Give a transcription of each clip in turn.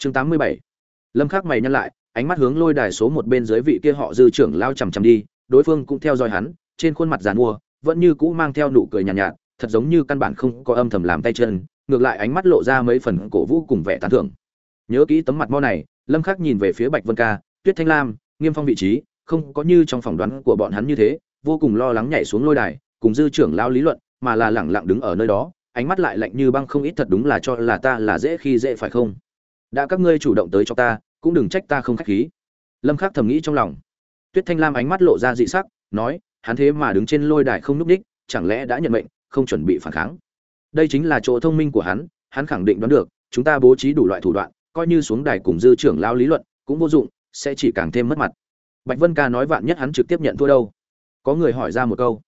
chương tám mươi bảy. Lâm khắc mày nhăn lại ánh mắt hướng lôi đài số một bên dưới vị kia họ dư trưởng lao chằm chằm đi đối phương cũng theo dõi hắn trên khuôn mặt giàn mua vẫn như cũ mang theo nụ cười nhàn nhạt, nhạt thật giống như căn bản không có âm thầm làm tay chân ngược lại ánh mắt lộ ra mấy phần cổ vũ cùng vẻ tán thưởng. Nhớ kỹ tấm mặt mo này lâm khắc nhìn về phía bạch vân ca tuyết thanh lam nghiêm phong vị trí không có như trong phỏng đoán của bọn hắn như thế vô cùng lo lắng nhảy xuống lôi đài cùng dư trưởng lao lý luận mà là lẳng lặng đứng ở nơi đó ánh mắt lại lạnh như băng không ít thật đúng là cho là ta là dễ khi dễ phải không? Đã các ngươi chủ động tới cho ta, cũng đừng trách ta không khách khí. Lâm khắc thầm nghĩ trong lòng. Tuyết thanh lam ánh mắt lộ ra dị sắc, nói, hắn thế mà đứng trên lôi đài không núp đích, chẳng lẽ đã nhận mệnh, không chuẩn bị phản kháng? Đây chính là chỗ thông minh của hắn hắn khẳng định đoán được, chúng ta bố trí đủ loại thủ đoạn, coi như xuống đài cùng dư trưởng lao lý luận, cũng vô dụng, sẽ chỉ càng thêm mất mặt. Bạch vân ca nói vạn nhất hắn trực tiếp nhận thua đâu? Có người hỏi ra một câu.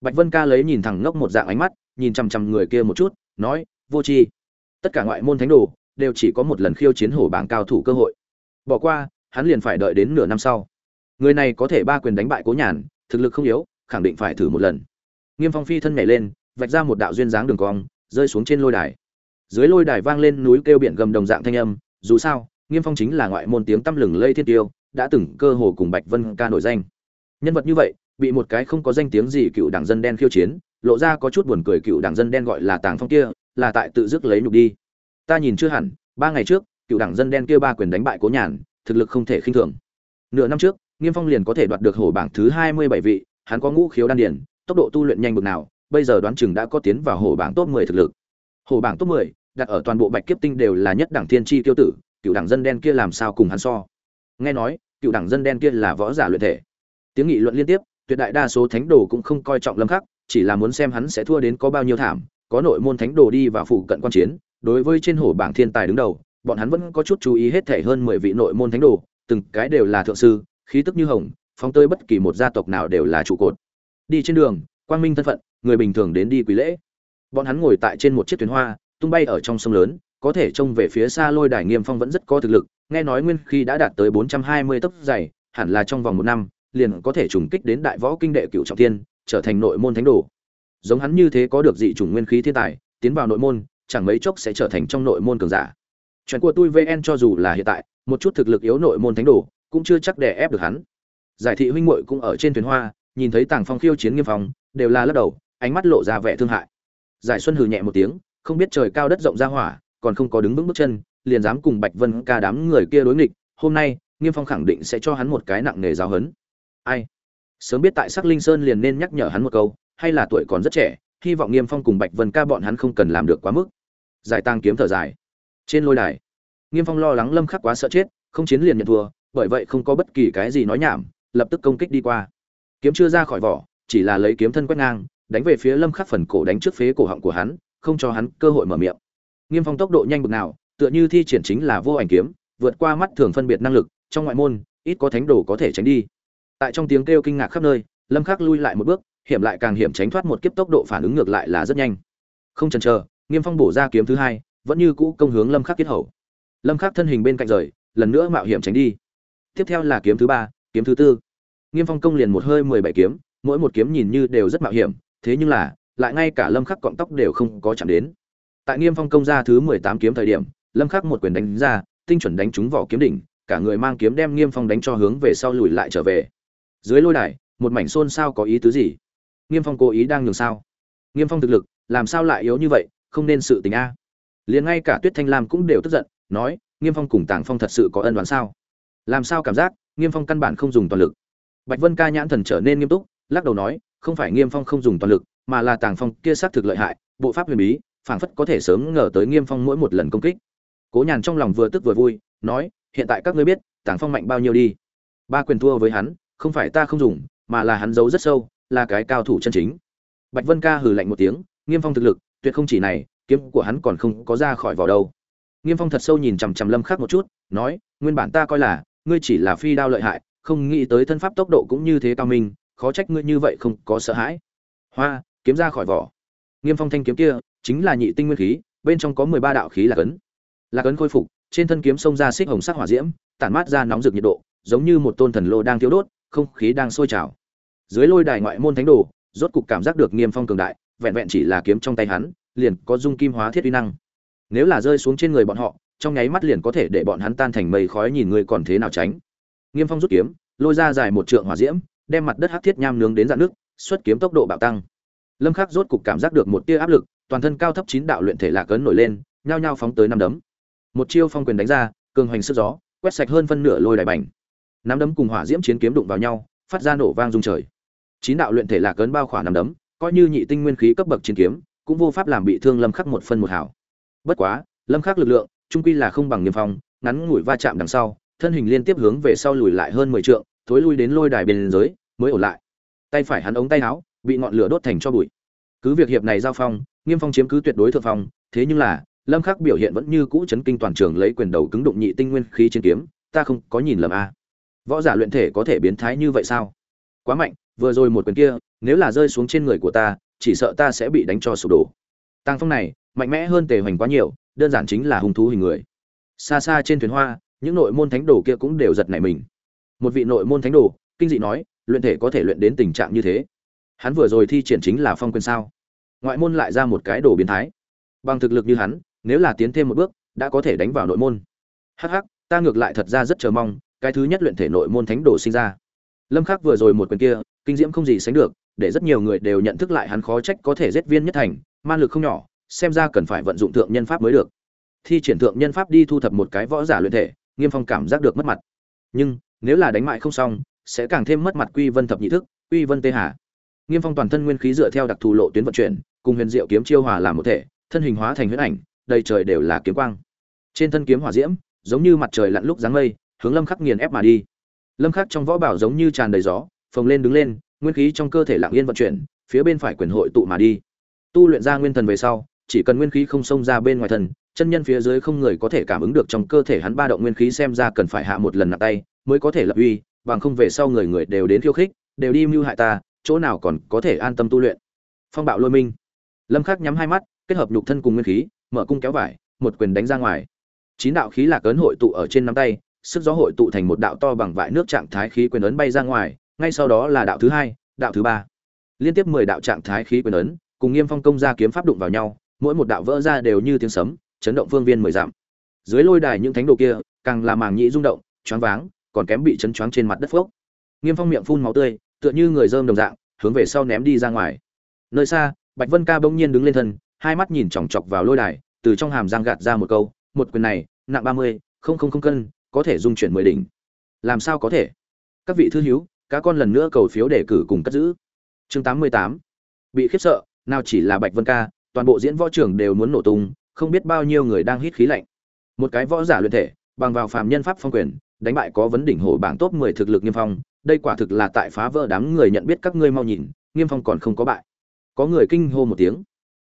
Bạch vân ca lấy nhìn thẳng ngốc một dạng ánh mắt, nhìn chằm chằm người kia một chút, nói, vô tri, tất cả ngoại môn thánh đồ đều chỉ có một lần khiêu chiến hổ bảng cao thủ cơ hội. Bỏ qua, hắn liền phải đợi đến nửa năm sau. Người này có thể ba quyền đánh bại cố nhàn, thực lực không yếu, khẳng định phải thử một lần. Nghiêm phong phi thân nhảy lên, vạch ra một đạo duyên dáng đường cong, rơi xuống trên lôi đài. Dưới lôi đài vang lên núi kêu biển gầm đồng dạng thanh âm, dù sao, nghiêm phong chính là ngoại môn tiếng tăm lừng lây thiên tiêu, đã từng cơ hồ cùng bạch vân ca nổi danh. Nhân vật như vậy, bị một cái không có danh tiếng gì cựu đảng dân đen khiêu chiến, lộ ra có chút buồn cười cựu đảng dân đen gọi là tàng phong kia, là tại tự dứt lấy nhục đi ta nhìn chưa hẳn, ba ngày trước, cựu đảng dân đen kia ba quyền đánh bại cố nhàn, thực lực không thể khinh thường. Nửa năm trước, nghiêm phong liền có thể đoạt được hổ bảng thứ hai mươi bảy vị, hắn có ngũ khiếu đan điển tốc độ tu luyện nhanh bực nào, bây giờ đoán chừng đã có tiến vào hổ bảng top mười thực lực. Hổ bảng top mười, đặt ở toàn bộ bạch kiếp tinh đều là nhất đảng thiên chi tiêu tử, cựu đảng dân đen kia làm sao cùng hắn so? Nghe nói, cựu đảng dân đen kia là võ giả luyện thể. Tiếng nghị luận liên tiếp, tuyệt đại đa số thánh đồ cũng không coi trọng lâm khắc, chỉ là muốn xem hắn sẽ thua đến có bao nhiêu thảm, có nội môn thánh đồ đi vào phụ cận quan chiến đối với trên hổ bảng thiên tài đứng đầu, bọn hắn vẫn có chút chú ý hết thể hơn mười vị nội môn thánh đồ, từng cái đều là thượng sư, khí tức như hồng, phóng tới bất kỳ một gia tộc nào đều là trụ cột. Đi trên đường, quang minh thân phận, người bình thường đến đi quý lễ. Bọn hắn ngồi tại trên một chiếc thuyền hoa, tung bay ở trong sông lớn, có thể trông về phía xa lôi đài nghiêm phong vẫn rất có thực lực, nghe nói nguyên khi đã đạt tới bốn trăm hai mươi tấc dày, hẳn là trong vòng một năm, liền có thể trùng kích đến đại võ kinh đệ cửu trọng thiên, trở thành nội môn thánh đồ. Giống hắn như thế có được dị chủng nguyên khí thiên tài, tiến vào nội môn chẳng mấy chốc sẽ trở thành trong nội môn cường giả. Chuyện của tôi vn cho dù là hiện tại, một chút thực lực yếu nội môn thánh đồ, cũng chưa chắc đè ép được hắn. Giải thị huynh muội cũng ở trên thuyền hoa, nhìn thấy tàng phong khiêu chiến nghiêm phong, đều là lắc đầu, ánh mắt lộ ra vẻ thương hại. Giải xuân hừ nhẹ một tiếng, không biết trời cao đất rộng ra hỏa, còn không có đứng vững bước chân, liền dám cùng bạch vân ca đám người kia đối nghịch, hôm nay, nghiêm phong khẳng định sẽ cho hắn một cái nặng nề giáo hấn ai? Sớm biết tại sắc linh sơn liền nên nhắc nhở hắn một câu, hay là tuổi còn rất trẻ, hy vọng nghiêm phong cùng bạch vân ca bọn hắn không cần làm được quá mức giải tang kiếm thở dài. Trên lôi đài, nghiêm phong lo lắng lâm khắc quá sợ chết, không chiến liền nhận thua, bởi vậy không có bất kỳ cái gì nói nhảm, lập tức công kích đi qua. Kiếm chưa ra khỏi vỏ, chỉ là lấy kiếm thân quét ngang, đánh về phía lâm khắc phần cổ đánh trước phế cổ họng của hắn, không cho hắn cơ hội mở miệng. Nghiêm phong tốc độ nhanh bực nào, tựa như thi triển chính là vô ảnh kiếm, vượt qua mắt thường phân biệt năng lực, trong ngoại môn, ít có thánh đồ có thể tránh đi. Tại trong tiếng kêu kinh ngạc khắp nơi, lâm khắc lui lại một bước, hiểm lại càng hiểm tránh thoát một kiếp tốc độ phản ứng ngược lại là rất nhanh. Không chần chờ nghiêm phong bổ ra kiếm thứ hai, vẫn như cũ công hướng lâm khắc kết hậu lâm khắc thân hình bên cạnh rời, lần nữa mạo hiểm tránh đi. Tiếp theo là kiếm thứ ba, kiếm thứ tư. Nghiêm phong công liền một hơi mười bảy kiếm, mỗi một kiếm nhìn như đều rất mạo hiểm, thế nhưng là, lại ngay cả lâm khắc cọng tóc đều không có chạm đến. Tại nghiêm phong công ra thứ mười tám kiếm thời điểm, lâm khắc một quyền đánh ra, tinh chuẩn đánh trúng vỏ kiếm đỉnh, cả người mang kiếm đem nghiêm phong đánh cho hướng về sau lùi lại trở về. Dưới lôi đài, một mảnh xôn xao có ý tứ gì? Nghiêm phong cố ý đang nhường sao? Nghiêm phong thực lực, làm sao lại yếu như vậy? Không nên sự tình a. Liền ngay cả tuyết thanh lam cũng đều tức giận, nói, nghiêm phong cùng tàng phong thật sự có ân đoán sao? Làm sao cảm giác nghiêm phong căn bản không dùng toàn lực? Bạch vân ca nhãn thần trở nên nghiêm túc, lắc đầu nói, không phải nghiêm phong không dùng toàn lực, mà là tàng phong kia xác thực lợi hại, bộ pháp huyền bí, phảng phất có thể sớm ngờ tới nghiêm phong mỗi một lần công kích. Cố nhàn trong lòng vừa tức vừa vui, nói, hiện tại các ngươi biết, tàng phong mạnh bao nhiêu đi. Ba quyền thua với hắn, không phải ta không dùng, mà là hắn giấu rất sâu, là cái cao thủ chân chính. Bạch vân ca hừ lạnh một tiếng, nghiêm phong thực lực tuyệt không chỉ này, kiếm của hắn còn không có ra khỏi vỏ đâu. Nghiêm phong thật sâu nhìn chằm chằm lâm khắc một chút, nói, nguyên bản ta coi là, ngươi chỉ là phi đao lợi hại, không nghĩ tới thân pháp tốc độ cũng như thế cao minh, khó trách ngươi như vậy không có sợ hãi. Hoa, kiếm ra khỏi vỏ. Nghiêm phong thanh kiếm kia, chính là nhị tinh nguyên khí, bên trong có mười ba đạo khí là cấn. Là cấn khôi phục, trên thân kiếm xông ra xích hồng sắc hỏa diễm, tản mát ra nóng rực nhiệt độ, giống như một tôn thần lô đang thiếu đốt, không khí đang sôi trào. Dưới lôi đài ngoại môn thánh đồ, rốt cục cảm giác được nghiêm phong cường đại vẹn vẹn chỉ là kiếm trong tay hắn, liền có dung kim hóa thiết uy năng. Nếu là rơi xuống trên người bọn họ, trong nháy mắt liền có thể để bọn hắn tan thành mây khói nhìn người còn thế nào tránh. Nghiêm phong rút kiếm, lôi ra dài một trượng hỏa diễm, đem mặt đất hắc thiết nham nướng đến rạn nước, xuất kiếm tốc độ bạo tăng. Lâm khắc rốt cục cảm giác được một tia áp lực, toàn thân cao thấp chín đạo luyện thể lạc cấn nổi lên, nhao nhao phóng tới năm đấm. Một chiêu phong quyền đánh ra, cường hoành sức gió, quét sạch hơn phân nửa lôi đài bành. Năm đấm cùng hỏa diễm chiến kiếm đụng vào nhau, phát ra nổ vang rung trời. Chín đạo luyện thể lạc cấn bao khỏa năm đấm coi như nhị tinh nguyên khí cấp bậc chiến kiếm, cũng vô pháp làm bị thương lâm khắc một phân một hảo bất quá, lâm khắc lực lượng, trung quy là không bằng niêm phong, ngắn ngủi va chạm đằng sau, thân hình liên tiếp hướng về sau lùi lại hơn 10 trượng, thối lui đến lôi đài bên dưới, mới ổn lại. Tay phải hắn ống tay áo, bị ngọn lửa đốt thành cho bụi. Cứ việc hiệp này giao phong nghiêm phong chiếm cứ tuyệt đối thượng phong, thế nhưng là, lâm khắc biểu hiện vẫn như cũ chấn kinh toàn trường lấy quyền đầu cứng đụng nhị tinh nguyên khí trên kiếm, ta không có nhìn lầm a à. võ giả luyện thể có thể biến thái như vậy sao? Quá mạnh, vừa rồi một quyền kia nếu là rơi xuống trên người của ta, chỉ sợ ta sẽ bị đánh cho sụp đổ. Tăng phong này, mạnh mẽ hơn tề hoành quá nhiều, đơn giản chính là hung thú hình người. Xa xa trên thuyền hoa, những nội môn thánh đồ kia cũng đều giật nảy mình. Một vị nội môn thánh đồ, kinh dị nói, luyện thể có thể luyện đến tình trạng như thế. Hắn vừa rồi thi triển chính là phong quyền sao? Ngoại môn lại ra một cái đồ biến thái. Bằng thực lực như hắn, nếu là tiến thêm một bước, đã có thể đánh vào nội môn. Hắc hắc, ta ngược lại thật ra rất chờ mong, cái thứ nhất luyện thể nội môn thánh đồ sinh ra. Lâm khắc vừa rồi một quyền kia kinh diễm không gì sánh được, để rất nhiều người đều nhận thức lại hắn khó trách có thể giết viên nhất thành, man lực không nhỏ, xem ra cần phải vận dụng thượng nhân pháp mới được. Thi triển thượng nhân pháp đi thu thập một cái võ giả luyện thể, nghiêm phong cảm giác được mất mặt. Nhưng, nếu là đánh mại không xong, sẽ càng thêm mất mặt quy vân thập nhị thức, quy vân tê hà. Nghiêm phong toàn thân nguyên khí dựa theo đặc thù lộ tuyến vận chuyển, cùng huyền diệu kiếm chiêu hòa làm một thể, thân hình hóa thành huyễn ảnh, đầy trời đều là kiếm quang. Trên thân kiếm hỏa diễm, giống như mặt trời lặn lúc dáng mây, hướng lâm khắc nghiền ép mà đi. Lâm khắc trong võ bảo giống như tràn đầy gió phồng lên đứng lên, nguyên khí trong cơ thể lặng yên vận chuyển, phía bên phải quyền hội tụ mà đi. Tu luyện ra nguyên thần về sau, chỉ cần nguyên khí không xông ra bên ngoài thần, chân nhân phía dưới không người có thể cảm ứng được trong cơ thể hắn ba động nguyên khí xem ra cần phải hạ một lần nặng tay mới có thể lập uy, bằng không về sau người người đều đến khiêu khích, đều đi mưu hại ta, chỗ nào còn có thể an tâm tu luyện. Phong bạo lôi minh. Lâm khắc nhắm hai mắt, kết hợp nhục thân cùng nguyên khí, mở cung kéo vải, một quyền đánh ra ngoài. Chín đạo khí lạc ấn hội tụ ở trên nắm tay, sức gió hội tụ thành một đạo to bằng vại nước trạng thái khí quyền ấn bay ra ngoài ngay sau đó là đạo thứ hai, đạo thứ ba. Liên tiếp mười đạo trạng thái khí quyền ấn, cùng nghiêm phong công ra kiếm pháp đụng vào nhau, mỗi một đạo vỡ ra đều như tiếng sấm, chấn động phương viên mười dặm. Dưới lôi đài những thánh đồ kia, càng là màng nhĩ rung động, choáng váng, còn kém bị chấn choáng trên mặt đất phốc. Nghiêm phong miệng phun máu tươi, tựa như người dơm đồng dạng, hướng về sau ném đi ra ngoài. Nơi xa, bạch vân ca bỗng nhiên đứng lên thân, hai mắt nhìn chòng chọc vào lôi đài, từ trong hàm răng gạt ra một câu, một quyền này, nặng ba mươi, không không không cân, có thể dung chuyển mười đỉnh. Làm sao có thể? Các vị thư hiếu cá con lần nữa cầu phiếu đề cử cùng cất giữ. Chương tám mươi tám. Bị khiếp sợ, nào chỉ là bạch vân ca, toàn bộ diễn võ trưởng đều muốn nổ tung, không biết bao nhiêu người đang hít khí lạnh. Một cái võ giả luyện thể, bằng vào phàm nhân pháp phong quyền, đánh bại có vấn đỉnh hổ bảng top mười thực lực nghiêm phong, đây quả thực là tại phá vỡ đám người nhận biết các ngươi mau nhìn, nghiêm phong còn không có bại. Có người kinh hô một tiếng.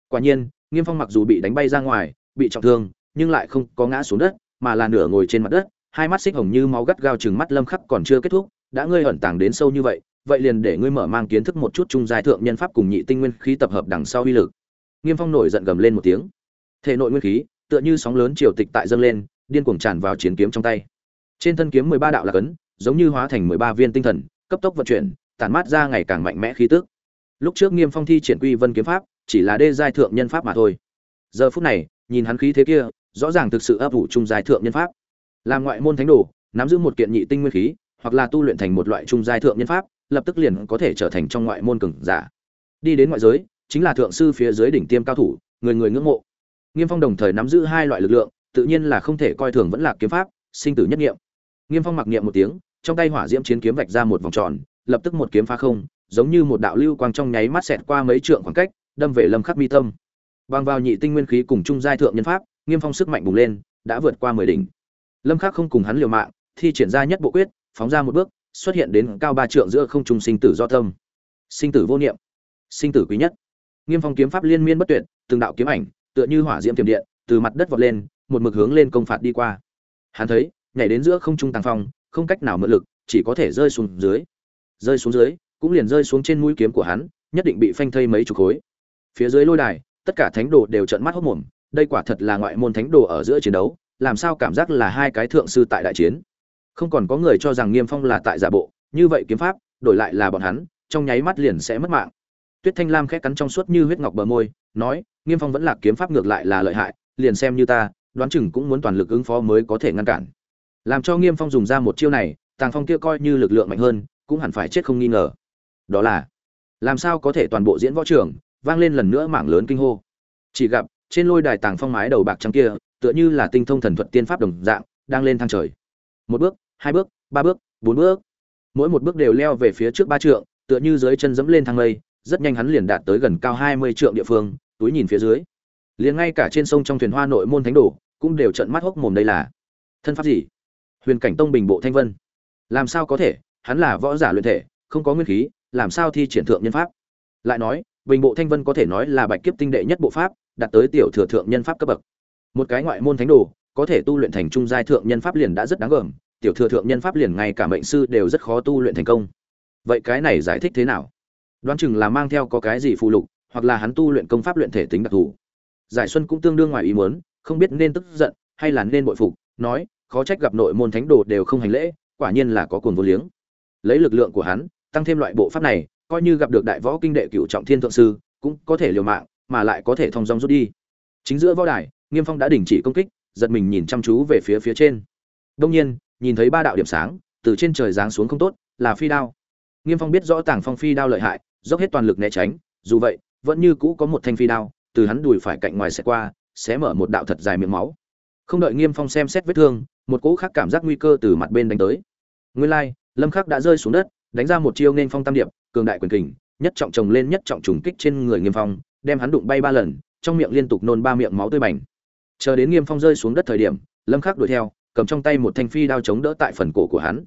Quả nhiên, nghiêm phong mặc dù bị đánh bay ra ngoài, bị trọng thương, nhưng lại không có ngã xuống đất, mà là nửa ngồi trên mặt đất, hai mắt xích hồng như máu gắt gao chừng mắt lâm khắc còn chưa kết thúc đã ngươi ẩn tàng đến sâu như vậy vậy liền để ngươi mở mang kiến thức một chút trung giai thượng nhân pháp cùng nhị tinh nguyên khí tập hợp đằng sau uy lực. Nghiêm phong nổi giận gầm lên một tiếng. Thể nội nguyên khí, tựa như sóng lớn triều tịch tại dâng lên, điên cuồng tràn vào chiến kiếm trong tay. Trên thân kiếm mười ba đạo là cấn, giống như hóa thành mười ba viên tinh thần, cấp tốc vận chuyển, tản mát ra ngày càng mạnh mẽ khí tức. Lúc trước nghiêm phong thi triển quy vân kiếm pháp, chỉ là đê giai thượng nhân pháp mà thôi. Giờ phút này, nhìn hắn khí thế kia, rõ ràng thực sự ấp ủ trung giai thượng nhân pháp. Làm ngoại môn thánh đồ, nắm giữ một kiện nhị tinh nguyên khí hoặc là tu luyện thành một loại trung giai thượng nhân pháp, lập tức liền có thể trở thành trong ngoại môn cường giả. Đi đến ngoại giới, chính là thượng sư phía dưới đỉnh tiêm cao thủ, người người ngưỡng mộ. Nghiêm phong đồng thời nắm giữ hai loại lực lượng, tự nhiên là không thể coi thường vẫn là kiếm pháp, sinh tử nhất nghiệm. Nghiêm phong mặc niệm một tiếng, trong tay hỏa diễm chiến kiếm vạch ra một vòng tròn, lập tức một kiếm phá không, giống như một đạo lưu quang trong nháy mắt xẹt qua mấy trượng khoảng cách, đâm về lâm khắc mi tâm. Bằng vào nhị tinh nguyên khí cùng trung giai thượng nhân pháp, nghiêm phong sức mạnh bùng lên, đã vượt qua mười đỉnh. Lâm khắc không cùng hắn liều mạng, thi triển ra nhất bộ quyết phóng ra một bước, xuất hiện đến cao ba trượng giữa không trung sinh tử do tâm sinh tử vô niệm. Sinh tử quý nhất. Nghiêm phong kiếm pháp liên miên bất tuyệt, từng đạo kiếm ảnh, tựa như hỏa diễm tiềm điện, từ mặt đất vọt lên, một mực hướng lên công phạt đi qua. Hắn thấy, nhảy đến giữa không trung tàng phong, không cách nào mượn lực, chỉ có thể rơi xuống dưới. Rơi xuống dưới, cũng liền rơi xuống trên mũi kiếm của hắn, nhất định bị phanh thây mấy chục khối. Phía dưới lôi đài, tất cả thánh đồ đều trợn mắt hốt mồm, đây quả thật là ngoại môn thánh đồ ở giữa chiến đấu, làm sao cảm giác là hai cái thượng sư tại đại chiến không còn có người cho rằng nghiêm phong là tại giả bộ, như vậy kiếm pháp, đổi lại là bọn hắn, trong nháy mắt liền sẽ mất mạng. Tuyết thanh lam khẽ cắn trong suốt như huyết ngọc bờ môi, nói, nghiêm phong vẫn là kiếm pháp ngược lại là lợi hại, liền xem như ta, đoán chừng cũng muốn toàn lực ứng phó mới có thể ngăn cản. Làm cho nghiêm phong dùng ra một chiêu này, tàng phong kia coi như lực lượng mạnh hơn, cũng hẳn phải chết không nghi ngờ. Đó là, làm sao có thể toàn bộ diễn võ trường, vang lên lần nữa mảng lớn kinh hô. Chỉ gặp, trên lôi đài tàng phong mái đầu bạc trắng kia, tựa như là tinh thông thần thuật tiên pháp đồng dạng, đang lên thang trời. Một bước hai bước, ba bước, bốn bước. Mỗi một bước đều leo về phía trước ba trượng, tựa như dưới chân dẫm lên thang lây rất nhanh hắn liền đạt tới gần cao hai mươi trượng địa phương, túi nhìn phía dưới. Liền ngay cả trên sông trong thuyền hoa nội môn thánh đồ, cũng đều trợn mắt hốc mồm đây là. Thân pháp gì? Huyền cảnh tông bình bộ thanh vân. Làm sao có thể? Hắn là võ giả luyện thể, không có nguyên khí, làm sao thi triển thượng nhân pháp? Lại nói, bình bộ thanh vân có thể nói là bạch kiếp tinh đệ nhất bộ pháp, đạt tới tiểu thừa thượng nhân pháp cấp bậc. Một cái ngoại môn thánh đồ, có thể tu luyện thành trung giai thượng nhân pháp liền đã rất đáng gờm tiểu thừa thượng nhân pháp liền ngay cả mệnh sư đều rất khó tu luyện thành công. Vậy cái này giải thích thế nào? Đoán chừng là mang theo có cái gì phụ lục, hoặc là hắn tu luyện công pháp luyện thể tính đặc thù. Giải xuân cũng tương đương ngoài ý muốn, không biết nên tức giận hay là nên bội phục, nói, khó trách gặp nội môn thánh đồ đều không hành lễ, quả nhiên là có cồn vô liếng. Lấy lực lượng của hắn, tăng thêm loại bộ pháp này, coi như gặp được đại võ kinh đệ cựu trọng thiên thượng sư, cũng có thể liều mạng, mà lại có thể thông dong rút đi. Chính giữa võ đài, nghiêm phong đã đình chỉ công kích, giật mình nhìn chăm chú về phía phía trên. Đông nhiên nhìn thấy ba đạo điểm sáng, từ trên trời giáng xuống không tốt, là phi đao. Nghiêm phong biết rõ tàng phong phi đao lợi hại, dốc hết toàn lực né tránh, dù vậy, vẫn như cũ có một thanh phi đao, từ hắn đùi phải cạnh ngoài sẽ qua, sẽ mở một đạo thật dài miệng máu. Không đợi nghiêm phong xem xét vết thương, một cỗ khác cảm giác nguy cơ từ mặt bên đánh tới. Nguyên lai, lâm khắc đã rơi xuống đất, đánh ra một chiêu nên phong tam điệp, cường đại quyền kình, nhất trọng chồng lên nhất trọng trùng kích trên người nghiêm phong, đem hắn đụng bay ba lần, trong miệng liên tục nôn ba miệng máu tươi bành. Chờ đến nghiêm phong rơi xuống đất thời điểm, lâm khắc đuổi theo cầm trong tay một thanh phi đao chống đỡ tại phần cổ của hắn.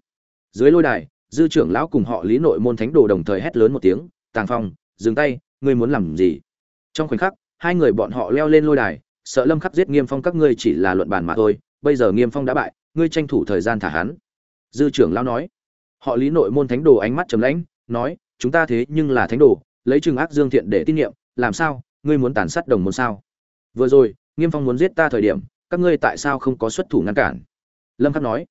Dưới lôi đài, dư trưởng lão cùng họ lý nội môn thánh đồ đồng thời hét lớn một tiếng, tàng phong, dừng tay, ngươi muốn làm gì? Trong khoảnh khắc, hai người bọn họ leo lên lôi đài, sợ lâm khắc giết nghiêm phong các ngươi chỉ là luận bàn mà thôi, bây giờ nghiêm phong đã bại, ngươi tranh thủ thời gian thả hắn. Dư trưởng lão nói. Họ lý nội môn thánh đồ ánh mắt trầm lãnh, nói, chúng ta thế nhưng là thánh đồ, lấy trừng ác dương thiện để tin nhiệm làm sao, ngươi muốn tàn sát đồng môn sao? Vừa rồi, nghiêm phong muốn giết ta thời điểm, các ngươi tại sao không có xuất thủ ngăn cản? Lâm khắc nói.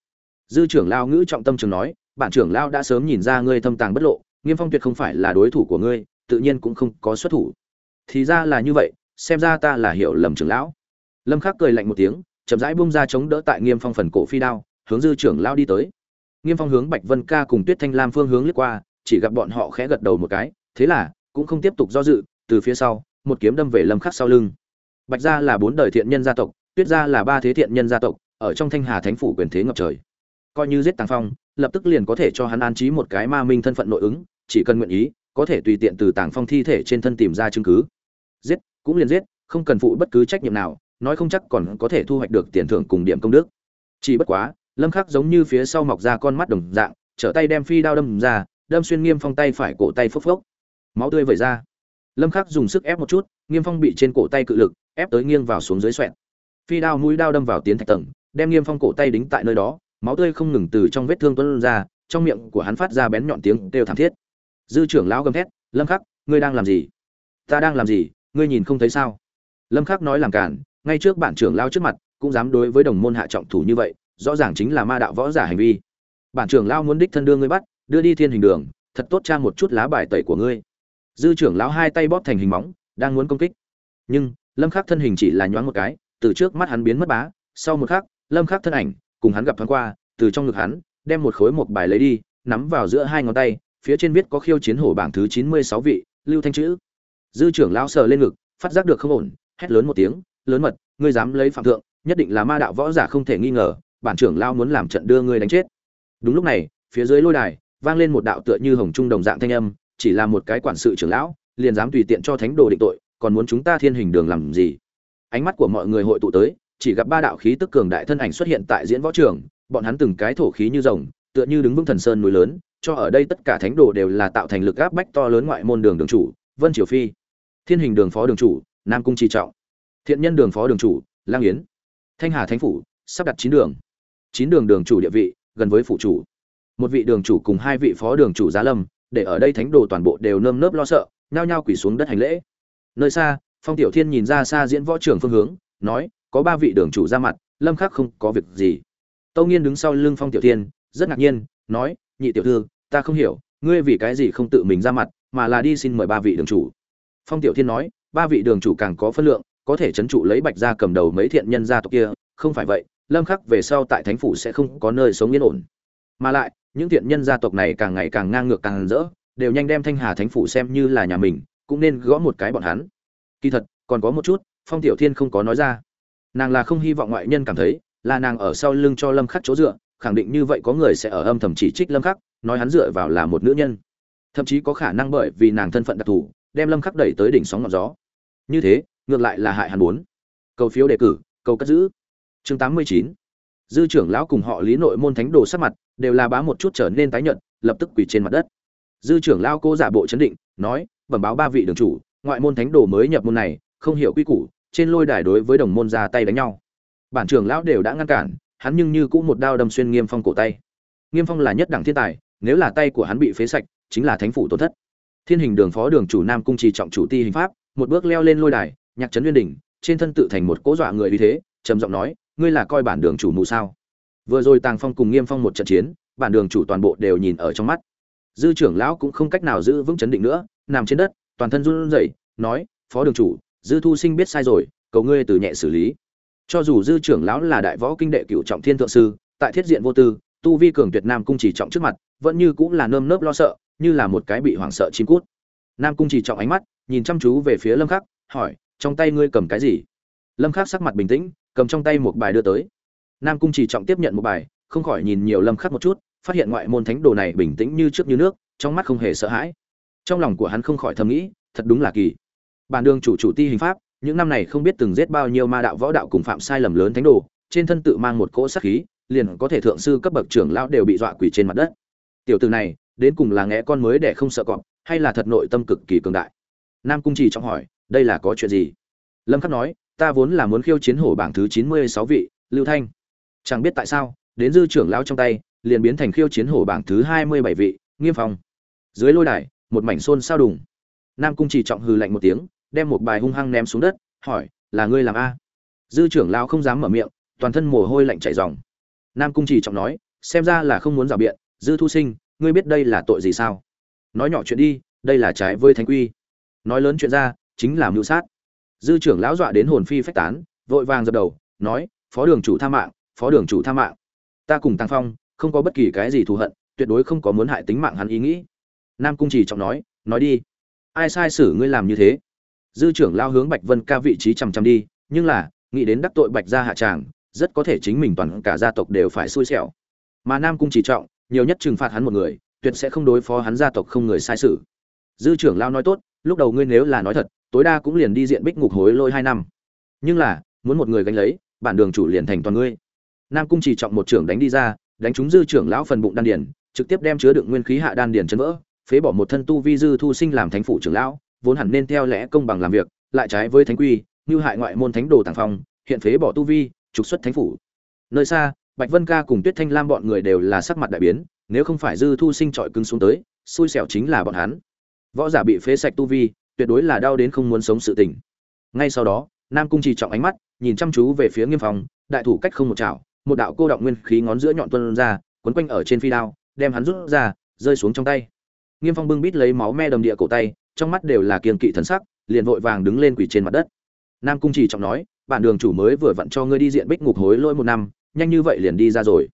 Dư trưởng lao ngữ trọng tâm trường nói, bản trưởng lao đã sớm nhìn ra ngươi thâm tàng bất lộ, nghiêm phong tuyệt không phải là đối thủ của ngươi, tự nhiên cũng không có xuất thủ. Thì ra là như vậy, xem ra ta là hiểu lầm trưởng lão. Lâm khắc cười lạnh một tiếng, chậm rãi bung ra chống đỡ tại nghiêm phong phần cổ phi đao, hướng dư trưởng lao đi tới. Nghiêm phong hướng bạch vân ca cùng tuyết thanh lam phương hướng lướt qua, chỉ gặp bọn họ khẽ gật đầu một cái, thế là, cũng không tiếp tục do dự, từ phía sau, một kiếm đâm về lâm khắc sau lưng. Bạch gia là bốn đời thiện nhân gia tộc, tuyết gia là ba thế thiện nhân gia tộc ở trong thanh hà thánh phủ quyền thế ngập trời. Coi như giết tàng phong, lập tức liền có thể cho hắn an trí một cái ma minh thân phận nội ứng, chỉ cần nguyện ý, có thể tùy tiện từ tàng phong thi thể trên thân tìm ra chứng cứ. Giết, cũng liền giết, không cần phụ bất cứ trách nhiệm nào, nói không chắc còn có thể thu hoạch được tiền thưởng cùng điểm công đức. Chỉ bất quá, lâm khắc giống như phía sau mọc ra con mắt đồng dạng, trở tay đem phi đao đâm ra, đâm xuyên nghiêm phong tay phải cổ tay phốc phốc. Máu tươi vẩy ra. Lâm khắc dùng sức ép một chút, nghiêm phong bị trên cổ tay cự lực, ép tới nghiêng vào xuống dưới xoẹt. Phi đao mũi đao đâm vào tiến thạch tầng đem nghiêm phong cổ tay đính tại nơi đó, máu tươi không ngừng từ trong vết thương tuôn ra, trong miệng của hắn phát ra bén nhọn tiếng kêu thảm thiết. Dư trưởng lão gầm thét, lâm khắc, ngươi đang làm gì? Ta đang làm gì? Ngươi nhìn không thấy sao? Lâm khắc nói làm cản ngay trước bản trưởng lão trước mặt, cũng dám đối với đồng môn hạ trọng thủ như vậy, rõ ràng chính là ma đạo võ giả hành vi. Bản trưởng lão muốn đích thân đưa ngươi bắt, đưa đi thiên hình đường, thật tốt tra một chút lá bài tẩy của ngươi. Dư trưởng lão hai tay bóp thành hình móng, đang muốn công kích. Nhưng, lâm khắc thân hình chỉ là nhoáng một cái, từ trước mắt hắn biến mất bá, sau một khắc lâm khắc thân ảnh, cùng hắn gặp thoáng qua, từ trong ngực hắn, đem một khối một bài lấy đi, nắm vào giữa hai ngón tay, phía trên viết có khiêu chiến hổ bảng thứ 96 vị, lưu thanh chữ. Dư trưởng lão sờ lên ngực, phát giác được không ổn, hét lớn một tiếng, lớn mật, ngươi dám lấy phạm thượng, nhất định là ma đạo võ giả không thể nghi ngờ, bản trưởng lão muốn làm trận đưa ngươi đánh chết. Đúng lúc này, phía dưới lôi đài, vang lên một đạo tựa như hồng trung đồng dạng thanh âm, chỉ là một cái quản sự trưởng lão, liền dám tùy tiện cho thánh đồ định tội, còn muốn chúng ta thiên hình đường làm gì? Ánh mắt của mọi người hội tụ tới chỉ gặp ba đạo khí tức cường đại thân ảnh xuất hiện tại diễn võ trường, bọn hắn từng cái thổ khí như rồng, tựa như đứng vững thần sơn núi lớn, cho ở đây tất cả thánh đồ đều là tạo thành lực áp bách to lớn ngoại môn đường đường chủ, vân triều phi. Thiên hình đường phó đường chủ, nam cung chi trọng. Thiện nhân đường phó đường chủ, lang yến. Thanh hà thánh phủ, sắp đặt chín đường. Chín đường đường chủ địa vị, gần với phụ chủ. Một vị đường chủ cùng hai vị phó đường chủ giá lâm, để ở đây thánh đồ toàn bộ đều nơm nớp lo sợ, nhao nhao quỳ xuống đất hành lễ. Nơi xa, phong tiểu thiên nhìn ra xa diễn võ trưởng phương hướng, nói có ba vị đường chủ ra mặt, lâm khắc không có việc gì. Tâu nghiên đứng sau lưng phong tiểu thiên, rất ngạc nhiên, nói, nhị tiểu thư, ta không hiểu, ngươi vì cái gì không tự mình ra mặt, mà là đi xin mời ba vị đường chủ. Phong tiểu thiên nói, ba vị đường chủ càng có phân lượng, có thể chấn trụ lấy bạch gia cầm đầu mấy thiện nhân gia tộc kia, không phải vậy, lâm khắc về sau tại thánh phủ sẽ không có nơi sống yên ổn. Mà lại, những thiện nhân gia tộc này càng ngày càng ngang ngược càng rỡ, đều nhanh đem thanh hà thánh phủ xem như là nhà mình, cũng nên gõ một cái bọn hắn. Kỳ thật, còn có một chút, phong tiểu thiên không có nói ra nàng là không hy vọng ngoại nhân cảm thấy, là nàng ở sau lưng cho lâm khắc chỗ dựa, khẳng định như vậy có người sẽ ở âm thầm chỉ trích lâm khắc, nói hắn dựa vào là một nữ nhân. Thậm chí có khả năng bởi vì nàng thân phận đặc thù, đem lâm khắc đẩy tới đỉnh sóng ngọn gió. Như thế, ngược lại là hại hắn muốn. Cầu phiếu đề cử, cầu cất giữ. Chương 89 dư trưởng lão cùng họ lý nội môn thánh đồ sát mặt, đều là bá một chút trở nên tái nhợt, lập tức quỳ trên mặt đất. Dư trưởng lão cô giả bộ chấn định, nói, bẩm báo ba vị đường chủ, ngoại môn thánh đồ mới nhập môn này, không hiểu quy củ trên lôi đài đối với đồng môn ra tay đánh nhau. Bản trưởng lão đều đã ngăn cản, hắn nhưng như cũng một đao đâm xuyên nghiêm phong cổ tay. Nghiêm phong là nhất đẳng thiên tài, nếu là tay của hắn bị phế sạch, chính là thánh phủ tổn thất. Thiên hình đường phó đường chủ nam cung trì trọng chủ ti hình pháp, một bước leo lên lôi đài, nhạc trấn liên đỉnh, trên thân tự thành một cố dọa người uy thế, trầm giọng nói, ngươi là coi bản đường chủ mù sao? Vừa rồi tàng phong cùng nghiêm phong một trận chiến, bản đường chủ toàn bộ đều nhìn ở trong mắt. Dư trưởng lão cũng không cách nào giữ vững chấn định nữa, nằm trên đất, toàn thân run rẩy, nói, phó đường chủ dư thu sinh biết sai rồi, cầu ngươi từ nhẹ xử lý. Cho dù dư trưởng lão là đại võ kinh đệ cựu trọng thiên thượng sư, tại thiết diện vô tư, tu vi cường tuyệt nam cung chỉ trọng trước mặt, vẫn như cũng là nơm nớp lo sợ, như là một cái bị hoảng sợ chim cút. Nam cung chỉ trọng ánh mắt, nhìn chăm chú về phía lâm khắc, hỏi, trong tay ngươi cầm cái gì? Lâm khắc sắc mặt bình tĩnh, cầm trong tay một bài đưa tới. Nam cung chỉ trọng tiếp nhận một bài, không khỏi nhìn nhiều lâm khắc một chút, phát hiện ngoại môn thánh đồ này bình tĩnh như trước như nước, trong mắt không hề sợ hãi. Trong lòng của hắn không khỏi thầm nghĩ, thật đúng là kỳ bản đường chủ chủ ti hình pháp, những năm này không biết từng giết bao nhiêu ma đạo võ đạo cùng phạm sai lầm lớn thánh đồ, trên thân tự mang một cỗ sát khí, liền có thể thượng sư cấp bậc trưởng lão đều bị dọa quỳ trên mặt đất. Tiểu tử này, đến cùng là ngẽ con mới để không sợ cọp, hay là thật nội tâm cực kỳ cường đại? Nam cung trì trọng hỏi, đây là có chuyện gì? Lâm khắc nói, ta vốn là muốn khiêu chiến hổ bảng thứ 96 vị, lưu thanh. Chẳng biết tại sao, đến dư trưởng lão trong tay, liền biến thành khiêu chiến hổ bảng thứ 27 vị, nghiêm phong. Dưới lôi đài, một mảnh xôn xao đùng. Nam cung trì trọng hừ lạnh một tiếng đem một bài hung hăng ném xuống đất, hỏi, là ngươi làm a? Dư trưởng lão không dám mở miệng, toàn thân mồ hôi lạnh chảy ròng. Nam cung trì trọng nói, xem ra là không muốn rào biện, dư thu sinh, ngươi biết đây là tội gì sao? Nói nhỏ chuyện đi, đây là trái với thánh quy. Nói lớn chuyện ra, chính là mưu sát. Dư trưởng lão dọa đến hồn phi phách tán, vội vàng dập đầu, nói, phó đường chủ tha mạng, phó đường chủ tha mạng. Ta cùng tăng phong, không có bất kỳ cái gì thù hận, tuyệt đối không có muốn hại tính mạng hắn ý nghĩ. Nam cung trì trọng nói nói đi. Ai sai xử ngươi làm như thế? Dư trưởng lao hướng bạch vân ca vị trí chằm chằm đi, nhưng là, nghĩ đến đắc tội bạch gia hạ tràng, rất có thể chính mình toàn cả gia tộc đều phải xui xẻo. Mà nam cung chỉ trọng, nhiều nhất trừng phạt hắn một người, tuyệt sẽ không đối phó hắn gia tộc không người sai sự. Dư trưởng lao nói tốt, lúc đầu ngươi nếu là nói thật, tối đa cũng liền đi diện bích ngục hối lôi hai năm. Nhưng là, muốn một người gánh lấy, bản đường chủ liền thành toàn ngươi. Nam cung chỉ trọng một trưởng đánh đi ra, đánh trúng dư trưởng lão phần bụng đan điền, trực tiếp đem chứa đựng nguyên khí hạ đan điền chấn vỡ, phế bỏ một thân tu vi dư thu sinh làm thánh phủ trưởng lão vốn hẳn nên theo lẽ công bằng làm việc, lại trái với thánh quy, như hại ngoại môn thánh đồ tàng phong, hiện phế bỏ tu vi, trục xuất thánh phủ. Nơi xa, bạch vân ca cùng tuyết thanh lam bọn người đều là sắc mặt đại biến, nếu không phải dư thu sinh trọi cứng xuống tới, xui xẻo chính là bọn hắn. Võ giả bị phế sạch tu vi, tuyệt đối là đau đến không muốn sống sự tình. Ngay sau đó, nam cung trì trọng ánh mắt, nhìn chăm chú về phía nghiêm phong. đại thủ cách không một chảo, một đạo cô động nguyên khí ngón giữa nhọn tuôn ra, quấn quanh ở trên phi đao, đem hắn rút ra, rơi xuống trong tay. Nghiêm phong bưng bít lấy máu me đầm địa cổ tay trong mắt đều là kiên kỵ thần sắc, liền vội vàng đứng lên quỳ trên mặt đất. Nam cung trì trọng nói, bản đường chủ mới vừa vặn cho ngươi đi diện bích ngục hối lỗi một năm, nhanh như vậy liền đi ra rồi.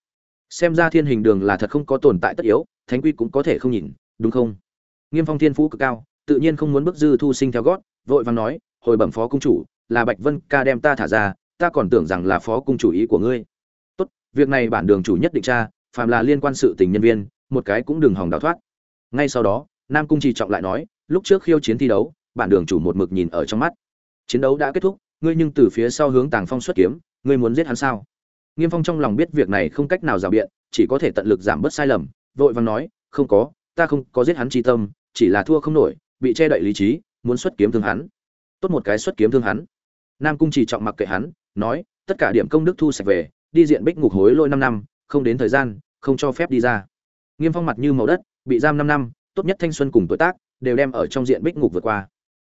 Xem ra thiên hình đường là thật không có tồn tại tất yếu, thánh quy cũng có thể không nhìn, đúng không? Nghiêm phong thiên phú cực cao, tự nhiên không muốn bức dư thu sinh theo gót, vội vàng nói, hồi bẩm phó cung chủ, là bạch vân ca đem ta thả ra, ta còn tưởng rằng là phó cung chủ ý của ngươi. Tốt, việc này bản đường chủ nhất định tra, phàm là liên quan sự tình nhân viên, một cái cũng đừng hòng đào thoát. Ngay sau đó, nam cung trì trọng lại nói lúc trước khiêu chiến thi đấu, bản đường chủ một mực nhìn ở trong mắt. Chiến đấu đã kết thúc, ngươi nhưng từ phía sau hướng tàng phong xuất kiếm, ngươi muốn giết hắn sao? Nghiêm phong trong lòng biết việc này không cách nào rào biện, chỉ có thể tận lực giảm bớt sai lầm, vội vàng nói, không có, ta không có giết hắn chi tâm, chỉ là thua không nổi, bị che đậy lý trí, muốn xuất kiếm thương hắn. Tốt một cái xuất kiếm thương hắn. Nam cung chỉ trọng mặc kệ hắn, nói, tất cả điểm công đức thu sạch về, đi diện bích ngục hối lôi năm năm, không đến thời gian, không cho phép đi ra. Nghiêm phong mặt như màu đất, bị giam năm năm, tốt nhất thanh xuân cùng tuổi tác đều đem ở trong diện bích ngục vượt qua.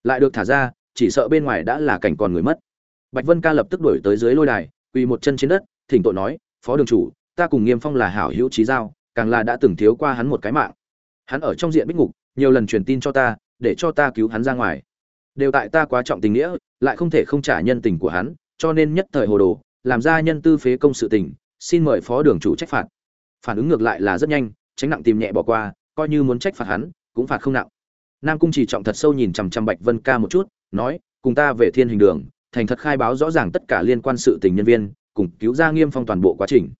Lại được thả ra, chỉ sợ bên ngoài đã là cảnh còn người mất. Bạch vân ca lập tức đuổi tới dưới lôi đài, quỳ một chân trên đất, thỉnh tội nói, phó đường chủ, ta cùng nghiêm phong là hảo hữu trí giao, càng là đã từng thiếu qua hắn một cái mạng. Hắn ở trong diện bích ngục, nhiều lần truyền tin cho ta, để cho ta cứu hắn ra ngoài. Đều tại ta quá trọng tình nghĩa, lại không thể không trả nhân tình của hắn, cho nên nhất thời hồ đồ, làm ra nhân tư phế công sự tình, xin mời phó đường chủ trách phạt. Phản ứng ngược lại là rất nhanh, tránh nặng tìm nhẹ bỏ qua, coi như muốn trách phạt hắn, cũng phạt không nặng nam cung chỉ trọng thật sâu nhìn chằm chằm bạch vân ca một chút, nói, cùng ta về thiên hình đường, thành thật khai báo rõ ràng tất cả liên quan sự tình nhân viên, cùng cứu ra nghiêm phong toàn bộ quá trình.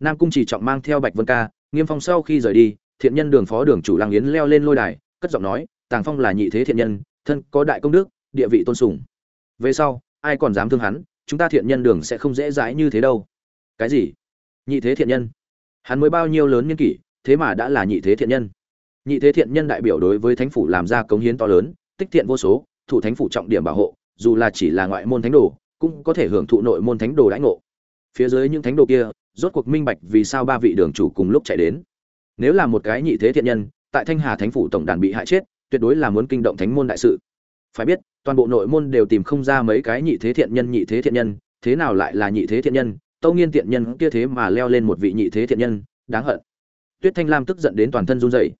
Nam cung chỉ trọng mang theo bạch vân ca, nghiêm phong sau khi rời đi, thiện nhân đường phó đường chủ lăng yến leo lên lôi đài, cất giọng nói, tàng phong là nhị thế thiện nhân, thân có đại công đức, địa vị tôn sùng. Về sau, ai còn dám thương hắn, chúng ta thiện nhân đường sẽ không dễ dãi như thế đâu. Cái gì? Nhị thế thiện nhân. Hắn mới bao nhiêu lớn nhân kỷ, thế mà đã là nhị thế thiện nhân nhị thế thiện nhân đại biểu đối với thánh phủ làm ra cống hiến to lớn, tích thiện vô số, thủ thánh phủ trọng điểm bảo hộ, dù là chỉ là ngoại môn thánh đồ, cũng có thể hưởng thụ nội môn thánh đồ đãi ngộ. Phía dưới những thánh đồ kia, rốt cuộc minh bạch vì sao ba vị đường chủ cùng lúc chạy đến. Nếu là một cái nhị thế thiện nhân, tại thanh hà thánh phủ tổng đàn bị hại chết, tuyệt đối là muốn kinh động thánh môn đại sự. Phải biết, toàn bộ nội môn đều tìm không ra mấy cái nhị thế thiện nhân, nhị thế thiện nhân, thế nào lại là nhị thế thiện nhân? Tâu nghiên thiện nhân kia thế mà leo lên một vị nhị thế thiện nhân, đáng hận. Tuyết thanh lam tức giận đến toàn thân run rẩy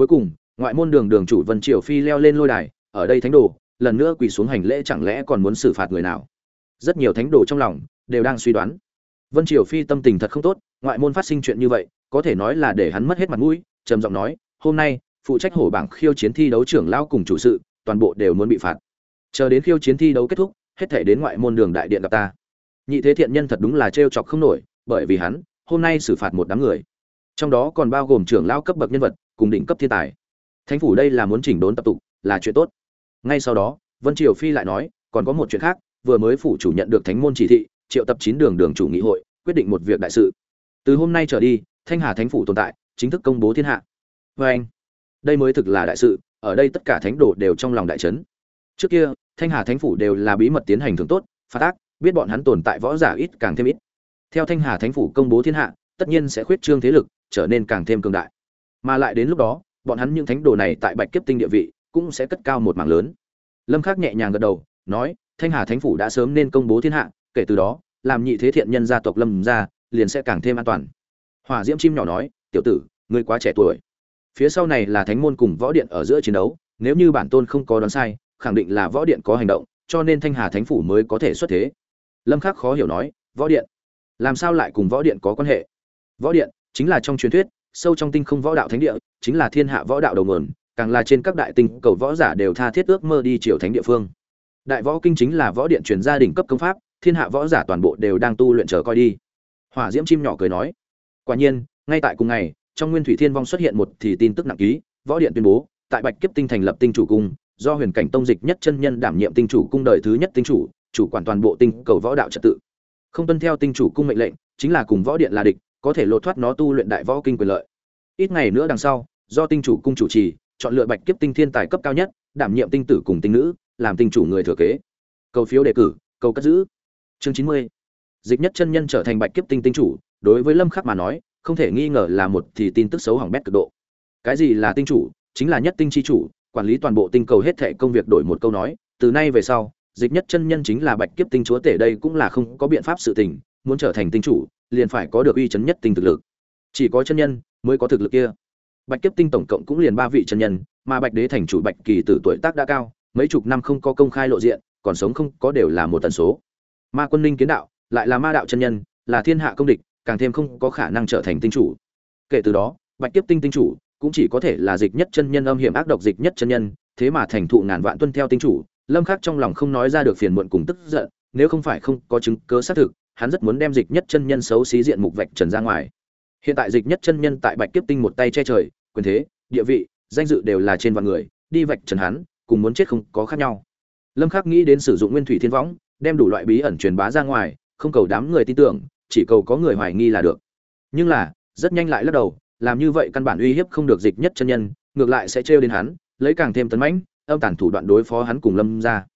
cuối cùng, ngoại môn đường đường chủ vân triều phi leo lên lôi đài, ở đây thánh đồ, lần nữa quỳ xuống hành lễ chẳng lẽ còn muốn xử phạt người nào? Rất nhiều thánh đồ trong lòng đều đang suy đoán. Vân triều phi tâm tình thật không tốt, ngoại môn phát sinh chuyện như vậy, có thể nói là để hắn mất hết mặt mũi, trầm giọng nói, hôm nay, phụ trách hổ bảng khiêu chiến thi đấu trưởng lão cùng chủ sự, toàn bộ đều muốn bị phạt. Chờ đến khiêu chiến thi đấu kết thúc, hết thể đến ngoại môn đường đại điện gặp ta. Nhị thế thiện nhân thật đúng là trêu chọc không nổi, bởi vì hắn hôm nay xử phạt một đám người. Trong đó còn bao gồm trưởng lão cấp bậc nhân vật cùng đỉnh cấp thiên tài. Thánh phủ đây là muốn chỉnh đốn tập tục, là chuyện tốt. Ngay sau đó, vân triều phi lại nói, còn có một chuyện khác, vừa mới phủ chủ nhận được thánh môn chỉ thị, triệu tập chín đường đường chủ nghị hội, quyết định một việc đại sự. Từ hôm nay trở đi, thanh hà thánh phủ tồn tại, chính thức công bố thiên hạ. Vê anh, đây mới thực là đại sự, ở đây tất cả thánh đồ đều trong lòng đại trấn trước kia, thanh hà thánh phủ đều là bí mật tiến hành thường tốt phát ác, biết bọn hắn tồn tại võ giả ít càng thêm ít. Theo thanh hà thánh phủ công bố thiên hạ, tất nhiên sẽ khuyết trương thế lực, trở nên càng thêm cường đại mà lại đến lúc đó, bọn hắn những thánh đồ này tại bạch kiếp tinh địa vị cũng sẽ cất cao một mảng lớn. Lâm khắc nhẹ nhàng gật đầu, nói, thanh hà thánh phủ đã sớm nên công bố thiên hạ, kể từ đó, làm nhị thế thiện nhân gia tộc lâm gia liền sẽ càng thêm an toàn. Hỏa diễm chim nhỏ nói, tiểu tử, ngươi quá trẻ tuổi. Phía sau này là thánh môn cùng võ điện ở giữa chiến đấu, nếu như bản tôn không có đoán sai, khẳng định là võ điện có hành động, cho nên thanh hà thánh phủ mới có thể xuất thế. Lâm khắc khó hiểu nói, võ điện? Làm sao lại cùng võ điện có quan hệ? Võ điện chính là trong truyền thuyết sâu trong tinh không võ đạo thánh địa, chính là thiên hạ võ đạo đầu nguồn, càng là trên các đại tinh cầu võ giả đều tha thiết ước mơ đi triều thánh địa phương. Đại võ kinh chính là võ điện truyền gia đình cấp công pháp, thiên hạ võ giả toàn bộ đều đang tu luyện chờ coi đi. Hỏa diễm chim nhỏ cười nói, quả nhiên, ngay tại cùng ngày, trong nguyên thủy thiên vong xuất hiện một thì tin tức nặng ký, võ điện tuyên bố, tại bạch kiếp tinh thành lập tinh chủ cung, do huyền cảnh tông dịch nhất chân nhân đảm nhiệm tinh chủ cung đời thứ nhất tinh chủ chủ quản toàn bộ tinh cầu võ đạo trật tự. Không tuân theo tinh chủ cung mệnh lệnh, chính là cùng võ điện là địch có thể lột thoát nó tu luyện đại võ kinh quyền lợi. Ít ngày nữa đằng sau, do tinh chủ cung chủ trì, chọn lựa bạch kiếp tinh thiên tài cấp cao nhất, đảm nhiệm tinh tử cùng tinh nữ, làm tinh chủ người thừa kế. Cầu phiếu đề cử, cầu cất giữ. Chương chín mươi. Dịch nhất chân nhân trở thành bạch kiếp tinh tinh chủ, đối với lâm khắc mà nói, không thể nghi ngờ là một thì tin tức xấu hỏng bét cực độ. Cái gì là tinh chủ? Chính là nhất tinh chi chủ, quản lý toàn bộ tinh cầu hết thảy công việc đổi một câu nói, từ nay về sau, dịch nhất chân nhân chính là bạch kiếp tinh chúa tể đây cũng là không có biện pháp sự tình, muốn trở thành tinh chủ liền phải có được uy chấn nhất tinh thực lực. Chỉ có chân nhân mới có thực lực kia. Bạch kiếp tinh tổng cộng cũng liền ba vị chân nhân, mà bạch đế thành chủ bạch kỳ tử tuổi tác đã cao, mấy chục năm không có công khai lộ diện, còn sống không có đều là một tần số. Ma quân ninh kiến đạo, lại là ma đạo chân nhân, là thiên hạ công địch, càng thêm không có khả năng trở thành tinh chủ. Kể từ đó, bạch kiếp tinh tinh chủ cũng chỉ có thể là dịch nhất chân nhân âm hiểm ác độc dịch nhất chân nhân, thế mà thành thụ ngàn vạn tuân theo tinh chủ, lâm khắc trong lòng không nói ra được phiền muộn cùng tức giận, nếu không phải không có chứng cứ xác thực hắn rất muốn đem dịch nhất chân nhân xấu xí diện mục vạch trần ra ngoài. Hiện tại dịch nhất chân nhân tại bạch kiếp tinh một tay che trời, quyền thế, địa vị, danh dự đều là trên vạn người, đi vạch trần hắn, cùng muốn chết không có khác nhau. Lâm khắc nghĩ đến sử dụng nguyên thủy thiên võng, đem đủ loại bí ẩn truyền bá ra ngoài, không cầu đám người tin tưởng, chỉ cầu có người hoài nghi là được. Nhưng là, rất nhanh lại lắc đầu, làm như vậy căn bản uy hiếp không được dịch nhất chân nhân, ngược lại sẽ trêu đến hắn, lấy càng thêm tấn mãnh, âm tản thủ đoạn đối phó hắn cùng lâm ra.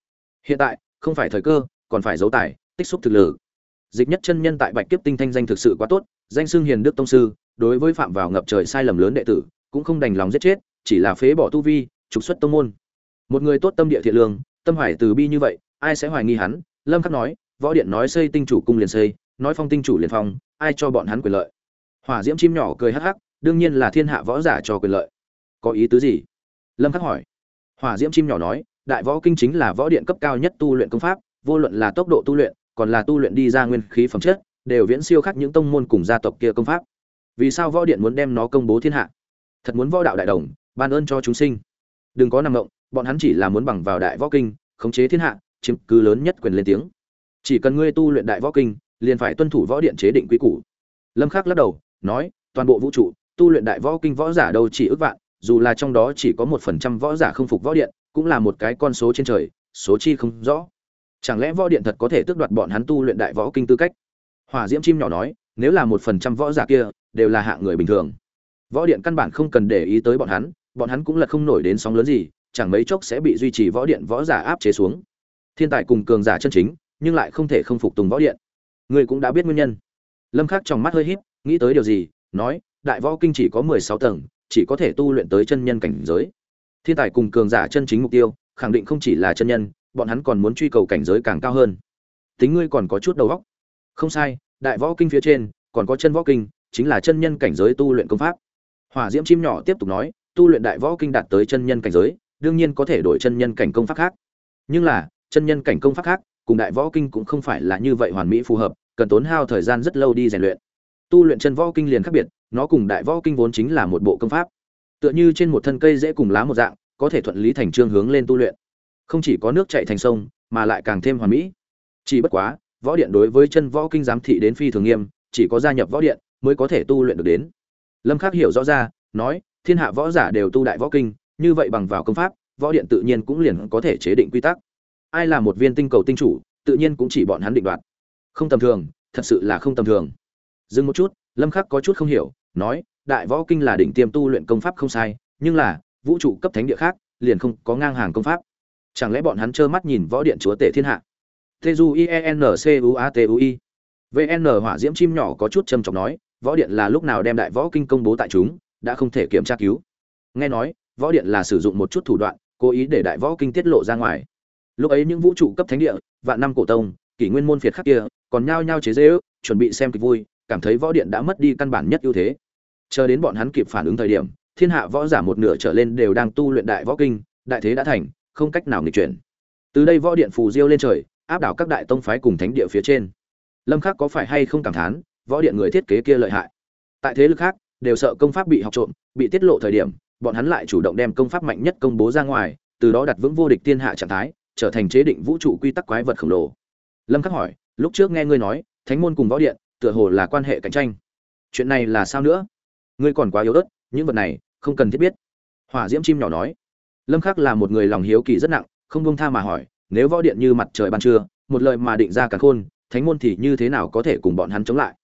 Hiện tại, không phải thời cơ, còn phải giấu tài tích xúc thực lực dịch nhất chân nhân tại bạch kiếp tinh thanh danh thực sự quá tốt, danh xưng hiền đức tông sư, đối với phạm vào ngập trời sai lầm lớn đệ tử, cũng không đành lòng giết chết, chỉ là phế bỏ tu vi, trục xuất tông môn. Một người tốt tâm địa thiện lương, tâm hoài từ bi như vậy, ai sẽ hoài nghi hắn? Lâm khắc nói, võ điện nói xây tinh chủ cung liền xây, nói phong tinh chủ liền phong, ai cho bọn hắn quyền lợi? Hỏa diễm chim nhỏ cười hắc hắc, đương nhiên là thiên hạ võ giả cho quyền lợi. Có ý tứ gì? Lâm khắc hỏi. Hỏa diễm chim nhỏ nói, đại võ kinh chính là võ điện cấp cao nhất tu luyện công pháp, vô luận là tốc độ tu luyện còn là tu luyện đi ra nguyên khí phẩm chất, đều viễn siêu khác những tông môn cùng gia tộc kia công pháp. Vì sao võ điện muốn đem nó công bố thiên hạ? Thật muốn võ đạo đại đồng, ban ơn cho chúng sinh. Đừng có nằm ngộng bọn hắn chỉ là muốn bằng vào đại võ kinh, khống chế thiên hạ, chiếm cứ lớn nhất quyền lên tiếng. Chỉ cần ngươi tu luyện đại võ kinh, liền phải tuân thủ võ điện chế định quy củ. Lâm khắc lắc đầu, nói, toàn bộ vũ trụ, tu luyện đại võ kinh võ giả đâu chỉ ước vạn, dù là trong đó chỉ có một phần trăm võ giả không phục võ điện, cũng là một cái con số trên trời, số chi không rõ chẳng lẽ võ điện thật có thể tước đoạt bọn hắn tu luyện đại võ kinh tư cách? Hỏa diễm chim nhỏ nói, nếu là một phần trăm võ giả kia, đều là hạng người bình thường. Võ điện căn bản không cần để ý tới bọn hắn bọn hắn cũng là không nổi đến sóng lớn gì, chẳng mấy chốc sẽ bị duy trì võ điện võ giả áp chế xuống. Thiên tài cùng cường giả chân chính, nhưng lại không thể không phục tùng võ điện. Người cũng đã biết nguyên nhân. Lâm khắc trong mắt hơi híp, nghĩ tới điều gì, nói, đại võ kinh chỉ có 16 tầng, chỉ có thể tu luyện tới chân nhân cảnh giới. Thiên tài cùng cường giả chân chính mục tiêu, khẳng định không chỉ là chân nhân bọn hắn còn muốn truy cầu cảnh giới càng cao hơn. Tính ngươi còn có chút đầu óc. Không sai, đại võ kinh phía trên, còn có chân võ kinh, chính là chân nhân cảnh giới tu luyện công pháp. Hỏa diễm chim nhỏ tiếp tục nói, tu luyện đại võ kinh đạt tới chân nhân cảnh giới, đương nhiên có thể đổi chân nhân cảnh công pháp khác. Nhưng là, chân nhân cảnh công pháp khác, cùng đại võ kinh cũng không phải là như vậy hoàn mỹ phù hợp, cần tốn hao thời gian rất lâu đi rèn luyện. Tu luyện chân võ kinh liền khác biệt, nó cùng đại võ kinh vốn chính là một bộ công pháp. Tựa như trên một thân cây dễ cùng lá một dạng, có thể thuận lý thành trương hướng lên tu luyện không chỉ có nước chảy thành sông, mà lại càng thêm hoàn mỹ. Chỉ bất quá, võ điện đối với chân võ kinh giám thị đến phi thường nghiêm, chỉ có gia nhập võ điện mới có thể tu luyện được đến. Lâm khắc hiểu rõ ra, nói, thiên hạ võ giả đều tu đại võ kinh, như vậy bằng vào công pháp, võ điện tự nhiên cũng liền có thể chế định quy tắc. Ai là một viên tinh cầu tinh chủ, tự nhiên cũng chỉ bọn hắn định đoạt. Không tầm thường, thật sự là không tầm thường. Dừng một chút, lâm khắc có chút không hiểu, nói, đại võ kinh là đỉnh tiêm tu luyện công pháp không sai, nhưng là, vũ trụ cấp thánh địa khác, liền không có ngang hàng công pháp chẳng lẽ bọn hắn trơ mắt nhìn võ điện chúa tể thiên hạ? T du i e n c u a t u i. Vn hỏa diễm chim nhỏ có chút trầm trọng nói, võ điện là lúc nào đem đại võ kinh công bố tại chúng, đã không thể kiểm tra cứu. Nghe nói, võ điện là sử dụng một chút thủ đoạn, cố ý để đại võ kinh tiết lộ ra ngoài. Lúc ấy những vũ trụ cấp thánh địa, vạn năm cổ tông, kỷ nguyên môn phiệt khác kia, còn nhao nhao chế dễ ước chuẩn bị xem kịch vui, cảm thấy võ điện đã mất đi căn bản nhất ưu thế. Chờ đến bọn hắn kịp phản ứng thời điểm, thiên hạ võ giả một nửa trở lên đều đang tu luyện đại võ kinh, đại thế đã thành không cách nào nghịch chuyển. Từ đây võ điện phù diêu lên trời, áp đảo các đại tông phái cùng thánh địa phía trên. Lâm khắc có phải hay không cảm thán, võ điện người thiết kế kia lợi hại? Tại thế lực khác, đều sợ công pháp bị học trộm, bị tiết lộ thời điểm, bọn hắn lại chủ động đem công pháp mạnh nhất công bố ra ngoài, từ đó đặt vững vô địch thiên hạ trạng thái, trở thành chế định vũ trụ quy tắc quái vật khổng lồ. Lâm khắc hỏi, lúc trước nghe ngươi nói, thánh môn cùng võ điện, tựa hồ là quan hệ cạnh tranh. Chuyện này là sao nữa? Ngươi còn quá yếu ớt, những vật này, không cần thiết biết. Hỏa diễm chim nhỏ nói lâm khắc là một người lòng hiếu kỳ rất nặng, không buông tha mà hỏi, nếu võ điện như mặt trời ban trưa, một lời mà định ra cả khôn, thánh môn thì như thế nào có thể cùng bọn hắn chống lại?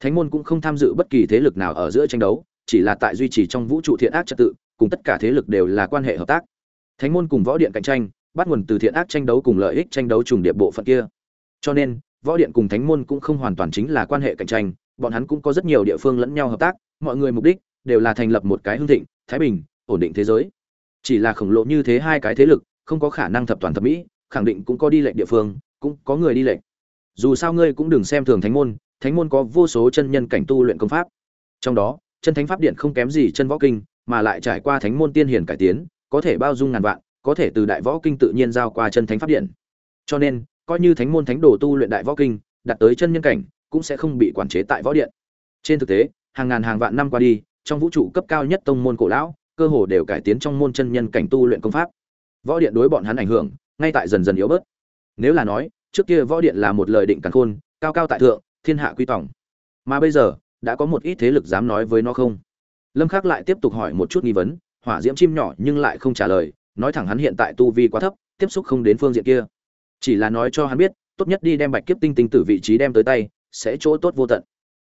Thánh môn cũng không tham dự bất kỳ thế lực nào ở giữa tranh đấu, chỉ là tại duy trì trong vũ trụ thiện ác trật tự, cùng tất cả thế lực đều là quan hệ hợp tác. Thánh môn cùng võ điện cạnh tranh, bắt nguồn từ thiện ác tranh đấu cùng lợi ích tranh đấu trùng điệp bộ phận kia. Cho nên, võ điện cùng thánh môn cũng không hoàn toàn chính là quan hệ cạnh tranh, bọn hắn cũng có rất nhiều địa phương lẫn nhau hợp tác, mọi người mục đích đều là thành lập một cái hương thịnh, thái bình, ổn định thế giới chỉ là khổng lồ như thế hai cái thế lực, không có khả năng thập toàn thập mỹ, khẳng định cũng có đi lệnh địa phương, cũng có người đi lệnh. Dù sao ngươi cũng đừng xem thường thánh môn thánh môn có vô số chân nhân cảnh tu luyện công pháp. Trong đó, chân thánh pháp điện không kém gì chân võ kinh, mà lại trải qua thánh môn tiên hiển cải tiến, có thể bao dung ngàn vạn, có thể từ đại võ kinh tự nhiên giao qua chân thánh pháp điện. Cho nên, coi như thánh môn thánh đồ tu luyện đại võ kinh đặt tới chân nhân cảnh, cũng sẽ không bị quản chế tại võ điện. Trên thực tế, hàng ngàn hàng vạn năm qua đi, trong vũ trụ cấp cao nhất tông môn cổ lão cơ hồ đều cải tiến trong môn chân nhân cảnh tu luyện công pháp. Võ điện đối bọn hắn ảnh hưởng, ngay tại dần dần yếu bớt. Nếu là nói, trước kia võ điện là một lời định càn khôn, cao cao tại thượng, thiên hạ quy tổng mà bây giờ, đã có một ít thế lực dám nói với nó không? Lâm khắc lại tiếp tục hỏi một chút nghi vấn, hỏa diễm chim nhỏ nhưng lại không trả lời, nói thẳng hắn hiện tại tu vi quá thấp, tiếp xúc không đến phương diện kia. Chỉ là nói cho hắn biết, tốt nhất đi đem bạch kiếp tinh tinh tử vị trí đem tới tay, sẽ chỗ tốt vô tận.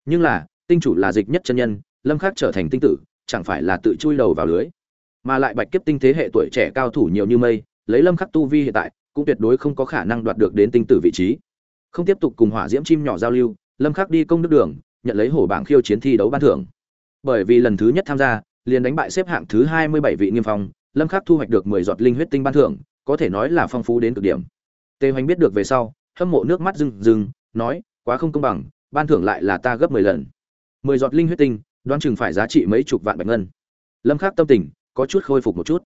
Nhưng là, tinh chủ là dịch nhất chân nhân, lâm khắc trở thành tinh tử chẳng phải là tự chui đầu vào lưới. Mà lại bạch kiếp tinh thế hệ tuổi trẻ cao thủ nhiều như mây, lấy lâm khắc tu vi hiện tại, cũng tuyệt đối không có khả năng đoạt được đến tinh tử vị trí. Không tiếp tục cùng hỏa diễm chim nhỏ giao lưu, lâm khắc đi công đức đường, nhận lấy hổ bảng khiêu chiến thi đấu ban thưởng. Bởi vì lần thứ nhất tham gia, liền đánh bại xếp hạng thứ 27 vị nghiêm phong, lâm khắc thu hoạch được 10 giọt linh huyết tinh ban thưởng, có thể nói là phong phú đến cực điểm. Tề hoành biết được về sau, hâm mộ nước mắt rưng rưng, nói, quá không công bằng, ban thưởng lại là ta gấp 10 lần. 10 giọt linh huyết tinh đoán chừng phải giá trị mấy chục vạn bạch ngân. Lâm khắc tâm tình có chút khôi phục một chút.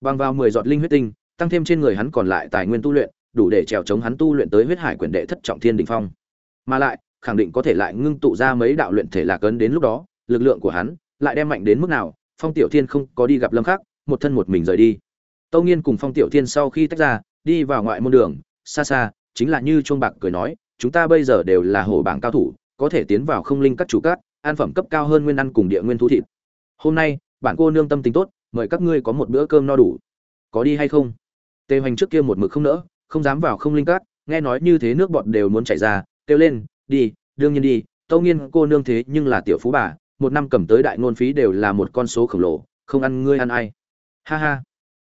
Bằng vào 10 giọt linh huyết tinh, tăng thêm trên người hắn còn lại tài nguyên tu luyện, đủ để trèo chống hắn tu luyện tới huyết hải quyền đệ thất trọng thiên đỉnh phong. Mà lại, khẳng định có thể lại ngưng tụ ra mấy đạo luyện thể lạc ấn đến lúc đó, lực lượng của hắn lại đem mạnh đến mức nào, phong tiểu thiên không có đi gặp lâm khắc, một thân một mình rời đi. Tâu nghiên cùng phong tiểu thiên sau khi tách ra, đi vào ngoại môn đường, xa xa, chính là như chuông bạc cười nói, chúng ta bây giờ đều là hổ bảng cao thủ, có thể tiến vào không linh các chủ cát an phẩm cấp cao hơn nguyên ăn cùng địa nguyên thú thịt. Hôm nay bản cô nương tâm tính tốt, mời các ngươi có một bữa cơm no đủ. Có đi hay không? Tề hoành trước kia một mực không nỡ, không dám vào không linh cát, nghe nói như thế nước bọt đều muốn chảy ra, kêu lên, đi, đương nhiên đi, tâu nghiên cô nương thế nhưng là tiểu phú bà, một năm cầm tới đại ngôn phí đều là một con số khổng lồ, không ăn ngươi ăn ai. Ha ha.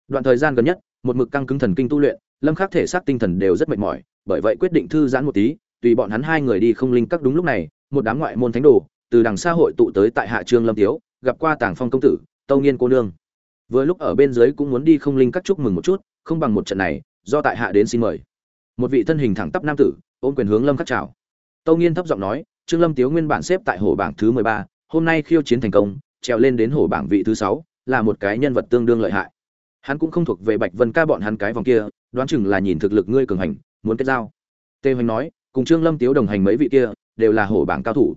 Đoạn thời gian gần nhất, một mực căng cứng thần kinh tu luyện, lâm khắc thể xác tinh thần đều rất mệt mỏi, bởi vậy quyết định thư giãn một tí, tùy bọn hắn hai người đi không linh các đúng lúc này, một đám ngoại môn thánh đồ từ đằng xa hội tụ tới tại hạ trương lâm tiếu, gặp qua tàng phong công tử, tâu nghiên cô nương. Vừa lúc ở bên dưới cũng muốn đi không linh các chúc mừng một chút, không bằng một trận này, do tại hạ đến xin mời. Một vị thân hình thẳng tắp nam tử, ôm quyền hướng lâm khắc chào. Tâu nghiên thấp giọng nói, trương lâm tiếu nguyên bản xếp tại hồ bảng thứ mười ba, hôm nay khiêu chiến thành công, trèo lên đến hồ bảng vị thứ sáu, là một cái nhân vật tương đương lợi hại. Hắn cũng không thuộc về bạch vân ca bọn hắn cái vòng kia, đoán chừng là nhìn thực lực ngươi cường hành, muốn kết giao. Tê hoành nói, cùng trương lâm tiếu đồng hành mấy vị kia, đều là hổ bảng cao thủ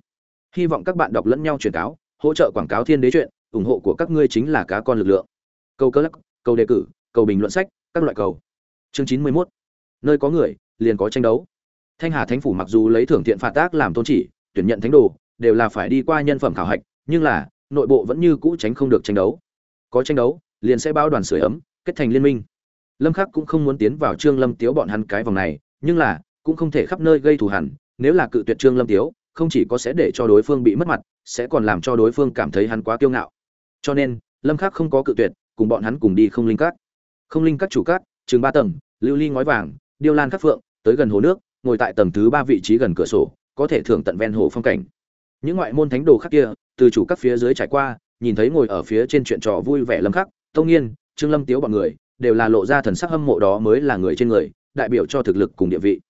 hy vọng các bạn đọc lẫn nhau truyền cáo, hỗ trợ quảng cáo thiên đế chuyện, ủng hộ của các ngươi chính là cá con lực lượng. Câu cơ lắc, câu đề cử, câu bình luận sách, các loại cầu chương chín mươi 91. nơi có người, liền có tranh đấu. Thanh hà thánh phủ mặc dù lấy thưởng thiện phạt tác làm tôn chỉ, tuyển nhận thánh đồ, đều là phải đi qua nhân phẩm khảo hạch, nhưng là, nội bộ vẫn như cũ tránh không được tranh đấu. Có tranh đấu, liền sẽ bao đoàn sưởi ấm, kết thành liên minh. Lâm khắc cũng không muốn tiến vào trương lâm tiếu bọn hắn cái vòng này, nhưng là, cũng không thể khắp nơi gây thù hằn, nếu là cự tuyệt trương lâm tiếu không chỉ có sẽ để cho đối phương bị mất mặt, sẽ còn làm cho đối phương cảm thấy hắn quá kiêu ngạo. Cho nên, lâm khắc không có cự tuyệt, cùng bọn hắn cùng đi không linh cát không linh cát chủ cát trường ba tầng, lưu ly ngói vàng, điêu lan khắc phượng, tới gần hồ nước, ngồi tại tầng thứ ba vị trí gần cửa sổ, có thể thưởng tận ven hồ phong cảnh. Những ngoại môn thánh đồ khác kia, từ chủ các phía dưới trải qua, nhìn thấy ngồi ở phía trên chuyện trò vui vẻ lâm khắc, tông nghiên, trương lâm tiếu bọn người, đều là lộ ra thần sắc hâm mộ đó mới là người trên người, đại biểu cho thực lực cùng địa vị.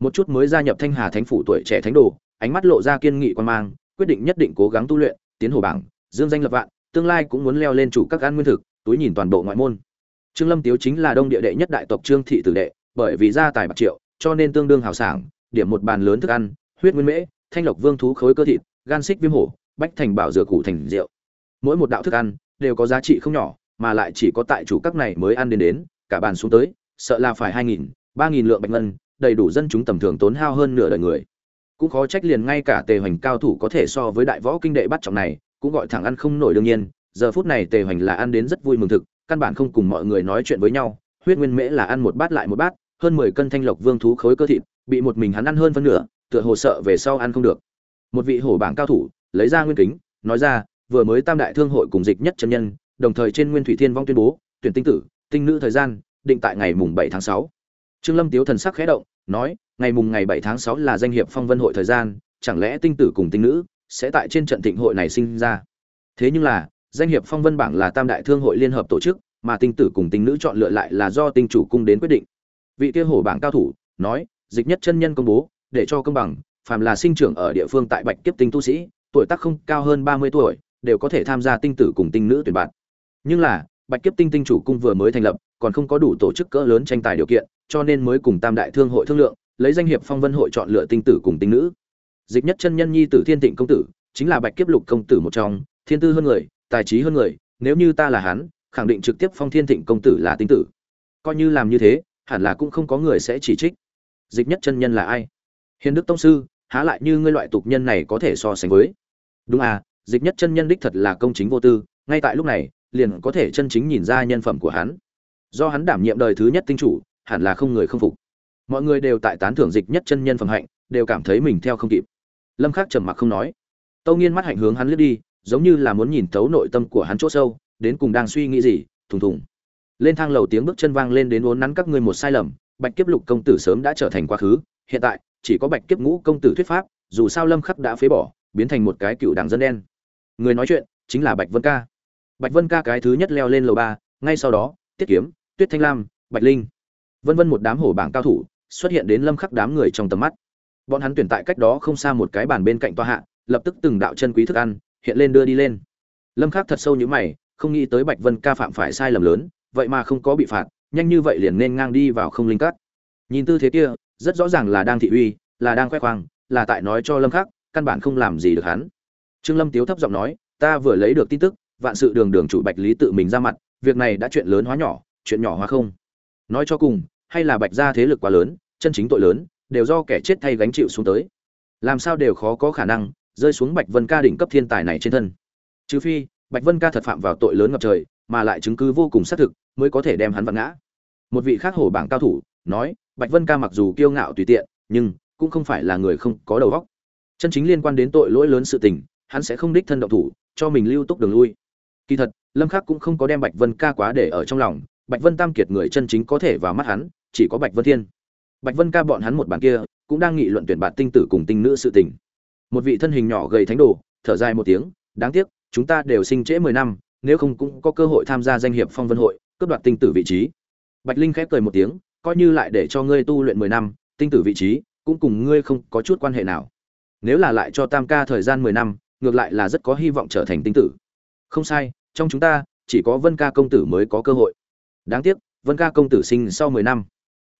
Một chút mới gia nhập thanh hà thánh phủ tuổi trẻ thánh đồ ánh mắt lộ ra kiên nghị quan mang, quyết định nhất định cố gắng tu luyện, tiến hồ bảng, dương danh lập vạn, tương lai cũng muốn leo lên chủ các an nguyên thực, túi nhìn toàn bộ ngoại môn. Trương lâm tiếu chính là đông địa đệ nhất đại tộc trương thị tử đệ, bởi vì gia tài bạc triệu, cho nên tương đương hào sảng, điểm một bàn lớn thức ăn, huyết nguyên mễ, thanh lộc vương thú khối cơ thịt, gan xích viêm hổ, bách thành bảo dừa củ thành rượu. Mỗi một đạo thức ăn đều có giá trị không nhỏ, mà lại chỉ có tại chủ các này mới ăn đến đến, cả bàn xuống tới, sợ là phải hai nghìn, ba nghìn lượng bạch ngân, đầy đủ dân chúng tầm thường tốn hao hơn nửa đời người cũng khó trách liền ngay cả tề hoành cao thủ có thể so với đại võ kinh đệ bắt trọng này, cũng gọi thẳng ăn không nổi đương nhiên. Giờ phút này tề hoành là ăn đến rất vui mừng thực, căn bản không cùng mọi người nói chuyện với nhau. Huyết nguyên mễ là ăn một bát lại một bát, hơn mười cân thanh lộc vương thú khối cơ thịt, bị một mình hắn ăn hơn phân nửa, tựa hồ sợ về sau ăn không được. Một vị hổ bảng cao thủ, lấy ra nguyên kính, nói ra, vừa mới tam đại thương hội cùng dịch nhất chân nhân, đồng thời trên nguyên thủy thiên vong tuyên bố, tuyển tinh tử, tinh nữ thời gian, định tại ngày mùng bảy tháng sáu. Trương lâm tiếu thần sắc khẽ động, nói ngày mùng ngày bảy tháng sáu là danh hiệp phong vân hội thời gian, chẳng lẽ tinh tử cùng tinh nữ sẽ tại trên trận thịnh hội này sinh ra? Thế nhưng là, danh hiệp phong vân bảng là tam đại thương hội liên hợp tổ chức, mà tinh tử cùng tinh nữ chọn lựa lại là do tinh chủ cung đến quyết định. Vị kia hổ bảng cao thủ, nói, dịch nhất chân nhân công bố, để cho công bằng, phàm là sinh trưởng ở địa phương tại bạch kiếp tinh tu sĩ, tuổi tác không cao hơn ba mươi tuổi, đều có thể tham gia tinh tử cùng tinh nữ tuyển bạn. Nhưng là, bạch kiếp tinh tinh chủ cung vừa mới thành lập, còn không có đủ tổ chức cỡ lớn tranh tài điều kiện, cho nên mới cùng tam đại thương hội thương lượng lấy danh hiệp phong vân hội chọn lựa tinh tử cùng tinh nữ. Dịch nhất chân nhân nhi tử thiên thịnh công tử, chính là bạch kiếp lục công tử một trong, thiên tư hơn người, tài trí hơn người, nếu như ta là hắn, khẳng định trực tiếp phong thiên thịnh công tử là tinh tử. Coi như làm như thế, hẳn là cũng không có người sẽ chỉ trích. Dịch nhất chân nhân là ai? Hiền đức tông sư, há lại như ngươi loại tục nhân này có thể so sánh với? Đúng à dịch nhất chân nhân đích thật là công chính vô tư, ngay tại lúc này, liền có thể chân chính nhìn ra nhân phẩm của hắn. Do hắn đảm nhiệm đời thứ nhất tinh chủ, hẳn là không người không phục mọi người đều tại tán thưởng dịch nhất chân nhân phẩm hạnh, đều cảm thấy mình theo không kịp. Lâm khắc trầm mặc không nói. Tâu nghiên mắt hạnh hướng hắn lướt đi, giống như là muốn nhìn thấu nội tâm của hắn chỗ sâu, đến cùng đang suy nghĩ gì, thùng thùng. Lên thang lầu tiếng bước chân vang lên đến uốn nắn các ngươi một sai lầm, bạch kiếp lục công tử sớm đã trở thành quá khứ, hiện tại, chỉ có bạch kiếp ngũ công tử thuyết pháp, dù sao lâm khắc đã phế bỏ, biến thành một cái cựu đảng dân đen. Người nói chuyện, chính là bạch vân ca. Bạch vân ca cái thứ nhất leo lên lầu ba, ngay sau đó, tiết kiếm, tuyết thanh lam, bạch linh. Vân vân một đám hổ bảng cao thủ xuất hiện đến lâm khắc đám người trong tầm mắt. Bọn hắn tuyển tại cách đó không xa một cái bàn bên cạnh toa hạ, lập tức từng đạo chân quý thức ăn hiện lên đưa đi lên. Lâm khắc thật sâu như mày, không nghĩ tới bạch vân ca phạm phải sai lầm lớn, vậy mà không có bị phạt, nhanh như vậy liền nên ngang đi vào không linh cát. Nhìn tư thế kia, rất rõ ràng là đang thị uy, là đang khoe khoang, là tại nói cho lâm khắc, căn bản không làm gì được hắn. Trương lâm tiếu thấp giọng nói, ta vừa lấy được tin tức, vạn sự đường đường chủ bạch lý tự mình ra mặt, việc này đã chuyện lớn hóa nhỏ, chuyện nhỏ hóa không. Nói cho cùng, hay là bạch gia thế lực quá lớn chân chính tội lớn, đều do kẻ chết thay gánh chịu xuống tới. Làm sao đều khó có khả năng rơi xuống bạch vân ca đỉnh cấp thiên tài này trên thân. Trừ phi, bạch vân ca thật phạm vào tội lớn ngập trời, mà lại chứng cứ vô cùng xác thực, mới có thể đem hắn vặn ngã. Một vị khác hổ bảng cao thủ nói, bạch vân ca mặc dù kiêu ngạo tùy tiện, nhưng cũng không phải là người không có đầu óc. Chân chính liên quan đến tội lỗi lớn sự tình, hắn sẽ không đích thân động thủ, cho mình lưu túc đường lui. Kỳ thật, lâm khắc cũng không có đem bạch vân ca quá để ở trong lòng, bạch vân tam kiệt người chân chính có thể vào mắt hắn, chỉ có bạch vân thiên bạch vân ca bọn hắn một bàn kia, cũng đang nghị luận tuyển bạn tinh tử cùng tinh nữ sự tình. Một vị thân hình nhỏ gầy thánh đồ, thở dài một tiếng, đáng tiếc, chúng ta đều sinh trễ mười năm, nếu không cũng có cơ hội tham gia danh hiệp phong vân hội, cướp đoạt tinh tử vị trí. Bạch linh khép cười một tiếng, coi như lại để cho ngươi tu luyện mười năm, tinh tử vị trí, cũng cùng ngươi không có chút quan hệ nào. Nếu là lại cho tam ca thời gian mười năm, ngược lại là rất có hy vọng trở thành tinh tử. Không sai, trong chúng ta, chỉ có vân ca công tử mới có cơ hội. Đáng tiếc, vân ca công tử sinh sau mười năm.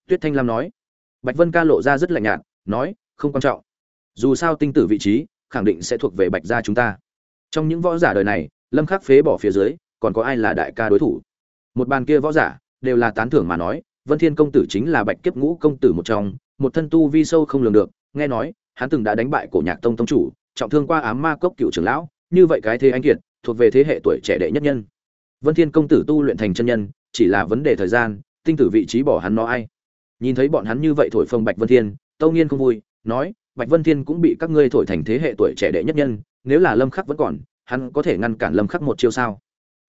Tuyết thanh lam nói bạch vân ca lộ ra rất lạnh nhạt, nói, không quan trọng. Dù sao tinh tử vị trí, khẳng định sẽ thuộc về bạch gia chúng ta. Trong những võ giả đời này, lâm khắc phế bỏ phía dưới, còn có ai là đại ca đối thủ? Một bàn kia võ giả, đều là tán thưởng mà nói, vân thiên công tử chính là bạch kiếp ngũ công tử một trong, một thân tu vi sâu không lường được. Nghe nói, hắn từng đã đánh bại cổ nhạc tông tông chủ, trọng thương qua ám ma cốc cựu trưởng lão, như vậy cái thế anh kiệt, thuộc về thế hệ tuổi trẻ đệ nhất nhân. Vân thiên công tử tu luyện thành chân nhân, chỉ là vấn đề thời gian, tinh tử vị trí bỏ hắn nó ai? Nhìn thấy bọn hắn như vậy thổi phồng bạch vân thiên, tâu nghiên không vui, nói, bạch vân thiên cũng bị các ngươi thổi thành thế hệ tuổi trẻ đệ nhất nhân, nếu là lâm khắc vẫn còn, hắn có thể ngăn cản lâm khắc một chiêu sao?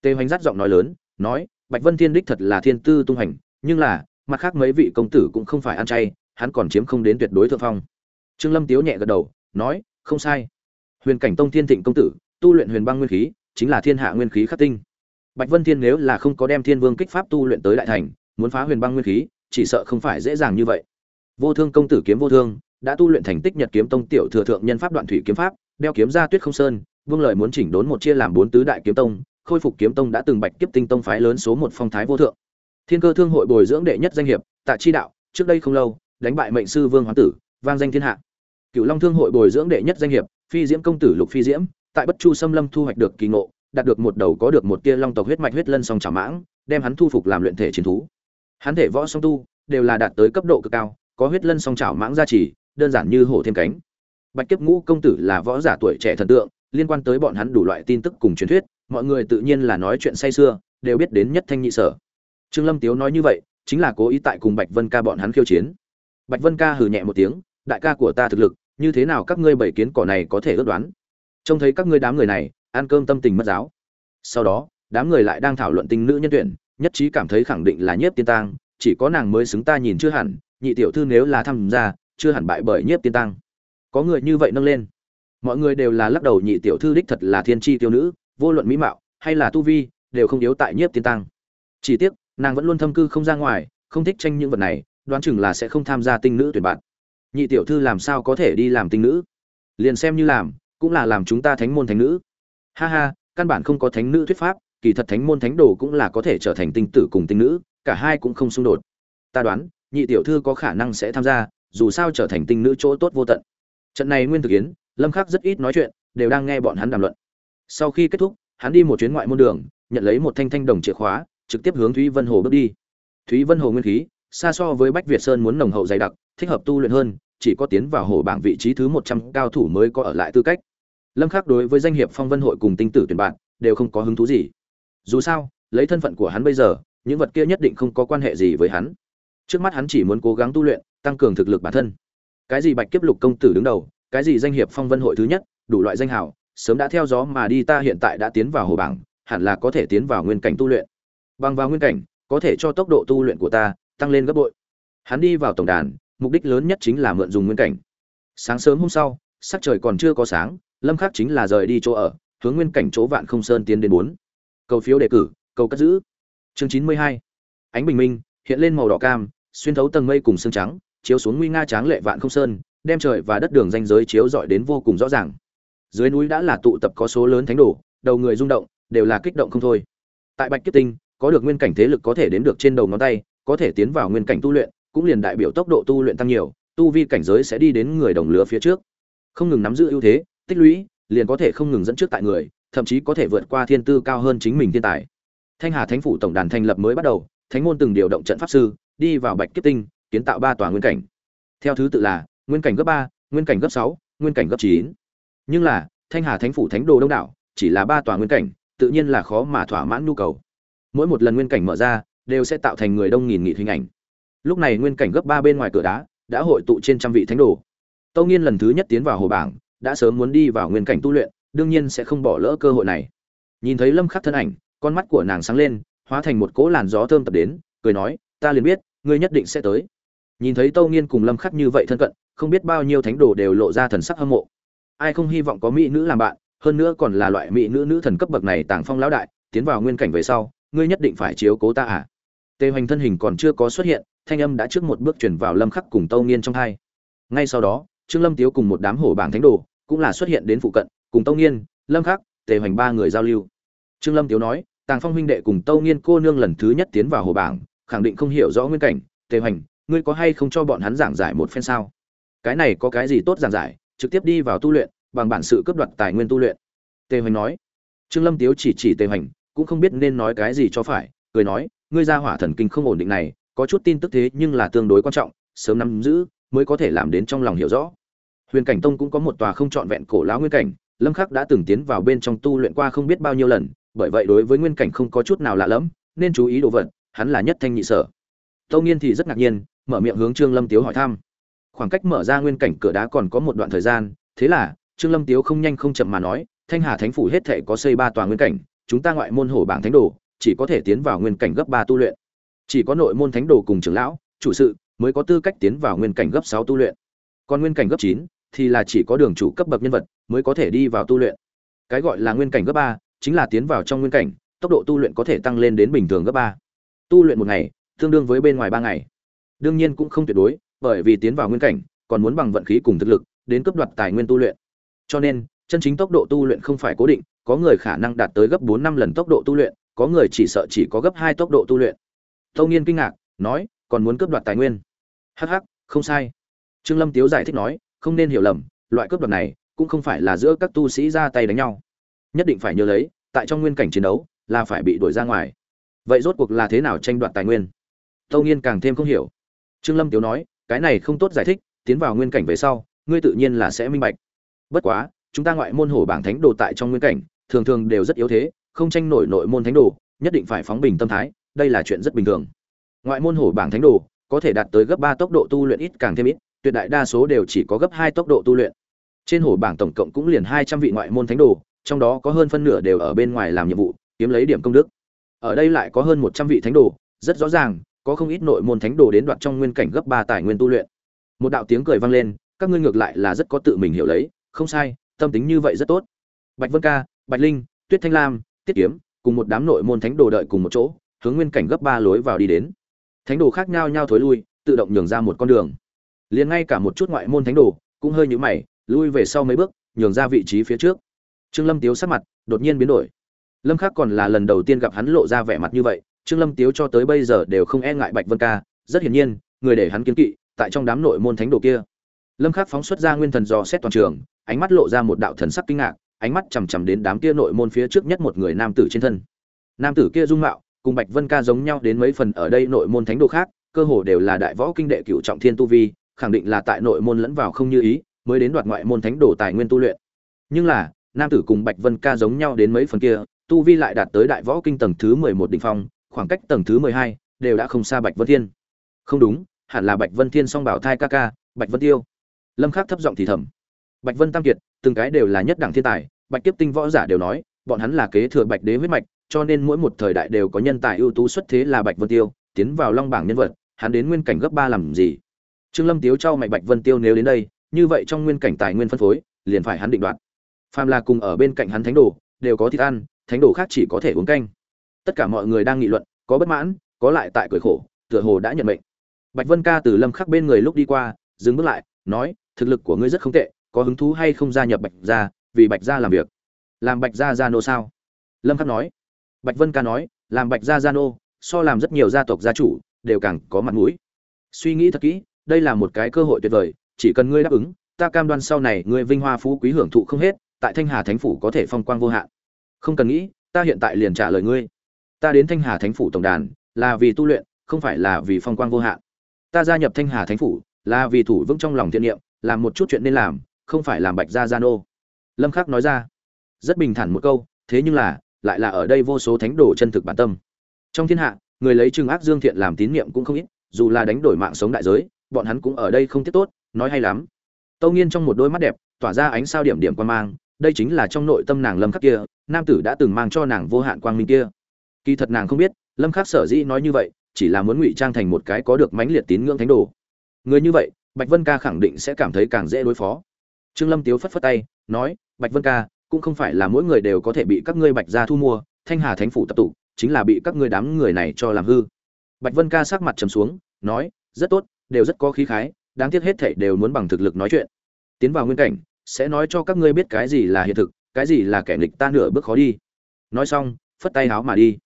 Tề hoành dắt giọng nói lớn, nói, bạch vân thiên đích thật là thiên tư tung hành, nhưng là, mặt khác mấy vị công tử cũng không phải ăn chay, hắn còn chiếm không đến tuyệt đối thượng phong. Trương lâm tiếu nhẹ gật đầu, nói, không sai. Huyền cảnh tông thiên thịnh công tử, tu luyện huyền băng nguyên khí, chính là thiên hạ nguyên khí khắc tinh. Bạch vân thiên nếu là không có đem thiên vương kích pháp tu luyện tới đại thành, muốn phá huyền băng nguyên khí chỉ sợ không phải dễ dàng như vậy. Vô thương công tử kiếm vô thương, đã tu luyện thành tích nhật kiếm tông tiểu thừa thượng nhân pháp đoạn thủy kiếm pháp, đeo kiếm ra tuyết không sơn, vương lợi muốn chỉnh đốn một chia làm bốn tứ đại kiếm tông, khôi phục kiếm tông đã từng bạch kiếp tinh tông phái lớn số một phong thái vô thượng. Thiên cơ thương hội bồi dưỡng đệ nhất danh hiệp, tạ chi đạo, trước đây không lâu, đánh bại mệnh sư vương hoán tử, vang danh thiên hạ. Cửu long thương hội bồi dưỡng đệ nhất danh hiệp, phi diễm công tử lục phi diễm, tại bất chu xâm lâm thu hoạch được kỳ ngộ, đạt được một đầu có được một tia long tộc huyết mạch huyết lân song trả mãng, đem hắn thu phục làm luyện thể chiến thú hắn thể võ song tu, đều là đạt tới cấp độ cực cao, có huyết lân song trảo mãng gia trì, đơn giản như hổ thêm cánh. Bạch kiếp ngũ công tử là võ giả tuổi trẻ thần tượng, liên quan tới bọn hắn đủ loại tin tức cùng truyền thuyết, mọi người tự nhiên là nói chuyện say xưa đều biết đến nhất thanh nhị sở. Trương lâm tiếu nói như vậy, chính là cố ý tại cùng bạch vân ca bọn hắn khiêu chiến. Bạch vân ca hừ nhẹ một tiếng, đại ca của ta thực lực, như thế nào các ngươi bảy kiến cỏ này có thể ước đoán? Trông thấy các ngươi đám người này, ăn cơm tâm tình mất giáo. Sau đó, đám người lại đang thảo luận tình nữ nhân tuyển nhất trí cảm thấy khẳng định là nhiếp tiên tang, chỉ có nàng mới xứng ta nhìn chưa hẳn, nhị tiểu thư nếu là tham gia, chưa hẳn bại bởi nhiếp tiên Tăng. có người như vậy nâng lên. Mọi người đều là lắc đầu nhị tiểu thư đích thật là thiên tri tiêu nữ, vô luận mỹ mạo hay là tu vi, đều không yếu tại nhiếp tiên tăng chỉ tiếc, nàng vẫn luôn thâm cư không ra ngoài, không thích tranh những vật này, đoán chừng là sẽ không tham gia tinh nữ tuyển bạn. Nhị tiểu thư làm sao có thể đi làm tinh nữ? Liền xem như làm, cũng là làm chúng ta thánh môn thánh nữ. Ha ha, căn bản không có thánh nữ thuyết pháp kỳ thật thánh môn thánh đồ cũng là có thể trở thành tinh tử cùng tinh nữ, cả hai cũng không xung đột. Ta đoán, nhị tiểu thư có khả năng sẽ tham gia, dù sao trở thành tinh nữ chỗ tốt vô tận. Trận này nguyên thực yến, lâm khắc rất ít nói chuyện, đều đang nghe bọn hắn đàm luận. Sau khi kết thúc, hắn đi một chuyến ngoại môn đường, nhận lấy một thanh thanh đồng chìa khóa, trực tiếp hướng thúy vân hồ bước đi. Thúy vân hồ nguyên khí, xa so với bách việt sơn muốn nồng hậu dày đặc, thích hợp tu luyện hơn, chỉ có tiến vào hồ bảng vị trí thứ một trăm cao thủ mới có ở lại tư cách. Lâm khắc đối với danh hiệp phong vân hội cùng tinh tử tuyển bạn, đều không có hứng thú gì dù sao, lấy thân phận của hắn bây giờ, những vật kia nhất định không có quan hệ gì với hắn. Trước mắt hắn chỉ muốn cố gắng tu luyện, tăng cường thực lực bản thân. Cái gì bạch kiếp lục công tử đứng đầu, cái gì danh hiệp phong vân hội thứ nhất, đủ loại danh hào, sớm đã theo gió mà đi ta hiện tại đã tiến vào hồ bảng, hẳn là có thể tiến vào nguyên cảnh tu luyện. Bằng vào nguyên cảnh, có thể cho tốc độ tu luyện của ta tăng lên gấp bội. Hắn đi vào tổng đàn, mục đích lớn nhất chính là mượn dùng nguyên cảnh. Sáng sớm hôm sau, sắc trời còn chưa có sáng, lâm khắc chính là rời đi chỗ ở, hướng nguyên cảnh chỗ vạn không sơn tiến đến bốn cầu phiếu đề cử, cầu cất giữ. Chương chín mươi hai. Ánh bình minh, hiện lên màu đỏ cam, xuyên thấu tầng mây cùng sương trắng, chiếu xuống nguy nga tráng lệ vạn không sơn, đem trời và đất đường ranh giới chiếu rọi đến vô cùng rõ ràng. Dưới núi đã là tụ tập có số lớn thánh đồ, đầu người rung động, đều là kích động không thôi. Tại bạch kiếp tinh, có được nguyên cảnh thế lực có thể đến được trên đầu ngón tay, có thể tiến vào nguyên cảnh tu luyện, cũng liền đại biểu tốc độ tu luyện tăng nhiều, tu vi cảnh giới sẽ đi đến người đồng lứa phía trước. Không ngừng nắm giữ ưu thế, tích lũy, liền có thể không ngừng dẫn trước tại người thậm chí có thể vượt qua thiên tư cao hơn chính mình thiên tài. Thanh hà thánh phủ tổng đàn thành lập mới bắt đầu, thánh môn từng điều động trận pháp sư, đi vào bạch kiếp tinh, kiến tạo ba tòa nguyên cảnh. Theo thứ tự là, nguyên cảnh gấp ba, nguyên cảnh gấp sáu, nguyên cảnh gấp chín. Nhưng là, thanh hà thánh phủ thánh đồ đông đảo, chỉ là ba tòa nguyên cảnh, tự nhiên là khó mà thỏa mãn nhu cầu. Mỗi một lần nguyên cảnh mở ra, đều sẽ tạo thành người đông nghìn nghị hình ảnh. Lúc này nguyên cảnh gấp ba bên ngoài cửa đá, đã hội tụ trên trăm vị thánh đồ. Tâu nghiên lần thứ nhất tiến vào hồ bảng, đã sớm muốn đi vào nguyên cảnh tu luyện đương nhiên sẽ không bỏ lỡ cơ hội này. Nhìn thấy lâm khắc thân ảnh, con mắt của nàng sáng lên, hóa thành một cỗ làn gió thơm tập đến, cười nói, ta liền biết, ngươi nhất định sẽ tới. Nhìn thấy tâu nghiên cùng lâm khắc như vậy thân cận, không biết bao nhiêu thánh đồ đều lộ ra thần sắc hâm mộ. Ai không hy vọng có mỹ nữ làm bạn, hơn nữa còn là loại mỹ nữ nữ thần cấp bậc này tàng phong lão đại, tiến vào nguyên cảnh về sau, ngươi nhất định phải chiếu cố ta à? Tề hoành thân hình còn chưa có xuất hiện, thanh âm đã trước một bước chuyển vào lâm khắc cùng tâu nghiên trong hai. Ngay sau đó, trương lâm tiếu cùng một đám hổ bảng thánh đồ cũng là xuất hiện đến phụ cận cùng tâu nghiên, lâm khắc, tề hoành ba người giao lưu. Trương lâm tiếu nói, tàng phong huynh đệ cùng tâu nghiên cô nương lần thứ nhất tiến vào hồ bảng, khẳng định không hiểu rõ nguyên cảnh. Tề hoành, ngươi có hay không cho bọn hắn giảng giải một phen sao? Cái này có cái gì tốt giảng giải, trực tiếp đi vào tu luyện, bằng bản sự cướp đoạt tài nguyên tu luyện. Tề hoành nói. Trương lâm tiếu chỉ chỉ tề hoành, cũng không biết nên nói cái gì cho phải, cười nói, ngươi ra hỏa thần kinh không ổn định này, có chút tin tức thế nhưng là tương đối quan trọng, sớm nắm giữ, mới có thể làm đến trong lòng hiểu rõ. Huyền cảnh tông cũng có một tòa không trọn vẹn cổ lão nguyên cảnh lâm khắc đã từng tiến vào bên trong tu luyện qua không biết bao nhiêu lần, bởi vậy đối với nguyên cảnh không có chút nào lạ lẫm, nên chú ý đồ vật, hắn là nhất thanh nhị sở. Tâu nghiên thì rất ngạc nhiên, mở miệng hướng trương lâm tiếu hỏi thăm. Khoảng cách mở ra nguyên cảnh cửa đá còn có một đoạn thời gian, thế là, trương lâm tiếu không nhanh không chậm mà nói, thanh hà thánh phủ hết thể có xây ba tòa nguyên cảnh, chúng ta ngoại môn hổ bảng thánh đồ, chỉ có thể tiến vào nguyên cảnh gấp ba tu luyện. Chỉ có nội môn thánh đồ cùng trưởng lão, chủ sự, mới có tư cách tiến vào nguyên cảnh gấp sáu tu luyện. Còn nguyên cảnh gấp chín thì là chỉ có đường chủ cấp bậc nhân vật mới có thể đi vào tu luyện. Cái gọi là nguyên cảnh cấp ba chính là tiến vào trong nguyên cảnh, tốc độ tu luyện có thể tăng lên đến bình thường cấp ba. Tu luyện một ngày, tương đương với bên ngoài ba ngày. Đương nhiên cũng không tuyệt đối, bởi vì tiến vào nguyên cảnh, còn muốn bằng vận khí cùng thực lực, đến cấp đoạt tài nguyên tu luyện. Cho nên, chân chính tốc độ tu luyện không phải cố định, có người khả năng đạt tới gấp bốn năm lần tốc độ tu luyện, có người chỉ sợ chỉ có gấp hai tốc độ tu luyện. Tâu nghiên kinh ngạc, nói, còn muốn cướp đoạt tài nguyên. Hh không sai. Trương lâm tiếu giải thích nói không nên hiểu lầm, loại cướp đoạt này cũng không phải là giữa các tu sĩ ra tay đánh nhau. Nhất định phải nhớ lấy, tại trong nguyên cảnh chiến đấu là phải bị đuổi ra ngoài. Vậy rốt cuộc là thế nào tranh đoạt tài nguyên? Tâu nghiên càng thêm không hiểu. Trương lâm tiếu nói, cái này không tốt giải thích, tiến vào nguyên cảnh về sau, ngươi tự nhiên là sẽ minh bạch. Bất quá, chúng ta ngoại môn hổ bảng thánh đồ tại trong nguyên cảnh, thường thường đều rất yếu thế, không tranh nổi nội môn thánh đồ, nhất định phải phóng bình tâm thái, đây là chuyện rất bình thường. Ngoại môn hổ bảng thánh đồ có thể đạt tới gấp ba tốc độ tu luyện ít càng thêm ít tuyệt đại đa số đều chỉ có gấp hai tốc độ tu luyện. Trên hồ bảng tổng cộng cũng liền hai trăm vị ngoại môn thánh đồ, trong đó có hơn phân nửa đều ở bên ngoài làm nhiệm vụ, kiếm lấy điểm công đức. Ở đây lại có hơn một trăm vị thánh đồ, rất rõ ràng, có không ít nội môn thánh đồ đến đoạn trong nguyên cảnh gấp ba tài nguyên tu luyện. Một đạo tiếng cười vang lên, các ngươi ngược lại là rất có tự mình hiểu lấy, không sai, tâm tính như vậy rất tốt. Bạch vân ca, bạch linh, tuyết thanh lam, tiết kiếm, cùng một đám nội môn thánh đồ đợi cùng một chỗ, hướng nguyên cảnh gấp ba lối vào đi đến. Thánh đồ khác nhau nhau thối lui, tự động nhường ra một con đường liền ngay cả một chút ngoại môn thánh đồ cũng hơi nhũ mày, lui về sau mấy bước, nhường ra vị trí phía trước. Trương lâm tiếu sắc mặt đột nhiên biến đổi. Lâm khắc còn là lần đầu tiên gặp hắn lộ ra vẻ mặt như vậy, trương lâm tiếu cho tới bây giờ đều không e ngại bạch vân ca. Rất hiển nhiên, người để hắn kiến kỵ tại trong đám nội môn thánh đồ kia. Lâm khắc phóng xuất ra nguyên thần dò xét toàn trường, ánh mắt lộ ra một đạo thần sắc kinh ngạc, ánh mắt chằm chằm đến đám kia nội môn phía trước nhất một người nam tử trên thân. Nam tử kia dung mạo cùng bạch vân ca giống nhau đến mấy phần ở đây nội môn thánh đồ khác, cơ hồ đều là đại võ kinh đệ cửu trọng thiên tu vi khẳng định là tại nội môn lẫn vào không như ý, mới đến đoạt ngoại môn thánh đồ tài nguyên tu luyện. Nhưng là, nam tử cùng bạch vân ca giống nhau đến mấy phần kia, tu vi lại đạt tới đại võ kinh tầng thứ mười một đỉnh phong, khoảng cách tầng thứ mười hai đều đã không xa bạch vân thiên. Không đúng, hẳn là bạch vân thiên song bảo thai ca ca, bạch vân tiêu. Lâm khắc thấp giọng thì thầm. Bạch vân tam kiệt, từng cái đều là nhất đẳng thiên tài, bạch kiếp tinh võ giả đều nói, bọn hắn là kế thừa bạch đế huyết mạch, cho nên mỗi một thời đại đều có nhân tài ưu tú xuất thế là bạch vân tiêu, tiến vào long bảng nhân vật, hắn đến nguyên cảnh gấp ba làm gì? Trương lâm tiếu trao mày bạch vân tiêu nếu đến đây, như vậy trong nguyên cảnh tài nguyên phân phối, liền phải hắn định đoạt. Phàm là cùng ở bên cạnh hắn thánh đồ, đều có thịt ăn, thánh đồ khác chỉ có thể uống canh. Tất cả mọi người đang nghị luận, có bất mãn, có lại tại cười khổ, tựa hồ đã nhận mệnh. Bạch vân ca từ lâm khắc bên người lúc đi qua, dừng bước lại, nói, thực lực của ngươi rất không tệ, có hứng thú hay không gia nhập bạch gia, vì bạch gia làm việc? Làm bạch gia gia nô sao? Lâm khắc nói. Bạch vân ca nói, làm bạch gia gia nô, so làm rất nhiều gia tộc gia chủ, đều càng có mặt mũi. Suy nghĩ thật kỹ đây là một cái cơ hội tuyệt vời, chỉ cần ngươi đáp ứng, ta cam đoan sau này ngươi vinh hoa phú quý hưởng thụ không hết, tại thanh hà thánh phủ có thể phong quang vô hạn. Không cần nghĩ, ta hiện tại liền trả lời ngươi. Ta đến thanh hà thánh phủ tổng đàn, là vì tu luyện, không phải là vì phong quang vô hạn. Ta gia nhập thanh hà thánh phủ, là vì thủ vững trong lòng thiện niệm, làm một chút chuyện nên làm, không phải làm bạch gia gia nô. Lâm khắc nói ra. Rất bình thản một câu, thế nhưng là, lại là ở đây vô số thánh đồ chân thực bản tâm. Trong thiên hạ, người lấy trừng ác dương thiện làm tín niệm cũng không ít, dù là đánh đổi mạng sống đại giới bọn hắn cũng ở đây không tiếc tốt, nói hay lắm. Tâu nghiên trong một đôi mắt đẹp, tỏa ra ánh sao điểm điểm quan mang, đây chính là trong nội tâm nàng lâm khắc kia, nam tử đã từng mang cho nàng vô hạn quang minh kia. Kỳ thật nàng không biết, lâm khắc sở dĩ nói như vậy, chỉ là muốn ngụy trang thành một cái có được mãnh liệt tín ngưỡng thánh đồ. Người như vậy, bạch vân ca khẳng định sẽ cảm thấy càng dễ đối phó. Trương lâm tiếu phất phất tay, nói, bạch vân ca, cũng không phải là mỗi người đều có thể bị các ngươi bạch gia thu mua, thanh hà thánh phủ tập tụ, chính là bị các ngươi đám người này cho làm hư. Bạch vân ca sắc mặt trầm xuống, nói, rất tốt đều rất có khí khái, đáng tiếc hết thảy đều muốn bằng thực lực nói chuyện. Tiến vào nguyên cảnh, sẽ nói cho các ngươi biết cái gì là hiện thực, cái gì là kẻ nghịch ta nửa bước khó đi. Nói xong, phất tay háo mà đi.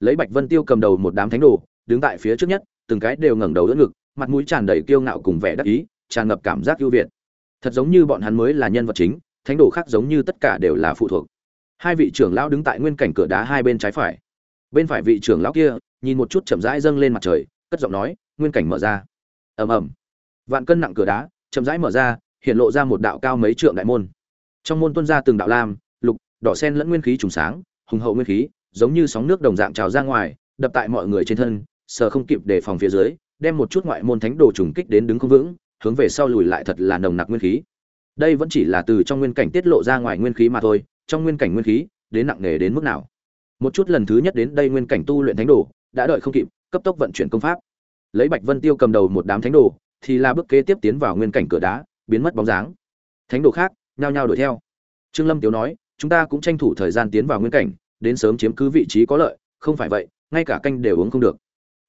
Lấy bạch vân tiêu cầm đầu một đám thánh đồ, đứng tại phía trước nhất, từng cái đều ngẩng đầu đỡ ngực, mặt mũi tràn đầy kiêu ngạo cùng vẻ đắc ý, tràn ngập cảm giác ưu việt. Thật giống như bọn hắn mới là nhân vật chính, thánh đồ khác giống như tất cả đều là phụ thuộc. Hai vị trưởng lão đứng tại nguyên cảnh cửa đá hai bên trái phải. Bên phải vị trưởng lão kia, nhìn một chút chậm rãi dâng lên mặt trời, cất giọng nói, nguyên cảnh mở ra ầm ầm. Vạn cân nặng cửa đá, chậm rãi mở ra, hiện lộ ra một đạo cao mấy trượng đại môn. Trong môn tuôn ra từng đạo lam, lục, đỏ sen lẫn nguyên khí trùng sáng, hùng hậu nguyên khí, giống như sóng nước đồng dạng trào ra ngoài, đập tại mọi người trên thân, sờ không kịp để phòng phía dưới, đem một chút ngoại môn thánh đồ trùng kích đến đứng không vững, hướng về sau lùi lại thật là nồng nặc nguyên khí. Đây vẫn chỉ là từ trong nguyên cảnh tiết lộ ra ngoài nguyên khí mà thôi, trong nguyên cảnh nguyên khí, đến nặng nề đến mức nào? Một chút lần thứ nhất đến đây nguyên cảnh tu luyện thánh đồ, đã đợi không kịp, cấp tốc vận chuyển công pháp lấy bạch vân tiêu cầm đầu một đám thánh đồ, thì là bước kế tiếp tiến vào nguyên cảnh cửa đá, biến mất bóng dáng. Thánh đồ khác, nhao nhao đuổi theo. Trương lâm tiếu nói, chúng ta cũng tranh thủ thời gian tiến vào nguyên cảnh, đến sớm chiếm cứ vị trí có lợi, không phải vậy, ngay cả canh đều uống không được.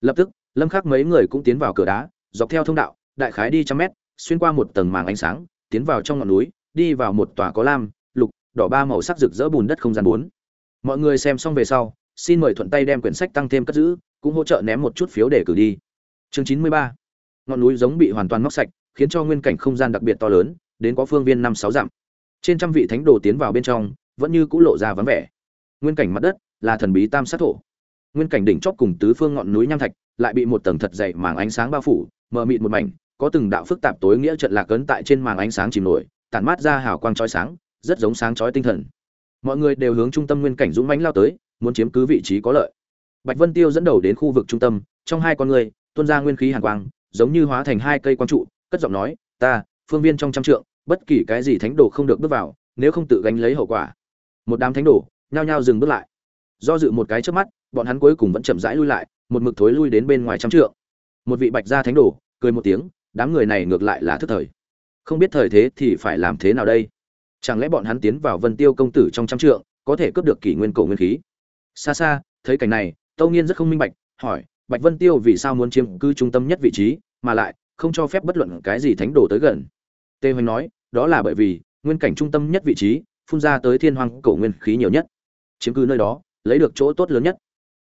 Lập tức, lâm khắc mấy người cũng tiến vào cửa đá, dọc theo thông đạo, đại khái đi trăm mét, xuyên qua một tầng màng ánh sáng, tiến vào trong ngọn núi, đi vào một tòa có lam, lục, đỏ ba màu sắc rực rỡ bùn đất không gian bốn. Mọi người xem xong về sau, xin mời thuận tay đem quyển sách tăng thêm cất giữ, cũng hỗ trợ ném một chút phiếu để cử đi chương chín mươi ba. Ngọn núi giống bị hoàn toàn móc sạch, khiến cho nguyên cảnh không gian đặc biệt to lớn, đến có phương viên năm sáu dặm. Trên trăm vị thánh đồ tiến vào bên trong, vẫn như cũ lộ ra vắng vẻ. Nguyên cảnh mặt đất là thần bí tam sát thổ. Nguyên cảnh đỉnh chóp cùng tứ phương ngọn núi nham thạch lại bị một tầng thật dày màng ánh sáng bao phủ, mờ mịt một mảnh, có từng đạo phức tạp tối nghĩa trận lạc ấn tại trên màng ánh sáng chìm nổi, tản mát ra hào quang chói sáng, rất giống sáng chói tinh thần. Mọi người đều hướng trung tâm nguyên cảnh dũng mãnh lao tới, muốn chiếm cứ vị trí có lợi. Bạch vân tiêu dẫn đầu đến khu vực trung tâm, trong hai con người tuôn ra nguyên khí hàn quang, giống như hóa thành hai cây quang trụ, cất giọng nói, ta, phương viên trong trăm trượng, bất kỳ cái gì thánh đồ không được bước vào, nếu không tự gánh lấy hậu quả. Một đám thánh đồ nhao nhao dừng bước lại. Do dự một cái trước mắt, bọn hắn cuối cùng vẫn chậm rãi lui lại, một mực thối lui đến bên ngoài trăm trượng. Một vị bạch gia thánh đồ cười một tiếng, đám người này ngược lại là thức thời. Không biết thời thế thì phải làm thế nào đây? Chẳng lẽ bọn hắn tiến vào vân tiêu công tử trong trăm trượng, có thể cướp được kỷ nguyên cổ nguyên khí? Xa xa, thấy cảnh này, tâu nghiên rất không minh bạch, hỏi bạch vân tiêu vì sao muốn chiếm cứ trung tâm nhất vị trí mà lại không cho phép bất luận cái gì thánh đồ tới gần. Tê hoành nói đó là bởi vì nguyên cảnh trung tâm nhất vị trí phun ra tới thiên hoàng cổ nguyên khí nhiều nhất. Chiếm cứ nơi đó lấy được chỗ tốt lớn nhất.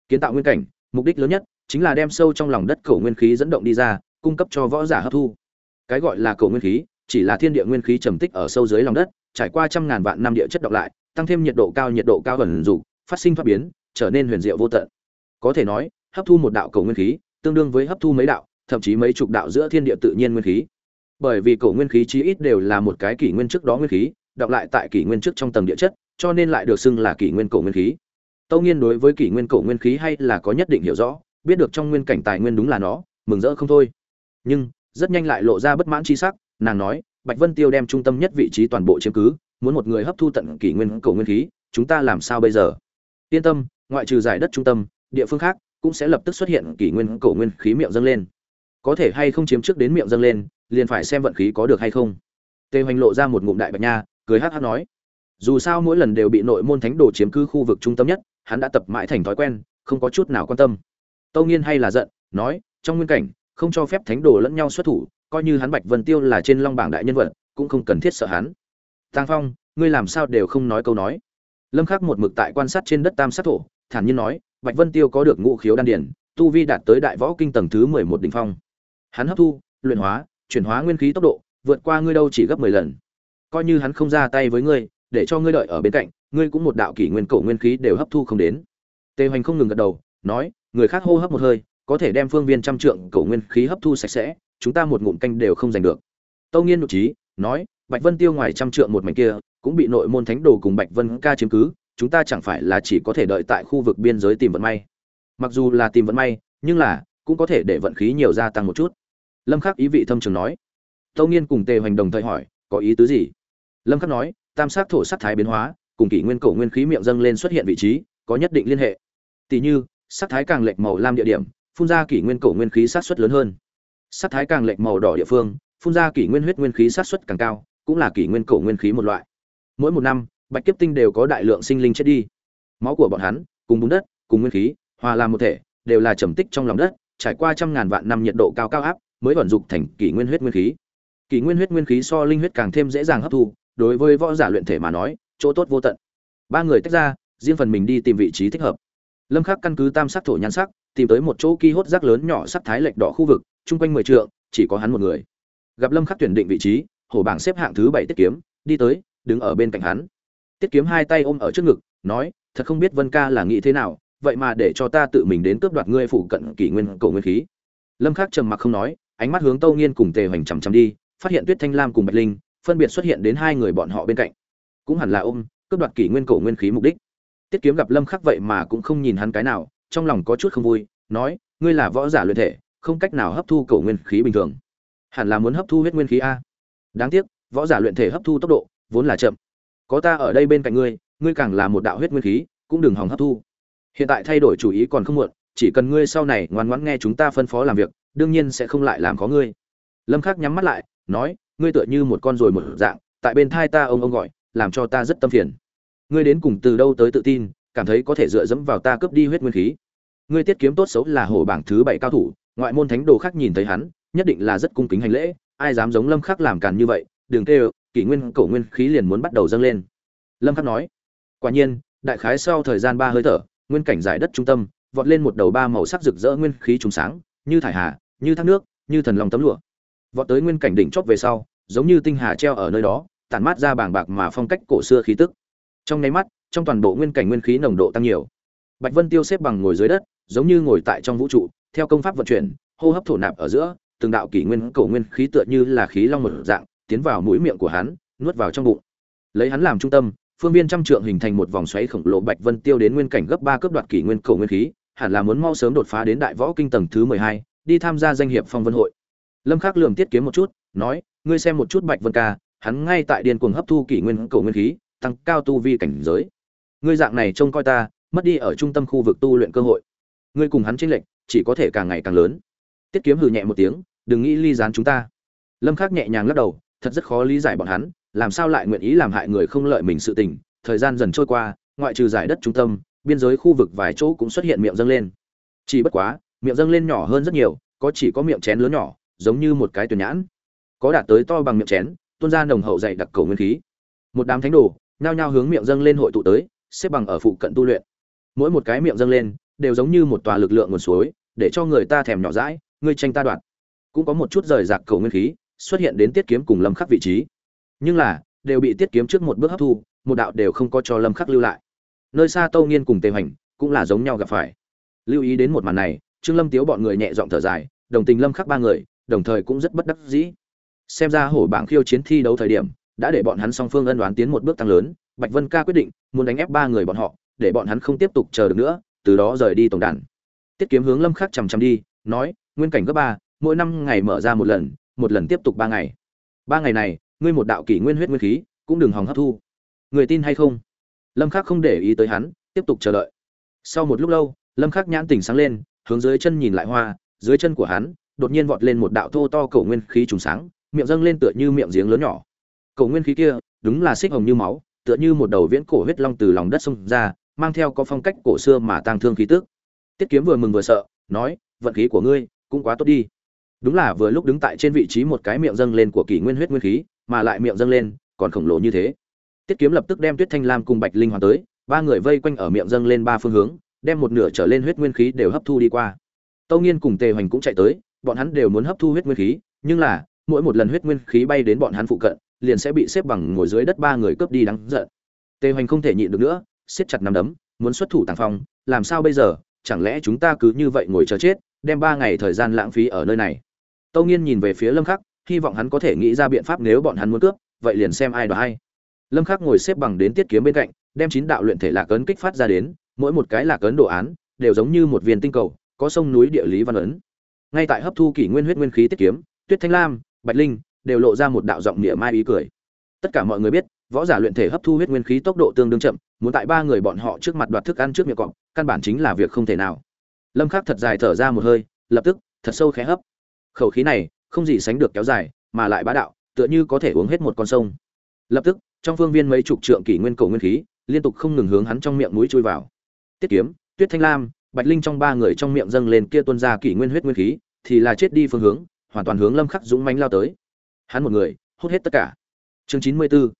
Kiến tạo nguyên cảnh mục đích lớn nhất chính là đem sâu trong lòng đất cổ nguyên khí dẫn động đi ra cung cấp cho võ giả hấp thu. Cái gọi là cổ nguyên khí chỉ là thiên địa nguyên khí trầm tích ở sâu dưới lòng đất trải qua trăm ngàn vạn năm địa chất độc lại tăng thêm nhiệt độ cao nhiệt độ cao gần dụ, phát sinh phát biến trở nên huyền diệu vô tận. Có thể nói hấp thu một đạo cổ nguyên khí, tương đương với hấp thu mấy đạo, thậm chí mấy chục đạo giữa thiên địa tự nhiên nguyên khí. Bởi vì cổ nguyên khí chí ít đều là một cái kỷ nguyên trước đó nguyên khí, đọc lại tại kỷ nguyên trước trong tầng địa chất, cho nên lại được xưng là kỷ nguyên cổ nguyên khí. Tâu nghiên đối với kỷ nguyên cổ nguyên khí hay là có nhất định hiểu rõ, biết được trong nguyên cảnh tài nguyên đúng là nó, mừng rỡ không thôi. Nhưng, rất nhanh lại lộ ra bất mãn chi sắc, nàng nói, bạch vân tiêu đem trung tâm nhất vị trí toàn bộ chiếm cứ, muốn một người hấp thu tận kỷ nguyên cổ nguyên khí, chúng ta làm sao bây giờ? Yên tâm, ngoại trừ giải đất trung tâm, địa phương khác cũng sẽ lập tức xuất hiện kỷ nguyên cổ nguyên khí miệng dâng lên. Có thể hay không chiếm trước đến miệng dâng lên, liền phải xem vận khí có được hay không. Tề hoành lộ ra một ngụm đại bạch nha, cười hát hát nói, dù sao mỗi lần đều bị nội môn thánh đồ chiếm cứ khu vực trung tâm nhất, hắn đã tập mãi thành thói quen, không có chút nào quan tâm. Tâu nghiên hay là giận, nói, trong nguyên cảnh, không cho phép thánh đồ lẫn nhau xuất thủ, coi như hắn bạch vân tiêu là trên long bảng đại nhân vật, cũng không cần thiết sợ hắn. Tăng phong, ngươi làm sao đều không nói câu nói. Lâm khắc một mực tại quan sát trên đất tam sát thổ, thản nhiên nói bạch vân tiêu có được ngũ khiếu đan điển tu vi đạt tới đại võ kinh tầng thứ 11 đỉnh phong. Hắn hấp thu, luyện hóa, chuyển hóa nguyên khí tốc độ, vượt qua ngươi đâu chỉ gấp mười lần. Coi như hắn không ra tay với ngươi, để cho ngươi đợi ở bên cạnh, ngươi cũng một đạo kỷ nguyên cổ nguyên khí đều hấp thu không đến. Tề hoành không ngừng gật đầu, nói, người khác hô hấp một hơi, có thể đem phương viên trăm trượng cổ nguyên khí hấp thu sạch sẽ, chúng ta một ngụm canh đều không giành được. Tâu nghiên nội trí, nói, bạch vân tiêu ngoài trăm trượng một mảnh kia, cũng bị nội môn thánh đồ cùng bạch vân ca chiếm cứ chúng ta chẳng phải là chỉ có thể đợi tại khu vực biên giới tìm vận may. Mặc dù là tìm vận may, nhưng là, cũng có thể để vận khí nhiều gia tăng một chút. Lâm khắc ý vị thâm trường nói. Tâu nghiên cùng tề hoành đồng thời hỏi, có ý tứ gì? Lâm khắc nói, tam sát thổ sát thái biến hóa, cùng kỷ nguyên cổ nguyên khí miệng dâng lên xuất hiện vị trí, có nhất định liên hệ. Tỷ như, sát thái càng lệch màu lam địa điểm, phun ra kỷ nguyên cổ nguyên khí sát suất lớn hơn. Sát thái càng lệch màu đỏ địa phương, phun ra kỷ nguyên huyết nguyên khí sát suất càng cao, cũng là kỷ nguyên cổ nguyên khí một loại. Mỗi một năm bạch kiếp tinh đều có đại lượng sinh linh chết đi. Máu của bọn hắn, cùng bùn đất, cùng nguyên khí, hòa làm một thể, đều là trầm tích trong lòng đất, trải qua trăm ngàn vạn năm nhiệt độ cao cao áp, mới vận dụng thành kỷ nguyên huyết nguyên khí. Kỷ nguyên huyết nguyên khí so linh huyết càng thêm dễ dàng hấp thu, đối với võ giả luyện thể mà nói, chỗ tốt vô tận. Ba người tách ra, riêng phần mình đi tìm vị trí thích hợp. Lâm khắc căn cứ tam sắc thổ nhan sắc, tìm tới một chỗ ki hốt rác lớn nhỏ sắc thái lệch đỏ khu vực, chung quanh mười trượng, chỉ có hắn một người. Gặp lâm khắc tuyển định vị trí, hổ bảng xếp hạng thứ bảy tiết kiếm, đi tới, đứng ở bên cạnh hắn tiết kiếm hai tay ôm ở trước ngực, nói, thật không biết vân ca là nghĩ thế nào, vậy mà để cho ta tự mình đến cướp đoạt ngươi phụ cận kỷ nguyên cầu nguyên khí. Lâm khắc trầm mặc không nói, ánh mắt hướng tâu nghiên cùng tề hoành chằm chằm đi, phát hiện tuyết thanh lam cùng bạch linh, phân biệt xuất hiện đến hai người bọn họ bên cạnh. Cũng hẳn là ôm, cướp đoạt kỷ nguyên, cổ nguyên khí mục đích. Tiết kiếm gặp lâm khắc vậy mà cũng không nhìn hắn cái nào, trong lòng có chút không vui, nói, ngươi là võ giả luyện thể, không cách nào hấp thu cổ nguyên khí bình thường. Hẳn là muốn hấp thu huyết nguyên khí a. Đáng tiếc, võ giả luyện thể hấp thu tốc độ vốn là chậm có ta ở đây bên cạnh ngươi ngươi càng là một đạo huyết nguyên khí, cũng đừng hòng hấp thu. Hiện tại thay đổi chủ ý còn không muộn, chỉ cần ngươi sau này ngoan ngoãn nghe chúng ta phân phó làm việc, đương nhiên sẽ không lại làm khó ngươi. Lâm khắc nhắm mắt lại, nói, ngươi tựa như một con rồi một dạng, tại bên thai ta ông ông gọi, làm cho ta rất tâm phiền. Ngươi đến cùng từ đâu tới tự tin, cảm thấy có thể dựa dẫm vào ta cướp đi huyết nguyên khí. Ngươi tiết kiếm tốt xấu là hổ bảng thứ bảy cao thủ, ngoại môn thánh đồ khác nhìn thấy hắn, nhất định là rất cung kính hành lễ, ai dám giống lâm khắc làm càn như vậy, đừng kêu kỷ nguyên cổ nguyên khí liền muốn bắt đầu dâng lên. Lâm khắc nói, quả nhiên, đại khái sau thời gian ba hơi thở, nguyên cảnh giải đất trung tâm, vọt lên một đầu ba màu sắc rực rỡ nguyên khí trùng sáng, như thải hà, như thác nước, như thần lòng tấm lụa. Vọt tới nguyên cảnh đỉnh chót về sau, giống như tinh hà treo ở nơi đó, tản mát ra bảng bạc mà phong cách cổ xưa khí tức. Trong nháy mắt, trong toàn bộ nguyên cảnh nguyên khí nồng độ tăng nhiều. Bạch vân tiêu xếp bằng ngồi dưới đất, giống như ngồi tại trong vũ trụ, theo công pháp vận chuyển, hô hấp thổ nạp ở giữa, từng đạo kỷ nguyên cổ nguyên khí tựa như là khí long một dạng tiến vào mũi miệng của hắn, nuốt vào trong bụng. Lấy hắn làm trung tâm, phương viên trăm trượng hình thành một vòng xoáy khổng lồ bạch vân tiêu đến nguyên cảnh gấp ba cấp đoạt kỷ nguyên cổ nguyên khí, hẳn là muốn mau sớm đột phá đến đại võ kinh tầng thứ mười hai, đi tham gia danh hiệp phong vân hội. Lâm khắc lường tiết kiếm một chút, nói, ngươi xem một chút bạch vân ca, hắn ngay tại điên cuồng hấp thu kỷ nguyên cổ nguyên khí, tăng cao tu vi cảnh giới. Ngươi dạng này trông coi ta, mất đi ở trung tâm khu vực tu luyện cơ hội. Ngươi cùng hắn chênh lệch, chỉ có thể càng ngày càng lớn. Tiết kiếm hừ nhẹ một tiếng, đừng nghĩ ly gián chúng ta. Lâm khắc nhẹ nhàng lắc đầu thật rất khó lý giải bọn hắn, làm sao lại nguyện ý làm hại người không lợi mình sự tình. Thời gian dần trôi qua, ngoại trừ giải đất trung tâm, biên giới khu vực vài chỗ cũng xuất hiện miệng dâng lên. Chỉ bất quá, miệng dâng lên nhỏ hơn rất nhiều, có chỉ có miệng chén lớn nhỏ, giống như một cái tuyển nhãn. Có đạt tới to bằng miệng chén, tuôn ra nồng hậu dày đặc cầu nguyên khí. Một đám thánh đồ, nhao nhao hướng miệng dâng lên hội tụ tới, xếp bằng ở phụ cận tu luyện. Mỗi một cái miệng dâng lên, đều giống như một tòa lực lượng nguồn suối, để cho người ta thèm nhỏ dãi ngươi tranh ta đoạt. Cũng có một chút rời rạc cầu nguyên khí xuất hiện đến tiết kiếm cùng lâm khắc vị trí. Nhưng là, đều bị tiết kiếm trước một bước hấp thu, một đạo đều không có cho lâm khắc lưu lại. Nơi xa tâu nghiên cùng tề hoành cũng là giống nhau gặp phải. Lưu ý đến một màn này, trương lâm tiếu bọn người nhẹ giọng thở dài, đồng tình lâm khắc ba người, đồng thời cũng rất bất đắc dĩ. Xem ra hổ bảng khiêu chiến thi đấu thời điểm, đã để bọn hắn song phương ân đoán tiến một bước tăng lớn, bạch vân ca quyết định, muốn đánh ép ba người bọn họ, để bọn hắn không tiếp tục chờ được nữa, từ đó rời đi tổng đàn. Tiết kiếm hướng lâm khắc chằm chằm đi, nói, nguyên cảnh cấp ba, mỗi năm ngày mở ra một lần một lần tiếp tục ba ngày. Ba ngày này, ngươi một đạo kỷ nguyên huyết nguyên khí, cũng đừng hòng hấp thu. Người tin hay không? Lâm khắc không để ý tới hắn, tiếp tục chờ đợi. Sau một lúc lâu, lâm khắc nhãn tỉnh sáng lên, hướng dưới chân nhìn lại hoa, dưới chân của hắn, đột nhiên vọt lên một đạo thô to cổ nguyên khí trùng sáng, miệng dâng lên tựa như miệng giếng lớn nhỏ. Cổ nguyên khí kia, đúng là xích hồng như máu, tựa như một đầu viễn cổ huyết long từ lòng đất xông ra, mang theo có phong cách cổ xưa mà tang thương khí tức. Tiết kiếm vừa mừng vừa sợ, nói, vận khí của ngươi cũng quá tốt đi đúng là vừa lúc đứng tại trên vị trí một cái miệng dâng lên của kỷ nguyên huyết nguyên khí, mà lại miệng dâng lên, còn khổng lồ như thế. Tiết kiếm lập tức đem tuyết thanh lam cùng bạch linh hoàn tới, ba người vây quanh ở miệng dâng lên ba phương hướng, đem một nửa trở lên huyết nguyên khí đều hấp thu đi qua. Tâu nghiên cùng tề hoành cũng chạy tới, bọn hắn đều muốn hấp thu huyết nguyên khí, nhưng là, mỗi một lần huyết nguyên khí bay đến bọn hắn phụ cận, liền sẽ bị xếp bằng ngồi dưới đất ba người cướp đi đáng giận. Tề hoành không thể nhịn được nữa, siết chặt nắm đấm, muốn xuất thủ tàng phong, làm sao bây giờ, chẳng lẽ chúng ta cứ như vậy ngồi chờ chết, đem ba ngày thời gian lãng phí ở nơi này? Tâu nghiên nhìn về phía lâm khắc, hy vọng hắn có thể nghĩ ra biện pháp nếu bọn hắn muốn cướp, vậy liền xem ai đoạt hay. Lâm khắc ngồi xếp bằng đến tiết kiếm bên cạnh, đem chín đạo luyện thể lạc ấn kích phát ra đến, mỗi một cái lạc ấn đồ án đều giống như một viên tinh cầu, có sông núi địa lý văn ấn. Ngay tại hấp thu kỷ nguyên huyết nguyên khí tiết kiếm, tuyết thanh lam, bạch linh đều lộ ra một đạo giọng nghĩa mai ý cười. Tất cả mọi người biết, võ giả luyện thể hấp thu huyết nguyên khí tốc độ tương đương chậm, muốn tại ba người bọn họ trước mặt đoạt thức ăn trước miệng cọp, căn bản chính là việc không thể nào. Lâm khắc thật dài thở ra một hơi, lập tức, thật sâu khẽ hấp khẩu khí này không gì sánh được kéo dài, mà lại bá đạo, tựa như có thể uống hết một con sông. Lập tức, trong phương viên mấy chục trượng kỷ nguyên cầu nguyên khí, liên tục không ngừng hướng hắn trong miệng mũi chui vào. Tiết kiếm, tuyết thanh lam, bạch linh trong ba người trong miệng dâng lên kia tuôn ra kỷ nguyên huyết nguyên khí, thì là chết đi phương hướng, hoàn toàn hướng lâm khắc dũng mãnh lao tới. Hắn một người, hút hết tất cả. Chương chín mươi 94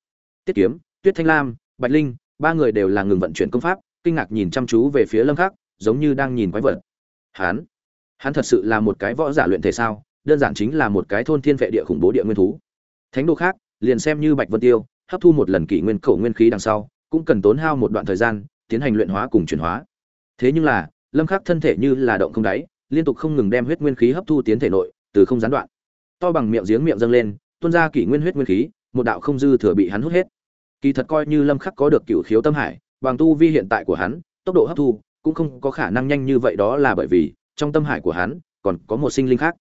tiết kiếm, tuyết thanh lam, bạch linh, ba người đều là ngừng vận chuyển công pháp, kinh ngạc nhìn chăm chú về phía lâm khắc, giống như đang nhìn quái vật. Hắn hắn thật sự là một cái võ giả luyện thể sao, đơn giản chính là một cái thôn thiên vệ địa khủng bố địa nguyên thú. Thánh đồ khác, liền xem như bạch vân tiêu, hấp thu một lần kỷ nguyên khẩu nguyên khí đằng sau, cũng cần tốn hao một đoạn thời gian, tiến hành luyện hóa cùng chuyển hóa. Thế nhưng là, lâm khắc thân thể như là động không đáy, liên tục không ngừng đem huyết nguyên khí hấp thu tiến thể nội, từ không gián đoạn. To bằng miệng giếng miệng dâng lên, tuôn ra kỷ nguyên huyết nguyên khí, một đạo không dư thừa bị hắn hút hết. Kỳ thật coi như lâm khắc có được cửu khiếu tâm hải, bằng tu vi hiện tại của hắn, tốc độ hấp thu cũng không có khả năng nhanh như vậy, đó là bởi vì trong tâm hải của hắn, còn có một sinh linh khác.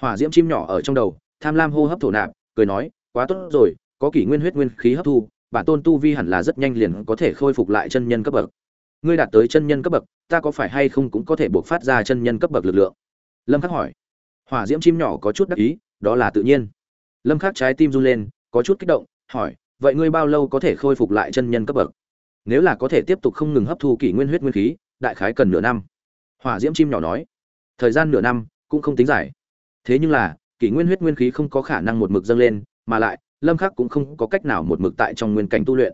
Hỏa diễm chim nhỏ ở trong đầu, tham lam hô hấp thổ nạp, cười nói, quá tốt rồi, có kỷ nguyên huyết nguyên khí hấp thu, bản tôn tu vi hẳn là rất nhanh liền có thể khôi phục lại chân nhân cấp bậc. Ngươi đạt tới chân nhân cấp bậc, ta có phải hay không cũng có thể buộc phát ra chân nhân cấp bậc lực lượng? Lâm khắc hỏi. Hỏa diễm chim nhỏ có chút đắc ý, đó là tự nhiên. Lâm khắc trái tim run lên, có chút kích động, hỏi, vậy ngươi bao lâu có thể khôi phục lại chân nhân cấp bậc? Nếu là có thể tiếp tục không ngừng hấp thu kỷ nguyên huyết nguyên khí, đại khái cần nửa năm hỏa diễm chim nhỏ nói, thời gian nửa năm cũng không tính dài. Thế nhưng là, kỷ nguyên huyết nguyên khí không có khả năng một mực dâng lên, mà lại, lâm khắc cũng không có cách nào một mực tại trong nguyên cảnh tu luyện.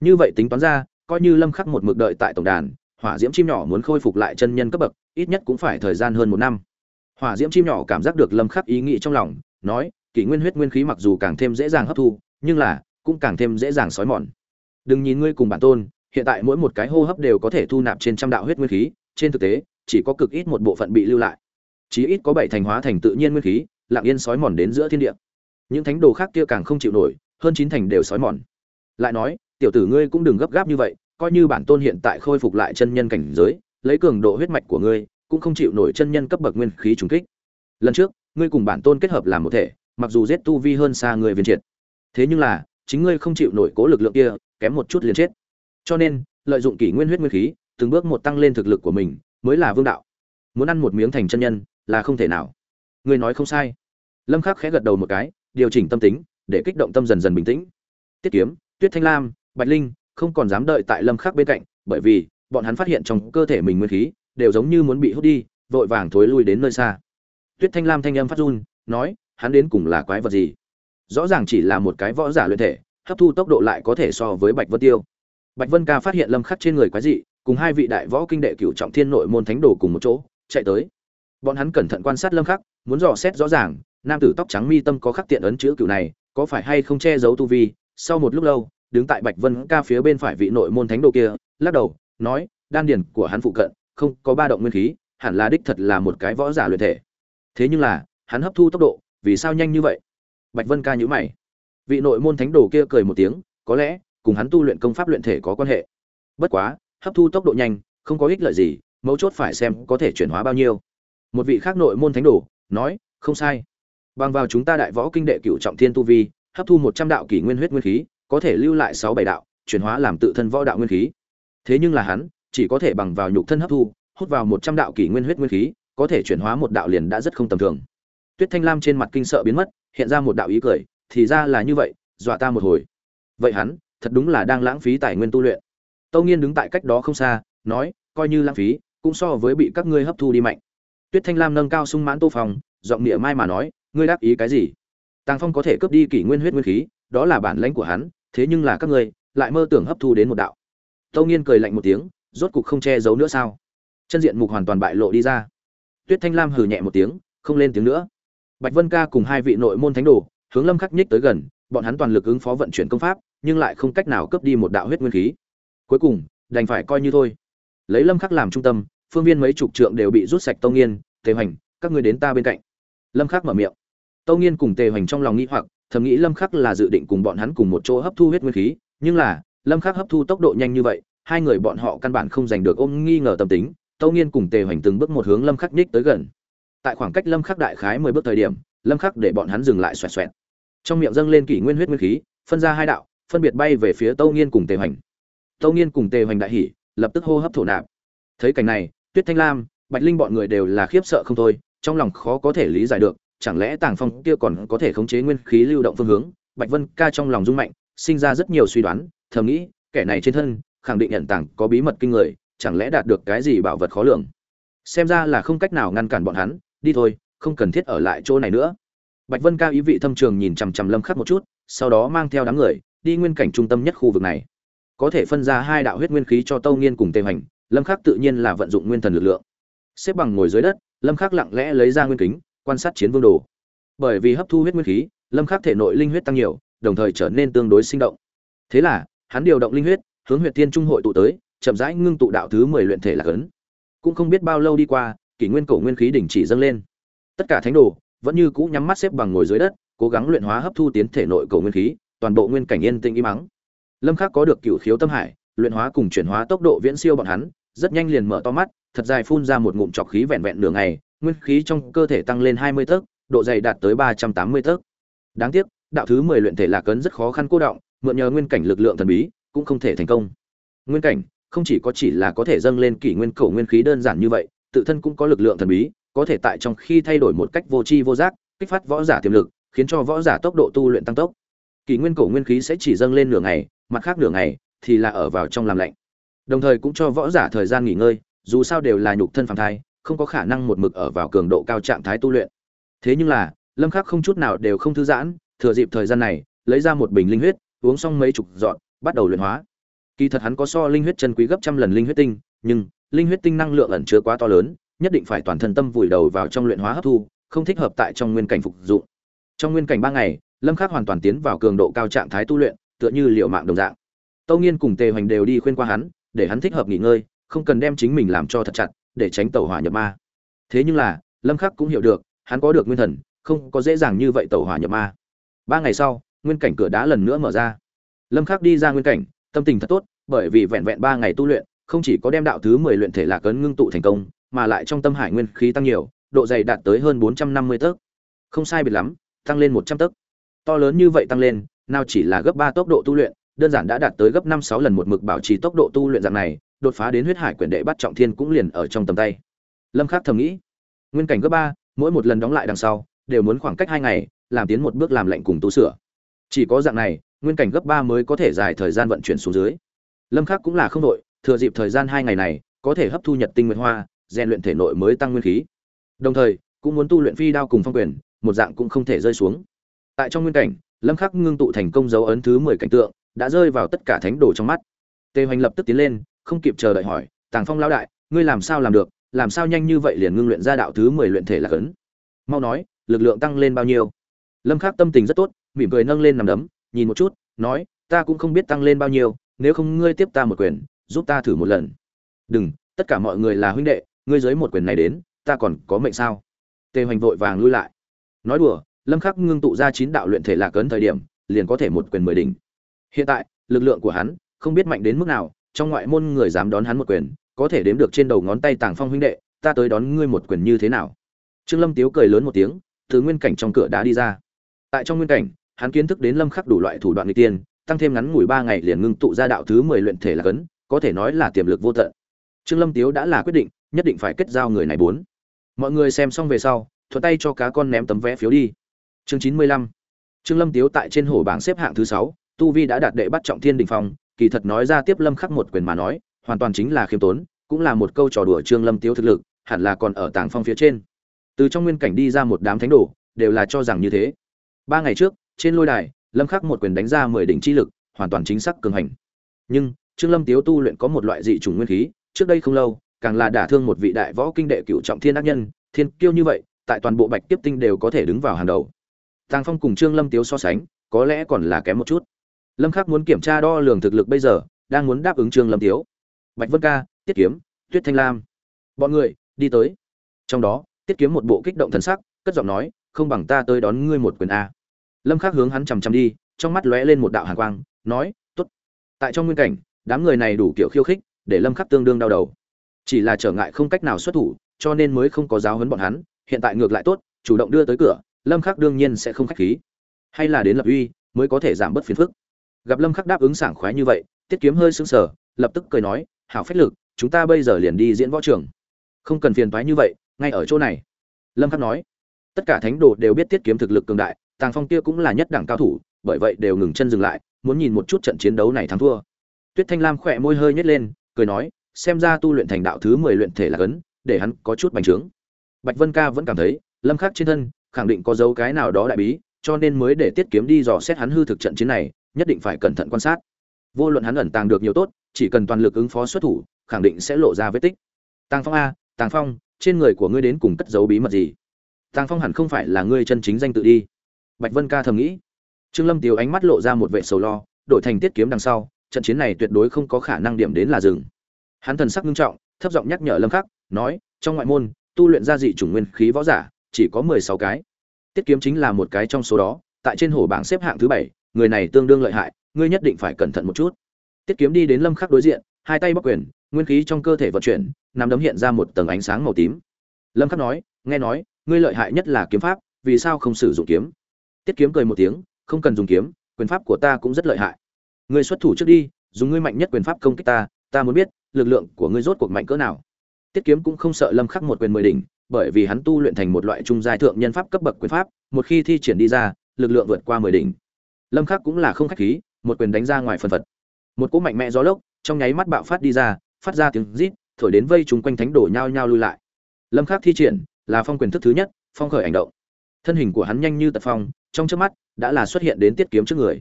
Như vậy tính toán ra, coi như lâm khắc một mực đợi tại tổng đàn, hỏa diễm chim nhỏ muốn khôi phục lại chân nhân cấp bậc, ít nhất cũng phải thời gian hơn một năm. Hỏa diễm chim nhỏ cảm giác được lâm khắc ý nghĩ trong lòng, nói, kỷ nguyên huyết nguyên khí mặc dù càng thêm dễ dàng hấp thu, nhưng là, cũng càng thêm dễ dàng sói mòn. Đừng nhìn ngươi cùng bản tôn, hiện tại mỗi một cái hô hấp đều có thể thu nạp trên trăm đạo huyết nguyên khí, trên thực tế chỉ có cực ít một bộ phận bị lưu lại. Chí ít có bảy thành hóa thành tự nhiên nguyên khí, lặng yên sói mòn đến giữa thiên địa. Những thánh đồ khác kia càng không chịu nổi, hơn chín thành đều sói mòn. Lại nói, tiểu tử ngươi cũng đừng gấp gáp như vậy, coi như bản tôn hiện tại khôi phục lại chân nhân cảnh giới, lấy cường độ huyết mạch của ngươi, cũng không chịu nổi chân nhân cấp bậc nguyên khí trùng kích. Lần trước, ngươi cùng bản tôn kết hợp làm một thể, mặc dù giết tu vi hơn xa người viên triệt. Thế nhưng là, chính ngươi không chịu nổi cố lực lượng kia, kém một chút liền chết. Cho nên, lợi dụng kỷ nguyên huyết nguyên khí, từng bước một tăng lên thực lực của mình mới là vương đạo. Muốn ăn một miếng thành chân nhân, là không thể nào. Ngươi nói không sai. Lâm khắc khẽ gật đầu một cái, điều chỉnh tâm tính, để kích động tâm dần dần bình tĩnh. Tiết kiếm, tuyết thanh lam, bạch linh, không còn dám đợi tại lâm khắc bên cạnh, bởi vì, bọn hắn phát hiện trong cơ thể mình nguyên khí, đều giống như muốn bị hút đi, vội vàng thối lui đến nơi xa. Tuyết thanh lam thanh âm phát run, nói, hắn đến cùng là quái vật gì? Rõ ràng chỉ là một cái võ giả luyện thể, hấp thu tốc độ lại có thể so với bạch vân tiêu. Bạch vân ca phát hiện lâm khắc trên người quái dị cùng hai vị đại võ kinh đệ cựu trọng thiên nội môn thánh đồ cùng một chỗ, chạy tới. Bọn hắn cẩn thận quan sát lâm khắc, muốn dò xét rõ ràng, nam tử tóc trắng mi tâm có khắc tiện ấn chữ cựu này, có phải hay không che giấu tu vi? Sau một lúc lâu, đứng tại bạch vân ca phía bên phải vị nội môn thánh đồ kia, lắc đầu, nói, đan điền của hắn phụ cận, không có ba động nguyên khí, hẳn là đích thật là một cái võ giả luyện thể. Thế nhưng là, hắn hấp thu tốc độ, vì sao nhanh như vậy? Bạch vân ca nhíu mày. Vị nội môn thánh đồ kia cười một tiếng, có lẽ, cùng hắn tu luyện công pháp luyện thể có quan hệ. Bất quá hấp thu tốc độ nhanh, không có ích lợi gì, mấu chốt phải xem có thể chuyển hóa bao nhiêu. Một vị khác nội môn thánh đồ, nói, không sai. Bằng vào chúng ta đại võ kinh đệ cựu trọng thiên tu vi, hấp thu một trăm đạo kỷ nguyên huyết nguyên khí, có thể lưu lại sáu bảy đạo, chuyển hóa làm tự thân võ đạo nguyên khí. Thế nhưng là hắn, chỉ có thể bằng vào nhục thân hấp thu, hút vào một trăm đạo kỷ nguyên huyết nguyên khí, có thể chuyển hóa một đạo liền đã rất không tầm thường. Tuyết thanh lam trên mặt kinh sợ biến mất, hiện ra một đạo ý cười, thì ra là như vậy, dọa ta một hồi. Vậy hắn, thật đúng là đang lãng phí tài nguyên tu luyện tâu nghiên đứng tại cách đó không xa, nói, coi như lãng phí, cũng so với bị các ngươi hấp thu đi mạnh. Tuyết thanh lam nâng cao sung mãn tô phòng, giọng địa mai mà nói, ngươi đáp ý cái gì? Tàng phong có thể cướp đi kỷ nguyên huyết nguyên khí, đó là bản lãnh của hắn, thế nhưng là các ngươi, lại mơ tưởng hấp thu đến một đạo. Tâu nghiên cười lạnh một tiếng, rốt cục không che giấu nữa sao? Chân diện mục hoàn toàn bại lộ đi ra. Tuyết thanh lam hừ nhẹ một tiếng, không lên tiếng nữa. Bạch vân ca cùng hai vị nội môn thánh đồ, hướng lâm khắc nhích tới gần, bọn hắn toàn lực ứng phó vận chuyển công pháp, nhưng lại không cách nào cướp đi một đạo huyết nguyên khí cuối cùng, đành phải coi như thôi. Lấy lâm khắc làm trung tâm, phương viên mấy chục trượng đều bị rút sạch tông nghiên, tề hoành, các ngươi đến ta bên cạnh. Lâm khắc mở miệng. Tông nghiên cùng tề hoành trong lòng nghĩ hoặc, thầm nghĩ lâm khắc là dự định cùng bọn hắn cùng một chỗ hấp thu huyết nguyên khí, nhưng là, lâm khắc hấp thu tốc độ nhanh như vậy, hai người bọn họ căn bản không giành được ôm nghi ngờ tâm tính tâu nghiên cùng tề hoành từng bước một hướng lâm khắc nhích tới gần. Tại khoảng cách lâm khắc đại khái 10 bước thời điểm, lâm khắc để bọn hắn dừng lại xoẹt xoẹt. Trong miệng dâng lên kỷ nguyên huyết nguyên khí, phân ra hai đạo, phân biệt bay về phía tâu nghiên cùng tề hoành tâu nghiên cùng tề hoành đại hỉ, lập tức hô hấp thổ nạp. Thấy cảnh này, tuyết thanh lam, bạch linh bọn người đều là khiếp sợ không thôi, trong lòng khó có thể lý giải được, chẳng lẽ tàng phong kia còn có thể khống chế nguyên khí lưu động phương hướng? Bạch vân ca trong lòng rung mạnh, sinh ra rất nhiều suy đoán, thầm nghĩ, kẻ này trên thân, khẳng định nhận tàng có bí mật kinh người, chẳng lẽ đạt được cái gì bảo vật khó lường? Xem ra là không cách nào ngăn cản bọn hắn, đi thôi, không cần thiết ở lại chỗ này nữa. Bạch vân ca ý vị thâm trường nhìn chằm chằm lâm khắc một chút, sau đó mang theo đám người, đi nguyên cảnh trung tâm nhất khu vực này có thể phân ra hai đạo huyết nguyên khí cho tâu nghiên cùng tề hoành, lâm khắc tự nhiên là vận dụng nguyên thần lực lượng. Xếp bằng ngồi dưới đất, lâm khắc lặng lẽ lấy ra nguyên kính, quan sát chiến vương đồ. Bởi vì hấp thu huyết nguyên khí, lâm khắc thể nội linh huyết tăng nhiều, đồng thời trở nên tương đối sinh động. Thế là, hắn điều động linh huyết, hướng huyệt tiên trung hội tụ tới, chậm rãi ngưng tụ đạo thứ 10 luyện thể là cấn. Cũng không biết bao lâu đi qua, kỷ nguyên cổ nguyên khí đỉnh chỉ dâng lên. Tất cả thánh đồ vẫn như cũ nhắm mắt xếp bằng ngồi dưới đất, cố gắng luyện hóa hấp thu tiến thể nội cổ nguyên khí, toàn bộ nguyên cảnh yên tĩnh im mắng lâm khắc có được cửu khiếu tâm hải, luyện hóa cùng chuyển hóa tốc độ viễn siêu bọn hắn, rất nhanh liền mở to mắt, thật dài phun ra một ngụm trọc khí vẹn vẹn nửa ngày, nguyên khí trong cơ thể tăng lên 20 tấc, độ dày đạt tới 380 tấc. Đáng tiếc, đạo thứ 10 luyện thể là cấn rất khó khăn cô động, mượn nhờ nguyên cảnh lực lượng thần bí, cũng không thể thành công. Nguyên cảnh, không chỉ có chỉ là có thể dâng lên kỷ nguyên cổ nguyên khí đơn giản như vậy, tự thân cũng có lực lượng thần bí, có thể tại trong khi thay đổi một cách vô tri vô giác, kích phát võ giả tiềm lực, khiến cho võ giả tốc độ tu luyện tăng tốc. Kỷ nguyên cổ nguyên khí sẽ chỉ dâng lên nửa ngày mặt khác nửa ngày thì là ở vào trong làm lạnh. Đồng thời cũng cho võ giả thời gian nghỉ ngơi, dù sao đều là nhục thân phàm thai, không có khả năng một mực ở vào cường độ cao trạng thái tu luyện. Thế nhưng là, lâm khắc không chút nào đều không thư giãn, thừa dịp thời gian này, lấy ra một bình linh huyết, uống xong mấy chục dọn bắt đầu luyện hóa. Kỳ thật hắn có so linh huyết chân quý gấp trăm lần linh huyết tinh, nhưng linh huyết tinh năng lượng ẩn chứa quá to lớn, nhất định phải toàn thân tâm vùi đầu vào trong luyện hóa hấp thu, không thích hợp tại trong nguyên cảnh phục dụng. Trong nguyên cảnh ba ngày, lâm khắc hoàn toàn tiến vào cường độ cao trạng thái tu luyện tựa như liệu mạng đồng dạng. Tâu nghiên cùng tề hoành đều đi khuyên qua hắn, để hắn thích hợp nghỉ ngơi, không cần đem chính mình làm cho thật chặt, để tránh tẩu hỏa nhập ma. Thế nhưng là, lâm khắc cũng hiểu được, hắn có được nguyên thần, không có dễ dàng như vậy tẩu hỏa nhập ma. Ba ngày sau, nguyên cảnh cửa đá lần nữa mở ra. Lâm khắc đi ra nguyên cảnh, tâm tình thật tốt, bởi vì vẹn vẹn ba ngày tu luyện, không chỉ có đem đạo thứ 10 luyện thể lạc ấn ngưng tụ thành công, mà lại trong tâm hải nguyên khí tăng nhiều, độ dày đạt tới hơn 450 tấc. Không sai biệt lắm, tăng lên 100 tấc. To lớn như vậy tăng lên nào chỉ là gấp 3 tốc độ tu luyện đơn giản đã đạt tới gấp 5 6 lần một mực bảo trì tốc độ tu luyện dạng này đột phá đến huyết hải quyển đệ bắt trọng thiên cũng liền ở trong tầm tay. Lâm khắc thầm nghĩ nguyên cảnh gấp 3, mỗi một lần đóng lại đằng sau đều muốn khoảng cách hai ngày làm tiến một bước làm lệnh cùng tu sửa. Chỉ có dạng này nguyên cảnh gấp ba mới có thể dài thời gian vận chuyển xuống dưới. Lâm khắc cũng là không đội thừa dịp thời gian hai ngày này có thể hấp thu nhật tinh nguyệt hoa rèn luyện thể nội mới tăng nguyên khí. Đồng thời cũng muốn tu luyện phi đao cùng phong quyền một dạng cũng không thể rơi xuống. Tại trong nguyên cảnh lâm khắc ngưng tụ thành công dấu ấn thứ 10 cảnh tượng, đã rơi vào tất cả thánh đồ trong mắt. Tề hoành lập tức tiến lên, không kịp chờ đợi hỏi, tàng phong lão đại, ngươi làm sao làm được? Làm sao nhanh như vậy liền ngưng luyện ra đạo thứ 10 luyện thể là cấn? Mau nói, lực lượng tăng lên bao nhiêu? Lâm khắc tâm tình rất tốt, mỉm cười nâng lên nằm đấm, nhìn một chút, nói, ta cũng không biết tăng lên bao nhiêu, nếu không ngươi tiếp ta một quyền, giúp ta thử một lần. Đừng, tất cả mọi người là huynh đệ, ngươi dưới một quyền này đến, ta còn có mệnh sao? Tề hoành vội vàng lui lại. Nói đùa lâm khắc ngưng tụ ra chín đạo luyện thể lạc cấn thời điểm, liền có thể một quyền mười đỉnh. Hiện tại, lực lượng của hắn không biết mạnh đến mức nào, trong ngoại môn người dám đón hắn một quyền, có thể đếm được trên đầu ngón tay tàng phong huynh đệ, ta tới đón ngươi một quyền như thế nào? Trương lâm tiếu cười lớn một tiếng, từ nguyên cảnh trong cửa đã đi ra. Tại trong nguyên cảnh, hắn kiến thức đến lâm khắc đủ loại thủ đoạn nghịch tiên, tăng thêm ngắn ngủi ba ngày liền ngưng tụ ra đạo thứ 10 luyện thể là cấn có thể nói là tiềm lực vô tận. Trương lâm tiếu đã là quyết định, nhất định phải kết giao người này bốn. Mọi người xem xong về sau, thuận tay cho cá con ném tấm vé phiếu đi chương 95 trương lâm tiếu tại trên hổ bảng xếp hạng thứ 6, tu vi đã đạt đệ bắt trọng thiên đỉnh phong kỳ thật nói ra tiếp lâm khắc một quyền mà nói hoàn toàn chính là khiêm tốn cũng là một câu trò đùa trương lâm tiếu thực lực hẳn là còn ở tàng phong phía trên. Từ trong nguyên cảnh đi ra một đám thánh đồ đều là cho rằng như thế. Ba ngày trước trên lôi đài lâm khắc một quyền đánh ra mười đỉnh chi lực hoàn toàn chính xác cường hành. Nhưng trương lâm tiếu tu luyện có một loại dị chủng nguyên khí trước đây không lâu càng là đả thương một vị đại võ kinh đệ cựu trọng thiên ác nhân thiên kiêu như vậy tại toàn bộ bạch tiếp tinh đều có thể đứng vào hàng đầu tàng phong cùng trương lâm tiếu so sánh, có lẽ còn là kém một chút. Lâm khắc muốn kiểm tra đo lường thực lực bây giờ, đang muốn đáp ứng trương lâm tiếu. Bạch vân ca, tiết kiếm, tuyết thanh lam. Bọn người, đi tới. Trong đó, tiết kiếm một bộ kích động thần sắc, cất giọng nói, không bằng ta tới đón ngươi một quyền a. Lâm khắc hướng hắn chằm chằm đi, trong mắt lóe lên một đạo hàn quang, nói, tốt. Tại trong nguyên cảnh, đám người này đủ kiểu khiêu khích, để lâm khắc tương đương đau đầu. Chỉ là trở ngại không cách nào xuất thủ, cho nên mới không có giáo huấn bọn hắn, hiện tại ngược lại tốt, chủ động đưa tới cửa lâm khắc đương nhiên sẽ không khách khí. Hay là đến lập uy, mới có thể giảm bớt phiền phức. Gặp lâm khắc đáp ứng sảng khoái như vậy, tiết kiếm hơi sững sờ, lập tức cười nói, hảo phách lực, chúng ta bây giờ liền đi diễn võ trường. Không cần phiền toái như vậy, ngay ở chỗ này. Lâm khắc nói. Tất cả thánh đồ đều biết tiết kiếm thực lực cường đại, tàng phong kia cũng là nhất đẳng cao thủ, bởi vậy đều ngừng chân dừng lại, muốn nhìn một chút trận chiến đấu này thắng thua. Tuyết thanh lam khỏe môi hơi nhếch lên, cười nói, xem ra tu luyện thành đạo thứ 10 luyện thể là cấn, để hắn có chút bành trướng. Bạch vân ca vẫn cảm thấy, lâm khắc trên thân khẳng định có dấu cái nào đó đại bí, cho nên mới để tiết kiếm đi dò xét hắn hư thực trận chiến này, nhất định phải cẩn thận quan sát. Vô luận hắn ẩn tàng được nhiều tốt, chỉ cần toàn lực ứng phó xuất thủ, khẳng định sẽ lộ ra vết tích. Tàng phong a, tàng phong, trên người của ngươi đến cùng cất giấu bí mật gì? Tàng phong hẳn không phải là ngươi chân chính danh tự đi. Bạch vân ca thầm nghĩ. Trương lâm tiếu ánh mắt lộ ra một vệ sầu lo, đổi thành tiết kiếm đằng sau, trận chiến này tuyệt đối không có khả năng điểm đến là rừng hắn thần sắc nghiêm trọng, thấp giọng nhắc nhở lâm khắc, nói, trong ngoại môn, tu luyện ra dị chủng nguyên khí võ giả chỉ có mười sáu cái. Tiết kiếm chính là một cái trong số đó, tại trên hổ bảng xếp hạng thứ bảy, người này tương đương lợi hại, ngươi nhất định phải cẩn thận một chút. Tiết kiếm đi đến lâm khắc đối diện, hai tay bắc quyền, nguyên khí trong cơ thể vận chuyển, nắm đấm hiện ra một tầng ánh sáng màu tím. Lâm khắc nói, nghe nói, ngươi lợi hại nhất là kiếm pháp, vì sao không sử dụng kiếm? Tiết kiếm cười một tiếng, không cần dùng kiếm, quyền pháp của ta cũng rất lợi hại. Ngươi xuất thủ trước đi, dùng ngươi mạnh nhất quyền pháp công kích ta ta muốn biết, lực lượng của ngươi rốt cuộc mạnh cỡ nào. Tiết kiếm cũng không sợ lâm khắc một quyền mười đỉnh bởi vì hắn tu luyện thành một loại trung giai thượng nhân pháp cấp bậc quyền pháp, một khi thi triển đi ra, lực lượng vượt qua mười đỉnh. Lâm khắc cũng là không khách khí, một quyền đánh ra ngoài phần phật. Một cú mạnh mẽ gió lốc trong nháy mắt bạo phát đi ra, phát ra tiếng rít, thổi đến vây chúng quanh thánh đổ nhao nhao lui lại. Lâm khắc thi triển là phong quyền thức thứ nhất, phong khởi hành động. Thân hình của hắn nhanh như tật phong, trong chớp mắt đã là xuất hiện đến tiết kiếm trước người.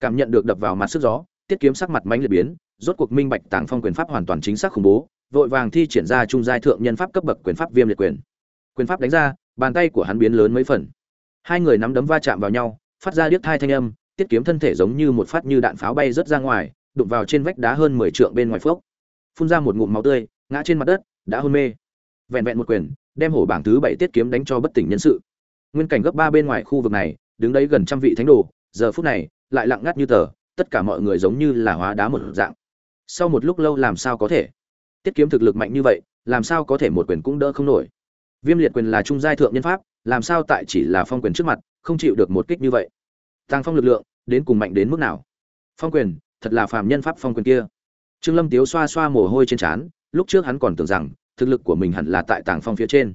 Cảm nhận được đập vào mặt sức gió, tiết kiếm sắc mặt mãnh liệt biến, rốt cuộc minh bạch tàng phong quyền pháp hoàn toàn chính xác khủng bố, vội vàng thi triển ra trung giai thượng nhân pháp cấp bậc quyền pháp viêm liệt quyền quyền pháp đánh ra, bàn tay của hắn biến lớn mấy phần. Hai người nắm đấm va chạm vào nhau, phát ra điếc thai thanh âm, tiết kiếm thân thể giống như một phát như đạn pháo bay rớt ra ngoài, đụng vào trên vách đá hơn mười trượng bên ngoài phước phun ra một ngụm máu tươi, ngã trên mặt đất, đã hôn mê. Vẹn vẹn một quyền, đem hổ bảng thứ bảy tiết kiếm đánh cho bất tỉnh nhân sự. Nguyên cảnh gấp ba bên ngoài khu vực này, đứng đấy gần trăm vị thánh đồ, giờ phút này, lại lặng ngắt như tờ, tất cả mọi người giống như là hóa đá một dạng. Sau một lúc lâu làm sao có thể? Tiết kiếm thực lực mạnh như vậy, làm sao có thể một quyền cũng đỡ không nổi? Viêm liệt quyền là trung giai thượng nhân pháp, làm sao tại chỉ là phong quyền trước mặt, không chịu được một kích như vậy? Tăng phong lực lượng, đến cùng mạnh đến mức nào? Phong quyền, thật là phàm nhân pháp phong quyền kia. Trương lâm tiếu xoa xoa mồ hôi trên trán, lúc trước hắn còn tưởng rằng, thực lực của mình hẳn là tại tàng phong phía trên.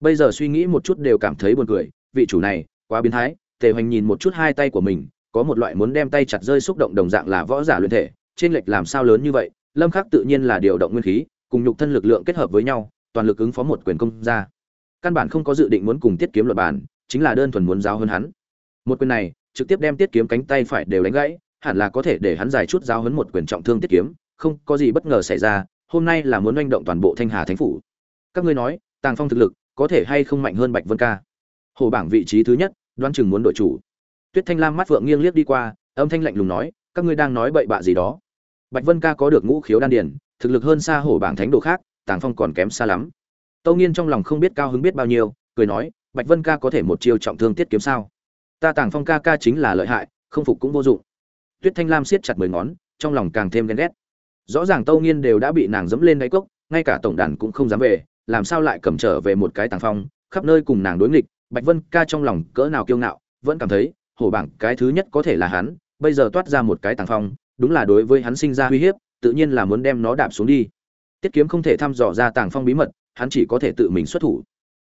Bây giờ suy nghĩ một chút đều cảm thấy buồn cười, vị chủ này, quá biến thái, tề hoành nhìn một chút hai tay của mình, có một loại muốn đem tay chặt rơi xúc động đồng dạng là võ giả luyện thể, trên lệch làm sao lớn như vậy, lâm khắc tự nhiên là điều động nguyên khí, cùng nhục thân lực lượng kết hợp với nhau, toàn lực ứng phó một quyền công ra căn bản không có dự định muốn cùng tiết kiếm luật bản chính là đơn thuần muốn giáo hơn hắn. Một quyền này, trực tiếp đem tiết kiếm cánh tay phải đều đánh gãy, hẳn là có thể để hắn giải chút giáo hấn một quyền trọng thương tiết kiếm, không có gì bất ngờ xảy ra, hôm nay là muốn manh động toàn bộ thanh hà thánh phủ. Các ngươi nói, tàng phong thực lực, có thể hay không mạnh hơn bạch vân ca? Hồ bảng vị trí thứ nhất Đoan chừng muốn đội chủ. Tuyết thanh lam mắt vượng nghiêng liếc đi qua, âm thanh lạnh lùng nói, các ngươi đang nói bậy bạ gì đó? Bạch vân ca có được ngũ khiếu đan điền, thực lực hơn xa hổ bảng thánh đồ khác, tàng phong còn kém xa lắm tâu nghiên trong lòng không biết cao hứng biết bao nhiêu, cười nói, bạch vân ca có thể một chiêu trọng thương tiết kiếm sao? Ta tàng phong ca ca chính là lợi hại, không phục cũng vô dụng. Tuyết thanh lam siết chặt mười ngón, trong lòng càng thêm ghen ghét. Rõ ràng tâu nghiên đều đã bị nàng dẫm lên đáy cốc, ngay cả tổng đàn cũng không dám về, làm sao lại cầm trở về một cái tàng phong, khắp nơi cùng nàng đối nghịch, bạch vân ca trong lòng cỡ nào kiêu ngạo, vẫn cảm thấy, hổ bảng, cái thứ nhất có thể là hắn, bây giờ toát ra một cái tàng phong, đúng là đối với hắn sinh ra uy hiếp, tự nhiên là muốn đem nó đạp xuống đi. Tiết kiếm không thể thăm dò ra tàng phong bí mật hắn chỉ có thể tự mình xuất thủ.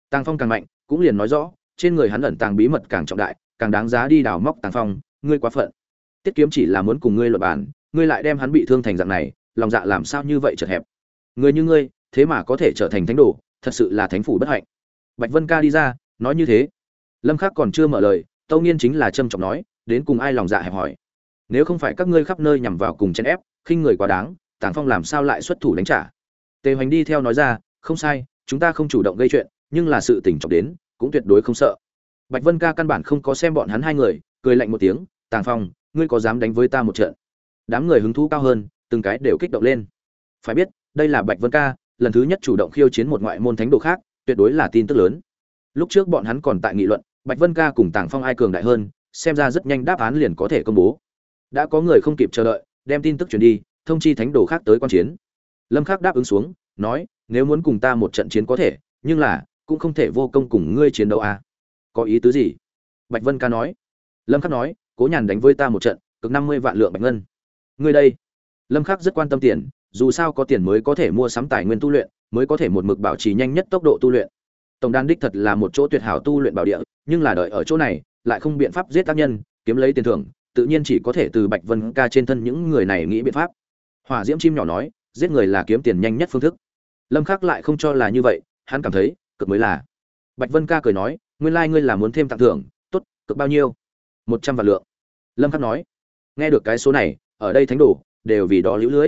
Tàng phong càng mạnh cũng liền nói rõ trên người hắn ẩn tàng bí mật càng trọng đại càng đáng giá đi đào móc tàng phong ngươi quá phận. Tiết kiếm chỉ là muốn cùng ngươi luật bàn, ngươi lại đem hắn bị thương thành dạng này lòng dạ làm sao như vậy chật hẹp. Người như ngươi thế mà có thể trở thành thánh đồ thật sự là thánh phủ bất hạnh. Bạch vân ca đi ra nói như thế. Lâm khắc còn chưa mở lời tâu nghiên chính là trâm trọng nói đến cùng ai lòng dạ hẹp hỏi nếu không phải các ngươi khắp nơi nhằm vào cùng chen ép khinh người quá đáng tàng phong làm sao lại xuất thủ đánh trả? Tề hoành đi theo nói ra không sai, chúng ta không chủ động gây chuyện, nhưng là sự tình trọng đến, cũng tuyệt đối không sợ. Bạch vân ca căn bản không có xem bọn hắn hai người, cười lạnh một tiếng, tàng phong, ngươi có dám đánh với ta một trận? Đám người hứng thú cao hơn, từng cái đều kích động lên. Phải biết, đây là bạch vân ca, lần thứ nhất chủ động khiêu chiến một ngoại môn thánh đồ khác, tuyệt đối là tin tức lớn. Lúc trước bọn hắn còn tại nghị luận, bạch vân ca cùng tàng phong ai cường đại hơn, xem ra rất nhanh đáp án liền có thể công bố. Đã có người không kịp chờ đợi, đem tin tức truyền đi, thông chi thánh đồ khác tới quan chiến. Lâm khắc đáp ứng xuống, nói nếu muốn cùng ta một trận chiến có thể, nhưng là, cũng không thể vô công cùng ngươi chiến đấu à. Có ý tứ gì? Bạch vân ca nói. Lâm khắc nói, cố nhàn đánh với ta một trận, cực năm mươi vạn lượng bạch ngân. Ngươi đây. Lâm khắc rất quan tâm tiền, dù sao có tiền mới có thể mua sắm tài nguyên tu luyện, mới có thể một mực bảo trì nhanh nhất tốc độ tu luyện. Tổng đan đích thật là một chỗ tuyệt hảo tu luyện bảo địa, nhưng là đợi ở chỗ này, lại không biện pháp giết tác nhân, kiếm lấy tiền thưởng, tự nhiên chỉ có thể từ bạch vân ca trên thân những người này nghĩ biện pháp. Hỏa diễm chim nhỏ nói, giết người là kiếm tiền nhanh nhất phương thức lâm khắc lại không cho là như vậy, hắn cảm thấy, cực mới là. Bạch vân ca cười nói, nguyên lai like ngươi là muốn thêm tặng thưởng, tốt, cực bao nhiêu? Một trăm vạn lượng. Lâm khắc nói, nghe được cái số này, ở đây thánh đồ, đều vì đó liễu lưới.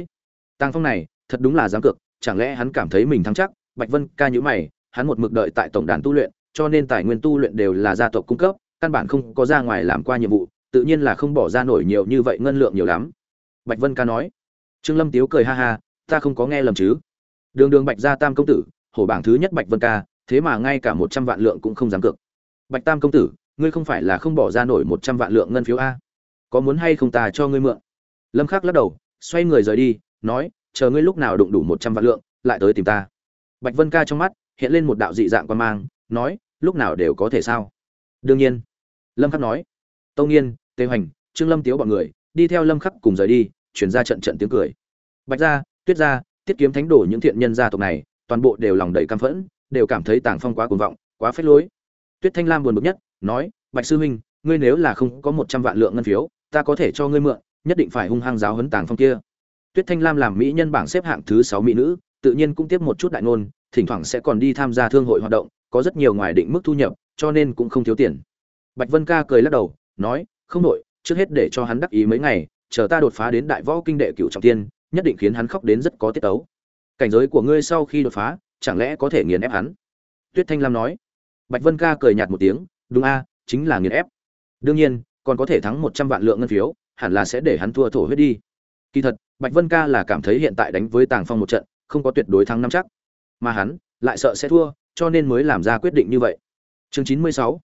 Tăng phong này, thật đúng là dám cực chẳng lẽ hắn cảm thấy mình thắng chắc? Bạch vân ca nhữ mày, hắn một mực đợi tại tổng đàn tu luyện, cho nên tài nguyên tu luyện đều là gia tộc cung cấp, căn bản không có ra ngoài làm qua nhiệm vụ, tự nhiên là không bỏ ra nổi nhiều như vậy ngân lượng nhiều lắm. Bạch vân ca nói, trương lâm tiếu cười ha ha, ta không có nghe lầm chứ? Đường đường bạch gia tam công tử, hổ bảng thứ nhất bạch vân ca, thế mà ngay cả một trăm vạn lượng cũng không dám cược. Bạch tam công tử, ngươi không phải là không bỏ ra nổi một trăm vạn lượng ngân phiếu a? Có muốn hay không ta cho ngươi mượn? Lâm khắc lắc đầu, xoay người rời đi, nói, chờ ngươi lúc nào đụng đủ một trăm vạn lượng, lại tới tìm ta. Bạch vân ca trong mắt, hiện lên một đạo dị dạng quan mang, nói, lúc nào đều có thể sao? Đương nhiên. Lâm khắc nói, tông nghiên, tề hoành, trương lâm tiếu bọn người, đi theo lâm khắc cùng rời đi, chuyển ra trận trận tiếng cười. Bạch gia, tuyết gia tiết kiếm thánh đổ những thiện nhân gia tộc này, toàn bộ đều lòng đầy căm phẫn, đều cảm thấy tàng phong quá cuồng vọng, quá phết lối. Tuyết thanh lam buồn bực nhất, nói, bạch sư huynh, ngươi nếu là không có một trăm vạn lượng ngân phiếu, ta có thể cho ngươi mượn, nhất định phải hung hăng giáo huấn tàng phong kia. Tuyết thanh lam làm mỹ nhân bảng xếp hạng thứ sáu mỹ nữ, tự nhiên cũng tiếp một chút đại ngôn, thỉnh thoảng sẽ còn đi tham gia thương hội hoạt động, có rất nhiều ngoài định mức thu nhập, cho nên cũng không thiếu tiền. Bạch vân ca cười lắc đầu, nói, không nội trước hết để cho hắn đắc ý mấy ngày, chờ ta đột phá đến đại võ kinh đệ cửu trọng tiên nhất định khiến hắn khóc đến rất có tiết tấu. Cảnh giới của ngươi sau khi đột phá, chẳng lẽ có thể nghiền ép hắn? Tuyết thanh lam nói. Bạch vân ca cười nhạt một tiếng, đúng a, chính là nghiền ép. Đương nhiên, còn có thể thắng một trăm vạn lượng ngân phiếu, hẳn là sẽ để hắn thua thổ huyết đi. Kỳ thật, bạch vân ca là cảm thấy hiện tại đánh với tàng phong một trận, không có tuyệt đối thắng năm chắc. Mà hắn, lại sợ sẽ thua, cho nên mới làm ra quyết định như vậy. Chương chín mươi sáu.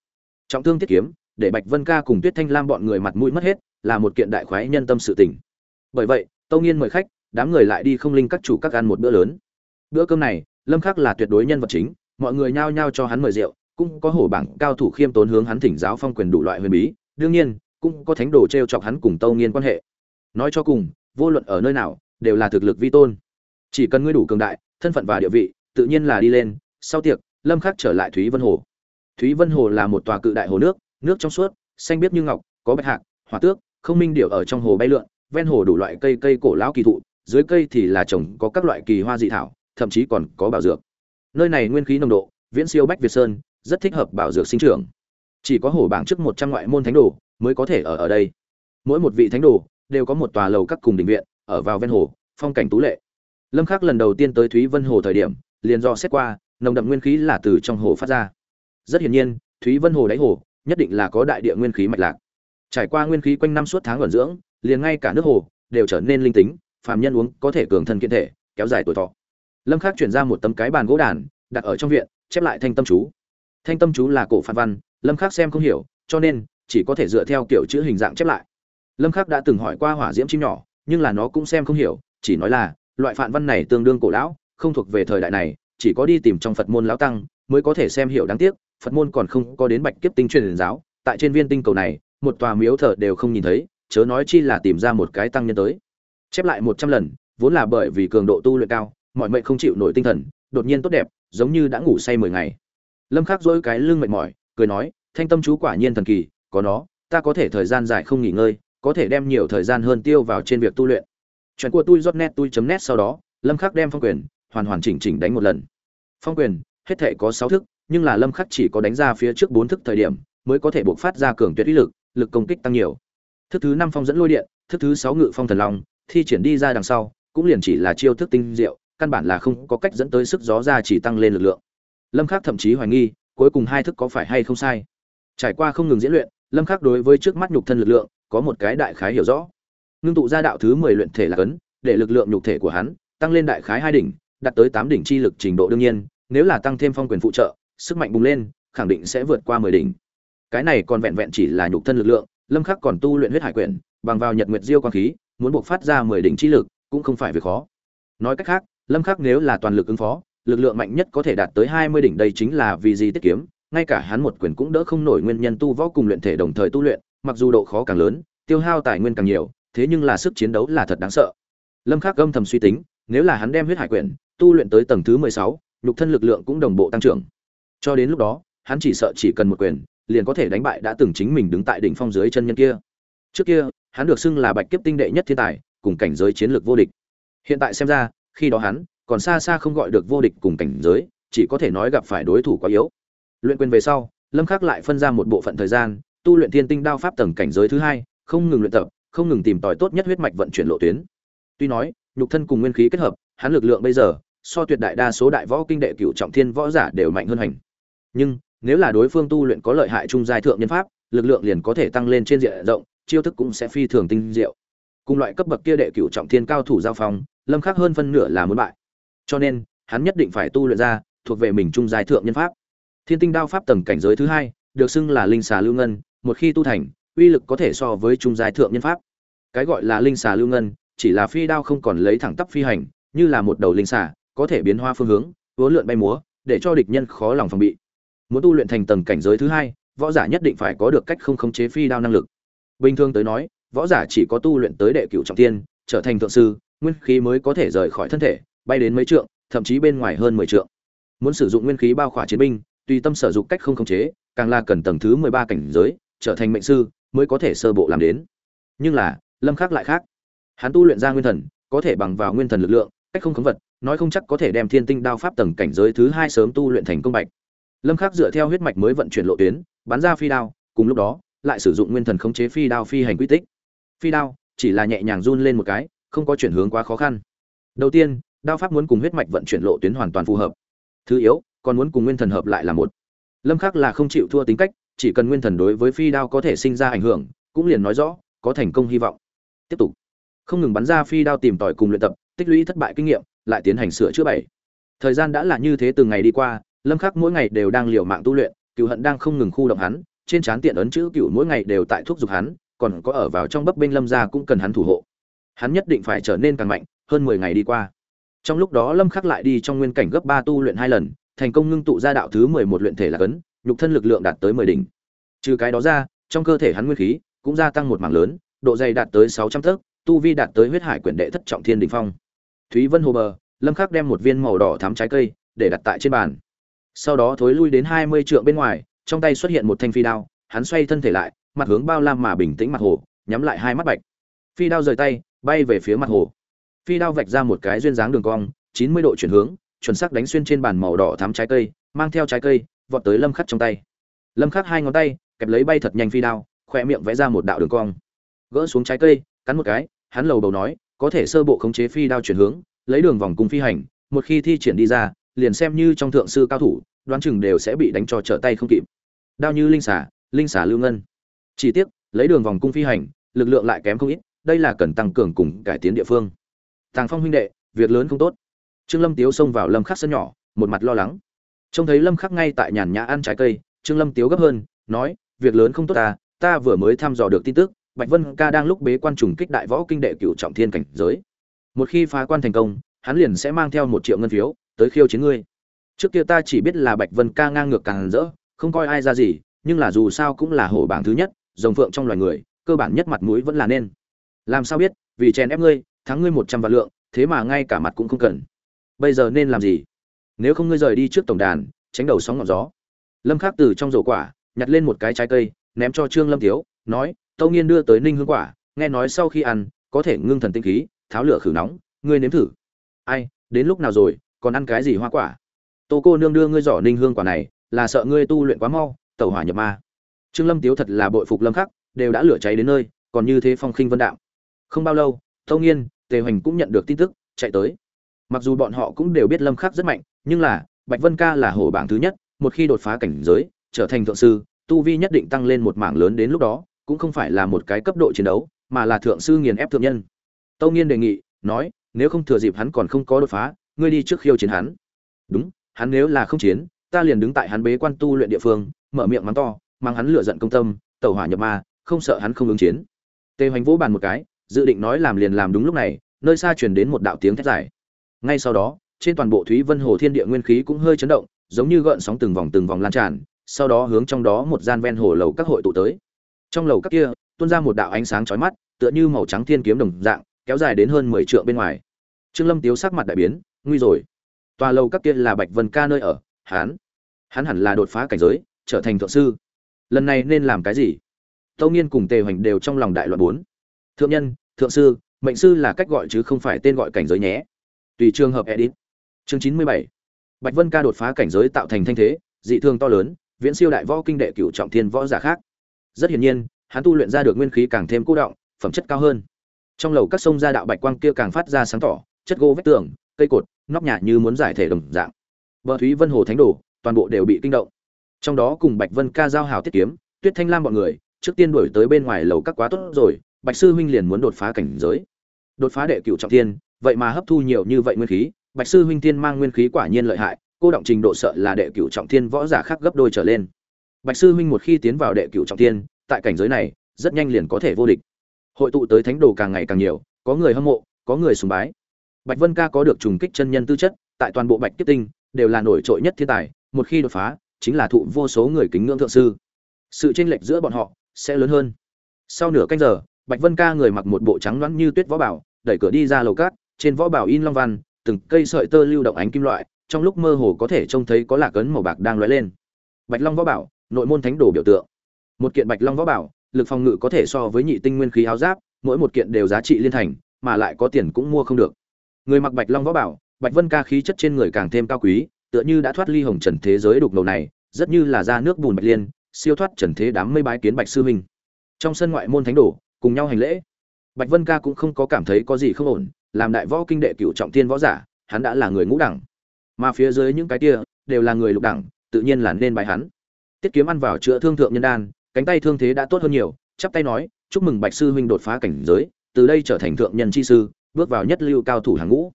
Trọng thương tiết kiếm, để bạch vân ca cùng tuyết thanh lam bọn người mặt mũi mất hết, là một kiện đại khoái nhân tâm sự tình. Bởi vậy, tâu nghiên mời khách đám người lại đi không linh các chủ các ăn một bữa lớn. Bữa cơm này, lâm khắc là tuyệt đối nhân vật chính, mọi người nhao nhao cho hắn mời rượu, cũng có hổ bảng cao thủ khiêm tốn hướng hắn thỉnh giáo phong quyền đủ loại huyền bí, đương nhiên, cũng có thánh đồ treo chọc hắn cùng tâu nghiên quan hệ. Nói cho cùng, vô luận ở nơi nào, đều là thực lực vi tôn. Chỉ cần ngươi đủ cường đại, thân phận và địa vị, tự nhiên là đi lên. Sau tiệc, lâm khắc trở lại thúy vân hồ. Thúy vân hồ là một tòa cự đại hồ nước nước trong suốt, xanh biếc như ngọc, có bạch hạc, hỏa tước, không minh điểu ở trong hồ bay lượn, ven hồ đủ loại cây cây cổ lão kỳ thụ dưới cây thì là trồng có các loại kỳ hoa dị thảo, thậm chí còn có bảo dược. Nơi này nguyên khí nồng độ, viễn siêu bách việt sơn, rất thích hợp bảo dược sinh trưởng. Chỉ có hồ bảng trước một trăm ngoại môn thánh đồ mới có thể ở ở đây. Mỗi một vị thánh đồ đều có một tòa lầu các cùng đình viện, ở vào ven hồ, phong cảnh tú lệ. Lâm khắc lần đầu tiên tới thúy vân hồ thời điểm, liền do xét qua, nồng đậm nguyên khí là từ trong hồ phát ra. Rất hiển nhiên, thúy vân hồ đáy hồ nhất định là có đại địa nguyên khí mạch lạc. Trải qua nguyên khí quanh năm suốt tháng ổn dưỡng, liền ngay cả nước hồ đều trở nên linh tính phàm nhân uống có thể cường thân kiện thể, kéo dài tuổi thọ. Lâm khắc chuyển ra một tấm cái bàn gỗ đàn, đặt ở trong viện, chép lại thanh tâm chú. Thanh tâm chú là cổ phản văn, lâm khắc xem không hiểu, cho nên, chỉ có thể dựa theo kiểu chữ hình dạng chép lại. Lâm khắc đã từng hỏi qua hỏa diễm chim nhỏ, nhưng là nó cũng xem không hiểu, chỉ nói là, loại phản văn này tương đương cổ lão, không thuộc về thời đại này, chỉ có đi tìm trong phật môn lão tăng, mới có thể xem hiểu đáng tiếc, phật môn còn không có đến bạch kiếp tinh truyền giáo, tại trên viên tinh cầu này, một tòa miếu thờ đều không nhìn thấy, chớ nói chi là tìm ra một cái tăng nhân tới chép lại một trăm lần, vốn là bởi vì cường độ tu luyện cao, mọi mệnh không chịu nổi tinh thần, đột nhiên tốt đẹp, giống như đã ngủ say mười ngày. Lâm khắc dỗi cái lưng mệt mỏi, cười nói, thanh tâm chú quả nhiên thần kỳ, có nó, ta có thể thời gian dài không nghỉ ngơi, có thể đem nhiều thời gian hơn tiêu vào trên việc tu luyện. Chuyện của tôi net tôi chấm net sau đó, lâm khắc đem phong quyền, hoàn hoàn chỉnh chỉnh đánh một lần. Phong quyền, hết thể có sáu thức, nhưng là lâm khắc chỉ có đánh ra phía trước bốn thức thời điểm, mới có thể buộc phát ra cường tuyệt uy lực lực công kích tăng nhiều. Thức thứ năm phong dẫn lôi điện, thức thứ sáu ngự phong thần long thi triển đi ra đằng sau, cũng liền chỉ là chiêu thức tinh diệu, căn bản là không có cách dẫn tới sức gió ra chỉ tăng lên lực lượng. Lâm khắc thậm chí hoài nghi, cuối cùng hai thức có phải hay không sai. Trải qua không ngừng diễn luyện, lâm khắc đối với trước mắt nhục thân lực lượng, có một cái đại khái hiểu rõ. Ngưng tụ ra đạo thứ 10 luyện thể là cấn, để lực lượng nhục thể của hắn tăng lên đại khái hai đỉnh, đạt tới 8 đỉnh chi lực trình độ đương nhiên, nếu là tăng thêm phong quyền phụ trợ, sức mạnh bùng lên, khẳng định sẽ vượt qua 10 đỉnh. Cái này còn vẹn vẹn chỉ là nhục thân lực lượng, lâm khắc còn tu luyện huyết hải quyển, bằng vào nhật nguyệt diêu quang khí muốn buộc phát ra 10 đỉnh chi lực cũng không phải việc khó. Nói cách khác lâm khắc nếu là toàn lực ứng phó lực lượng mạnh nhất có thể đạt tới 20 đỉnh đây chính là vì gì tiết kiếm ngay cả hắn một quyền cũng đỡ không nổi nguyên nhân tu võ cùng luyện thể đồng thời tu luyện mặc dù độ khó càng lớn tiêu hao tài nguyên càng nhiều thế nhưng là sức chiến đấu là thật đáng sợ. Lâm khắc âm thầm suy tính nếu là hắn đem huyết hải quyển tu luyện tới tầng thứ 16, nhục thân lực lượng cũng đồng bộ tăng trưởng. Cho đến lúc đó hắn chỉ sợ chỉ cần một quyền liền có thể đánh bại đã từng chính mình đứng tại đỉnh phong dưới chân nhân kia. Trước kia hắn được xưng là bạch kiếp tinh đệ nhất thiên tài, cùng cảnh giới chiến lược vô địch. Hiện tại xem ra, khi đó hắn, còn xa xa không gọi được vô địch cùng cảnh giới, chỉ có thể nói gặp phải đối thủ quá yếu. Luyện quyền về sau, lâm khắc lại phân ra một bộ phận thời gian, tu luyện thiên tinh đao pháp tầng cảnh giới thứ hai, không ngừng luyện tập, không ngừng tìm tòi tốt nhất huyết mạch vận chuyển lộ tuyến. Tuy nói, nhục thân cùng nguyên khí kết hợp, hắn lực lượng bây giờ, so tuyệt đại đa số đại võ kinh đệ cửu trọng thiên võ giả đều mạnh hơn hành. Nhưng, nếu là đối phương tu luyện có lợi hại trung giai thượng nhân pháp, lực lượng liền có thể tăng lên trên diện rộng chiêu thức cũng sẽ phi thường tinh diệu. Cùng loại cấp bậc kia đệ cửu trọng thiên cao thủ giao phong, lâm khắc hơn phân nửa là muốn bại. Cho nên, hắn nhất định phải tu luyện ra thuộc về mình trung giai thượng nhân pháp. Thiên tinh đao pháp tầng cảnh giới thứ hai, được xưng là linh xà lưu ngân, một khi tu thành, uy lực có thể so với trung giai thượng nhân pháp. Cái gọi là linh xà lưu ngân, chỉ là phi đao không còn lấy thẳng tắp phi hành, như là một đầu linh xà, có thể biến hóa phương hướng vốn lượn bay múa, để cho địch nhân khó lòng phòng bị. Muốn tu luyện thành tầng cảnh giới thứ hai, võ giả nhất định phải có được cách không khống chế phi đao năng lực bình thường tới nói, võ giả chỉ có tu luyện tới đệ cửu trọng thiên, trở thành thượng sư, nguyên khí mới có thể rời khỏi thân thể, bay đến mấy trượng, thậm chí bên ngoài hơn mười trượng. Muốn sử dụng nguyên khí bao khỏa chiến binh, tùy tâm sử dụng cách không khống chế, càng là cần tầng thứ mười ba cảnh giới, trở thành mệnh sư, mới có thể sơ bộ làm đến. Nhưng là, lâm khắc lại khác. Hắn tu luyện ra nguyên thần, có thể bằng vào nguyên thần lực lượng, cách không khống vật, nói không chắc có thể đem thiên tinh đao pháp tầng cảnh giới thứ hai sớm tu luyện thành công bạch. Lâm khắc dựa theo huyết mạch mới vận chuyển lộ tuyến, bắn ra phi đao, cùng lúc đó lại sử dụng nguyên thần khống chế phi đao phi hành quy tích. Phi đao chỉ là nhẹ nhàng run lên một cái, không có chuyển hướng quá khó khăn. Đầu tiên, đao pháp muốn cùng huyết mạch vận chuyển lộ tuyến hoàn toàn phù hợp. Thứ yếu, còn muốn cùng nguyên thần hợp lại là một. Lâm khắc là không chịu thua tính cách, chỉ cần nguyên thần đối với phi đao có thể sinh ra ảnh hưởng, cũng liền nói rõ, có thành công hy vọng. Tiếp tục. Không ngừng bắn ra phi đao tìm tòi cùng luyện tập, tích lũy thất bại kinh nghiệm, lại tiến hành sửa chữa bảy. Thời gian đã là như thế từng ngày đi qua, lâm khắc mỗi ngày đều đang liều mạng tu luyện, cựu hận đang không ngừng khu động hắn trên trán tiện ấn chữ cựu mỗi ngày đều tại thuốc dục hắn, còn có ở vào trong bấp bênh lâm gia cũng cần hắn thủ hộ. Hắn nhất định phải trở nên càng mạnh, hơn 10 ngày đi qua. Trong lúc đó lâm khắc lại đi trong nguyên cảnh gấp ba tu luyện hai lần, thành công ngưng tụ ra đạo thứ 11 luyện thể là cấn, nhục thân lực lượng đạt tới 10 đỉnh. Trừ cái đó ra, trong cơ thể hắn nguyên khí cũng gia tăng một mảng lớn, độ dày đạt tới sáu trăm thước, tu vi đạt tới huyết hải quyển đệ thất trọng thiên đỉnh phong. Thúy vân hồ bờ, lâm khắc đem một viên màu đỏ thắm trái cây để đặt tại trên bàn. Sau đó thối lui đến 20 trượng bên ngoài trong tay xuất hiện một thanh phi đao, hắn xoay thân thể lại, mặt hướng bao lam mà bình tĩnh mặt hồ, nhắm lại hai mắt bạch. Phi đao rời tay, bay về phía mặt hồ. Phi đao vạch ra một cái duyên dáng đường cong 90 độ chuyển hướng, chuẩn xác đánh xuyên trên bàn màu đỏ thắm trái cây, mang theo trái cây, vọt tới lâm khắc trong tay. Lâm khắc hai ngón tay, kẹp lấy bay thật nhanh phi đao khoe miệng vẽ ra một đạo đường cong. Gỡ xuống trái cây, cắn một cái, hắn lầu đầu nói, có thể sơ bộ khống chế phi đao chuyển hướng, lấy đường vòng cung phi hành, một khi thi triển đi ra, liền xem như trong thượng sư cao thủ đoán chừng đều sẽ bị đánh cho trở tay không kịp. Đao như linh xả linh xả lưu ngân. Chỉ tiếc, lấy đường vòng cung phi hành, lực lượng lại kém không ít, đây là cần tăng cường cùng cải tiến địa phương. Tàng phong huynh đệ, việc lớn không tốt. Trương lâm tiếu xông vào lâm khắc sân nhỏ, một mặt lo lắng. Trông thấy lâm khắc ngay tại nhàn nhã ăn trái cây, trương lâm tiếu gấp hơn, nói, việc lớn không tốt ta ta vừa mới thăm dò được tin tức, bạch vân ca đang lúc bế quan trùng kích đại võ kinh đệ cửu trọng thiên cảnh giới. Một khi phá quan thành công, hắn liền sẽ mang theo một triệu ngân phiếu tới khiêu chiến ngươi trước kia ta chỉ biết là bạch vân ca ngang ngược càng rỡ, không coi ai ra gì, nhưng là dù sao cũng là hổ bảng thứ nhất, rồng phượng trong loài người, cơ bản nhất mặt mũi vẫn là nên. Làm sao biết, vì chèn ép ngươi, thắng ngươi một trăm vạn lượng, thế mà ngay cả mặt cũng không cần. Bây giờ nên làm gì? Nếu không ngươi rời đi trước tổng đàn, tránh đầu sóng ngọn gió. Lâm khắc từ trong rổ quả, nhặt lên một cái trái cây, ném cho trương lâm thiếu, nói, tâu nghiên đưa tới ninh hương quả, nghe nói sau khi ăn, có thể ngưng thần tinh khí, tháo lửa khử nóng, ngươi nếm thử. Ai, đến lúc nào rồi, còn ăn cái gì hoa quả? Tô cô nương đưa ngươi giỏ ninh hương quả này, là sợ ngươi tu luyện quá mau, tẩu hỏa nhập ma. Trương lâm tiếu thật là bội phục lâm khắc, đều đã lửa cháy đến nơi, còn như thế phong khinh vân đạo. Không bao lâu tâu nghiên, tề hoành cũng nhận được tin tức, chạy tới. Mặc dù bọn họ cũng đều biết lâm khắc rất mạnh, nhưng là, bạch vân ca là hổ bảng thứ nhất, một khi đột phá cảnh giới, trở thành thượng sư, tu vi nhất định tăng lên một mảng lớn đến lúc đó, cũng không phải là một cái cấp độ chiến đấu, mà là thượng sư nghiền ép thượng nhân. Tâu nghiên đề nghị, nói, nếu không thừa dịp hắn còn không có đột phá, ngươi đi trước khiêu chiến hắn. Đúng hắn nếu là không chiến, ta liền đứng tại hắn bế quan tu luyện địa phương, mở miệng mắng to, mang hắn lửa giận công tâm, tẩu hỏa nhập ma, không sợ hắn không ứng chiến. Tề hoành vỗ bàn một cái, dự định nói làm liền làm đúng lúc này, nơi xa truyền đến một đạo tiếng thét dài. Ngay sau đó, trên toàn bộ thúy vân hồ thiên địa nguyên khí cũng hơi chấn động, giống như gợn sóng từng vòng từng vòng lan tràn, sau đó hướng trong đó một gian ven hồ lầu các hội tụ tới. Trong lầu các kia, tuôn ra một đạo ánh sáng chói mắt, tựa như màu trắng thiên kiếm đồng dạng, kéo dài đến hơn mười trượng bên ngoài. Trương lâm tiếu sắc mặt đại biến, nguy rồi tòa lâu các kia là bạch vân ca nơi ở, hắn hắn hẳn là đột phá cảnh giới, trở thành thượng sư. Lần này nên làm cái gì? Tâu nghiên cùng tề hoành đều trong lòng đại loạn bốn. Thượng nhân, thượng sư, mệnh sư là cách gọi chứ không phải tên gọi cảnh giới nhé. Tùy trường hợp edit. Chương chín mươi bảy. Bạch vân ca đột phá cảnh giới tạo thành thanh thế, dị thương to lớn, viễn siêu đại võ kinh đệ cửu trọng thiên võ giả khác. Rất hiển nhiên, hắn tu luyện ra được nguyên khí càng thêm cố động, phẩm chất cao hơn. Trong lầu các sông gia đạo bạch quang kia càng phát ra sáng tỏ, chất gỗ vách tường, cây cột nóc nhà như muốn giải thể đồng dạng. Bờ thúy vân hồ thánh đồ, toàn bộ đều bị kinh động. Trong đó cùng bạch vân ca giao hào tiết kiếm, tuyết thanh lam bọn người, trước tiên đuổi tới bên ngoài lầu các quá tốt rồi, bạch sư huynh liền muốn đột phá cảnh giới. Đột phá đệ cửu trọng thiên, vậy mà hấp thu nhiều như vậy nguyên khí, bạch sư huynh tiên mang nguyên khí quả nhiên lợi hại, cô động trình độ sợ là đệ cửu trọng thiên võ giả khác gấp đôi trở lên. Bạch sư huynh một khi tiến vào đệ cửu trọng thiên, tại cảnh giới này, rất nhanh liền có thể vô địch. Hội tụ tới thánh đồ càng ngày càng nhiều, có người hâm mộ, có người sùng bái bạch vân ca có được trùng kích chân nhân tư chất, tại toàn bộ bạch kiếp tinh, đều là nổi trội nhất thiên tài, một khi đột phá, chính là thụ vô số người kính ngưỡng thượng sư. Sự chênh lệch giữa bọn họ sẽ lớn hơn. Sau nửa canh giờ, bạch vân ca người mặc một bộ trắng loãng như tuyết võ bảo, đẩy cửa đi ra lầu cát, trên võ bảo in long văn, từng cây sợi tơ lưu động ánh kim loại, trong lúc mơ hồ có thể trông thấy có lạc ấn màu bạc đang lóe lên. Bạch long võ bảo, nội môn thánh đồ biểu tượng. Một kiện bạch long võ bảo, lực phòng ngự có thể so với nhị tinh nguyên khí áo giáp, mỗi một kiện đều giá trị liên thành, mà lại có tiền cũng mua không được người mặc bạch long võ bảo, bạch vân ca khí chất trên người càng thêm cao quý, tựa như đã thoát ly hồng trần thế giới đục ngầu này, rất như là ra nước bùn bạch liên, siêu thoát trần thế đám mây bái kiến bạch sư huynh. Trong sân ngoại môn thánh đồ, cùng nhau hành lễ. Bạch vân ca cũng không có cảm thấy có gì không ổn, làm đại võ kinh đệ cựu trọng thiên võ giả, hắn đã là người ngũ đẳng. Mà phía dưới những cái kia, đều là người lục đẳng, tự nhiên là nên bài hắn. Tiết kiếm ăn vào chữa thương thượng nhân đan, cánh tay thương thế đã tốt hơn nhiều, chắp tay nói, chúc mừng bạch sư huynh đột phá cảnh giới, từ đây trở thành thượng nhân chi sư bước vào nhất lưu cao thủ hàng ngũ.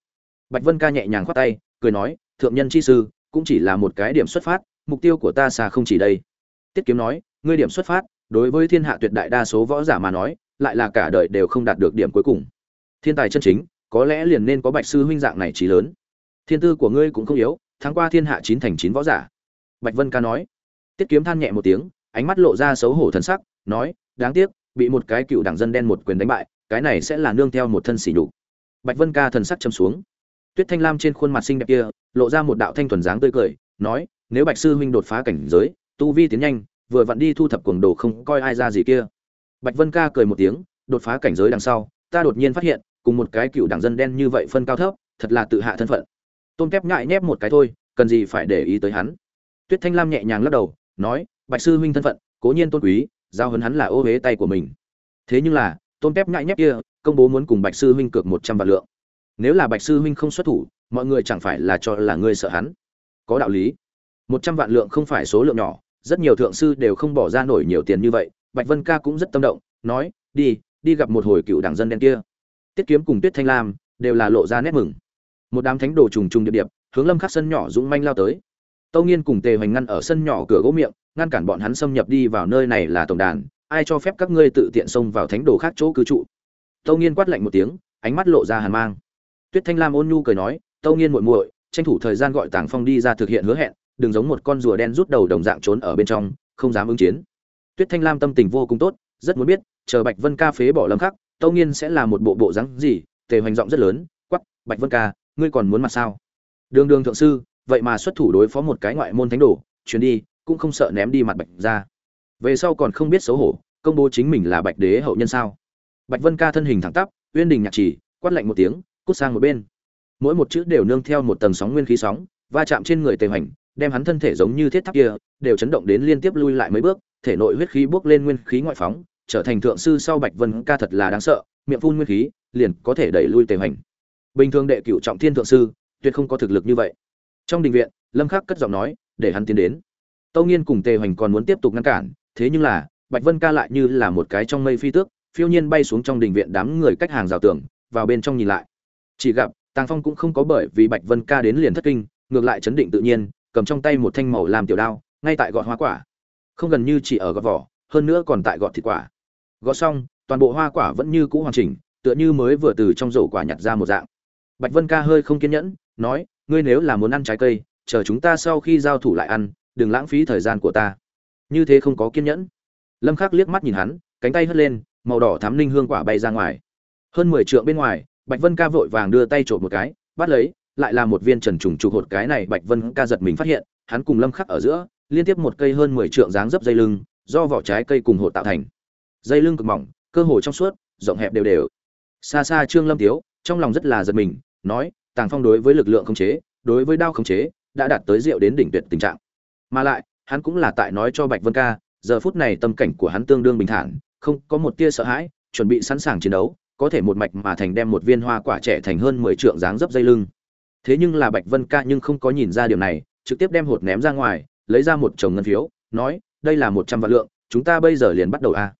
Bạch vân ca nhẹ nhàng khoát tay, cười nói, thượng nhân chi sư, cũng chỉ là một cái điểm xuất phát, mục tiêu của ta xa không chỉ đây. Tiết kiếm nói, ngươi điểm xuất phát, đối với thiên hạ tuyệt đại đa số võ giả mà nói, lại là cả đời đều không đạt được điểm cuối cùng. Thiên tài chân chính, có lẽ liền nên có bạch sư huynh dạng này trí lớn. Thiên tư của ngươi cũng không yếu tháng qua thiên hạ chín thành chín võ giả. Bạch vân ca nói. Tiết kiếm than nhẹ một tiếng, ánh mắt lộ ra xấu hổ thần sắc, nói, đáng tiếc, bị một cái cựu đảng dân đen một quyền đánh bại, cái này sẽ là nương theo một thân sỉ nhục bạch vân ca thần sắc châm xuống. Tuyết thanh lam trên khuôn mặt xinh đẹp kia, lộ ra một đạo thanh thuần dáng tươi cười, nói, nếu bạch sư huynh đột phá cảnh giới, tu vi tiến nhanh, vừa vặn đi thu thập cuồng đồ không coi ai ra gì kia. Bạch vân ca cười một tiếng, đột phá cảnh giới đằng sau, ta đột nhiên phát hiện, cùng một cái cựu đảng dân đen như vậy phân cao thấp, thật là tự hạ thân phận. Tôn kép ngại nhép một cái thôi, cần gì phải để ý tới hắn. Tuyết thanh lam nhẹ nhàng lắc đầu, nói, bạch sư huynh thân phận, cố nhiên tôn quý, giao hấn hắn là ô huế tay của mình. Thế nhưng là tôn tép ngại nhép kia, công bố muốn cùng bạch sư huynh cược một trăm vạn lượng. Nếu là bạch sư huynh không xuất thủ, mọi người chẳng phải là cho là ngươi sợ hắn. Có đạo lý. Một trăm vạn lượng không phải số lượng nhỏ, rất nhiều thượng sư đều không bỏ ra nổi nhiều tiền như vậy, bạch vân ca cũng rất tâm động, nói, đi đi gặp một hồi cựu đảng dân đen kia. Tiết kiếm cùng tuyết thanh lam đều là lộ ra nét mừng. Một đám thánh đồ trùng trùng điệp điệp, hướng lâm khắc sân nhỏ dũng manh lao tới. Tâu nghiên cùng tề hoành ngăn ở sân nhỏ cửa gỗ miệng, ngăn cản bọn hắn xâm nhập đi vào nơi này là tổng đàn ai cho phép các ngươi tự tiện xông vào thánh đồ khác chỗ cư trụ? Tâu nghiên quát lạnh một tiếng, ánh mắt lộ ra hàn mang. Tuyết thanh lam ôn nhu cười nói, tâu nghiên muội muội, tranh thủ thời gian gọi tàng phong đi ra thực hiện hứa hẹn, đừng giống một con rùa đen rút đầu đồng dạng trốn ở bên trong, không dám ứng chiến. Tuyết thanh lam tâm tình vô cùng tốt, rất muốn biết, chờ bạch vân ca phế bỏ lâm khắc, tâu nghiên sẽ là một bộ bộ dáng gì? Tề hoành giọng rất lớn, quắc, bạch vân ca, ngươi còn muốn mặt sao? Đường đường thượng sư, vậy mà xuất thủ đối phó một cái ngoại môn thánh đồ, chuyến đi, cũng không sợ ném đi mặt bạch ra về sau còn không biết xấu hổ, công bố chính mình là bạch đế hậu nhân sao? Bạch vân ca thân hình thẳng tắp, uyên đình nhạc chỉ, quát lạnh một tiếng, cút sang một bên. Mỗi một chữ đều nương theo một tầng sóng nguyên khí sóng, va chạm trên người tề hoành, đem hắn thân thể giống như thiết tháp kia, đều chấn động đến liên tiếp lui lại mấy bước, thể nội huyết khí bước lên nguyên khí ngoại phóng, trở thành thượng sư sau bạch vân ca thật là đáng sợ, miệng phun nguyên khí, liền có thể đẩy lui tề hoành. Bình thường đệ cửu trọng thiên thượng sư, tuyệt không có thực lực như vậy. Trong đình viện, lâm khắc cất giọng nói, để hắn tiến đến. Tâu nghiên cùng tề hoành còn muốn tiếp tục ngăn cản thế nhưng là, bạch vân ca lại như là một cái trong mây phi tước, phiêu nhiên bay xuống trong đình viện đám người cách hàng rào tường, vào bên trong nhìn lại. Chỉ gặp, tàng phong cũng không có bởi vì bạch vân ca đến liền thất kinh, ngược lại chấn định tự nhiên, cầm trong tay một thanh màu làm tiểu đao, ngay tại gọt hoa quả. Không gần như chỉ ở gọt vỏ, hơn nữa còn tại gọt thịt quả. Gọt xong, toàn bộ hoa quả vẫn như cũ hoàn chỉnh, tựa như mới vừa từ trong rổ quả nhặt ra một dạng. Bạch vân ca hơi không kiên nhẫn, nói, ngươi nếu là muốn ăn trái cây, chờ chúng ta sau khi giao thủ lại ăn, đừng lãng phí thời gian của ta như thế không có kiên nhẫn. Lâm khắc liếc mắt nhìn hắn, cánh tay hất lên, màu đỏ thắm linh hương quả bay ra ngoài. Hơn mười trượng bên ngoài, bạch vân ca vội vàng đưa tay trộn một cái, bắt lấy, lại là một viên trần trùng trụ hột cái này bạch vân ca giật mình phát hiện, hắn cùng lâm khắc ở giữa, liên tiếp một cây hơn mười trượng dáng dấp dây lưng, do vỏ trái cây cùng hột tạo thành. Dây lưng cực mỏng, cơ hồ trong suốt, rộng hẹp đều đều. Xa xa trương lâm tiếu, trong lòng rất là giật mình, nói, tàng phong đối với lực lượng khống chế, đối với đao khống chế, đã đạt tới rượu đến đỉnh tuyệt tình trạng. Mà lại hắn cũng là tại nói cho bạch vân ca, giờ phút này tâm cảnh của hắn tương đương bình thản, không có một tia sợ hãi, chuẩn bị sẵn sàng chiến đấu, có thể một mạch mà thành đem một viên hoa quả trẻ thành hơn mười trượng dáng dấp dây lưng. Thế nhưng là bạch vân ca nhưng không có nhìn ra điều này, trực tiếp đem hột ném ra ngoài, lấy ra một chồng ngân phiếu, nói, đây là một trăm vạn lượng, chúng ta bây giờ liền bắt đầu a.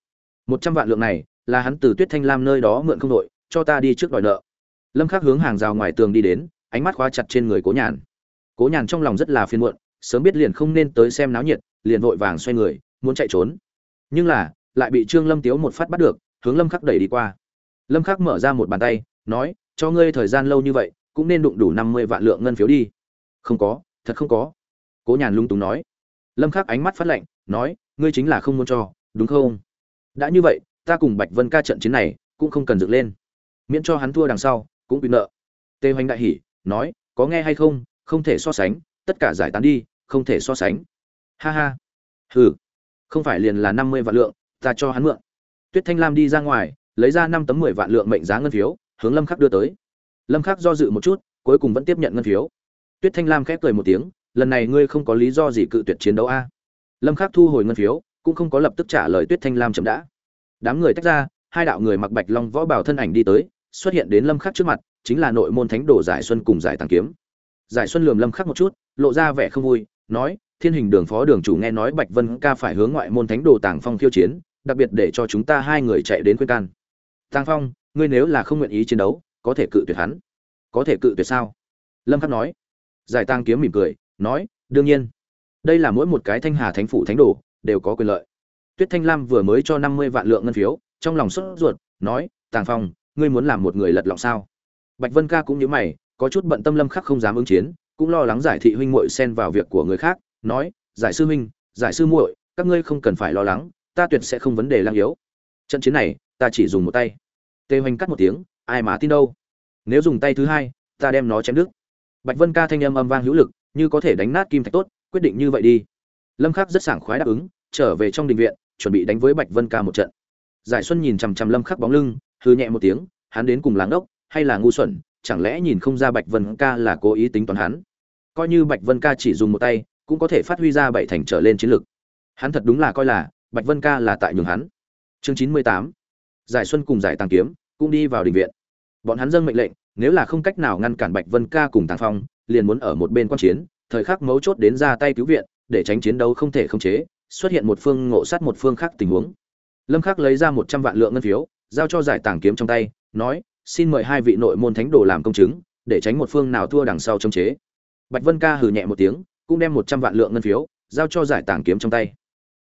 Một trăm vạn lượng này là hắn từ tuyết thanh lam nơi đó mượn không đội cho ta đi trước đòi nợ. Lâm khắc hướng hàng rào ngoài tường đi đến, ánh mắt khóa chặt trên người cố nhàn. Cố nhàn trong lòng rất là phiền muộn sớm biết liền không nên tới xem náo nhiệt, liền vội vàng xoay người, muốn chạy trốn. Nhưng là, lại bị trương lâm tiếu một phát bắt được, hướng lâm khắc đẩy đi qua. Lâm khắc mở ra một bàn tay, nói, cho ngươi thời gian lâu như vậy, cũng nên đụng đủ 50 vạn lượng ngân phiếu đi. Không có, thật không có. Cố nhàn lung túng nói. Lâm khắc ánh mắt phát lạnh, nói, ngươi chính là không muốn cho, đúng không? Đã như vậy, ta cùng bạch vân ca trận chiến này, cũng không cần dựng lên. Miễn cho hắn thua đằng sau, cũng bị nợ. Tề hoành đại hỉ, nói, có nghe hay không? Không thể so sánh, tất cả giải tán đi không thể so sánh. Ha ha. Hừ. Không phải liền là năm mươi vạn lượng, ta cho hắn mượn. Tuyết thanh lam đi ra ngoài, lấy ra năm tấm mười vạn lượng mệnh giá ngân phiếu, hướng lâm khắc đưa tới. Lâm khắc do dự một chút, cuối cùng vẫn tiếp nhận ngân phiếu. Tuyết thanh lam khép cười một tiếng, lần này ngươi không có lý do gì cự tuyệt chiến đấu a. Lâm khắc thu hồi ngân phiếu, cũng không có lập tức trả lời tuyết thanh lam chậm đã. Đám người tách ra, hai đạo người mặc bạch long võ bảo thân ảnh đi tới, xuất hiện đến lâm khắc trước mặt, chính là nội môn thánh đồ giải xuân cùng giải tàng kiếm. Giải xuân lườm lâm khắc một chút, lộ ra vẻ không vui nói, thiên hình đường phó đường chủ nghe nói bạch vân ca phải hướng ngoại môn thánh đồ tàng phong khiêu chiến, đặc biệt để cho chúng ta hai người chạy đến khuyên can. Tàng phong, ngươi nếu là không nguyện ý chiến đấu, có thể cự tuyệt hắn. Có thể cự tuyệt sao? Lâm khắc nói. Giải tàng kiếm mỉm cười, nói, đương nhiên. Đây là mỗi một cái thanh hà thánh phủ thánh đồ, đều có quyền lợi. Tuyết thanh lam vừa mới cho 50 vạn lượng ngân phiếu, trong lòng sốt ruột, nói, tàng phong, ngươi muốn làm một người lật lọng sao? Bạch vân ca cũng như mày, có chút bận tâm lâm khắc không dám ứng chiến cũng lo lắng giải thị huynh muội xen vào việc của người khác, nói, giải sư huynh, giải sư muội, các ngươi không cần phải lo lắng, ta tuyệt sẽ không vấn đề lang yếu. Trận chiến này, ta chỉ dùng một tay. Tề hoành cắt một tiếng, ai mà tin đâu? Nếu dùng tay thứ hai, ta đem nó chém đứt. Bạch vân ca thanh âm âm vang hữu lực, như có thể đánh nát kim thạch tốt, quyết định như vậy đi. Lâm khắc rất sảng khoái đáp ứng, trở về trong đình viện, chuẩn bị đánh với bạch vân ca một trận. Giải xuân nhìn chằm chằm lâm khắc bóng lưng, hừ nhẹ một tiếng, hắn đến cùng láng ốc hay là ngu xuẩn, chẳng lẽ nhìn không ra bạch vân ca là cố ý tính toán hắn? Coi như bạch vân ca chỉ dùng một tay, cũng có thể phát huy ra bảy thành trở lên chiến lực. Hắn thật đúng là coi là, bạch vân ca là tại nhường hắn. Chương chín mươi tám. Giải xuân cùng giải tàng kiếm, cũng đi vào đình viện. Bọn hắn dâng mệnh lệnh, nếu là không cách nào ngăn cản bạch vân ca cùng tàng phong, liền muốn ở một bên quan chiến, thời khắc mấu chốt đến ra tay cứu viện, để tránh chiến đấu không thể khống chế, xuất hiện một phương ngộ sát một phương khác tình huống. Lâm khắc lấy ra một trăm vạn lượng ngân phiếu, giao cho giải tàng kiếm trong tay, nói, xin mời hai vị nội môn thánh đồ làm công chứng, để tránh một phương nào thua đằng sau chống chế bạch vân ca hừ nhẹ một tiếng, cũng đem một trăm vạn lượng ngân phiếu giao cho giải tàng kiếm trong tay.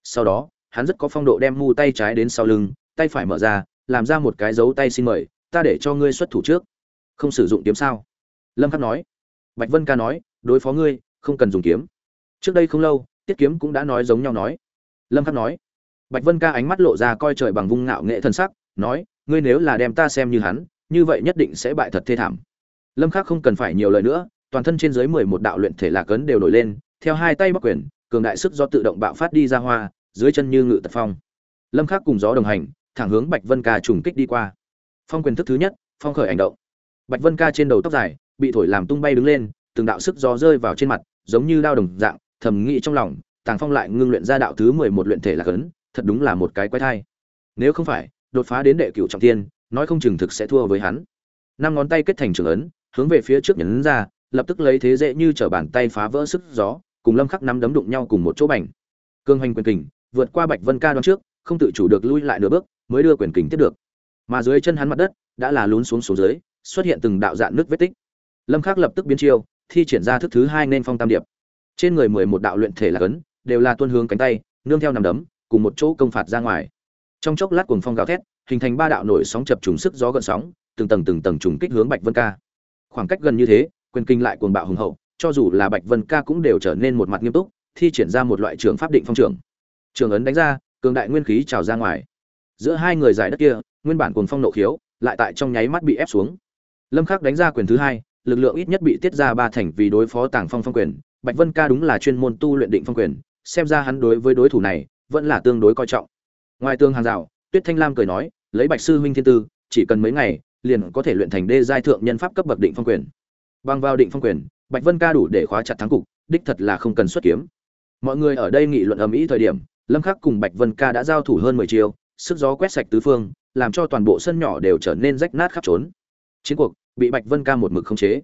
Sau đó, hắn rất có phong độ đem mu tay trái đến sau lưng, tay phải mở ra, làm ra một cái dấu tay xin mời, ta để cho ngươi xuất thủ trước. Không sử dụng kiếm sao? Lâm khắc nói. Bạch vân ca nói, đối phó ngươi, không cần dùng kiếm. Trước đây không lâu, tiết kiếm cũng đã nói giống nhau nói. Lâm khắc nói. Bạch vân ca ánh mắt lộ ra coi trời bằng vung ngạo nghệ thân sắc, nói, ngươi nếu là đem ta xem như hắn, như vậy nhất định sẽ bại thật thê thảm. Lâm khắc không cần phải nhiều lời nữa toàn thân trên dưới mười một đạo luyện thể lạc ấn đều nổi lên, theo hai tay bắc quyền, cường đại sức do tự động bạo phát đi ra hoa, dưới chân như ngự tật phong. Lâm khắc cùng gió đồng hành, thẳng hướng bạch vân ca trùng kích đi qua. Phong quyền thức thứ nhất, phong khởi hành động. Bạch vân ca trên đầu tóc dài, bị thổi làm tung bay đứng lên, từng đạo sức gió rơi vào trên mặt, giống như đao đồng dạng, thầm nghĩ trong lòng, tàng phong lại ngưng luyện ra đạo thứ mười một luyện thể lạc ấn, thật đúng là một cái quái thai. Nếu không phải, đột phá đến đệ cửu trọng thiên nói không chừng thực sẽ thua với hắn. Năm ngón tay kết thành trường ấn, hướng về phía trước nhấn ra lập tức lấy thế dễ như trở bàn tay phá vỡ sức gió, cùng lâm khắc nắm đấm đụng nhau cùng một chỗ bành. Cương hoành quyền kình, vượt qua bạch vân ca đón trước, không tự chủ được lui lại nửa bước, mới đưa quyền kình tiếp được. Mà dưới chân hắn mặt đất, đã là lún xuống xuống dưới, xuất hiện từng đạo dạn nước vết tích. Lâm khắc lập tức biến chiêu, thi triển ra thức thứ hai nên phong tam điệp. Trên người mười một đạo luyện thể là ấn, đều là tuân hướng cánh tay, nương theo nằm đấm, cùng một chỗ công phạt ra ngoài. Trong chốc lát cuồng phong gào thét, hình thành ba đạo nổi sóng chập trùng sức gió gần sóng, từng tầng từng tầng trùng kích hướng bạch vân ca. Khoảng cách gần như thế quyền kinh lại cuồng bạo hùng hậu, cho dù là bạch vân ca cũng đều trở nên một mặt nghiêm túc, thi triển ra một loại trường pháp định phong trưởng trường ấn đánh ra, cường đại nguyên khí trào ra ngoài. Giữa hai người giải đất kia, nguyên bản cuồng phong nộ khiếu, lại tại trong nháy mắt bị ép xuống. Lâm khắc đánh ra quyền thứ hai, lực lượng ít nhất bị tiết ra ba thành vì đối phó tàng phong phong quyền. Bạch vân ca đúng là chuyên môn tu luyện định phong quyền, xem ra hắn đối với đối thủ này, vẫn là tương đối coi trọng. Ngoài tương hàng rào, tuyết thanh lam cười nói, lấy bạch sư huynh thiên tư, chỉ cần mấy ngày, liền có thể luyện thành đê giai thượng nhân pháp cấp bậc định phong quyền bằng vào định phong quyền, bạch vân ca đủ để khóa chặt thắng cục, đích thật là không cần xuất kiếm. Mọi người ở đây nghị luận ầm ĩ thời điểm, lâm khắc cùng bạch vân ca đã giao thủ hơn 10 chiêu, sức gió quét sạch tứ phương, làm cho toàn bộ sân nhỏ đều trở nên rách nát khắp trốn. Chiến cuộc bị bạch vân ca một mực khống chế.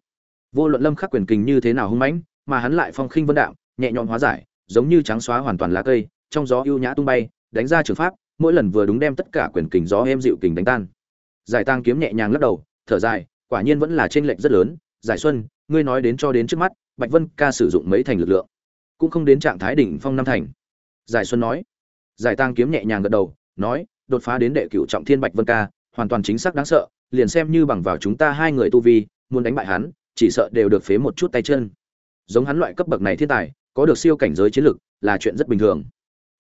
Vô luận lâm khắc quyền kình như thế nào hung mãnh, mà hắn lại phong khinh vân đạm nhẹ nhõm hóa giải, giống như trắng xóa hoàn toàn lá cây, trong gió ưu nhã tung bay, đánh ra trường pháp, mỗi lần vừa đúng đem tất cả quyền kình gió êm dịu kình đánh tan. Giải tăng kiếm nhẹ nhàng lắc đầu, thở dài, quả nhiên vẫn là trên lệnh rất lớn giải xuân, ngươi nói đến cho đến trước mắt, bạch vân ca sử dụng mấy thành lực lượng? Cũng không đến trạng thái đỉnh phong năm thành. Giải xuân nói. Giải tang kiếm nhẹ nhàng gật đầu, nói, đột phá đến đệ cửu trọng thiên bạch vân ca, hoàn toàn chính xác đáng sợ, liền xem như bằng vào chúng ta hai người tu vi, muốn đánh bại hắn, chỉ sợ đều được phế một chút tay chân. Giống hắn loại cấp bậc này thiên tài, có được siêu cảnh giới chiến lực, là chuyện rất bình thường.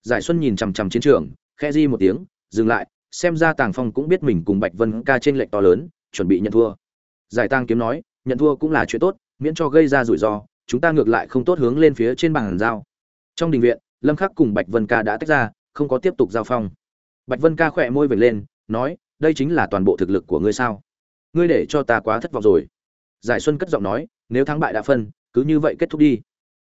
Giải xuân nhìn chằm chằm chiến trường khe di một tiếng, dừng lại, xem ra tàng phong cũng biết mình cùng bạch vân ca trên lệnh to lớn, chuẩn bị nhận thua. Giải tang kiếm nói nhận thua cũng là chuyện tốt, miễn cho gây ra rủi ro, chúng ta ngược lại không tốt hướng lên phía trên bàn giao. Trong đình viện, lâm khắc cùng bạch vân ca đã tách ra, không có tiếp tục giao phong. Bạch vân ca khỏe môi vểnh lên, nói, đây chính là toàn bộ thực lực của ngươi sao? Ngươi để cho ta quá thất vọng rồi. Giải xuân cất giọng nói, nếu thắng bại đã phân, cứ như vậy kết thúc đi.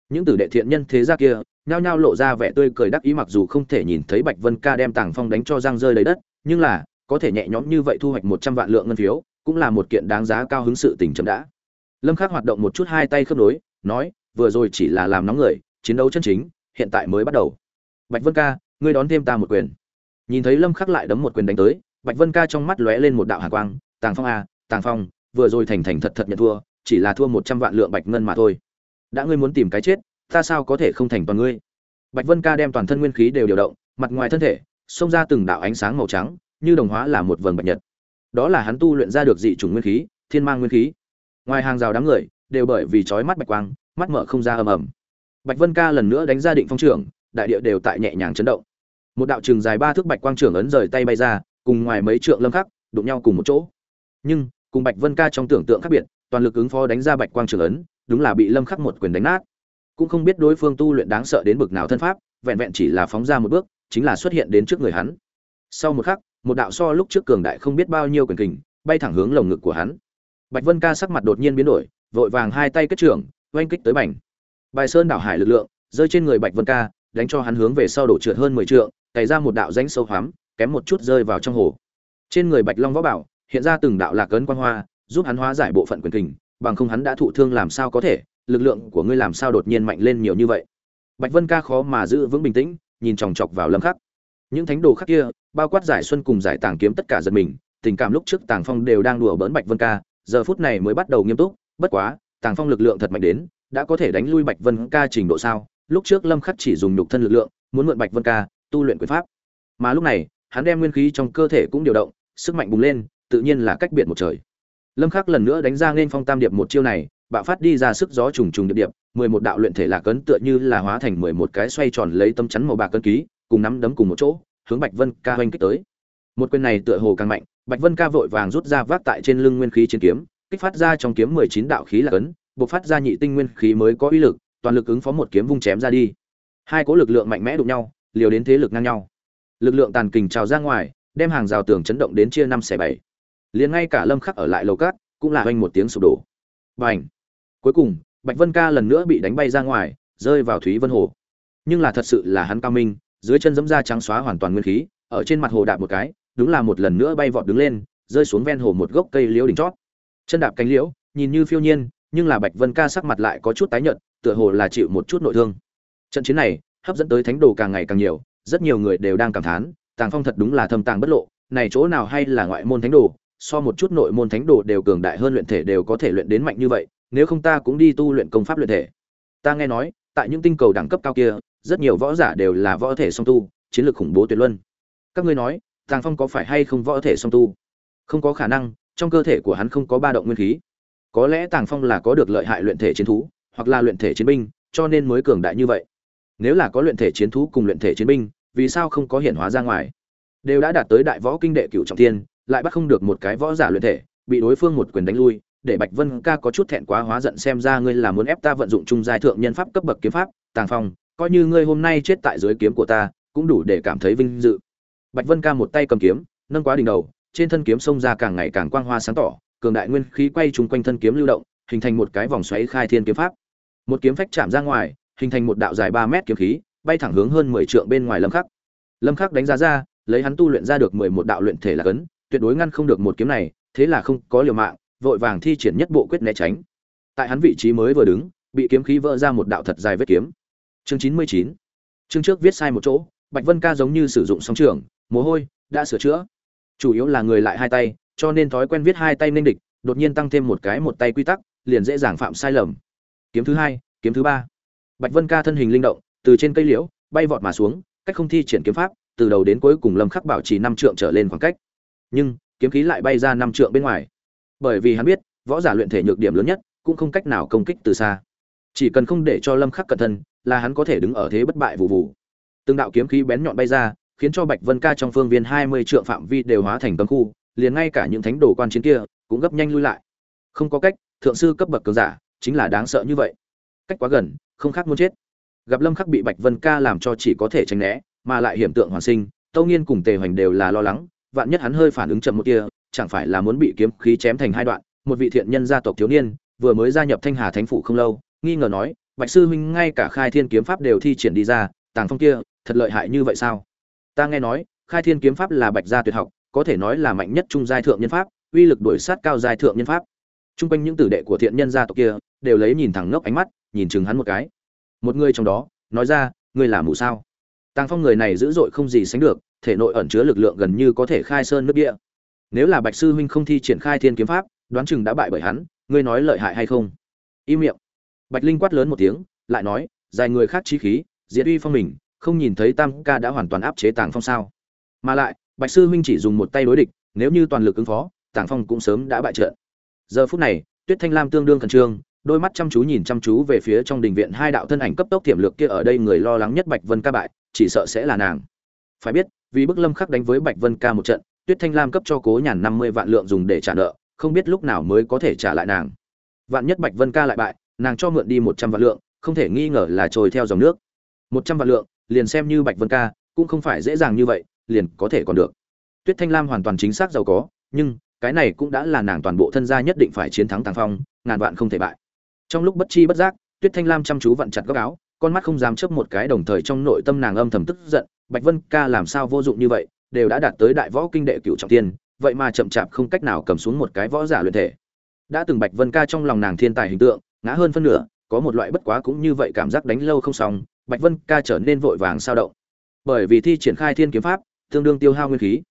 Những tử đệ thiện nhân thế gia kia, nhao nhao lộ ra vẻ tươi cười đắc ý mặc dù không thể nhìn thấy bạch vân ca đem tàng phong đánh cho giang rơi lấy đất, nhưng là, có thể nhẹ nhõm như vậy thu hoạch một trăm vạn lượng ngân phiếu, cũng là một kiện đáng giá cao hứng sự tình chậm đã lâm khắc hoạt động một chút hai tay khớp nối nói vừa rồi chỉ là làm nóng người chiến đấu chân chính hiện tại mới bắt đầu. Bạch vân ca ngươi đón thêm ta một quyền. Nhìn thấy lâm khắc lại đấm một quyền đánh tới bạch vân ca trong mắt lóe lên một đạo hàn quang tàng phong a à, tàng phong vừa rồi thành thành thật thật nhận thua chỉ là thua một trăm vạn lượng bạch ngân mà thôi. Đã ngươi muốn tìm cái chết ta sao có thể không thành toàn ngươi? Bạch vân ca đem toàn thân nguyên khí đều điều động mặt ngoài thân thể xông ra từng đạo ánh sáng màu trắng như đồng hóa là một vầng bạch nhật. Đó là hắn tu luyện ra được dị chủng nguyên khí thiên mang nguyên khí ngoài hàng rào đám người, đều bởi vì chói mắt bạch quang, mắt mở không ra ầm ầm. Bạch vân ca lần nữa đánh ra định phong trưởng, đại địa đều tại nhẹ nhàng chấn động. Một đạo trường dài ba thước bạch quang trưởng ấn rời tay bay ra, cùng ngoài mấy trượng lâm khắc, đụng nhau cùng một chỗ. Nhưng, cùng bạch vân ca trong tưởng tượng khác biệt, toàn lực ứng phó đánh ra bạch quang trưởng ấn, đúng là bị lâm khắc một quyền đánh nát. Cũng không biết đối phương tu luyện đáng sợ đến bực nào thân pháp, vẹn vẹn chỉ là phóng ra một bước, chính là xuất hiện đến trước người hắn. Sau một khắc, một đạo so lúc trước cường đại không biết bao nhiêu quyền kình, bay thẳng hướng lồng ngực của hắn bạch vân ca sắc mặt đột nhiên biến đổi, vội vàng hai tay kết trưởng, oanh kích tới bành. Bài sơn đảo hải lực lượng, rơi trên người bạch vân ca, đánh cho hắn hướng về sau đổ trượt hơn mười trượng, cày ra một đạo rãnh sâu hoắm, kém một chút rơi vào trong hồ. Trên người bạch long võ bảo, hiện ra từng đạo lạc cấn quan hoa, giúp hắn hóa giải bộ phận quyền kình, bằng không hắn đã thụ thương làm sao có thể, lực lượng của ngươi làm sao đột nhiên mạnh lên nhiều như vậy. Bạch vân ca khó mà giữ vững bình tĩnh, nhìn chòng chọc vào lâm khắc. Những thánh đồ khác kia, bao quát giải xuân cùng giải tàng kiếm tất cả giật mình, tình cảm lúc trước tàng phong đều đang đùa bỡn bạch vân ca giờ phút này mới bắt đầu nghiêm túc, bất quá, tàng phong lực lượng thật mạnh đến, đã có thể đánh lui bạch vân ca trình độ sao? Lúc trước lâm khắc chỉ dùng nhục thân lực lượng, muốn mượn bạch vân ca tu luyện quyền pháp. Mà lúc này, hắn đem nguyên khí trong cơ thể cũng điều động, sức mạnh bùng lên, tự nhiên là cách biệt một trời. Lâm khắc lần nữa đánh ra nên phong tam điệp một chiêu này, bạo phát đi ra sức gió trùng trùng điệp điệp, mười một đạo luyện thể là cấn tựa như là hóa thành mười một cái xoay tròn lấy tâm chắn màu bạc cân ký, cùng nắm đấm cùng một chỗ, hướng bạch vân ca hoành kích tới. Một quyền này tựa hồ càng mạnh bạch vân ca vội vàng rút ra vác tại trên lưng nguyên khí chiến kiếm, kích phát ra trong kiếm mười chín đạo khí là cấn bộc phát ra nhị tinh nguyên khí mới có uy lực, toàn lực ứng phó một kiếm vung chém ra đi. Hai cỗ lực lượng mạnh mẽ đụng nhau, liều đến thế lực ngang nhau. Lực lượng tàn kình trào ra ngoài, đem hàng rào tường chấn động đến chia năm xẻ bảy. Liền ngay cả lâm khắc ở lại lầu cát, cũng là hoành một tiếng sụp đổ. Bành! Cuối cùng, bạch vân ca lần nữa bị đánh bay ra ngoài, rơi vào thúy vân hồ. Nhưng là thật sự là hắn cao minh, dưới chân dẫm ra trắng xóa hoàn toàn nguyên khí, ở trên mặt hồ đạp một cái đúng là một lần nữa bay vọt đứng lên, rơi xuống ven hồ một gốc cây liễu đỉnh chót. Chân đạp cánh liễu, nhìn như phiêu nhiên, nhưng là bạch vân ca sắc mặt lại có chút tái nhợt, tựa hồ là chịu một chút nội thương. Trận chiến này hấp dẫn tới thánh đồ càng ngày càng nhiều, rất nhiều người đều đang cảm thán, tàng phong thật đúng là thâm tàng bất lộ, này chỗ nào hay là ngoại môn thánh đồ, so một chút nội môn thánh đồ đều cường đại hơn luyện thể đều có thể luyện đến mạnh như vậy, nếu không ta cũng đi tu luyện công pháp luyện thể. Ta nghe nói, tại những tinh cầu đẳng cấp cao kia, rất nhiều võ giả đều là võ thể song tu, chiến lược khủng bố tuyệt luân. Các ngươi nói tàng phong có phải hay không võ thể song tu? Không có khả năng, trong cơ thể của hắn không có ba động nguyên khí. Có lẽ tàng phong là có được lợi hại luyện thể chiến thú, hoặc là luyện thể chiến binh, cho nên mới cường đại như vậy. Nếu là có luyện thể chiến thú cùng luyện thể chiến binh, vì sao không có hiển hóa ra ngoài? Đều đã đạt tới đại võ kinh đệ cựu trọng thiên, lại bắt không được một cái võ giả luyện thể, bị đối phương một quyền đánh lui, để bạch vân ca có chút thẹn quá hóa giận xem ra ngươi là muốn ép ta vận dụng trung giai thượng nhân pháp cấp bậc kiếm pháp. Tàng phong, coi như ngươi hôm nay chết tại dưới kiếm của ta, cũng đủ để cảm thấy vinh dự bạch vân ca một tay cầm kiếm, nâng quá đỉnh đầu, trên thân kiếm xông ra càng ngày càng quang hoa sáng tỏ, cường đại nguyên khí quay trùng quanh thân kiếm lưu động, hình thành một cái vòng xoáy khai thiên kiếm pháp. Một kiếm phách chạm ra ngoài, hình thành một đạo dài ba mét kiếm khí, bay thẳng hướng hơn mười trượng bên ngoài lâm khắc. Lâm khắc đánh giá ra, lấy hắn tu luyện ra được mười một đạo luyện thể là cấn, tuyệt đối ngăn không được một kiếm này, thế là không có liều mạng, vội vàng thi triển nhất bộ quyết né tránh. Tại hắn vị trí mới vừa đứng, bị kiếm khí vỡ ra một đạo thật dài vết kiếm. Chương chín mươi chín. Chương trước viết sai một chỗ, bạch vân ca giống như sử dụng sóng trường mồ hôi, đã sửa chữa. Chủ yếu là người lại hai tay, cho nên thói quen viết hai tay nên địch, đột nhiên tăng thêm một cái một tay quy tắc, liền dễ dàng phạm sai lầm. Kiếm thứ hai, kiếm thứ ba. Bạch vân ca thân hình linh động, từ trên cây liễu, bay vọt mà xuống, cách không thi triển kiếm pháp, từ đầu đến cuối cùng lâm khắc bảo trì năm trượng trở lên khoảng cách. Nhưng, kiếm khí lại bay ra năm trượng bên ngoài. Bởi vì hắn biết, võ giả luyện thể nhược điểm lớn nhất, cũng không cách nào công kích từ xa. Chỉ cần không để cho lâm khắc cẩn thân, là hắn có thể đứng ở thế bất bại vụ vụ từng đạo kiếm khí bén nhọn bay ra khiến cho bạch vân ca trong phương viên 20 trượng phạm vi đều hóa thành cấm khu liền ngay cả những thánh đồ quan chiến kia cũng gấp nhanh lui lại. Không có cách thượng sư cấp bậc cường giả chính là đáng sợ như vậy. Cách quá gần không khác muốn chết. Gặp lâm khắc bị bạch vân ca làm cho chỉ có thể tránh né mà lại hiểm tượng hoàn sinh tâu nghiên cùng tề hoành đều là lo lắng vạn nhất hắn hơi phản ứng chậm một tia, chẳng phải là muốn bị kiếm khí chém thành hai đoạn một vị thiện nhân gia tộc thiếu niên vừa mới gia nhập thanh hà thánh phủ không lâu nghi ngờ nói bạch sư huynh ngay cả khai thiên kiếm pháp đều thi triển đi ra tàng phong kia thật lợi hại như vậy sao? Ta nghe nói, khai thiên kiếm pháp là bạch gia tuyệt học, có thể nói là mạnh nhất trung giai thượng nhân pháp, uy lực đuổi sát cao giai thượng nhân pháp. Trung quanh những tử đệ của thiện nhân gia tộc kia, đều lấy nhìn thẳng ngốc ánh mắt, nhìn chừng hắn một cái. Một người trong đó, nói ra, ngươi là mù sao? Tàng phong người này dữ dội không gì sánh được, thể nội ẩn chứa lực lượng gần như có thể khai sơn nước địa. Nếu là bạch sư huynh không thi triển khai thiên kiếm pháp, đoán chừng đã bại bởi hắn, ngươi nói lợi hại hay không? Im miệng. Bạch linh quát lớn một tiếng, lại nói, dài người khác chi khí, diệt uy phong mình không nhìn thấy tam ca đã hoàn toàn áp chế tàng phong sao. Mà lại, bạch sư huynh chỉ dùng một tay đối địch, nếu như toàn lực ứng phó, tàng phong cũng sớm đã bại trận. Giờ phút này, tuyết thanh lam tương đương khẩn trương, đôi mắt chăm chú nhìn chăm chú về phía trong đình viện hai đạo thân ảnh cấp tốc tiềm lược kia ở đây người lo lắng nhất bạch vân ca bại, chỉ sợ sẽ là nàng. Phải biết, vì bức lâm khắc đánh với bạch vân ca một trận, tuyết thanh lam cấp cho cố nhàn năm mươi vạn lượng dùng để trả nợ, không biết lúc nào mới có thể trả lại nàng. Vạn nhất bạch vân ca lại bại, nàng cho mượn đi một trăm vạn lượng, không thể nghi ngờ là trôi theo dòng nước. Một trăm vạn lượng liền xem như bạch vân ca, cũng không phải dễ dàng như vậy, liền có thể còn được. Tuyết thanh lam hoàn toàn chính xác giàu có, nhưng cái này cũng đã là nàng toàn bộ thân gia nhất định phải chiến thắng tàng phong, ngàn vạn không thể bại. Trong lúc bất chi bất giác, tuyết thanh lam chăm chú vặn chặt góc áo, con mắt không dám chớp một cái đồng thời trong nội tâm nàng âm thầm tức giận, bạch vân ca làm sao vô dụng như vậy, đều đã đạt tới đại võ kinh đệ cửu trọng thiên vậy mà chậm chạp không cách nào cầm xuống một cái võ giả luyện thể. Đã từng bạch vân ca trong lòng nàng thiên tài hình tượng, ngã hơn phân nửa, có một loại bất quá cũng như vậy cảm giác đánh lâu không xong bạch vân ca trở nên vội vàng sao động. Bởi vì thi triển khai thiên kiếm pháp, tương đương tiêu hao nguyên khí.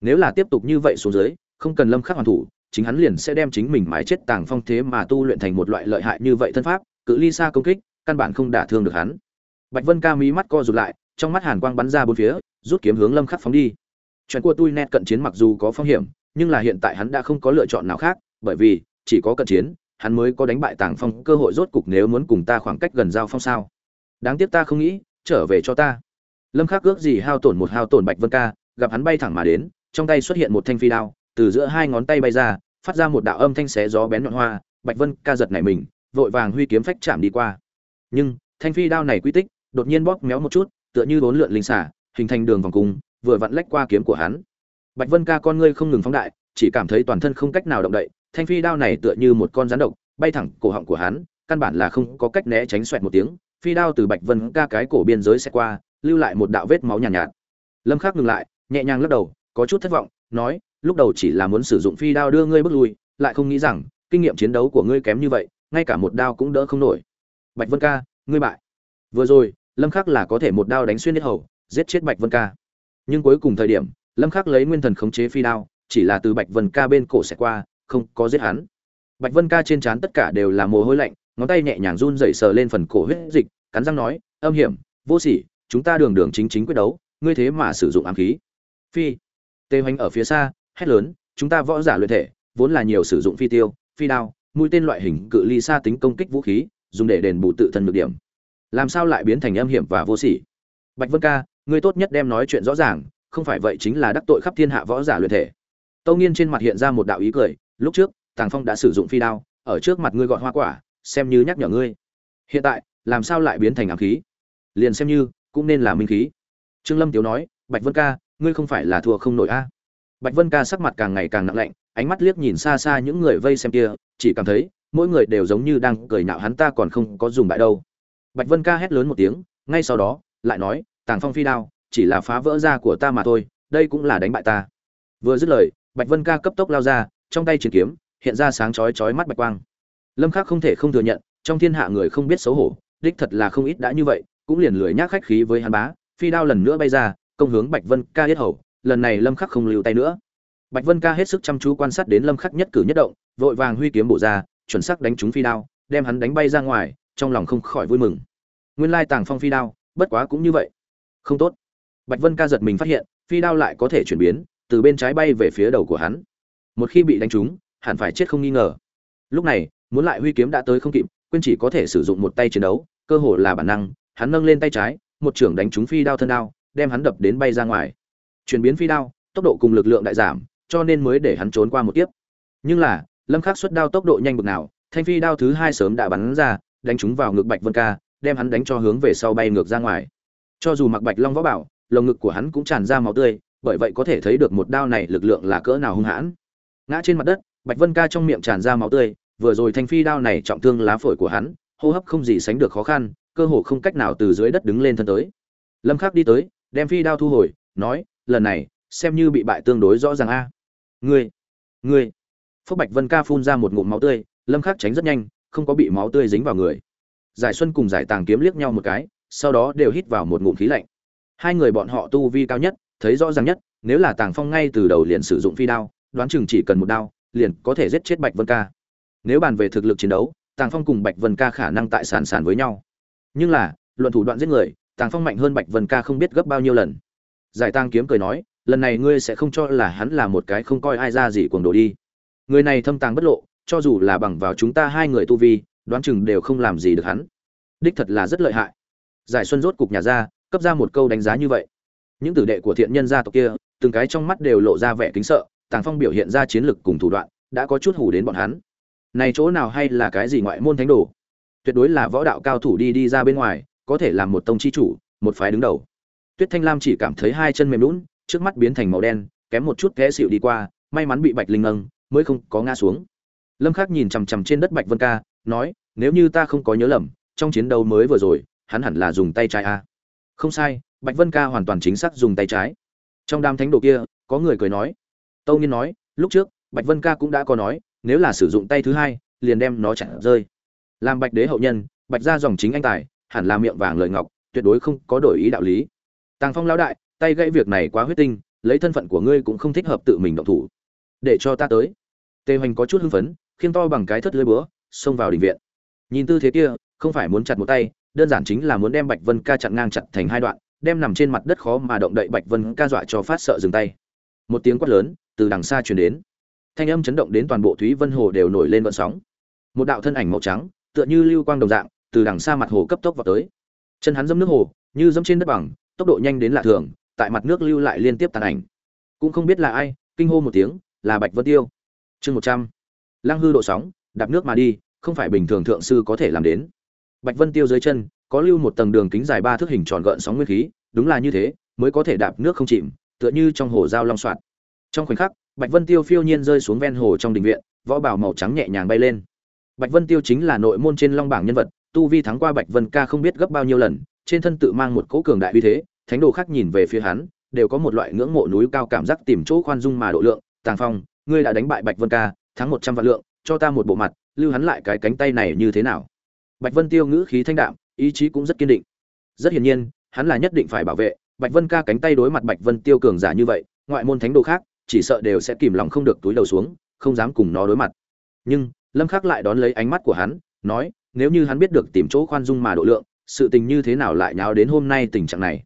Nếu là tiếp tục như vậy xuống dưới, không cần lâm khắc hoàn thủ, chính hắn liền sẽ đem chính mình mái chết tàng phong thế mà tu luyện thành một loại lợi hại như vậy thân pháp, cự ly xa công kích, căn bản không đả thương được hắn. Bạch vân ca mí mắt co rụt lại, trong mắt hàn quang bắn ra bốn phía, rút kiếm hướng lâm khắc phóng đi. Chuyện của tôi nét cận chiến mặc dù có phong hiểm, nhưng là hiện tại hắn đã không có lựa chọn nào khác, bởi vì chỉ có cận chiến, hắn mới có đánh bại tàng phong, cơ hội rốt cục nếu muốn cùng ta khoảng cách gần giao phong sao đáng tiếc ta không nghĩ, trở về cho ta. Lâm khắc ước gì hao tổn một hao tổn bạch vân ca, gặp hắn bay thẳng mà đến, trong tay xuất hiện một thanh phi đao, từ giữa hai ngón tay bay ra, phát ra một đạo âm thanh xé gió bén nhọn hoa, bạch vân ca giật nảy mình, vội vàng huy kiếm phách chạm đi qua. Nhưng, thanh phi đao này quy tích, đột nhiên bóp méo một chút, tựa như bốn lượn linh xả hình thành đường vòng cung, vừa vặn lách qua kiếm của hắn. Bạch vân ca con ngươi không ngừng phóng đại, chỉ cảm thấy toàn thân không cách nào động đậy, thanh phi đao này tựa như một con rắn độc, bay thẳng cổ họng của hắn, căn bản là không có cách né tránh xoẹt một tiếng phi đao từ bạch vân ca cái cổ biên giới sẽ qua lưu lại một đạo vết máu nhàn nhạt, nhạt. Lâm khắc ngừng lại nhẹ nhàng lắc đầu có chút thất vọng nói lúc đầu chỉ là muốn sử dụng phi đao đưa ngươi bước lui lại không nghĩ rằng kinh nghiệm chiến đấu của ngươi kém như vậy ngay cả một đao cũng đỡ không nổi. Bạch vân ca ngươi bại. Vừa rồi lâm khắc là có thể một đao đánh xuyên hết hầu giết chết bạch vân ca. Nhưng cuối cùng thời điểm lâm khắc lấy nguyên thần khống chế phi đao chỉ là từ bạch vân ca bên cổ sẽ qua không có giết hắn. Bạch vân ca trên trán tất cả đều là mồ hôi lạnh ngón tay nhẹ nhàng run rẩy sờ lên phần cổ huyết dịch, cắn răng nói, âm hiểm, vô sỉ, chúng ta đường đường chính chính quyết đấu, ngươi thế mà sử dụng ám khí. Phi, tê hoành ở phía xa, hét lớn, chúng ta võ giả luyện thể, vốn là nhiều sử dụng phi tiêu, phi đao, mũi tên loại hình cự ly xa tính công kích vũ khí, dùng để đền bù tự thân nhược điểm. Làm sao lại biến thành âm hiểm và vô sỉ? Bạch vân ca, ngươi tốt nhất đem nói chuyện rõ ràng, không phải vậy chính là đắc tội khắp thiên hạ võ giả luyện thể. Tâu nghiên trên mặt hiện ra một đạo ý cười, lúc trước, tàng phong đã sử dụng phi đao, ở trước mặt ngươi gọn hoa quả xem như nhắc nhở ngươi. Hiện tại, làm sao lại biến thành ám khí? Liền xem như, cũng nên là minh khí. Trương lâm tiếu nói, bạch vân ca, ngươi không phải là thua không nổi a? Bạch vân ca sắc mặt càng ngày càng nặng lạnh, ánh mắt liếc nhìn xa xa những người vây xem kia, chỉ cảm thấy, mỗi người đều giống như đang cười nhạo hắn ta còn không có dùng bại đâu. Bạch vân ca hét lớn một tiếng, ngay sau đó, lại nói, tàng phong phi đao, chỉ là phá vỡ ra của ta mà thôi, đây cũng là đánh bại ta. Vừa dứt lời, bạch vân ca cấp tốc lao ra, trong tay trường kiếm, hiện ra sáng chói chói mắt bạch quang lâm khắc không thể không thừa nhận, trong thiên hạ người không biết xấu hổ, đích thật là không ít đã như vậy, cũng liền lười nhác khách khí với hắn bá, phi đao lần nữa bay ra, công hướng bạch vân ca hết hầu, lần này lâm khắc không lưu tay nữa. Bạch vân ca hết sức chăm chú quan sát đến lâm khắc nhất cử nhất động, vội vàng huy kiếm bổ ra, chuẩn xác đánh trúng phi đao, đem hắn đánh bay ra ngoài, trong lòng không khỏi vui mừng. Nguyên lai tàng phong phi đao, bất quá cũng như vậy. Không tốt. Bạch vân ca giật mình phát hiện, phi đao lại có thể chuyển biến, từ bên trái bay về phía đầu của hắn. Một khi bị đánh trúng, hẳn phải chết không nghi ngờ. Lúc này muốn lại huy kiếm đã tới không kịp, quên chỉ có thể sử dụng một tay chiến đấu, cơ hồ là bản năng, hắn nâng lên tay trái, một trưởng đánh trúng phi đao thân đao, đem hắn đập đến bay ra ngoài. Chuyển biến phi đao, tốc độ cùng lực lượng đại giảm, cho nên mới để hắn trốn qua một tiếp nhưng là, lâm khắc xuất đao tốc độ nhanh bực nào, thanh phi đao thứ hai sớm đã bắn ra, đánh trúng vào ngực bạch vân ca, đem hắn đánh cho hướng về sau bay ngược ra ngoài. Cho dù mặc bạch long võ bảo, lồng ngực của hắn cũng tràn ra máu tươi, bởi vậy có thể thấy được một đao này lực lượng là cỡ nào hung hãn. Ngã trên mặt đất, bạch vân ca trong miệng tràn ra máu tươi vừa rồi thanh phi đao này trọng thương lá phổi của hắn, hô hấp không gì sánh được khó khăn, cơ hồ không cách nào từ dưới đất đứng lên thân tới. Lâm khắc đi tới, đem phi đao thu hồi, nói, lần này, xem như bị bại tương đối rõ ràng a. Ngươi ngươi. Phúc bạch vân ca phun ra một ngụm máu tươi, lâm khắc tránh rất nhanh, không có bị máu tươi dính vào người. Giải xuân cùng giải tàng kiếm liếc nhau một cái, sau đó đều hít vào một ngụm khí lạnh. Hai người bọn họ tu vi cao nhất, thấy rõ ràng nhất, nếu là tàng phong ngay từ đầu liền sử dụng phi đao, đoán chừng chỉ cần một đao, liền có thể giết chết bạch vân ca nếu bàn về thực lực chiến đấu, tàng phong cùng bạch vân ca khả năng tại sàn sàn với nhau. Nhưng là, luận thủ đoạn giết người, tàng phong mạnh hơn bạch vân ca không biết gấp bao nhiêu lần. Giải Tang kiếm cười nói, lần này ngươi sẽ không cho là hắn là một cái không coi ai ra gì cuồng đồ đi. Người này thâm tàng bất lộ, cho dù là bằng vào chúng ta hai người tu vi, đoán chừng đều không làm gì được hắn. Đích thật là rất lợi hại. Giải xuân rốt cục nhà ra, cấp ra một câu đánh giá như vậy. Những tử đệ của thiện nhân gia tộc kia, từng cái trong mắt đều lộ ra vẻ kính sợ, tàng phong biểu hiện ra chiến lực cùng thủ đoạn, đã có chút hủ đến bọn hắn này chỗ nào hay là cái gì ngoại môn thánh đồ? Tuyệt đối là võ đạo cao thủ đi đi ra bên ngoài, có thể làm một tông chi chủ, một phái đứng đầu. Tuyết thanh lam chỉ cảm thấy hai chân mềm lún trước mắt biến thành màu đen, kém một chút té xịu đi qua, may mắn bị bạch linh nâng mới không có ngã xuống. Lâm khắc nhìn chằm chằm trên đất bạch vân ca, nói, nếu như ta không có nhớ lầm, trong chiến đấu mới vừa rồi, hắn hẳn là dùng tay trái a không sai, bạch vân ca hoàn toàn chính xác dùng tay trái. Trong đám thánh đồ kia, có người cười nói. Tâu nghiên nói, lúc trước, bạch vân ca cũng đã có nói nếu là sử dụng tay thứ hai, liền đem nó chặn rơi. Làm bạch đế hậu nhân, bạch ra dòng chính anh tài, hẳn là miệng vàng lời ngọc, tuyệt đối không có đổi ý đạo lý. Tàng phong lão đại, tay gãy việc này quá huyết tinh, lấy thân phận của ngươi cũng không thích hợp tự mình động thủ. Để cho ta tới. Tề hoành có chút hưng phấn, khiêng to bằng cái thất lưới búa, xông vào đình viện. Nhìn tư thế kia, không phải muốn chặt một tay, đơn giản chính là muốn đem bạch vân ca chặn ngang chặt thành hai đoạn, đem nằm trên mặt đất khó mà động đậy bạch vân ca dọa cho phát sợ dừng tay. Một tiếng quát lớn, từ đằng xa truyền đến thanh âm chấn động đến toàn bộ thúy vân hồ đều nổi lên vận sóng. Một đạo thân ảnh màu trắng, tựa như lưu quang đồng dạng, từ đằng xa mặt hồ cấp tốc vào tới. Chân hắn dâm nước hồ, như dâm trên đất bằng, tốc độ nhanh đến lạ thường, tại mặt nước lưu lại liên tiếp tàn ảnh. Cũng không biết là ai, kinh hô một tiếng, là bạch vân tiêu. Chương một trăm. Lăng hư độ sóng, đạp nước mà đi, không phải bình thường thượng sư có thể làm đến. Bạch vân tiêu dưới chân, có lưu một tầng đường kính dài ba thước hình tròn gợn sóng nguyên khí, đúng là như thế, mới có thể đạp nước không chìm, tựa như trong hồ dao long soạt. Trong khoảnh khắc bạch vân tiêu phiêu nhiên rơi xuống ven hồ trong đình viện, võ bào màu trắng nhẹ nhàng bay lên. Bạch vân tiêu chính là nội môn trên long bảng nhân vật, tu vi thắng qua bạch vân ca không biết gấp bao nhiêu lần, trên thân tự mang một cỗ cường đại uy thế, thánh đồ khác nhìn về phía hắn, đều có một loại ngưỡng mộ núi cao cảm giác tìm chỗ khoan dung mà độ lượng. Tàng phong, ngươi đã đánh bại bạch vân ca, thắng một trăm vạn lượng, cho ta một bộ mặt, lưu hắn lại cái cánh tay này như thế nào? Bạch vân tiêu ngữ khí thanh đạm, ý chí cũng rất kiên định. Rất hiển nhiên, hắn là nhất định phải bảo vệ, bạch vân ca cánh tay đối mặt bạch vân tiêu cường giả như vậy, ngoại môn thánh đồ khác chỉ sợ đều sẽ kìm lòng không được túi đầu xuống, không dám cùng nó đối mặt. Nhưng, lâm khắc lại đón lấy ánh mắt của hắn, nói, nếu như hắn biết được tìm chỗ khoan dung mà độ lượng, sự tình như thế nào lại nháo đến hôm nay tình trạng này?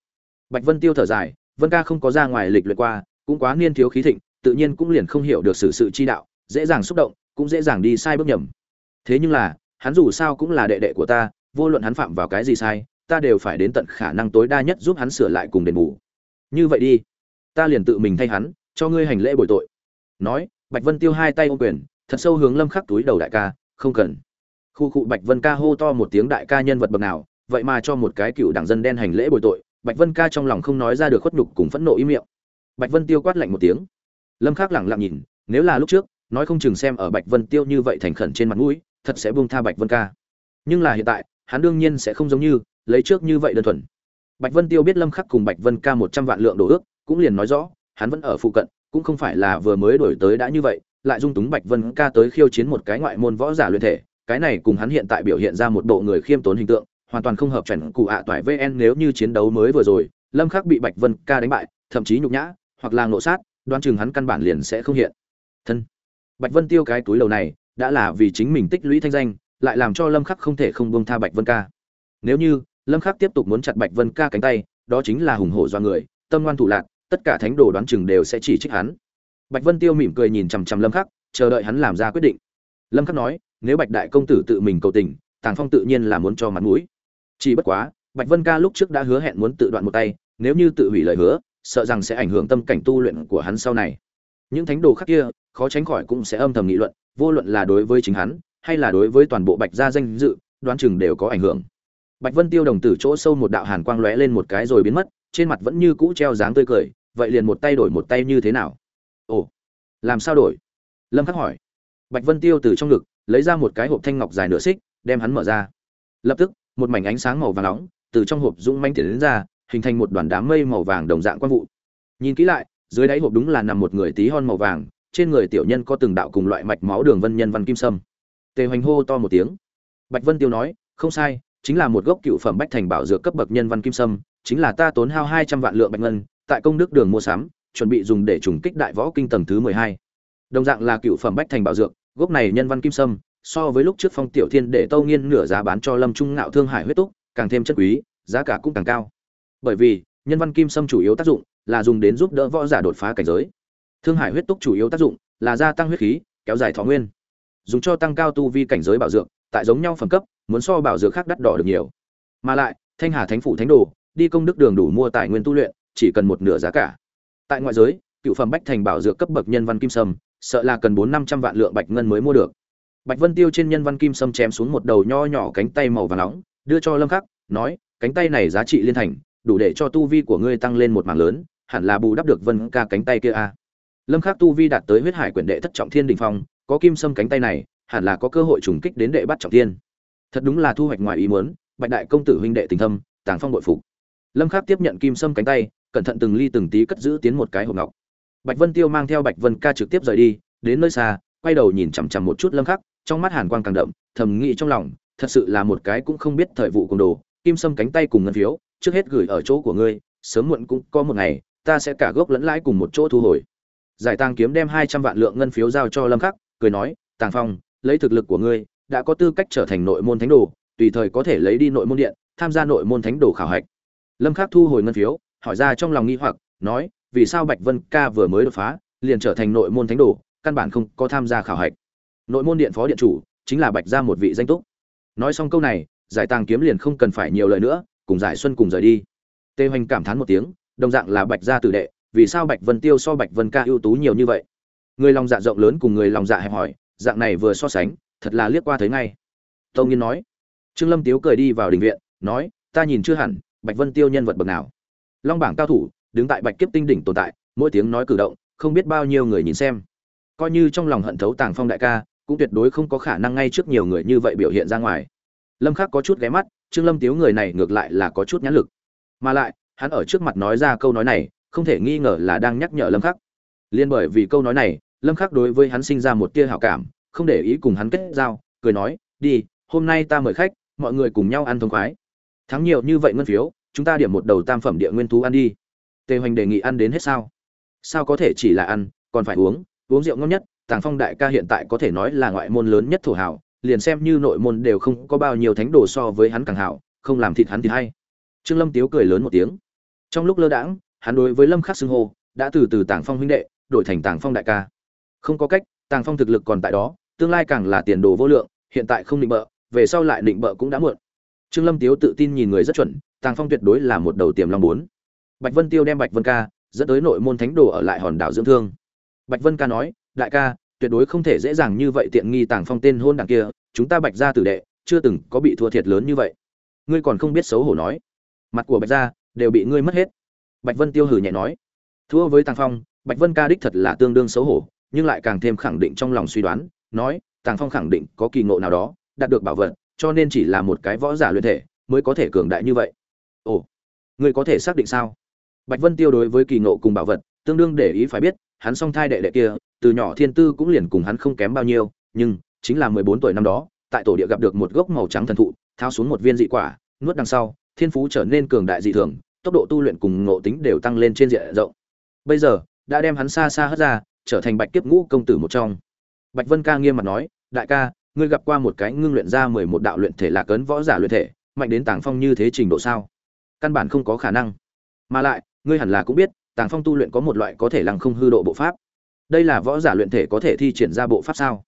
Bạch vân tiêu thở dài, vân ca không có ra ngoài lịch luyện qua, cũng quá niên thiếu khí thịnh, tự nhiên cũng liền không hiểu được sự sự chi đạo, dễ dàng xúc động, cũng dễ dàng đi sai bước nhầm. Thế nhưng là, hắn dù sao cũng là đệ đệ của ta, vô luận hắn phạm vào cái gì sai, ta đều phải đến tận khả năng tối đa nhất giúp hắn sửa lại cùng đền bù. Như vậy đi, ta liền tự mình thay hắn cho ngươi hành lễ bồi tội. Nói, bạch vân tiêu hai tay ô quyền, thật sâu hướng lâm khắc túi đầu đại ca, không cần. Khu cụ bạch vân ca hô to một tiếng đại ca nhân vật bậc nào, vậy mà cho một cái cựu đảng dân đen hành lễ bồi tội, bạch vân ca trong lòng không nói ra được khuất nhục cùng phẫn nộ ý miệng. Bạch vân tiêu quát lạnh một tiếng. Lâm khắc lẳng lặng nhìn, nếu là lúc trước, nói không chừng xem ở bạch vân tiêu như vậy thành khẩn trên mặt mũi, thật sẽ buông tha bạch vân ca. Nhưng là hiện tại, hắn đương nhiên sẽ không giống như, lấy trước như vậy đơn thuần. Bạch vân tiêu biết lâm khắc cùng bạch vân ca một trăm vạn lượng đồ ước, cũng liền nói rõ hắn vẫn ở phụ cận, cũng không phải là vừa mới đổi tới đã như vậy, lại dung túng bạch vân ca tới khiêu chiến một cái ngoại môn võ giả luyện thể, cái này cùng hắn hiện tại biểu hiện ra một bộ người khiêm tốn hình tượng, hoàn toàn không hợp chuẩn cụ ạ à toại vn nếu như chiến đấu mới vừa rồi, lâm khắc bị bạch vân ca đánh bại, thậm chí nhục nhã, hoặc là nộ sát, đoán chừng hắn căn bản liền sẽ không hiện. Thân. Bạch vân tiêu cái túi lầu này, đã là vì chính mình tích lũy thanh danh, lại làm cho lâm khắc không thể không buông tha bạch vân ca. Nếu như, lâm khắc tiếp tục muốn chặt bạch vân ca cánh tay, đó chính là hùng hổ do người, tâm ngoan thủ lạc tất cả thánh đồ đoán chừng đều sẽ chỉ trích hắn. Bạch vân tiêu mỉm cười nhìn chằm chằm lâm khắc, chờ đợi hắn làm ra quyết định. Lâm khắc nói, nếu bạch đại công tử tự mình cầu tình, tàng phong tự nhiên là muốn cho mặt mũi. Chỉ bất quá, bạch vân ca lúc trước đã hứa hẹn muốn tự đoạn một tay, nếu như tự hủy lời hứa, sợ rằng sẽ ảnh hưởng tâm cảnh tu luyện của hắn sau này. Những thánh đồ khác kia, khó tránh khỏi cũng sẽ âm thầm nghị luận, vô luận là đối với chính hắn, hay là đối với toàn bộ bạch gia danh dự, đoán chừng đều có ảnh hưởng. Bạch vân tiêu đồng tử chỗ sâu một đạo hàn quang lóe lên một cái rồi biến mất, trên mặt vẫn như cũ treo dáng tươi cười vậy liền một tay đổi một tay như thế nào? Ồ, làm sao đổi? Lâm khắc hỏi. Bạch vân tiêu từ trong ngực, lấy ra một cái hộp thanh ngọc dài nửa xích, đem hắn mở ra. Lập tức, một mảnh ánh sáng màu vàng nóng từ trong hộp dũng manh tiến đến ra, hình thành một đoàn đám mây màu vàng đồng dạng quang vụ. Nhìn kỹ lại, dưới đáy hộp đúng là nằm một người tí hon màu vàng, trên người tiểu nhân có từng đạo cùng loại mạch máu đường vân nhân văn kim sâm. Tề hoành hô to một tiếng. Bạch vân tiêu nói, không sai, chính là một gốc cựu phẩm bách thành bảo dược cấp bậc nhân văn kim sâm, chính là ta tốn hao hai trăm vạn lượng bạch ngân tại công đức đường mua sắm, chuẩn bị dùng để trùng kích đại võ kinh tầng thứ mười hai. Đồng dạng là cựu phẩm bách thành bảo dược, gốc này nhân văn kim sâm, so với lúc trước phong tiểu thiên để tâu nghiên nửa giá bán cho lâm trung ngạo thương hải huyết túc, càng thêm chất quý, giá cả cũng càng cao. Bởi vì, nhân văn kim sâm chủ yếu tác dụng là dùng đến giúp đỡ võ giả đột phá cảnh giới. Thương hải huyết túc chủ yếu tác dụng là gia tăng huyết khí, kéo dài thọ nguyên. Dùng cho tăng cao tu vi cảnh giới bảo dược, tại giống nhau phẩm cấp, muốn so bảo dược khác đắt đỏ được nhiều. Mà lại, thanh hà thánh phủ thánh đồ, đi công đức đường đủ mua tài nguyên tu luyện chỉ cần một nửa giá cả. Tại ngoại giới, cựu phẩm bách thành bảo dược cấp bậc nhân văn kim sâm, sợ là cần bốn năm trăm vạn lượng bạch ngân mới mua được. Bạch vân tiêu trên nhân văn kim sâm chém xuống một đầu nho nhỏ cánh tay màu và nóng, đưa cho lâm khắc, nói, cánh tay này giá trị liên thành, đủ để cho tu vi của ngươi tăng lên một mảng lớn, hẳn là bù đắp được vân ca cánh tay kia a. Lâm khắc tu vi đạt tới huyết hải quyển đệ thất trọng thiên đỉnh phong, có kim sâm cánh tay này, hẳn là có cơ hội trùng kích đến đệ bắt trọng thiên. Thật đúng là thu hoạch ngoài ý muốn, bạch đại công tử huynh đệ tình thâm, tàng phong bội phục. Lâm khắc tiếp nhận kim sâm cánh tay cẩn thận từng ly từng tí cất giữ tiến một cái hộp ngọc. Bạch vân tiêu mang theo bạch vân ca trực tiếp rời đi, đến nơi xa, quay đầu nhìn chằm chằm một chút lâm khắc, trong mắt hàn quang càng đậm, thầm nghĩ trong lòng, thật sự là một cái cũng không biết thời vụ cùng đồ, kim sâm cánh tay cùng ngân phiếu, trước hết gửi ở chỗ của ngươi, sớm muộn cũng có một ngày, ta sẽ cả gốc lẫn lãi cùng một chỗ thu hồi. Giải tàng kiếm đem hai trăm vạn lượng ngân phiếu giao cho lâm khắc, cười nói, tàng phong, lấy thực lực của ngươi, đã có tư cách trở thành nội môn thánh đồ, tùy thời có thể lấy đi nội môn điện, tham gia nội môn thánh đồ khảo hạch. Lâm khắc thu hồi ngân phiếu hỏi ra trong lòng nghi hoặc, nói, vì sao bạch vân ca vừa mới đột phá, liền trở thành nội môn thánh đồ, căn bản không có tham gia khảo hạch. Nội môn điện phó điện chủ, chính là bạch gia một vị danh túc. Nói xong câu này, giải tàng kiếm liền không cần phải nhiều lời nữa, cùng giải xuân cùng rời đi. Tê hoành cảm thán một tiếng, đồng dạng là bạch gia tử đệ, vì sao bạch vân tiêu so bạch vân ca ưu tú nhiều như vậy? Người lòng dạ rộng lớn cùng người lòng dạ hẹp hỏi dạng này vừa so sánh, thật là liếc qua thấy ngay. Tông nghiên nói. Trương lâm tiếu cười đi vào đình viện, nói, ta nhìn chưa hẳn, bạch vân tiêu nhân vật bậc nào? Long bảng cao thủ, đứng tại bạch kiếp tinh đỉnh tồn tại, mỗi tiếng nói cử động, không biết bao nhiêu người nhìn xem. Coi như trong lòng hận thấu tàng phong đại ca, cũng tuyệt đối không có khả năng ngay trước nhiều người như vậy biểu hiện ra ngoài. Lâm khắc có chút ghé mắt, trương lâm tiếu người này ngược lại là có chút nhãn lực. Mà lại, hắn ở trước mặt nói ra câu nói này, không thể nghi ngờ là đang nhắc nhở lâm khắc. Liên bởi vì câu nói này, lâm khắc đối với hắn sinh ra một tia hảo cảm, không để ý cùng hắn kết giao, cười nói, đi, hôm nay ta mời khách, mọi người cùng nhau ăn thông khoái. Thắng nhiều như vậy ngân phiếu chúng ta điểm một đầu tam phẩm địa nguyên thú ăn đi. Tề hoành đề nghị ăn đến hết sao? Sao có thể chỉ là ăn, còn phải uống? Uống rượu ngon nhất, tàng phong đại ca hiện tại có thể nói là ngoại môn lớn nhất thổ hảo liền xem như nội môn đều không có bao nhiêu thánh đồ so với hắn càng hảo, không làm thịt hắn thì hay. Trương lâm tiếu cười lớn một tiếng. Trong lúc lơ đãng, hắn đối với lâm khắc xưng hô, đã từ từ tàng phong huynh đệ, đổi thành tàng phong đại ca. Không có cách, tàng phong thực lực còn tại đó, tương lai càng là tiền đồ vô lượng, hiện tại không định bợ, về sau lại định bợ cũng đã muộn. Trương lâm tiếu tự tin nhìn người rất chuẩn tàng phong tuyệt đối là một đầu tiềm long bốn. Bạch vân tiêu đem bạch vân ca dẫn tới nội môn thánh đồ ở lại hòn đảo dưỡng thương. Bạch vân ca nói, đại ca, tuyệt đối không thể dễ dàng như vậy tiện nghi tàng phong tên hôn đảng kia, chúng ta bạch gia tử đệ chưa từng có bị thua thiệt lớn như vậy. Ngươi còn không biết xấu hổ nói. Mặt của bạch gia đều bị ngươi mất hết. Bạch vân tiêu hử nhẹ nói, thua với tàng phong, bạch vân ca đích thật là tương đương xấu hổ, nhưng lại càng thêm khẳng định trong lòng suy đoán, nói, tàng phong khẳng định có kỳ ngộ nào đó, đạt được bảo vật, cho nên chỉ là một cái võ giả luyện thể mới có thể cường đại như vậy ồ ngươi có thể xác định sao? Bạch vân tiêu đối với kỳ ngộ cùng bảo vật, tương đương để ý phải biết, hắn song thai đệ đệ kia, từ nhỏ thiên tư cũng liền cùng hắn không kém bao nhiêu, nhưng chính là mười bốn tuổi năm đó, tại tổ địa gặp được một gốc màu trắng thần thụ, thao xuống một viên dị quả, nuốt đằng sau, thiên phú trở nên cường đại dị thường, tốc độ tu luyện cùng ngộ tính đều tăng lên trên diện rộng. Bây giờ, đã đem hắn xa xa hất ra, trở thành bạch kiếp ngũ công tử một trong. Bạch vân ca nghiêm mặt nói, đại ca, ngươi gặp qua một cái ngưng luyện ra mười một đạo luyện thể lạc ấn võ giả luyện thể, mạnh đến tàng phong như thế trình độ sao? Căn bản không có khả năng. Mà lại, ngươi hẳn là cũng biết, tàng phong tu luyện có một loại có thể lăng không hư độ bộ pháp. Đây là võ giả luyện thể có thể thi triển ra bộ pháp sao?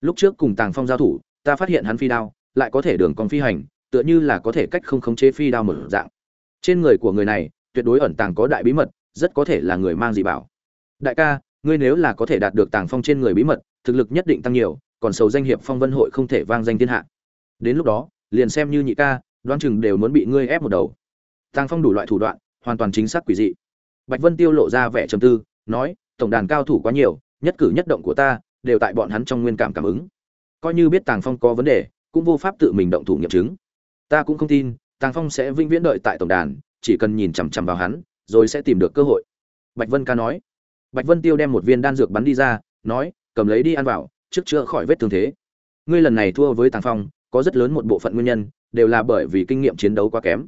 Lúc trước cùng tàng phong giao thủ, ta phát hiện hắn phi đao, lại có thể đường còn phi hành, tựa như là có thể cách không khống chế phi đao một dạng. Trên người của người này, tuyệt đối ẩn tàng có đại bí mật, rất có thể là người mang dị bảo. Đại ca, ngươi nếu là có thể đạt được tàng phong trên người bí mật, thực lực nhất định tăng nhiều, còn sầu danh hiệp phong vân hội không thể vang danh thiên hạ. Đến lúc đó, liền xem như nhị ca Đoan chừng đều muốn bị ngươi ép một đầu tàng phong đủ loại thủ đoạn, hoàn toàn chính xác quỷ dị. Bạch vân tiêu lộ ra vẻ trầm tư, nói, tổng đàn cao thủ quá nhiều, nhất cử nhất động của ta đều tại bọn hắn trong nguyên cảm cảm ứng. Coi như biết tàng phong có vấn đề, cũng vô pháp tự mình động thủ nghiệm chứng. Ta cũng không tin, tàng phong sẽ vĩnh viễn đợi tại tổng đàn, chỉ cần nhìn chằm chằm vào hắn, rồi sẽ tìm được cơ hội. Bạch vân ca nói. Bạch vân tiêu đem một viên đan dược bắn đi ra, nói, cầm lấy đi ăn vào, trước chữa khỏi vết thương thế. Ngươi lần này thua với tàng phong, có rất lớn một bộ phận nguyên nhân, đều là bởi vì kinh nghiệm chiến đấu quá kém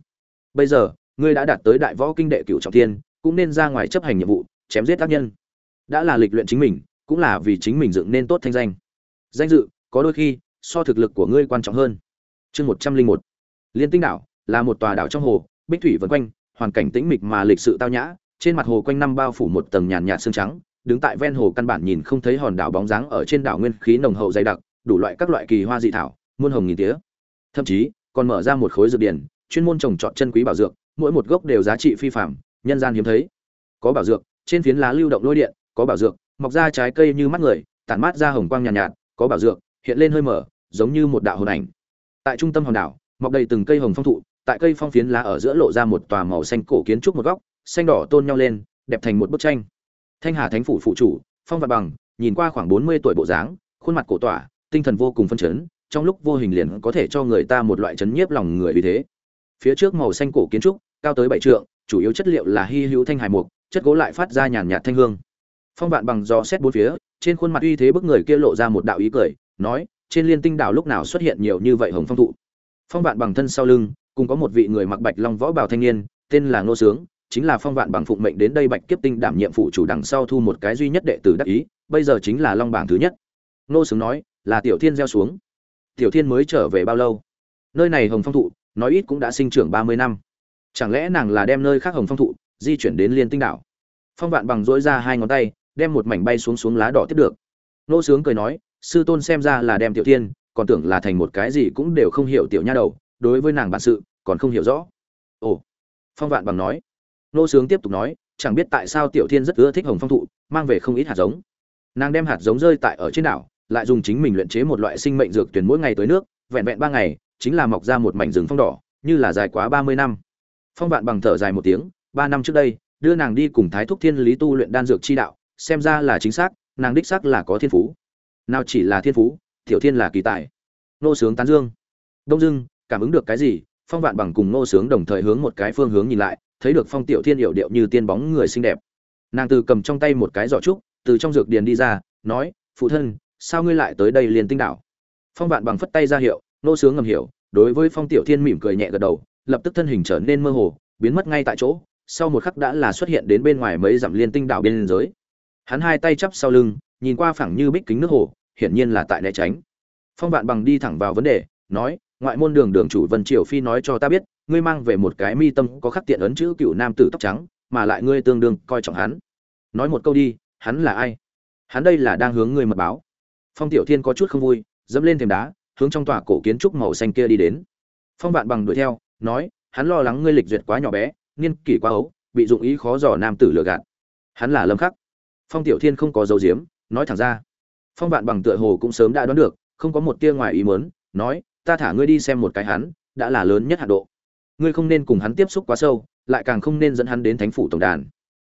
bây giờ, ngươi đã đạt tới đại võ kinh đệ cửu trọng thiên, cũng nên ra ngoài chấp hành nhiệm vụ, chém giết tác nhân. Đã là lịch luyện chính mình, cũng là vì chính mình dựng nên tốt thanh danh. Danh dự, có đôi khi, so thực lực của ngươi quan trọng hơn. Chương một trăm linh một. Liên tinh đảo là một tòa đảo trong hồ, bích thủy vân quanh, hoàn cảnh tĩnh mịch mà lịch sự tao nhã, trên mặt hồ quanh năm bao phủ một tầng nhàn nhạt sương trắng, đứng tại ven hồ căn bản nhìn không thấy hòn đảo bóng dáng ở trên đảo nguyên khí nồng hậu dày đặc, đủ loại các loại kỳ hoa dị thảo, muôn hồng nghìn tía. Thậm chí, còn mở ra một khối dược điển chuyên môn trồng trọt chân quý bảo dược mỗi một gốc đều giá trị phi phàm, nhân gian hiếm thấy. Có bảo dược trên phiến lá lưu động lôi điện có bảo dược mọc ra trái cây như mắt người tản mát ra hồng quang nhàn nhạt, nhạt có bảo dược hiện lên hơi mở giống như một đạo hồn ảnh. Tại trung tâm hòn đảo mọc đầy từng cây hồng phong thụ tại cây phong phiến lá ở giữa lộ ra một tòa màu xanh cổ kiến trúc một góc xanh đỏ tôn nhau lên đẹp thành một bức tranh. Thanh hà thánh phủ phụ chủ phong vật bằng nhìn qua khoảng bốn mươi tuổi bộ dáng khuôn mặt cổ tỏa tinh thần vô cùng phân chấn trong lúc vô hình liền có thể cho người ta một loại chấn nhiếp lòng người như thế phía trước màu xanh cổ kiến trúc, cao tới bảy trượng, chủ yếu chất liệu là hy hữu thanh hải mục, chất gỗ lại phát ra nhàn nhạt thanh hương. Phong vạn bằng do xét bốn phía, trên khuôn mặt uy thế bức người kia lộ ra một đạo ý cười, nói, trên liên tinh đảo lúc nào xuất hiện nhiều như vậy hồng phong thụ? Phong vạn bằng thân sau lưng, cùng có một vị người mặc bạch long võ bào thanh niên, tên là ngô sướng, chính là phong vạn bằng phụng mệnh đến đây bạch kiếp tinh đảm nhiệm phụ chủ đằng sau thu một cái duy nhất đệ tử đắc ý, bây giờ chính là long bảng thứ nhất. Ngô sướng nói, là tiểu thiên gieo xuống. Tiểu thiên mới trở về bao lâu? Nơi này hồng phong thụ nói ít cũng đã sinh trưởng ba mươi năm. Chẳng lẽ nàng là đem nơi khác hồng phong thụ, di chuyển đến liên tinh đảo? Phong vạn bằng dỗi ra hai ngón tay, đem một mảnh bay xuống xuống lá đỏ tiếp được. Nô sướng cười nói, sư tôn xem ra là đem tiểu thiên, còn tưởng là thành một cái gì cũng đều không hiểu tiểu nha đầu, đối với nàng bản sự, còn không hiểu rõ. Ồ. Phong vạn bằng nói. Nô sướng tiếp tục nói, chẳng biết tại sao tiểu thiên rất ưa thích hồng phong thụ, mang về không ít hạt giống. Nàng đem hạt giống rơi tại ở trên đảo, lại dùng chính mình luyện chế một loại sinh mệnh dược tuyển mỗi ngày tới nước, vẹn vẹn ba ngày chính là mọc ra một mảnh rừng phong đỏ, như là dài quá ba mươi năm. Phong vạn bằng thở dài một tiếng, ba năm trước đây, đưa nàng đi cùng thái thúc thiên lý tu luyện đan dược chi đạo, xem ra là chính xác, nàng đích xác là có thiên phú. Nào chỉ là thiên phú, tiểu thiên là kỳ tài. Nô sướng tán dương. Đông dưng cảm ứng được cái gì? Phong vạn bằng cùng nô sướng đồng thời hướng một cái phương hướng nhìn lại, thấy được phong tiểu thiên hiệu điệu như tiên bóng người xinh đẹp. Nàng từ cầm trong tay một cái giỏ trúc, từ trong dược điền đi ra, nói, phụ thân, sao ngươi lại tới đây liền tinh đảo phong vạn bằng phất tay ra hiệu nô sướng ngầm hiểu, đối với phong tiểu thiên mỉm cười nhẹ gật đầu, lập tức thân hình trở nên mơ hồ, biến mất ngay tại chỗ, sau một khắc đã là xuất hiện đến bên ngoài mấy dặm liên tinh đảo biên giới. Hắn hai tay chắp sau lưng, nhìn qua phẳng như bích kính nước hồ, hiển nhiên là tại né tránh. Phong vạn bằng đi thẳng vào vấn đề, nói, ngoại môn đường đường chủ vân triều phi nói cho ta biết, ngươi mang về một cái mi tâm có khắc tiện ấn chữ cựu nam tử tóc trắng, mà lại ngươi tương đương coi trọng hắn. Nói một câu đi, hắn là ai? Hắn đây là đang hướng ngươi mật báo. Phong tiểu thiên có chút không vui, dẫm lên thềm đá hướng trong tòa cổ kiến trúc màu xanh kia đi đến. Phong vạn bằng đuổi theo, nói, hắn lo lắng ngươi lịch duyệt quá nhỏ bé, niên kỷ quá ấu, bị dụng ý khó dò nam tử lừa gạt. Hắn là lâm khắc. Phong tiểu thiên không có dấu diếm nói thẳng ra. Phong vạn bằng tựa hồ cũng sớm đã đoán được, không có một tia ngoài ý muốn, nói, ta thả ngươi đi xem một cái hắn, đã là lớn nhất hạ độ. Ngươi không nên cùng hắn tiếp xúc quá sâu, lại càng không nên dẫn hắn đến thánh phủ tổng đàn.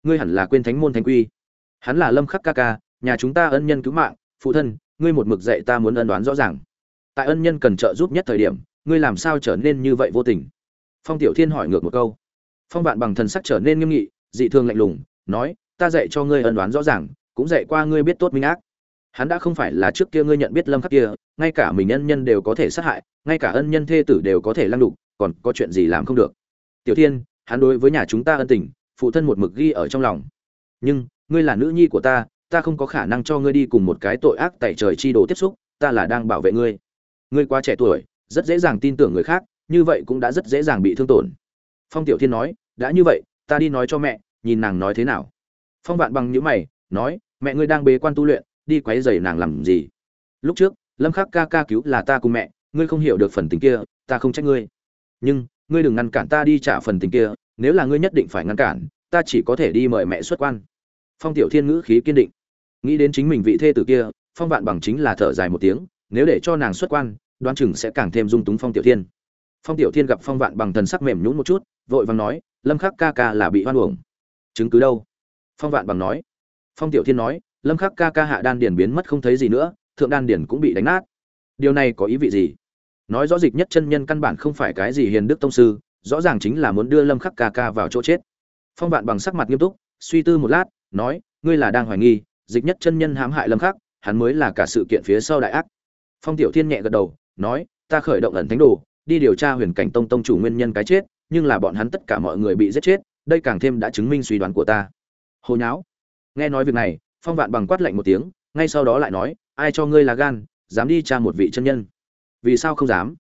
Ngươi hẳn là quên thánh môn thánh quy. Hắn là lâm khắc ca ca, nhà chúng ta ân nhân cứu mạng, phụ thân, ngươi một mực dạy ta muốn ân đoán rõ ràng tại ân nhân cần trợ giúp nhất thời điểm, ngươi làm sao trở nên như vậy vô tình? Phong tiểu thiên hỏi ngược một câu. Phong vạn bằng thần sắc trở nên nghiêm nghị, dị thường lạnh lùng, nói, ta dạy cho ngươi ân đoán rõ ràng, cũng dạy qua ngươi biết tốt minh ác. Hắn đã không phải là trước kia ngươi nhận biết lâm khắc kia, ngay cả mình ân nhân đều có thể sát hại, ngay cả ân nhân thê tử đều có thể lăng đục, còn có chuyện gì làm không được? Tiểu thiên, hắn đối với nhà chúng ta ân tình, phụ thân một mực ghi ở trong lòng. Nhưng, ngươi là nữ nhi của ta ta không có khả năng cho ngươi đi cùng một cái tội ác tại trời chi đồ tiếp xúc, ta là đang bảo vệ ngươi ngươi quá trẻ tuổi, rất dễ dàng tin tưởng người khác, như vậy cũng đã rất dễ dàng bị thương tổn. Phong tiểu thiên nói, đã như vậy, ta đi nói cho mẹ, nhìn nàng nói thế nào. Phong vạn bằng nhữ mày, nói, mẹ ngươi đang bế quan tu luyện, đi quấy rầy nàng làm gì? Lúc trước, lâm khắc ca ca cứu là ta cùng mẹ, ngươi không hiểu được phần tình kia, ta không trách ngươi. Nhưng, ngươi đừng ngăn cản ta đi trả phần tình kia, nếu là ngươi nhất định phải ngăn cản, ta chỉ có thể đi mời mẹ xuất quan. Phong tiểu thiên ngữ khí kiên định. Nghĩ đến chính mình vị thê tử kia, phong vạn bằng chính là thở dài một tiếng nếu để cho nàng xuất quan Đoan chừng sẽ càng thêm dung túng phong tiểu thiên. Phong tiểu thiên gặp phong vạn bằng thần sắc mềm nhũn một chút, vội vàng nói, lâm khắc ca ca là bị hoan uổng. Chứng cứ đâu? Phong vạn bằng nói. Phong tiểu thiên nói, lâm khắc ca ca hạ đan điển biến mất không thấy gì nữa, thượng đan điển cũng bị đánh nát. Điều này có ý vị gì? Nói rõ dịch nhất chân nhân căn bản không phải cái gì hiền đức tông sư, rõ ràng chính là muốn đưa lâm khắc ca ca vào chỗ chết. Phong vạn bằng sắc mặt nghiêm túc, suy tư một lát, nói, ngươi là đang hoài nghi dịch nhất chân nhân hãm hại lâm khắc, hắn mới là cả sự kiện phía sau đại ác phong tiểu thiên nhẹ gật đầu, nói, ta khởi động ẩn thánh đồ, đi điều tra huyền cảnh tông tông chủ nguyên nhân cái chết, nhưng là bọn hắn tất cả mọi người bị giết chết, đây càng thêm đã chứng minh suy đoán của ta. Hồi nháo. Nghe nói việc này, phong vạn bằng quát lạnh một tiếng, ngay sau đó lại nói, ai cho ngươi là gan, dám đi tra một vị chân nhân. Vì sao không dám?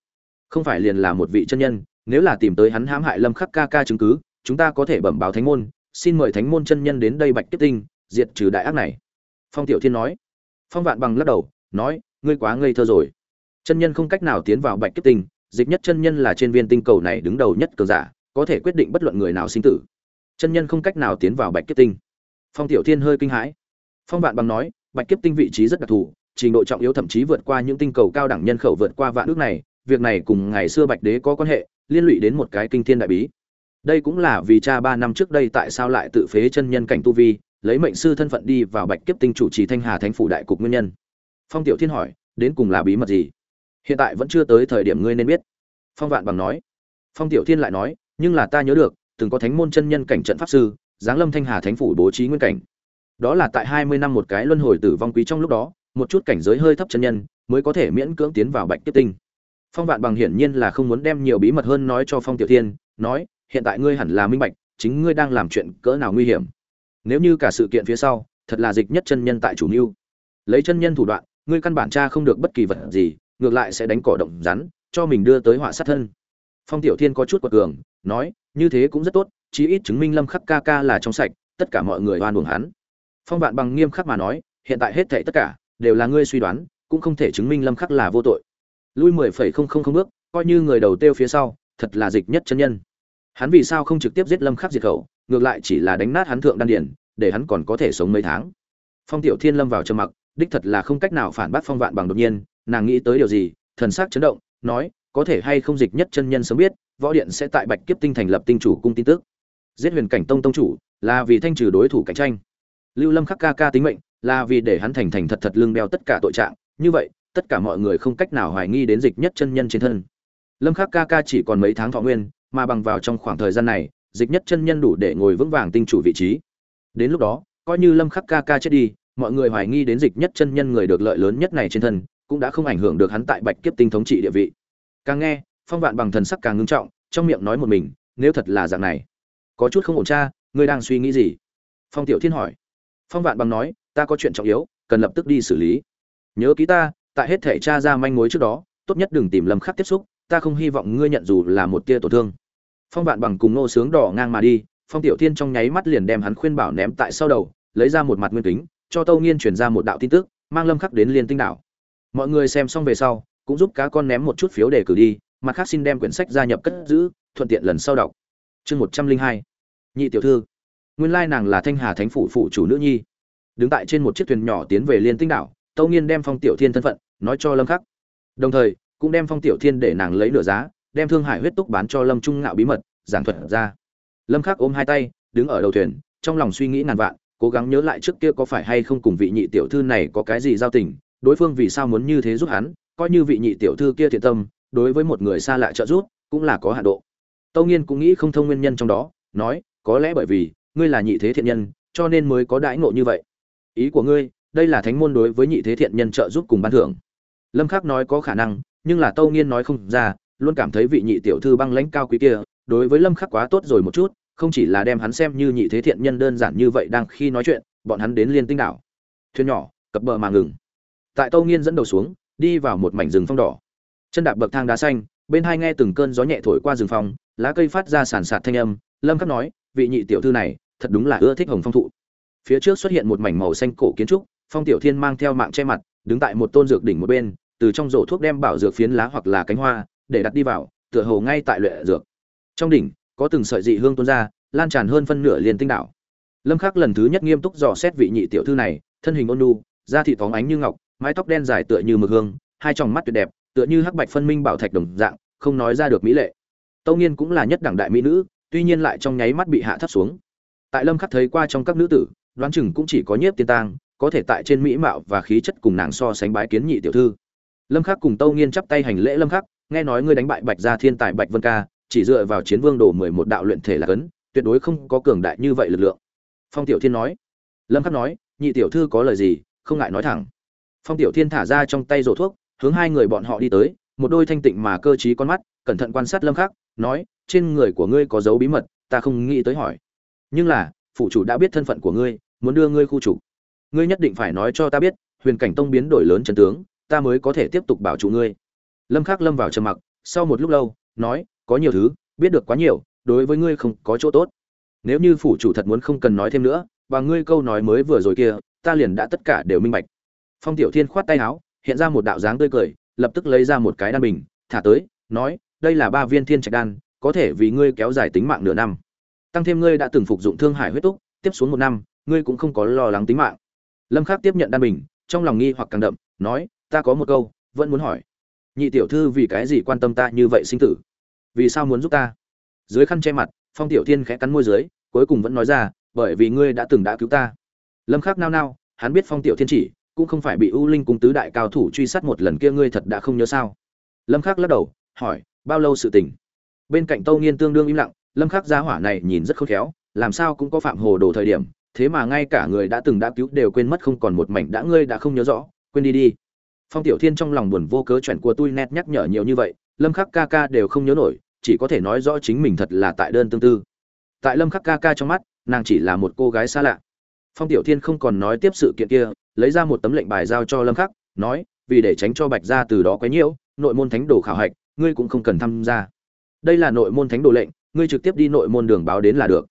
Không phải liền là một vị chân nhân, nếu là tìm tới hắn hãm hại lâm khắc ca ca chứng cứ, chúng ta có thể bẩm báo thánh môn, xin mời thánh môn chân nhân đến đây bạch tiếp tinh, diệt trừ đại ác này. Phong tiểu thiên nói. Phong vạn bằng lắc đầu, nói ngươi quá ngây thơ rồi. Chân nhân không cách nào tiến vào bạch kiếp tinh dịch nhất chân nhân là trên viên tinh cầu này đứng đầu nhất cường giả, có thể quyết định bất luận người nào sinh tử. Chân nhân không cách nào tiến vào bạch kiếp tinh phong tiểu thiên hơi kinh hãi. Phong vạn bằng nói, bạch kiếp tinh vị trí rất đặc thù, trình độ trọng yếu thậm chí vượt qua những tinh cầu cao đẳng nhân khẩu vượt qua vạn nước này, việc này cùng ngày xưa bạch đế có quan hệ, liên lụy đến một cái kinh thiên đại bí. Đây cũng là vì cha ba năm trước đây tại sao lại tự phế chân nhân cảnh tu vi, lấy mệnh sư thân phận đi vào bạch kiếp tinh chủ trì thanh hà thánh phủ đại cục nguyên nhân phong tiểu thiên hỏi, đến cùng là bí mật gì? Hiện tại vẫn chưa tới thời điểm ngươi nên biết. Phong vạn bằng nói. Phong tiểu thiên lại nói, nhưng là ta nhớ được, từng có thánh môn chân nhân cảnh trận pháp sư, giáng lâm thanh hà thánh phủ bố trí nguyên cảnh. Đó là tại hai mươi năm một cái luân hồi tử vong quý trong lúc đó, một chút cảnh giới hơi thấp chân nhân mới có thể miễn cưỡng tiến vào bạch tiếp tinh. Phong vạn bằng hiển nhiên là không muốn đem nhiều bí mật hơn nói cho phong tiểu thiên, nói, hiện tại ngươi hẳn là minh bạch, chính ngươi đang làm chuyện cỡ nào nguy hiểm. Nếu như cả sự kiện phía sau, thật là dịch nhất chân nhân tại chủ mưu. Lấy chân nhân thủ đoạn ngươi căn bản tra không được bất kỳ vật gì, ngược lại sẽ đánh cỏ động rắn, cho mình đưa tới họa sát thân. Phong tiểu thiên có chút quật cường, nói, như thế cũng rất tốt, chí ít chứng minh lâm khắc ca ca là trong sạch, tất cả mọi người oan uổng hắn. Phong vạn bằng nghiêm khắc mà nói, hiện tại hết thảy tất cả, đều là ngươi suy đoán, cũng không thể chứng minh lâm khắc là vô tội. Lui mười phẩy không không không bước, coi như người đầu tiêu phía sau, thật là dịch nhất chân nhân. Hắn vì sao không trực tiếp giết lâm khắc diệt khẩu, ngược lại chỉ là đánh nát hắn thượng đan điển để hắn còn có thể sống mấy tháng. Phong tiểu thiên lâm vào trầm mặc đích thật là không cách nào phản bác phong vạn bằng đột nhiên, nàng nghĩ tới điều gì, thần sắc chấn động, nói, có thể hay không dịch nhất chân nhân sớm biết, võ điện sẽ tại bạch kiếp tinh thành lập tinh chủ cung tin tức. Giết huyền cảnh tông tông chủ, là vì thanh trừ đối thủ cạnh tranh. Lưu lâm khắc ca ca tính mệnh, là vì để hắn thành thành thật thật lương đeo tất cả tội trạng, như vậy, tất cả mọi người không cách nào hoài nghi đến dịch nhất chân nhân trên thân. Lâm khắc ca ca chỉ còn mấy tháng thọ nguyên, mà bằng vào trong khoảng thời gian này, dịch nhất chân nhân đủ để ngồi vững vàng tinh chủ vị trí. Đến lúc đó, coi như lâm khắc ca ca chết đi mọi người hoài nghi đến dịch nhất chân nhân người được lợi lớn nhất này trên thân, cũng đã không ảnh hưởng được hắn tại bạch kiếp tinh thống trị địa vị. Càng nghe, phong vạn bằng thần sắc càng ngưng trọng, trong miệng nói một mình, nếu thật là dạng này, có chút không ổn cha, ngươi đang suy nghĩ gì? Phong tiểu thiên hỏi. Phong vạn bằng nói, ta có chuyện trọng yếu, cần lập tức đi xử lý. Nhớ ký ta, tại hết thể cha ra manh mối trước đó, tốt nhất đừng tìm lâm khắc tiếp xúc, ta không hy vọng ngươi nhận dù là một tia tổn thương. Phong vạn bằng cùng nô sướng đỏ ngang mà đi, phong tiểu thiên trong nháy mắt liền đem hắn khuyên bảo ném tại sau đầu, lấy ra một mặt nguyên kính cho tâu nghiên truyền ra một đạo tin tức, mang lâm khắc đến liên tinh đảo. Mọi người xem xong về sau, cũng giúp cá con ném một chút phiếu để cử đi, mặt khác xin đem quyển sách gia nhập cất giữ, thuận tiện lần sau đọc. Chương một trăm linh hai. Nhị tiểu thư. Nguyên lai nàng là thanh hà thánh phủ phụ chủ nữ nhi. Đứng tại trên một chiếc thuyền nhỏ tiến về liên tinh đảo tâu nghiên đem phong tiểu thiên thân phận, nói cho lâm khắc. Đồng thời, cũng đem phong tiểu thiên để nàng lấy nửa giá, đem thương hải huyết túc bán cho lâm trung ngạo bí mật, giảng thuật ra. Lâm khắc ôm hai tay, đứng ở đầu thuyền, trong lòng suy nghĩ ngàn vạn cố gắng nhớ lại trước kia có phải hay không cùng vị nhị tiểu thư này có cái gì giao tình, đối phương vì sao muốn như thế giúp hắn, coi như vị nhị tiểu thư kia thiện tâm, đối với một người xa lạ trợ giúp, cũng là có hạ độ. Tâu nghiên cũng nghĩ không thông nguyên nhân trong đó, nói, có lẽ bởi vì, ngươi là nhị thế thiện nhân, cho nên mới có đãi ngộ như vậy. Ý của ngươi, đây là thánh môn đối với nhị thế thiện nhân trợ giúp cùng ban thưởng. Lâm khắc nói có khả năng, nhưng là tâu nghiên nói không ra, luôn cảm thấy vị nhị tiểu thư băng lãnh cao quý kia, đối với lâm khắc quá tốt rồi một chút không chỉ là đem hắn xem như nhị thế thiện nhân đơn giản như vậy đang khi nói chuyện, bọn hắn đến liên tinh đảo. Thuyền nhỏ, cập bờ mà ngừng. Tại tâu nghiên dẫn đầu xuống, đi vào một mảnh rừng phong đỏ. Chân đạp bậc thang đá xanh, bên hai nghe từng cơn gió nhẹ thổi qua rừng phong, lá cây phát ra sàn sạt thanh âm, lâm khắc nói, vị nhị tiểu thư này, thật đúng là ưa thích hồng phong thụ. Phía trước xuất hiện một mảnh màu xanh cổ kiến trúc, phong tiểu thiên mang theo mạng che mặt, đứng tại một tôn dược đỉnh một bên, từ trong rổ thuốc đem bảo dược phiến lá hoặc là cánh hoa, để đặt đi vào, tựa hồ ngay tại luyện dược. Trong đỉnh có từng sợi dị hương tuôn ra, lan tràn hơn phân nửa liền tinh đảo. Lâm khắc lần thứ nhất nghiêm túc dò xét vị nhị tiểu thư này, thân hình ôn nhu, da thịt phóng ánh như ngọc, mái tóc đen dài tựa như mực hương, hai tròng mắt tuyệt đẹp, tựa như hắc bạch phân minh bảo thạch đồng dạng, không nói ra được mỹ lệ. Tâu nghiên cũng là nhất đẳng đại mỹ nữ, tuy nhiên lại trong nháy mắt bị hạ thấp xuống. Tại lâm khắc thấy qua trong các nữ tử, đoán chừng cũng chỉ có nhiếp tiên tang, có thể tại trên mỹ mạo và khí chất cùng nàng so sánh bái kiến nhị tiểu thư. Lâm khắc cùng tâu nghiên chắp tay hành lễ lâm khắc, nghe nói ngươi đánh bại bạch gia thiên tài bạch vân ca chỉ dựa vào chiến vương đồ mười một đạo luyện thể là cấn, tuyệt đối không có cường đại như vậy lực lượng. Phong tiểu thiên nói. Lâm khắc nói, nhị tiểu thư có lời gì, không ngại nói thẳng. Phong tiểu thiên thả ra trong tay rổ thuốc, hướng hai người bọn họ đi tới, một đôi thanh tịnh mà cơ trí con mắt, cẩn thận quan sát lâm khắc, nói, trên người của ngươi có dấu bí mật, ta không nghĩ tới hỏi. Nhưng là, phụ chủ đã biết thân phận của ngươi, muốn đưa ngươi khu chủ. Ngươi nhất định phải nói cho ta biết, huyền cảnh tông biến đổi lớn chân tướng, ta mới có thể tiếp tục bảo trụ ngươi. Lâm khắc lâm vào trầm mặc, sau một lúc lâu, nói có nhiều thứ, biết được quá nhiều, đối với ngươi không có chỗ tốt. Nếu như phủ chủ thật muốn không cần nói thêm nữa, và ngươi câu nói mới vừa rồi kia, ta liền đã tất cả đều minh bạch. Phong tiểu thiên khoát tay áo, hiện ra một đạo dáng tươi cười, lập tức lấy ra một cái đan bình, thả tới, nói, đây là ba viên thiên trạch đan, có thể vì ngươi kéo dài tính mạng nửa năm. Tăng thêm ngươi đã từng phục dụng thương hải huyết túc, tiếp xuống một năm, ngươi cũng không có lo lắng tính mạng. Lâm khắc tiếp nhận đan bình, trong lòng nghi hoặc càng đậm, nói, ta có một câu, vẫn muốn hỏi. Nhị tiểu thư vì cái gì quan tâm ta như vậy sinh tử? Vì sao muốn giúp ta? Dưới khăn che mặt, phong tiểu thiên khẽ cắn môi dưới, cuối cùng vẫn nói ra, bởi vì ngươi đã từng đã cứu ta. Lâm khắc nao nao, hắn biết phong tiểu thiên chỉ, cũng không phải bị u linh cung tứ đại cao thủ truy sát một lần kia ngươi thật đã không nhớ sao? Lâm khắc lắc đầu, hỏi, bao lâu sự tình? Bên cạnh tâu nghiên tương đương im lặng, lâm khắc gia hỏa này nhìn rất khôn khéo, làm sao cũng có phạm hồ đồ thời điểm, thế mà ngay cả người đã từng đã cứu đều quên mất không còn một mảnh đã ngươi đã không nhớ rõ, quên đi đi. Phong tiểu thiên trong lòng buồn vô cớ chuẩn của tôi nét nhắc nhở nhiều như vậy lâm khắc ca ca đều không nhớ nổi, chỉ có thể nói rõ chính mình thật là tại đơn tương tư. Tại lâm khắc ca ca trong mắt, nàng chỉ là một cô gái xa lạ. Phong tiểu thiên không còn nói tiếp sự kiện kia, lấy ra một tấm lệnh bài giao cho lâm khắc, nói, vì để tránh cho bạch gia từ đó quấy nhiễu, nội môn thánh đồ khảo hạch, ngươi cũng không cần tham gia. Đây là nội môn thánh đồ lệnh, ngươi trực tiếp đi nội môn đường báo đến là được.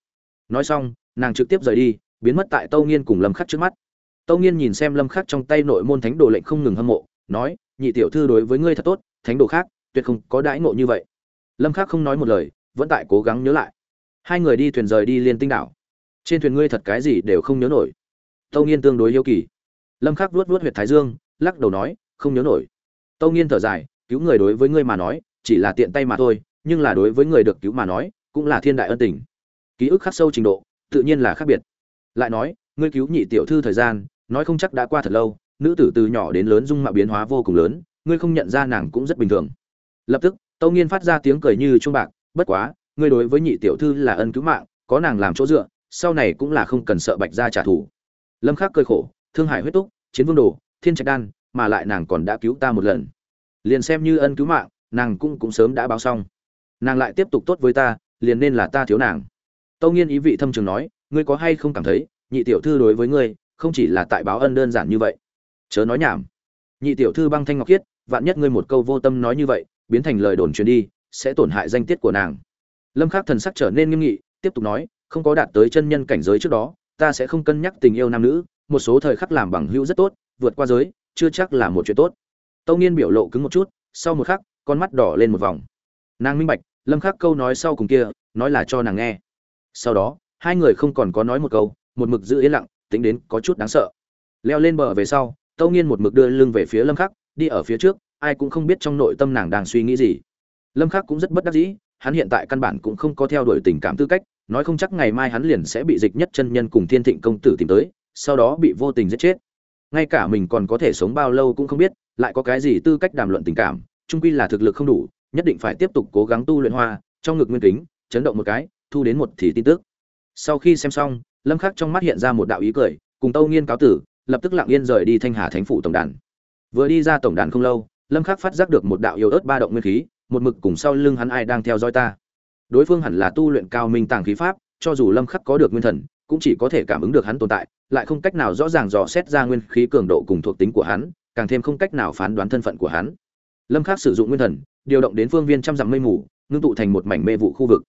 Nói xong, nàng trực tiếp rời đi, biến mất tại tâu nghiên cùng lâm khắc trước mắt. Tâu nghiên nhìn xem lâm khắc trong tay nội môn thánh đồ lệnh không ngừng hâm mộ, nói, nhị tiểu thư đối với ngươi thật tốt, thánh đồ khác tuyệt không có đãi ngộ như vậy. Lâm khắc không nói một lời, vẫn tại cố gắng nhớ lại. Hai người đi thuyền rời đi liên tinh đảo. Trên thuyền ngươi thật cái gì đều không nhớ nổi. Tâu nghiên tương đối hiếu kỳ. Lâm khắc vuốt vuốt huyệt thái dương, lắc đầu nói, không nhớ nổi. Tâu nghiên thở dài, cứu người đối với ngươi mà nói, chỉ là tiện tay mà thôi, nhưng là đối với người được cứu mà nói, cũng là thiên đại ân tình. Ký ức khắc sâu trình độ, tự nhiên là khác biệt. Lại nói, ngươi cứu nhị tiểu thư thời gian, nói không chắc đã qua thật lâu, nữ tử từ nhỏ đến lớn dung mạo biến hóa vô cùng lớn, ngươi không nhận ra nàng cũng rất bình thường lập tức, tâu nghiên phát ra tiếng cười như trung bạc, bất quá, ngươi đối với nhị tiểu thư là ân cứu mạng, có nàng làm chỗ dựa, sau này cũng là không cần sợ bạch gia trả thù. Lâm khắc cười khổ, thương hải huyết túc, chiến vương đồ, thiên trạch đan, mà lại nàng còn đã cứu ta một lần. Liền xem như ân cứu mạng, nàng cũng cũng sớm đã báo xong. Nàng lại tiếp tục tốt với ta, liền nên là ta thiếu nàng. Tâu nghiên ý vị thâm trường nói, ngươi có hay không cảm thấy, nhị tiểu thư đối với ngươi, không chỉ là tại báo ân đơn giản như vậy? Chớ nói nhảm. Nhị tiểu thư băng thanh ngọc khiết, vạn nhất ngươi một câu vô tâm nói như vậy biến thành lời đồn truyền đi, sẽ tổn hại danh tiết của nàng. Lâm khắc thần sắc trở nên nghiêm nghị, tiếp tục nói, không có đạt tới chân nhân cảnh giới trước đó, ta sẽ không cân nhắc tình yêu nam nữ, một số thời khắc làm bằng hữu rất tốt, vượt qua giới, chưa chắc là một chuyện tốt. Tâu nghiên biểu lộ cứng một chút, sau một khắc, con mắt đỏ lên một vòng. Nàng minh bạch, lâm khắc câu nói sau cùng kia, nói là cho nàng nghe. Sau đó, hai người không còn có nói một câu, một mực giữ yên lặng, tính đến có chút đáng sợ. Leo lên bờ về sau, tâu nghiên một mực đưa lưng về phía lâm khắc, đi ở phía trước ai cũng không biết trong nội tâm nàng đang suy nghĩ gì. Lâm khắc cũng rất bất đắc dĩ, hắn hiện tại căn bản cũng không có theo đuổi tình cảm tư cách, nói không chắc ngày mai hắn liền sẽ bị dịch nhất chân nhân cùng thiên thịnh công tử tìm tới, sau đó bị vô tình giết chết. Ngay cả mình còn có thể sống bao lâu cũng không biết, lại có cái gì tư cách đàm luận tình cảm trung quy là thực lực không đủ, nhất định phải tiếp tục cố gắng tu luyện hoa, trong ngực nguyên kính, chấn động một cái, thu đến một thì tin tức. Sau khi xem xong, lâm khắc trong mắt hiện ra một đạo ý cười, cùng tâu nghiên cáo tử, lập tức lặng yên rời đi thanh hà thánh phủ tổng đàn. Vừa đi ra tổng đàn không lâu lâm khắc phát giác được một đạo yêu ớt ba động nguyên khí, một mực cùng sau lưng hắn ai đang theo dõi ta. Đối phương hẳn là tu luyện cao minh tàng khí pháp, cho dù lâm khắc có được nguyên thần, cũng chỉ có thể cảm ứng được hắn tồn tại, lại không cách nào rõ ràng dò xét ra nguyên khí cường độ cùng thuộc tính của hắn, càng thêm không cách nào phán đoán thân phận của hắn. Lâm khắc sử dụng nguyên thần, điều động đến phương viên trăm dặm mây mù, ngưng tụ thành một mảnh mê vụ khu vực.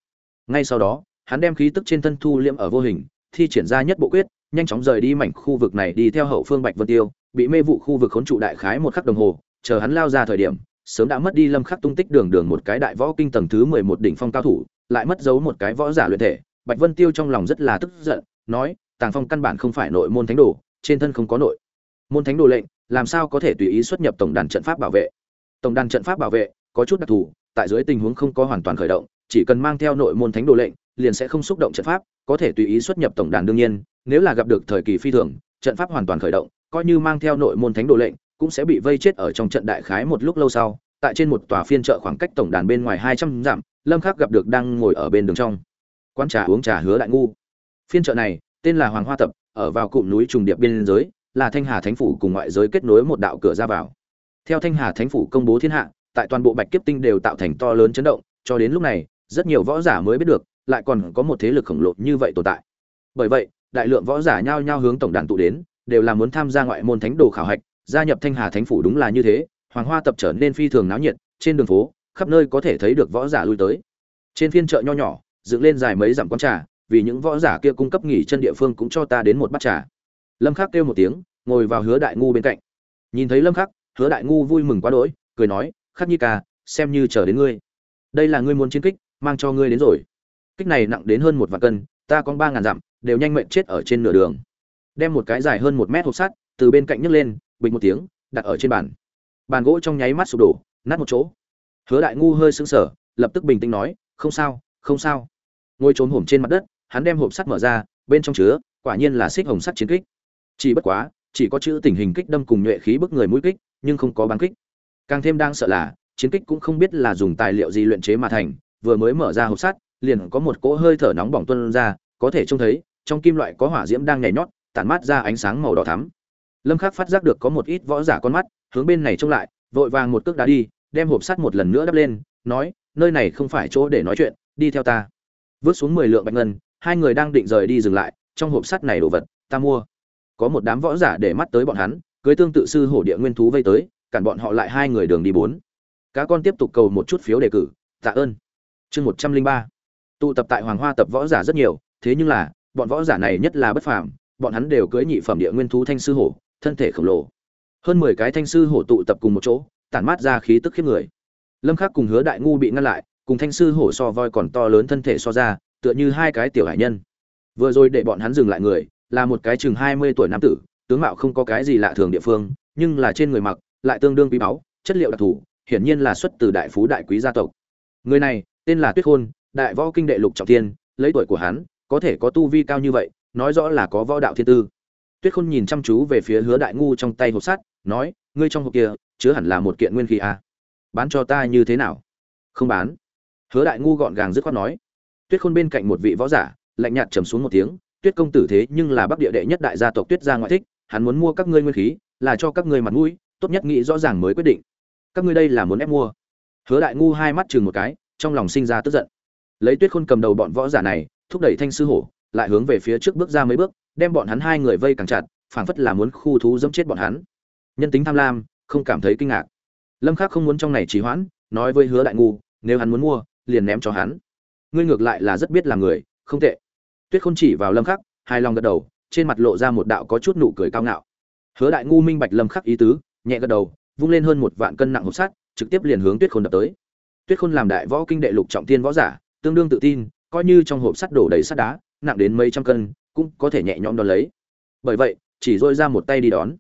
Ngay sau đó, hắn đem khí tức trên thân thu liễm ở vô hình, thi triển ra nhất bộ quyết, nhanh chóng rời đi mảnh khu vực này đi theo hậu phương bạch vân tiêu, bị mê vụ khu vực khốn trụ đại khái một khắc đồng hồ chờ hắn lao ra thời điểm, sớm đã mất đi lâm khắc tung tích đường đường một cái đại võ kinh tầng thứ 11 đỉnh phong cao thủ, lại mất dấu một cái võ giả luyện thể. Bạch vân tiêu trong lòng rất là tức giận, nói, tàng phong căn bản không phải nội môn thánh đồ, trên thân không có nội môn thánh đồ lệnh, làm sao có thể tùy ý xuất nhập tổng đàn trận pháp bảo vệ? Tổng đàn trận pháp bảo vệ có chút đặc thù, tại dưới tình huống không có hoàn toàn khởi động, chỉ cần mang theo nội môn thánh đồ lệnh, liền sẽ không xúc động trận pháp, có thể tùy ý xuất nhập tổng đàn đương nhiên, nếu là gặp được thời kỳ phi thường, trận pháp hoàn toàn khởi động, coi như mang theo nội môn thánh đồ lệnh cũng sẽ bị vây chết ở trong trận đại khái một lúc lâu sau, tại trên một tòa phiên chợ khoảng cách tổng đàn bên ngoài hai trăm dặm, lâm khắc gặp được đang ngồi ở bên đường trong. Quán trà uống trà hứa đại ngu. Phiên chợ này, tên là hoàng hoa tập, ở vào cụm núi trùng điệp biên giới, là thanh hà thánh phủ cùng ngoại giới kết nối một đạo cửa ra vào. Theo thanh hà thánh phủ công bố thiên hạ, tại toàn bộ bạch kiếp tinh đều tạo thành to lớn chấn động, cho đến lúc này, rất nhiều võ giả mới biết được, lại còn có một thế lực khổng lồ như vậy tồn tại. Bởi vậy, đại lượng võ giả nhao nhao hướng tổng đàn tụ đến, đều là muốn tham gia ngoại môn thánh đồ khảo hạch gia nhập thanh hà thánh phủ đúng là như thế, hoàng hoa tập trở nên phi thường náo nhiệt, trên đường phố, khắp nơi có thể thấy được võ giả lui tới. Trên phiên chợ nho nhỏ, dựng lên dài mấy dặm quán trà, vì những võ giả kia cung cấp nghỉ chân địa phương cũng cho ta đến một bát trà. Lâm khắc kêu một tiếng, ngồi vào hứa đại ngu bên cạnh. Nhìn thấy lâm khắc, hứa đại ngu vui mừng quá đỗi, cười nói, khắc nhi ca, xem như chờ đến ngươi. Đây là ngươi muốn chiến kích, mang cho ngươi đến rồi. Kích này nặng đến hơn một vạn cân, ta có ba ngàn dặm, đều nhanh mệnh chết ở trên nửa đường. Đem một cái dài hơn một mét hộp sắt, từ bên cạnh nhấc lên bình một tiếng, đặt ở trên bàn. Bàn gỗ trong nháy mắt sụp đổ, nát một chỗ. Hứa đại ngu hơi sững sờ, lập tức bình tĩnh nói, không sao không sao. Ngồi trốn hổm trên mặt đất, hắn đem hộp sắt mở ra, bên trong chứa, quả nhiên là xích hồng sắt chiến kích. Chỉ bất quá, chỉ có chữ tình hình kích đâm cùng nhuệ khí bức người mũi kích, nhưng không có bán kích. Càng thêm đang sợ là, chiến kích cũng không biết là dùng tài liệu gì luyện chế mà thành, vừa mới mở ra hộp sắt, liền có một cỗ hơi thở nóng bỏng tuôn ra, có thể trông thấy, trong kim loại có hỏa diễm đang nhảy nhót, tản mát ra ánh sáng màu đỏ thắm lâm khắc phát giác được có một ít võ giả con mắt, hướng bên này trông lại, vội vàng một cước đá đi, đem hộp sắt một lần nữa đắp lên, nói, nơi này không phải chỗ để nói chuyện, đi theo ta. Vứt xuống mười lượng bạch ngân, hai người đang định rời đi dừng lại, trong hộp sắt này đồ vật, ta mua. Có một đám võ giả để mắt tới bọn hắn, cưới tương tự sư hổ địa nguyên thú vây tới, cản bọn họ lại hai người đường đi bốn. Cá con tiếp tục cầu một chút phiếu đề cử, tạ ơn. Chương một trăm linh ba. Tụ tập tại hoàng hoa tập võ giả rất nhiều, thế nhưng là, bọn võ giả này nhất là bất phàm, bọn hắn đều cưới nhị phẩm địa nguyên thú thanh sư hổ thân thể khổng lồ. Hơn mười cái thanh sư hổ tụ tập cùng một chỗ, tản mát ra khí tức khiếp người. Lâm khắc cùng hứa đại ngu bị ngăn lại, cùng thanh sư hổ so voi còn to lớn thân thể so ra, tựa như hai cái tiểu hải nhân. Vừa rồi để bọn hắn dừng lại người, là một cái chừng mươi tuổi nam tử, tướng mạo không có cái gì lạ thường địa phương, nhưng là trên người mặc, lại tương đương quý báu, chất liệu đặc thù, hiển nhiên là xuất từ đại phú đại quý gia tộc. Người này, tên là tuyết khôn, đại võ kinh đệ lục trọng thiên, lấy tuổi của hắn, có thể có tu vi cao như vậy, nói rõ là có võ đạo thiên tư tuyết khôn nhìn chăm chú về phía hứa đại ngu trong tay hộp sắt, nói, ngươi trong hộp kia chứa hẳn là một kiện nguyên khí a à? bán cho ta như thế nào? Không bán. Hứa đại ngu gọn gàng dứt khoát nói. Tuyết khôn bên cạnh một vị võ giả, lạnh nhạt trầm xuống một tiếng, tuyết công tử thế nhưng là bắc địa đệ nhất đại gia tộc tuyết gia ngoại thích, hắn muốn mua các ngươi nguyên khí, là cho các ngươi mặt mũi, tốt nhất nghĩ rõ ràng mới quyết định. Các ngươi đây là muốn ép mua. Hứa đại ngu hai mắt chừng một cái, trong lòng sinh ra tức giận. Lấy tuyết khôn cầm đầu bọn võ giả này, thúc đẩy thanh sư hổ lại hướng về phía trước bước ra mấy bước, đem bọn hắn hai người vây càng chặt, phảng phất là muốn khu thú dẫm chết bọn hắn. Nhân tính tham lam, không cảm thấy kinh ngạc. Lâm khắc không muốn trong này trì hoãn, nói với hứa đại ngu, nếu hắn muốn mua, liền ném cho hắn. Ngươi ngược lại là rất biết làm người, không tệ. Tuyết khôn chỉ vào lâm khắc hai lòng gật đầu, trên mặt lộ ra một đạo có chút nụ cười cao ngạo. Hứa đại ngu minh bạch lâm khắc ý tứ, nhẹ gật đầu, vung lên hơn một vạn cân nặng hộp sắt, trực tiếp liền hướng tuyết khôn đập tới. Tuyết khôn làm đại võ kinh đệ lục trọng thiên võ giả, tương đương tự tin, coi như trong hộp sắt đổ đầy sắt đá nặng đến mấy trăm cân, cũng có thể nhẹ nhõm đón lấy. Bởi vậy, chỉ dôi ra một tay đi đón.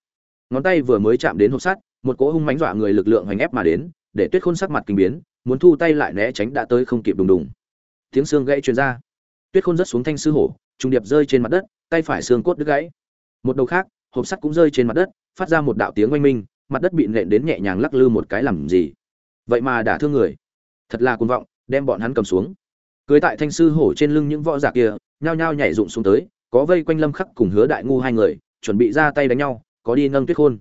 Ngón tay vừa mới chạm đến hộp sắt, một cỗ hung mánh dọa người lực lượng hoành ép mà đến, để tuyết khôn sắc mặt kinh biến, muốn thu tay lại né tránh đã tới không kịp đùng đùng. Tiếng xương gãy truyền ra. Tuyết khôn rớt xuống thanh sư hổ trung điệp rơi trên mặt đất, tay phải xương cốt đứt gãy. Một đầu khác, hộp sắt cũng rơi trên mặt đất, phát ra một đạo tiếng oanh minh, mặt đất bị nện đến nhẹ nhàng lắc lư một cái làm gì? Vậy mà đã thương người. Thật là cuồng vọng, đem bọn hắn cầm xuống. Cưới tại thanh sư hổ trên lưng những võ giả kia nhao nhao nhảy rụng xuống tới, có vây quanh lâm khắc cùng hứa đại ngu hai người, chuẩn bị ra tay đánh nhau, có đi nâng tuyết khôn.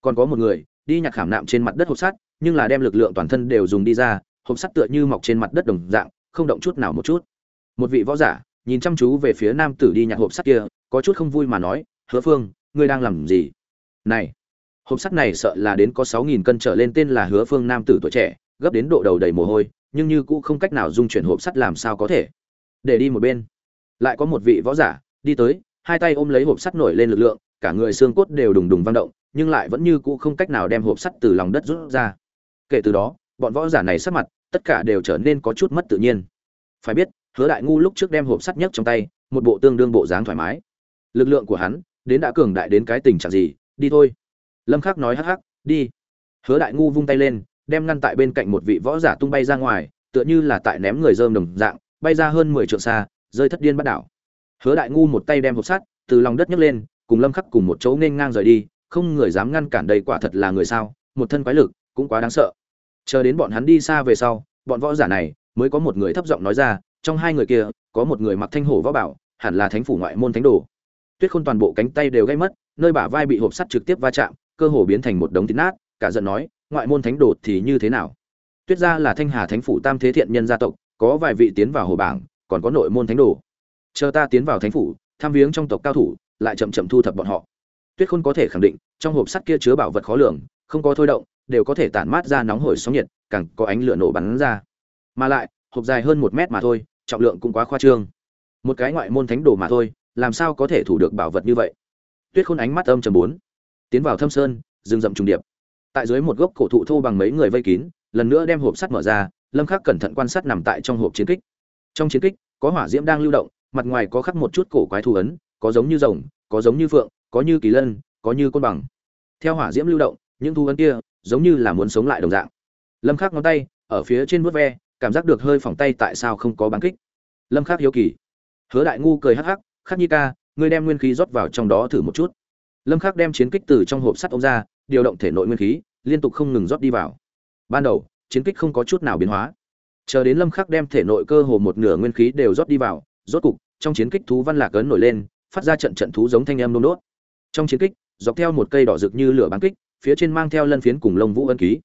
Còn có một người, đi nhặt khảm nạm trên mặt đất hộp sắt, nhưng là đem lực lượng toàn thân đều dùng đi ra, hộp sắt tựa như mọc trên mặt đất đồng dạng, không động chút nào một chút. Một vị võ giả, nhìn chăm chú về phía nam tử đi nhặt hộp sắt kia, có chút không vui mà nói, hứa phương, ngươi đang làm gì? Này, hộp sắt này sợ là đến có sáu nghìn cân trở lên, tên là hứa phương nam tử tuổi trẻ, gấp đến độ đầu đầy mồ hôi, nhưng như cũ không cách nào dung chuyển hộp sắt làm sao có thể. Để đi một bên lại có một vị võ giả đi tới, hai tay ôm lấy hộp sắt nổi lên lực lượng, cả người xương cốt đều đùng đùng vang động, nhưng lại vẫn như cũ không cách nào đem hộp sắt từ lòng đất rút ra. Kể từ đó, bọn võ giả này sắc mặt, tất cả đều trở nên có chút mất tự nhiên. Phải biết, hứa đại ngu lúc trước đem hộp sắt nhấc trong tay, một bộ tương đương bộ dáng thoải mái. Lực lượng của hắn, đến đã cường đại đến cái tình trạng gì, đi thôi. Lâm khắc nói hắc hắc, đi. Hứa đại ngu vung tay lên, đem ngăn tại bên cạnh một vị võ giả tung bay ra ngoài, tựa như là tại ném người dơm đồng dạng, bay ra hơn 10 trượng xa rơi thất điên bắt đảo. Hứa đại ngu một tay đem hộp sắt, từ lòng đất nhấc lên, cùng lâm khắc cùng một chỗ nên ngang rời đi, không người dám ngăn cản đây quả thật là người sao, một thân quái lực, cũng quá đáng sợ. Chờ đến bọn hắn đi xa về sau, bọn võ giả này mới có một người thấp giọng nói ra, trong hai người kia, có một người mặc thanh hổ võ bảo, hẳn là thánh phủ ngoại môn thánh đồ. Tuyết khôn toàn bộ cánh tay đều gây mất, nơi bả vai bị hộp sắt trực tiếp va chạm, cơ hồ biến thành một đống thịt nát, cả giận nói, ngoại môn thánh đồ thì như thế nào? Tuyết gia là thanh hà thánh phủ tam thế thiện nhân gia tộc, có vài vị tiến vào hồ bảng còn có nội môn thánh đồ. Chờ ta tiến vào thánh phủ, tham viếng trong tộc cao thủ, lại chậm chậm thu thập bọn họ. Tuyết khôn có thể khẳng định, trong hộp sắt kia chứa bảo vật khó lường, không có thôi động, đều có thể tản mát ra nóng hổi sóng nhiệt, càng có ánh lửa nổ bắn ra. Mà lại, hộp dài hơn một mét mà thôi, trọng lượng cũng quá khoa trương. Một cái ngoại môn thánh đồ mà thôi, làm sao có thể thủ được bảo vật như vậy? Tuyết khôn ánh mắt âm trầm bốn. Tiến vào thâm sơn, rừng rậm trùng điệp. Tại dưới một gốc cổ thụ thô bằng mấy người vây kín, lần nữa đem hộp sắt mở ra, lâm khắc cẩn thận quan sát nằm tại trong hộp chiến kích trong chiến kích, có hỏa diễm đang lưu động, mặt ngoài có khắc một chút cổ quái thù ấn, có giống như rồng, có giống như phượng, có như kỳ lân, có như côn bằng. Theo hỏa diễm lưu động, những thú ấn kia giống như là muốn sống lại đồng dạng. Lâm khắc ngón tay ở phía trên vuốt ve, cảm giác được hơi phỏng tay tại sao không có bắn kích. Lâm khắc hiếu kỳ. Hứa đại ngu cười hắc hắc, khắc nhi ca, ngươi đem nguyên khí rót vào trong đó thử một chút. Lâm khắc đem chiến kích từ trong hộp sắt ông ra, điều động thể nội nguyên khí, liên tục không ngừng rót đi vào. Ban đầu, chiến kích không có chút nào biến hóa chờ đến lâm khắc đem thể nội cơ hồ một nửa nguyên khí đều rót đi vào, rốt cục, trong chiến kích thú văn lạc ấn nổi lên, phát ra trận trận thú giống thanh âm nôn đốt. Trong chiến kích, dọc theo một cây đỏ rực như lửa bắn kích, phía trên mang theo lân phiến cùng lông vũ ân ký.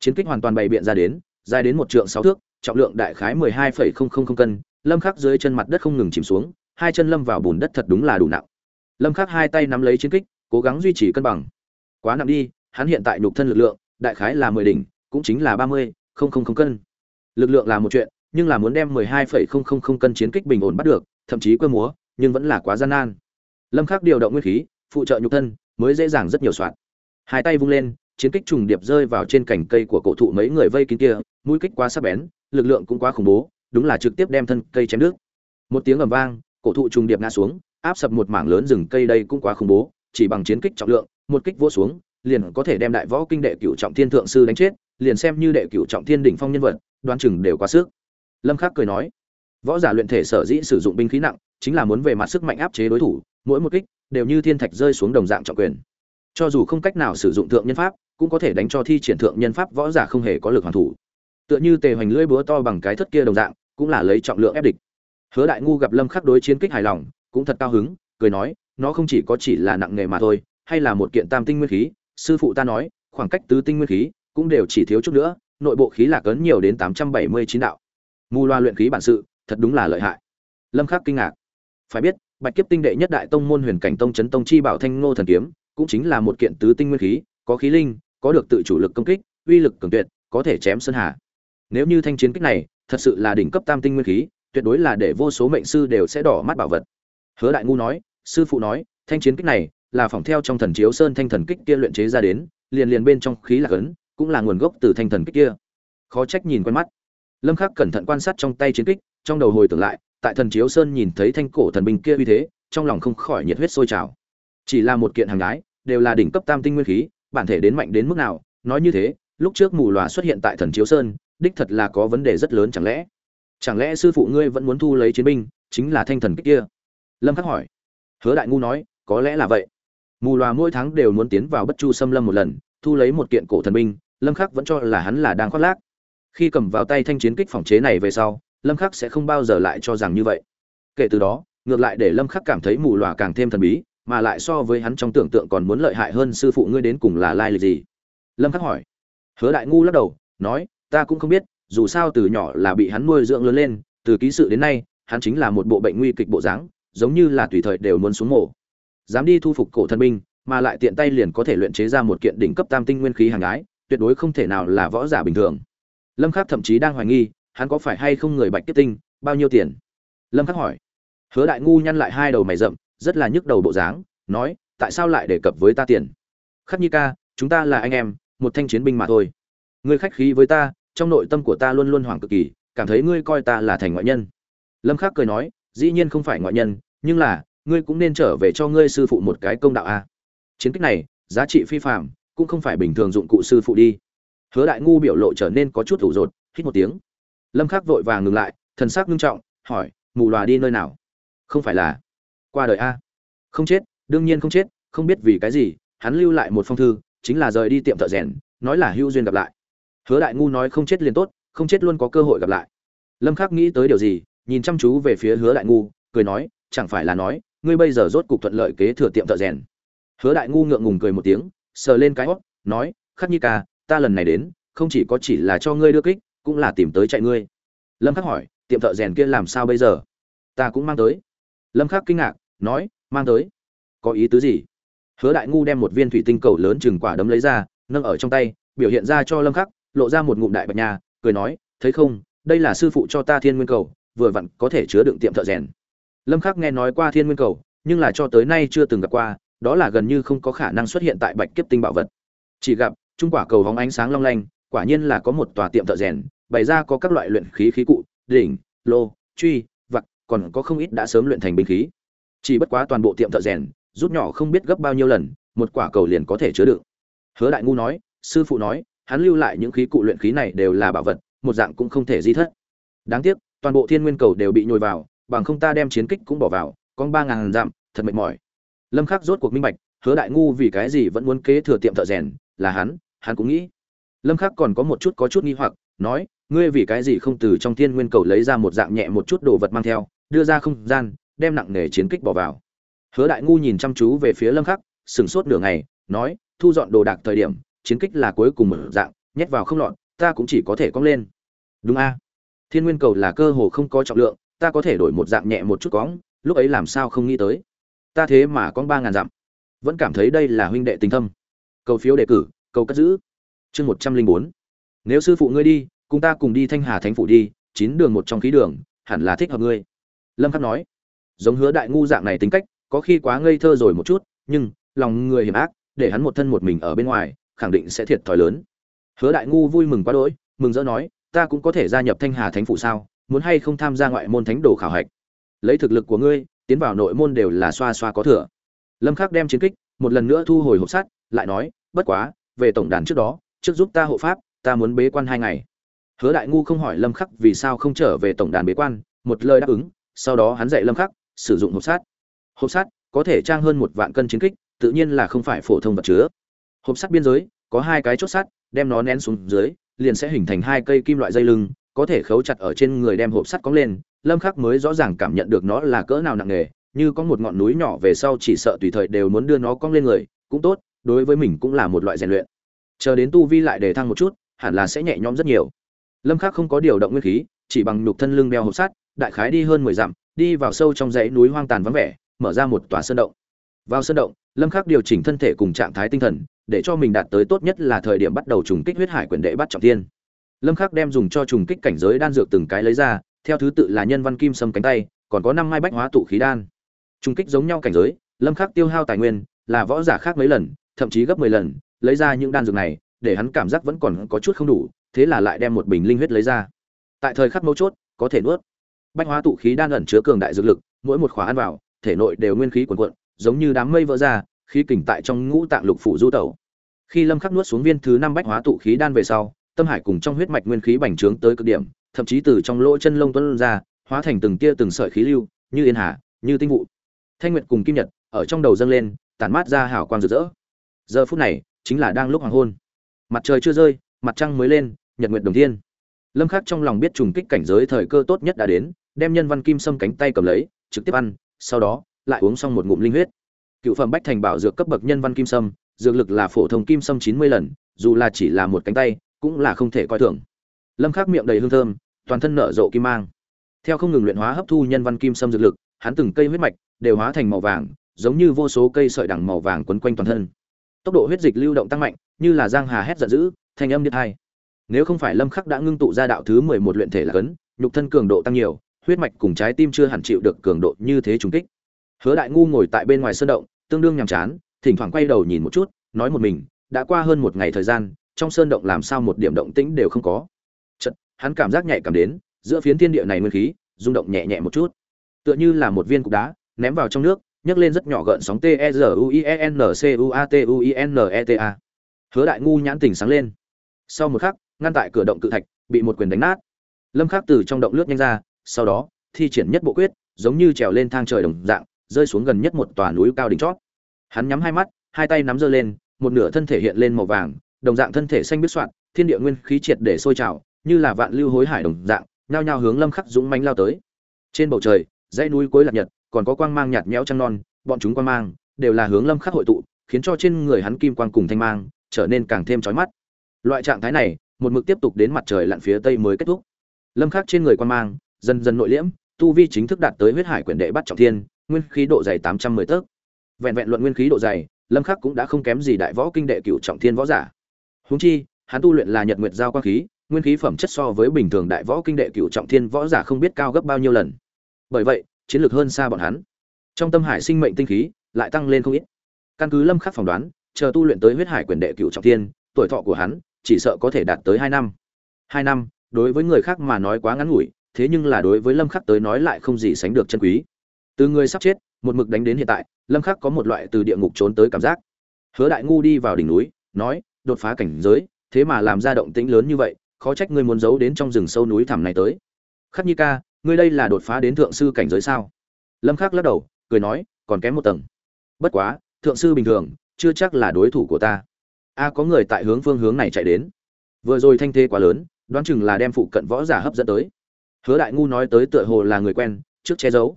Chiến kích hoàn toàn bày biện ra đến, dài đến một trượng sáu thước, trọng lượng đại khái mười hai phẩy không không không cân, lâm khắc dưới chân mặt đất không ngừng chìm xuống, hai chân lâm vào bùn đất thật đúng là đủ nặng. Lâm khắc hai tay nắm lấy chiến kích, cố gắng duy trì cân bằng. Quá nặng đi, hắn hiện tại nhục thân lực lượng, đại khái là mười đỉnh, cũng chính là ba mươi không không không cân lực lượng là một chuyện, nhưng là muốn đem mười hai phẩy không không không cân chiến kích bình ổn bắt được, thậm chí quơ múa, nhưng vẫn là quá gian nan. Lâm khắc điều động nguyên khí, phụ trợ nhục thân, mới dễ dàng rất nhiều soạn. Hai tay vung lên, chiến kích trùng điệp rơi vào trên cành cây của cổ thụ mấy người vây kín kia, mũi kích quá sắc bén, lực lượng cũng quá khủng bố, đúng là trực tiếp đem thân cây chém nước. một tiếng ầm vang, cổ thụ trùng điệp ngã xuống, áp sập một mảng lớn rừng cây đây cũng quá khủng bố, chỉ bằng chiến kích trọng lượng, một kích vỗ xuống, liền có thể đem đại võ kinh đệ cựu trọng thiên thượng sư đánh chết liền xem như đệ cửu trọng thiên đỉnh phong nhân vật, đoán chừng đều quá sức. Lâm khắc cười nói, võ giả luyện thể sở dĩ sử dụng binh khí nặng, chính là muốn về mặt sức mạnh áp chế đối thủ, mỗi một kích đều như thiên thạch rơi xuống đồng dạng trọng quyền. Cho dù không cách nào sử dụng thượng nhân pháp, cũng có thể đánh cho thi triển thượng nhân pháp võ giả không hề có lực hoàn thủ. Tựa như tề hoành lưỡi búa to bằng cái thất kia đồng dạng, cũng là lấy trọng lượng ép địch. Hứa đại ngu gặp lâm khắc đối chiến kích hài lòng, cũng thật cao hứng, cười nói, nó không chỉ có chỉ là nặng nghề mà thôi, hay là một kiện tam tinh nguyên khí, sư phụ ta nói, khoảng cách tứ tinh nguyên khí cũng đều chỉ thiếu chút nữa, nội bộ khí lạc ấn nhiều đến tám trăm bảy mươi chín đạo. Mù loa luyện khí bản sự, thật đúng là lợi hại. Lâm khắc kinh ngạc. Phải biết, bạch kiếp tinh đệ nhất đại tông môn huyền cảnh tông chấn tông chi bảo thanh ngô thần kiếm, cũng chính là một kiện tứ tinh nguyên khí, có khí linh, có được tự chủ lực công kích, uy lực cường tuyệt, có thể chém sơn hà. Nếu như thanh chiến kích này, thật sự là đỉnh cấp tam tinh nguyên khí, tuyệt đối là để vô số mệnh sư đều sẽ đỏ mắt bảo vật. Hứa đại ngu nói, sư phụ nói, thanh chiến kích này là phỏng theo trong thần chiếu sơn thanh thần kích kia luyện chế ra đến, liền liền bên trong khí là cấn cũng là nguồn gốc từ thanh thần kích kia. Khó trách nhìn quen mắt. Lâm khắc cẩn thận quan sát trong tay chiến kích, trong đầu hồi tưởng lại, tại thần chiếu sơn nhìn thấy thanh cổ thần binh kia uy thế, trong lòng không khỏi nhiệt huyết sôi trào. Chỉ là một kiện hàng gái đều là đỉnh cấp tam tinh nguyên khí, bản thể đến mạnh đến mức nào, nói như thế, lúc trước mù lòa xuất hiện tại thần chiếu sơn, đích thật là có vấn đề rất lớn chẳng lẽ? Chẳng lẽ sư phụ ngươi vẫn muốn thu lấy chiến binh, chính là thanh thần kích kia? Lâm khắc hỏi. Hứa đại ngu nói, có lẽ là vậy. Mù lòa mỗi tháng đều muốn tiến vào bất chu xâm lâm một lần, thu lấy một kiện cổ thần binh lâm khắc vẫn cho là hắn là đang khoác lác. Khi cầm vào tay thanh chiến kích phòng chế này về sau, lâm khắc sẽ không bao giờ lại cho rằng như vậy. Kể từ đó, ngược lại để lâm khắc cảm thấy mù lòa càng thêm thần bí, mà lại so với hắn trong tưởng tượng còn muốn lợi hại hơn sư phụ ngươi đến cùng là lai lịch gì? Lâm khắc hỏi. Hứa đại ngu lắc đầu, nói, ta cũng không biết, dù sao từ nhỏ là bị hắn nuôi dưỡng lớn lên, từ ký sự đến nay, hắn chính là một bộ bệnh nguy kịch bộ dáng, giống như là tùy thời đều muốn xuống mổ. Dám đi thu phục cổ thần binh, mà lại tiện tay liền có thể luyện chế ra một kiện đỉnh cấp tam tinh nguyên khí hàng ái tuyệt đối không thể nào là võ giả bình thường. Lâm khắc thậm chí đang hoài nghi, hắn có phải hay không người bạch kiếp tinh, bao nhiêu tiền? Lâm khắc hỏi. Hứa đại ngu nhăn lại hai đầu mày rậm, rất là nhức đầu bộ dáng, nói, tại sao lại đề cập với ta tiền? Khắc nhi ca, chúng ta là anh em, một thanh chiến binh mà thôi. Ngươi khách khí với ta, trong nội tâm của ta luôn luôn hoảng cực kỳ, cảm thấy ngươi coi ta là thành ngoại nhân. Lâm khắc cười nói, dĩ nhiên không phải ngoại nhân, nhưng là, ngươi cũng nên trở về cho ngươi sư phụ một cái công đạo a. Chiến tích này, giá trị phi phạm cũng không phải bình thường dụng cụ sư phụ đi. Hứa đại ngu biểu lộ trở nên có chút thủ rột, hít một tiếng. Lâm khắc vội vàng ngừng lại, thần sắc nghiêm trọng, hỏi, mù lòa đi nơi nào? Không phải là. Qua đời a. Không chết, đương nhiên không chết, không biết vì cái gì, hắn lưu lại một phong thư, chính là rời đi tiệm thợ rèn, nói là hưu duyên gặp lại. Hứa đại ngu nói không chết liền tốt, không chết luôn có cơ hội gặp lại. Lâm khắc nghĩ tới điều gì, nhìn chăm chú về phía hứa đại ngu, cười nói, chẳng phải là nói, ngươi bây giờ rốt cục thuận lợi kế thừa tiệm thợ rèn. Hứa đại ngu ngượng ngùng cười một tiếng sờ lên cái hót, nói, khắc nhi ca, ta lần này đến, không chỉ có chỉ là cho ngươi đưa kích, cũng là tìm tới chạy ngươi. Lâm khắc hỏi, tiệm thợ rèn kia làm sao bây giờ? Ta cũng mang tới. Lâm khắc kinh ngạc, nói, mang tới? Có ý tứ gì? Hứa đại ngu đem một viên thủy tinh cầu lớn chừng quả đấm lấy ra, nâng ở trong tay, biểu hiện ra cho lâm khắc, lộ ra một ngụm đại bạch nhà cười nói, thấy không, đây là sư phụ cho ta thiên nguyên cầu, vừa vặn có thể chứa đựng tiệm thợ rèn. Lâm khắc nghe nói qua thiên nguyên cầu, nhưng là cho tới nay chưa từng gặp qua đó là gần như không có khả năng xuất hiện tại bạch kiếp tinh bảo vật. Chỉ gặp, trung quả cầu vóng ánh sáng long lanh, quả nhiên là có một tòa tiệm thợ rèn, bày ra có các loại luyện khí khí cụ, đỉnh, lô, truy, vặc, còn có không ít đã sớm luyện thành binh khí. Chỉ bất quá toàn bộ tiệm thợ rèn, rút nhỏ không biết gấp bao nhiêu lần, một quả cầu liền có thể chứa đựng. Hứa đại ngu nói, sư phụ nói, hắn lưu lại những khí cụ luyện khí này đều là bảo vật, một dạng cũng không thể di thất. Đáng tiếc, toàn bộ thiên nguyên cầu đều bị nhồi vào, bằng không ta đem chiến kích cũng bỏ vào, con ba ngàn dặm, thật mệt mỏi lâm khắc rốt cuộc minh bạch, hứa đại ngu vì cái gì vẫn muốn kế thừa tiệm thợ rèn, là hắn hắn cũng nghĩ. Lâm khắc còn có một chút có chút nghi hoặc, nói, ngươi vì cái gì không từ trong thiên nguyên cầu lấy ra một dạng nhẹ một chút đồ vật mang theo, đưa ra không gian, đem nặng nề chiến kích bỏ vào? Hứa đại ngu nhìn chăm chú về phía lâm khắc sừng sốt nửa ngày, nói, thu dọn đồ đạc thời điểm, chiến kích là cuối cùng một dạng, nhét vào không lọt, ta cũng chỉ có thể cong lên. Đúng a. Thiên nguyên cầu là cơ hồ không có trọng lượng, ta có thể đổi một dạng nhẹ một chút cóng lúc ấy làm sao không nghĩ tới? Ta thế mà con ba ngàn dặm. Vẫn cảm thấy đây là huynh đệ tình thâm. Cầu phiếu đề cử, cầu cất giữ. Chương một trăm linh bốn. Nếu sư phụ ngươi đi, cùng ta cùng đi thanh hà thánh phủ đi, chín đường một trong khí đường, hẳn là thích hợp ngươi. Lâm khắc nói. Giống hứa đại ngu dạng này tính cách, có khi quá ngây thơ rồi một chút, nhưng lòng người hiểm ác, để hắn một thân một mình ở bên ngoài, khẳng định sẽ thiệt thòi lớn. Hứa đại ngu vui mừng quá đỗi, mừng rỡ nói, ta cũng có thể gia nhập thanh hà thánh phủ sao? Muốn hay không tham gia ngoại môn thánh đồ khảo hạch? Lấy thực lực của ngươi tiến vào nội môn đều là xoa xoa có thừa. Lâm khắc đem chiến kích một lần nữa thu hồi hộp sắt, lại nói, bất quá, về tổng đàn trước đó, trước giúp ta hộ pháp, ta muốn bế quan hai ngày. Hứa đại ngu không hỏi lâm khắc vì sao không trở về tổng đàn bế quan, một lời đáp ứng, sau đó hắn dạy lâm khắc sử dụng hộp sắt. Hộp sắt có thể trang hơn một vạn cân chiến kích, tự nhiên là không phải phổ thông vật chứa. Hộp sắt biên giới, có hai cái chốt sắt, đem nó nén xuống dưới, liền sẽ hình thành hai cây kim loại dây lưng, có thể khấu chặt ở trên người đem hộp sắt cong lên lâm khắc mới rõ ràng cảm nhận được nó là cỡ nào nặng nề, như có một ngọn núi nhỏ về sau chỉ sợ tùy thời đều muốn đưa nó cong lên người, cũng tốt, đối với mình cũng là một loại rèn luyện. Chờ đến tu vi lại để thăng một chút, hẳn là sẽ nhẹ nhõm rất nhiều. Lâm khắc không có điều động nguyên khí, chỉ bằng nhục thân lưng đeo hộp sắt, đại khái đi hơn 10 dặm, đi vào sâu trong dãy núi hoang tàn vắng vẻ, mở ra một tòa sơn động. Vào sơn động, lâm khắc điều chỉnh thân thể cùng trạng thái tinh thần, để cho mình đạt tới tốt nhất là thời điểm bắt đầu trùng kích huyết hải quyền đệ bắt trọng thiên. Lâm khắc đem dùng cho trùng kích cảnh giới đan dược từng cái lấy ra theo thứ tự là nhân văn kim sâm cánh tay, còn có năm mai bách hóa tụ khí đan. Trung kích giống nhau cảnh giới, lâm khắc tiêu hao tài nguyên, là võ giả khác mấy lần, thậm chí gấp 10 lần, lấy ra những đan dược này, để hắn cảm giác vẫn còn có chút không đủ, thế là lại đem một bình linh huyết lấy ra. Tại thời khắc mấu chốt, có thể nuốt. Bách hóa tụ khí đan ẩn chứa cường đại dược lực, mỗi một khóa ăn vào, thể nội đều nguyên khí cuồn cuộn, giống như đám mây vỡ ra, khí kình tại trong ngũ tạng lục phủ du tẩu. Khi lâm khắc nuốt xuống viên thứ năm bách hóa tụ khí đan về sau, tâm hải cùng trong huyết mạch nguyên khí bành trướng tới cực điểm thậm chí từ trong lỗ chân lông tuấn ra, hóa thành từng tia từng sợi khí lưu, như yên hà, như tinh vụ. Thanh nguyệt cùng kim nhật ở trong đầu dâng lên, tản mát ra hào quang rực rỡ. Giờ phút này, chính là đang lúc hoàng hôn. Mặt trời chưa rơi, mặt trăng mới lên, nhật nguyệt đồng thiên. Lâm khắc trong lòng biết trùng kích cảnh giới thời cơ tốt nhất đã đến, đem nhân văn kim sâm cánh tay cầm lấy, trực tiếp ăn, sau đó, lại uống xong một ngụm linh huyết. Cựu phẩm bách thành bảo dược cấp bậc nhân văn kim sâm, dược lực là phổ thông kim sâm 90 lần, dù là chỉ là một cánh tay, cũng là không thể coi thường. Lâm khắc miệng đầy hương thơm toàn thân nở rộ kim mang. Theo không ngừng luyện hóa hấp thu nhân văn kim sâm dược lực, hắn từng cây huyết mạch đều hóa thành màu vàng, giống như vô số cây sợi đằng màu vàng quấn quanh toàn thân. Tốc độ huyết dịch lưu động tăng mạnh, như là giang hà hét giận dữ, thanh âm điếc hai nếu không phải lâm khắc đã ngưng tụ ra đạo thứ 11 luyện thể là cấn, nhục thân cường độ tăng nhiều, huyết mạch cùng trái tim chưa hẳn chịu được cường độ như thế trùng kích. Hứa đại ngu ngồi tại bên ngoài sơn động, tương đương nhàm chán, thỉnh thoảng quay đầu nhìn một chút, nói một mình, đã qua hơn một ngày thời gian, trong sơn động làm sao một điểm động tĩnh đều không có hắn cảm giác nhạy cảm đến, giữa phiến thiên địa này nguyên khí, rung động nhẹ nhẹ một chút. Tựa như là một viên cục đá, ném vào trong nước, nhấc lên rất nhỏ gợn sóng t e r u i e n c u a t u i n e t a. Hứa đại ngu nhãn tỉnh sáng lên. Sau một khắc, ngăn tại cửa động cự thạch, bị một quyền đánh nát. Lâm khắc từ trong động lướt nhanh ra, sau đó, thi triển nhất bộ quyết, giống như trèo lên thang trời đồng dạng, rơi xuống gần nhất một tòa núi cao đỉnh chót. Hắn nhắm hai mắt, hai tay nắm giơ lên, một nửa thân thể hiện lên màu vàng, đồng dạng thân thể xanh biết soạn, thiên địa nguyên khí triệt để sôi trào như là vạn lưu hối hải đồng dạng, nhao nhao hướng lâm khắc dũng mãnh lao tới. Trên bầu trời, dãy núi cuối lạc nhật, còn có quang mang nhạt nhẽo trăng non, bọn chúng quang mang đều là hướng lâm khắc hội tụ, khiến cho trên người hắn kim quang cùng thanh mang trở nên càng thêm chói mắt. Loại trạng thái này, một mực tiếp tục đến mặt trời lặn phía tây mới kết thúc. Lâm khắc trên người quang mang dần dần nội liễm, tu vi chính thức đạt tới huyết hải quyển đệ bắt trọng thiên, nguyên khí độ dày 810 tấc. Vẹn vẹn luận nguyên khí độ dày, lâm khắc cũng đã không kém gì đại võ kinh đệ cửu trọng thiên võ giả. Huống chi, hắn tu luyện là nhật nguyệt giao quang khí nguyên khí phẩm chất so với bình thường đại võ kinh đệ cửu trọng thiên võ giả không biết cao gấp bao nhiêu lần. Bởi vậy, chiến lược hơn xa bọn hắn. Trong tâm hải sinh mệnh tinh khí lại tăng lên không ít. Căn cứ lâm khắc phỏng đoán, chờ tu luyện tới huyết hải quyền đệ cửu trọng thiên, tuổi thọ của hắn chỉ sợ có thể đạt tới hai năm. Hai năm, đối với người khác mà nói quá ngắn ngủi, thế nhưng là đối với lâm khắc tới nói lại không gì sánh được chân quý. Từ người sắp chết, một mực đánh đến hiện tại, lâm khắc có một loại từ địa ngục trốn tới cảm giác. Hứa đại ngu đi vào đỉnh núi, nói, đột phá cảnh giới, thế mà làm ra động tĩnh lớn như vậy khó trách ngươi muốn giấu đến trong rừng sâu núi thẳm này tới. Khắc nhi ca, ngươi đây là đột phá đến thượng sư cảnh giới sao? Lâm khắc lắc đầu, cười nói, còn kém một tầng. Bất quá, thượng sư bình thường, chưa chắc là đối thủ của ta. A, có người tại hướng phương hướng này chạy đến. Vừa rồi thanh thế quá lớn, đoán chừng là đem phụ cận võ giả hấp dẫn tới. Hứa đại ngu nói tới tựa hồ là người quen, trước che giấu.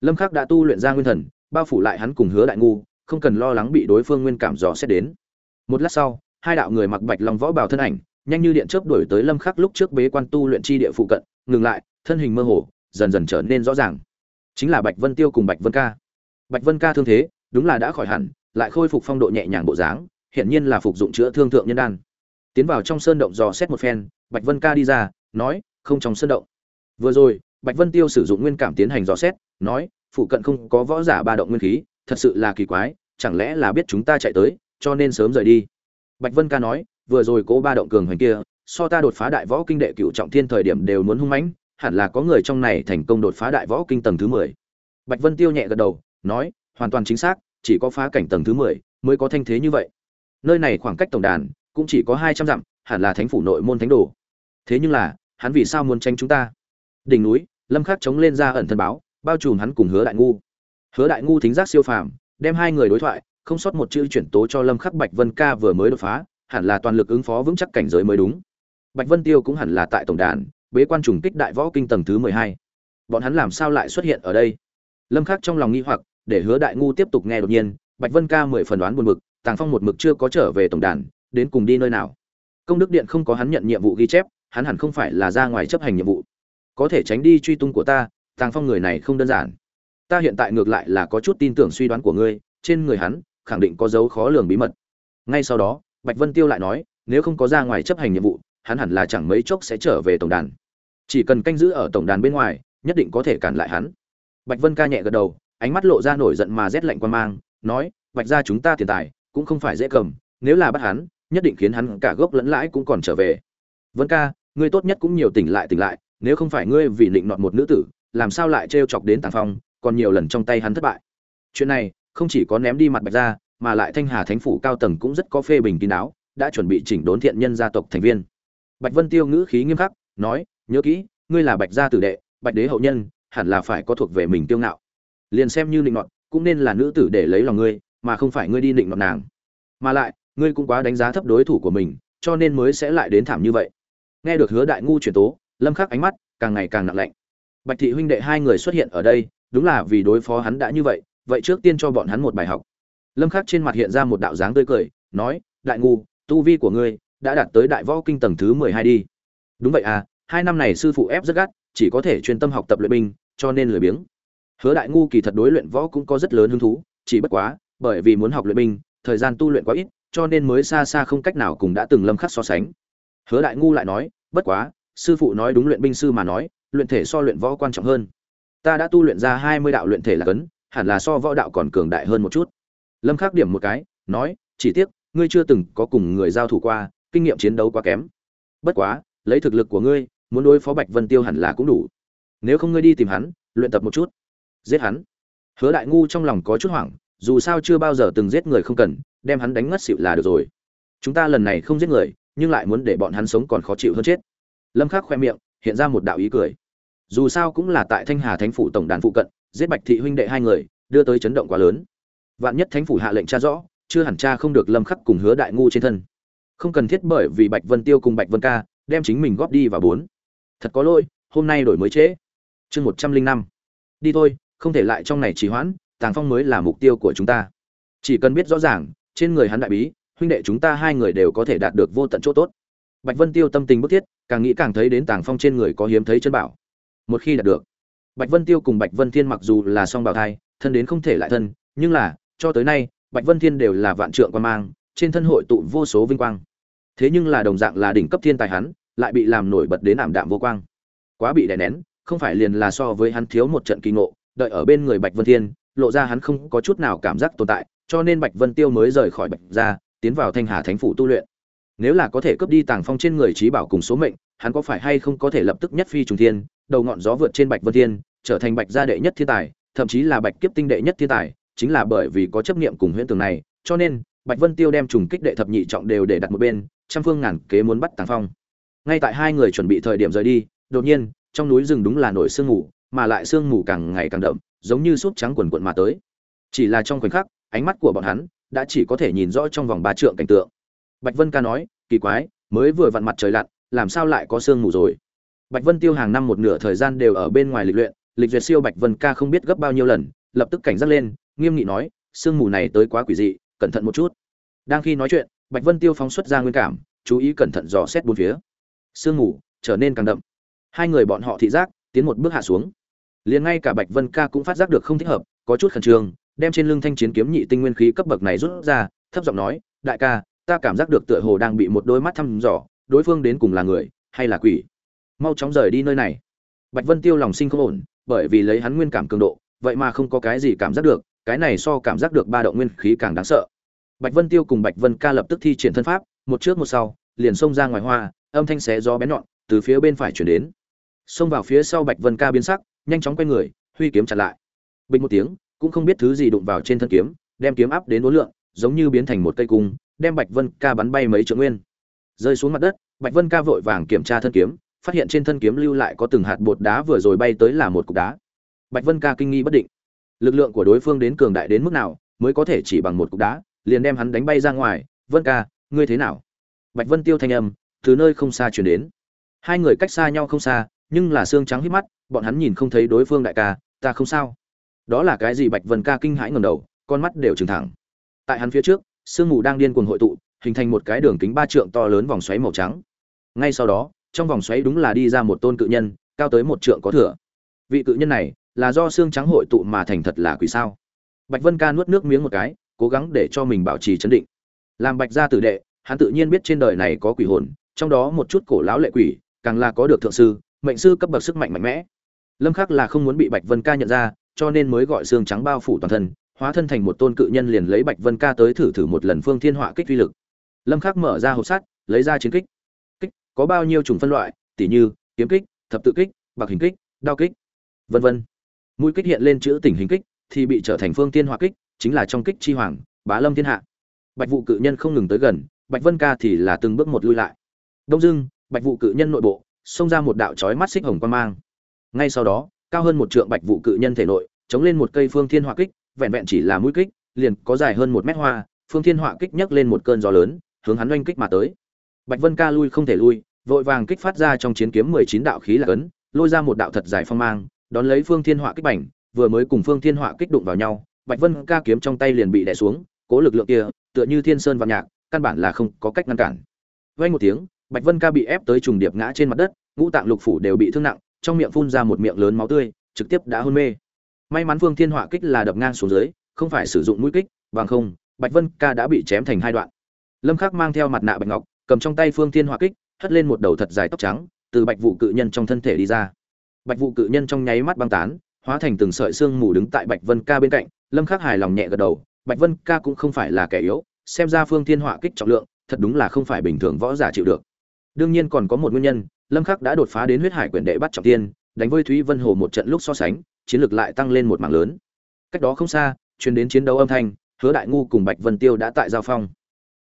Lâm khắc đã tu luyện ra nguyên thần, bao phủ lại hắn cùng hứa đại ngu, không cần lo lắng bị đối phương nguyên cảm dò xét đến. Một lát sau, hai đạo người mặc bạch long võ bào thân ảnh nhanh như điện chớp đuổi tới lâm khắc lúc trước bế quan tu luyện chi địa phụ cận, ngừng lại, thân hình mơ hồ, dần dần trở nên rõ ràng. Chính là bạch vân tiêu cùng bạch vân ca. Bạch vân ca thương thế, đúng là đã khỏi hẳn, lại khôi phục phong độ nhẹ nhàng bộ dáng hiện nhiên là phục dụng chữa thương thượng nhân đan. Tiến vào trong sơn động dò xét một phen, bạch vân ca đi ra, nói, không trong sơn động. Vừa rồi, bạch vân tiêu sử dụng nguyên cảm tiến hành dò xét, nói, phụ cận không có võ giả ba động nguyên khí, thật sự là kỳ quái, chẳng lẽ là biết chúng ta chạy tới, cho nên sớm rời đi. Bạch vân ca nói vừa rồi cố ba động cường hoành kia, so ta đột phá đại võ kinh đệ cựu trọng thiên thời điểm đều muốn hung mãnh, hẳn là có người trong này thành công đột phá đại võ kinh tầng thứ mười. Bạch vân tiêu nhẹ gật đầu, nói, hoàn toàn chính xác, chỉ có phá cảnh tầng thứ mười mới có thanh thế như vậy. Nơi này khoảng cách tổng đàn cũng chỉ có hai trăm dặm, hẳn là thánh phủ nội môn thánh đồ. Thế nhưng là, hắn vì sao muốn tranh chúng ta? Đỉnh núi, lâm khắc chống lên ra ẩn thân báo, bao trùm hắn cùng hứa đại ngu. Hứa đại ngu thính giác siêu phàm, đem hai người đối thoại, không sót một chữ chuyển tố cho lâm khắc bạch vân ca vừa mới đột phá hẳn là toàn lực ứng phó vững chắc cảnh giới mới đúng. Bạch vân tiêu cũng hẳn là tại tổng đàn, bế quan trùng kích đại võ kinh tầng thứ mười hai. Bọn hắn làm sao lại xuất hiện ở đây? Lâm khắc trong lòng nghi hoặc, để hứa đại ngu tiếp tục nghe đột nhiên, bạch vân ca mười phần đoán buồn bực, tàng phong một mực chưa có trở về tổng đàn, đến cùng đi nơi nào? Công đức điện không có hắn nhận nhiệm vụ ghi chép, hắn hẳn không phải là ra ngoài chấp hành nhiệm vụ. Có thể tránh đi truy tung của ta, tàng phong người này không đơn giản. Ta hiện tại ngược lại là có chút tin tưởng suy đoán của ngươi, trên người hắn, khẳng định có dấu khó lường bí mật. Ngay sau đó bạch vân tiêu lại nói, nếu không có ra ngoài chấp hành nhiệm vụ, hắn hẳn là chẳng mấy chốc sẽ trở về tổng đàn. Chỉ cần canh giữ ở tổng đàn bên ngoài, nhất định có thể cản lại hắn. Bạch vân ca nhẹ gật đầu, ánh mắt lộ ra nổi giận mà rét lạnh quan mang, nói, bạch gia chúng ta tiền tài cũng không phải dễ cầm, nếu là bắt hắn, nhất định khiến hắn cả gốc lẫn lãi cũng còn trở về. Vân ca, ngươi tốt nhất cũng nhiều tỉnh lại tỉnh lại, nếu không phải ngươi vì định nọt một nữ tử, làm sao lại trêu chọc đến tàng phong, còn nhiều lần trong tay hắn thất bại. Chuyện này không chỉ có ném đi mặt bạch gia mà lại thanh hà thánh phủ cao tầng cũng rất có phê bình kín đáo, đã chuẩn bị chỉnh đốn thiện nhân gia tộc thành viên. Bạch vân tiêu ngữ khí nghiêm khắc, nói, nhớ kỹ, ngươi là bạch gia tử đệ, bạch đế hậu nhân, hẳn là phải có thuộc về mình tiêu ngạo. Liền xem như định nọt, cũng nên là nữ tử để lấy lòng ngươi, mà không phải ngươi đi định nọt nàng. Mà lại, ngươi cũng quá đánh giá thấp đối thủ của mình, cho nên mới sẽ lại đến thảm như vậy. Nghe được hứa đại ngu chuyển tố, lâm khắc ánh mắt càng ngày càng nặng lạnh. Bạch thị huynh đệ hai người xuất hiện ở đây, đúng là vì đối phó hắn đã như vậy vậy trước tiên cho bọn hắn một bài học lâm khắc trên mặt hiện ra một đạo dáng tươi cười, nói, đại ngu, tu vi của ngươi đã đạt tới đại võ kinh tầng thứ 12 đi. Đúng vậy à hai năm này sư phụ ép rất gắt, chỉ có thể chuyên tâm học tập luyện binh, cho nên lười biếng. Hứa đại ngu kỳ thật đối luyện võ cũng có rất lớn hứng thú, chỉ bất quá, bởi vì muốn học luyện binh, thời gian tu luyện quá ít, cho nên mới xa xa không cách nào cùng đã từng lâm khắc so sánh. Hứa đại ngu lại nói, bất quá, sư phụ nói đúng luyện binh sư mà nói, luyện thể so luyện võ quan trọng hơn. Ta đã tu luyện ra hai mươi đạo luyện thể là cấn, hẳn là so võ đạo còn cường đại hơn một chút lâm khắc điểm một cái, nói, chỉ tiếc, ngươi chưa từng có cùng người giao thủ qua, kinh nghiệm chiến đấu quá kém. Bất quá, lấy thực lực của ngươi, muốn đối phó bạch vân tiêu hẳn là cũng đủ. Nếu không ngươi đi tìm hắn, luyện tập một chút. Giết hắn. Hứa đại ngu trong lòng có chút hoảng, dù sao chưa bao giờ từng giết người không cần, đem hắn đánh ngất xỉu là được rồi. Chúng ta lần này không giết người, nhưng lại muốn để bọn hắn sống còn khó chịu hơn chết. Lâm khắc khoe miệng, hiện ra một đạo ý cười. Dù sao cũng là tại thanh hà thánh phủ tổng đàn phụ cận, giết bạch thị huynh đệ hai người, đưa tới chấn động quá lớn vạn nhất thánh phủ hạ lệnh tra rõ, chưa hẳn tra không được lâm khắc cùng hứa đại ngu trên thân. Không cần thiết bởi vì bạch vân tiêu cùng bạch vân ca đem chính mình góp đi vào bốn. Thật có lỗi, hôm nay đổi mới trễ. Chương một trăm linh năm. Đi thôi, không thể lại trong này trì hoãn, tàng phong mới là mục tiêu của chúng ta. Chỉ cần biết rõ ràng, trên người hắn đại bí, huynh đệ chúng ta hai người đều có thể đạt được vô tận chỗ tốt. Bạch vân tiêu tâm tình bức thiết, càng nghĩ càng thấy đến tàng phong trên người có hiếm thấy chân bảo. Một khi đạt được, bạch vân tiêu cùng bạch vân thiên mặc dù là song bảo thai, thân đến không thể lại thân, nhưng là cho tới nay, bạch vân thiên đều là vạn trượng quan mang, trên thân hội tụ vô số vinh quang. Thế nhưng là đồng dạng là đỉnh cấp thiên tài hắn, lại bị làm nổi bật đến ảm đạm vô quang. Quá bị đè nén, không phải liền là so với hắn thiếu một trận kỳ ngộ, đợi ở bên người bạch vân thiên, lộ ra hắn không có chút nào cảm giác tồn tại, cho nên bạch vân tiêu mới rời khỏi bạch ra tiến vào thanh hà thánh phủ tu luyện. Nếu là có thể cướp đi tàng phong trên người trí bảo cùng số mệnh, hắn có phải hay không có thể lập tức nhất phi trùng thiên, đầu ngọn gió vượt trên bạch vân thiên, trở thành bạch gia đệ nhất thiên tài, thậm chí là bạch kiếp tinh đệ nhất thiên tài chính là bởi vì có chấp niệm cùng huyễn Tưởng này, cho nên, bạch vân tiêu đem trùng kích đệ thập nhị trọng đều để đặt một bên, trăm phương ngàn kế muốn bắt tàng phong. Ngay tại hai người chuẩn bị thời điểm rời đi, đột nhiên, trong núi rừng đúng là nổi sương mù, mà lại sương mù càng ngày càng đậm, giống như súp trắng quần quần mà tới. Chỉ là trong khoảnh khắc, ánh mắt của bọn hắn đã chỉ có thể nhìn rõ trong vòng ba trượng cảnh tượng. Bạch vân ca nói, kỳ quái, mới vừa vặn mặt trời lặn, làm sao lại có sương mù rồi? Bạch vân tiêu hàng năm một nửa thời gian đều ở bên ngoài lịch luyện, lịch duyệt siêu bạch vân ca không biết gấp bao nhiêu lần, lập tức cảnh giác lên nghiêm nghị nói, sương mù này tới quá quỷ dị, cẩn thận một chút. Đang khi nói chuyện, bạch vân tiêu phóng xuất ra nguyên cảm, chú ý cẩn thận dò xét bốn phía. Sương mù trở nên càng đậm. Hai người bọn họ thị giác tiến một bước hạ xuống. Liền ngay cả bạch vân ca cũng phát giác được không thích hợp, có chút khẩn trương, đem trên lưng thanh chiến kiếm nhị tinh nguyên khí cấp bậc này rút ra, thấp giọng nói, đại ca, ta cảm giác được tựa hồ đang bị một đôi mắt thăm dò, đối phương đến cùng là người hay là quỷ? Mau chóng rời đi nơi này. Bạch vân tiêu lòng sinh không ổn, bởi vì lấy hắn nguyên cảm cường độ, vậy mà không có cái gì cảm giác được cái này so cảm giác được ba động nguyên khí càng đáng sợ. Bạch vân tiêu cùng bạch vân ca lập tức thi triển thân pháp, một trước một sau, liền xông ra ngoài hoa, âm thanh xé gió bén nhọn, từ phía bên phải chuyển đến. Xông vào phía sau bạch vân ca biến sắc, nhanh chóng quay người, huy kiếm chặn lại. Bình một tiếng, cũng không biết thứ gì đụng vào trên thân kiếm, đem kiếm áp đến đối lượng, giống như biến thành một cây cung, đem bạch vân ca bắn bay mấy trượng nguyên. Rơi xuống mặt đất, bạch vân ca vội vàng kiểm tra thân kiếm, phát hiện trên thân kiếm lưu lại có từng hạt bột đá vừa rồi bay tới là một cục đá. Bạch vân ca kinh nghi bất định lực lượng của đối phương đến cường đại đến mức nào, mới có thể chỉ bằng một cục đá, liền đem hắn đánh bay ra ngoài. Vân ca, ngươi thế nào? Bạch vân tiêu thanh âm, từ nơi không xa chuyển đến. Hai người cách xa nhau không xa, nhưng là xương trắng hít mắt, bọn hắn nhìn không thấy đối phương đại ca, ta không sao. Đó là cái gì? Bạch vân ca kinh hãi ngầm đầu, con mắt đều trừng thẳng. Tại hắn phía trước, sương mù đang điên cuồng hội tụ, hình thành một cái đường kính ba trượng to lớn vòng xoáy màu trắng. Ngay sau đó, trong vòng xoáy đúng là đi ra một tôn cự nhân, cao tới một trượng có thừa. Vị cự nhân này là do xương trắng hội tụ mà thành thật là quỷ sao? Bạch vân ca nuốt nước miếng một cái, cố gắng để cho mình bảo trì chấn định. Làm bạch gia tử đệ, hắn tự nhiên biết trên đời này có quỷ hồn, trong đó một chút cổ lão lệ quỷ, càng là có được thượng sư, mệnh sư cấp bậc sức mạnh mạnh mẽ. Lâm khắc là không muốn bị bạch vân ca nhận ra, cho nên mới gọi xương trắng bao phủ toàn thân, hóa thân thành một tôn cự nhân liền lấy bạch vân ca tới thử thử một lần phương thiên họa kích uy lực. Lâm khắc mở ra hộp sắt, lấy ra chiến kích. Kích, có bao nhiêu chủng phân loại? Tỉ như, kiếm kích, thập tự kích, bạc hình kích, đao kích, vân vân mũi kích hiện lên chữ tình hình kích thì bị trở thành phương thiên hỏa kích chính là trong kích chi hoàng bá lâm thiên hạ. Bạch vụ cự nhân không ngừng tới gần bạch vân ca thì là từng bước một lui lại. Đông dưng bạch vụ cự nhân nội bộ xông ra một đạo chói mắt xích hồng quan mang. Ngay sau đó cao hơn một trượng bạch vụ cự nhân thể nội chống lên một cây phương thiên hỏa kích vẹn vẹn chỉ là mũi kích liền có dài hơn một mét hoa phương thiên hỏa kích nhấc lên một cơn gió lớn hướng hắn oanh kích mà tới. Bạch vân ca lui không thể lui vội vàng kích phát ra trong chiến kiếm mười chín đạo khí là cấn, lôi ra một đạo thật dài phong mang đón lấy phương thiên Họa kích bảnh vừa mới cùng phương thiên Họa kích đụng vào nhau, bạch vân ca kiếm trong tay liền bị đè xuống, cố lực lượng kia, tựa như thiên sơn vạn nhạc, căn bản là không có cách ngăn cản. Vang một tiếng, bạch vân ca bị ép tới trùng điệp ngã trên mặt đất, ngũ tạng lục phủ đều bị thương nặng, trong miệng phun ra một miệng lớn máu tươi, trực tiếp đã hôn mê. May mắn phương thiên họa kích là đập ngang xuống dưới, không phải sử dụng mũi kích, bằng không, bạch vân ca đã bị chém thành hai đoạn. Lâm khắc mang theo mặt nạ bạch ngọc, cầm trong tay phương thiên họa kích, hất lên một đầu thật dài tóc trắng, từ bạch vụ cự nhân trong thân thể đi ra bạch vụ cự nhân trong nháy mắt băng tán, hóa thành từng sợi xương mù đứng tại bạch vân ca bên cạnh, lâm khắc hài lòng nhẹ gật đầu, bạch vân ca cũng không phải là kẻ yếu, xem ra phương thiên họa kích trọng lượng, thật đúng là không phải bình thường võ giả chịu được. Đương nhiên còn có một nguyên nhân, lâm khắc đã đột phá đến huyết hải Quyền đệ bắt trọng tiên, đánh với thúy vân hồ một trận lúc so sánh, chiến lược lại tăng lên một mảng lớn. Cách đó không xa truyền đến chiến đấu âm thanh, hứa đại ngu cùng bạch vân tiêu đã tại giao phong.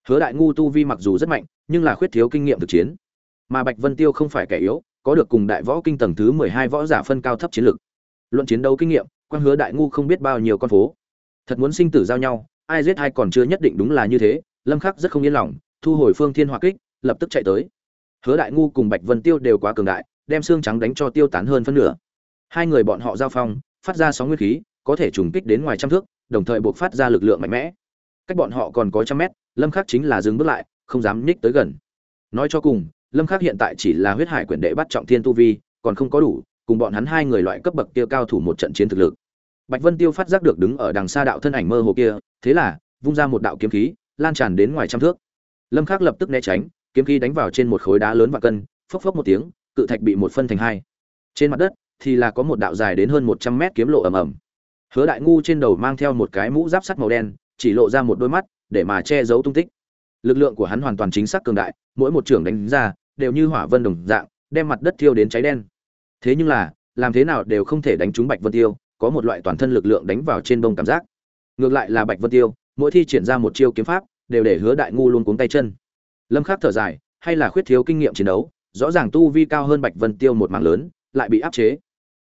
Hứa đại ngu tu vi mặc dù rất mạnh, nhưng là khuyết thiếu kinh nghiệm thực chiến. Mà bạch vân tiêu không phải kẻ yếu có được cùng đại võ kinh tầng thứ mười hai võ giả phân cao thấp chiến lược luận chiến đấu kinh nghiệm, quan hứa đại ngu không biết bao nhiêu con phố. Thật muốn sinh tử giao nhau, ai giết ai còn chưa nhất định đúng là như thế, lâm khắc rất không yên lòng, thu hồi phương thiên hỏa kích, lập tức chạy tới. Hứa đại ngu cùng bạch vân tiêu đều quá cường đại, đem xương trắng đánh cho tiêu tán hơn phân nửa. Hai người bọn họ giao phong, phát ra sóng nguyên khí, có thể trùng kích đến ngoài trăm thước, đồng thời buộc phát ra lực lượng mạnh mẽ. Cách bọn họ còn có trăm mét, lâm khắc chính là dừng bước lại, không dám nhích tới gần. Nói cho cùng lâm khắc hiện tại chỉ là huyết hải quyển đệ bắt trọng thiên tu vi, còn không có đủ, cùng bọn hắn hai người loại cấp bậc kia cao thủ một trận chiến thực lực. Bạch vân tiêu phát giác được đứng ở đằng xa đạo thân ảnh mơ hồ kia, thế là, vung ra một đạo kiếm khí, lan tràn đến ngoài trăm thước. Lâm khắc lập tức né tránh, kiếm khí đánh vào trên một khối đá lớn và cân, phốc phốc một tiếng, cự thạch bị một phân thành hai. Trên mặt đất, thì là có một đạo dài đến hơn một trăm mét kiếm lộ ầm ầm. Hứa đại ngu trên đầu mang theo một cái mũ giáp sắt màu đen, chỉ lộ ra một đôi mắt, để mà che giấu tung tích. Lực lượng của hắn hoàn toàn chính xác cường đại, mỗi một trưởng đánh ra đều như hỏa vân đồng dạng, đem mặt đất thiêu đến cháy đen. Thế nhưng là, làm thế nào đều không thể đánh trúng bạch vân tiêu, có một loại toàn thân lực lượng đánh vào trên bông cảm giác. Ngược lại là bạch vân tiêu, mỗi thi triển ra một chiêu kiếm pháp, đều để hứa đại ngu luôn cuống tay chân. Lâm khắc thở dài, hay là khuyết thiếu kinh nghiệm chiến đấu, rõ ràng tu vi cao hơn bạch vân tiêu một mảng lớn, lại bị áp chế.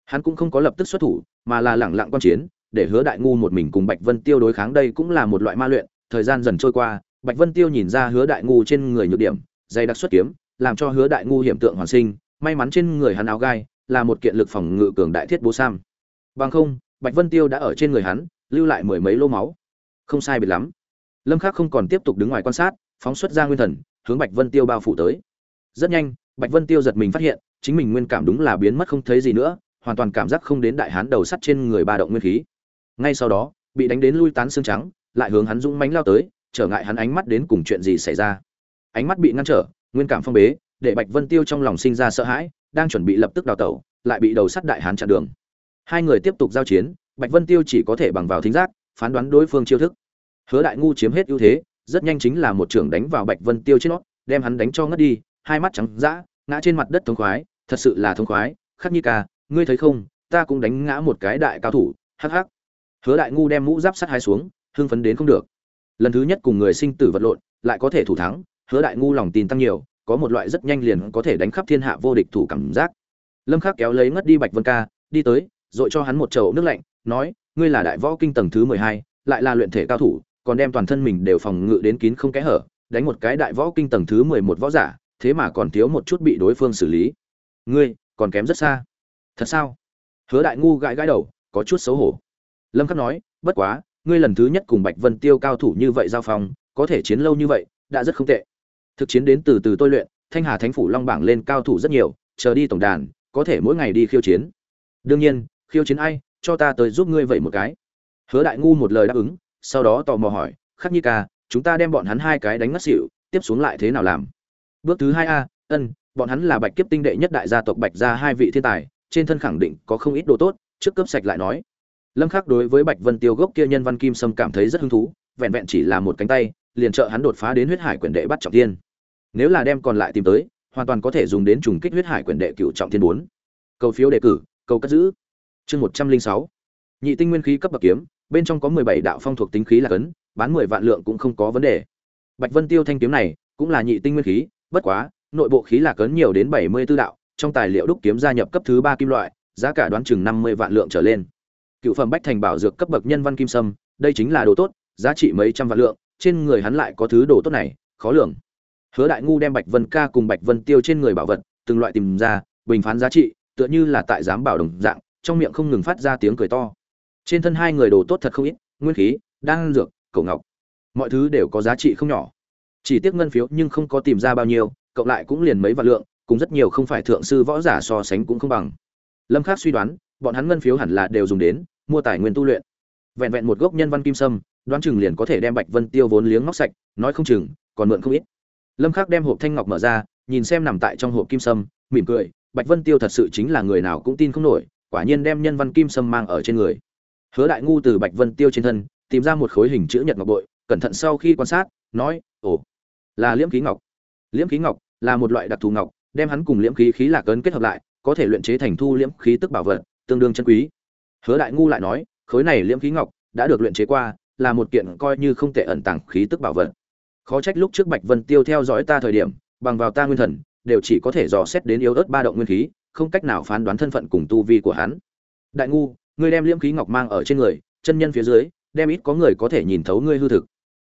Hắn cũng không có lập tức xuất thủ, mà là lẳng lặng quan chiến, để hứa đại ngu một mình cùng bạch vân tiêu đối kháng đây cũng là một loại ma luyện. Thời gian dần trôi qua, bạch vân tiêu nhìn ra hứa đại ngu trên người nhược điểm, dày đặc xuất kiếm làm cho hứa đại ngu hiểm tượng hoàn sinh, may mắn trên người hắn áo gai là một kiện lực phòng ngự cường đại thiết bố sam. Bằng không, bạch vân tiêu đã ở trên người hắn, lưu lại mười mấy lô máu. Không sai biệt lắm. Lâm khắc không còn tiếp tục đứng ngoài quan sát, phóng xuất ra nguyên thần, hướng bạch vân tiêu bao phủ tới. Rất nhanh, bạch vân tiêu giật mình phát hiện, chính mình nguyên cảm đúng là biến mất không thấy gì nữa, hoàn toàn cảm giác không đến đại hán đầu sắt trên người ba động nguyên khí. Ngay sau đó, bị đánh đến lui tán xương trắng, lại hướng hắn dũng mánh lao tới, trở ngại hắn ánh mắt đến cùng chuyện gì xảy ra. Ánh mắt bị ngăn trở nguyên cảm phong bế, để bạch vân tiêu trong lòng sinh ra sợ hãi, đang chuẩn bị lập tức đào tẩu, lại bị đầu sắt đại hán chặn đường. Hai người tiếp tục giao chiến, bạch vân tiêu chỉ có thể bằng vào thính giác, phán đoán đối phương chiêu thức. Hứa đại ngu chiếm hết ưu thế, rất nhanh chính là một trưởng đánh vào bạch vân tiêu trên nót đem hắn đánh cho ngất đi, hai mắt trắng dã, ngã trên mặt đất thống khoái, thật sự là thống khoái, khắc nhi ca, ngươi thấy không, ta cũng đánh ngã một cái đại cao thủ, hắc hắc. Hứa đại ngu đem mũ giáp sắt hai xuống, hưng phấn đến không được. Lần thứ nhất cùng người sinh tử vật lộn, lại có thể thủ thắng hứa đại ngu lòng tin tăng nhiều có một loại rất nhanh liền có thể đánh khắp thiên hạ vô địch thủ cảm giác. Lâm khắc kéo lấy ngất đi bạch vân ca đi tới rồi cho hắn một chậu nước lạnh nói ngươi là đại võ kinh tầng thứ mười hai, lại là luyện thể cao thủ còn đem toàn thân mình đều phòng ngự đến kín không kẽ hở đánh một cái đại võ kinh tầng thứ mười một võ giả thế mà còn thiếu một chút bị đối phương xử lý. Ngươi còn kém rất xa. Thật sao? Hứa đại ngu gãi gãi đầu có chút xấu hổ. Lâm khắc nói bất quá ngươi lần thứ nhất cùng bạch vân tiêu cao thủ như vậy giao phong có thể chiến lâu như vậy đã rất không tệ thực chiến đến từ từ tôi luyện, thanh hà thánh phủ long bảng lên cao thủ rất nhiều, chờ đi tổng đàn, có thể mỗi ngày đi khiêu chiến. Đương nhiên, khiêu chiến ai, cho ta tới giúp ngươi vậy một cái. Hứa đại ngu một lời đáp ứng, sau đó tò mò hỏi, khắc nhi ca, chúng ta đem bọn hắn hai cái đánh ngất xỉu, tiếp xuống lại thế nào làm? Bước thứ hai a, ân, bọn hắn là bạch kiếp tinh đệ nhất đại gia tộc bạch gia hai vị thiên tài, trên thân khẳng định có không ít đồ tốt, trước cấp sạch lại nói. Lâm khắc đối với bạch vân tiêu gốc kia nhân văn kim sâm cảm thấy rất hứng thú, vẹn vẹn chỉ là một cánh tay, liền trợ hắn đột phá đến huyết hải quyền đệ bắt trọng thiên nếu là đem còn lại tìm tới, hoàn toàn có thể dùng đến trùng kích huyết hải quyển đệ cựu trọng thiên bốn. Cầu phiếu đề cử, cầu cất giữ. Chương một trăm linh sáu. Nhị tinh nguyên khí cấp bậc kiếm, bên trong có mười bảy đạo phong thuộc tính khí là cấn, bán mười vạn lượng cũng không có vấn đề. Bạch vân tiêu thanh kiếm này cũng là nhị tinh nguyên khí, bất quá, nội bộ khí là cấn nhiều đến bảy mươi tư đạo, trong tài liệu đúc kiếm gia nhập cấp thứ ba kim loại, giá cả đoán chừng năm mươi vạn lượng trở lên. Cựu phẩm bách thành bảo dược cấp bậc nhân văn kim sâm, đây chính là đồ tốt, giá trị mấy trăm vạn lượng, trên người hắn lại có thứ đồ tốt này, khó lường hứa đại ngu đem bạch vân ca cùng bạch vân tiêu trên người bảo vật, từng loại tìm ra, bình phán giá trị, tựa như là tại giám bảo đồng dạng, trong miệng không ngừng phát ra tiếng cười to. Trên thân hai người đồ tốt thật không ít, nguyên khí, đan dược cổ ngọc. Mọi thứ đều có giá trị không nhỏ. Chỉ tiếc ngân phiếu nhưng không có tìm ra bao nhiêu cộng lại cũng liền mấy vạn lượng cũng rất nhiều không phải thượng sư võ giả so sánh cũng không bằng. Lâm khắc suy đoán, bọn hắn ngân phiếu hẳn là đều dùng đến, mua tài nguyên tu luyện. Vẹn vẹn một gốc nhân văn kim sâm, đoán chừng liền có thể đem bạch vân tiêu vốn liếng ngóc sạch, nói không chừng, còn mượn không ít lâm khắc đem hộp thanh ngọc mở ra, nhìn xem nằm tại trong hộp kim sâm, mỉm cười, bạch vân tiêu thật sự chính là người nào cũng tin không nổi, quả nhiên đem nhân văn kim sâm mang ở trên người. Hứa đại ngu từ bạch vân tiêu trên thân, tìm ra một khối hình chữ nhật ngọc bội, cẩn thận sau khi quan sát, nói, ồ, là liễm khí ngọc. Liễm khí ngọc là một loại đặc thù ngọc, đem hắn cùng liễm khí khí lạc ấn kết hợp lại, có thể luyện chế thành thu liễm khí tức bảo vật, tương đương chân quý. Hứa đại ngu lại nói, khối này liễm khí ngọc đã được luyện chế qua, là một kiện coi như không thể ẩn tàng khí tức bảo vật khó trách lúc trước bạch vân tiêu theo dõi ta thời điểm, bằng vào ta nguyên thần, đều chỉ có thể dò xét đến yếu ớt ba động nguyên khí, không cách nào phán đoán thân phận cùng tu vi của hắn. Đại ngu, ngươi đem liễm khí ngọc mang ở trên người, chân nhân phía dưới, đem ít có người có thể nhìn thấu ngươi hư thực.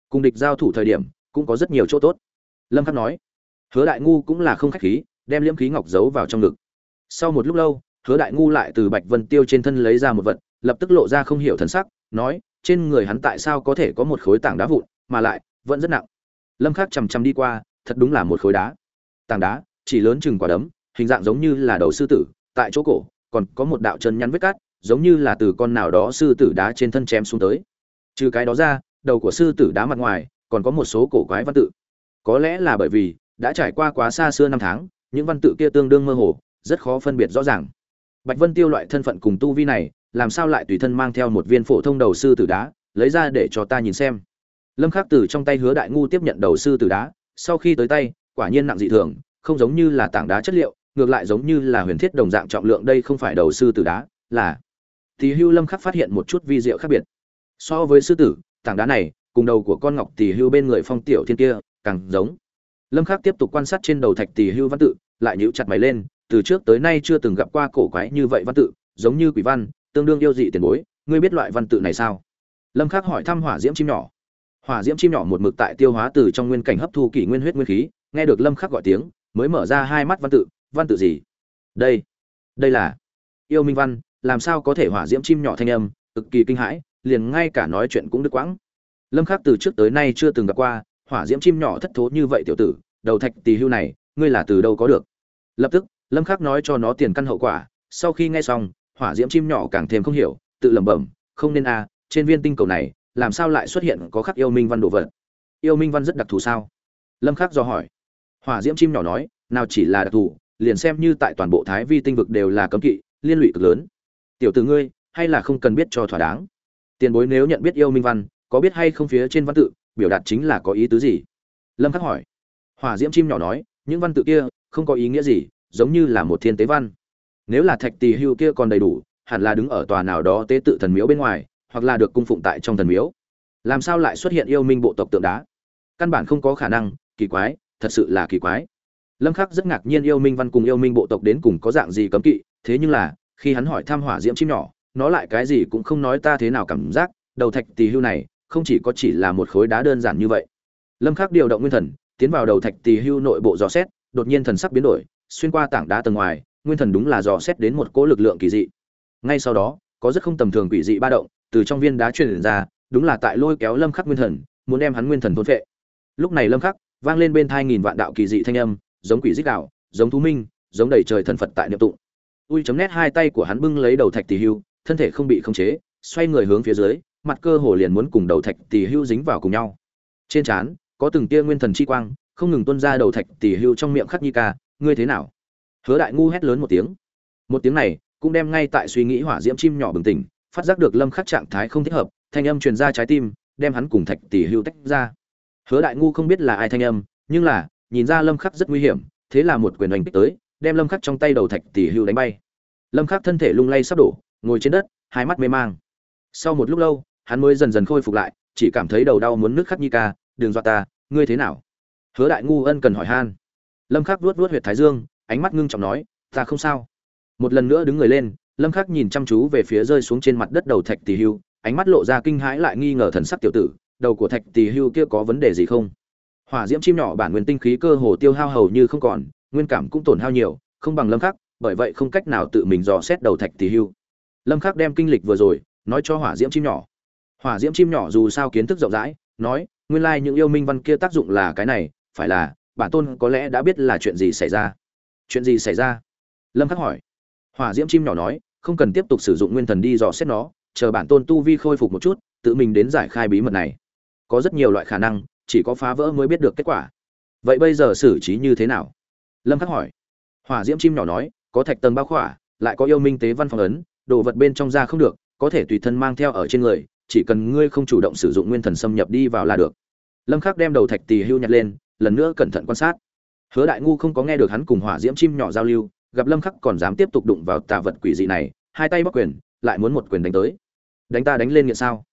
Cùng địch giao thủ thời điểm, cũng có rất nhiều chỗ tốt. Lâm khắc nói, hứa đại ngu cũng là không khách khí, đem liễm khí ngọc giấu vào trong ngực. Sau một lúc lâu, hứa đại ngu lại từ bạch vân tiêu trên thân lấy ra một vật, lập tức lộ ra không hiểu thần sắc, nói, trên người hắn tại sao có thể có một khối tảng đá vụn, mà lại, vẫn rất nặng lâm khắc chầm chầm đi qua, thật đúng là một khối đá. Tảng đá, chỉ lớn chừng quả đấm, hình dạng giống như là đầu sư tử, tại chỗ cổ, còn có một đạo chân nhăn vết cắt, giống như là từ con nào đó sư tử đá trên thân chém xuống tới. Trừ cái đó ra, đầu của sư tử đá mặt ngoài, còn có một số cổ quái văn tự. Có lẽ là bởi vì, đã trải qua quá xa xưa năm tháng, những văn tự kia tương đương mơ hồ, rất khó phân biệt rõ ràng. Bạch vân tiêu loại thân phận cùng tu vi này, làm sao lại tùy thân mang theo một viên phổ thông đầu sư tử đá, lấy ra để cho ta nhìn xem lâm khắc từ trong tay hứa đại ngu tiếp nhận đầu sư tử đá sau khi tới tay quả nhiên nặng dị thường không giống như là tảng đá chất liệu ngược lại giống như là huyền thiết đồng dạng trọng lượng đây không phải đầu sư tử đá là Tỷ Hưu Lâm khắc phát hiện một chút vi diệu khác biệt. So với sư tử, tảng đá này, cùng đầu của con ngọc Tỷ Hưu bên người Phong Tiểu Thiên kia, càng giống. Lâm Khắc tiếp tục quan sát trên đầu thạch Tỷ Hưu văn tự, lại nhíu chặt mày lên, từ trước tới nay chưa từng gặp qua cổ quái như vậy văn tự, giống như quỷ văn, tương đương yêu dị tiền bối, ngươi biết loại văn tự này sao? Lâm Khắc hỏi thăm hỏa diễm chim nhỏ. Hỏa diễm chim nhỏ một mực tại tiêu hóa từ trong nguyên cảnh hấp thu kỷ nguyên huyết nguyên khí, nghe được Lâm Khắc gọi tiếng, mới mở ra hai mắt văn tự, văn tự gì? Đây, đây là yêu minh văn, làm sao có thể hỏa diễm chim nhỏ thanh âm cực kỳ kinh hãi liền ngay cả nói chuyện cũng đứt quãng lâm khắc từ trước tới nay chưa từng gặp qua hỏa diễm chim nhỏ thất thố như vậy tiểu tử đầu thạch tỳ hưu này ngươi là từ đâu có được lập tức lâm khắc nói cho nó tiền căn hậu quả sau khi nghe xong hỏa diễm chim nhỏ càng thêm không hiểu tự lẩm bẩm không nên a à, trên viên tinh cầu này làm sao lại xuất hiện có khắc yêu minh văn đồ vật? Yêu minh văn rất đặc thù sao? Lâm khắc do hỏi. Hỏa diễm chim nhỏ nói, nào chỉ là đặc thù, liền xem như tại toàn bộ thái vi tinh vực đều là cấm kỵ, liên lụy cực lớn. Tiểu tử ngươi, hay là không cần biết cho thỏa đáng. Tiền bối nếu nhận biết yêu minh văn, có biết hay không phía trên văn tự, biểu đạt chính là có ý tứ gì? Lâm khắc hỏi. Hỏa diễm chim nhỏ nói, những văn tự kia không có ý nghĩa gì, giống như là một thiên tế văn. Nếu là thạch tỳ hưu kia còn đầy đủ, hẳn là đứng ở tòa nào đó tế tự thần miếu bên ngoài hoặc là được cung phụng tại trong thần miếu. Làm sao lại xuất hiện yêu minh bộ tộc tượng đá? Căn bản không có khả năng, kỳ quái, thật sự là kỳ quái. Lâm khắc rất ngạc nhiên yêu minh văn cùng yêu minh bộ tộc đến cùng có dạng gì cấm kỵ, thế nhưng là, khi hắn hỏi tham hỏa diễm chim nhỏ, nó lại cái gì cũng không nói ta thế nào cảm giác, đầu thạch tỳ hưu này, không chỉ có chỉ là một khối đá đơn giản như vậy. Lâm khắc điều động nguyên thần, tiến vào đầu thạch tỳ hưu nội bộ dò xét, đột nhiên thần sắc biến đổi, xuyên qua tảng đá tầng ngoài, nguyên thần đúng là dò xét đến một cỗ lực lượng kỳ dị. Ngay sau đó, có rất không tầm thường quỷ dị ba động từ trong viên đá truyền ra, đúng là tại lôi kéo lâm khắc nguyên thần, muốn đem hắn nguyên thần thôn phệ. Lúc này lâm khắc, vang lên bên thai nghìn vạn đạo kỳ dị thanh âm, giống quỷ rít đạo, giống thú minh, giống đầy trời thần phật tại niệm tụng. Ui chấm nét hai tay của hắn bưng lấy đầu thạch tỷ hưu, thân thể không bị khống chế, xoay người hướng phía dưới, mặt cơ hồ liền muốn cùng đầu thạch tỷ hưu dính vào cùng nhau. Trên trán, có từng tia nguyên thần chi quang, không ngừng tuôn ra đầu thạch tỷ hưu trong miệng khắc nhi ca, ngươi thế nào? Hứa đại ngu hét lớn một tiếng. Một tiếng này, cũng đem ngay tại suy nghĩ hỏa diễm chim nhỏ bừng tỉnh phát giác được lâm khắc trạng thái không thích hợp, thanh âm truyền ra trái tim, đem hắn cùng thạch tỷ hưu tách ra. Hứa đại ngu không biết là ai thanh âm, nhưng là, nhìn ra lâm khắc rất nguy hiểm, thế là một quyền đánh kích tới, đem lâm khắc trong tay đầu thạch tỷ hưu đánh bay. Lâm khắc thân thể lung lay sắp đổ, ngồi trên đất, hai mắt mê mang. Sau một lúc lâu, hắn mới dần dần khôi phục lại, chỉ cảm thấy đầu đau muốn nước khắc nhi ca, đừng dọa ta, ngươi thế nào? Hứa đại ngu ân cần hỏi han. Lâm khắc vuốt vuốt huyệt thái dương, ánh mắt ngưng trọng nói, ta không sao. Một lần nữa đứng người lên lâm khắc nhìn chăm chú về phía rơi xuống trên mặt đất đầu thạch tỷ hưu, ánh mắt lộ ra kinh hãi lại nghi ngờ thần sắc tiểu tử, đầu của thạch tỷ hưu kia có vấn đề gì không? Hỏa diễm chim nhỏ bản nguyên tinh khí cơ hồ tiêu hao hầu như không còn, nguyên cảm cũng tổn hao nhiều, không bằng lâm khắc, bởi vậy không cách nào tự mình dò xét đầu thạch tỷ hưu. Lâm khắc đem kinh lịch vừa rồi, nói cho hỏa diễm chim nhỏ. Hỏa diễm chim nhỏ dù sao kiến thức rộng rãi, nói, nguyên lai like những yêu minh văn kia tác dụng là cái này, phải là, bản tôn có lẽ đã biết là chuyện gì xảy ra. Chuyện gì xảy ra? Lâm khắc hỏi hỏa diễm chim nhỏ nói, không cần tiếp tục sử dụng nguyên thần đi dò xét nó, chờ bản tôn tu vi khôi phục một chút, tự mình đến giải khai bí mật này. Có rất nhiều loại khả năng, chỉ có phá vỡ mới biết được kết quả. Vậy bây giờ xử trí như thế nào? Lâm khắc hỏi. Hỏa diễm chim nhỏ nói, có thạch tầng bao khỏa, lại có yêu minh tế văn phòng ấn, đồ vật bên trong ra không được, có thể tùy thân mang theo ở trên người, chỉ cần ngươi không chủ động sử dụng nguyên thần xâm nhập đi vào là được. Lâm khắc đem đầu thạch tỳ hưu nhặt lên, lần nữa cẩn thận quan sát. Hứa đại ngu không có nghe được hắn cùng hỏa diễm chim nhỏ giao lưu gặp lâm khắc còn dám tiếp tục đụng vào tà vật quỷ dị này, hai tay bắc quyền, lại muốn một quyền đánh tới. Đánh ta đánh lên nghiện sao?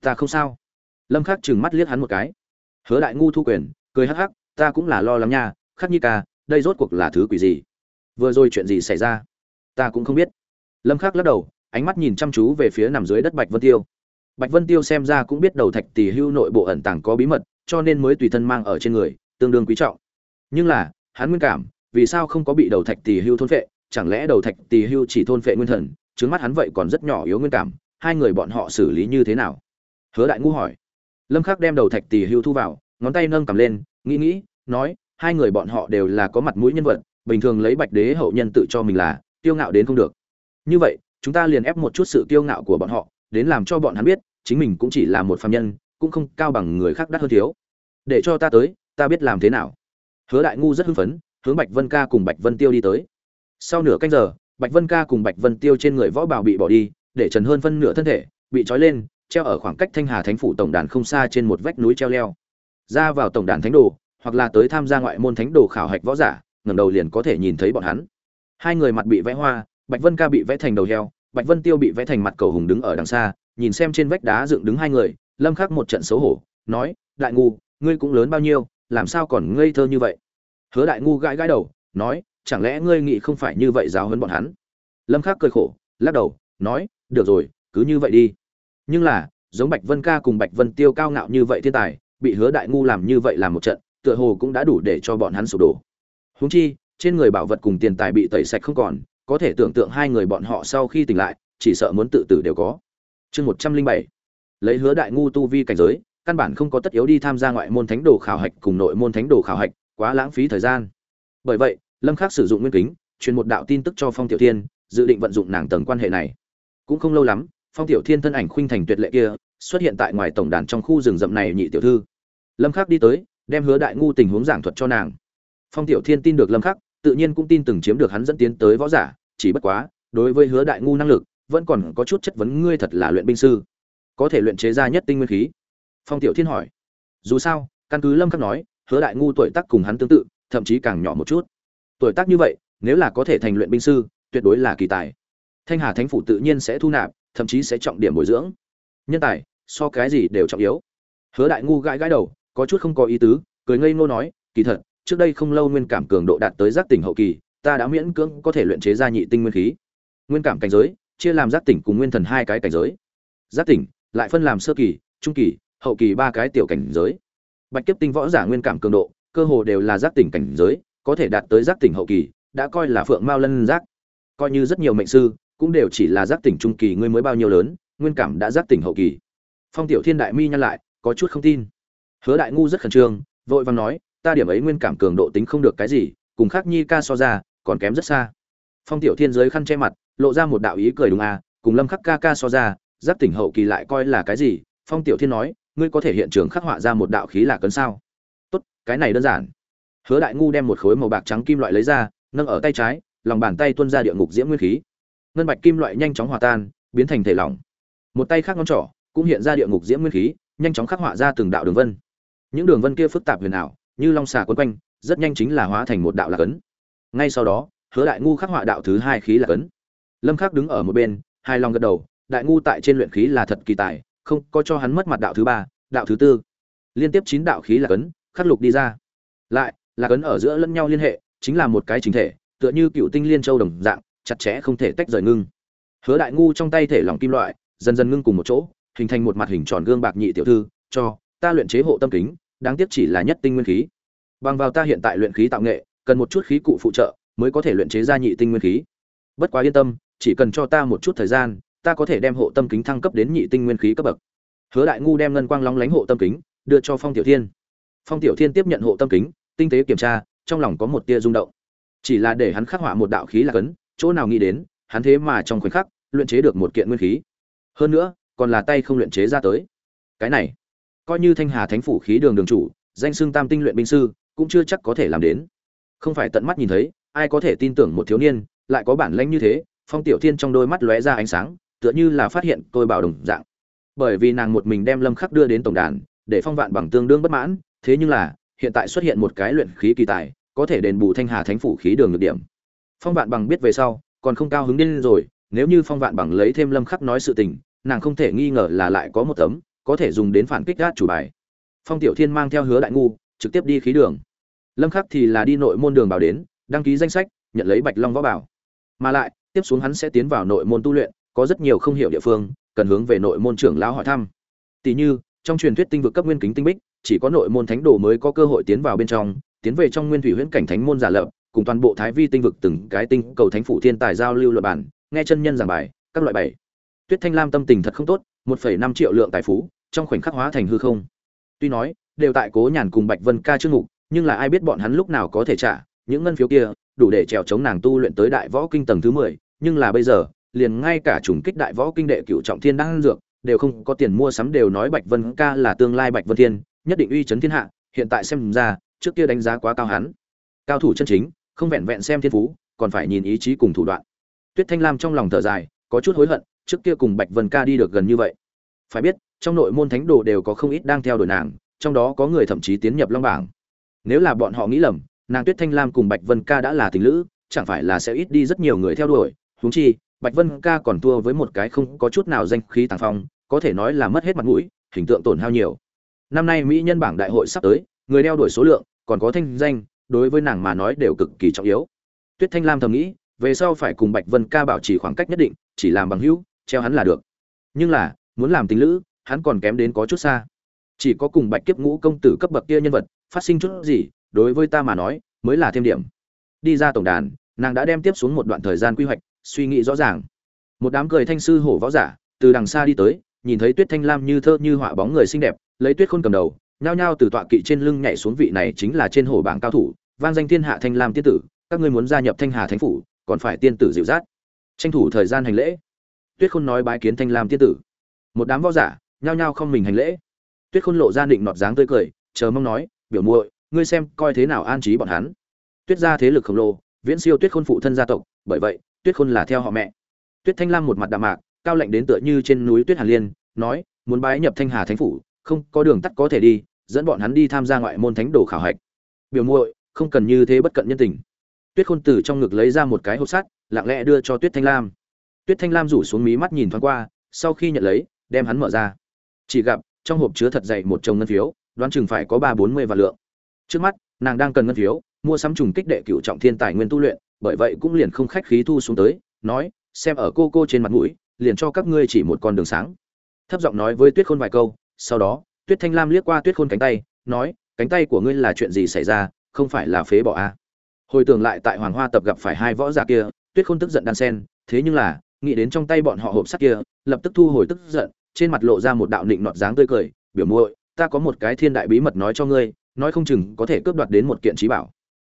Ta không sao. Lâm khắc chừng mắt liếc hắn một cái. Hứa đại ngu thu quyền, cười hắc hắc, ta cũng là lo lắng nha, khắc nhi ca, đây rốt cuộc là thứ quỷ gì? Vừa rồi chuyện gì xảy ra? Ta cũng không biết. Lâm khắc lắc đầu, ánh mắt nhìn chăm chú về phía nằm dưới đất bạch vân tiêu. Bạch vân tiêu xem ra cũng biết đầu thạch tỷ hưu nội bộ ẩn tàng có bí mật, cho nên mới tùy thân mang ở trên người, tương đương quý trọng. Nhưng là, hắn nguyên cảm vì sao không có bị đầu thạch tỷ hưu thôn phệ? Chẳng lẽ đầu thạch tỷ hưu chỉ thôn phệ nguyên thần? Trứng mắt hắn vậy còn rất nhỏ yếu nguyên cảm, hai người bọn họ xử lý như thế nào? Hứa đại ngu hỏi. Lâm khắc đem đầu thạch tỷ hưu thu vào, ngón tay nâng cầm lên, nghĩ nghĩ, nói, hai người bọn họ đều là có mặt mũi nhân vật, bình thường lấy bạch đế hậu nhân tự cho mình là, kiêu ngạo đến không được. Như vậy, chúng ta liền ép một chút sự kiêu ngạo của bọn họ, đến làm cho bọn hắn biết, chính mình cũng chỉ là một phàm nhân, cũng không cao bằng người khác đắt hơn thiếu. Để cho ta tới, ta biết làm thế nào. Hứa đại ngu rất hưng phấn hướng bạch vân ca cùng bạch vân tiêu đi tới. Sau nửa canh giờ, bạch vân ca cùng bạch vân tiêu trên người võ bào bị bỏ đi, để trần hơn phân nửa thân thể bị trói lên, treo ở khoảng cách thanh hà thánh phủ tổng đàn không xa trên một vách núi treo leo. Ra vào tổng đàn thánh đồ, hoặc là tới tham gia ngoại môn thánh đồ khảo hạch võ giả, ngẩng đầu liền có thể nhìn thấy bọn hắn. Hai người mặt bị vẽ hoa, bạch vân ca bị vẽ thành đầu heo, bạch vân tiêu bị vẽ thành mặt cầu hùng đứng ở đằng xa, nhìn xem trên vách đá dựng đứng hai người, lâm khắc một trận xấu hổ, nói, đại ngu, ngươi cũng lớn bao nhiêu, làm sao còn ngây thơ như vậy? Hứa đại ngu gãi gãi đầu, nói, chẳng lẽ ngươi nghĩ không phải như vậy giáo huấn bọn hắn? Lâm khắc cười khổ, lắc đầu, nói, được rồi, cứ như vậy đi. Nhưng là, giống bạch vân ca cùng bạch vân tiêu cao ngạo như vậy thiên tài, bị hứa đại ngu làm như vậy làm một trận, tựa hồ cũng đã đủ để cho bọn hắn sụp đổ. Huống chi, trên người bảo vật cùng tiền tài bị tẩy sạch không còn, có thể tưởng tượng hai người bọn họ sau khi tỉnh lại, chỉ sợ muốn tự tử đều có. Chương một trăm linh bảy, lấy hứa đại ngu tu vi cảnh giới, căn bản không có tất yếu đi tham gia ngoại môn thánh đồ khảo hạch cùng nội môn thánh đồ khảo hạch quá lãng phí thời gian. Bởi vậy, lâm khắc sử dụng nguyên kính, truyền một đạo tin tức cho phong tiểu thiên, dự định vận dụng nàng tầng quan hệ này. Cũng không lâu lắm, phong tiểu thiên thân ảnh khuynh thành tuyệt lệ kia xuất hiện tại ngoài tổng đàn trong khu rừng rậm này nhị tiểu thư. Lâm khắc đi tới, đem hứa đại ngu tình huống giảng thuật cho nàng. Phong tiểu thiên tin được lâm khắc, tự nhiên cũng tin từng chiếm được hắn dẫn tiến tới võ giả, chỉ bất quá, đối với hứa đại ngu năng lực, vẫn còn có chút chất vấn ngươi thật là luyện binh sư. Có thể luyện chế ra nhất tinh nguyên khí. Phong tiểu thiên hỏi. Dù sao, căn cứ lâm khắc nói hứa đại ngu tuổi tác cùng hắn tương tự, thậm chí càng nhỏ một chút. Tuổi tác như vậy, nếu là có thể thành luyện binh sư, tuyệt đối là kỳ tài. Thanh hà thánh phủ tự nhiên sẽ thu nạp, thậm chí sẽ trọng điểm bồi dưỡng. Nhân tài, so cái gì đều trọng yếu. Hứa đại ngu gãi gãi đầu, có chút không có ý tứ, cười ngây ngô nói, kỳ thật, trước đây không lâu nguyên cảm cường độ đạt tới giác tỉnh hậu kỳ, ta đã miễn cưỡng có thể luyện chế ra nhị tinh nguyên khí. Nguyên cảm cảnh giới, chia làm giác tỉnh cùng nguyên thần hai cái cảnh giới. Giác tỉnh, lại phân làm sơ kỳ, trung kỳ, hậu kỳ ba cái tiểu cảnh giới bạch kiếp tinh võ giả nguyên cảm cường độ, cơ hồ đều là giác tỉnh cảnh giới, có thể đạt tới giác tỉnh hậu kỳ, đã coi là phượng mao lân giác. Coi như rất nhiều mệnh sư, cũng đều chỉ là giác tỉnh trung kỳ ngươi mới bao nhiêu lớn, nguyên cảm đã giác tỉnh hậu kỳ. Phong tiểu thiên đại mi nhăn lại, có chút không tin. Hứa đại ngu rất khẩn trương, vội vàng nói, ta điểm ấy nguyên cảm cường độ tính không được cái gì, cùng khác nhi ca so ra, còn kém rất xa. Phong tiểu thiên giới khăn che mặt, lộ ra một đạo ý cười đúng à cùng lâm khắc ca ca so ra giáp tỉnh hậu kỳ lại coi là cái gì? Phong tiểu thiên nói ngươi có thể hiện trường khắc họa ra một đạo khí là cấn sao? Tốt, cái này đơn giản. Hứa đại ngu đem một khối màu bạc trắng kim loại lấy ra, nâng ở tay trái, lòng bàn tay tuôn ra địa ngục diễm nguyên khí. Ngân bạch kim loại nhanh chóng hòa tan, biến thành thể lỏng. Một tay khác ngón trỏ cũng hiện ra địa ngục diễm nguyên khí, nhanh chóng khắc họa ra từng đạo đường vân. Những đường vân kia phức tạp huyền ảo, như long xà quấn quanh, rất nhanh chính là hóa thành một đạo lạc ấn ngay sau đó, hứa đại ngu khắc họa đạo thứ hai khí lạc ấn lâm khắc đứng ở một bên hai lòng gật đầu, đại ngu tại trên luyện khí là thật kỳ tài không có cho hắn mất mặt đạo thứ ba đạo thứ tư. Liên tiếp chín đạo khí là cấn, khắc lục đi ra. Lại là cấn ở giữa lẫn nhau liên hệ chính là một cái chính thể tựa như cựu tinh liên châu đồng dạng chặt chẽ không thể tách rời ngưng. Hứa đại ngu trong tay thể lỏng kim loại dần dần ngưng cùng một chỗ hình thành một mặt hình tròn gương bạc nhị tiểu thư cho ta luyện chế hộ tâm kính đáng tiếc chỉ là nhất tinh nguyên khí. Bằng vào ta hiện tại luyện khí tạo nghệ cần một chút khí cụ phụ trợ mới có thể luyện chế ra nhị tinh nguyên khí. Bất quá yên tâm chỉ cần cho ta một chút thời gian ta có thể đem hộ tâm kính thăng cấp đến nhị tinh nguyên khí cấp bậc. Hứa đại ngu đem ngân quang long lánh hộ tâm kính, đưa cho phong tiểu thiên. Phong tiểu thiên tiếp nhận hộ tâm kính, tinh tế kiểm tra, trong lòng có một tia rung động. Chỉ là để hắn khắc họa một đạo khí là cấn, chỗ nào nghĩ đến, hắn thế mà trong khoảnh khắc, luyện chế được một kiện nguyên khí. Hơn nữa, còn là tay không luyện chế ra tới. Cái này, coi như thanh hà thánh phủ khí đường đường chủ, danh xưng tam tinh luyện binh sư, cũng chưa chắc có thể làm đến. Không phải tận mắt nhìn thấy, ai có thể tin tưởng một thiếu niên, lại có bản lãnh như thế, phong tiểu thiên trong đôi mắt lóe ra ánh sáng tựa như là phát hiện tôi bảo đồng dạng. Bởi vì nàng một mình đem lâm khắc đưa đến tổng đàn, để phong vạn bằng tương đương bất mãn, thế nhưng là, hiện tại xuất hiện một cái luyện khí kỳ tài, có thể đền bù thanh hà thánh phủ khí đường được điểm. Phong vạn bằng biết về sau, còn không cao hứng điên rồi, nếu như phong vạn bằng lấy thêm lâm khắc nói sự tình, nàng không thể nghi ngờ là lại có một tấm, có thể dùng đến phản kích gác chủ bài. Phong tiểu thiên mang theo hứa đại ngu, trực tiếp đi khí đường. Lâm khắc thì là đi nội môn đường bảo đến, đăng ký danh sách, nhận lấy bạch long võ bảo. Mà lại, tiếp xuống hắn sẽ tiến vào nội môn tu luyện có rất nhiều không hiểu địa phương, cần hướng về nội môn trưởng lão hỏi thăm. Tỷ như, trong truyền thuyết tinh vực cấp nguyên kính tinh bích, chỉ có nội môn thánh đồ mới có cơ hội tiến vào bên trong, tiến về trong nguyên thủy huyễn cảnh thánh môn giả lập, cùng toàn bộ thái vi tinh vực từng cái tinh cầu thánh phủ thiên tài giao lưu luật bản nghe chân nhân giảng bài, các loại bảy. Tuyết thanh lam tâm tình thật không tốt, một phẩy năm triệu lượng tài phú, trong khoảnh khắc hóa thành hư không. Tuy nói, đều tại cố nhàn cùng bạch vân ca chương mục, nhưng là ai biết bọn hắn lúc nào có thể trả, những ngân phiếu kia, đủ để trèo chống nàng tu luyện tới đại võ kinh tầng thứ mười, nhưng là bây giờ liền ngay cả trùng kích đại võ kinh đệ cựu trọng thiên đang dược, đều không có tiền mua sắm đều nói bạch vân ca là tương lai bạch vân thiên, nhất định uy chấn thiên hạ, hiện tại xem ra, trước kia đánh giá quá cao hắn. Cao thủ chân chính, không vẹn vẹn xem thiên phú, còn phải nhìn ý chí cùng thủ đoạn. Tuyết thanh lam trong lòng thở dài, có chút hối hận, trước kia cùng bạch vân ca đi được gần như vậy. Phải biết, trong nội môn thánh đồ đều có không ít đang theo đuổi nàng, trong đó có người thậm chí tiến nhập long bảng. Nếu là bọn họ nghĩ lầm, nàng tuyết thanh lam cùng bạch vân ca đã là tình lữ, chẳng phải là sẽ ít đi rất nhiều người theo đuổi, huống chi bạch vân ca còn thua với một cái không có chút nào danh khí tàng phong, có thể nói là mất hết mặt mũi, hình tượng tổn hao nhiều. Năm nay mỹ nhân bảng đại hội sắp tới, người đeo đuổi số lượng, còn có thanh danh, đối với nàng mà nói đều cực kỳ trọng yếu. Tuyết thanh lam thầm nghĩ, về sau phải cùng bạch vân ca bảo trì khoảng cách nhất định, chỉ làm bằng hữu, treo hắn là được. Nhưng là, muốn làm tình lữ, hắn còn kém đến có chút xa. Chỉ có cùng bạch kiếp ngũ công tử cấp bậc kia nhân vật, phát sinh chút gì, đối với ta mà nói, mới là thêm điểm. Đi ra tổng đàn, nàng đã đem tiếp xuống một đoạn thời gian quy hoạch suy nghĩ rõ ràng. Một đám cười thanh sư hổ võ giả, từ đằng xa đi tới, nhìn thấy tuyết thanh lam như thơ như họa bóng người xinh đẹp, lấy tuyết khôn cầm đầu, nhao nhao từ tọa kỵ trên lưng nhảy xuống vị này chính là trên hổ bảng cao thủ, vang danh thiên hạ thanh lam tiên tử, các ngươi muốn gia nhập thanh hà thánh phủ, còn phải tiên tử dịu dắt. Tranh thủ thời gian hành lễ. Tuyết khôn nói bái kiến thanh lam tiên tử. Một đám võ giả, nhao nhao không mình hành lễ. Tuyết khôn lộ ra định nọt dáng tươi cười, chờ mong nói, biểu muội, ngươi xem coi thế nào an trí bọn hắn. Tuyết gia thế lực khổng lồ, viễn siêu tuyết khôn phụ thân gia tộc, bởi vậy tuyết khôn là theo họ mẹ. Tuyết thanh lam một mặt đạm mạc, cao lạnh đến tựa như trên núi tuyết hàn liên, nói, muốn bái nhập thanh hà thánh phủ, không có đường tắt có thể đi, dẫn bọn hắn đi tham gia ngoại môn thánh đồ khảo hạch. Biểu muội, không cần như thế bất cận nhân tình. Tuyết khôn từ trong ngực lấy ra một cái hộp sắt, lặng lẽ đưa cho tuyết thanh lam. Tuyết thanh lam rủ xuống mí mắt nhìn thoáng qua, sau khi nhận lấy, đem hắn mở ra. Chỉ gặp, trong hộp chứa thật dày một chồng ngân phiếu, đoán chừng phải có ba bốn mươi vạn lượng. Trước mắt, nàng đang cần ngân phiếu, mua sắm trùng kích đệ cựu trọng thiên tài nguyên tu luyện bởi vậy cũng liền không khách khí thu xuống tới, nói, xem ở cô cô trên mặt mũi, liền cho các ngươi chỉ một con đường sáng thấp giọng nói với tuyết khôn vài câu, sau đó, tuyết thanh lam liếc qua tuyết khôn cánh tay, nói, cánh tay của ngươi là chuyện gì xảy ra, không phải là phế bỏ à. hồi tưởng lại tại hoàng hoa tập gặp phải hai võ giả kia, tuyết khôn tức giận đan sen, thế nhưng là, nghĩ đến trong tay bọn họ hộp sắt kia, lập tức thu hồi tức giận, trên mặt lộ ra một đạo nịnh nọt dáng tươi cười, biểu muội, ta có một cái thiên đại bí mật nói cho ngươi, nói không chừng có thể cướp đoạt đến một kiện trí bảo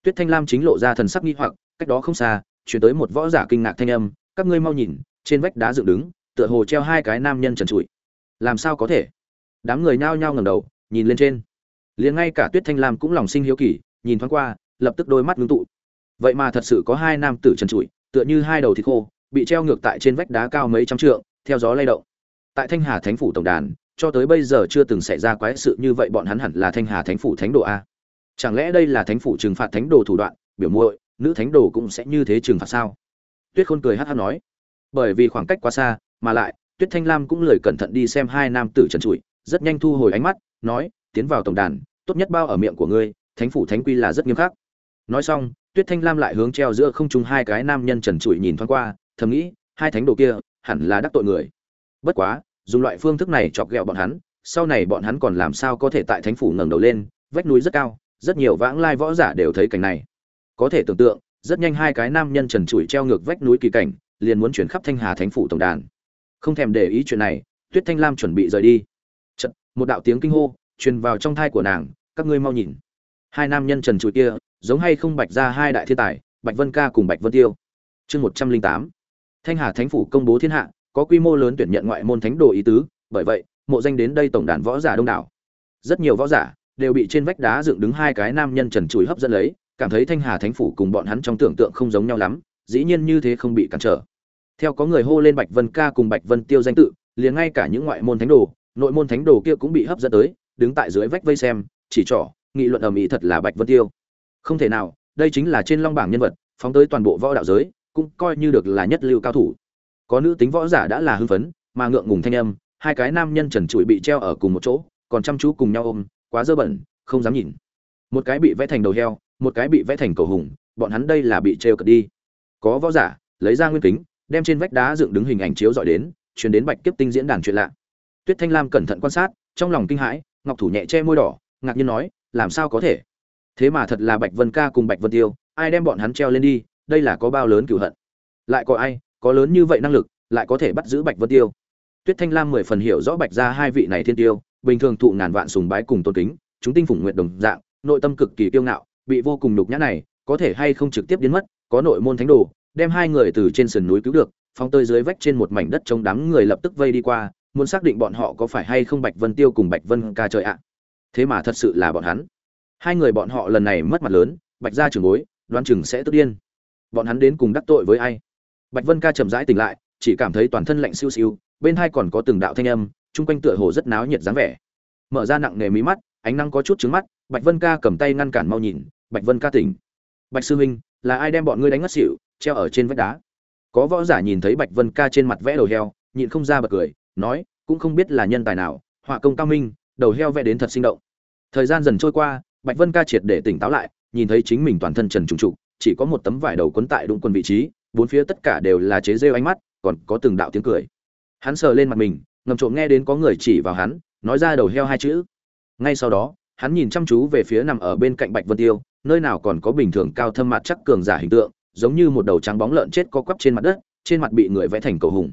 tuyết thanh lam chính lộ ra thần sắc nghi hoặc cách đó không xa chuyển tới một võ giả kinh ngạc thanh âm, các ngươi mau nhìn, trên vách đá dựng đứng, tựa hồ treo hai cái nam nhân trần trụi. Làm sao có thể? Đám người nhao nhao ngẩng đầu, nhìn lên trên. Liền ngay cả tuyết thanh lam cũng lòng sinh hiếu kỳ, nhìn thoáng qua, lập tức đôi mắt ngưng tụ. Vậy mà thật sự có hai nam tử trần trụi, tựa như hai đầu thịt khô, bị treo ngược tại trên vách đá cao mấy trăm trượng, theo gió lay động. Tại thanh hà thánh phủ tổng đàn, cho tới bây giờ chưa từng xảy ra quái sự như vậy, bọn hắn hẳn là thanh hà thánh phủ thánh đồ a. Chẳng lẽ đây là thánh phủ trừng phạt thánh đồ thủ đoạn, biểu muội? Nữ thánh đồ cũng sẽ như thế trừng phạt sao? Tuyết khôn cười hát hát nói. Bởi vì khoảng cách quá xa, mà lại, tuyết thanh lam cũng lời cẩn thận đi xem hai nam tử trần trụi, rất nhanh thu hồi ánh mắt, nói, tiến vào tổng đàn, tốt nhất bao ở miệng của ngươi, thánh phủ thánh quy là rất nghiêm khắc. Nói xong, tuyết thanh lam lại hướng treo giữa không trung hai cái nam nhân trần trụi nhìn thoáng qua, thầm nghĩ, hai thánh đồ kia, hẳn là đắc tội người. Bất quá, dùng loại phương thức này chọc ghẹo bọn hắn, sau này bọn hắn còn làm sao có thể tại thánh phủ ngẩng đầu lên, vách núi rất cao, rất nhiều vãng lai võ giả đều thấy cảnh này có thể tưởng tượng rất nhanh hai cái nam nhân trần trụi treo ngược vách núi kỳ cảnh liền muốn chuyển khắp thanh hà thánh phủ tổng đàn. Không thèm để ý chuyện này tuyết thanh lam chuẩn bị rời đi. Chật, một đạo tiếng kinh hô truyền vào trong thai của nàng các ngươi mau nhìn. Hai nam nhân trần trụi kia giống hay không bạch ra hai đại thiên tài bạch vân ca cùng bạch vân tiêu. Chương một trăm linh tám. Thanh hà thánh phủ công bố thiên hạ có quy mô lớn tuyển nhận ngoại môn thánh đồ ý tứ bởi vậy mộ danh đến đây tổng đàn võ giả đông đảo. Rất nhiều võ giả đều bị trên vách đá dựng đứng hai cái nam nhân trần trụi hấp dẫn lấy cảm thấy thanh hà thánh phủ cùng bọn hắn trong tưởng tượng không giống nhau lắm, dĩ nhiên như thế không bị cản trở. Theo có người hô lên bạch vân ca cùng bạch vân tiêu danh tự, liền ngay cả những ngoại môn thánh đồ, nội môn thánh đồ kia cũng bị hấp dẫn tới, đứng tại dưới vách vây xem, chỉ trỏ, nghị luận ầm ĩ thật là bạch vân tiêu. Không thể nào, đây chính là trên long bảng nhân vật, phóng tới toàn bộ võ đạo giới, cũng coi như được là nhất lưu cao thủ. Có nữ tính võ giả đã là hưng phấn, mà ngượng ngùng thanh âm, hai cái nam nhân trần trụi bị treo ở cùng một chỗ, còn chăm chú cùng nhau ôm, quá dơ bẩn, không dám nhìn. Một cái bị vẽ thành đầu heo một cái bị vẽ thành cầu hùng, bọn hắn đây là bị treo cật đi. Có võ giả, lấy ra nguyên kính, đem trên vách đá dựng đứng hình ảnh chiếu dọi đến chuyển đến bạch kiếp tinh diễn đàn chuyện lạ. Tuyết thanh lam cẩn thận quan sát, trong lòng kinh hãi, ngọc thủ nhẹ che môi đỏ, ngạc nhiên nói, làm sao có thể? Thế mà thật là bạch vân ca cùng bạch vân tiêu, ai đem bọn hắn treo lên đi, đây là có bao lớn cửu hận. Lại có ai, có lớn như vậy năng lực, lại có thể bắt giữ bạch vân tiêu? Tuyết thanh lam mười phần hiểu rõ bạch ra hai vị này thiên tiêu, bình thường thụ ngàn vạn sùng bái cùng tôn kính, chúng tinh phủng nguyện đồng dạng, nội tâm cực kỳ kiêu ngạo bị vô cùng nhục nhã này, có thể hay không trực tiếp biến mất, có nội môn thánh đồ, đem hai người từ trên sườn núi cứu được phong tới dưới vách trên một mảnh đất trống đám người lập tức vây đi qua, muốn xác định bọn họ có phải hay không bạch vân tiêu cùng bạch vân ca chơi ạ. À. Thế mà thật sự là bọn hắn. Hai người bọn họ lần này mất mặt lớn, bạch gia trưởng bối, đoán chừng sẽ tức điên. Bọn hắn đến cùng đắc tội với ai? Bạch vân ca chậm rãi tỉnh lại, chỉ cảm thấy toàn thân lạnh siêu siêu, bên hai còn có từng đạo thanh âm, chung quanh tựa hồ rất náo nhiệt dáng vẻ. Mở ra nặng nề mí mắt, ánh nắng có chút trứng mắt bạch vân ca cầm tay ngăn cản mau nhìn, bạch vân ca tỉnh. Bạch sư huynh, là ai đem bọn ngươi đánh ngất xỉu, treo ở trên vách đá? Có võ giả nhìn thấy bạch vân ca trên mặt vẽ đầu heo, nhịn không ra bật cười, nói, cũng không biết là nhân tài nào, họa công cao minh, đầu heo vẽ đến thật sinh động. Thời gian dần trôi qua, bạch vân ca triệt để tỉnh táo lại, nhìn thấy chính mình toàn thân trần trùng trụ chỉ có một tấm vải đầu quấn tại đụng quân vị trí, bốn phía tất cả đều là chế rêu ánh mắt, còn có từng đạo tiếng cười. Hắn sờ lên mặt mình, ngầm trộm nghe đến có người chỉ vào hắn, nói ra đầu heo hai chữ. Ngay sau đó hắn nhìn chăm chú về phía nằm ở bên cạnh bạch vân tiêu, nơi nào còn có bình thường cao thâm mặt chắc cường giả hình tượng, giống như một đầu trắng bóng lợn chết co quắp trên mặt đất, trên mặt bị người vẽ thành cầu hùng.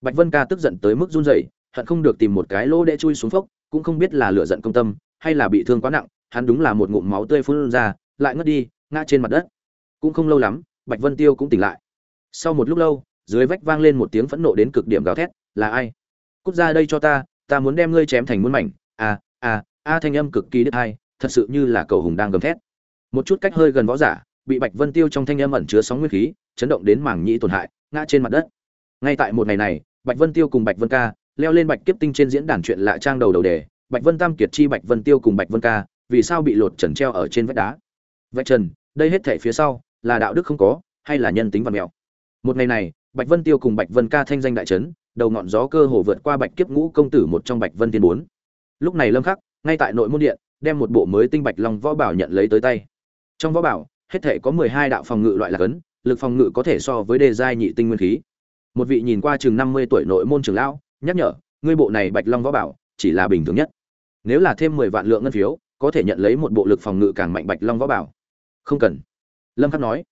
Bạch vân ca tức giận tới mức run rẩy, hận không được tìm một cái lỗ để chui xuống phốc, cũng không biết là lửa giận công tâm, hay là bị thương quá nặng, hắn đúng là một ngụm máu tươi phun ra, lại ngất đi, ngã trên mặt đất. Cũng không lâu lắm, bạch vân tiêu cũng tỉnh lại. Sau một lúc lâu, dưới vách vang lên một tiếng phẫn nộ đến cực điểm gào thét, là ai? Cút ra đây cho ta ta muốn đem ngươi chém thành muôn mảnh. À à a thanh âm cực kỳ đứt hay thật sự như là cầu hùng đang gầm thét. Một chút cách hơi gần võ giả, bị bạch vân tiêu trong thanh âm ẩn chứa sóng nguyên khí, chấn động đến mảng nhĩ tổn hại, ngã trên mặt đất. Ngay tại một ngày này, bạch vân tiêu cùng bạch vân ca leo lên bạch kiếp tinh trên diễn đàn chuyện lạ trang đầu đầu đề, bạch vân tam kiệt chi bạch vân tiêu cùng bạch vân ca, vì sao bị lột trần treo ở trên vách đá? Vách trần, đây hết thể phía sau, là đạo đức không có, hay là nhân tính văn mèo một ngày này, bạch vân tiêu cùng bạch vân ca thanh danh đại trấn đầu ngọn gió cơ hồ vượt qua bạch kiếp ngũ công tử một trong bạch vân tiên bốn. Lúc này lâm khắc ngay tại nội môn điện, đem một bộ mới tinh bạch long võ bảo nhận lấy tới tay. Trong võ bảo, hết thể có 12 đạo phòng ngự loại là cấn, lực phòng ngự có thể so với đề giai nhị tinh nguyên khí. Một vị nhìn qua chừng 50 tuổi nội môn trưởng lão, nhắc nhở, ngươi bộ này bạch long võ bảo, chỉ là bình thường nhất. Nếu là thêm 10 vạn lượng ngân phiếu, có thể nhận lấy một bộ lực phòng ngự càng mạnh bạch long võ bảo. Không cần. Lâm khắc nói.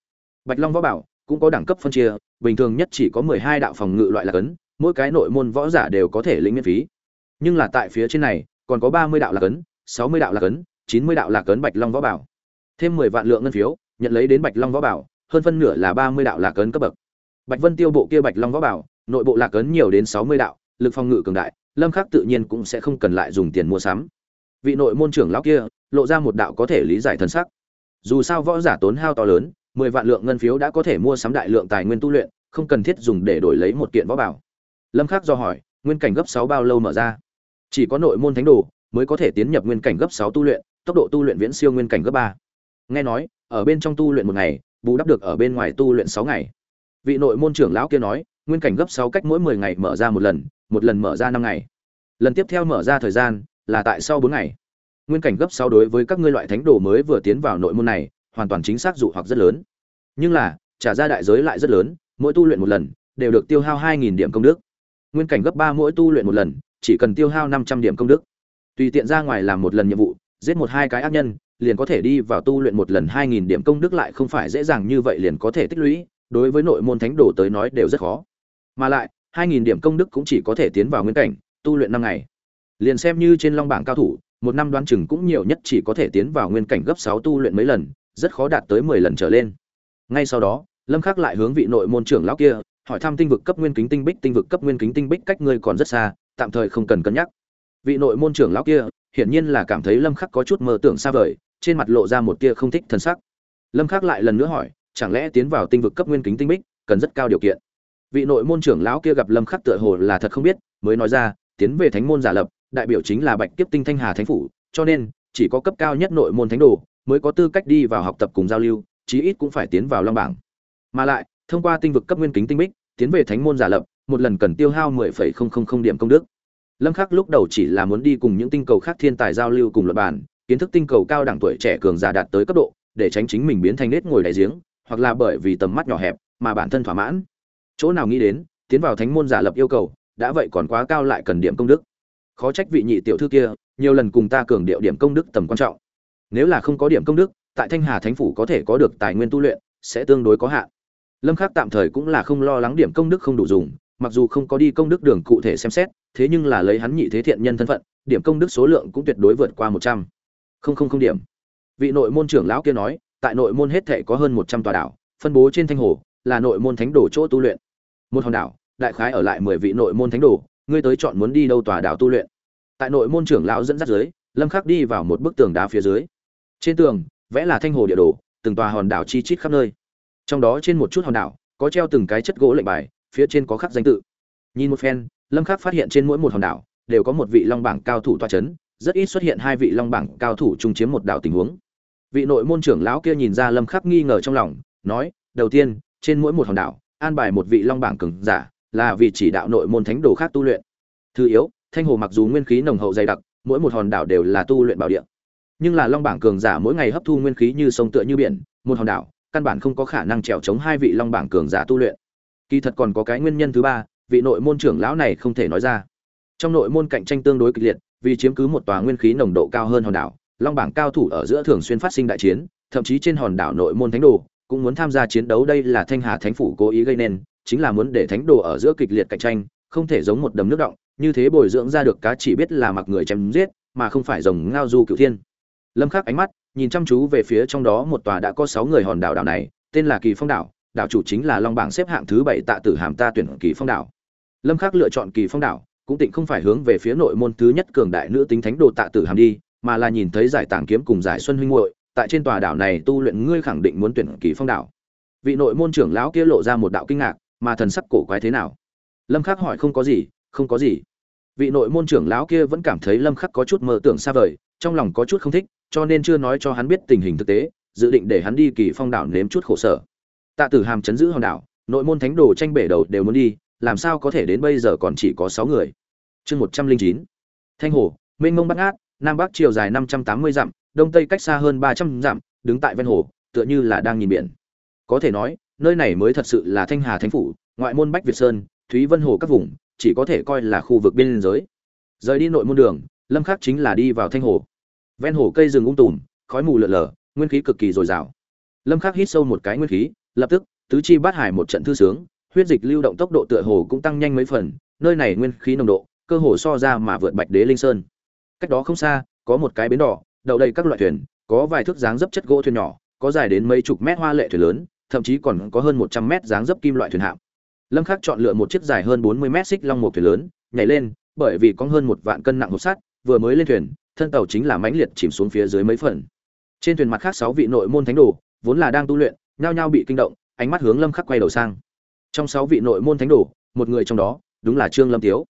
Bạch long võ bảo cũng có đẳng cấp phân chia, bình thường nhất chỉ có 12 đạo phòng ngự loại là cấn, mỗi cái nội môn võ giả đều có thể lĩnh miễn phí. Nhưng là tại phía trên này còn có 30 đạo là cấn 60 đạo là cấn 90 đạo là cấn bạch long võ bảo. Thêm 10 vạn lượng ngân phiếu, nhận lấy đến bạch long võ bảo, hơn phân nửa là ba mươi đạo lạc ấn cấp bậc. Bạch vân tiêu bộ kia bạch long võ bảo, nội bộ lạc ấn nhiều đến sáu mươi đạo, lực phòng ngự cường đại, lâm khắc tự nhiên cũng sẽ không cần lại dùng tiền mua sắm. Vị nội môn trưởng lão kia, lộ ra một đạo có thể lý giải thần sắc. Dù sao võ giả tốn hao to lớn, mười vạn lượng ngân phiếu đã có thể mua sắm đại lượng tài nguyên tu luyện, không cần thiết dùng để đổi lấy một kiện võ bảo. Lâm khắc do hỏi, nguyên cảnh gấp sáu bao lâu mở ra? Chỉ có nội môn thánh đồ mới có thể tiến nhập nguyên cảnh gấp sáu tu luyện, tốc độ tu luyện viễn siêu nguyên cảnh gấp ba. Nghe nói, ở bên trong tu luyện một ngày, bù đắp được ở bên ngoài tu luyện sáu ngày. Vị nội môn trưởng lão kia nói, nguyên cảnh gấp sáu cách mỗi mười ngày mở ra một lần một lần mở ra năm ngày. Lần tiếp theo mở ra thời gian là tại sau bốn ngày. Nguyên cảnh gấp sáu đối với các ngươi loại thánh đồ mới vừa tiến vào nội môn này, hoàn toàn chính xác dụ hoặc rất lớn. Nhưng là, trả ra đại giới lại rất lớn, mỗi tu luyện một lần, đều được tiêu hao hai nghìn điểm công đức. Nguyên cảnh gấp ba mỗi tu luyện một lần chỉ cần tiêu hao năm trăm điểm công đức. Tùy tiện ra ngoài làm một lần nhiệm vụ, giết một hai cái ác nhân, liền có thể đi vào tu luyện một lần hai nghìn điểm công đức lại không phải dễ dàng như vậy liền có thể tích lũy, đối với nội môn thánh đồ tới nói đều rất khó. Mà lại, hai nghìn điểm công đức cũng chỉ có thể tiến vào nguyên cảnh, tu luyện năm ngày. Liền xem như trên long bảng cao thủ, một năm đoán chừng cũng nhiều nhất chỉ có thể tiến vào nguyên cảnh gấp sáu tu luyện mấy lần, rất khó đạt tới mười lần trở lên. Ngay sau đó, lâm khắc lại hướng vị nội môn trưởng lão kia, hỏi thăm tinh vực cấp nguyên kính tinh bích, tinh vực cấp nguyên kính tinh bích cách ngươi còn rất xa tạm thời không cần cân nhắc. Vị nội môn trưởng lão kia, hiển nhiên là cảm thấy lâm khắc có chút mơ tưởng xa vời, trên mặt lộ ra một tia không thích thần sắc. Lâm khắc lại lần nữa hỏi, chẳng lẽ tiến vào tinh vực cấp nguyên kính tinh bích, cần rất cao điều kiện? Vị nội môn trưởng lão kia gặp lâm khắc tựa hồ là thật không biết, mới nói ra, tiến về thánh môn giả lập, đại biểu chính là bạch kiếp tinh thanh hà thánh phủ, cho nên, chỉ có cấp cao nhất nội môn thánh đồ, mới có tư cách đi vào học tập cùng giao lưu, chí ít cũng phải tiến vào long bảng. Mà lại, thông qua tinh vực cấp nguyên kính tinh bích, tiến về thánh môn giả lập một lần cần tiêu hao 10,000 điểm công đức. Lâm khắc lúc đầu chỉ là muốn đi cùng những tinh cầu khác thiên tài giao lưu cùng luận bàn kiến thức tinh cầu cao đẳng tuổi trẻ cường giả đạt tới cấp độ để tránh chính mình biến thành nết ngồi đại giếng hoặc là bởi vì tầm mắt nhỏ hẹp mà bản thân thỏa mãn. Chỗ nào nghĩ đến tiến vào thánh môn giả lập yêu cầu đã vậy còn quá cao lại cần điểm công đức. Khó trách vị nhị tiểu thư kia nhiều lần cùng ta cường điệu điểm công đức tầm quan trọng. Nếu là không có điểm công đức tại thanh hà thánh phủ có thể có được tài nguyên tu luyện sẽ tương đối có hạn. Lâm khắc tạm thời cũng là không lo lắng điểm công đức không đủ dùng mặc dù không có đi công đức đường cụ thể xem xét, thế nhưng là lấy hắn nhị thế thiện nhân thân phận, điểm công đức số lượng cũng tuyệt đối vượt qua một trăm. Không không không điểm. Vị nội môn trưởng lão kia nói, tại nội môn hết thể có hơn một trăm tòa đảo, phân bố trên thanh hồ, là nội môn thánh đồ chỗ tu luyện. Một hòn đảo, đại khái ở lại mười vị nội môn thánh đồ, ngươi tới chọn muốn đi đâu tòa đảo tu luyện. Tại nội môn trưởng lão dẫn dắt dưới, lâm khắc đi vào một bức tường đá phía dưới. Trên tường, vẽ là thanh hồ địa đồ, từng tòa hòn đảo chi chít khắp nơi. Trong đó trên một chút hòn đảo, có treo từng cái chất gỗ lệnh bài phía trên có khắc danh tự. Nhìn một phen, lâm khắc phát hiện trên mỗi một hòn đảo đều có một vị long bảng cao thủ toa chấn, rất ít xuất hiện hai vị long bảng cao thủ chung chiếm một đảo tình huống. Vị nội môn trưởng lão kia nhìn ra lâm khắc nghi ngờ trong lòng, nói, đầu tiên, trên mỗi một hòn đảo, an bài một vị long bảng cường giả, là vì chỉ đạo nội môn thánh đồ khác tu luyện. Thứ yếu, thanh hồ mặc dù nguyên khí nồng hậu dày đặc, mỗi một hòn đảo đều là tu luyện bảo địa. Nhưng là long bảng cường giả mỗi ngày hấp thu nguyên khí như sông tựa như biển, một hòn đảo, căn bản không có khả năng trèo chống hai vị long bảng cường giả tu luyện kỳ thật còn có cái nguyên nhân thứ ba, vị nội môn trưởng lão này không thể nói ra. Trong nội môn cạnh tranh tương đối kịch liệt, vì chiếm cứ một tòa nguyên khí nồng độ cao hơn hòn đảo, long bảng cao thủ ở giữa thường xuyên phát sinh đại chiến, thậm chí trên hòn đảo nội môn thánh đồ cũng muốn tham gia chiến đấu, đây là thanh hà thánh phủ cố ý gây nên, chính là muốn để thánh đồ ở giữa kịch liệt cạnh tranh, không thể giống một đầm nước động, như thế bồi dưỡng ra được cá chỉ biết là mặc người chém giết, mà không phải rồng ngao du cửu thiên. Lâm khắc ánh mắt, nhìn chăm chú về phía trong đó một tòa đã có 6 người hòn đảo đảo này, tên là kỳ phong đảo đảo chủ chính là long bảng xếp hạng thứ bảy tạ tử hàm ta tuyển kỳ phong đảo. Lâm khắc lựa chọn kỳ phong đảo, cũng tịnh không phải hướng về phía nội môn thứ nhất cường đại nữ tính thánh đồ tạ tử hàm đi, mà là nhìn thấy giải tàng kiếm cùng giải xuân huynh muội, tại trên tòa đảo này tu luyện ngươi khẳng định muốn tuyển kỳ phong đảo. Vị nội môn trưởng lão kia lộ ra một đạo kinh ngạc, mà thần sắc cổ quái thế nào? Lâm khắc hỏi không có gì, không có gì. Vị nội môn trưởng lão kia vẫn cảm thấy lâm khắc có chút mơ tưởng xa vời, trong lòng có chút không thích, cho nên chưa nói cho hắn biết tình hình thực tế, dự định để hắn đi kỳ phong đảo nếm chút khổ sở tạ tử hàm chấn giữ hòn đảo, nội môn thánh đồ tranh bể đầu đều muốn đi, làm sao có thể đến bây giờ còn chỉ có sáu người? Chương một trăm linh chín. Thanh hồ, mênh mông bắt ngát, nam bắc chiều dài năm trăm tám mươi dặm, đông tây cách xa hơn ba trăm dặm, đứng tại ven hồ, tựa như là đang nhìn biển. Có thể nói, nơi này mới thật sự là thanh hà thánh phủ, ngoại môn bách việt sơn, thúy vân hồ các vùng, chỉ có thể coi là khu vực biên giới. Rời đi nội môn đường, lâm khắc chính là đi vào thanh hồ. Ven hồ cây rừng ung tùm, khói mù lợn lờ nguyên khí cực kỳ dồi dào. Lâm khắc hít sâu một cái nguyên khí lập tức, tứ chi bát hải một trận thư sướng, huyết dịch lưu động tốc độ tựa hồ cũng tăng nhanh mấy phần, nơi này nguyên khí nồng độ, cơ hồ so ra mà vượt bạch đế linh sơn. Cách đó không xa, có một cái bến đỏ, đậu đầy các loại thuyền, có vài thước dáng dấp chất gỗ thuyền nhỏ, có dài đến mấy chục mét hoa lệ thuyền lớn, thậm chí còn có hơn một trăm mét dáng dấp kim loại thuyền hạm. Lâm khắc chọn lựa một chiếc dài hơn bốn mươi mét xích long một thuyền lớn, nhảy lên, bởi vì có hơn một vạn cân nặng hộp sắt, vừa mới lên thuyền, thân tàu chính là mãnh liệt chìm xuống phía dưới mấy phần. Trên thuyền mặt khác sáu vị nội môn thánh đồ, vốn là đang tu luyện nhao nhao bị kinh động, ánh mắt hướng lâm khắc quay đầu sang. Trong sáu vị nội môn thánh đồ, một người trong đó, đúng là trương lâm tiếu.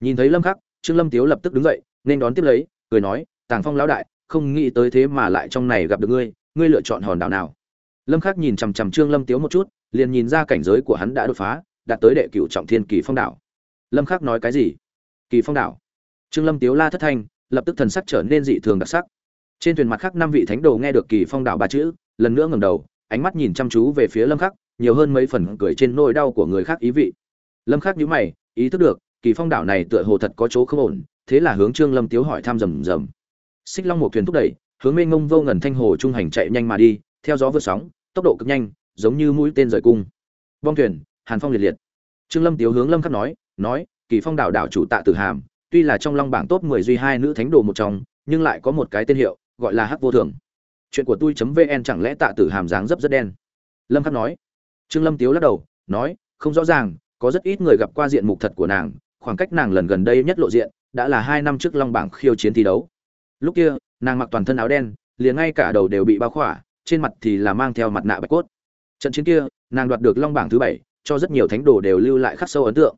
Nhìn thấy lâm khắc, trương lâm tiếu lập tức đứng dậy, nên đón tiếp lấy, cười nói, tàng phong lão đại, không nghĩ tới thế mà lại trong này gặp được ngươi ngươi lựa chọn hòn đảo nào? Lâm khắc nhìn chằm chằm trương lâm tiếu một chút, liền nhìn ra cảnh giới của hắn đã đột phá, đạt tới đệ cửu trọng thiên kỳ phong đảo. Lâm khắc nói cái gì? Kỳ phong đảo. Trương lâm tiếu la thất thanh, lập tức thần sắc trở nên dị thường đặc sắc. Trên thuyền mặt khác năm vị thánh đồ nghe được kỳ phong đảo ba chữ, lần nữa ngẩng đầu ánh mắt nhìn chăm chú về phía lâm khắc, nhiều hơn mấy phần cười trên nỗi đau của người khác ý vị. Lâm khắc nhíu mày, ý thức được, kỳ phong đảo này tựa hồ thật có chỗ không ổn, thế là hướng trương lâm tiếu hỏi thăm rầm rầm. Xích long một thuyền thúc đẩy, hướng mênh ngông vô ngần thanh hồ trung hành chạy nhanh mà đi, theo gió vượt sóng, tốc độ cực nhanh, giống như mũi tên rời cung. Bong thuyền, hàn phong liệt liệt. Trương lâm tiếu hướng lâm khắc nói nói, kỳ phong đảo đảo chủ tạ tử hàm, tuy là trong long bảng top 10 duy hai nữ thánh đồ một trong, nhưng lại có một cái tên hiệu, gọi là hắc vô thường chuyện của tôi.vn chẳng lẽ tạ tử hàm dáng dấp rất đen? Lâm khắc nói. Trương lâm tiếu lắc đầu, nói, không rõ ràng, có rất ít người gặp qua diện mục thật của nàng, khoảng cách nàng lần gần đây nhất lộ diện, đã là hai năm trước long bảng khiêu chiến thi đấu. Lúc kia, nàng mặc toàn thân áo đen, liền ngay cả đầu đều bị bao khỏa, trên mặt thì là mang theo mặt nạ bạch cốt. Trận chiến kia, nàng đoạt được long bảng thứ bảy, cho rất nhiều thánh đồ đều lưu lại khắc sâu ấn tượng.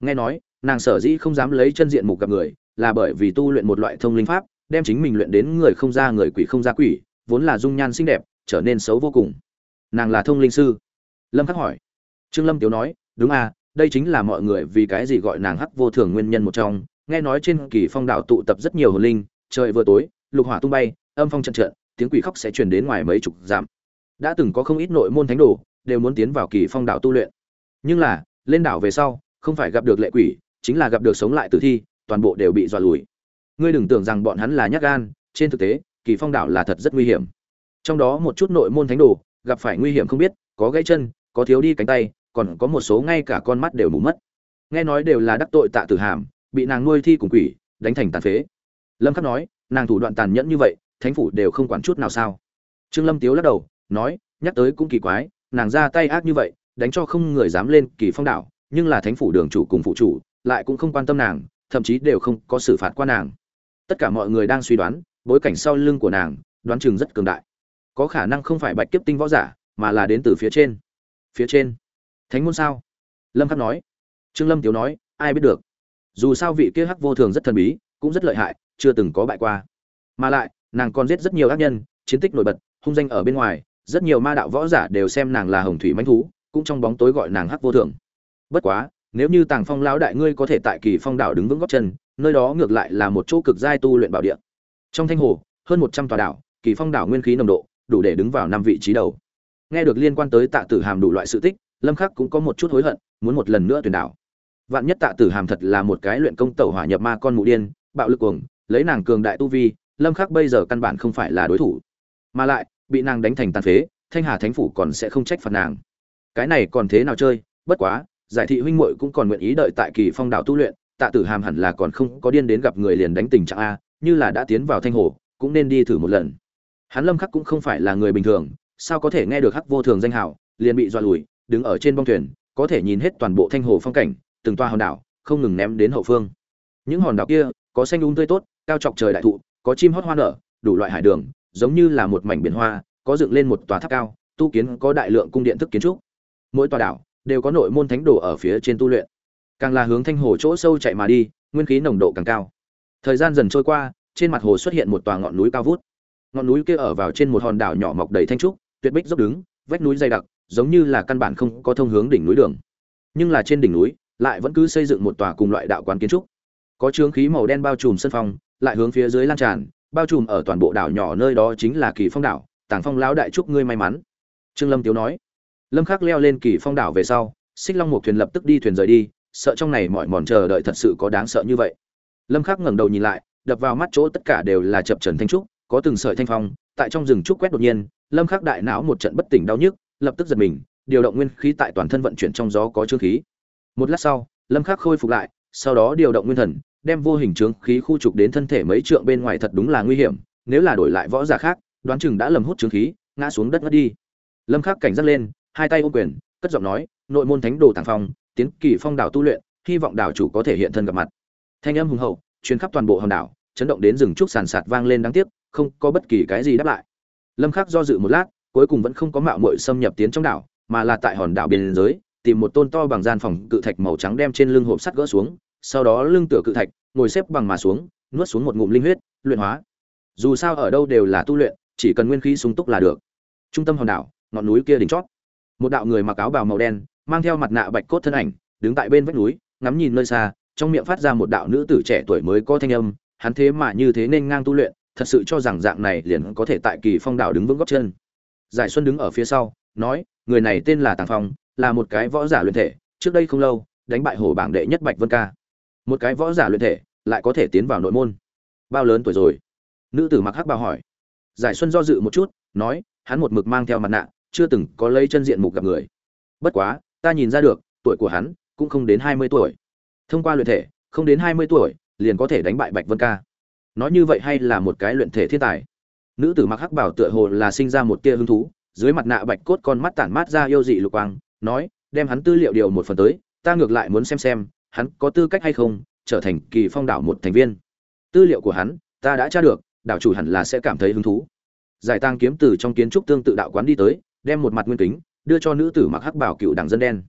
Nghe nói, nàng sở dĩ không dám lấy chân diện mục gặp người, là bởi vì tu luyện một loại thông linh pháp, đem chính mình luyện đến người không ra người quỷ không ra quỷ vốn là dung nhan xinh đẹp, trở nên xấu vô cùng. Nàng là thông linh sư. Lâm khắc hỏi. Trương lâm tiếu nói, đúng à đây chính là mọi người vì cái gì gọi nàng hắc vô thường nguyên nhân một trong. Nghe nói trên kỳ phong đạo tụ tập rất nhiều hồn linh, trời vừa tối, lục hỏa tung bay, âm phong trận trận, tiếng quỷ khóc sẽ truyền đến ngoài mấy chục dặm. Đã từng có không ít nội môn thánh đồ, đều muốn tiến vào kỳ phong đạo tu luyện. Nhưng là, lên đảo về sau, không phải gặp được lệ quỷ, chính là gặp được sống lại tử thi, toàn bộ đều bị dọa lùi. Ngươi đừng tưởng rằng bọn hắn là nhát gan, trên thực tế kỳ phong đảo là thật rất nguy hiểm. Trong đó một chút nội môn thánh đồ, gặp phải nguy hiểm không biết, có gãy chân, có thiếu đi cánh tay, còn có một số ngay cả con mắt đều mù mất. Nghe nói đều là đắc tội tạ tử hàm, bị nàng nuôi thi cùng quỷ, đánh thành tàn phế. Lâm khắc nói, nàng thủ đoạn tàn nhẫn như vậy, thánh phủ đều không quản chút nào sao? Trương lâm tiếu lắc đầu, nói, nhắc tới cũng kỳ quái, nàng ra tay ác như vậy, đánh cho không người dám lên kỳ phong đảo, nhưng là thánh phủ đường chủ cùng phụ chủ lại cũng không quan tâm nàng, thậm chí đều không có xử phạt qua nàng. Tất cả mọi người đang suy đoán bối cảnh sau lưng của nàng, đoán chừng rất cường đại. Có khả năng không phải bạch kiếp tinh võ giả, mà là đến từ phía trên. Phía trên? Thánh môn sao? Lâm khắc nói. Trương lâm tiếu nói, ai biết được. Dù sao vị kia hắc vô thường rất thần bí, cũng rất lợi hại, chưa từng có bại qua. Mà lại, nàng còn giết rất nhiều ác nhân, chiến tích nổi bật, hung danh ở bên ngoài, rất nhiều ma đạo võ giả đều xem nàng là hồng thủy mãnh thú, cũng trong bóng tối gọi nàng hắc vô thường. Bất quá, nếu như tàng phong lão đại ngươi có thể tại kỳ phong đảo đứng vững góc chân, nơi đó ngược lại là một chỗ cực giai tu luyện bảo địa trong thanh hồ, hơn một trăm tòa đảo, kỳ phong đảo nguyên khí nồng độ, đủ để đứng vào năm vị trí đầu. Nghe được liên quan tới tạ tử hàm đủ loại sự tích, lâm khắc cũng có một chút hối hận, muốn một lần nữa tuyển đảo. Vạn nhất tạ tử hàm thật là một cái luyện công tẩu hỏa nhập ma con mụ điên, bạo lực cuồng, lấy nàng cường đại tu vi, lâm khắc bây giờ căn bản không phải là đối thủ. Mà lại, bị nàng đánh thành tàn phế, thanh hà thánh phủ còn sẽ không trách phạt nàng. Cái này còn thế nào chơi, bất quá, giải thị huynh muội cũng còn nguyện ý đợi tại kỳ phong đảo tu luyện, tạ tử hàm hẳn là còn không có điên đến gặp người liền đánh tình trạng a như là đã tiến vào thanh hồ, cũng nên đi thử một lần. Hắn lâm khắc cũng không phải là người bình thường, sao có thể nghe được hắc vô thường danh hào, liền bị dọa lùi, đứng ở trên bong thuyền, có thể nhìn hết toàn bộ thanh hồ phong cảnh, từng toa hòn đảo, không ngừng ném đến hậu phương. Những hòn đảo kia, có xanh um tươi tốt, cao chọc trời đại thụ, có chim hót hoa nở, đủ loại hải đường, giống như là một mảnh biển hoa, có dựng lên một tòa tháp cao, tu kiến có đại lượng cung điện thức kiến trúc. Mỗi tòa đảo đều có nội môn thánh đồ ở phía trên tu luyện. Càng là hướng thanh hồ chỗ sâu chạy mà đi, nguyên khí nồng độ càng cao thời gian dần trôi qua, trên mặt hồ xuất hiện một tòa ngọn núi cao vút. Ngọn núi kia ở vào trên một hòn đảo nhỏ mọc đầy thanh trúc, tuyệt bích dốc đứng, vách núi dày đặc, giống như là căn bản không có thông hướng đỉnh núi đường. Nhưng là trên đỉnh núi, lại vẫn cứ xây dựng một tòa cùng loại đạo quán kiến trúc. Có trướng khí màu đen bao trùm sân phong, lại hướng phía dưới lan tràn, bao trùm ở toàn bộ đảo nhỏ nơi đó chính là kỳ phong đảo. Tàng phong lão đại trúc ngươi may mắn. Trương lâm tiếu nói. Lâm khắc leo lên kỳ phong đảo về sau, xích long một thuyền lập tức đi thuyền rời đi, sợ trong này mọi mòn chờ đợi thật sự có đáng sợ như vậy lâm khắc ngẩng đầu nhìn lại, đập vào mắt chỗ tất cả đều là chập trần thanh trúc, có từng sợi thanh phong, tại trong rừng trúc quét đột nhiên, lâm khắc đại não một trận bất tỉnh đau nhức, lập tức giật mình, điều động nguyên khí tại toàn thân vận chuyển trong gió có trương khí. Một lát sau, lâm khắc khôi phục lại, sau đó điều động nguyên thần, đem vô hình trướng khí khu trục đến thân thể mấy trượng bên ngoài thật đúng là nguy hiểm, nếu là đổi lại võ giả khác, đoán chừng đã lầm hút trướng khí, ngã xuống đất ngất đi. Lâm khắc cảnh giác lên, hai tay ôm quyền, cất giọng nói, nội môn thánh đồ tàng phong, tiến kỳ phong đảo tu luyện, hy vọng đảo chủ có thể hiện thân gặp mặt thanh âm hùng hậu chuyến khắp toàn bộ hòn đảo, chấn động đến rừng trúc sàn sạt vang lên đáng tiếc, không có bất kỳ cái gì đáp lại. Lâm khắc do dự một lát, cuối cùng vẫn không có mạo muội xâm nhập tiến trong đảo, mà là tại hòn đảo biên giới, tìm một tôn to bằng gian phòng cự thạch màu trắng đem trên lưng hộp sắt gỡ xuống, sau đó lưng tựa cự thạch, ngồi xếp bằng mà xuống, nuốt xuống một ngụm linh huyết, luyện hóa. Dù sao ở đâu đều là tu luyện, chỉ cần nguyên khí sung túc là được. Trung tâm hòn đảo, ngọn núi kia đỉnh chót. Một đạo người mặc áo bào màu đen, mang theo mặt nạ bạch cốt thân ảnh, đứng tại bên vách núi, ngắm nhìn nơi xa trong miệng phát ra một đạo nữ tử trẻ tuổi mới có thanh âm, hắn thế mà như thế nên ngang tu luyện, thật sự cho rằng dạng này liền có thể tại kỳ phong đảo đứng vững gót chân. Giải xuân đứng ở phía sau, nói, người này tên là tàng phong, là một cái võ giả luyện thể, trước đây không lâu, đánh bại hổ bảng đệ nhất bạch vân ca. Một cái võ giả luyện thể, lại có thể tiến vào nội môn. Bao lớn tuổi rồi? Nữ tử mặc hắc bào hỏi. Giải xuân do dự một chút, nói, hắn một mực mang theo mặt nạ, chưa từng có lấy chân diện mục gặp người. Bất quá, ta nhìn ra được, tuổi của hắn cũng không đến hai mươi tuổi thông qua luyện thể, không đến hai mươi tuổi, liền có thể đánh bại bạch vân ca. Nói như vậy hay là một cái luyện thể thiên tài? Nữ tử mặc hắc bảo tựa hồ là sinh ra một tia hứng thú, dưới mặt nạ bạch cốt con mắt tản mát ra yêu dị lục quang, nói, đem hắn tư liệu điều một phần tới, ta ngược lại muốn xem xem, hắn có tư cách hay không, trở thành kỳ phong đảo một thành viên. Tư liệu của hắn, ta đã tra được, đảo chủ hẳn là sẽ cảm thấy hứng thú. Giải tang kiếm từ trong kiến trúc tương tự đạo quán đi tới, đem một mặt nguyên kính, đưa cho nữ tử mặc hắc bảo cựu đảng dân đen.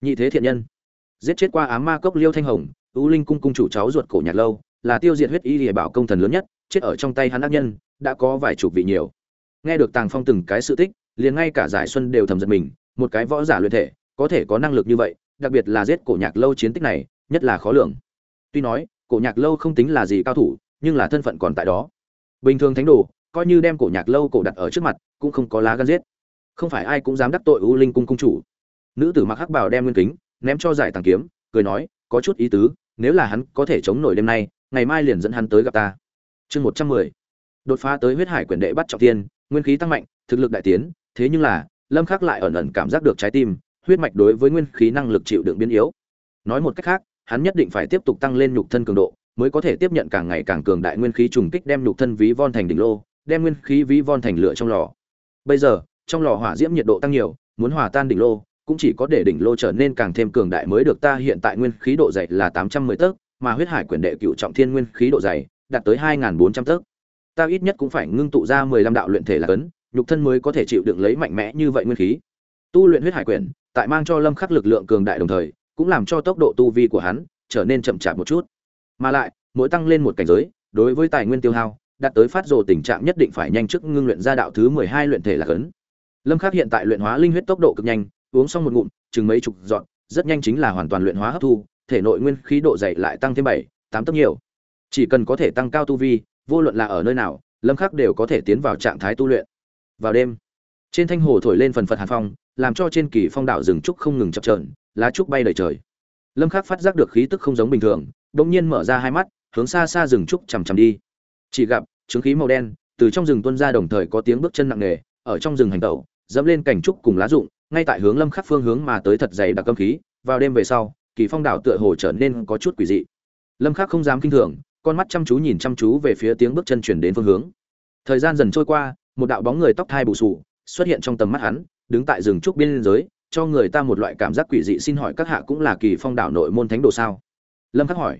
Nhị thế thiện nhân giết chết qua ám ma cốc liêu thanh hồng, ưu linh cung cung chủ cháu ruột cổ nhạc lâu, là tiêu diệt huyết y địa bảo công thần lớn nhất, chết ở trong tay hắn ác nhân, đã có vài chục vị nhiều. Nghe được tàng phong từng cái sự tích, liền ngay cả giải xuân đều thầm giật mình, một cái võ giả luyện thể, có thể có năng lực như vậy, đặc biệt là giết cổ nhạc lâu chiến tích này, nhất là khó lường. Tuy nói, cổ nhạc lâu không tính là gì cao thủ, nhưng là thân phận còn tại đó. Bình thường thánh đồ, coi như đem cổ nhạc lâu cổ đặt ở trước mặt, cũng không có lá gan giết. Không phải ai cũng dám đắc tội u linh cung cung chủ. Nữ tử mặc hắc bảo đem nguyên kính ném cho giải tàng kiếm, cười nói, có chút ý tứ, nếu là hắn có thể chống nổi đêm nay, ngày mai liền dẫn hắn tới gặp ta. Chương một trăm mười. Đột phá tới huyết hải quyền đệ bắt trọng tiên, nguyên khí tăng mạnh, thực lực đại tiến, thế nhưng là, lâm khắc lại ẩn ẩn cảm giác được trái tim, huyết mạch đối với nguyên khí năng lực chịu đựng biến yếu. Nói một cách khác, hắn nhất định phải tiếp tục tăng lên nhục thân cường độ, mới có thể tiếp nhận càng ngày càng cường đại nguyên khí trùng kích đem nhục thân ví von thành đỉnh lô, đem nguyên khí ví von thành lửa trong lò. Bây giờ, trong lò hỏa diễm nhiệt độ tăng nhiều, muốn hòa tan đỉnh lô cũng chỉ có để đỉnh lô trở nên càng thêm cường đại mới được ta hiện tại nguyên khí độ dày là tám trăm mười tấc, mà huyết hải quyền đệ cựu trọng thiên nguyên khí độ dày đạt tới hai bốn trăm tấc. Ta ít nhất cũng phải ngưng tụ ra mười lăm đạo luyện thể là cấn, nhục thân mới có thể chịu đựng lấy mạnh mẽ như vậy nguyên khí. Tu luyện huyết hải quyền, tại mang cho lâm khắc lực lượng cường đại đồng thời, cũng làm cho tốc độ tu vi của hắn trở nên chậm chạp một chút. Mà lại, mỗi tăng lên một cảnh giới, đối với tài nguyên tiêu hao, đạt tới phát rồ tình trạng nhất định phải nhanh trước ngưng luyện ra đạo thứ mười hai luyện thể là cấn. Lâm khắc hiện tại luyện hóa linh huyết tốc độ cực nhanh uống xong một ngụm, chừng mấy chục dọn rất nhanh chính là hoàn toàn luyện hóa hấp thu, thể nội nguyên khí độ dày lại tăng thêm bảy, tám tấc nhiều. Chỉ cần có thể tăng cao tu vi, vô luận là ở nơi nào, lâm khắc đều có thể tiến vào trạng thái tu luyện. Vào đêm, trên thanh hồ thổi lên phần phật hàn phong, làm cho trên kỳ phong đảo rừng trúc không ngừng chập chờn, lá trúc bay đầy trời. Lâm khắc phát giác được khí tức không giống bình thường đống nhiên mở ra hai mắt, hướng xa xa rừng trúc chầm chằm đi. Chỉ gặp chứng khí màu đen, từ trong rừng tuôn ra đồng thời có tiếng bước chân nặng nề, ở trong rừng hành tẩu, dẫm lên cảnh trúc cùng lá rụng ngay tại hướng lâm khắc phương hướng mà tới thật dày đặc âm khí, vào đêm về sau, kỳ phong đảo tựa hồ trở nên có chút quỷ dị. Lâm khắc không dám kinh thường, con mắt chăm chú nhìn chăm chú về phía tiếng bước chân chuyển đến phương hướng. Thời gian dần trôi qua, một đạo bóng người tóc thai bù sù xuất hiện trong tầm mắt hắn, đứng tại rừng trúc biên giới, cho người ta một loại cảm giác quỷ dị xin hỏi các hạ cũng là kỳ phong đảo nội môn thánh đồ sao? Lâm khắc hỏi.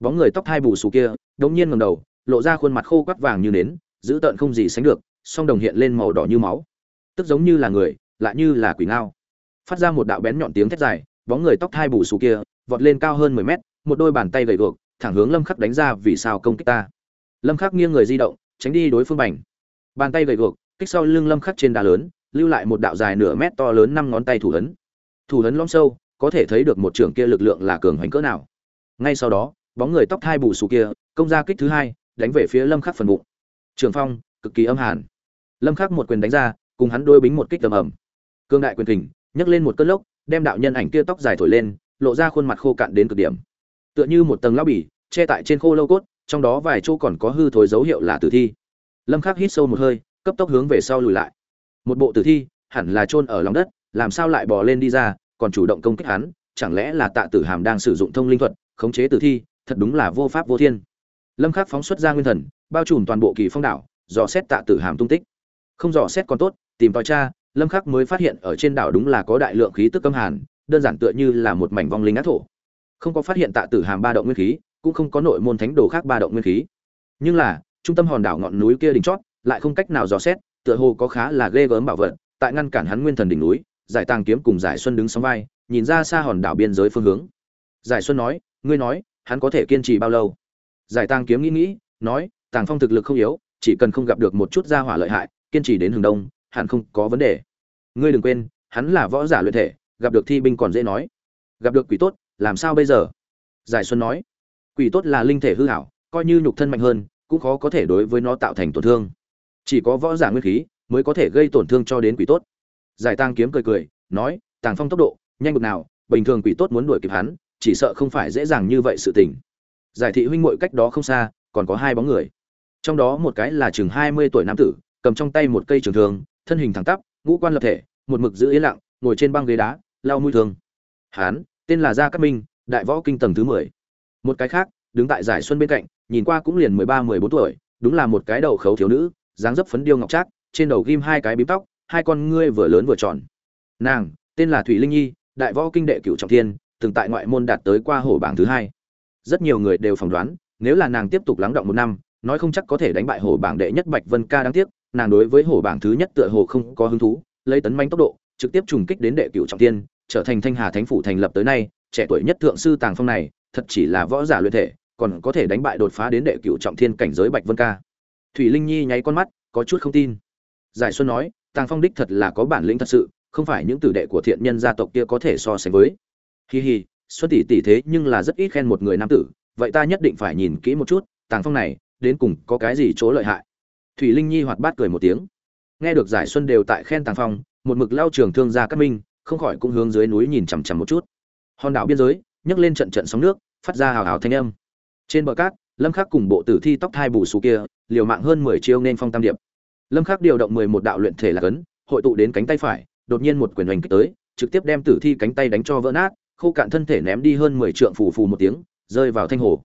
Bóng người tóc thai bù sù kia, đống nhiên ngẩng đầu, lộ ra khuôn mặt khô quắt vàng như nến, giữ tợn không gì sánh được, song đồng hiện lên màu đỏ như máu. Tức giống như là người lại như là quỷ ngao. Phát ra một đạo bén nhọn tiếng thét dài, bóng người tóc hai bù xù kia, vọt lên cao hơn mười mét, một đôi bàn tay gầy guộc, thẳng hướng lâm khắc đánh ra vì sao công kích ta. Lâm khắc nghiêng người di động, tránh đi đối phương bành. Bàn tay gầy guộc, kích sau lưng lâm khắc trên đá lớn, lưu lại một đạo dài nửa mét to lớn năm ngón tay thủ ấn. Thủ ấn lõm sâu, có thể thấy được một trưởng kia lực lượng là cường hoành cỡ nào. Ngay sau đó, bóng người tóc hai bù xù kia, công ra kích thứ hai, đánh về phía lâm khắc phần bụng. Trường phong, cực kỳ âm hàn. Lâm khắc một quyền đánh ra, cùng hắn đôi bính một kích tầm ầm cương đại quyền kình, nhấc lên một cơn lốc, đem đạo nhân ảnh kia tóc dài thổi lên, lộ ra khuôn mặt khô cạn đến cực điểm. Tựa như một tầng lao bỉ che tại trên khô lâu cốt, trong đó vài chỗ còn có hư thối dấu hiệu là tử thi. Lâm khắc hít sâu một hơi, cấp tốc hướng về sau lùi lại. Một bộ tử thi, hẳn là chôn ở lòng đất, làm sao lại bò lên đi ra, còn chủ động công kích hắn, chẳng lẽ là tạ tử hàm đang sử dụng thông linh thuật, khống chế tử thi, thật đúng là vô pháp vô thiên. Lâm khắc phóng xuất ra nguyên thần, bao trùm toàn bộ kỳ phong đảo, dò xét tạ tử hàm tung tích. Không dò xét còn tốt, tìm tòi cha lâm khắc mới phát hiện ở trên đảo đúng là có đại lượng khí tức cấm hàn, đơn giản tựa như là một mảnh vong linh ác thổ. Không có phát hiện tạ tử hàm ba động nguyên khí, cũng không có nội môn thánh đồ khác ba động nguyên khí. Nhưng là, trung tâm hòn đảo ngọn núi kia đỉnh chót, lại không cách nào dò xét, tựa hồ có khá là ghê gớm bảo vật, tại ngăn cản hắn nguyên thần đỉnh núi, giải tàng kiếm cùng giải xuân đứng sóng vai, nhìn ra xa hòn đảo biên giới phương hướng. Giải xuân nói, ngươi nói, hắn có thể kiên trì bao lâu? Giải tàng kiếm nghĩ nghĩ, nói, tàng phong thực lực không yếu, chỉ cần không gặp được một chút gia hỏa lợi hại, kiên trì đến hướng đông, hẳn không có vấn đề ngươi đừng quên, hắn là võ giả luyện thể, gặp được thi binh còn dễ nói. Gặp được quỷ tốt, làm sao bây giờ? Giải xuân nói. Quỷ tốt là linh thể hư hảo, coi như nhục thân mạnh hơn, cũng khó có thể đối với nó tạo thành tổn thương. Chỉ có võ giả nguyên khí, mới có thể gây tổn thương cho đến quỷ tốt. Giải tang kiếm cười cười, nói, tàng phong tốc độ, nhanh bực nào, bình thường quỷ tốt muốn đuổi kịp hắn, chỉ sợ không phải dễ dàng như vậy sự tình. Giải thị huynh muội cách đó không xa, còn có hai bóng người. Trong đó một cái là chừng hai mươi tuổi nam tử, cầm trong tay một cây trường thương, thân hình thẳng tắp ngũ quan lập thể, một mực giữ yên lặng, ngồi trên băng ghế đá lao mũi thương. Hán, tên là gia cát minh, đại võ kinh tầng thứ mười. Một cái khác, đứng tại giải xuân bên cạnh, nhìn qua cũng liền mười ba, mười bốn tuổi, đúng là một cái đầu khấu thiếu nữ, dáng dấp phấn điêu ngọc trác, trên đầu ghim hai cái bím tóc, hai con ngươi vừa lớn vừa tròn. Nàng, tên là thủy linh nhi, đại võ kinh đệ cửu trọng thiên, từng tại ngoại môn đạt tới qua hổ bảng thứ hai. Rất nhiều người đều phỏng đoán, nếu là nàng tiếp tục lắng động một năm, nói không chắc có thể đánh bại hổ bảng đệ nhất bạch vân ca đáng tiếc nàng đối với hổ bảng thứ nhất tựa hồ không có hứng thú, lấy tấn manh tốc độ, trực tiếp trùng kích đến đệ cửu trọng thiên trở thành thanh hà thánh phủ thành lập tới nay, trẻ tuổi nhất thượng sư tàng phong này, thật chỉ là võ giả luyện thể, còn có thể đánh bại đột phá đến đệ cửu trọng thiên cảnh giới bạch vân ca. Thủy linh nhi nháy con mắt, có chút không tin. Giải xuân nói, tàng phong đích thật là có bản lĩnh thật sự, không phải những tử đệ của thiện nhân gia tộc kia có thể so sánh với. Hi hi, xuân tỷ tỷ thế nhưng là rất ít khen một người nam tử, vậy ta nhất định phải nhìn kỹ một chút, tàng phong này, đến cùng có cái gì chỗ lợi hại thủy linh nhi hoạt bát cười một tiếng. Nghe được giải xuân đều tại khen tàng phong, một mực lao trường thương gia cát minh, không khỏi cũng hướng dưới núi nhìn chằm chằm một chút. Hòn đảo biên giới, nhấc lên trận trận sóng nước, phát ra hào hào thanh âm. Trên bờ cát, lâm khắc cùng bộ tử thi tóc thai bù xù kia, liều mạng hơn 10 chiêu nên phong tam điệp. Lâm khắc điều động 11 đạo luyện thể là cấn, hội tụ đến cánh tay phải, đột nhiên một quyền hoành kích tới, trực tiếp đem tử thi cánh tay đánh cho vỡ nát, khô cạn thân thể ném đi hơn 10 trượng phù phù một tiếng, rơi vào thanh hồ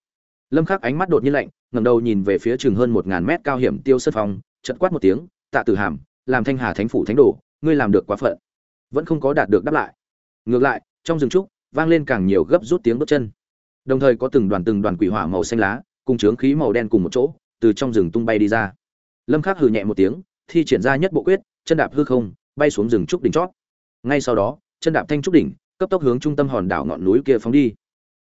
lâm khắc ánh mắt đột nhiên lạnh, ngẩng đầu nhìn về phía trường hơn 1000 mét cao hiểm tiêu sơn phong chợt quát một tiếng, tạ tử hàm, làm thanh hà thánh phủ thánh đồ, ngươi làm được quá phận. Vẫn không có đạt được đáp lại. Ngược lại, trong rừng trúc, vang lên càng nhiều gấp rút tiếng bước chân. Đồng thời có từng đoàn từng đoàn quỷ hỏa màu xanh lá, cùng chướng khí màu đen cùng một chỗ, từ trong rừng tung bay đi ra. Lâm khắc hừ nhẹ một tiếng, thi triển ra nhất bộ quyết, chân đạp hư không, bay xuống rừng trúc đỉnh chót. Ngay sau đó, chân đạp thanh trúc đỉnh, cấp tốc hướng trung tâm hòn đảo ngọn núi kia phóng đi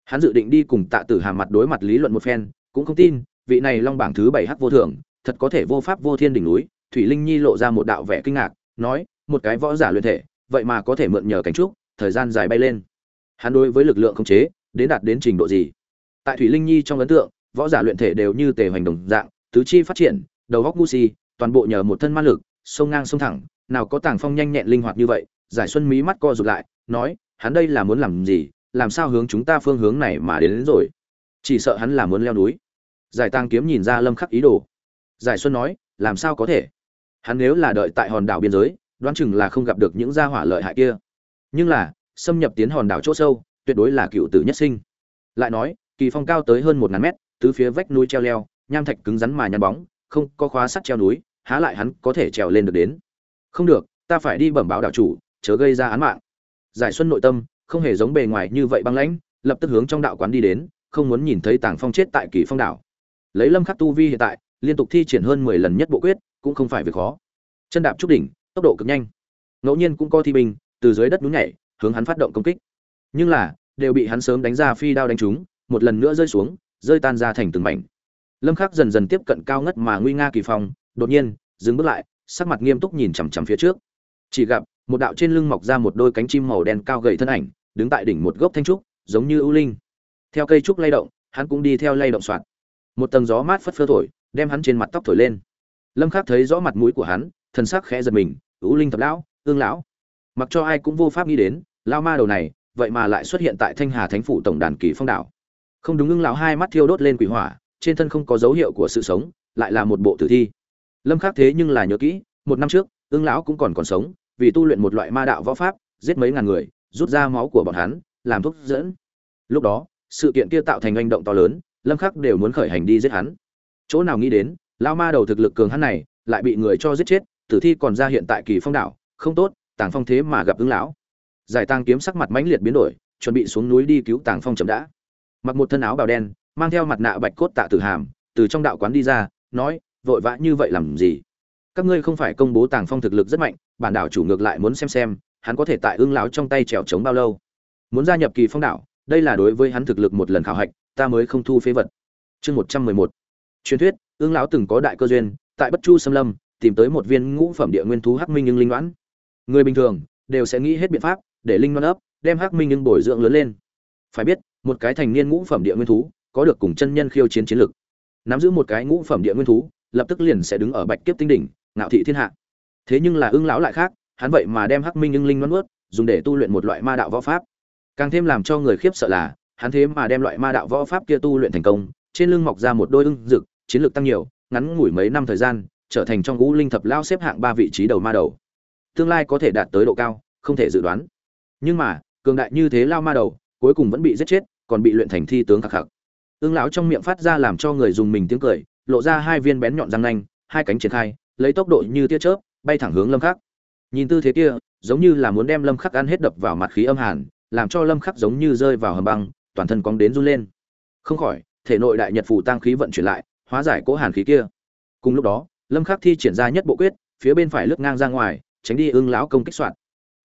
hắn dự định đi cùng tạ tử hàm mặt đối mặt lý luận một phen, cũng không tin, vị này long bảng thứ bảy hắc vô thường thật có thể vô pháp vô thiên đỉnh núi. Thủy linh nhi lộ ra một đạo vẻ kinh ngạc, nói, một cái võ giả luyện thể, vậy mà có thể mượn nhờ cánh trúc, thời gian dài bay lên. Hắn đối với lực lượng khống chế, đến đạt đến trình độ gì? Tại thủy linh nhi trong ấn tượng, võ giả luyện thể đều như tề hoành đồng dạng, tứ chi phát triển, đầu góc ngu si, toàn bộ nhờ một thân ma lực, sông ngang sông thẳng, nào có tàng phong nhanh nhẹn linh hoạt như vậy, giải xuân mí mắt co rụt lại, nói, hắn đây là muốn làm gì? Làm sao hướng chúng ta phương hướng này mà đến, đến rồi? Chỉ sợ hắn là muốn leo núi. Giải tàng kiếm nhìn ra lâm khắc ý đồ. Giải xuân nói làm sao có thể? Hắn nếu là đợi tại hòn đảo biên giới đoán chừng là không gặp được những gia hỏa lợi hại kia. Nhưng là xâm nhập tiến hòn đảo chỗ sâu tuyệt đối là cựu tử nhất sinh. Lại nói kỳ phong cao tới hơn một ngàn mét tứ phía vách núi treo leo nham thạch cứng rắn mà nhăn bóng không có khóa sắt treo núi há lại hắn có thể trèo lên được đến? Không được ta phải đi bẩm báo đảo chủ chớ gây ra án mạng. Giải xuân nội tâm không hề giống bề ngoài như vậy băng lãnh, lập tức hướng trong đạo quán đi đến, không muốn nhìn thấy tàng phong chết tại kỳ phong đảo. Lấy lâm khắc tu vi hiện tại, liên tục thi triển hơn 10 lần nhất bộ quyết, cũng không phải việc khó. Chân đạp trúc đỉnh, tốc độ cực nhanh. Ngẫu nhiên cũng có thi binh, từ dưới đất nhún nhảy, hướng hắn phát động công kích. Nhưng là, đều bị hắn sớm đánh ra phi đao đánh trúng, một lần nữa rơi xuống, rơi tan ra thành từng mảnh. Lâm khắc dần dần tiếp cận cao ngất mà nguy nga kỳ phong, đột nhiên, dừng bước lại, sắc mặt nghiêm túc nhìn chằm chằm phía trước. Chỉ gặp, một đạo trên lưng mọc ra một đôi cánh chim màu đen cao gầy thân ảnh đứng tại đỉnh một gốc thanh trúc, giống như ưu linh. Theo cây trúc lay động, hắn cũng đi theo lay động soạt. Một tầng gió mát phất phơ thổi, đem hắn trên mặt tóc thổi lên. Lâm khắc thấy rõ mặt mũi của hắn thân sắc khẽ giật mình, ưu linh thập lão, ương lão. Mặc cho ai cũng vô pháp nghĩ đến lao ma đầu này, vậy mà lại xuất hiện tại thanh hà thánh phủ tổng đàn kỳ phong đảo. Không đúng ưng lão hai mắt thiêu đốt lên quỷ hỏa, trên thân không có dấu hiệu của sự sống, lại là một bộ tử thi. Lâm khắc thế nhưng là nhớ kỹ, một năm trước ưng lão cũng còn còn sống, vì tu luyện một loại ma đạo võ pháp, giết mấy ngàn người rút ra máu của bọn hắn, làm thuốc dẫn. Lúc đó, sự kiện kia tạo thành hành động to lớn, lâm khắc đều muốn khởi hành đi giết hắn. Chỗ nào nghĩ đến, lão ma đầu thực lực cường hắn này, lại bị người cho giết chết, tử thi còn ra hiện tại kỳ phong đảo, không tốt, tàng phong thế mà gặp ứng lão. Giải tàng kiếm sắc mặt mãnh liệt biến đổi, chuẩn bị xuống núi đi cứu tàng phong chậm đã. Mặc một thân áo bào đen, mang theo mặt nạ bạch cốt tạ tử hàm, từ trong đạo quán đi ra, nói, vội vã như vậy làm gì? Các ngươi không phải công bố tàng phong thực lực rất mạnh, bản đảo chủ ngược lại muốn xem xem hắn có thể tại ương lão trong tay trèo trống bao lâu. Muốn gia nhập kỳ phong đảo, đây là đối với hắn thực lực một lần khảo hạch, ta mới không thu phế vật. Chương một trăm mười một. Truyền thuyết, ương lão từng có đại cơ duyên, tại bất chu xâm lâm, tìm tới một viên ngũ phẩm địa nguyên thú hắc minh nhưng linh đoán người bình thường, đều sẽ nghĩ hết biện pháp, để linh đoán ấp, đem hắc minh nhưng bồi dưỡng lớn lên. Phải biết, một cái thành niên ngũ phẩm địa nguyên thú, có được cùng chân nhân khiêu chiến chiến lực. Nắm giữ một cái ngũ phẩm địa nguyên thú, lập tức liền sẽ đứng ở bạch kiếp tinh đỉnh, ngạo thị thiên hạ. Thế nhưng là ưng lão lại khác hắn vậy mà đem hắc minh ưng linh nuốt dùng để tu luyện một loại ma đạo võ pháp. Càng thêm làm cho người khiếp sợ là, hắn thế mà đem loại ma đạo võ pháp kia tu luyện thành công, trên lưng mọc ra một đôi ưng rực chiến lược tăng nhiều, ngắn ngủi mấy năm thời gian, trở thành trong ngũ linh thập lao xếp hạng ba vị trí đầu ma đầu. Tương lai có thể đạt tới độ cao, không thể dự đoán. Nhưng mà, cường đại như thế lao ma đầu, cuối cùng vẫn bị giết chết, còn bị luyện thành thi tướng khắc khắc. Ương lão trong miệng phát ra làm cho người dùng mình tiếng cười, lộ ra hai viên bén nhọn răng nanh, hai cánh triển khai, lấy tốc độ như tia chớp, bay thẳng hướng lâm khắc nhìn tư thế kia, giống như là muốn đem lâm khắc ăn hết đập vào mặt khí âm hàn, làm cho lâm khắc giống như rơi vào hầm băng, toàn thân cong đến run lên. Không khỏi, thể nội đại nhật phù tăng khí vận chuyển lại, hóa giải cố hàn khí kia. Cùng lúc đó, lâm khắc thi triển ra nhất bộ quyết, phía bên phải lướt ngang ra ngoài, tránh đi ương lão công kích soạn.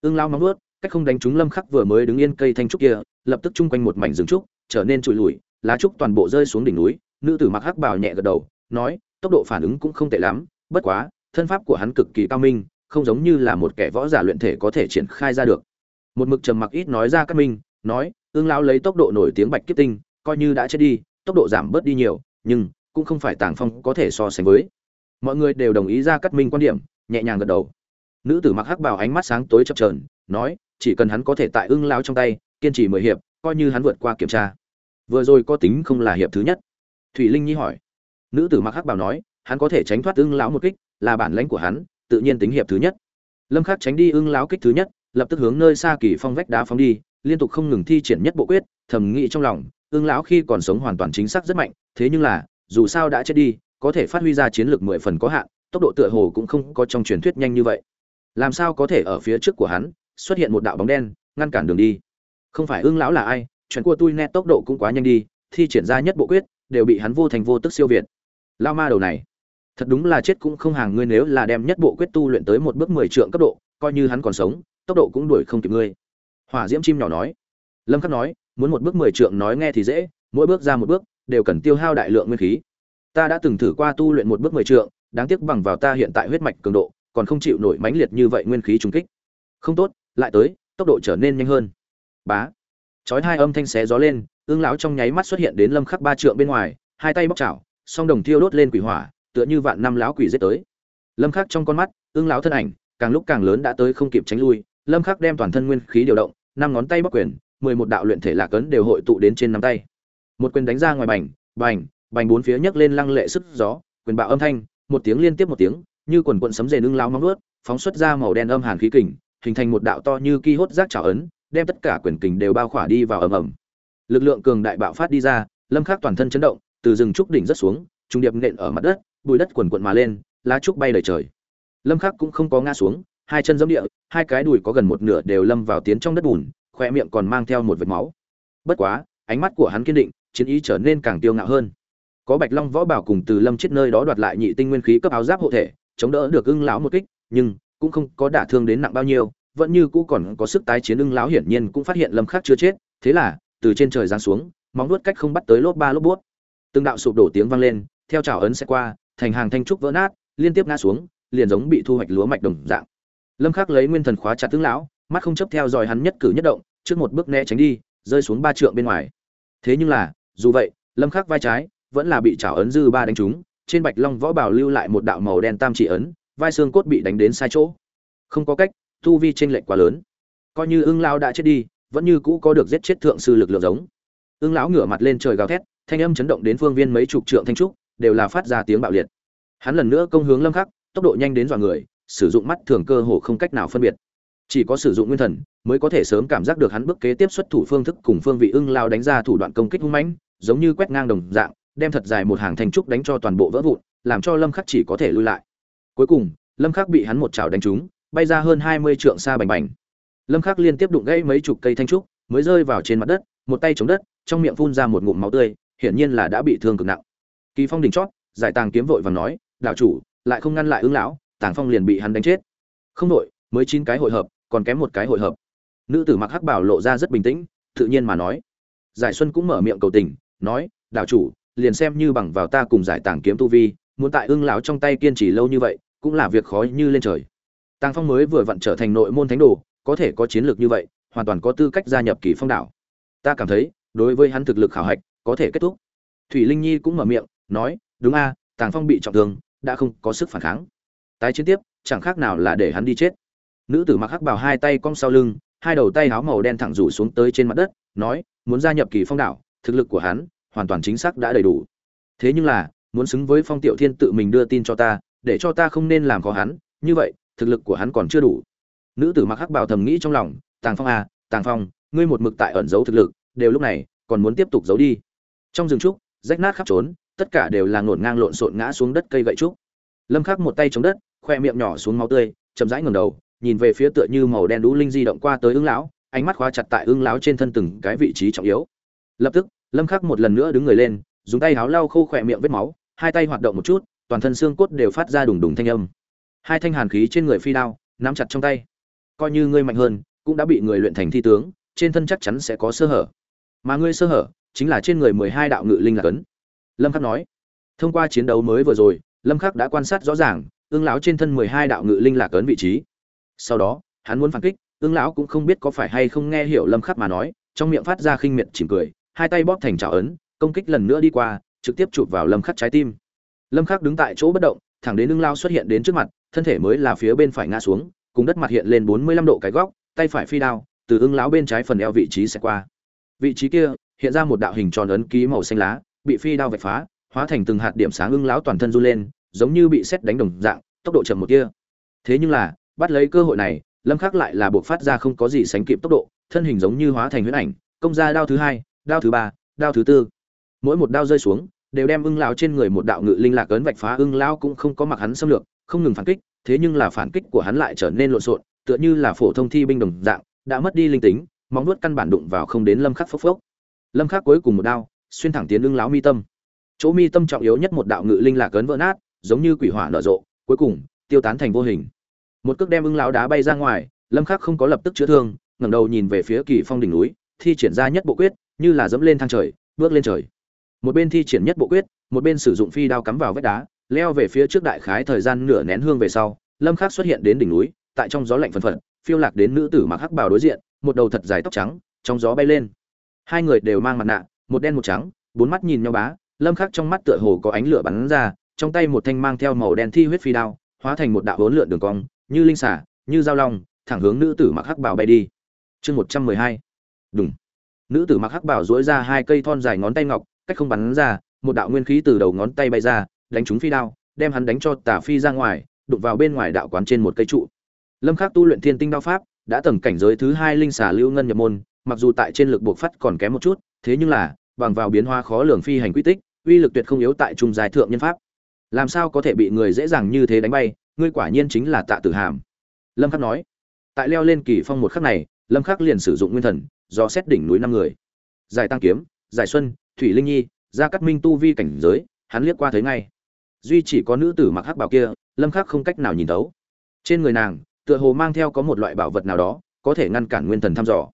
Ương lão móng nuốt cách không đánh trúng lâm khắc vừa mới đứng yên cây thanh trúc kia, lập tức chung quanh một mảnh rừng trúc, trở nên trụi lùi, lá trúc toàn bộ rơi xuống đỉnh núi, nữ tử mặc hắc bào nhẹ gật đầu, nói, tốc độ phản ứng cũng không tệ lắm, bất quá, thân pháp của hắn cực kỳ cao minh không giống như là một kẻ võ giả luyện thể có thể triển khai ra được. Một mực trầm mặc ít nói ra các minh, nói, ương lão lấy tốc độ nổi tiếng bạch kiếp tinh, coi như đã chết đi, tốc độ giảm bớt đi nhiều, nhưng cũng không phải tàng phong có thể so sánh với. Mọi người đều đồng ý ra cắt minh quan điểm, nhẹ nhàng gật đầu. Nữ tử mặc hắc bào ánh mắt sáng tối chập trờn nói, chỉ cần hắn có thể tại ưng lao trong tay, kiên trì mười hiệp, coi như hắn vượt qua kiểm tra. Vừa rồi có tính không là hiệp thứ nhất. Thủy linh nhi hỏi. Nữ tử mặc hắc bào nói, hắn có thể tránh thoát ưng lão một kích, là bản lãnh của hắn tự nhiên tính hiệp thứ nhất. Lâm khắc tránh đi ưng lão kích thứ nhất, lập tức hướng nơi xa kỳ phong vách đá phóng đi, liên tục không ngừng thi triển nhất bộ quyết, thầm nghĩ trong lòng, ưng lão khi còn sống hoàn toàn chính xác rất mạnh, thế nhưng là, dù sao đã chết đi, có thể phát huy ra chiến lược mười phần có hạn, tốc độ tựa hồ cũng không có trong truyền thuyết nhanh như vậy. Làm sao có thể ở phía trước của hắn, xuất hiện một đạo bóng đen, ngăn cản đường đi? Không phải ưng lão là ai, chuyện của tôi nét tốc độ cũng quá nhanh đi, thi triển ra nhất bộ quyết, đều bị hắn vô thành vô tức siêu việt. Lao ma đầu này thật đúng là chết cũng không hàng ngươi nếu là đem nhất bộ quyết tu luyện tới một bước mười trượng cấp độ, coi như hắn còn sống, tốc độ cũng đuổi không kịp ngươi. Hỏa diễm chim nhỏ nói. Lâm khắc nói, muốn một bước mười trượng nói nghe thì dễ, mỗi bước ra một bước, đều cần tiêu hao đại lượng nguyên khí. Ta đã từng thử qua tu luyện một bước mười trượng, đáng tiếc bằng vào ta hiện tại huyết mạch cường độ, còn không chịu nổi mãnh liệt như vậy nguyên khí trùng kích. Không tốt, lại tới, tốc độ trở nên nhanh hơn. Bá. Chói hai âm thanh xé gió lên, ương lão trong nháy mắt xuất hiện đến lâm khắc ba trượng bên ngoài, hai tay bóc chảo, song đồng thiêu đốt lên quỷ hỏa tựa như vạn năm lão quỷ giết tới. Lâm khắc trong con mắt, ương lão thân ảnh, càng lúc càng lớn đã tới không kịp tránh lui, lâm khắc đem toàn thân nguyên khí điều động, năm ngón tay bóc quyền, mười một đạo luyện thể lạc cấn đều hội tụ đến trên nắm tay. Một quyền đánh ra ngoài bành bành bành bốn phía nhấc lên lăng lệ sức gió, quyền bạo âm thanh, một tiếng liên tiếp một tiếng, như quần quần sấm rền ưng lao móng nuốt phóng xuất ra màu đen âm hàn khí kình, hình thành một đạo to như ki hốt rác trảo ấn, đem tất cả quyền kình đều bao khỏa đi vào ầm ầm. Lực lượng cường đại bạo phát đi ra, lâm khắc toàn thân chấn động, từ rừng trúc đỉnh rất xuống trung điệp nện ở mặt đất bụi đất quần quận mà lên, lá trúc bay đầy trời. Lâm khắc cũng không có ngã xuống, hai chân giẫm địa, hai cái đùi có gần một nửa đều lâm vào tiến trong đất bùn khoe miệng còn mang theo một vệt máu. Bất quá, ánh mắt của hắn kiên định, chiến ý trở nên càng tiêu ngạo hơn. Có bạch long võ bảo cùng từ lâm chết nơi đó đoạt lại nhị tinh nguyên khí cấp áo giáp hộ thể, chống đỡ được ưng lão một kích, nhưng cũng không có đả thương đến nặng bao nhiêu, vẫn như cũ còn có sức tái chiến ưng lão hiển nhiên cũng phát hiện lâm khắc chưa chết, thế là, từ trên trời giáng xuống, móng nuốt cách không bắt tới lốp ba lốp buốt. Từng đạo sụp đổ tiếng vang lên theo chảo ấn sẽ qua, thành hàng thanh trúc vỡ nát, liên tiếp ngã xuống, liền giống bị thu hoạch lúa mạch đồng dạng. Lâm khắc lấy nguyên thần khóa chặt tướng lão, mắt không chấp theo dõi hắn nhất cử nhất động, trước một bước né tránh đi, rơi xuống ba trượng bên ngoài. Thế nhưng là, dù vậy, lâm khắc vai trái vẫn là bị chảo ấn dư ba đánh trúng, trên bạch long võ bảo lưu lại một đạo màu đen tam chỉ ấn, vai xương cốt bị đánh đến sai chỗ. Không có cách, tu vi chênh lệch quá lớn. Coi như ưng lão đã chết đi, vẫn như cũ có được giết chết thượng sư lực lượng giống. Ưng lão ngửa mặt lên trời gào thét, thanh âm chấn động đến phương viên mấy chục trượng thanh trúc đều là phát ra tiếng bạo liệt. Hắn lần nữa công hướng lâm khắc, tốc độ nhanh đến dọa người, sử dụng mắt thường cơ hồ không cách nào phân biệt. Chỉ có sử dụng nguyên thần, mới có thể sớm cảm giác được hắn bước kế tiếp xuất thủ phương thức cùng phương vị ưng lao đánh ra thủ đoạn công kích hung mãnh, giống như quét ngang đồng dạng, đem thật dài một hàng thanh trúc đánh cho toàn bộ vỡ vụn, làm cho lâm khắc chỉ có thể lui lại. Cuối cùng, lâm khắc bị hắn một chảo đánh trúng, bay ra hơn hai mươi trượng xa bành bành. Lâm khắc liên tiếp đụng gãy mấy chục cây thanh trúc, mới rơi vào trên mặt đất, một tay chống đất, trong miệng phun ra một ngụm máu tươi, hiển nhiên là đã bị thương cực nặng kỳ phong đỉnh chót, giải tàng kiếm vội và nói đạo chủ, lại không ngăn lại ứng lão, tàng phong liền bị hắn đánh chết. Không đội, mới chín cái hội hợp, còn kém một cái hội hợp. Nữ tử mặc hắc bảo lộ ra rất bình tĩnh, tự nhiên mà nói. Giải xuân cũng mở miệng cầu tình, nói đạo chủ, liền xem như bằng vào ta cùng giải tàng kiếm tu vi, muốn tại ưng lão trong tay kiên trì lâu như vậy, cũng là việc khó như lên trời. Tàng phong mới vừa vặn trở thành nội môn thánh đồ, có thể có chiến lược như vậy, hoàn toàn có tư cách gia nhập kỳ phong đảo. Ta cảm thấy, đối với hắn thực lực khảo hạch, có thể kết thúc. Thủy linh nhi cũng mở miệng nói, đúng a, tàng phong bị trọng thương, đã không có sức phản kháng. Tái chiến tiếp, chẳng khác nào là để hắn đi chết. Nữ tử mặc hắc bảo hai tay cong sau lưng, hai đầu tay áo màu đen thẳng rủ xuống tới trên mặt đất, nói, muốn gia nhập kỳ phong đảo, thực lực của hắn hoàn toàn chính xác đã đầy đủ. Thế nhưng là, muốn xứng với phong tiểu thiên tự mình đưa tin cho ta, để cho ta không nên làm khó hắn, như vậy, thực lực của hắn còn chưa đủ. Nữ tử mặc hắc bảo thầm nghĩ trong lòng, tàng phong à tàng phong, ngươi một mực tại ẩn giấu thực lực, đều lúc này, còn muốn tiếp tục giấu đi. Trong rừng trúc, rách nát khắp trốn tất cả đều là ngổn ngang lộn xộn ngã xuống đất cây gậy trúc. Lâm khắc một tay chống đất, khoe miệng nhỏ xuống máu tươi, chậm rãi ngẩng đầu, nhìn về phía tựa như màu đen đũ linh di động qua tới ứng lão, ánh mắt khóa chặt tại ứng lão trên thân từng cái vị trí trọng yếu. Lập tức, lâm khắc một lần nữa đứng người lên, dùng tay háo lau khô khoe miệng vết máu, hai tay hoạt động một chút, toàn thân xương cốt đều phát ra đùng đùng thanh âm. Hai thanh hàn khí trên người phi đao, nắm chặt trong tay. Coi như ngươi mạnh hơn, cũng đã bị người luyện thành thi tướng, trên thân chắc chắn sẽ có sơ hở. Mà ngươi sơ hở, chính là trên người mười hai đạo ngự linh là cấn lâm khắc nói, thông qua chiến đấu mới vừa rồi, lâm khắc đã quan sát rõ ràng, ương lão trên thân mười hai đạo ngự linh lạc ấn vị trí. Sau đó, hắn muốn phản kích, ương lão cũng không biết có phải hay không nghe hiểu lâm khắc mà nói, trong miệng phát ra khinh miệt chìm cười, hai tay bóp thành chảo ấn, công kích lần nữa đi qua, trực tiếp chụp vào lâm khắc trái tim. Lâm khắc đứng tại chỗ bất động, thẳng đến ương lão xuất hiện đến trước mặt, thân thể mới là phía bên phải ngã xuống, cùng đất mặt hiện lên 45 độ cái góc, tay phải phi đao, từ ương lão bên trái phần eo vị trí sẽ qua. Vị trí kia, hiện ra một đạo hình tròn ấn ký màu xanh lá bị phi đao vạch phá, hóa thành từng hạt điểm sáng ưng lão toàn thân run lên, giống như bị xét đánh đồng dạng, tốc độ chậm một kia thế nhưng là, bắt lấy cơ hội này, lâm khắc lại là buộc phát ra không có gì sánh kịp tốc độ, thân hình giống như hóa thành huyễn ảnh, công ra đao thứ hai, đao thứ ba, đao thứ tư. Mỗi một đao rơi xuống, đều đem ưng lão trên người một đạo ngự linh lạc ấn vạch phá, ưng lão cũng không có mặc hắn xâm lược, không ngừng phản kích, thế nhưng là phản kích của hắn lại trở nên lộn xộn, tựa như là phổ thông thi binh đồng dạng, đã mất đi linh tính, móng nuốt căn bản đụng vào không đến lâm khắc phốc phốc. Lâm khắc cuối cùng một đao xuyên thẳng tiến lưng lão mi tâm. Chỗ mi tâm trọng yếu nhất một đạo ngự linh lạc ấn vỡ nát, giống như quỷ hỏa nở rộ, cuối cùng, tiêu tán thành vô hình. Một cước đem ưng lão đá bay ra ngoài, lâm khắc không có lập tức chữa thương, ngẩng đầu nhìn về phía kỳ phong đỉnh núi, thi triển ra nhất bộ quyết, như là dẫm lên thang trời, bước lên trời. Một bên thi triển nhất bộ quyết, một bên sử dụng phi đao cắm vào vách đá, leo về phía trước đại khái thời gian nửa nén hương về sau, lâm khắc xuất hiện đến đỉnh núi, tại trong gió lạnh phần phật, phiêu lạc đến nữ tử mặc hắc bào đối diện, một đầu thật dài tóc trắng, trong gió bay lên. Hai người đều mang mặt nạ một đen một trắng, bốn mắt nhìn nhau bá, lâm khắc trong mắt tựa hồ có ánh lửa bắn ra, trong tay một thanh mang theo màu đen thi huyết phi đao, hóa thành một đạo hỗn lượn đường cong, như linh xả như dao long, thẳng hướng nữ tử mặc hắc bào bay đi. Chương một trăm mười hai. Đúng nữ tử mặc hắc bào duỗi ra hai cây thon dài ngón tay ngọc, cách không bắn ra, một đạo nguyên khí từ đầu ngón tay bay ra, đánh trúng phi đao, đem hắn đánh cho tả phi ra ngoài, đụng vào bên ngoài đạo quán trên một cây trụ. Lâm khắc tu luyện thiên tinh đao pháp, đã tầng cảnh giới thứ hai linh xả lưu ngân nhập môn, mặc dù tại trên lực buộc phát còn kém một chút thế nhưng là, bằng vào biến hóa khó lường phi hành quy tích, uy lực tuyệt không yếu tại trung dài thượng nhân pháp. Làm sao có thể bị người dễ dàng như thế đánh bay, ngươi quả nhiên chính là tạ tử hàm. Lâm khắc nói. Tại leo lên kỳ phong một khắc này, lâm khắc liền sử dụng nguyên thần, do xét đỉnh núi năm người. Giải tăng kiếm, giải xuân, thủy linh nhi, gia cát minh tu vi cảnh giới, hắn liếc qua thấy ngay. Duy chỉ có nữ tử mặc hắc bảo kia, lâm khắc không cách nào nhìn thấu. Trên người nàng, tựa hồ mang theo có một loại bảo vật nào đó, có thể ngăn cản nguyên thần thăm dò.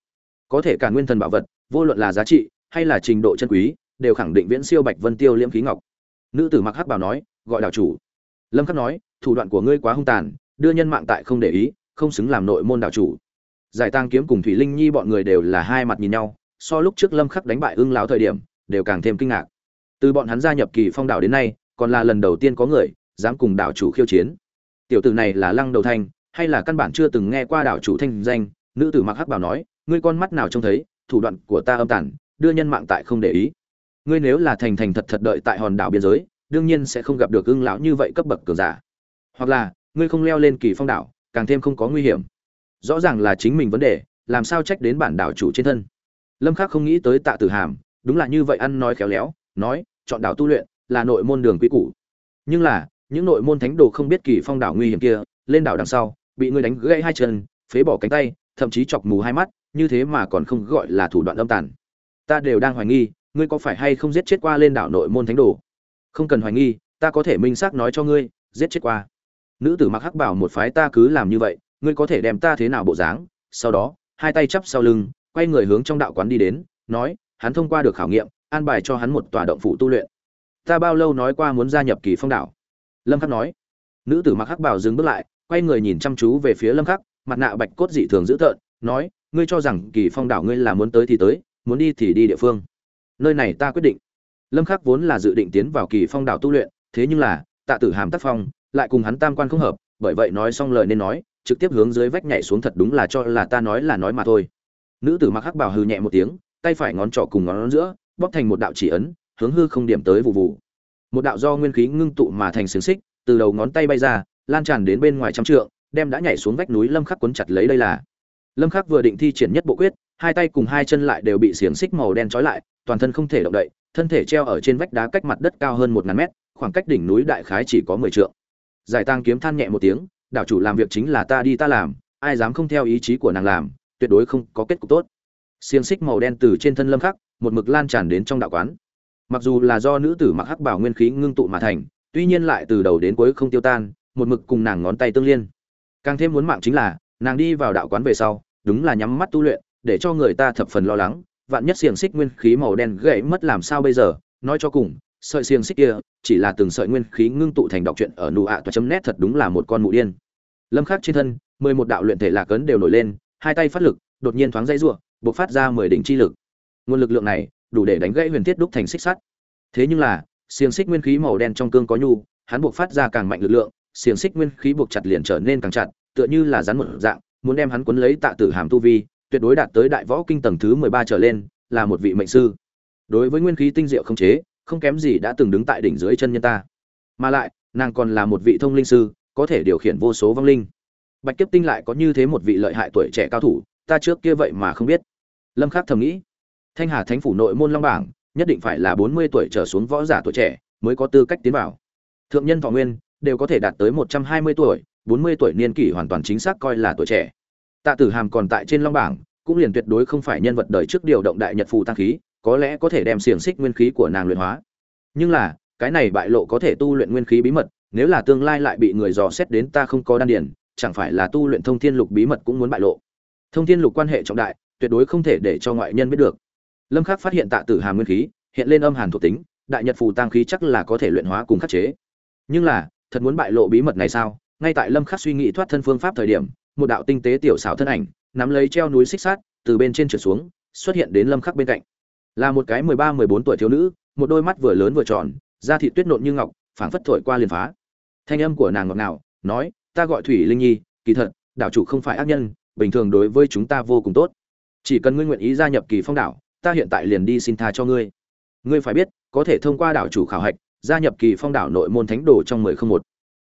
Có thể cản nguyên thần bảo vật, vô luận là giá trị hay là trình độ chân quý, đều khẳng định viễn siêu bạch vân tiêu liễm khí ngọc. Nữ tử mặc hắc bào nói, gọi đảo chủ. Lâm khắc nói, thủ đoạn của ngươi quá hung tàn, đưa nhân mạng tại không để ý, không xứng làm nội môn đảo chủ. Giải tang kiếm cùng thủy linh nhi bọn người đều là hai mặt nhìn nhau, so lúc trước lâm khắc đánh bại ưng lão thời điểm, đều càng thêm kinh ngạc. Từ bọn hắn gia nhập kỳ phong đảo đến nay, còn là lần đầu tiên có người dám cùng đảo chủ khiêu chiến. Tiểu tử này là lăng đầu thanh hay là căn bản chưa từng nghe qua đảo chủ thanh danh, nữ tử mặc hắc bảo nói, ngươi con mắt nào trông thấy, thủ đoạn của ta âm tàn đưa nhân mạng tại không để ý. Ngươi nếu là thành thành thật thật đợi tại hòn đảo biên giới, đương nhiên sẽ không gặp được ưng lão như vậy cấp bậc cường giả. Hoặc là, ngươi không leo lên kỳ phong đảo, càng thêm không có nguy hiểm. Rõ ràng là chính mình vấn đề, làm sao trách đến bản đảo chủ trên thân. Lâm khắc không nghĩ tới tạ tử hàm, đúng là như vậy ăn nói khéo léo, nói, chọn đảo tu luyện là nội môn đường quy cũ nhưng là, những nội môn thánh đồ không biết kỳ phong đảo nguy hiểm kia, lên đảo đằng sau, bị ngươi đánh gãy hai chân, phế bỏ cánh tay, thậm chí chọc mù hai mắt, như thế mà còn không gọi là thủ đoạn âm tàn ta đều đang hoài nghi, ngươi có phải hay không giết chết qua lên đảo nội môn thánh đồ? Không cần hoài nghi, ta có thể minh xác nói cho ngươi, giết chết qua. Nữ tử mặc hắc bảo một phái ta cứ làm như vậy, ngươi có thể đem ta thế nào bộ dáng? Sau đó, hai tay chắp sau lưng, quay người hướng trong đạo quán đi đến, nói, hắn thông qua được khảo nghiệm, an bài cho hắn một tòa động phủ tu luyện. Ta bao lâu nói qua muốn gia nhập kỳ phong đảo? Lâm khắc nói. Nữ tử mặc hắc bảo dừng bước lại, quay người nhìn chăm chú về phía lâm khắc, mặt nạ bạch cốt dị thường dữ tợn, nói, ngươi cho rằng kỳ phong đảo ngươi là muốn tới thì tới muốn đi thì đi địa phương. Nơi này ta quyết định. Lâm khắc vốn là dự định tiến vào kỳ phong đảo tu luyện, thế nhưng là, tạ tử hàm tác phong, lại cùng hắn tam quan không hợp, bởi vậy nói xong lời nên nói, trực tiếp hướng dưới vách nhảy xuống thật đúng là cho là ta nói là nói mà thôi. Nữ tử mặc hắc bảo hừ nhẹ một tiếng, tay phải ngón trỏ cùng ngón giữa, bóp thành một đạo chỉ ấn, hướng hư không điểm tới vụ vụ. Một đạo do nguyên khí ngưng tụ mà thành xiềng xích, từ đầu ngón tay bay ra, lan tràn đến bên ngoài trăm trượng, đem đã nhảy xuống vách núi lâm khắc cuốn chặt lấy đây là. Lâm khắc vừa định thi triển nhất bộ quyết hai tay cùng hai chân lại đều bị xiềng xích màu đen trói lại, toàn thân không thể động đậy, thân thể treo ở trên vách đá cách mặt đất cao hơn một ngàn mét, khoảng cách đỉnh núi đại khái chỉ có mười trượng. Giải tăng kiếm than nhẹ một tiếng đạo chủ làm việc chính là ta đi ta làm, ai dám không theo ý chí của nàng làm, tuyệt đối không có kết cục tốt. Xiềng xích màu đen từ trên thân lâm khắc, một mực lan tràn đến trong đạo quán. Mặc dù là do nữ tử mặc hắc bảo nguyên khí ngưng tụ mà thành, tuy nhiên lại từ đầu đến cuối không tiêu tan, một mực cùng nàng ngón tay tương liên. Càng thêm muốn mạng chính là, nàng đi vào đạo quán về sau, đúng là nhắm mắt tu luyện để cho người ta thập phần lo lắng, vạn nhất xiềng xích nguyên khí màu đen gãy mất làm sao bây giờ? Nói cho cùng, sợi xiềng xích kia chỉ là từng sợi nguyên khí ngưng tụ thành đọc truyện ở nụ ạ toa chấm nét thật đúng là một con mụ điên. Lâm khắc trên thân, mười một đạo luyện thể lạc cấn đều nổi lên, hai tay phát lực, đột nhiên thoáng dây rủa, bộc phát ra mười đỉnh chi lực. Nguồn lực lượng này đủ để đánh gãy huyền thiết đúc thành xích sắt. Thế nhưng là, xiềng xích nguyên khí màu đen trong cương có nhu, hắn buộc phát ra càng mạnh lực lượng, xiềng xích nguyên khí buộc chặt liền trở nên càng chặt, tựa như là rắn một dạng, muốn đem hắn cuốn lấy tạ tử hàm tu vi tuyệt đối đạt tới đại võ kinh tầng thứ mười ba trở lên, là một vị mệnh sư. Đối với nguyên khí tinh diệu không chế, không kém gì đã từng đứng tại đỉnh dưới chân nhân ta. Mà lại, nàng còn là một vị thông linh sư, có thể điều khiển vô số vong linh. Bạch kiếp tinh lại có như thế một vị lợi hại tuổi trẻ cao thủ, ta trước kia vậy mà không biết. Lâm khắc thầm nghĩ, thanh hà thánh phủ nội môn long bảng, nhất định phải là 40 tuổi trở xuống võ giả tuổi trẻ mới có tư cách tiến vào. Thượng nhân thọ nguyên đều có thể đạt tới 120 tuổi 40 tuổi niên kỷ hoàn toàn chính xác coi là tuổi trẻ tạ tử hàm còn tại trên long bảng, cũng liền tuyệt đối không phải nhân vật đời trước điều động đại nhật phù tăng khí, có lẽ có thể đem xiềng xích nguyên khí của nàng luyện hóa. Nhưng là, cái này bại lộ có thể tu luyện nguyên khí bí mật, nếu là tương lai lại bị người dò xét đến ta không có đan điển chẳng phải là tu luyện thông thiên lục bí mật cũng muốn bại lộ. Thông thiên lục quan hệ trọng đại, tuyệt đối không thể để cho ngoại nhân biết được. Lâm khắc phát hiện tạ tử hàm nguyên khí, hiện lên âm hàn thuộc tính, đại nhật phù tăng khí chắc là có thể luyện hóa cùng khắc chế. Nhưng là, thật muốn bại lộ bí mật này sao? Ngay tại lâm khắc suy nghĩ thoát thân phương pháp thời điểm một đạo tinh tế tiểu xảo thân ảnh, nắm lấy treo núi xích sát từ bên trên trượt xuống, xuất hiện đến lâm khắc bên cạnh. Là một cái 13-14 tuổi thiếu nữ, một đôi mắt vừa lớn vừa tròn, da thịt tuyết nộn như ngọc, phảng phất thổi qua liền phá. Thanh âm của nàng ngọt ngào, nói, ta gọi thủy linh nhi, kỳ thật, đảo chủ không phải ác nhân, bình thường đối với chúng ta vô cùng tốt. Chỉ cần ngươi nguyện ý gia nhập kỳ phong đảo, ta hiện tại liền đi xin tha cho ngươi. Ngươi phải biết, có thể thông qua đảo chủ khảo hạch, gia nhập kỳ phong đảo nội môn thánh đồ trong mười không một.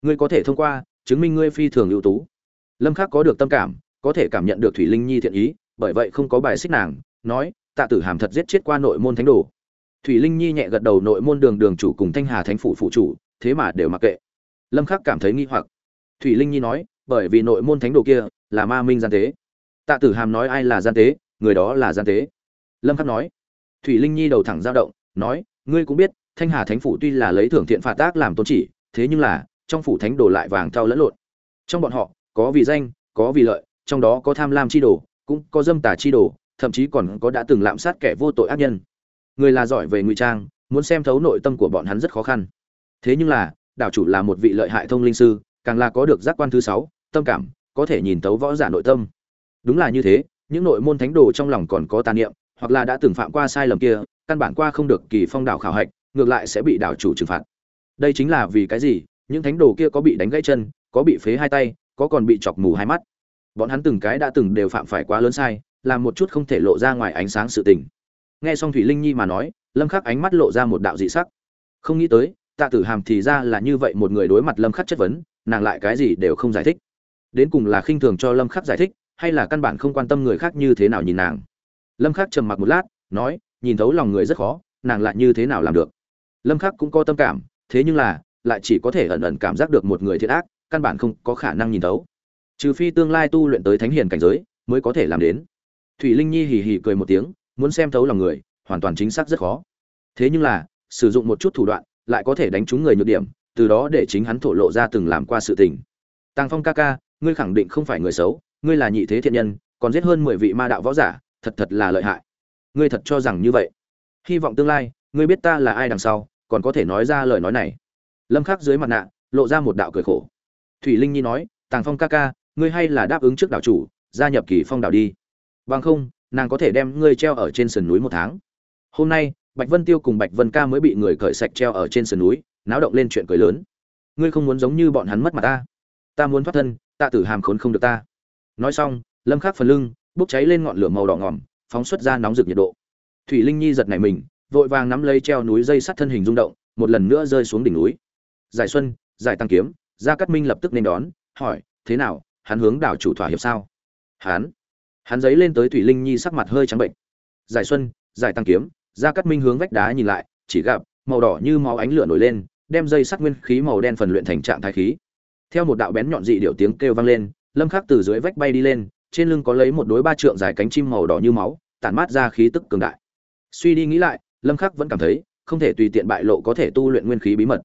Ngươi có thể thông qua, chứng minh ngươi phi thường ưu tú lâm khắc có được tâm cảm, có thể cảm nhận được thủy linh nhi thiện ý, bởi vậy không có bài xích nàng, nói, tạ tử hàm thật giết chết qua nội môn thánh đồ. Thủy linh nhi nhẹ gật đầu nội môn đường đường chủ cùng thanh hà thánh phủ phụ chủ, thế mà đều mặc kệ. Lâm khắc cảm thấy nghi hoặc. Thủy linh nhi nói, bởi vì nội môn thánh đồ kia là ma minh gian tế. Tạ tử hàm nói, ai là gian tế? Người đó là gian tế. Lâm khắc nói. Thủy linh nhi đầu thẳng dao động, nói, ngươi cũng biết, thanh hà thánh phủ tuy là lấy thưởng thiện phạt tác làm tôn chỉ, thế nhưng là, trong phủ thánh đồ lại vàng thau lẫn lộn. Trong bọn họ có vì danh, có vì lợi, trong đó có tham lam chi đồ, cũng có dâm tà chi đồ, thậm chí còn có đã từng lạm sát kẻ vô tội ác nhân. Người là giỏi về ngụy trang, muốn xem thấu nội tâm của bọn hắn rất khó khăn. Thế nhưng là, đảo chủ là một vị lợi hại thông linh sư, càng là có được giác quan thứ sáu, tâm cảm, có thể nhìn thấu võ giả nội tâm. Đúng là như thế, những nội môn thánh đồ trong lòng còn có tà niệm, hoặc là đã từng phạm qua sai lầm kia, căn bản qua không được kỳ phong đảo khảo hạch, ngược lại sẽ bị đảo chủ trừng phạt. Đây chính là vì cái gì? Những thánh đồ kia có bị đánh gãy chân, có bị phế hai tay có còn bị chọc mù hai mắt. Bọn hắn từng cái đã từng đều phạm phải quá lớn sai, làm một chút không thể lộ ra ngoài ánh sáng sự tình. Nghe xong thủy linh nhi mà nói, lâm khắc ánh mắt lộ ra một đạo dị sắc. Không nghĩ tới, tạ tử hàm thì ra là như vậy một người đối mặt lâm khắc chất vấn, nàng lại cái gì đều không giải thích. Đến cùng là khinh thường cho lâm khắc giải thích, hay là căn bản không quan tâm người khác như thế nào nhìn nàng. Lâm khắc trầm mặc một lát, nói, nhìn thấu lòng người rất khó, nàng lại như thế nào làm được. Lâm khắc cũng có tâm cảm, thế nhưng là, lại chỉ có thể ẩn ẩn cảm giác được một người thiện ác căn bản không có khả năng nhìn thấu. Trừ phi tương lai tu luyện tới thánh hiền cảnh giới, mới có thể làm đến. Thủy linh nhi hì hì cười một tiếng, muốn xem thấu lòng người, hoàn toàn chính xác rất khó. Thế nhưng là, sử dụng một chút thủ đoạn, lại có thể đánh trúng người nhược điểm, từ đó để chính hắn thổ lộ ra từng làm qua sự tình. Tàng phong ca ca, ngươi khẳng định không phải người xấu, ngươi là nhị thế thiện nhân, còn giết hơn mười vị ma đạo võ giả, thật thật là lợi hại. Ngươi thật cho rằng như vậy. Hy vọng tương lai, ngươi biết ta là ai đằng sau, còn có thể nói ra lời nói này. Lâm khắc dưới mặt nạ, lộ ra một đạo cười khổ thủy linh nhi nói, tàng phong ca ca, ngươi hay là đáp ứng trước đảo chủ, gia nhập kỳ phong đảo đi. Bằng không, nàng có thể đem ngươi treo ở trên sườn núi một tháng. Hôm nay, bạch vân tiêu cùng bạch vân ca mới bị người cởi sạch treo ở trên sườn núi, náo động lên chuyện cười lớn. Ngươi không muốn giống như bọn hắn mất mặt ta? Ta muốn thoát thân, tạ tử hàm khốn không được ta. Nói xong, lâm khắc phần lưng bốc cháy lên ngọn lửa màu đỏ ngỏm phóng xuất ra nóng rực nhiệt độ. Thủy linh nhi giật nảy mình, vội vàng nắm lấy treo núi dây sắt thân hình rung động, một lần nữa rơi xuống đỉnh núi. Giải xuân, giải tăng kiếm gia cát minh lập tức nên đón, hỏi, thế nào, hắn hướng đảo chủ thỏa hiệp sao? Hắn? Hắn giấy lên tới thủy linh nhi sắc mặt hơi trắng bệnh. Giải xuân, giải tăng kiếm. Gia cát minh hướng vách đá nhìn lại, chỉ gặp màu đỏ như máu ánh lửa nổi lên, đem dây sắt nguyên khí màu đen phần luyện thành trạng thái khí. Theo một đạo bén nhọn dị điệu tiếng kêu vang lên, lâm khắc từ dưới vách bay đi lên, trên lưng có lấy một đối ba trượng dài cánh chim màu đỏ như máu, tản mát ra khí tức cường đại. Suy đi nghĩ lại, lâm khắc vẫn cảm thấy không thể tùy tiện bại lộ có thể tu luyện nguyên khí bí mật.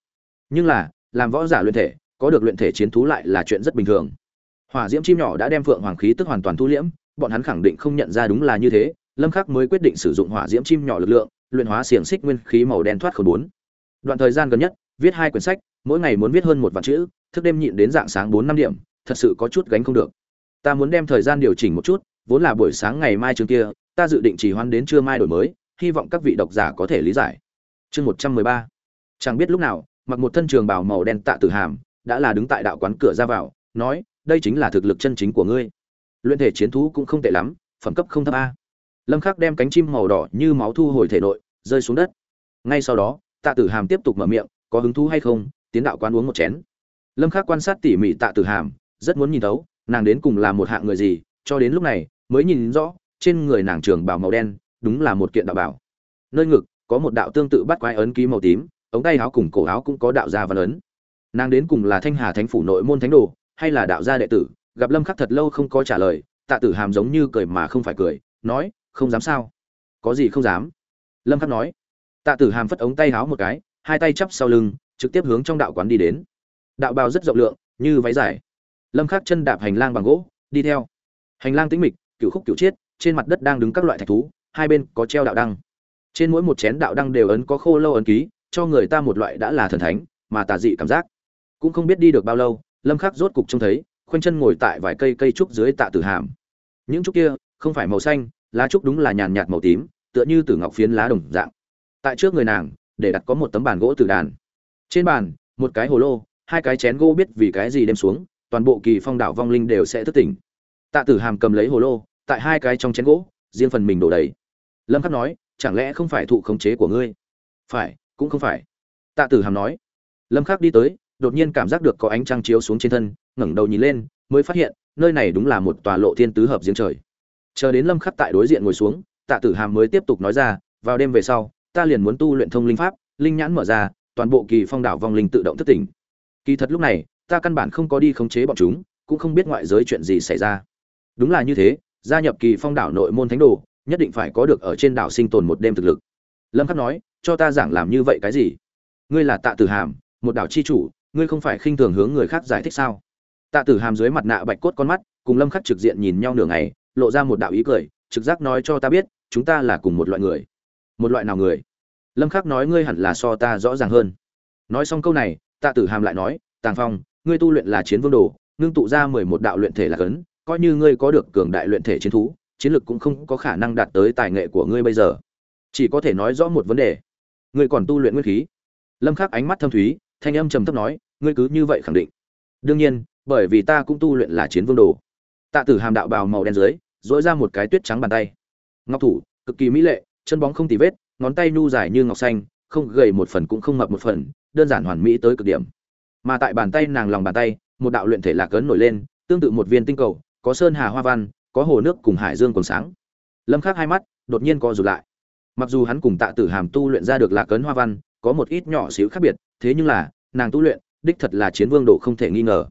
Nhưng là, làm võ giả luyện thể có được luyện thể chiến thú lại là chuyện rất bình thường. Hỏa diễm chim nhỏ đã đem phượng hoàng khí tức hoàn toàn thu liễm, bọn hắn khẳng định không nhận ra đúng là như thế, lâm khắc mới quyết định sử dụng hỏa diễm chim nhỏ lực lượng, luyện hóa xiềng xích nguyên khí màu đen thoát khẩu bốn. Đoạn thời gian gần nhất, viết hai quyển sách, mỗi ngày muốn viết hơn một vạn chữ, thức đêm nhịn đến dạng sáng bốn năm điểm, thật sự có chút gánh không được. Ta muốn đem thời gian điều chỉnh một chút, vốn là buổi sáng ngày mai chương kia, ta dự định chỉ hoan đến trưa mai đổi mới, hy vọng các vị độc giả có thể lý giải. Chương một trăm mười ba. Chẳng biết lúc nào, mặc một thân trường bào màu đen tạ tử hàm đã là đứng tại đạo quán cửa ra vào, nói, đây chính là thực lực chân chính của ngươi. Luyện thể chiến thú cũng không tệ lắm, phẩm cấp không thấp a. Lâm khắc đem cánh chim màu đỏ như máu thu hồi thể nội, rơi xuống đất. Ngay sau đó, tạ tử hàm tiếp tục mở miệng, có hứng thú hay không? Tiến đạo quán uống một chén. Lâm khắc quan sát tỉ mỉ tạ tử hàm, rất muốn nhìn thấu, nàng đến cùng là một hạng người gì, cho đến lúc này, mới nhìn rõ, trên người nàng trường bào màu đen, đúng là một kiện đạo bảo. Nơi ngực, có một đạo tương tự bắt quái ấn ký màu tím, ống tay áo cùng cổ áo cũng có đạo gia văn ấn nàng đến cùng là thanh hà thánh phủ nội môn thánh đồ, hay là đạo gia đệ tử, gặp lâm khắc thật lâu không có trả lời, tạ tử hàm giống như cười mà không phải cười, nói, không dám sao? Có gì không dám? Lâm khắc nói. Tạ tử hàm phất ống tay áo một cái, hai tay chắp sau lưng, trực tiếp hướng trong đạo quán đi đến. Đạo bào rất rộng lượng, như váy dài. Lâm khắc chân đạp hành lang bằng gỗ, đi theo. Hành lang tĩnh mịch, cửu khúc cửu chiết, trên mặt đất đang đứng các loại thạch thú, hai bên có treo đạo đăng. Trên mỗi một chén đạo đăng đều ấn có khô lâu ấn ký, cho người ta một loại đã là thần thánh, mà tà dị cảm giác cũng không biết đi được bao lâu, lâm khắc rốt cục trông thấy, khoanh chân ngồi tại vài cây cây trúc dưới tạ tử hàm. Những trúc kia, không phải màu xanh, lá trúc đúng là nhàn nhạt màu tím, tựa như tử ngọc phiến lá đồng dạng. Tại trước người nàng, để đặt có một tấm bàn gỗ từ đàn. Trên bàn, một cái hồ lô, hai cái chén gỗ biết vì cái gì đem xuống, toàn bộ kỳ phong đảo vong linh đều sẽ thức tỉnh. Tạ tử hàm cầm lấy hồ lô, tại hai cái trong chén gỗ, riêng phần mình đổ đầy. Lâm khắc nói, chẳng lẽ không phải thụ khống chế của ngươi? Phải, cũng không phải. Tạ tử hàm nói. Lâm khắc đi tới đột nhiên cảm giác được có ánh trăng chiếu xuống trên thân, ngẩng đầu nhìn lên, mới phát hiện, nơi này đúng là một tòa lộ thiên tứ hợp giếng trời. Chờ đến lâm khắc tại đối diện ngồi xuống, tạ tử hàm mới tiếp tục nói ra, vào đêm về sau, ta liền muốn tu luyện thông linh pháp, linh nhãn mở ra, toàn bộ kỳ phong đảo vong linh tự động thức tỉnh. Kỳ thật lúc này, ta căn bản không có đi khống chế bọn chúng, cũng không biết ngoại giới chuyện gì xảy ra. Đúng là như thế, gia nhập kỳ phong đảo nội môn thánh đồ, nhất định phải có được ở trên đảo sinh tồn một đêm thực lực. Lâm khắc nói, cho ta giảng làm như vậy cái gì? Ngươi là tạ tử hàm, một đảo chi chủ ngươi không phải khinh thường hướng người khác giải thích sao? Tạ tử hàm dưới mặt nạ bạch cốt con mắt, cùng lâm khắc trực diện nhìn nhau nửa ngày, lộ ra một đạo ý cười, trực giác nói cho ta biết, chúng ta là cùng một loại người. Một loại nào người? Lâm khắc nói ngươi hẳn là so ta rõ ràng hơn. Nói xong câu này, tạ tử hàm lại nói, tàng phong, ngươi tu luyện là chiến vương đồ, ngưng tụ ra mười một đạo luyện thể là cấn, coi như ngươi có được cường đại luyện thể chiến thú, chiến lực cũng không có khả năng đạt tới tài nghệ của ngươi bây giờ. Chỉ có thể nói rõ một vấn đề. Ngươi còn tu luyện nguyên khí? Lâm khắc ánh mắt thâm thúy, thanh âm trầm thấp nói ngươi cứ như vậy khẳng định. Đương nhiên, bởi vì ta cũng tu luyện là chiến vương đồ. Tạ tử hàm đạo bào màu đen dưới dỗi ra một cái tuyết trắng bàn tay. Ngọc thủ, cực kỳ mỹ lệ, chân bóng không tì vết, ngón tay nhu dài như ngọc xanh, không gầy một phần cũng không mập một phần, đơn giản hoàn mỹ tới cực điểm. Mà tại bàn tay nàng lòng bàn tay, một đạo luyện thể lạc ấn nổi lên, tương tự một viên tinh cầu, có sơn hà hoa văn, có hồ nước cùng hải dương còn sáng. Lâm khắc hai mắt, đột nhiên co rụt lại. Mặc dù hắn cùng tạ tử hàm tu luyện ra được lạc ấn hoa văn, có một ít nhỏ xíu khác biệt, thế nhưng là, nàng tu luyện đích thật là chiến vương độ không thể nghi ngờ.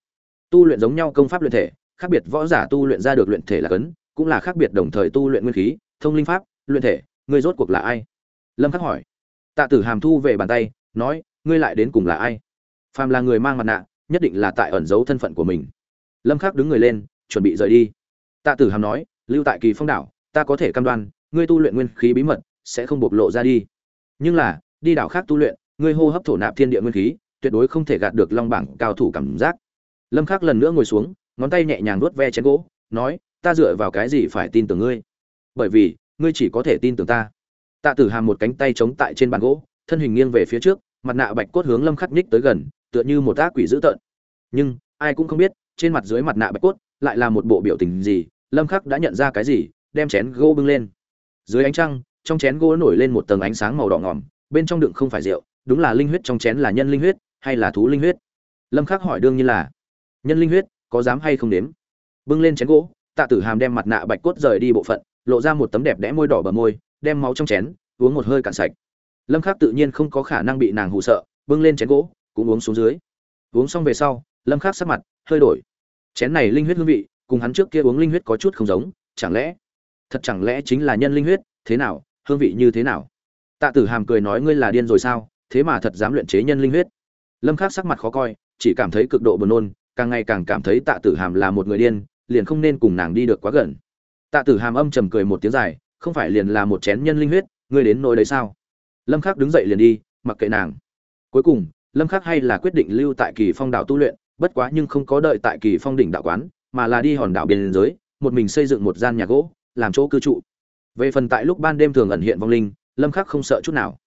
Tu luyện giống nhau công pháp luyện thể, khác biệt võ giả tu luyện ra được luyện thể là cấn, cũng là khác biệt đồng thời tu luyện nguyên khí, thông linh pháp, luyện thể, ngươi rốt cuộc là ai? Lâm khắc hỏi. Tạ tử hàm thu về bàn tay, nói, ngươi lại đến cùng là ai? Phàm là người mang mặt nạ, nhất định là tại ẩn giấu thân phận của mình. Lâm khắc đứng người lên, chuẩn bị rời đi. Tạ tử hàm nói, lưu tại kỳ phong đảo, ta có thể cam đoan, ngươi tu luyện nguyên khí bí mật, sẽ không bộc lộ ra đi. Nhưng là, đi đảo khác tu luyện, ngươi hô hấp thổ nạp thiên địa nguyên khí tuyệt đối không thể gạt được long bảng cao thủ cảm giác. Lâm khắc lần nữa ngồi xuống, ngón tay nhẹ nhàng nuốt ve chén gỗ, nói, ta dựa vào cái gì phải tin tưởng ngươi? Bởi vì, ngươi chỉ có thể tin tưởng ta. Tạ tử hàm một cánh tay chống tại trên bàn gỗ, thân hình nghiêng về phía trước, mặt nạ bạch cốt hướng lâm khắc nhích tới gần, tựa như một ác quỷ dữ tợn. Nhưng, ai cũng không biết, trên mặt dưới mặt nạ bạch cốt lại là một bộ biểu tình gì, lâm khắc đã nhận ra cái gì, đem chén gỗ bưng lên. Dưới ánh trăng, trong chén gỗ nổi lên một tầng ánh sáng màu đỏ ngỏm bên trong đựng không phải rượu, đúng là linh huyết, trong chén là nhân linh huyết hay là thú linh huyết? Lâm khắc hỏi đương nhiên là. Nhân linh huyết, có dám hay không đếm bưng lên chén gỗ, tạ tử hàm đem mặt nạ bạch cốt rời đi bộ phận, lộ ra một tấm đẹp đẽ môi đỏ bờ môi, đem máu trong chén, uống một hơi cạn sạch. Lâm khắc tự nhiên không có khả năng bị nàng hù sợ, bưng lên chén gỗ, cũng uống xuống dưới. Uống xong về sau, lâm khắc sắc mặt hơi đổi. Chén này linh huyết hương vị, cùng hắn trước kia uống linh huyết có chút không giống, chẳng lẽ, thật chẳng lẽ chính là nhân linh huyết, thế nào, hương vị như thế nào? Tạ tử hàm cười nói ngươi là điên rồi sao, thế mà thật dám luyện chế nhân linh huyết? Lâm khắc sắc mặt khó coi, chỉ cảm thấy cực độ buồn nôn, càng ngày càng cảm thấy tạ tử hàm là một người điên, liền không nên cùng nàng đi được quá gần. Tạ tử hàm âm trầm cười một tiếng dài, không phải liền là một chén nhân linh huyết, ngươi đến nỗi đấy sao? Lâm khắc đứng dậy liền đi, mặc kệ nàng. Cuối cùng, lâm khắc hay là quyết định lưu tại kỳ phong đảo tu luyện, bất quá nhưng không có đợi tại kỳ phong đỉnh đạo quán, mà là đi hòn đảo biên giới, một mình xây dựng một gian nhà gỗ, làm chỗ cư trụ. Về phần tại lúc ban đêm thường ẩn hiện vong linh, lâm khắc không sợ chút nào.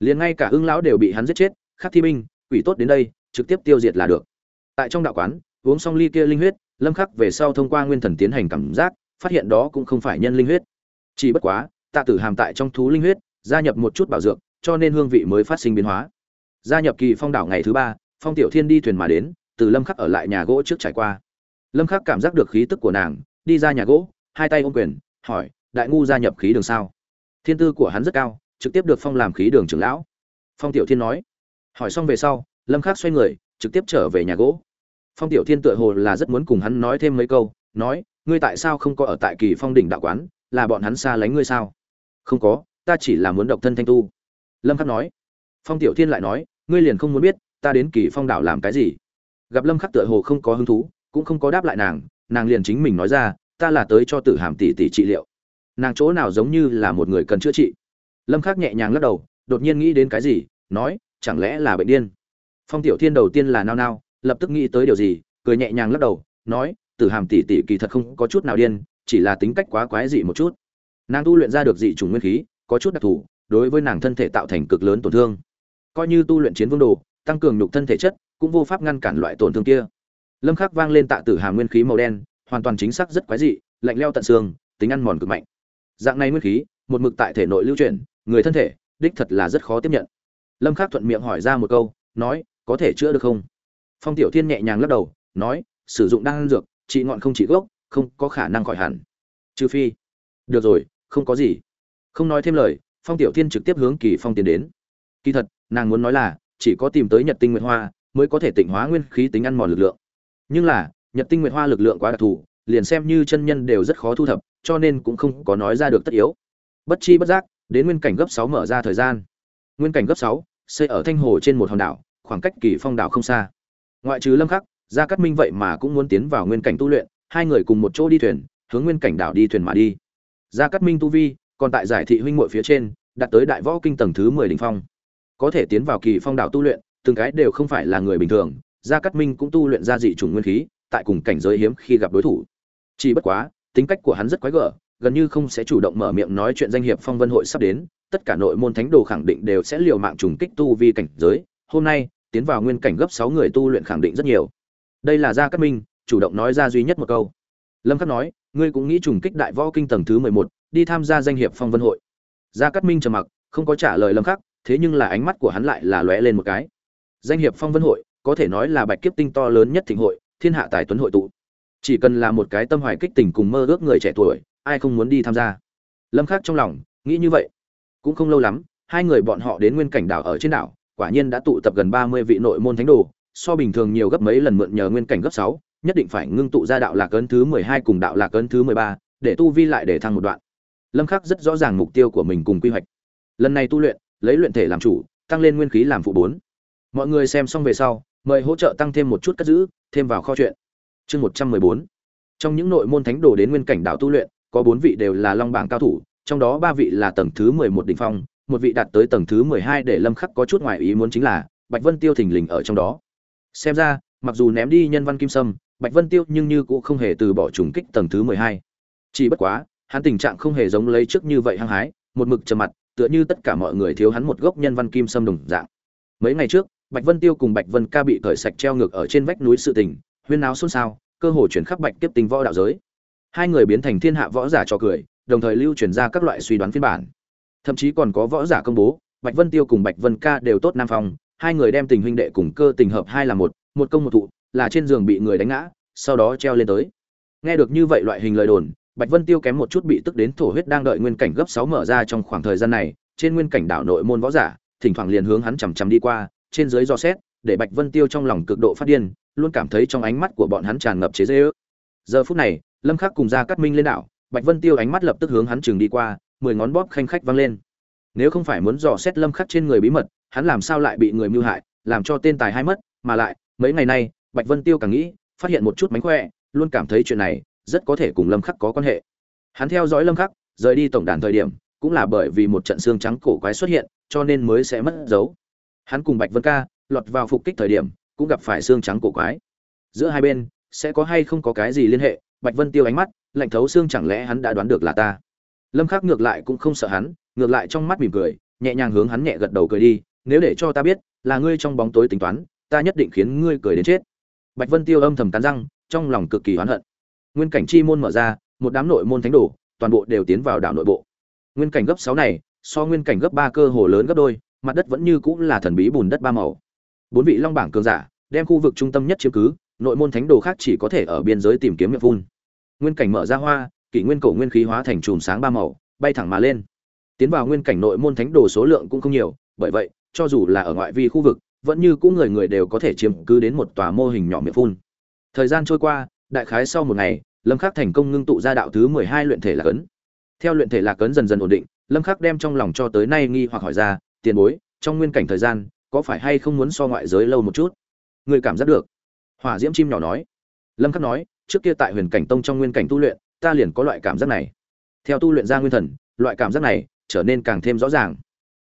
Liền ngay cả ưng lão đều bị hắn giết chết, khắc thi binh quỷ tốt đến đây, trực tiếp tiêu diệt là được. Tại trong đạo quán, uống xong ly kia linh huyết, lâm khắc về sau thông qua nguyên thần tiến hành cảm giác, phát hiện đó cũng không phải nhân linh huyết. Chỉ bất quá, tạ tử hàm tại trong thú linh huyết, gia nhập một chút bảo dược, cho nên hương vị mới phát sinh biến hóa. Gia nhập kỳ phong đảo ngày thứ ba, phong tiểu thiên đi thuyền mà đến, từ lâm khắc ở lại nhà gỗ trước trải qua. Lâm khắc cảm giác được khí tức của nàng, đi ra nhà gỗ, hai tay ôm quyền, hỏi, đại ngu gia nhập khí đường sao? Thiên tư của hắn rất cao, trực tiếp được phong làm khí đường trưởng lão. Phong tiểu thiên nói hỏi xong về sau, lâm khắc xoay người, trực tiếp trở về nhà gỗ. Phong tiểu thiên tựa hồ là rất muốn cùng hắn nói thêm mấy câu, nói, ngươi tại sao không có ở tại kỳ phong đỉnh đạo quán? Là bọn hắn xa lánh ngươi sao? Không có, ta chỉ là muốn độc thân thanh tu. Lâm khắc nói. Phong tiểu thiên lại nói, ngươi liền không muốn biết, ta đến kỳ phong đảo làm cái gì? Gặp lâm khắc tựa hồ không có hứng thú, cũng không có đáp lại nàng nàng liền chính mình nói ra, ta là tới cho tử hàm tỷ tỷ trị liệu. Nàng chỗ nào giống như là một người cần chữa trị. Lâm khắc nhẹ nhàng lắc đầu, đột nhiên nghĩ đến cái gì, nói chẳng lẽ là bệnh điên? Phong tiểu thiên đầu tiên là nao nao, lập tức nghĩ tới điều gì, cười nhẹ nhàng lắc đầu, nói, tử hàm tỷ tỷ kỳ thật không có chút nào điên, chỉ là tính cách quá quái dị một chút. Nàng tu luyện ra được dị chủng nguyên khí, có chút đặc thù, đối với nàng thân thể tạo thành cực lớn tổn thương. Coi như tu luyện chiến vương đồ, tăng cường nhục thân thể chất, cũng vô pháp ngăn cản loại tổn thương kia. Lâm khắc vang lên tạ tử hàm nguyên khí màu đen, hoàn toàn chính xác rất quái dị, lạnh leo tận xương, tính ăn mòn cực mạnh. Dạng này nguyên khí, một mực tại thể nội lưu chuyển, người thân thể, đích thật là rất khó tiếp nhận lâm khắc thuận miệng hỏi ra một câu, nói, có thể chữa được không? Phong tiểu thiên nhẹ nhàng lắc đầu, nói, sử dụng đan dược, trị ngọn không trị gốc, không có khả năng khỏi hẳn. Trừ phi. Được rồi, không có gì. Không nói thêm lời, phong tiểu thiên trực tiếp hướng kỳ phong tiến đến. Kỳ thật, nàng muốn nói là, chỉ có tìm tới nhật tinh nguyệt hoa, mới có thể tịnh hóa nguyên khí tính ăn mòn lực lượng. Nhưng là, nhật tinh nguyệt hoa lực lượng quá đặc thù, liền xem như chân nhân đều rất khó thu thập, cho nên cũng không có nói ra được tất yếu. Bất chi bất giác, đến nguyên cảnh gấp sáu mở ra thời gian. Nguyên cảnh gấp sáu xây ở thanh hồ trên một hòn đảo, khoảng cách kỳ phong đảo không xa. Ngoại trừ lâm khắc, gia cát minh vậy mà cũng muốn tiến vào nguyên cảnh tu luyện, hai người cùng một chỗ đi thuyền, hướng nguyên cảnh đảo đi thuyền mà đi. Gia cát minh tu vi, còn tại giải thị huynh muội phía trên, đạt tới đại võ kinh tầng thứ 10 đỉnh phong. Có thể tiến vào kỳ phong đảo tu luyện, từng cái đều không phải là người bình thường, gia cát minh cũng tu luyện ra dị chủng nguyên khí, tại cùng cảnh giới hiếm khi gặp đối thủ. Chỉ bất quá, tính cách của hắn rất quái gở, gần như không sẽ chủ động mở miệng nói chuyện danh hiệp phong vân hội sắp đến tất cả nội môn thánh đồ khẳng định đều sẽ liều mạng trùng kích tu vi cảnh giới. Hôm nay tiến vào nguyên cảnh gấp sáu người tu luyện khẳng định rất nhiều. Đây là gia cát minh chủ động nói ra duy nhất một câu. Lâm khắc nói ngươi cũng nghĩ trùng kích đại võ kinh tầng thứ 11, đi tham gia danh hiệp phong vân hội. Gia cát minh trầm mặc không có trả lời lâm khắc thế nhưng là ánh mắt của hắn lại là lóe lên một cái. Danh hiệp phong vân hội có thể nói là bạch kiếp tinh to lớn nhất thịnh hội thiên hạ tài tuấn hội tụ. Chỉ cần là một cái tâm hoài kích tình cùng mơ ước người trẻ tuổi ai không muốn đi tham gia? Lâm khắc trong lòng nghĩ như vậy cũng không lâu lắm hai người bọn họ đến nguyên cảnh đảo ở trên đảo quả nhiên đã tụ tập gần 30 vị nội môn thánh đồ so bình thường nhiều gấp mấy lần mượn nhờ nguyên cảnh gấp sáu, nhất định phải ngưng tụ ra đạo lạc ấn thứ mười hai cùng đạo lạc ấn thứ mười ba để tu vi lại để thăng một đoạn. Lâm khắc rất rõ ràng mục tiêu của mình cùng quy hoạch. Lần này tu luyện lấy luyện thể làm chủ tăng lên nguyên khí làm phụ bốn. Mọi người xem xong về sau mời hỗ trợ tăng thêm một chút cất giữ thêm vào kho chuyện. Chương một trăm mười bốn. Trong những nội môn thánh đồ đến nguyên cảnh đạo tu luyện có bốn vị đều là long bảng cao thủ trong đó ba vị là tầng thứ mười một đỉnh phong, một vị đạt tới tầng thứ mười hai để lâm khắc có chút ngoài ý muốn chính là, bạch vân tiêu thình lình ở trong đó. Xem ra, mặc dù ném đi nhân văn kim sâm, bạch vân tiêu nhưng như cũng không hề từ bỏ trùng kích tầng thứ mười hai. Chỉ bất quá, hắn tình trạng không hề giống lấy trước như vậy hăng hái, một mực trầm mặt, tựa như tất cả mọi người thiếu hắn một gốc nhân văn kim sâm đồng dạng. Mấy ngày trước, bạch vân tiêu cùng bạch vân ca bị cởi sạch treo ngược ở trên vách núi sự tình, huyên náo xôn xao, cơ hồ chuyển khắp bạch tiếp tình võ đạo giới. Hai người biến thành thiên hạ võ giả cho cười đồng thời lưu truyền ra các loại suy đoán phiên bản. Thậm chí còn có võ giả công bố, bạch vân tiêu cùng bạch vân ca đều tốt nam phong, hai người đem tình huynh đệ cùng cơ tình hợp hai là một một công một thụ, là trên giường bị người đánh ngã, sau đó treo lên tới. Nghe được như vậy loại hình lời đồn, bạch vân tiêu kém một chút bị tức đến thổ huyết đang đợi nguyên cảnh gấp sáu mở ra trong khoảng thời gian này, trên nguyên cảnh đảo nội môn võ giả, thỉnh thoảng liền hướng hắn chằm chằm đi qua, trên dưới do xét, để bạch vân tiêu trong lòng cực độ phát điên, luôn cảm thấy trong ánh mắt của bọn hắn tràn ngập chế dễ ước giờ phút này, lâm khắc cùng ra cắt minh lên đảo bạch vân tiêu ánh mắt lập tức hướng hắn trường đi qua, mười ngón bóp khanh khách vang lên. Nếu không phải muốn dò xét lâm khắc trên người bí mật, hắn làm sao lại bị người mưu hại, làm cho tên tài hai mất, mà lại, mấy ngày nay, bạch vân tiêu càng nghĩ, phát hiện một chút mánh khỏe, luôn cảm thấy chuyện này rất có thể cùng lâm khắc có quan hệ. Hắn theo dõi lâm khắc, rời đi tổng đàn thời điểm, cũng là bởi vì một trận xương trắng cổ quái xuất hiện, cho nên mới sẽ mất dấu. Hắn cùng bạch vân ca, lọt vào phục kích thời điểm, cũng gặp phải xương trắng cổ quái. Giữa hai bên, sẽ có hay không có cái gì liên hệ, bạch vân tiêu ánh mắt lạnh thấu xương chẳng lẽ hắn đã đoán được là ta? Lâm khắc ngược lại cũng không sợ hắn, ngược lại trong mắt mỉm cười, nhẹ nhàng hướng hắn nhẹ gật đầu cười đi, nếu để cho ta biết là ngươi trong bóng tối tính toán, ta nhất định khiến ngươi cười đến chết. Bạch vân tiêu âm thầm cắn răng, trong lòng cực kỳ oán hận. Nguyên cảnh chi môn mở ra, một đám nội môn thánh đồ, toàn bộ đều tiến vào đảo nội bộ. Nguyên cảnh gấp sáu này, so nguyên cảnh gấp ba cơ hồ lớn gấp đôi, mặt đất vẫn như cũng là thần bí bùn đất ba màu. Bốn vị long bảng cường giả, đem khu vực trung tâm nhất chiếm cứ, nội môn thánh đồ khác chỉ có thể ở biên giới tìm kiếm miệng phun nguyên cảnh mở ra hoa, kỷ nguyên cổ nguyên khí hóa thành chùm sáng ba màu, bay thẳng mà lên. Tiến vào nguyên cảnh nội môn thánh đồ số lượng cũng không nhiều, bởi vậy, cho dù là ở ngoại vi khu vực, vẫn như cũ người người đều có thể chiếm cứ đến một tòa mô hình nhỏ miệng phun. Thời gian trôi qua, đại khái sau một ngày, lâm khắc thành công ngưng tụ ra đạo thứ mười hai luyện thể lạc ấn. Theo luyện thể lạc ấn dần dần ổn định, lâm khắc đem trong lòng cho tới nay nghi hoặc hỏi ra, tiền bối, trong nguyên cảnh thời gian, có phải hay không muốn so ngoại giới lâu một chút? Người cảm giác được. Hỏa diễm chim nhỏ nói. Lâm khắc nói trước kia tại huyền cảnh tông trong nguyên cảnh tu luyện ta liền có loại cảm giác này. Theo tu luyện ra nguyên thần loại cảm giác này trở nên càng thêm rõ ràng.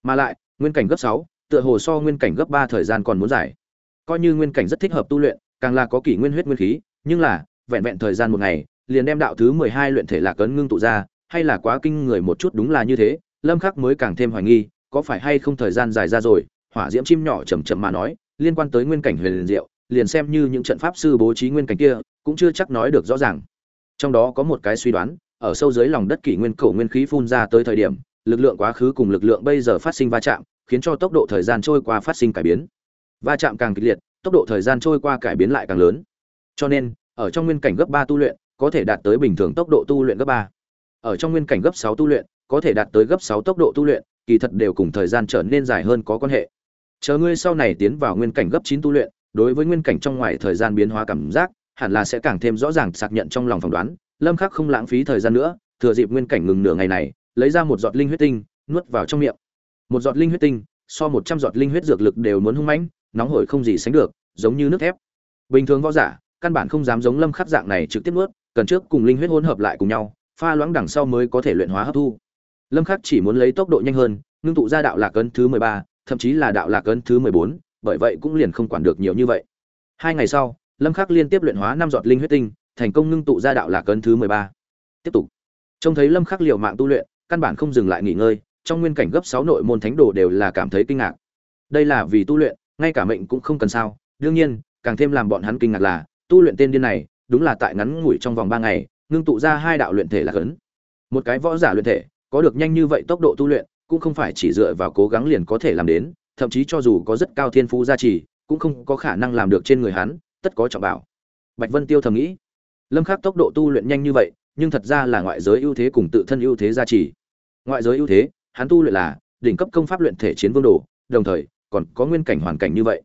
Mà lại nguyên cảnh gấp sáu, tựa hồ so nguyên cảnh gấp ba thời gian còn muốn dài. Coi như nguyên cảnh rất thích hợp tu luyện càng là có kỷ nguyên huyết nguyên khí nhưng là vẹn vẹn thời gian một ngày liền đem đạo thứ 12 luyện thể lạc ấn ngưng tụ ra hay là quá kinh người một chút đúng là như thế lâm khắc mới càng thêm hoài nghi có phải hay không thời gian dài ra rồi hỏa diễm chim nhỏ chậm chậm mà nói liên quan tới nguyên cảnh huyền diệu liền xem như những trận pháp sư bố trí nguyên cảnh kia cũng chưa chắc nói được rõ ràng. Trong đó có một cái suy đoán, ở sâu dưới lòng đất kỷ nguyên cổ nguyên khí phun ra tới thời điểm, lực lượng quá khứ cùng lực lượng bây giờ phát sinh va chạm, khiến cho tốc độ thời gian trôi qua phát sinh cải biến. Va chạm càng kịch liệt, tốc độ thời gian trôi qua cải biến lại càng lớn. Cho nên, ở trong nguyên cảnh gấp ba tu luyện, có thể đạt tới bình thường tốc độ tu luyện gấp ba. Ở trong nguyên cảnh gấp sáu tu luyện, có thể đạt tới gấp sáu tốc độ tu luyện, kỳ thật đều cùng thời gian trở nên dài hơn có quan hệ. Chờ ngươi sau này tiến vào nguyên cảnh gấp chín tu luyện, đối với nguyên cảnh trong ngoài thời gian biến hóa cảm giác hẳn là sẽ càng thêm rõ ràng xác nhận trong lòng phỏng đoán. Lâm khắc không lãng phí thời gian nữa thừa dịp nguyên cảnh ngừng nửa ngày này lấy ra một giọt linh huyết tinh nuốt vào trong miệng. Một giọt linh huyết tinh so một trăm giọt linh huyết dược lực đều muốn hung mãnh nóng hổi không gì sánh được giống như nước thép. Bình thường võ giả căn bản không dám giống lâm khắc dạng này trực tiếp nuốt cần trước cùng linh huyết hỗn hợp lại cùng nhau pha loãng đằng sau mới có thể luyện hóa hấp thu. Lâm khắc chỉ muốn lấy tốc độ nhanh hơn ngưng tụ ra đạo lạc cấn thứ 13, thậm chí là đạo lạc cấn thứ 14, bởi vậy cũng liền không quản được nhiều như vậy. Hai ngày sau lâm khắc liên tiếp luyện hóa năm giọt linh huyết tinh, thành công ngưng tụ ra đạo lạc ấn thứ 13. tiếp tục trông thấy lâm khắc liều mạng tu luyện, căn bản không dừng lại nghỉ ngơi, trong nguyên cảnh gấp 6 nội môn thánh đồ đều là cảm thấy kinh ngạc đây là vì tu luyện, ngay cả mệnh cũng không cần sao đương nhiên, càng thêm làm bọn hắn kinh ngạc là, tu luyện tên điên này, đúng là tại ngắn ngủi trong vòng 3 ngày, ngưng tụ ra hai đạo luyện thể là cấn. một cái võ giả luyện thể, có được nhanh như vậy tốc độ tu luyện, cũng không phải chỉ dựa vào cố gắng liền có thể làm đến, thậm chí cho dù có rất cao thiên phú gia trì, cũng không có khả năng làm được trên người hắn tất có trọng bảo. Bạch vân tiêu thầm nghĩ, lâm khắc tốc độ tu luyện nhanh như vậy, nhưng thật ra là ngoại giới ưu thế cùng tự thân ưu thế gia trì. Ngoại giới ưu thế, hắn tu luyện là đỉnh cấp công pháp luyện thể chiến vương đồ, đồng thời còn có nguyên cảnh hoàn cảnh như vậy.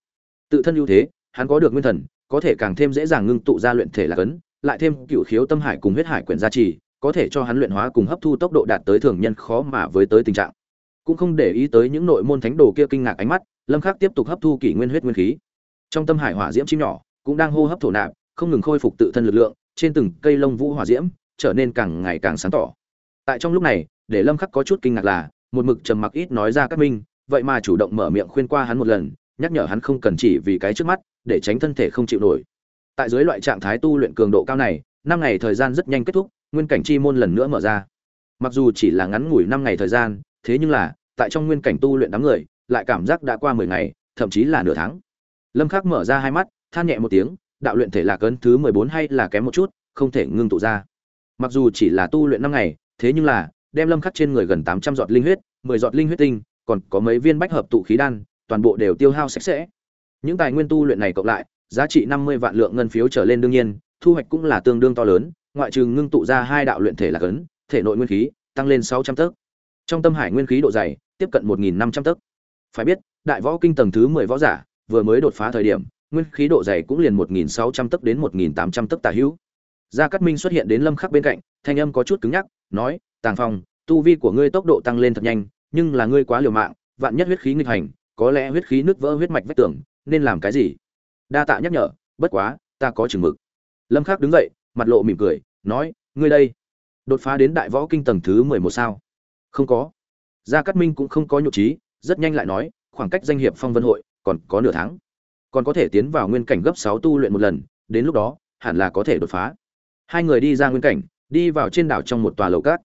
Tự thân ưu thế, hắn có được nguyên thần, có thể càng thêm dễ dàng ngưng tụ ra luyện thể là cấn, lại thêm cựu khiếu tâm hải cùng huyết hải quyển gia trì, có thể cho hắn luyện hóa cùng hấp thu tốc độ đạt tới thường nhân khó mà với tới tình trạng. Cũng không để ý tới những nội môn thánh đồ kia kinh ngạc ánh mắt, lâm khắc tiếp tục hấp thu kỷ nguyên huyết nguyên khí. Trong tâm hải hỏa diễm chim nhỏ cũng đang hô hấp thổ nạp, không ngừng khôi phục tự thân lực lượng, trên từng cây lông vũ hỏa diễm trở nên càng ngày càng sáng tỏ. Tại trong lúc này, để lâm khắc có chút kinh ngạc là, một mực trầm mặc ít nói ra các minh, vậy mà chủ động mở miệng khuyên qua hắn một lần, nhắc nhở hắn không cần chỉ vì cái trước mắt, để tránh thân thể không chịu nổi. Tại dưới loại trạng thái tu luyện cường độ cao này, năm ngày thời gian rất nhanh kết thúc, nguyên cảnh chi môn lần nữa mở ra. Mặc dù chỉ là ngắn ngủi năm ngày thời gian, thế nhưng là, tại trong nguyên cảnh tu luyện đám người, lại cảm giác đã qua mười ngày, thậm chí là nửa tháng. Lâm khắc mở ra hai mắt than nhẹ một tiếng, đạo luyện thể là cấn thứ mười bốn hay là kém một chút, không thể ngưng tụ ra. Mặc dù chỉ là tu luyện năm ngày, thế nhưng là, đem lâm khắc trên người gần tám trăm giọt linh huyết, mười giọt linh huyết tinh, còn có mấy viên bách hợp tụ khí đan, toàn bộ đều tiêu hao sạch sẽ. Những tài nguyên tu luyện này cộng lại, giá trị năm mươi vạn lượng ngân phiếu trở lên đương nhiên, thu hoạch cũng là tương đương to lớn, ngoại trừ ngưng tụ ra hai đạo luyện thể là cấn thể nội nguyên khí tăng lên sáu trăm tấc. Trong tâm hải nguyên khí độ dày, tiếp cận một nghìn năm trăm tấc. Phải biết, đại võ kinh tầng thứ mười võ giả, vừa mới đột phá thời điểm nguyên khí độ dày cũng liền một nghìn sáu trăm tấc đến một nghìn tám trăm tấc tả hữu. Gia cát minh xuất hiện đến lâm khắc bên cạnh thanh âm có chút cứng nhắc nói tàng phong tu vi của ngươi tốc độ tăng lên thật nhanh nhưng là ngươi quá liều mạng vạn nhất huyết khí nghịch hành có lẽ huyết khí nứt vỡ huyết mạch vách tường nên làm cái gì? Đa tạ nhắc nhở bất quá ta có chừng mực. Lâm khắc đứng dậy mặt lộ mỉm cười nói ngươi đây đột phá đến đại võ kinh tầng thứ mười một sao? Không có. Gia cát minh cũng không có nhụt chí, rất nhanh lại nói khoảng cách danh hiệp phong vân hội còn có nửa tháng còn có thể tiến vào nguyên cảnh gấp sáu tu luyện một lần, đến lúc đó, hẳn là có thể đột phá. Hai người đi ra nguyên cảnh, đi vào trên đảo trong một tòa lầu cát.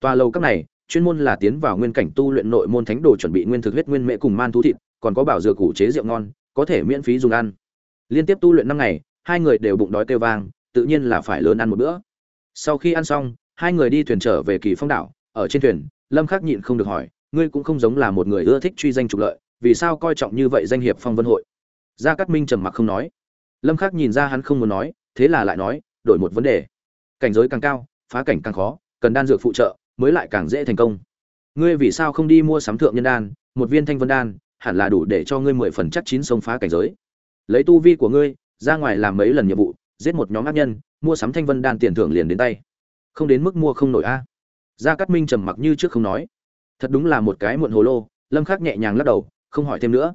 Tòa lầu cát này, chuyên môn là tiến vào nguyên cảnh tu luyện nội môn thánh đồ chuẩn bị nguyên thực huyết nguyên mễ cùng man thú thịt, còn có bảo dược củ chế rượu ngon, có thể miễn phí dùng ăn. Liên tiếp tu luyện năm ngày, hai người đều bụng đói kêu vang, tự nhiên là phải lớn ăn một bữa. Sau khi ăn xong, hai người đi thuyền trở về kỳ phong đảo, ở trên thuyền, lâm khắc nhịn không được hỏi, ngươi cũng không giống là một người ưa thích truy danh trục lợi, vì sao coi trọng như vậy danh hiệp phong vân hội? Gia cát minh trầm mặc không nói. Lâm khắc nhìn ra hắn không muốn nói, thế là lại nói, đổi một vấn đề. Cảnh giới càng cao, phá cảnh càng khó, cần đan dược phụ trợ, mới lại càng dễ thành công. Ngươi vì sao không đi mua sắm thượng nhân đan, một viên thanh vân đan, hẳn là đủ để cho ngươi mười phần chắc chín sông phá cảnh giới. Lấy tu vi của ngươi, ra ngoài làm mấy lần nhiệm vụ, giết một nhóm ác nhân, mua sắm thanh vân đan tiền thưởng liền đến tay. Không đến mức mua không nổi a. Gia cát minh trầm mặc như trước không nói. Thật đúng là một cái muộn hồ lô, lâm khắc nhẹ nhàng lắc đầu, không hỏi thêm nữa.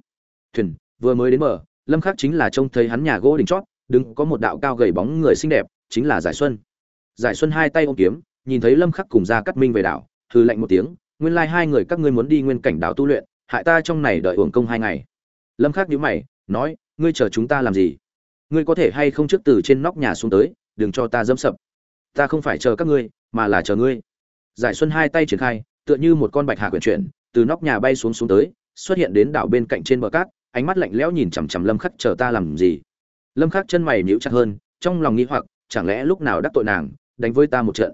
Thuyền, vừa mới đến bờ lâm khắc chính là trông thấy hắn nhà gỗ đỉnh chót, đứng có một đạo cao gầy bóng người xinh đẹp, chính là giải xuân. Giải xuân hai tay ôm kiếm, nhìn thấy lâm khắc cùng gia cát minh về đảo, hừ lạnh một tiếng, nguyên lai like hai người các ngươi muốn đi nguyên cảnh đảo tu luyện, hại ta trong này đợi uổng công hai ngày. Lâm khắc nhíu mày, nói, ngươi chờ chúng ta làm gì? Ngươi có thể hay không trước từ trên nóc nhà xuống tới, đừng cho ta dẫm sập. Ta không phải chờ các ngươi, mà là chờ ngươi. Giải xuân hai tay triển khai, tựa như một con bạch hà quyển chuyển, từ nóc nhà bay xuống xuống tới, xuất hiện đến đảo bên cạnh trên bờ cát ánh mắt lạnh lẽo nhìn chằm chằm lâm khắc, chờ ta làm gì? Lâm khắc chân mày nhíu chặt hơn, trong lòng nghĩ hoặc, chẳng lẽ lúc nào đắc tội nàng, đánh với ta một trận?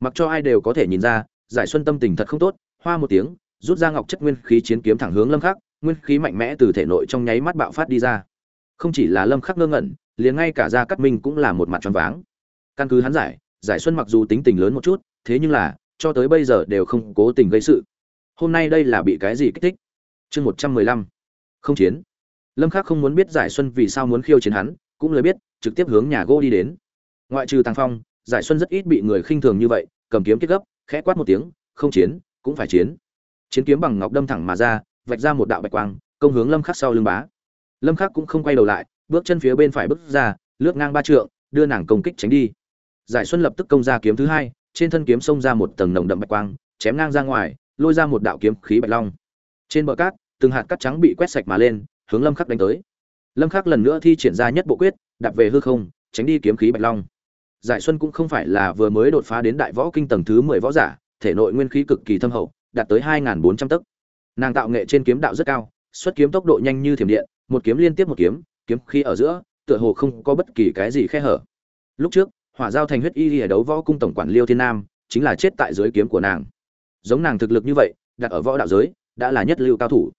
Mặc cho ai đều có thể nhìn ra, giải xuân tâm tình thật không tốt, hoa một tiếng, rút ra ngọc chất nguyên khí chiến kiếm thẳng hướng lâm khắc, nguyên khí mạnh mẽ từ thể nội trong nháy mắt bạo phát đi ra. Không chỉ là lâm khắc ngơ ngẩn, liền ngay cả gia cát minh cũng là một mặt tròn váng. Căn cứ hắn giải giải xuân mặc dù tính tình lớn một chút, thế nhưng là, cho tới bây giờ đều không cố tình gây sự. Hôm nay đây là bị cái gì kích thích? Chương một trăm mười lăm không chiến. Lâm khắc không muốn biết giải xuân vì sao muốn khiêu chiến hắn, cũng lời biết, trực tiếp hướng nhà gỗ đi đến. Ngoại trừ tăng phong, giải xuân rất ít bị người khinh thường như vậy, cầm kiếm kết gấp, khẽ quát một tiếng, không chiến, cũng phải chiến. Chiến kiếm bằng ngọc đâm thẳng mà ra, vạch ra một đạo bạch quang, công hướng lâm khắc sau lưng bá. Lâm khắc cũng không quay đầu lại, bước chân phía bên phải bước ra, lướt ngang ba trượng, đưa nàng công kích tránh đi. Giải xuân lập tức công ra kiếm thứ hai, trên thân kiếm xông ra một tầng nồng đậm bạch quang, chém ngang ra ngoài, lôi ra một đạo kiếm khí bạch long. Trên bờ cát từng hạt cắt trắng bị quét sạch mà lên, hướng lâm khắc đánh tới. Lâm khắc lần nữa thi triển ra nhất bộ quyết, đạp về hư không, tránh đi kiếm khí bạch long. Giải xuân cũng không phải là vừa mới đột phá đến đại võ kinh tầng thứ 10 võ giả, thể nội nguyên khí cực kỳ thâm hậu, đạt tới 2.400 tấc. Nàng tạo nghệ trên kiếm đạo rất cao, xuất kiếm tốc độ nhanh như thiểm điện, một kiếm liên tiếp một kiếm kiếm khí ở giữa, tựa hồ không có bất kỳ cái gì khe hở. Lúc trước, hỏa giao thành huyết y ở đấu võ cung tổng quản liêu thiên nam, chính là chết tại dưới kiếm của nàng. Giống nàng thực lực như vậy, đặt ở võ đạo giới, đã là nhất lưu cao thủ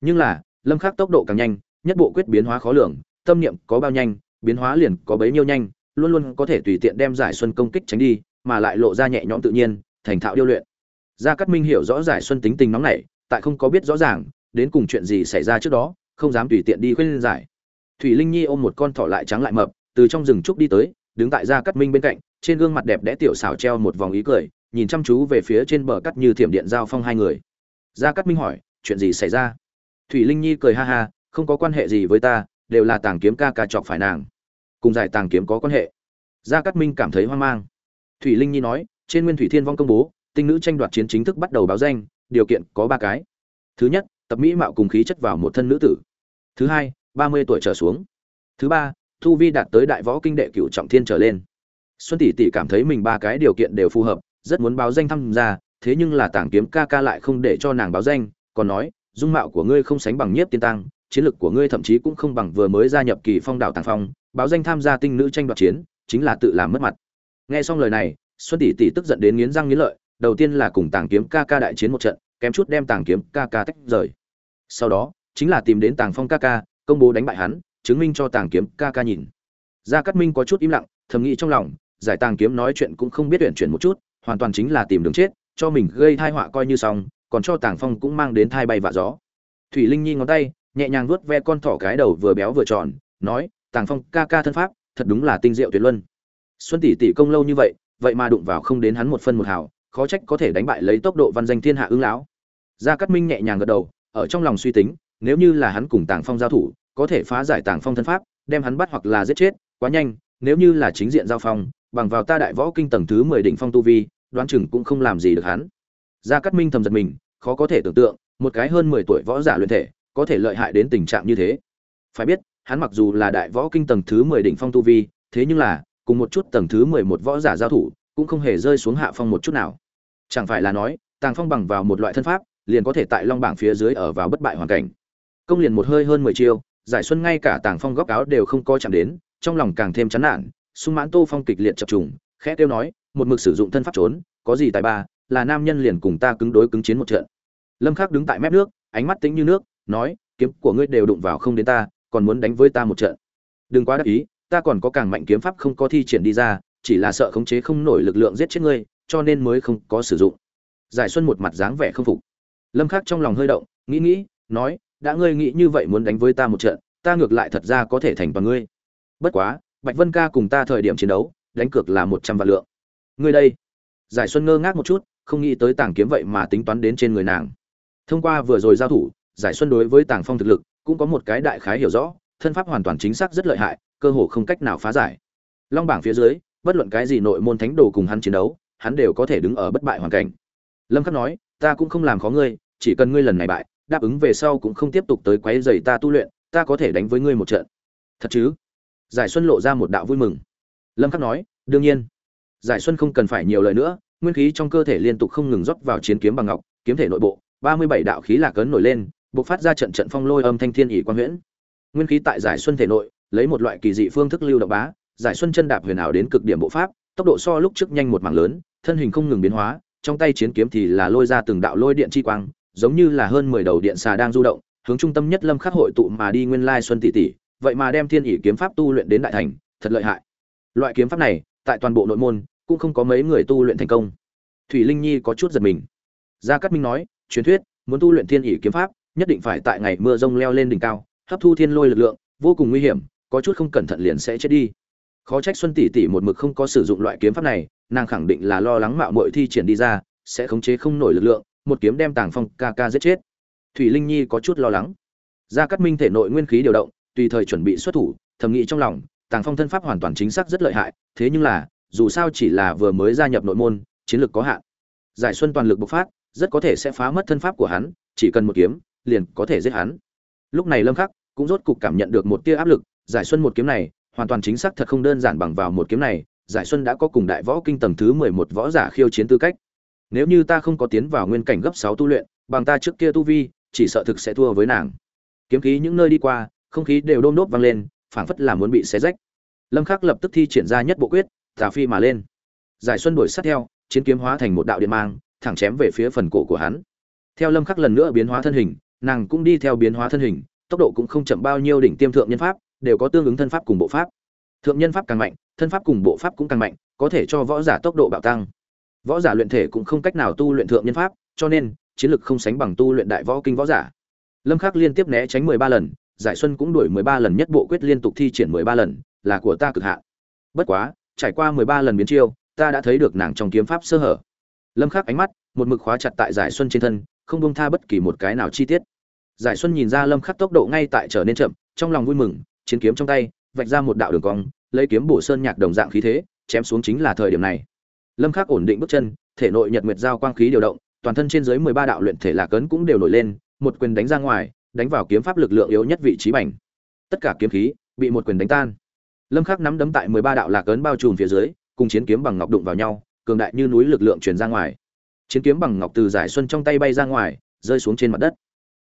nhưng là, lâm khắc tốc độ càng nhanh, nhất bộ quyết biến hóa khó lường, tâm niệm có bao nhanh, biến hóa liền có bấy nhiêu nhanh, luôn luôn có thể tùy tiện đem giải xuân công kích tránh đi, mà lại lộ ra nhẹ nhõm tự nhiên, thành thạo điêu luyện. Gia cát minh hiểu rõ giải xuân tính tình nóng nảy, tại không có biết rõ ràng, đến cùng chuyện gì xảy ra trước đó, không dám tùy tiện đi khuyên giải. Thủy linh nhi ôm một con thỏ lại trắng lại mập, từ trong rừng trúc đi tới, đứng tại gia cát minh bên cạnh, trên gương mặt đẹp đẽ tiểu xảo treo một vòng ý cười, nhìn chăm chú về phía trên bờ cắt như thiểm điện giao phong hai người. Gia cát minh hỏi, chuyện gì xảy ra? Thủy linh nhi cười ha ha, không có quan hệ gì với ta, đều là tàng kiếm ca ca chọc phải nàng. Cùng giải tàng kiếm có quan hệ. Gia cát minh cảm thấy hoang mang. Thủy linh nhi nói, trên nguyên thủy thiên vong công bố, tinh nữ tranh đoạt chiến chính thức bắt đầu báo danh, điều kiện có ba cái. Thứ nhất, tập mỹ mạo cùng khí chất vào một thân nữ tử. Thứ hai, ba mươi tuổi trở xuống. Thứ ba, thu vi đạt tới đại võ kinh đệ cựu trọng thiên trở lên. Xuân tỷ tỷ cảm thấy mình ba cái điều kiện đều phù hợp, rất muốn báo danh tham gia, thế nhưng là tàng kiếm ca ca lại không để cho nàng báo danh, còn nói dung mạo của ngươi không sánh bằng nhiếp tiên tăng chiến lực của ngươi thậm chí cũng không bằng vừa mới gia nhập kỳ phong đảo tàng phong, báo danh tham gia tinh nữ tranh đoạt chiến, chính là tự làm mất mặt. Nghe xong lời này, xuân tỷ tỷ tức giận đến nghiến răng nghiến lợi, đầu tiên là cùng tàng kiếm ca ca đại chiến một trận, kém chút đem tàng kiếm ca ca tách rời. Sau đó, chính là tìm đến tàng phong ca ca, công bố đánh bại hắn, chứng minh cho tàng kiếm ca ca nhìn. Gia cát minh có chút im lặng, thầm nghĩ trong lòng, giải tàng kiếm nói chuyện cũng không biết tuyển chuyển một chút, hoàn toàn chính là tìm đường chết, cho mình gây thai họa coi như xong còn cho tàng phong cũng mang đến thai bay vạ gió. Thủy linh nhi ngón tay, nhẹ nhàng vuốt ve con thỏ cái đầu vừa béo vừa tròn, nói, tàng phong, ca ca thân pháp, thật đúng là tinh diệu tuyệt luân. Xuân tỷ tỷ công lâu như vậy vậy mà đụng vào không đến hắn một phân một hào, khó trách có thể đánh bại lấy tốc độ văn danh thiên hạ ứng lão. Gia cát minh nhẹ nhàng gật đầu, ở trong lòng suy tính, nếu như là hắn cùng tàng phong giao thủ, có thể phá giải tàng phong thân pháp, đem hắn bắt hoặc là giết chết, quá nhanh, nếu như là chính diện giao phong, bằng vào ta đại võ kinh tầng thứ mười đỉnh phong tu vi, đoán chừng cũng không làm gì được hắn gia cát minh thầm giật mình, khó có thể tưởng tượng, một cái hơn mười tuổi võ giả luyện thể có thể lợi hại đến tình trạng như thế. Phải biết, hắn mặc dù là đại võ kinh tầng thứ mười đỉnh phong tu vi, thế nhưng là, cùng một chút tầng thứ mười một võ giả giao thủ, cũng không hề rơi xuống hạ phong một chút nào. Chẳng phải là nói, tàng phong bằng vào một loại thân pháp, liền có thể tại long bảng phía dưới ở vào bất bại hoàn cảnh. Công liền một hơi hơn mười chiêu, giải xuân ngay cả tàng phong góc áo đều không coi chạm đến, trong lòng càng thêm chán nản, sung mãn tô phong kịch liệt chập trùng, khẽ tiêu nói, một mực sử dụng thân pháp trốn, có gì tài ba là nam nhân liền cùng ta cứng đối cứng chiến một trận. Lâm khắc đứng tại mép nước, ánh mắt tĩnh như nước, nói, kiếm của ngươi đều đụng vào không đến ta, còn muốn đánh với ta một trận. Đừng quá đắc ý, ta còn có càng mạnh kiếm pháp không có thi triển đi ra, chỉ là sợ khống chế không nổi lực lượng giết chết ngươi, cho nên mới không có sử dụng. Giải xuân một mặt dáng vẻ không phục. Lâm khắc trong lòng hơi động, nghĩ nghĩ, nói, đã ngươi nghĩ như vậy muốn đánh với ta một trận, ta ngược lại thật ra có thể thành bằng ngươi. Bất quá, bạch vân ca cùng ta thời điểm chiến đấu, đánh cược là một trăm vạn lượng. Ngươi đây. Giải xuân ngơ ngác một chút không nghĩ tới tàng kiếm vậy mà tính toán đến trên người nàng. Thông qua vừa rồi giao thủ, giải xuân đối với tàng phong thực lực cũng có một cái đại khái hiểu rõ, thân pháp hoàn toàn chính xác rất lợi hại, cơ hồ không cách nào phá giải. Long bảng phía dưới, bất luận cái gì nội môn thánh đồ cùng hắn chiến đấu, hắn đều có thể đứng ở bất bại hoàn cảnh. Lâm khắc nói, ta cũng không làm khó ngươi, chỉ cần ngươi lần này bại, đáp ứng về sau cũng không tiếp tục tới quấy rầy ta tu luyện, ta có thể đánh với ngươi một trận. Thật chứ? Giải xuân lộ ra một đạo vui mừng. Lâm khắc nói, đương nhiên. Giải xuân không cần phải nhiều lời nữa nguyên khí trong cơ thể liên tục không ngừng rót vào chiến kiếm bằng ngọc, kiếm thể nội bộ, ba mươi bảy đạo khí lạc cấn nổi lên, bộc phát ra trận trận phong lôi âm thanh thiên ỉ quang huyễn. Nguyên khí tại giải xuân thể nội, lấy một loại kỳ dị phương thức lưu động bá, giải xuân chân đạp huyền ảo đến cực điểm bộ pháp, tốc độ so lúc trước nhanh một mảng lớn, thân hình không ngừng biến hóa, trong tay chiến kiếm thì là lôi ra từng đạo lôi điện chi quang, giống như là hơn mười đầu điện xà đang du động, hướng trung tâm nhất lâm khắc hội tụ mà đi nguyên lai xuân tỷ tỷ, vậy mà đem thiên ỉ kiếm pháp tu luyện đến đại thành, thật lợi hại. Loại kiếm pháp này, tại toàn bộ nội môn cũng không có mấy người tu luyện thành công. Thủy linh nhi có chút giật mình. Gia cát minh nói, truyền thuyết, muốn tu luyện thiên ỷ kiếm pháp, nhất định phải tại ngày mưa rông leo lên đỉnh cao, hấp thu thiên lôi lực lượng, vô cùng nguy hiểm, có chút không cẩn thận liền sẽ chết đi. Khó trách xuân tỷ tỷ một mực không có sử dụng loại kiếm pháp này, nàng khẳng định là lo lắng mạo muội thi triển đi ra, sẽ khống chế không nổi lực lượng, một kiếm đem tàng phong ca ca giết chết. Thủy linh nhi có chút lo lắng. Gia cát minh thể nội nguyên khí điều động, tùy thời chuẩn bị xuất thủ, thầm nghĩ trong lòng, tàng phong thân pháp hoàn toàn chính xác rất lợi hại, thế nhưng là dù sao chỉ là vừa mới gia nhập nội môn, chiến lược có hạn. Giải xuân toàn lực bộc phát, rất có thể sẽ phá mất thân pháp của hắn, chỉ cần một kiếm, liền có thể giết hắn. Lúc này lâm khắc cũng rốt cục cảm nhận được một tia áp lực, giải xuân một kiếm này, hoàn toàn chính xác thật không đơn giản bằng vào một kiếm này, giải xuân đã có cùng đại võ kinh tầng thứ 11 võ giả khiêu chiến tư cách. Nếu như ta không có tiến vào nguyên cảnh gấp 6 tu luyện, bằng ta trước kia tu vi, chỉ sợ thực sẽ thua với nàng. Kiếm khí những nơi đi qua, không khí đều đôm đốp vang lên, phảng phất là muốn bị xé rách. Lâm khắc lập tức thi triển ra nhất bộ quyết tà phi mà lên. Giải xuân đuổi sát theo, chiến kiếm hóa thành một đạo điện mang, thẳng chém về phía phần cổ của hắn. Theo lâm khắc lần nữa biến hóa thân hình, nàng cũng đi theo biến hóa thân hình, tốc độ cũng không chậm bao nhiêu đỉnh tiêm thượng nhân pháp, đều có tương ứng thân pháp cùng bộ pháp. Thượng nhân pháp càng mạnh, thân pháp cùng bộ pháp cũng càng mạnh, có thể cho võ giả tốc độ bạo tăng. Võ giả luyện thể cũng không cách nào tu luyện thượng nhân pháp, cho nên, chiến lực không sánh bằng tu luyện đại võ kinh võ giả. Lâm khắc liên tiếp né tránh 13 lần, giải xuân cũng đuổi mười ba lần, nhất bộ quyết liên tục thi triển mười ba lần, là của ta cực hạn. Bất quá trải qua mười ba lần biến chiêu, ta đã thấy được nàng trong kiếm pháp sơ hở. Lâm khắc ánh mắt, một mực khóa chặt tại giải xuân trên thân, không buông tha bất kỳ một cái nào chi tiết. Giải xuân nhìn ra lâm khắc tốc độ ngay tại trở nên chậm, trong lòng vui mừng, chiến kiếm trong tay, vạch ra một đạo đường cong, lấy kiếm bổ sơn nhạc đồng dạng khí thế, chém xuống chính là thời điểm này. Lâm khắc ổn định bước chân, thể nội nhật nguyệt giao quang khí điều động, toàn thân trên dưới 13 đạo luyện thể lạc cấn cũng đều nổi lên, một quyền đánh ra ngoài, đánh vào kiếm pháp lực lượng yếu nhất vị trí bành. Tất cả kiếm khí bị một quyền đánh tan lâm khắc nắm đấm tại 13 đạo lạc cấn bao trùm phía dưới, cùng chiến kiếm bằng ngọc đụng vào nhau, cường đại như núi lực lượng truyền ra ngoài. Chiến kiếm bằng ngọc từ giải xuân trong tay bay ra ngoài, rơi xuống trên mặt đất.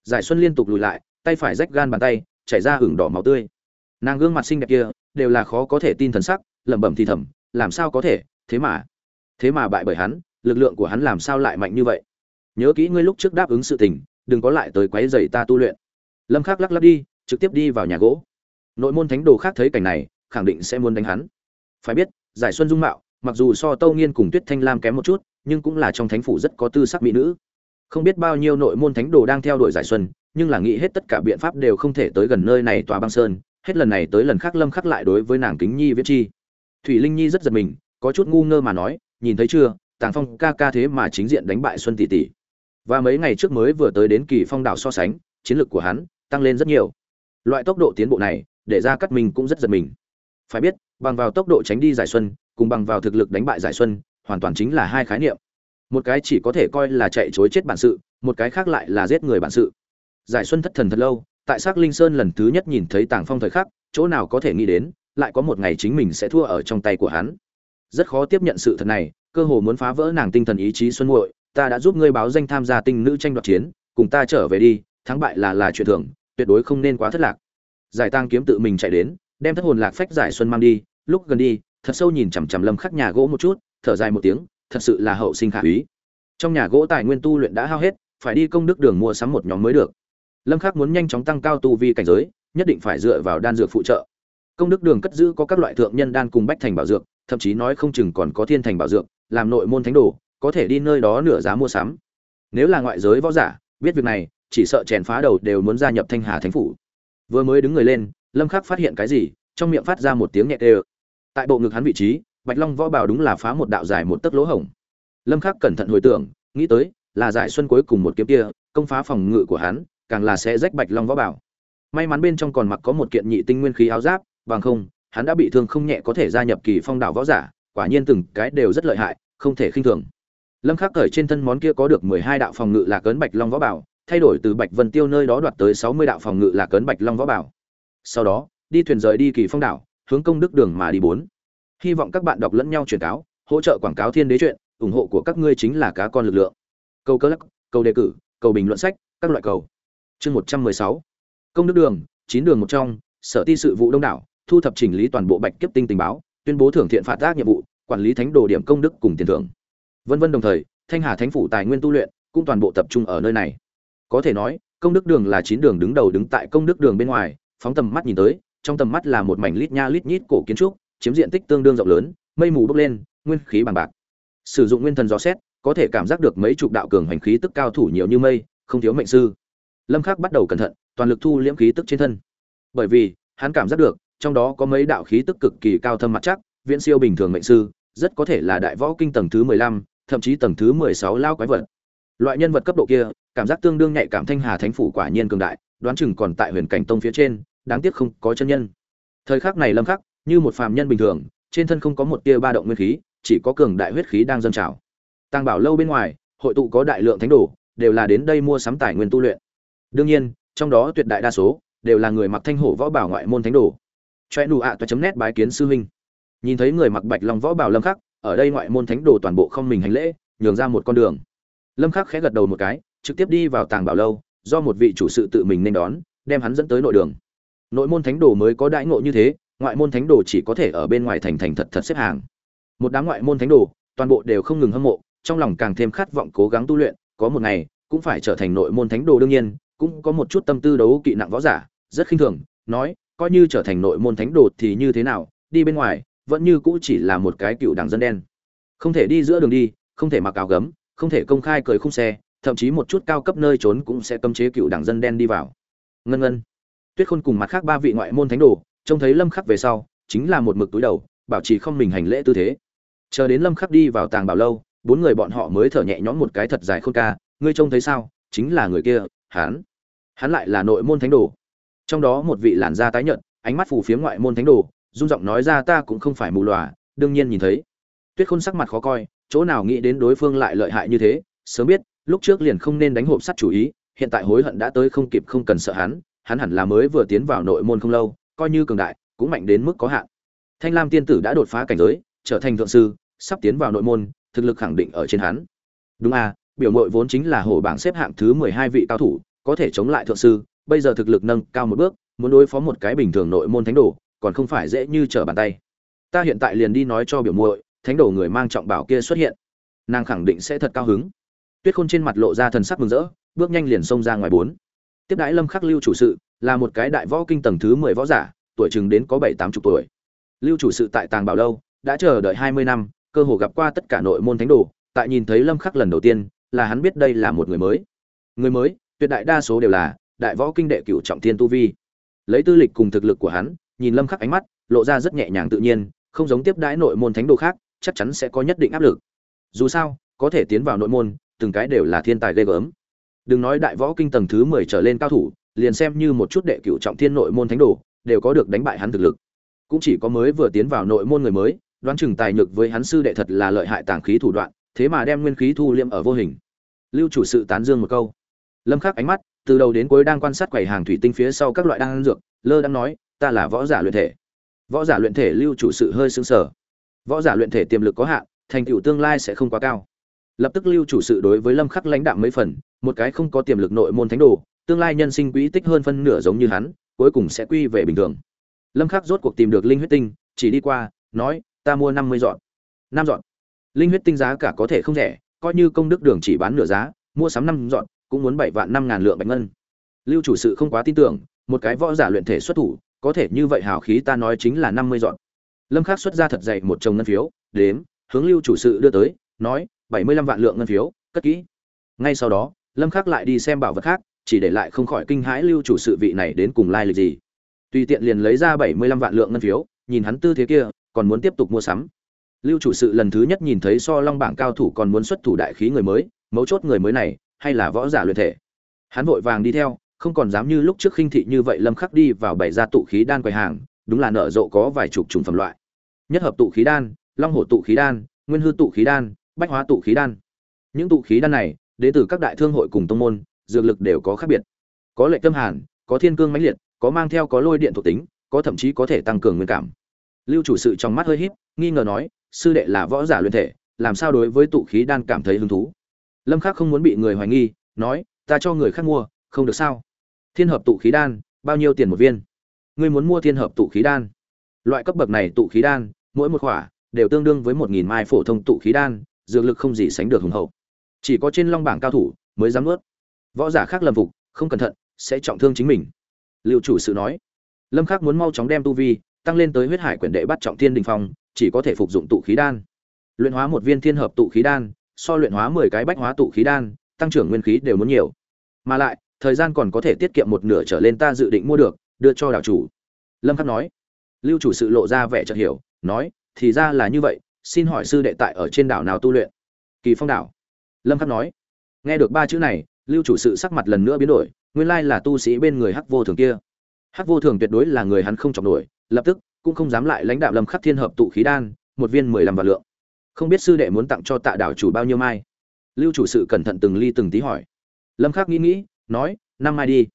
Giải xuân liên tục lùi lại, tay phải rách gan bàn tay, chảy ra hửng đỏ máu tươi. Nàng gương mặt xinh đẹp kia, đều là khó có thể tin thần sắc, lẩm bẩm thì thầm, làm sao có thể? Thế mà thế mà bại bởi hắn, lực lượng của hắn làm sao lại mạnh như vậy? Nhớ kỹ ngươi lúc trước đáp ứng sự tình, đừng có lại tới quấy rầy ta tu luyện. Lâm khắc lắc lắc đi, trực tiếp đi vào nhà gỗ. Nội môn thánh đồ khác thấy cảnh này khẳng định sẽ muốn đánh hắn. Phải biết, giải xuân dung mạo, mặc dù so tâu nghiên cùng tuyết thanh lam kém một chút, nhưng cũng là trong thánh phủ rất có tư sắc mỹ nữ. Không biết bao nhiêu nội môn thánh đồ đang theo đuổi giải xuân, nhưng là nghĩ hết tất cả biện pháp đều không thể tới gần nơi này tòa băng sơn, hết lần này tới lần khác lâm khắc lại đối với nàng kính nhi viết chi. Thủy linh nhi rất giật mình, có chút ngu ngơ mà nói, nhìn thấy chưa, tàng phong ca ca thế mà chính diện đánh bại xuân tỷ tỷ. Và mấy ngày trước mới vừa tới đến kỳ phong đảo so sánh, chiến lược của hắn tăng lên rất nhiều. Loại tốc độ tiến bộ này, để ra cắt mình cũng rất giật mình phải biết, bằng vào tốc độ tránh đi giải xuân, cùng bằng vào thực lực đánh bại giải xuân, hoàn toàn chính là hai khái niệm. Một cái chỉ có thể coi là chạy chối chết bản sự, một cái khác lại là giết người bản sự. Giải xuân thất thần thật lâu, tại xác linh sơn lần thứ nhất nhìn thấy tàng phong thời khắc, chỗ nào có thể nghĩ đến, lại có một ngày chính mình sẽ thua ở trong tay của hắn. Rất khó tiếp nhận sự thật này, cơ hồ muốn phá vỡ nàng tinh thần ý chí xuân muội, ta đã giúp ngươi báo danh tham gia tinh nữ tranh đoạt chiến, cùng ta trở về đi, thắng bại là là chuyện thường, tuyệt đối không nên quá thất lạc. Giải tang kiếm tự mình chạy đến đem thất hồn lạc phách giải xuân mang đi, lúc gần đi, thật sâu nhìn chằm chằm lâm khắc nhà gỗ một chút, thở dài một tiếng, thật sự là hậu sinh khả úy. Trong nhà gỗ tài nguyên tu luyện đã hao hết, phải đi công đức đường mua sắm một nhóm mới được. Lâm khắc muốn nhanh chóng tăng cao tu vi cảnh giới, nhất định phải dựa vào đan dược phụ trợ. Công đức đường cất giữ có các loại thượng nhân đan cùng bách thành bảo dược, thậm chí nói không chừng còn có thiên thành bảo dược, làm nội môn thánh đồ, có thể đi nơi đó nửa giá mua sắm. Nếu là ngoại giới võ giả, biết việc này, chỉ sợ chèn phá đầu đều muốn gia nhập thanh hà thánh phủ. Vừa mới đứng người lên lâm khắc phát hiện cái gì, trong miệng phát ra một tiếng nhẹ đều tại bộ ngực hắn vị trí, bạch long võ bào đúng là phá một đạo dài một tấc lỗ hổng. Lâm khắc cẩn thận hồi tưởng, nghĩ tới, là giải xuân cuối cùng một kiếm kia, công phá phòng ngự của hắn, càng là sẽ rách bạch long võ bào. May mắn bên trong còn mặc có một kiện nhị tinh nguyên khí áo giáp, bằng không, hắn đã bị thương không nhẹ có thể gia nhập kỳ phong đảo võ giả, quả nhiên từng cái đều rất lợi hại, không thể khinh thường. Lâm khắc cởi trên thân món kia có được 12 đạo phòng ngự là cấn bạch long võ bảo thay đổi từ bạch vân tiêu nơi đó đoạt tới 60 đạo phòng ngự là cấn bạch long võ bảo sau đó, đi thuyền rời đi kỳ phong đảo, hướng công đức đường mà đi bốn. Hy vọng các bạn đọc lẫn nhau truyền cáo, hỗ trợ quảng cáo thiên đế chuyện, ủng hộ của các ngươi chính là cá con lực lượng. Câu cơ lắc, câu đề cử, câu bình luận sách, các loại cầu chương 116 công đức đường, chín đường một trong, sở ti sự vụ đông đảo, thu thập chỉnh lý toàn bộ bạch kiếp tinh tình báo, tuyên bố thưởng thiện phạt tác nhiệm vụ, quản lý thánh đồ điểm công đức cùng tiền thưởng. Vân vân đồng thời, thanh hà thánh phủ tài nguyên tu luyện, cũng toàn bộ tập trung ở nơi này. Có thể nói, công đức đường là chín đường đứng đầu đứng tại công đức đường bên ngoài phóng tầm mắt nhìn tới trong tầm mắt là một mảnh lít nha lít nhít cổ kiến trúc chiếm diện tích tương đương rộng lớn mây mù bốc lên nguyên khí bằng bạc. Sử dụng nguyên thần gió xét có thể cảm giác được mấy chục đạo cường hành khí tức cao thủ nhiều như mây không thiếu mệnh sư. Lâm khắc bắt đầu cẩn thận toàn lực thu liễm khí tức trên thân. Bởi vì hắn cảm giác được trong đó có mấy đạo khí tức cực kỳ cao thâm mặt chắc viễn siêu bình thường mệnh sư rất có thể là đại võ kinh tầng thứ mười lăm, thậm chí tầng thứ mười sáu lao quái vật. Loại nhân vật cấp độ kia cảm giác tương đương nhạy cảm thanh hà thánh phủ quả nhiên cường đại đoán chừng còn tại huyền cảnh tông phía trên đáng tiếc không có chân nhân. Thời khắc này lâm khắc, như một phàm nhân bình thường, trên thân không có một tia ba động nguyên khí, chỉ có cường đại huyết khí đang dâng trào. Tăng bảo lâu bên ngoài, hội tụ có đại lượng thánh đồ, đều là đến đây mua sắm tài nguyên tu luyện. Đương nhiên, trong đó tuyệt đại đa số đều là người mặc thanh hổ võ bảo ngoại môn thánh đồ. Choe đủ ạ toa chấm nét bái kiến sư huynh. Nhìn thấy người mặc bạch long võ bảo lâm khắc, ở đây ngoại môn thánh đồ toàn bộ không mình hành lễ, nhường ra một con đường. Lâm khắc khẽ gật đầu một cái, trực tiếp đi vào tàng bảo lâu, do một vị chủ sự tự mình nên đón, đem hắn dẫn tới nội đường nội môn thánh đồ mới có đại ngộ như thế, ngoại môn thánh đồ chỉ có thể ở bên ngoài thành thành thật thật xếp hàng. Một đám ngoại môn thánh đồ, toàn bộ đều không ngừng hâm mộ, trong lòng càng thêm khát vọng cố gắng tu luyện, có một ngày, cũng phải trở thành nội môn thánh đồ đương nhiên, cũng có một chút tâm tư đấu kỵ nặng võ giả, rất khinh thường, nói, coi như trở thành nội môn thánh đồ thì như thế nào, đi bên ngoài, vẫn như cũ chỉ là một cái cựu đảng dân đen. Không thể đi giữa đường đi, không thể mặc áo gấm, không thể công khai cười khung xe, thậm chí một chút cao cấp nơi trốn cũng sẽ cấm chế cựu đảng dân đen đi vào. Ngân ngân tuyết khôn cùng mặt khác ba vị ngoại môn thánh đồ, trông thấy lâm khắc về sau, chính là một mực túi đầu, bảo trì không mình hành lễ tư thế. Chờ đến lâm khắc đi vào tàng bảo lâu, bốn người bọn họ mới thở nhẹ nhõm một cái thật dài khôn ca, ngươi trông thấy sao? Chính là người kia, hắn. Hắn lại là nội môn thánh đồ. Trong đó một vị làn da tái nhợt, ánh mắt phù phía ngoại môn thánh đồ rung giọng nói ra, ta cũng không phải mù lòa, đương nhiên nhìn thấy. Tuyết khôn sắc mặt khó coi, chỗ nào nghĩ đến đối phương lại lợi hại như thế, sớm biết, lúc trước liền không nên đánh hộp sắt chủ ý, hiện tại hối hận đã tới không kịp không cần sợ hắn hắn hẳn là mới vừa tiến vào nội môn không lâu, coi như cường đại, cũng mạnh đến mức có hạn. Thanh lam tiên tử đã đột phá cảnh giới, trở thành thượng sư, sắp tiến vào nội môn, thực lực khẳng định ở trên hắn. Đúng à biểu muội vốn chính là hổ bảng xếp hạng thứ mười hai vị cao thủ, có thể chống lại thượng sư, bây giờ thực lực nâng cao một bước, muốn đối phó một cái bình thường nội môn thánh đồ, còn không phải dễ như trở bàn tay. Ta hiện tại liền đi nói cho biểu muội, thánh đồ người mang trọng bảo kia xuất hiện. Nàng khẳng định sẽ thật cao hứng. Tuyết khôn trên mặt lộ ra thần sắc mừng rỡ, bước nhanh liền xông ra ngoài bốn tiếp đãi lâm khắc lưu chủ sự, là một cái đại võ kinh tầng thứ mười võ giả, tuổi chừng đến có bảy tám chục tuổi. Lưu chủ sự tại tàng bảo lâu, đã chờ đợi hai mươi năm, cơ hồ gặp qua tất cả nội môn thánh đồ, tại nhìn thấy lâm khắc lần đầu tiên, là hắn biết đây là một người mới. Người mới, tuyệt đại đa số đều là đại võ kinh đệ cửu trọng thiên tu vi. Lấy tư lịch cùng thực lực của hắn, nhìn lâm khắc ánh mắt, lộ ra rất nhẹ nhàng tự nhiên, không giống tiếp đãi nội môn thánh đồ khác, chắc chắn sẽ có nhất định áp lực. Dù sao, có thể tiến vào nội môn, từng cái đều là thiên tài ghê gớm đừng nói đại võ kinh tầng thứ 10 trở lên cao thủ, liền xem như một chút đệ cửu trọng thiên nội môn thánh đồ, đều có được đánh bại hắn thực lực. Cũng chỉ có mới vừa tiến vào nội môn người mới, đoán chừng tài nhược với hắn sư đệ thật là lợi hại tàng khí thủ đoạn, thế mà đem nguyên khí thu liêm ở vô hình. Lưu chủ sự tán dương một câu. Lâm khắc ánh mắt, từ đầu đến cuối đang quan sát quầy hàng thủy tinh phía sau các loại đan dược, lơ đang nói, ta là võ giả luyện thể. Võ giả luyện thể lưu chủ sự hơi sững sờ. Võ giả luyện thể tiềm lực có hạn, thành tựu tương lai sẽ không quá cao lập tức lưu chủ sự đối với lâm khắc lãnh đạm mấy phần, một cái không có tiềm lực nội môn thánh đồ, tương lai nhân sinh quỹ tích hơn phân nửa giống như hắn, cuối cùng sẽ quy về bình thường. Lâm khắc rốt cuộc tìm được linh huyết tinh, chỉ đi qua, nói, ta mua 50 dọn. Năm dọn. Linh huyết tinh giá cả có thể không rẻ, coi như công đức đường chỉ bán nửa giá, mua sắm năm dọn, cũng muốn bảy vạn năm ngàn lượng bạch ngân. Lưu chủ sự không quá tin tưởng, một cái võ giả luyện thể xuất thủ, có thể như vậy hào khí ta nói chính là năm mươi dọn. Lâm khắc xuất ra thật dày một chồng ngân phiếu, đếm, hướng lưu chủ sự đưa tới, nói bảy mươi lăm vạn lượng ngân phiếu, cất kỹ. Ngay sau đó, lâm khắc lại đi xem bảo vật khác, chỉ để lại không khỏi kinh hãi lưu chủ sự vị này đến cùng lai lịch gì. Tùy tiện liền lấy ra bảy mươi lăm vạn lượng ngân phiếu, nhìn hắn tư thế kia, còn muốn tiếp tục mua sắm. Lưu chủ sự lần thứ nhất nhìn thấy so long bảng cao thủ còn muốn xuất thủ đại khí người mới, mấu chốt người mới này, hay là võ giả luyện thể. Hắn vội vàng đi theo, không còn dám như lúc trước khinh thị như vậy lâm khắc đi vào bảy gia tụ khí đan quầy hàng, đúng là nợ rộ có vài chục trùng phẩm loại. Nhất hợp tụ khí đan, long hổ tụ khí đan, nguyên hư tụ khí đan bách hóa tụ khí đan. Những tụ khí đan này, đến từ các đại thương hội cùng tông môn, dược lực đều có khác biệt. Có lệ tâm hàn, có thiên cương mãnh liệt, có mang theo có lôi điện thuộc tính, có thậm chí có thể tăng cường nguyên cảm. Lưu chủ sự trong mắt hơi híp, nghi ngờ nói, sư đệ là võ giả luyện thể, làm sao đối với tụ khí đan cảm thấy hứng thú? Lâm khắc không muốn bị người hoài nghi, nói, ta cho người khác mua, không được sao? Thiên hợp tụ khí đan, bao nhiêu tiền một viên? Ngươi muốn mua thiên hợp tụ khí đan? Loại cấp bậc này tụ khí đan, mỗi một khỏa, đều tương đương với một nghìn mai phổ thông tụ khí đan dược lực không gì sánh được hùng hậu. Chỉ có trên long bảng cao thủ mới dám nuốt. Võ giả khác lầm phục, không cẩn thận, sẽ trọng thương chính mình. Liệu chủ sự nói. Lâm khắc muốn mau chóng đem tu vi tăng lên tới huyết hải quyển đệ bắt trọng thiên đình phong, chỉ có thể phục dụng tụ khí đan. Luyện hóa một viên thiên hợp tụ khí đan, so luyện hóa 10 cái bách hóa tụ khí đan, tăng trưởng nguyên khí đều muốn nhiều. Mà lại, thời gian còn có thể tiết kiệm một nửa trở lên ta dự định mua được, đưa cho đảo chủ. Lâm khắc nói. Lưu chủ sự lộ ra vẻ chợt hiểu, nói, thì ra là như vậy xin hỏi sư đệ tại ở trên đảo nào tu luyện? Kỳ phong đảo. Lâm khắc nói. Nghe được ba chữ này, lưu chủ sự sắc mặt lần nữa biến đổi, nguyên lai là tu sĩ bên người hắc vô thường kia. Hắc vô thường tuyệt đối là người hắn không chọc nổi, lập tức cũng không dám lại lãnh đạo lâm khắc thiên hợp tụ khí đan, một viên mười lăm vạn lượng. Không biết sư đệ muốn tặng cho tạ đảo chủ bao nhiêu mai? Lưu chủ sự cẩn thận từng ly từng tí hỏi. Lâm khắc nghĩ nghĩ, nói, năm mai đi.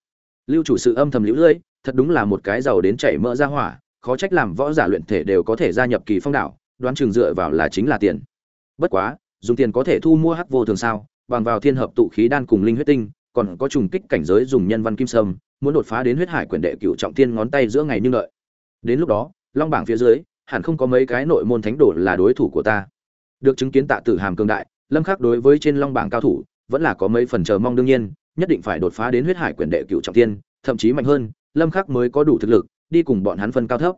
Lưu chủ sự âm thầm liễu lưỡi thật đúng là một cái giàu đến chảy mỡ ra hỏa, khó trách làm võ giả luyện thể đều có thể gia nhập kỳ phong đảo đoán chừng dựa vào là chính là tiền. Bất quá, dùng tiền có thể thu mua hắc vô thường sao? Bằng vào thiên hợp tụ khí đan cùng linh huyết tinh, còn có trùng kích cảnh giới dùng nhân văn kim sâm, muốn đột phá đến huyết hải quyển đệ cửu trọng thiên ngón tay giữa ngày nhưng đợi đến lúc đó, long bảng phía dưới, hẳn không có mấy cái nội môn thánh đồ là đối thủ của ta. Được chứng kiến tạ tử hàm cường đại, lâm khắc đối với trên long bảng cao thủ, vẫn là có mấy phần chờ mong đương nhiên, nhất định phải đột phá đến huyết hải quyển đệ cửu trọng thiên, thậm chí mạnh hơn, lâm khắc mới có đủ thực lực, đi cùng bọn hắn phân cao thấp.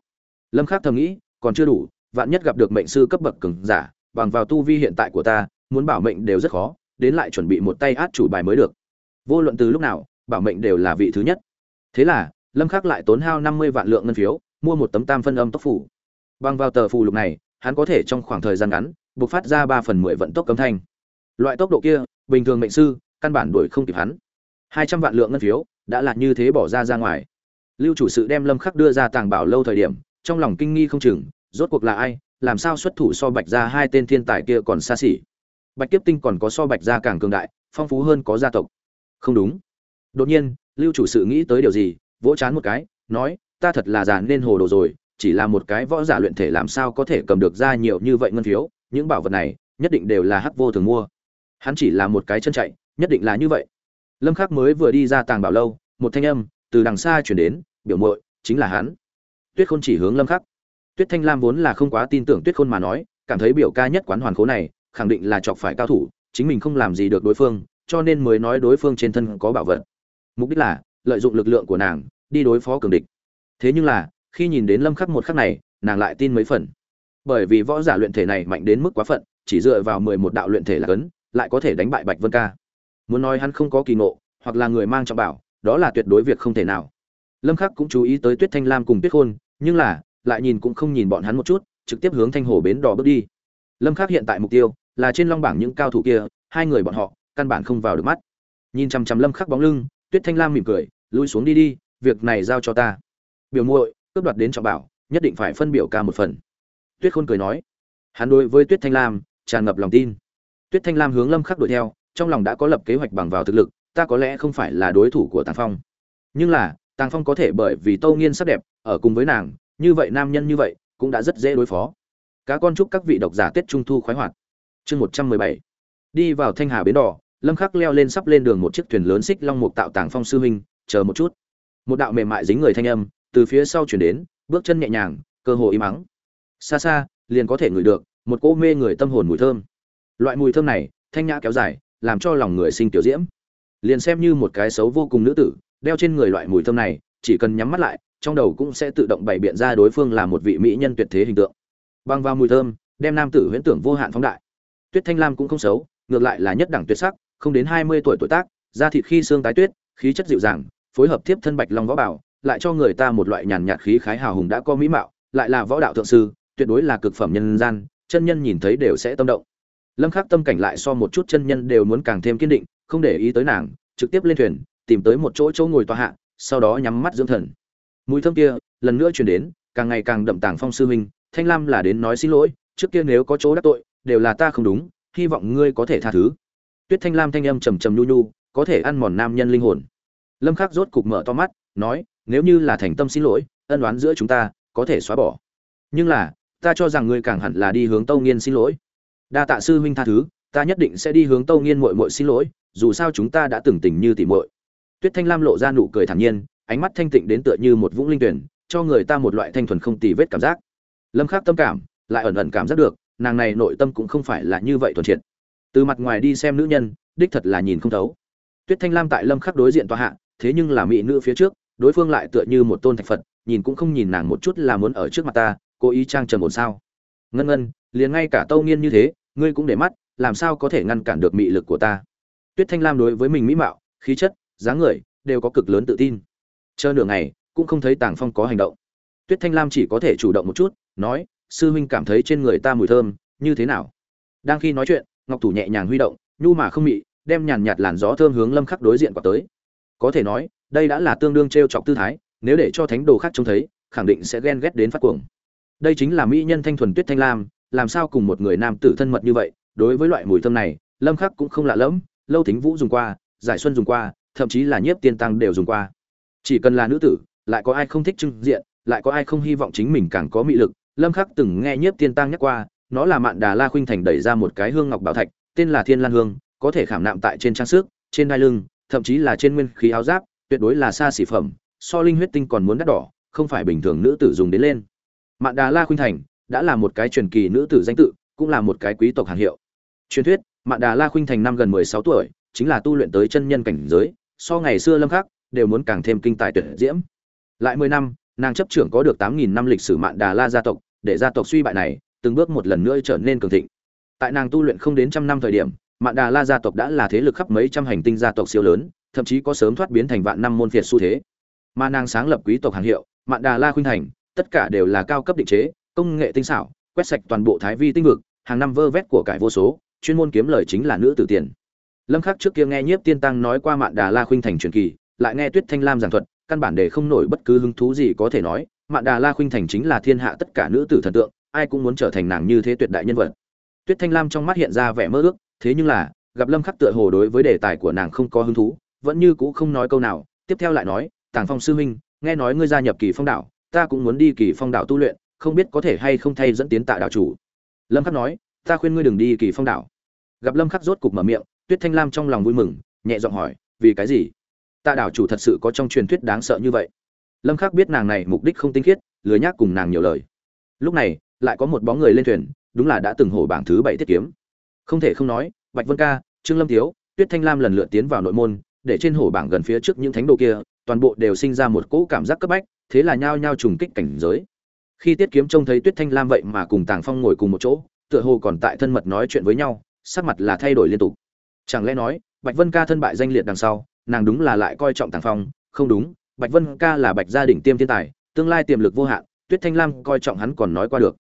Lâm khắc thầm nghĩ, còn chưa đủ vạn nhất gặp được mệnh sư cấp bậc cường giả, bằng vào tu vi hiện tại của ta, muốn bảo mệnh đều rất khó, đến lại chuẩn bị một tay át chủ bài mới được. Vô luận từ lúc nào, bảo mệnh đều là vị thứ nhất. Thế là, lâm khắc lại tốn hao 50 vạn lượng ngân phiếu, mua một tấm tam phân âm tốc phủ. Bằng vào tờ phù lục này, hắn có thể trong khoảng thời gian ngắn, buộc phát ra 3 phần 10 vận tốc cấm thanh. Loại tốc độ kia, bình thường mệnh sư, căn bản đuổi không kịp hắn. 200 vạn lượng ngân phiếu, đã là như thế bỏ ra ra ngoài. Lưu chủ sự đem lâm khắc đưa ra tàng bảo lâu thời điểm, trong lòng kinh nghi không chừng rốt cuộc là ai, làm sao xuất thủ so bạch gia hai tên thiên tài kia còn xa xỉ? Bạch kiếp tinh còn có so bạch gia càng cường đại, phong phú hơn có gia tộc. Không đúng. Đột nhiên, lưu chủ sự nghĩ tới điều gì, vỗ chán một cái, nói, ta thật là già nên hồ đồ rồi, chỉ là một cái võ giả luyện thể làm sao có thể cầm được ra nhiều như vậy ngân phiếu, những bảo vật này, nhất định đều là hắc vô thường mua. Hắn chỉ là một cái chân chạy, nhất định là như vậy. Lâm khắc mới vừa đi ra tàng bảo lâu, một thanh âm từ đằng xa chuyển đến, biểu muội, chính là hắn. Tuyết khôn chỉ hướng lâm khắc tuyết thanh lam vốn là không quá tin tưởng tuyết khôn mà nói, cảm thấy biểu ca nhất quán hoàn khố này, khẳng định là chọc phải cao thủ, chính mình không làm gì được đối phương, cho nên mới nói đối phương trên thân có bảo vật. Mục đích là, lợi dụng lực lượng của nàng, đi đối phó cường địch. Thế nhưng là, khi nhìn đến lâm khắc một khắc này, nàng lại tin mấy phần. Bởi vì võ giả luyện thể này mạnh đến mức quá phận, chỉ dựa vào 11 đạo luyện thể là cấn, lại có thể đánh bại bạch vân ca. Muốn nói hắn không có kỳ ngộ, hoặc là người mang trọng bảo, đó là tuyệt đối việc không thể nào. Lâm khắc cũng chú ý tới tuyết thanh lam cùng tuyết khôn, nhưng là lại nhìn cũng không nhìn bọn hắn một chút, trực tiếp hướng thanh hồ bến đỏ bước đi. Lâm khắc hiện tại mục tiêu là trên long bảng những cao thủ kia, hai người bọn họ căn bản không vào được mắt. Nhìn chăm chăm lâm khắc bóng lưng, tuyết thanh lam mỉm cười, lui xuống đi đi, việc này giao cho ta. Biểu muội, cướp đoạt đến trọng bảo, nhất định phải phân biểu ca một phần. Tuyết khôn cười nói. Hắn đối với tuyết thanh lam tràn ngập lòng tin. Tuyết thanh lam hướng lâm khắc đuổi theo, trong lòng đã có lập kế hoạch bằng vào thực lực, ta có lẽ không phải là đối thủ của tàng phong. Nhưng là, tàng phong có thể bởi vì tâu nghiên sắc đẹp, ở cùng với nàng như vậy nam nhân như vậy cũng đã rất dễ đối phó. Cá con chúc các vị độc giả tết trung thu khoái hoạt. Chương một trăm mười bảy. Đi vào thanh hà bến đỏ, lâm khắc leo lên sắp lên đường một chiếc thuyền lớn xích long mục tạo tàng phong sư huynh, chờ một chút. Một đạo mềm mại dính người thanh âm từ phía sau chuyển đến, bước chân nhẹ nhàng, cơ hồ im ắng. Xa xa, liền có thể ngửi được một cỗ mê người tâm hồn mùi thơm. Loại mùi thơm này, thanh nhã kéo dài, làm cho lòng người sinh tiểu diễm. Liền xem như một cái xấu vô cùng nữ tử, đeo trên người loại mùi thơm này, chỉ cần nhắm mắt lại trong đầu cũng sẽ tự động bày biện ra đối phương là một vị mỹ nhân tuyệt thế hình tượng. Băng vào mùi thơm, đem nam tử huyễn tưởng vô hạn phóng đại. Tuyết thanh lam cũng không xấu, ngược lại là nhất đẳng tuyệt sắc, không đến hai mươi tuổi tuổi tác, da thịt khi xương tái tuyết, khí chất dịu dàng, phối hợp tiếp thân bạch long võ bảo, lại cho người ta một loại nhàn nhạt khí khái hào hùng đã có mỹ mạo, lại là võ đạo thượng sư, tuyệt đối là cực phẩm nhân gian, chân nhân nhìn thấy đều sẽ tâm động. Lâm khắc tâm cảnh lại so một chút chân nhân đều muốn càng thêm kiên định, không để ý tới nàng, trực tiếp lên thuyền, tìm tới một chỗ chỗ ngồi tòa hạ, sau đó nhắm mắt dưỡng thần mùi thơm kia, lần nữa truyền đến, càng ngày càng đậm tàng phong sư huynh, thanh lam là đến nói xin lỗi, trước kia nếu có chỗ đắc tội, đều là ta không đúng, hy vọng ngươi có thể tha thứ. Tuyết thanh lam thanh âm trầm trầm nhu nhu, có thể ăn mòn nam nhân linh hồn. Lâm khắc rốt cục mở to mắt, nói, nếu như là thành tâm xin lỗi, ân oán giữa chúng ta, có thể xóa bỏ. Nhưng là, ta cho rằng ngươi càng hẳn là đi hướng tâu nghiên xin lỗi. Đa tạ sư huynh tha thứ, ta nhất định sẽ đi hướng tâu nghiên muội muội xin lỗi, dù sao chúng ta đã từng tình như tỉ muội. Tuyết thanh lam lộ ra nụ cười thản nhiên ánh mắt thanh tịnh đến tựa như một vũng linh tuyển, cho người ta một loại thanh thuần không tì vết cảm giác. Lâm khắc tâm cảm, lại ẩn ẩn cảm giác được, nàng này nội tâm cũng không phải là như vậy thuần triệt. Từ mặt ngoài đi xem nữ nhân, đích thật là nhìn không thấu. Tuyết thanh lam tại lâm khắc đối diện tòa hạ, thế nhưng là mỹ nữ phía trước, đối phương lại tựa như một tôn thạch phật, nhìn cũng không nhìn nàng một chút là muốn ở trước mặt ta, cố ý trang trầm ổn sao? Ngân ngân, liền ngay cả tâu nghiên như thế, ngươi cũng để mắt, làm sao có thể ngăn cản được mị lực của ta? Tuyết thanh lam đối với mình mỹ mạo, khí chất, dáng người, đều có cực lớn tự tin chờ nửa ngày, cũng không thấy tàng phong có hành động. Tuyết thanh lam chỉ có thể chủ động một chút, nói, sư huynh cảm thấy trên người ta mùi thơm, như thế nào? Đang khi nói chuyện, ngọc thủ nhẹ nhàng huy động, nhu mà không mị, đem nhàn nhạt làn gió thơm hướng lâm khắc đối diện quả tới. Có thể nói, đây đã là tương đương trêu chọc tư thái, nếu để cho thánh đồ khác trông thấy, khẳng định sẽ ghen ghét đến phát cuồng. Đây chính là mỹ nhân thanh thuần tuyết thanh lam, làm sao cùng một người nam tử thân mật như vậy, đối với loại mùi thơm này, lâm khắc cũng không lạ lẫm, lâu thính vũ dùng qua, giải xuân dùng qua, thậm chí là nhiếp tiên tăng đều dùng qua chỉ cần là nữ tử, lại có ai không thích trưng diện, lại có ai không hy vọng chính mình càng có mị lực. Lâm khắc từng nghe nhiếp tiên tăng nhắc qua, nó là mạn đà la khuynh thành đẩy ra một cái hương ngọc bảo thạch, tên là thiên lan hương, có thể khảm nạm tại trên trang sức, trên đai lưng, thậm chí là trên nguyên khí áo giáp, tuyệt đối là xa xỉ phẩm, so linh huyết tinh còn muốn đắt đỏ, không phải bình thường nữ tử dùng đến lên. Mạn đà la khuynh thành đã là một cái truyền kỳ nữ tử danh tự, cũng là một cái quý tộc hàng hiệu. Truyền thuyết, mạn đà la khuynh thành năm gần 16 tuổi, chính là tu luyện tới chân nhân cảnh giới, so ngày xưa lâm khắc đều muốn càng thêm kinh tài tuyệt diễm. Lại 10 năm, nàng chấp trưởng có được 8.000 năm lịch sử mạn đà la gia tộc, để gia tộc suy bại này, từng bước một lần nữa trở nên cường thịnh. Tại nàng tu luyện không đến trăm năm thời điểm, mạn đà la gia tộc đã là thế lực khắp mấy trăm hành tinh gia tộc siêu lớn, thậm chí có sớm thoát biến thành vạn năm môn phiệt xu thế. Mà nàng sáng lập quý tộc hàng hiệu, mạn đà la khuynh thành, tất cả đều là cao cấp định chế, công nghệ tinh xảo, quét sạch toàn bộ thái vi tinh vực, hàng năm vơ vét của cải vô số, chuyên môn kiếm lời chính là nữ tử tiền. Lâm khắc trước kia nghe nhiếp tiên tăng nói qua mạn đà la khuynh thành truyền kỳ lại nghe tuyết thanh lam giảng thuật, căn bản để không nổi bất cứ hứng thú gì có thể nói, mạn đà la khuynh thành chính là thiên hạ tất cả nữ tử thần tượng, ai cũng muốn trở thành nàng như thế tuyệt đại nhân vật. Tuyết thanh lam trong mắt hiện ra vẻ mơ ước, thế nhưng là, gặp lâm khắc tựa hồ đối với đề tài của nàng không có hứng thú, vẫn như cũ không nói câu nào, tiếp theo lại nói, tàng phong sư huynh, nghe nói ngươi gia nhập kỳ phong đảo, ta cũng muốn đi kỳ phong đảo tu luyện, không biết có thể hay không thay dẫn tiến tạ đạo chủ. Lâm khắc nói, ta khuyên ngươi đừng đi kỳ phong đảo. Gặp lâm khắc rốt cục mở miệng, tuyết thanh lam trong lòng vui mừng, nhẹ giọng hỏi, vì cái gì? Tạ đảo chủ thật sự có trong truyền thuyết đáng sợ như vậy. Lâm khắc biết nàng này mục đích không tinh khiết, lười nhác cùng nàng nhiều lời. Lúc này, lại có một bóng người lên thuyền, đúng là đã từng hổ bảng thứ bảy tiết kiếm. Không thể không nói, bạch vân ca, trương lâm thiếu tuyết thanh lam lần lượt tiến vào nội môn, để trên hổ bảng gần phía trước những thánh đồ kia, toàn bộ đều sinh ra một cỗ cảm giác cấp bách, thế là nhao nhao trùng kích cảnh giới. Khi tiết kiếm trông thấy tuyết thanh lam vậy mà cùng tàng phong ngồi cùng một chỗ, tựa hồ còn tại thân mật nói chuyện với nhau, sắc mặt là thay đổi liên tục. Chẳng lẽ nói, bạch vân ca thân bại danh liệt đằng sau nàng đúng là lại coi trọng tàng phong. Không đúng, bạch vân ca là bạch gia đình tiêm thiên tài, tương lai tiềm lực vô hạn, tuyết thanh lam coi trọng hắn còn nói qua được.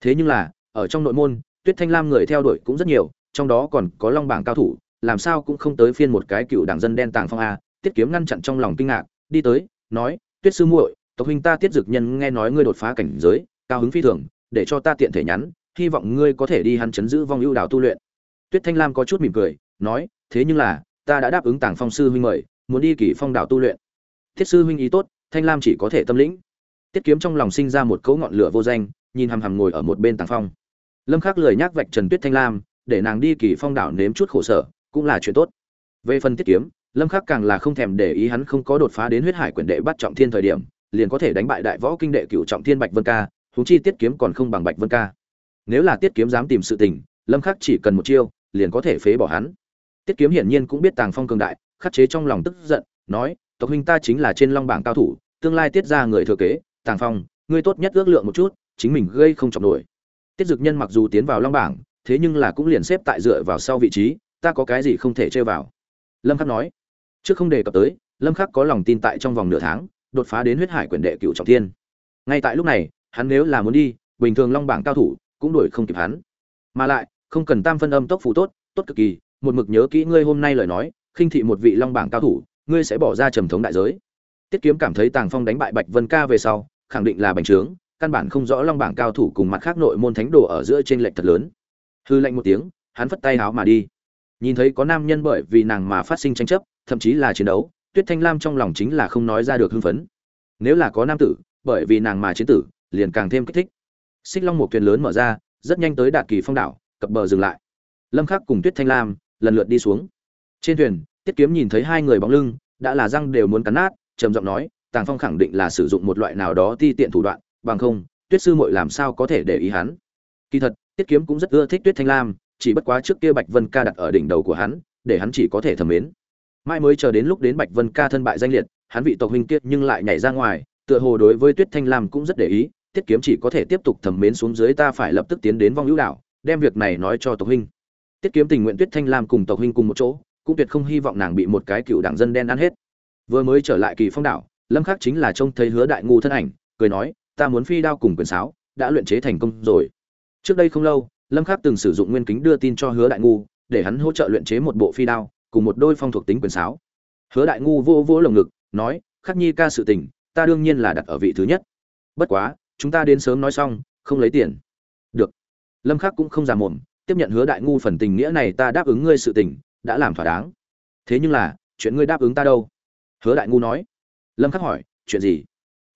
Thế nhưng là, ở trong nội môn, tuyết thanh lam người theo đuổi cũng rất nhiều, trong đó còn có long bảng cao thủ, làm sao cũng không tới phiên một cái cựu đảng dân đen tàng phong a. Tiết kiếm ngăn chặn trong lòng kinh ngạc, đi tới, nói, tuyết sư muội, tộc huynh ta tiết dực nhân nghe nói ngươi đột phá cảnh giới, cao hứng phi thường, để cho ta tiện thể nhắn, hy vọng ngươi có thể đi hắn chấn giữ vong ưu đào tu luyện. Tuyết thanh lam có chút mỉm cười, nói, thế nhưng là ta đã đáp ứng tàng phong sư huynh mời, muốn đi kỳ phong đảo tu luyện. Thiết sư huynh ý tốt, thanh lam chỉ có thể tâm lĩnh. Tiết kiếm trong lòng sinh ra một cấu ngọn lửa vô danh, nhìn hằm hằm ngồi ở một bên tàng phong. Lâm khắc lười nhác vạch trần tuyết thanh lam, để nàng đi kỳ phong đảo nếm chút khổ sở, cũng là chuyện tốt. Về phần tiết kiếm, lâm khắc càng là không thèm để ý hắn không có đột phá đến huyết hải quyển đệ bắt trọng thiên thời điểm, liền có thể đánh bại đại võ kinh đệ cửu trọng thiên bạch vân ca, huống chi tiết kiếm còn không bằng bạch vân ca. Nếu là tiết kiếm dám tìm sự tình, lâm khắc chỉ cần một chiêu, liền có thể phế bỏ hắn tiết kiếm hiển nhiên cũng biết tàng phong cường đại, khắc chế trong lòng tức giận, nói, tộc huynh ta chính là trên long bảng cao thủ, tương lai tiết ra người thừa kế, tàng phong, ngươi tốt nhất ước lượng một chút, chính mình gây không trọng nổi. Tiết dực nhân mặc dù tiến vào long bảng, thế nhưng là cũng liền xếp tại dựa vào sau vị trí, ta có cái gì không thể chơi vào? Lâm khắc nói. Trước không đề cập tới, lâm khắc có lòng tin tại trong vòng nửa tháng, đột phá đến huyết hải quyền đệ cựu trọng thiên. Ngay tại lúc này, hắn nếu là muốn đi, bình thường long bảng cao thủ cũng đuổi không kịp hắn. Mà lại, không cần tam phân âm tốc phù tốt tốt cực kỳ một mực nhớ kỹ ngươi hôm nay lời nói, khinh thị một vị long bảng cao thủ, ngươi sẽ bỏ ra trầm thống đại giới. Tiết kiếm cảm thấy tàng phong đánh bại bạch vân ca về sau, khẳng định là bành trướng, căn bản không rõ long bảng cao thủ cùng mặt khác nội môn thánh đồ ở giữa trên lệch thật lớn. Hư lạnh một tiếng, hắn phất tay háo mà đi. Nhìn thấy có nam nhân bởi vì nàng mà phát sinh tranh chấp, thậm chí là chiến đấu, tuyết thanh lam trong lòng chính là không nói ra được hưng phấn. Nếu là có nam tử, bởi vì nàng mà chiến tử, liền càng thêm kích thích. Xích long một thuyền lớn mở ra, rất nhanh tới đạt kỳ phong đảo, cập bờ dừng lại. Lâm khắc cùng tuyết thanh lam lần lượt đi xuống. Trên thuyền, tiết kiếm nhìn thấy hai người bóng lưng, đã là răng đều muốn cắn nát, trầm giọng nói, tàng phong khẳng định là sử dụng một loại nào đó ti tiện thủ đoạn, bằng không, tuyết sư muội làm sao có thể để ý hắn? Kỳ thật, tiết kiếm cũng rất ưa thích tuyết thanh lam, chỉ bất quá trước kia bạch vân ca đặt ở đỉnh đầu của hắn, để hắn chỉ có thể thầm mến. Mai mới chờ đến lúc đến bạch vân ca thân bại danh liệt, hắn vị tộc huynh kiệt nhưng lại nhảy ra ngoài, tựa hồ đối với tuyết thanh lam cũng rất để ý, tiết kiếm chỉ có thể tiếp tục thầm mến xuống dưới ta phải lập tức tiến đến vong hữu đảo, đem việc này nói cho tộc huynh tiết kiếm tình nguyện tuyết thanh lam cùng tộc huynh cùng một chỗ, cũng tuyệt không hy vọng nàng bị một cái cựu đảng dân đen ăn hết. Vừa mới trở lại kỳ phong đảo, lâm khắc chính là trông thấy hứa đại ngu thân ảnh, cười nói, ta muốn phi đao cùng quyền sáo, đã luyện chế thành công rồi. Trước đây không lâu, lâm khắc từng sử dụng nguyên kính đưa tin cho hứa đại ngu, để hắn hỗ trợ luyện chế một bộ phi đao, cùng một đôi phong thuộc tính quyền sáo. Hứa đại ngu vô vô lồng ngực, nói, khắc nhi ca sự tình, ta đương nhiên là đặt ở vị thứ nhất. Bất quá, chúng ta đến sớm nói xong, không lấy tiền. Được. Lâm khắc cũng không già mồm tiếp nhận hứa đại ngu phần tình nghĩa này ta đáp ứng ngươi sự tình, đã làm thỏa đáng. Thế nhưng là, chuyện ngươi đáp ứng ta đâu? Hứa đại ngu nói. Lâm khắc hỏi, chuyện gì?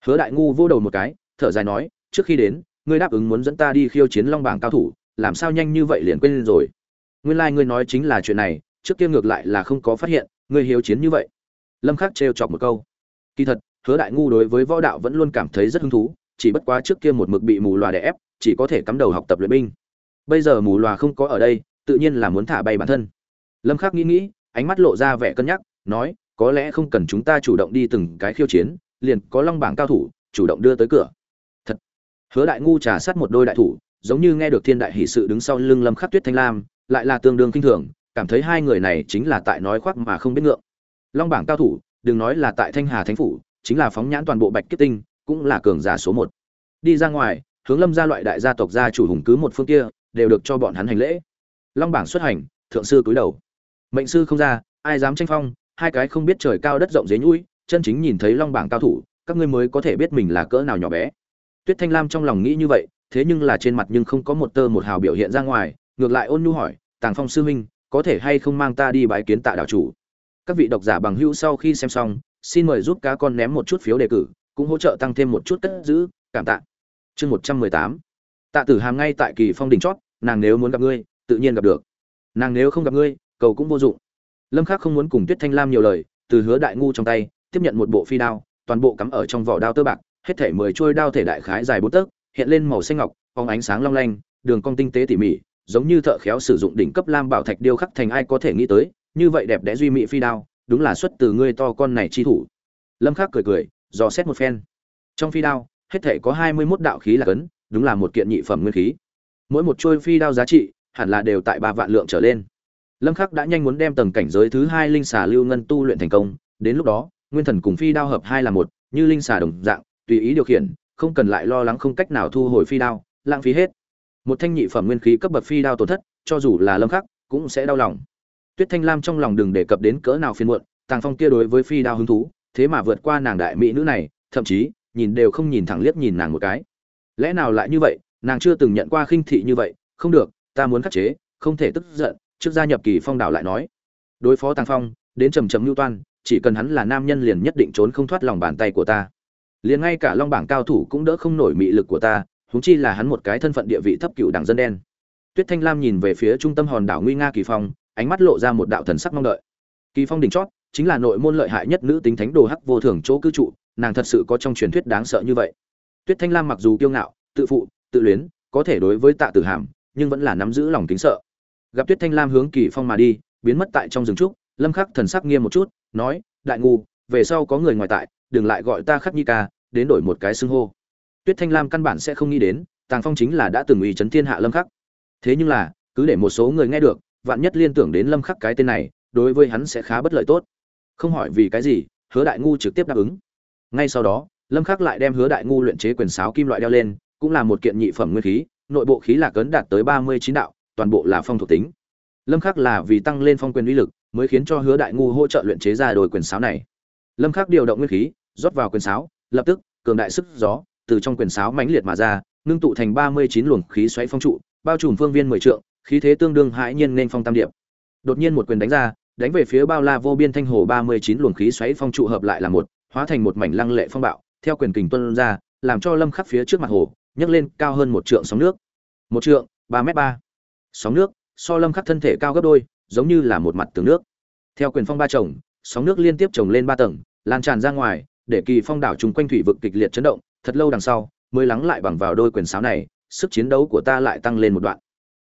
Hứa đại ngu vô đầu một cái, thở dài nói, trước khi đến, ngươi đáp ứng muốn dẫn ta đi khiêu chiến long bảng cao thủ, làm sao nhanh như vậy liền quên rồi? Nguyên lai like ngươi nói chính là chuyện này, trước kia ngược lại là không có phát hiện, ngươi hiếu chiến như vậy. Lâm khắc trêu chọc một câu. Kỳ thật, hứa đại ngu đối với võ đạo vẫn luôn cảm thấy rất hứng thú, chỉ bất quá trước kia một mực bị mù loà đè ép, chỉ có thể cắm đầu học tập luyện binh bây giờ mù loà không có ở đây, tự nhiên là muốn thả bay bản thân. Lâm khắc nghĩ nghĩ, ánh mắt lộ ra vẻ cân nhắc, nói, có lẽ không cần chúng ta chủ động đi từng cái khiêu chiến, liền có long bảng cao thủ, chủ động đưa tới cửa. Thật. Hứa đại ngu trà sát một đôi đại thủ, giống như nghe được thiên đại hỷ sự đứng sau lưng lâm khắc tuyết thanh lam, lại là tương đương kinh thường, cảm thấy hai người này chính là tại nói khoác mà không biết ngượng. Long bảng cao thủ, đừng nói là tại thanh hà thánh phủ, chính là phóng nhãn toàn bộ bạch kiếp tinh, cũng là cường giả số một. Đi ra ngoài, hướng lâm gia loại đại gia tộc gia chủ hùng cứ một phương kia đều được cho bọn hắn hành lễ. Long bảng xuất hành, thượng sư cúi đầu. Mệnh sư không ra, ai dám tranh phong, hai cái không biết trời cao đất rộng dế nhũi, chân chính nhìn thấy long bảng cao thủ, các ngươi mới có thể biết mình là cỡ nào nhỏ bé. Tuyết thanh lam trong lòng nghĩ như vậy, thế nhưng là trên mặt nhưng không có một tơ một hào biểu hiện ra ngoài, ngược lại ôn nhu hỏi, tàng phong sư huynh, có thể hay không mang ta đi bái kiến tạ đạo chủ? Các vị độc giả bằng hữu sau khi xem xong, xin mời giúp cá con ném một chút phiếu đề cử, cũng hỗ trợ tăng thêm một chút cất giữ, cảm tạ. Chương một trăm mười tám. Tạ tử hàm ngay tại kỳ phong đỉnh chót nàng nếu muốn gặp ngươi, tự nhiên gặp được. Nàng nếu không gặp ngươi, cầu cũng vô dụng. Lâm khắc không muốn cùng tuyết thanh lam nhiều lời, từ hứa đại ngu trong tay, tiếp nhận một bộ phi đao, toàn bộ cắm ở trong vỏ đao tơ bạc, hết thể mười chuôi đao thể đại khái dài bốn tấc, hiện lên màu xanh ngọc, phóng ánh sáng long lanh, đường cong tinh tế tỉ mỉ, giống như thợ khéo sử dụng đỉnh cấp lam bảo thạch điêu khắc thành ai có thể nghĩ tới, như vậy đẹp đẽ duy mỹ phi đao, đúng là xuất từ ngươi to con này chi thủ. Lâm khắc cười cười, dò xét một phen. Trong phi đao, hết thể có hai mươi 21 đạo khí là cấn, đúng là một kiện nhị phẩm nguyên khí mỗi một trôi phi đao giá trị hẳn là đều tại ba vạn lượng trở lên. Lâm khắc đã nhanh muốn đem tầng cảnh giới thứ hai linh xà lưu ngân tu luyện thành công, đến lúc đó, nguyên thần cùng phi đao hợp hai là một, như linh xà đồng dạng, tùy ý điều khiển, không cần lại lo lắng không cách nào thu hồi phi đao, lãng phí hết. Một thanh nhị phẩm nguyên khí cấp bậc phi đao tổn thất, cho dù là lâm khắc cũng sẽ đau lòng. Tuyết thanh lam trong lòng đừng đề cập đến cỡ nào phiền muộn, tàng phong kia đối với phi đao hứng thú, thế mà vượt qua nàng đại mỹ nữ này, thậm chí, nhìn đều không nhìn thẳng liếc nhìn nàng một cái. Lẽ nào lại như vậy nàng chưa từng nhận qua khinh thị như vậy, không được, ta muốn khắc chế, không thể tức giận. Trước gia nhập kỳ phong đảo lại nói, đối phó tàng phong, đến trầm trầm lưu toan, chỉ cần hắn là nam nhân liền nhất định trốn không thoát lòng bàn tay của ta. Liền ngay cả long bảng cao thủ cũng đỡ không nổi mị lực của ta, huống chi là hắn một cái thân phận địa vị thấp cựu đảng dân đen. Tuyết thanh lam nhìn về phía trung tâm hòn đảo nguy nga kỳ phong, ánh mắt lộ ra một đạo thần sắc mong đợi. Kỳ phong đỉnh chót, chính là nội môn lợi hại nhất nữ tính thánh đồ hắc vô thường chỗ cư trụ, nàng thật sự có trong truyền thuyết đáng sợ như vậy. Tuyết thanh lam mặc dù kiêu ngạo, tự phụ tự luyến, có thể đối với tạ tử hàm, nhưng vẫn là nắm giữ lòng kính sợ. Gặp tuyết thanh lam hướng kỳ phong mà đi, biến mất tại trong rừng trúc, lâm khắc thần sắc nghiêm một chút, nói, đại ngu, về sau có người ngoài tại, đừng lại gọi ta khắc nhi ca, đến đổi một cái xưng hô. Tuyết thanh lam căn bản sẽ không nghĩ đến, tàng phong chính là đã từng ủy chấn thiên hạ lâm khắc. Thế nhưng là, cứ để một số người nghe được, vạn nhất liên tưởng đến lâm khắc cái tên này, đối với hắn sẽ khá bất lợi tốt. Không hỏi vì cái gì, hứa đại ngu trực tiếp đáp ứng. Ngay sau đó, lâm khắc lại đem hứa đại ngu luyện chế quyền sáo kim loại đeo lên cũng là một kiện nhị phẩm nguyên khí, nội bộ khí lạc cấn đạt tới ba mươi chín đạo, toàn bộ là phong thuộc tính. Lâm khắc là vì tăng lên phong quyền uy lực, mới khiến cho hứa đại ngu hỗ trợ luyện chế ra đồi quyền sáo này. Lâm khắc điều động nguyên khí, rót vào quyền sáo, lập tức, cường đại sức gió, từ trong quyền sáo mãnh liệt mà ra, ngưng tụ thành ba mươi chín luồng khí xoáy phong trụ, bao trùm phương viên mười trượng, khí thế tương đương hãi nhiên nên phong tam điệp. Đột nhiên một quyền đánh ra, đánh về phía bao la vô biên thanh hồ ba mươi chín luồng khí xoáy phong trụ hợp lại là một, hóa thành một mảnh lăng lệ phong bạo, theo quyền kình tuôn ra, làm cho lâm khắc phía trước mặt hồ nhấc lên cao hơn một trượng sóng nước. Một trượng, ba m ba. Sóng nước, so lâm khắc thân thể cao gấp đôi, giống như là một mặt tường nước. Theo quyền phong ba chồng, sóng nước liên tiếp chồng lên ba tầng, lan tràn ra ngoài, để kỳ phong đảo chung quanh thủy vực kịch liệt chấn động, thật lâu đằng sau, mới lắng lại bằng vào đôi quyền sáo này, sức chiến đấu của ta lại tăng lên một đoạn.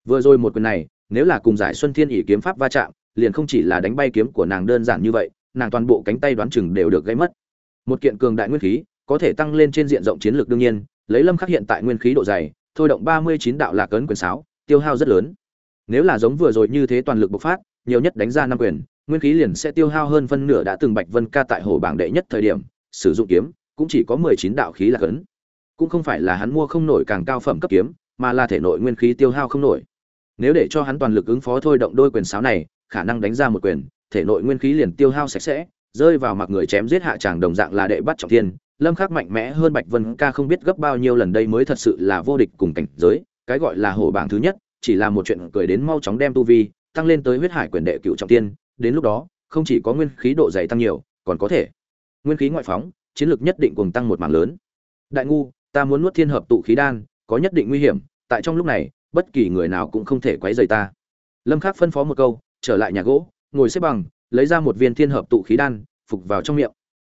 Vừa rồi một quyền này, nếu là cùng giải xuân thiên ỷ kiếm pháp va chạm, liền không chỉ là đánh bay kiếm của nàng đơn giản như vậy, nàng toàn bộ cánh tay đoán chừng đều được gây mất. Một kiện cường đại nguyên khí, có thể tăng lên trên diện rộng chiến lược đương nhiên lấy lâm khắc hiện tại nguyên khí độ dày, thôi động 39 đạo lạc cấn quyền sáo, tiêu hao rất lớn. Nếu là giống vừa rồi như thế toàn lực bộc phát, nhiều nhất đánh ra năm quyền, nguyên khí liền sẽ tiêu hao hơn phân nửa đã từng bạch vân ca tại hồ bảng đệ nhất thời điểm, sử dụng kiếm, cũng chỉ có 19 đạo khí lạc cấn cũng không phải là hắn mua không nổi càng cao phẩm cấp kiếm, mà là thể nội nguyên khí tiêu hao không nổi. Nếu để cho hắn toàn lực ứng phó thôi động đôi quyền sáo này, khả năng đánh ra một quyền, thể nội nguyên khí liền tiêu hao sạch sẽ, rơi vào mặc người chém giết hạ tràng đồng dạng là đệ bắt trọng thiên lâm khắc mạnh mẽ hơn bạch vân ca không biết gấp bao nhiêu lần đây mới thật sự là vô địch cùng cảnh giới, cái gọi là hổ bảng thứ nhất, chỉ là một chuyện cười đến mau chóng đem tu vi tăng lên tới huyết hải quyền đệ cựu trọng tiên, đến lúc đó, không chỉ có nguyên khí độ dày tăng nhiều, còn có thể nguyên khí ngoại phóng, chiến lược nhất định cùng tăng một mảng lớn. Đại ngu, ta muốn nuốt thiên hợp tụ khí đan, có nhất định nguy hiểm, tại trong lúc này, bất kỳ người nào cũng không thể quấy rầy ta. Lâm khắc phân phó một câu, trở lại nhà gỗ, ngồi xếp bằng, lấy ra một viên thiên hợp tụ khí đan, phục vào trong miệng.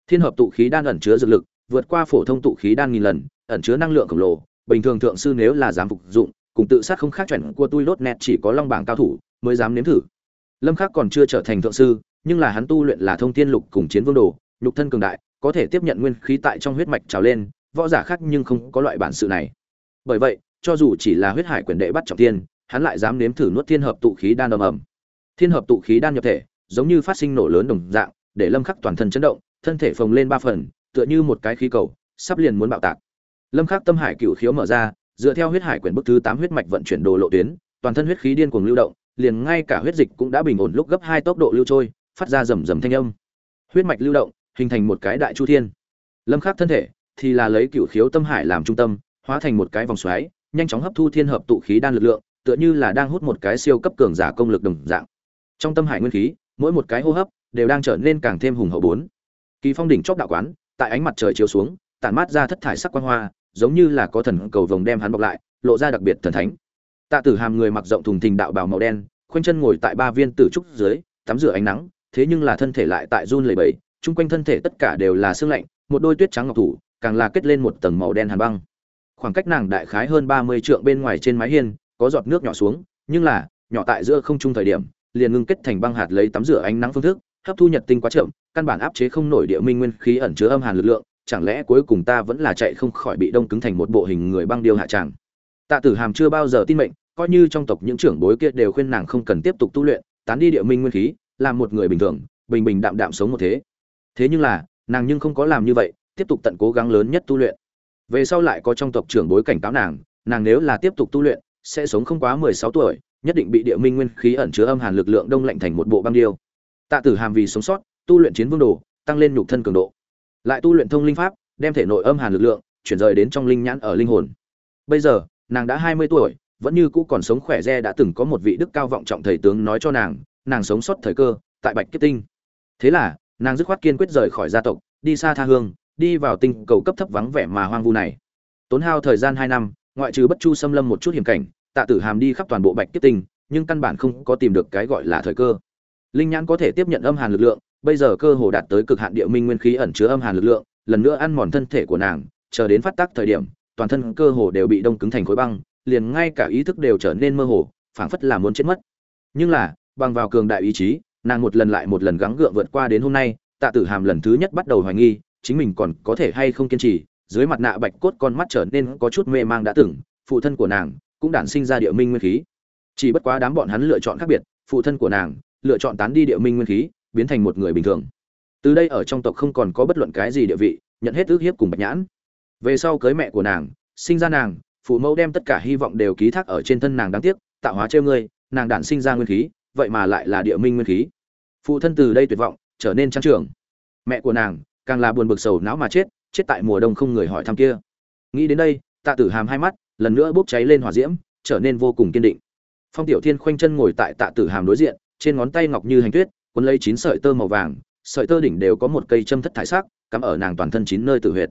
Thiên hợp tụ khí đan ẩn chứa dược lực vượt qua phổ thông tụ khí đan nghìn lần ẩn chứa năng lượng khổng lồ. Bình thường thượng sư nếu là dám phục dụng cùng tự sát không khác chuẩn của tôi lốt nét chỉ có long bảng cao thủ mới dám nếm thử. Lâm khắc còn chưa trở thành thượng sư nhưng là hắn tu luyện là thông tiên lục cùng chiến vương đồ lục thân cường đại có thể tiếp nhận nguyên khí tại trong huyết mạch trào lên võ giả khác nhưng không có loại bản sự này. Bởi vậy cho dù chỉ là huyết hải quyền đệ bắt trọng thiên, hắn lại dám nếm thử nuốt thiên hợp tụ khí đan ầm ầm. Thiên hợp tụ khí đan nhập thể giống như phát sinh nổ lớn đồng dạng để lâm khắc toàn thân chấn động thân thể phồng lên ba phần tựa như một cái khí cầu, sắp liền muốn bạo tạc. Lâm khắc tâm hải cửu khiếu mở ra, dựa theo huyết hải quyển bức thứ 8 huyết mạch vận chuyển đồ lộ tuyến, toàn thân huyết khí điên cuồng lưu động, liền ngay cả huyết dịch cũng đã bình ổn lúc gấp hai tốc độ lưu trôi, phát ra rầm rầm thanh âm. Huyết mạch lưu động, hình thành một cái đại chu thiên. Lâm khắc thân thể thì là lấy cửu khiếu tâm hải làm trung tâm, hóa thành một cái vòng xoáy, nhanh chóng hấp thu thiên hợp tụ khí đan lực lượng, tựa như là đang hút một cái siêu cấp cường giả công lực đồng dạng. Trong tâm hải nguyên khí, mỗi một cái hô hấp đều đang trở nên càng thêm hùng hậu bốn. Kỳ phong đỉnh chóp đạo quán tại ánh mặt trời chiếu xuống, tản mát ra thất thải sắc quang hoa, giống như là có thần cầu vồng đem hắn bọc lại, lộ ra đặc biệt thần thánh. Tạ tử hàm người mặc rộng thùng thình đạo bào màu đen, khoanh chân ngồi tại ba viên tử trúc dưới, tắm rửa ánh nắng, thế nhưng là thân thể lại tại run lẩy bẩy, chung quanh thân thể tất cả đều là sương lạnh, một đôi tuyết trắng ngọc thủ, càng là kết lên một tầng màu đen hàn băng. Khoảng cách nàng đại khái hơn ba mươi trượng bên ngoài trên mái hiên, có giọt nước nhỏ xuống, nhưng là, nhỏ tại giữa không trung thời điểm, liền ngưng kết thành băng hạt lấy tắm rửa ánh nắng phương thức hấp thu nhật tinh quá chậm, căn bản áp chế không nổi địa minh nguyên khí ẩn chứa âm hàn lực lượng, chẳng lẽ cuối cùng ta vẫn là chạy không khỏi bị đông cứng thành một bộ hình người băng điêu hạ trạng? tạ tử hàm chưa bao giờ tin mệnh, coi như trong tộc những trưởng bối kia đều khuyên nàng không cần tiếp tục tu luyện, tán đi địa minh nguyên khí, làm một người bình thường, bình bình đạm đạm sống một thế. Thế nhưng là, nàng nhưng không có làm như vậy, tiếp tục tận cố gắng lớn nhất tu luyện. Về sau lại có trong tộc trưởng bối cảnh cáo nàng nàng nếu là tiếp tục tu luyện, sẽ sống không quá mười sáu tuổi, nhất định bị địa minh nguyên khí ẩn chứa âm hàn lực lượng đông lạnh thành một bộ băng điêu tạ tử hàm vì sống sót, tu luyện chiến vương đồ, tăng lên nhục thân cường độ. Lại tu luyện thông linh pháp, đem thể nội âm hàn lực lượng, chuyển rời đến trong linh nhãn ở linh hồn. Bây giờ, nàng đã hai mươi tuổi, vẫn như cũ còn sống khỏe re đã từng có một vị đức cao vọng trọng thầy tướng nói cho nàng nàng sống sót thời cơ, tại bạch kiếp tinh. Thế là, nàng dứt khoát kiên quyết rời khỏi gia tộc, đi xa tha hương, đi vào tinh cầu cấp thấp vắng vẻ mà hoang vu này. Tốn hao thời gian hai năm, ngoại trừ bất chu xâm lâm một chút hiểm cảnh, tạ tử hàm đi khắp toàn bộ bạch kiếp tinh, nhưng căn bản không có tìm được cái gọi là thời cơ linh nhãn có thể tiếp nhận âm hàn lực lượng, bây giờ cơ hồ đạt tới cực hạn địa minh nguyên khí ẩn chứa âm hàn lực lượng, lần nữa ăn mòn thân thể của nàng, chờ đến phát tác thời điểm, toàn thân cơ hồ đều bị đông cứng thành khối băng, liền ngay cả ý thức đều trở nên mơ hồ, phảng phất là muốn chết mất. Nhưng là, bằng vào cường đại ý chí, nàng một lần lại một lần gắng gượng vượt qua đến hôm nay, tạ tử hàm lần thứ nhất bắt đầu hoài nghi, chính mình còn có thể hay không kiên trì, dưới mặt nạ bạch cốt con mắt trở nên có chút mê mang đã từng, phụ thân của nàng cũng đản sinh ra địa minh nguyên khí. Chỉ bất quá đám bọn hắn lựa chọn khác biệt, phụ thân của nàng lựa chọn tán đi địa minh nguyên khí, biến thành một người bình thường. Từ đây ở trong tộc không còn có bất luận cái gì địa vị, nhận hết ước hiếp cùng bạch nhãn. Về sau cưới mẹ của nàng, sinh ra nàng, phụ mẫu đem tất cả hy vọng đều ký thác ở trên thân nàng đáng tiếc, tạo hóa trêu ngươi, nàng đản sinh ra nguyên khí, vậy mà lại là địa minh nguyên khí. Phụ thân từ đây tuyệt vọng, trở nên trang trưởng mẹ của nàng, càng là buồn bực sầu não mà chết chết tại mùa đông không người hỏi thăm kia. Nghĩ đến đây, tạ tử hàm hai mắt, lần nữa bốc cháy lên hỏa diễm, trở nên vô cùng kiên định. Phong tiểu thiên khoanh chân ngồi tại tạ tử hàm đối diện trên ngón tay ngọc như hành tuyết, cuốn lấy chín sợi tơ màu vàng, sợi tơ đỉnh đều có một cây châm thất thải sắc, cắm ở nàng toàn thân chín nơi tử huyệt.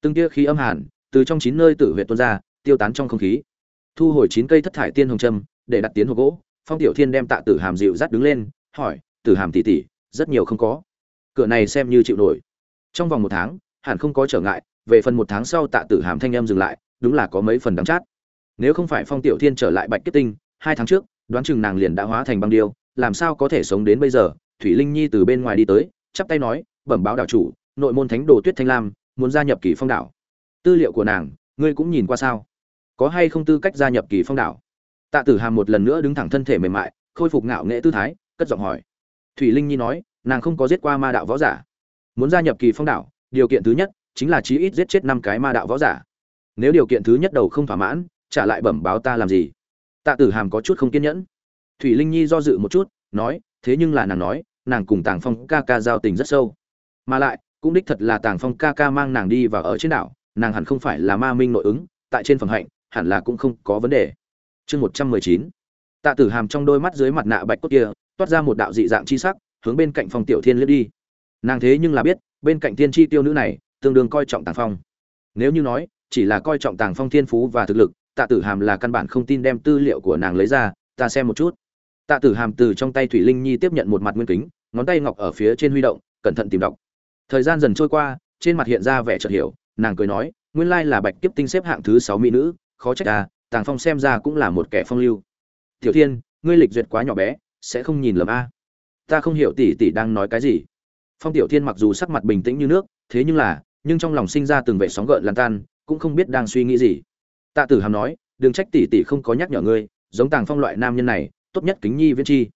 Từng tia khí âm hàn, từ trong chín nơi tử huyệt tuôn ra, tiêu tán trong không khí. Thu hồi chín cây thất thải tiên hồng châm, để đặt tiến hộp gỗ, phong tiểu thiên đem tạ tử hàm dịu dắt đứng lên, hỏi, tử hàm tỷ tỷ, rất nhiều không có. Cửa này xem như chịu nổi. Trong vòng một tháng, hẳn không có trở ngại, về phần một tháng sau tạ tử hàm thanh em dừng lại, đúng là có mấy phần đắng chát. Nếu không phải phong tiểu thiên trở lại bạch kết tinh, hai tháng trước, đoán chừng nàng liền đã hóa thành băng điêu làm sao có thể sống đến bây giờ? Thủy linh nhi từ bên ngoài đi tới, chắp tay nói, bẩm báo đảo chủ, nội môn thánh đồ tuyết thanh lam muốn gia nhập kỳ phong đảo. Tư liệu của nàng, ngươi cũng nhìn qua sao? Có hay không tư cách gia nhập kỳ phong đảo? Tạ tử hàm một lần nữa đứng thẳng thân thể mềm mại, khôi phục ngạo nghệ tư thái, cất giọng hỏi. Thủy linh nhi nói, nàng không có giết qua ma đạo võ giả. Muốn gia nhập kỳ phong đảo, điều kiện thứ nhất chính là chí ít giết chết năm cái ma đạo võ giả. Nếu điều kiện thứ nhất đầu không thỏa mãn, trả lại bẩm báo ta làm gì? Tạ tử hàm có chút không kiên nhẫn thủy linh nhi do dự một chút, nói, thế nhưng là nàng nói, nàng cùng tàng phong ca ca giao tình rất sâu. Mà lại, cũng đích thật là tàng phong ca ca mang nàng đi và ở trên đảo, nàng hẳn không phải là ma minh nội ứng, tại trên phần hạnh, hẳn là cũng không có vấn đề. Chương một trăm mười chín. Tạ tử hàm trong đôi mắt dưới mặt nạ bạch cốt kia, toát ra một đạo dị dạng chi sắc, hướng bên cạnh phong tiểu thiên lướt đi. Nàng thế nhưng là biết, bên cạnh tiên tri tiêu nữ này, tương đương coi trọng tàng phong. Nếu như nói, chỉ là coi trọng tàng phong thiên phú và thực lực, tạ tử hàm là căn bản không tin đem tư liệu của nàng lấy ra, ta xem một chút tạ tử hàm từ trong tay thủy linh nhi tiếp nhận một mặt nguyên kính, ngón tay ngọc ở phía trên huy động, cẩn thận tìm đọc. Thời gian dần trôi qua, trên mặt hiện ra vẻ chợt hiểu, nàng cười nói, nguyên lai là bạch kiếp tinh xếp hạng thứ sáu mỹ nữ, khó trách ta tàng phong xem ra cũng là một kẻ phong lưu. Tiểu thiên, ngươi lịch duyệt quá nhỏ bé, sẽ không nhìn lầm a. Ta không hiểu tỷ tỷ đang nói cái gì. Phong tiểu thiên mặc dù sắc mặt bình tĩnh như nước, thế nhưng là, nhưng trong lòng sinh ra từng vệ sóng gợn lan tan, cũng không biết đang suy nghĩ gì. Tạ tử hàm nói, đừng trách tỷ tỷ không có nhắc nhở ngươi, giống tàng phong loại nam nhân này tốt nhất kính nhi Viên chi.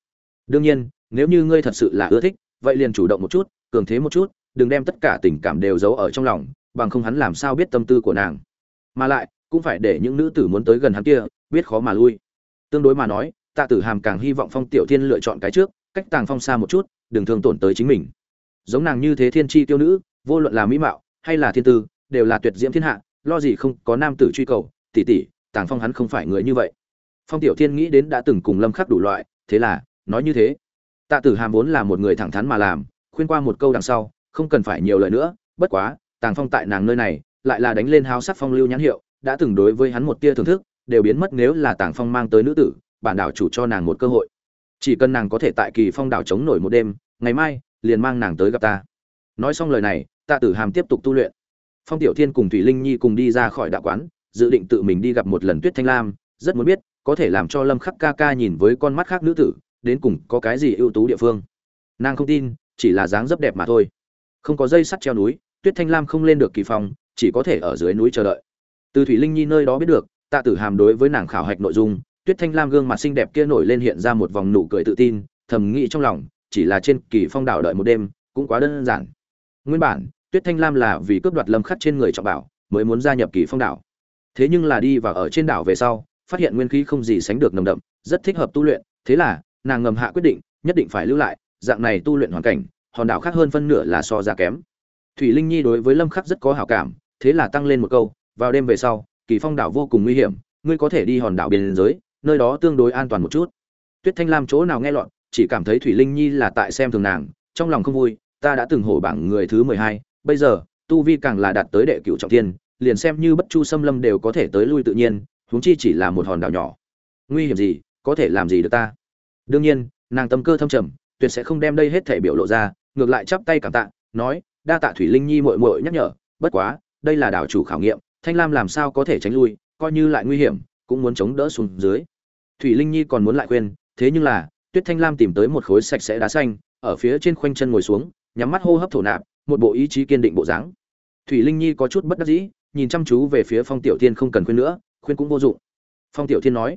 Đương nhiên, nếu như ngươi thật sự là ưa thích, vậy liền chủ động một chút, cường thế một chút, đừng đem tất cả tình cảm đều giấu ở trong lòng, bằng không hắn làm sao biết tâm tư của nàng. Mà lại, cũng phải để những nữ tử muốn tới gần hắn kia, biết khó mà lui. Tương đối mà nói, tạ tử hàm càng hy vọng phong tiểu thiên lựa chọn cái trước, cách tàng phong xa một chút, đừng thương tổn tới chính mình. Giống nàng như thế thiên tri tiêu nữ, vô luận là mỹ mạo, hay là thiên tư, đều là tuyệt diễm thiên hạ, lo gì không có nam tử truy cầu tỷ tỷ tàng phong hắn không phải người như vậy phong tiểu thiên nghĩ đến đã từng cùng lâm khắc đủ loại, thế là, nói như thế. Tạ tử hàm vốn là một người thẳng thắn mà làm, khuyên qua một câu đằng sau, không cần phải nhiều lời nữa, bất quá, tàng phong tại nàng nơi này, lại là đánh lên hao sắc phong lưu nhãn hiệu, đã từng đối với hắn một tia thưởng thức, đều biến mất nếu là tàng phong mang tới nữ tử, bản đảo chủ cho nàng một cơ hội. Chỉ cần nàng có thể tại kỳ phong đảo chống nổi một đêm, ngày mai, liền mang nàng tới gặp ta. Nói xong lời này, tạ tử hàm tiếp tục tu luyện. Phong tiểu thiên cùng thủy linh nhi cùng đi ra khỏi đạo quán, dự định tự mình đi gặp một lần tuyết thanh lam, rất muốn biết có thể làm cho lâm khắc ca ca nhìn với con mắt khác nữ tử, đến cùng có cái gì ưu tú địa phương. Nàng không tin, chỉ là dáng dấp đẹp mà thôi. Không có dây sắt treo núi, tuyết thanh lam không lên được kỳ phong, chỉ có thể ở dưới núi chờ đợi. Từ thủy linh nhi nơi đó biết được, tạ tử hàm đối với nàng khảo hạch nội dung, tuyết thanh lam gương mặt xinh đẹp kia nổi lên hiện ra một vòng nụ cười tự tin, thầm nghĩ trong lòng, chỉ là trên kỳ phong đảo đợi một đêm, cũng quá đơn giản. Nguyên bản, tuyết thanh lam là vì cướp đoạt lâm khắc trên người trọng bảo, mới muốn gia nhập kỳ phong đảo. Thế nhưng là đi và ở trên đảo về sau phát hiện nguyên khí không gì sánh được nồng đậm, rất thích hợp tu luyện. Thế là, nàng ngầm hạ quyết định, nhất định phải lưu lại, dạng này tu luyện hoàn cảnh, hòn đảo khác hơn phân nửa là so ra kém. Thủy linh nhi đối với lâm khắc rất có hảo cảm, thế là tăng lên một câu, vào đêm về sau, kỳ phong đảo vô cùng nguy hiểm, ngươi có thể đi hòn đảo biên giới, nơi đó tương đối an toàn một chút. Tuyết thanh lam chỗ nào nghe loạn chỉ cảm thấy thủy linh nhi là tại xem thường nàng, trong lòng không vui, ta đã từng hổ bảng người thứ mười hai, bây giờ, tu vi càng là đạt tới đệ cửu trọng thiên, liền xem như bất chu xâm lâm đều có thể tới lui tự nhiên huống chi chỉ là một hòn đảo nhỏ. Nguy hiểm gì, có thể làm gì được ta? Đương nhiên, nàng tâm cơ thâm trầm, tuyệt sẽ không đem đây hết thể biểu lộ ra, ngược lại chắp tay cảm tạ, nói, đa tạ thủy linh nhi muội muội nhắc nhở, bất quá, đây là đảo chủ khảo nghiệm, thanh lam làm sao có thể tránh lui, coi như lại nguy hiểm, cũng muốn chống đỡ xuống dưới. Thủy linh nhi còn muốn lại khuyên, thế nhưng là, tuyết thanh lam tìm tới một khối sạch sẽ đá xanh, ở phía trên khoanh chân ngồi xuống, nhắm mắt hô hấp thổ nạp, một bộ ý chí kiên định bộ dáng. Thủy linh nhi có chút bất đắc dĩ, nhìn chăm chú về phía phong tiểu thiên không cần khuyên nữa khuyên cũng vô dụng. Phong tiểu thiên nói,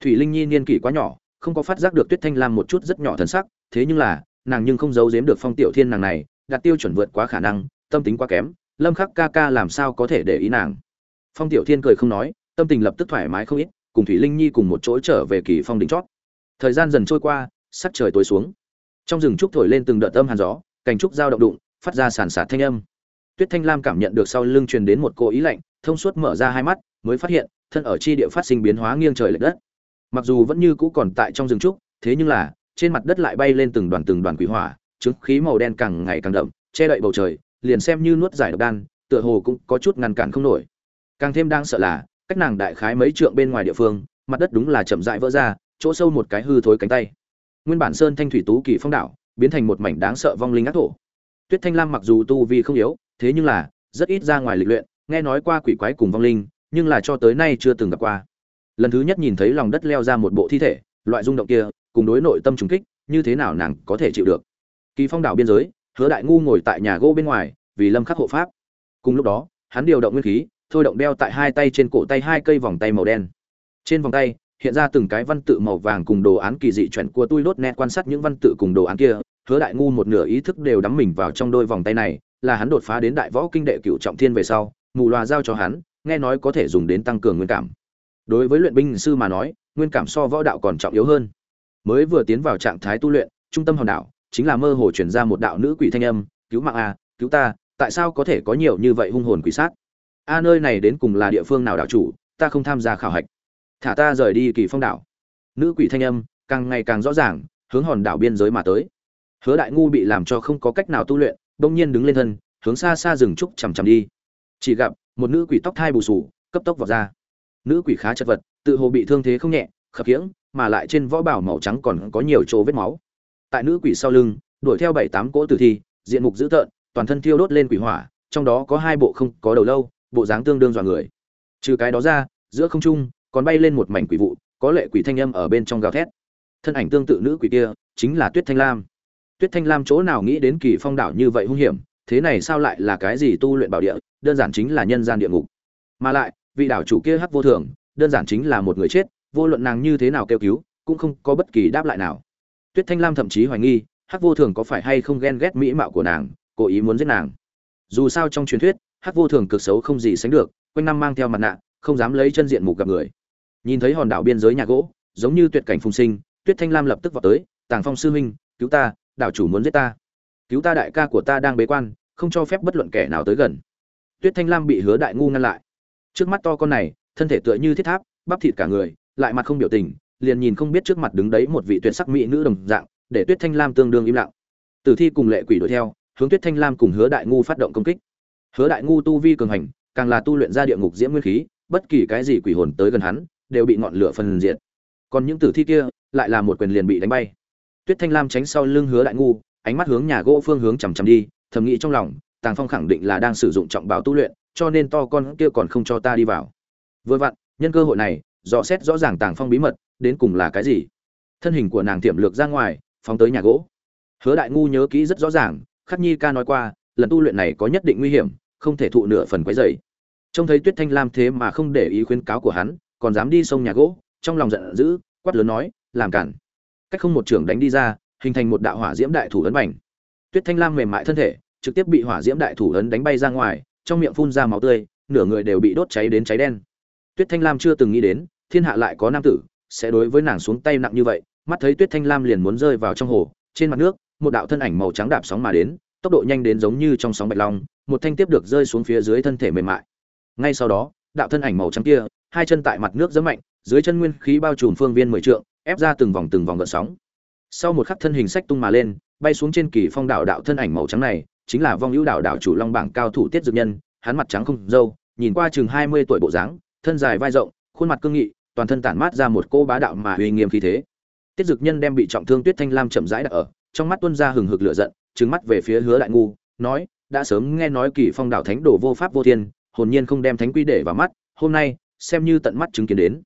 thủy linh nhi niên kỷ quá nhỏ, không có phát giác được tuyết thanh lam một chút rất nhỏ thần sắc, thế nhưng là, nàng nhưng không giấu giếm được phong tiểu thiên nàng này đạt tiêu chuẩn vượt quá khả năng, tâm tính quá kém, lâm khắc ca ca làm sao có thể để ý nàng? Phong tiểu thiên cười không nói, tâm tình lập tức thoải mái không ít, cùng thủy linh nhi cùng một chỗ trở về kỳ phong đỉnh chót. Thời gian dần trôi qua, sắc trời tối xuống. Trong rừng trúc thổi lên từng đợt âm hàn gió, cành trúc dao động đụng, phát ra sàn sạt thanh âm. Tuyết thanh lam cảm nhận được sau lưng truyền đến một cô ý lạnh, thông suốt mở ra hai mắt, mới phát hiện thân ở chi địa phát sinh biến hóa nghiêng trời lệch đất. Mặc dù vẫn như cũ còn tại trong rừng trúc, thế nhưng là, trên mặt đất lại bay lên từng đoàn từng đoàn quỷ hỏa, chứng khí màu đen càng ngày càng đậm, che đậy bầu trời, liền xem như nuốt giải độc đan, tựa hồ cũng có chút ngăn cản không nổi. Càng thêm đang sợ là, cách nàng đại khái mấy trượng bên ngoài địa phương, mặt đất đúng là chậm rãi vỡ ra, chỗ sâu một cái hư thối cánh tay. Nguyên bản sơn thanh thủy tú kỳ phong đảo, biến thành một mảnh đáng sợ vong linh ác thổ. Tuyết thanh lam mặc dù tu vi không yếu, thế nhưng là, rất ít ra ngoài lịch luyện, nghe nói qua quỷ quái cùng vong linh nhưng là cho tới nay chưa từng gặp qua. Lần thứ nhất nhìn thấy lòng đất leo ra một bộ thi thể, loại rung động kia, cùng đối nội tâm trùng kích, như thế nào nàng có thể chịu được? Kỳ phong đảo biên giới, hứa đại ngu ngồi tại nhà gỗ bên ngoài, vì lâm khắc hộ pháp. Cùng lúc đó, hắn điều động nguyên khí, thôi động đeo tại hai tay trên cổ tay hai cây vòng tay màu đen. Trên vòng tay, hiện ra từng cái văn tự màu vàng cùng đồ án kỳ dị chuẩn của tôi lốt nét quan sát những văn tự cùng đồ án kia. Hứa đại ngu một nửa ý thức đều đắm mình vào trong đôi vòng tay này, là hắn đột phá đến đại võ kinh đệ cửu trọng thiên về sau, mù loà giao cho hắn nghe nói có thể dùng đến tăng cường nguyên cảm. Đối với luyện binh sư mà nói, nguyên cảm so võ đạo còn trọng yếu hơn. Mới vừa tiến vào trạng thái tu luyện, trung tâm hòn đảo chính là mơ hồ chuyển ra một đạo nữ quỷ thanh âm, cứu mạng a cứu ta, tại sao có thể có nhiều như vậy hung hồn quỷ sát? A, nơi này đến cùng là địa phương nào đảo chủ, ta không tham gia khảo hạch. Thả ta rời đi kỳ phong đảo. Nữ quỷ thanh âm càng ngày càng rõ ràng, hướng hòn đảo biên giới mà tới. Hứa đại ngu bị làm cho không có cách nào tu luyện, bỗng nhiên đứng lên thân, hướng xa xa rừng trúc chằm chằm đi. Chỉ gặp một nữ quỷ tóc thai bù sù, cấp tốc vào ra. Nữ quỷ khá chật vật, tự hồ bị thương thế không nhẹ, khập khiễng, mà lại trên võ bảo màu trắng còn có nhiều chỗ vết máu. Tại nữ quỷ sau lưng, đuổi theo bảy tám cỗ tử thi, diện mục dữ tợn, toàn thân thiêu đốt lên quỷ hỏa, trong đó có hai bộ không có đầu lâu, bộ dáng tương đương dọa người. Trừ cái đó ra, giữa không trung, còn bay lên một mảnh quỷ vụ, có lệ quỷ thanh âm ở bên trong gào thét. Thân ảnh tương tự nữ quỷ kia, chính là tuyết thanh lam. Tuyết thanh lam chỗ nào nghĩ đến kỳ phong đảo như vậy hung hiểm thế này sao lại là cái gì tu luyện bảo địa, đơn giản chính là nhân gian địa ngục. Mà lại, vị đảo chủ kia hắc vô thường, đơn giản chính là một người chết, vô luận nàng như thế nào kêu cứu, cũng không có bất kỳ đáp lại nào. Tuyết thanh lam thậm chí hoài nghi, hắc vô thường có phải hay không ghen ghét mỹ mạo của nàng, cố ý muốn giết nàng. Dù sao trong truyền thuyết, hắc vô thường cực xấu không gì sánh được, quanh năm mang theo mặt nạ, không dám lấy chân diện mục gặp người. Nhìn thấy hòn đảo biên giới nhà gỗ, giống như tuyệt cảnh phùng sinh, tuyết thanh lam lập tức vào tới, tàng phong sư huynh, cứu ta, đảo chủ muốn giết ta cứu ta đại ca của ta đang bế quan, không cho phép bất luận kẻ nào tới gần. Tuyết thanh lam bị hứa đại ngu ngăn lại. Trước mắt to con này, thân thể tựa như thiết tháp, bắp thịt cả người, lại mặt không biểu tình, liền nhìn không biết trước mặt đứng đấy một vị tuyệt sắc mỹ nữ đồng dạng, để tuyết thanh lam tương đương im lặng. Tử thi cùng lệ quỷ đuổi theo, hướng tuyết thanh lam cùng hứa đại ngu phát động công kích. Hứa đại ngu tu vi cường hành, càng là tu luyện ra địa ngục diễm nguyên khí, bất kỳ cái gì quỷ hồn tới gần hắn, đều bị ngọn lửa phần diệt. Còn những tử thi kia, lại là một quyền liền bị đánh bay. Tuyết thanh lam tránh sau lưng hứa đại ngu ánh mắt hướng nhà gỗ phương hướng chằm chằm đi, thầm nghĩ trong lòng, tàng phong khẳng định là đang sử dụng trọng bảo tu luyện, cho nên to con kia còn không cho ta đi vào. Vừa vặn, nhân cơ hội này, dò xét rõ ràng tàng phong bí mật, đến cùng là cái gì. Thân hình của nàng tiệm lược ra ngoài, phóng tới nhà gỗ. Hứa đại ngu nhớ kỹ rất rõ ràng, khắc nhi ca nói qua, lần tu luyện này có nhất định nguy hiểm, không thể thụ nửa phần quấy dày trông thấy tuyết thanh lam thế mà không để ý khuyến cáo của hắn, còn dám đi sông nhà gỗ, trong lòng giận dữ, quát lớn nói, làm cản. Cách không một trưởng đánh đi ra hình thành một đạo hỏa diễm đại thủ ấn bành. Tuyết thanh lam mềm mại thân thể, trực tiếp bị hỏa diễm đại thủ ấn đánh bay ra ngoài, trong miệng phun ra máu tươi, nửa người đều bị đốt cháy đến cháy đen. Tuyết thanh lam chưa từng nghĩ đến, thiên hạ lại có nam tử, sẽ đối với nàng xuống tay nặng như vậy, mắt thấy tuyết thanh lam liền muốn rơi vào trong hồ, trên mặt nước, một đạo thân ảnh màu trắng đạp sóng mà đến, tốc độ nhanh đến giống như trong sóng bạch long, một thanh tiếp được rơi xuống phía dưới thân thể mềm mại. Ngay sau đó, đạo thân ảnh màu trắng kia, hai chân tại mặt nước giẫm mạnh, dưới chân nguyên khí bao trùm phương viên mười trượng, ép ra từng vòng từng vòng gợn sóng sau một khắc thân hình sách tung mà lên bay xuống trên kỳ phong đảo đạo thân ảnh màu trắng này chính là vong hữu đảo đảo chủ long bảng cao thủ tiết dược nhân hắn mặt trắng không dâu, nhìn qua chừng hai mươi tuổi bộ dáng thân dài vai rộng khuôn mặt cương nghị toàn thân tản mát ra một cô bá đạo mà uy nghiêm khí thế. Tiết dược nhân đem bị trọng thương tuyết thanh lam chậm rãi đặt ở trong mắt tuân ra hừng hực lửa giận trừng mắt về phía hứa đại ngu nói đã sớm nghe nói kỳ phong đảo thánh đồ vô pháp vô thiên hồn nhiên không đem thánh quy để vào mắt hôm nay xem như tận mắt chứng kiến đến.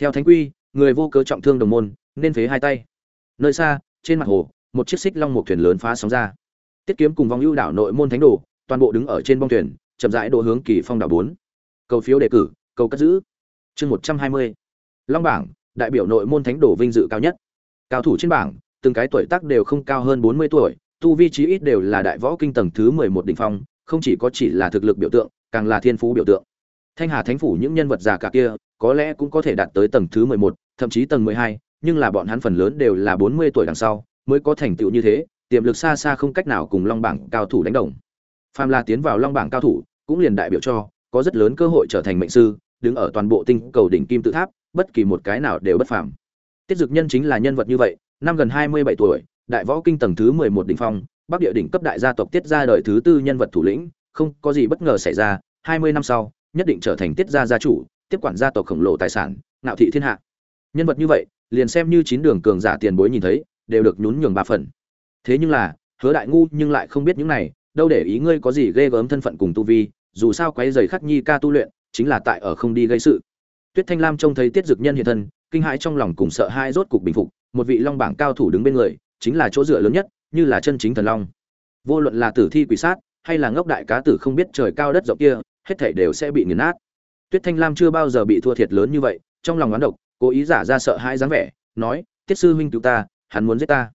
Theo thánh quy người vô cớ trọng thương đồng môn nên phế hai tay nơi xa, trên mặt hồ, một chiếc xích long một thuyền lớn phá sóng ra. Tiết kiếm cùng vòng ưu đảo nội môn thánh đồ, toàn bộ đứng ở trên bong thuyền, chậm rãi độ hướng kỳ phong đảo bốn. Cầu phiếu đề cử, cầu cất giữ. Chương một trăm hai mươi. Long bảng, đại biểu nội môn thánh đồ vinh dự cao nhất. Cao thủ trên bảng, từng cái tuổi tác đều không cao hơn bốn mươi tuổi, tu vi trí ít đều là đại võ kinh tầng thứ mười một đỉnh phong, không chỉ có chỉ là thực lực biểu tượng, càng là thiên phú biểu tượng. Thanh hà thánh phủ những nhân vật già cả kia, có lẽ cũng có thể đạt tới tầng thứ mười một, thậm chí tầng mười hai nhưng là bọn hắn phần lớn đều là bốn mươi tuổi đằng sau, mới có thành tựu như thế, tiềm lực xa xa không cách nào cùng long bảng cao thủ đánh đồng. Phàm là tiến vào long bảng cao thủ, cũng liền đại biểu cho, có rất lớn cơ hội trở thành mệnh sư, đứng ở toàn bộ tinh cầu đỉnh kim tự tháp, bất kỳ một cái nào đều bất phàm. Tiết dực nhân chính là nhân vật như vậy, năm gần hai mươi bảy tuổi, đại võ kinh tầng thứ mười một đỉnh phong, bắc địa đỉnh cấp đại gia tộc tiết gia đời thứ tư nhân vật thủ lĩnh, không có gì bất ngờ xảy ra, hai mươi năm sau, nhất định trở thành tiết gia gia chủ, tiếp quản gia tộc khổng lồ tài sản, ngạo thị thiên hạ. Nhân vật như vậy liền xem như chín đường cường giả tiền bối nhìn thấy, đều được nhún nhường ba phần. Thế nhưng là, hứa đại ngu nhưng lại không biết những này, đâu để ý ngươi có gì ghê gớm thân phận cùng tu vi, dù sao quấy giày khắc nhi ca tu luyện, chính là tại ở không đi gây sự. Tuyết thanh lam trông thấy tiết dực nhân hiện thân, kinh hãi trong lòng cùng sợ hai rốt cục bình phục, một vị long bảng cao thủ đứng bên người, chính là chỗ dựa lớn nhất, như là chân chính thần long. Vô luận là tử thi quỷ sát, hay là ngốc đại cá tử không biết trời cao đất rộng kia, hết thảy đều sẽ bị nghiền nát. Tuyết thanh lam chưa bao giờ bị thua thiệt lớn như vậy, trong lòng oán độc cố ý giả ra sợ hãi dáng vẻ, nói, tiết sư huynh cứu ta, hắn muốn giết ta.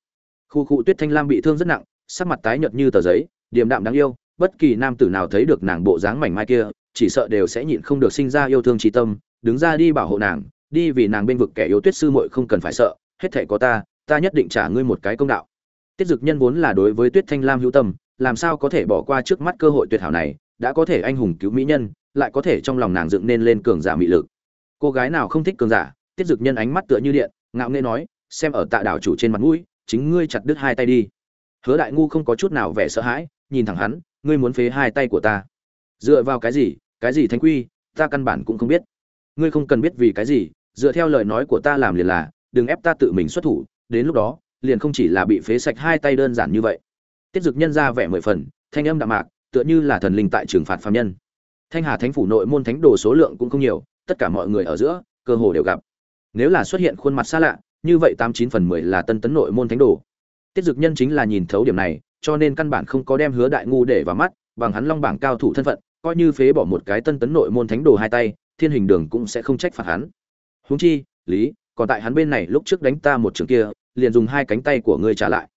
Khu khu tuyết thanh lam bị thương rất nặng, sắc mặt tái nhợt như tờ giấy, điềm đạm đáng yêu, bất kỳ nam tử nào thấy được nàng bộ dáng mảnh mai kia, chỉ sợ đều sẽ nhịn không được sinh ra yêu thương trí tâm, đứng ra đi bảo hộ nàng, đi vì nàng bên vực kẻ yếu tuyết sư muội không cần phải sợ, hết thảy có ta ta nhất định trả ngươi một cái công đạo. Tiết dực nhân vốn là đối với tuyết thanh lam hữu tâm, làm sao có thể bỏ qua trước mắt cơ hội tuyệt hảo này, đã có thể anh hùng cứu mỹ nhân, lại có thể trong lòng nàng dựng nên lên cường giả mị lực. Cô gái nào không thích cường giả tiết dực nhân ánh mắt tựa như điện, ngạo nghễ nói, xem ở tạ đảo chủ trên mặt mũi, chính ngươi chặt đứt hai tay đi. Hứa đại ngu không có chút nào vẻ sợ hãi, nhìn thẳng hắn, ngươi muốn phế hai tay của ta? Dựa vào cái gì? Cái gì thánh quy? Ta căn bản cũng không biết. Ngươi không cần biết vì cái gì, dựa theo lời nói của ta làm liền là, đừng ép ta tự mình xuất thủ, đến lúc đó, liền không chỉ là bị phế sạch hai tay đơn giản như vậy. Tiết dực nhân ra vẻ mười phần, thanh âm đạm mạc, tựa như là thần linh tại trường phạt phàm nhân. Thanh hà thánh phủ nội môn thánh đồ số lượng cũng không nhiều, tất cả mọi người ở giữa, cơ hồ đều gặp nếu là xuất hiện khuôn mặt xa lạ, như vậy tám chín phần mười là tân tấn nội môn thánh đồ. Tiết dực nhân chính là nhìn thấu điểm này, cho nên căn bản không có đem hứa đại ngu để vào mắt, bằng hắn long bảng cao thủ thân phận, coi như phế bỏ một cái tân tấn nội môn thánh đồ hai tay, thiên hình đường cũng sẽ không trách phạt hắn. Huống chi, lý, còn tại hắn bên này lúc trước đánh ta một trường kia, liền dùng hai cánh tay của ngươi trả lại.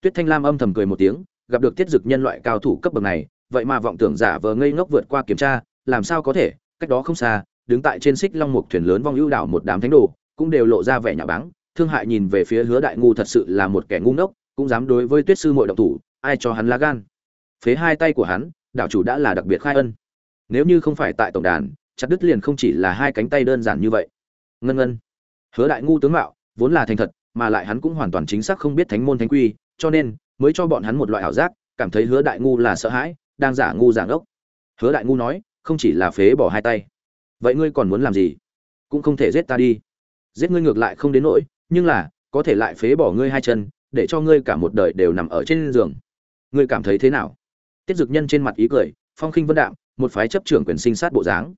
Tuyết thanh lam âm thầm cười một tiếng, gặp được tiết dực nhân loại cao thủ cấp bậc này, vậy mà vọng tưởng giả vờ ngây ngốc vượt qua kiểm tra, làm sao có thể, cách đó không xa, đứng tại trên xích long mục thuyền lớn vong ưu đảo một đám thánh đồ cũng đều lộ ra vẻ nhà báng, thương hại nhìn về phía hứa đại ngu thật sự là một kẻ ngu ngốc, cũng dám đối với tuyết sư muội động thủ, ai cho hắn lá gan. Phế hai tay của hắn, đảo chủ đã là đặc biệt khai ân. Nếu như không phải tại tổng đàn, chặt đứt liền không chỉ là hai cánh tay đơn giản như vậy. Ngân ngân. Hứa đại ngu tướng mạo, vốn là thành thật, mà lại hắn cũng hoàn toàn chính xác không biết thánh môn thánh quy, cho nên mới cho bọn hắn một loại ảo giác, cảm thấy hứa đại ngu là sợ hãi, đang giả ngu giảng ốc hứa đại ngu nói, không chỉ là phế bỏ hai tay. Vậy ngươi còn muốn làm gì? Cũng không thể giết ta đi giết ngươi ngược lại không đến nỗi, nhưng là, có thể lại phế bỏ ngươi hai chân, để cho ngươi cả một đời đều nằm ở trên giường. Ngươi cảm thấy thế nào? Tiết dực nhân trên mặt ý cười, phong khinh vân đạm, một phái chấp trưởng quyền sinh sát bộ dáng.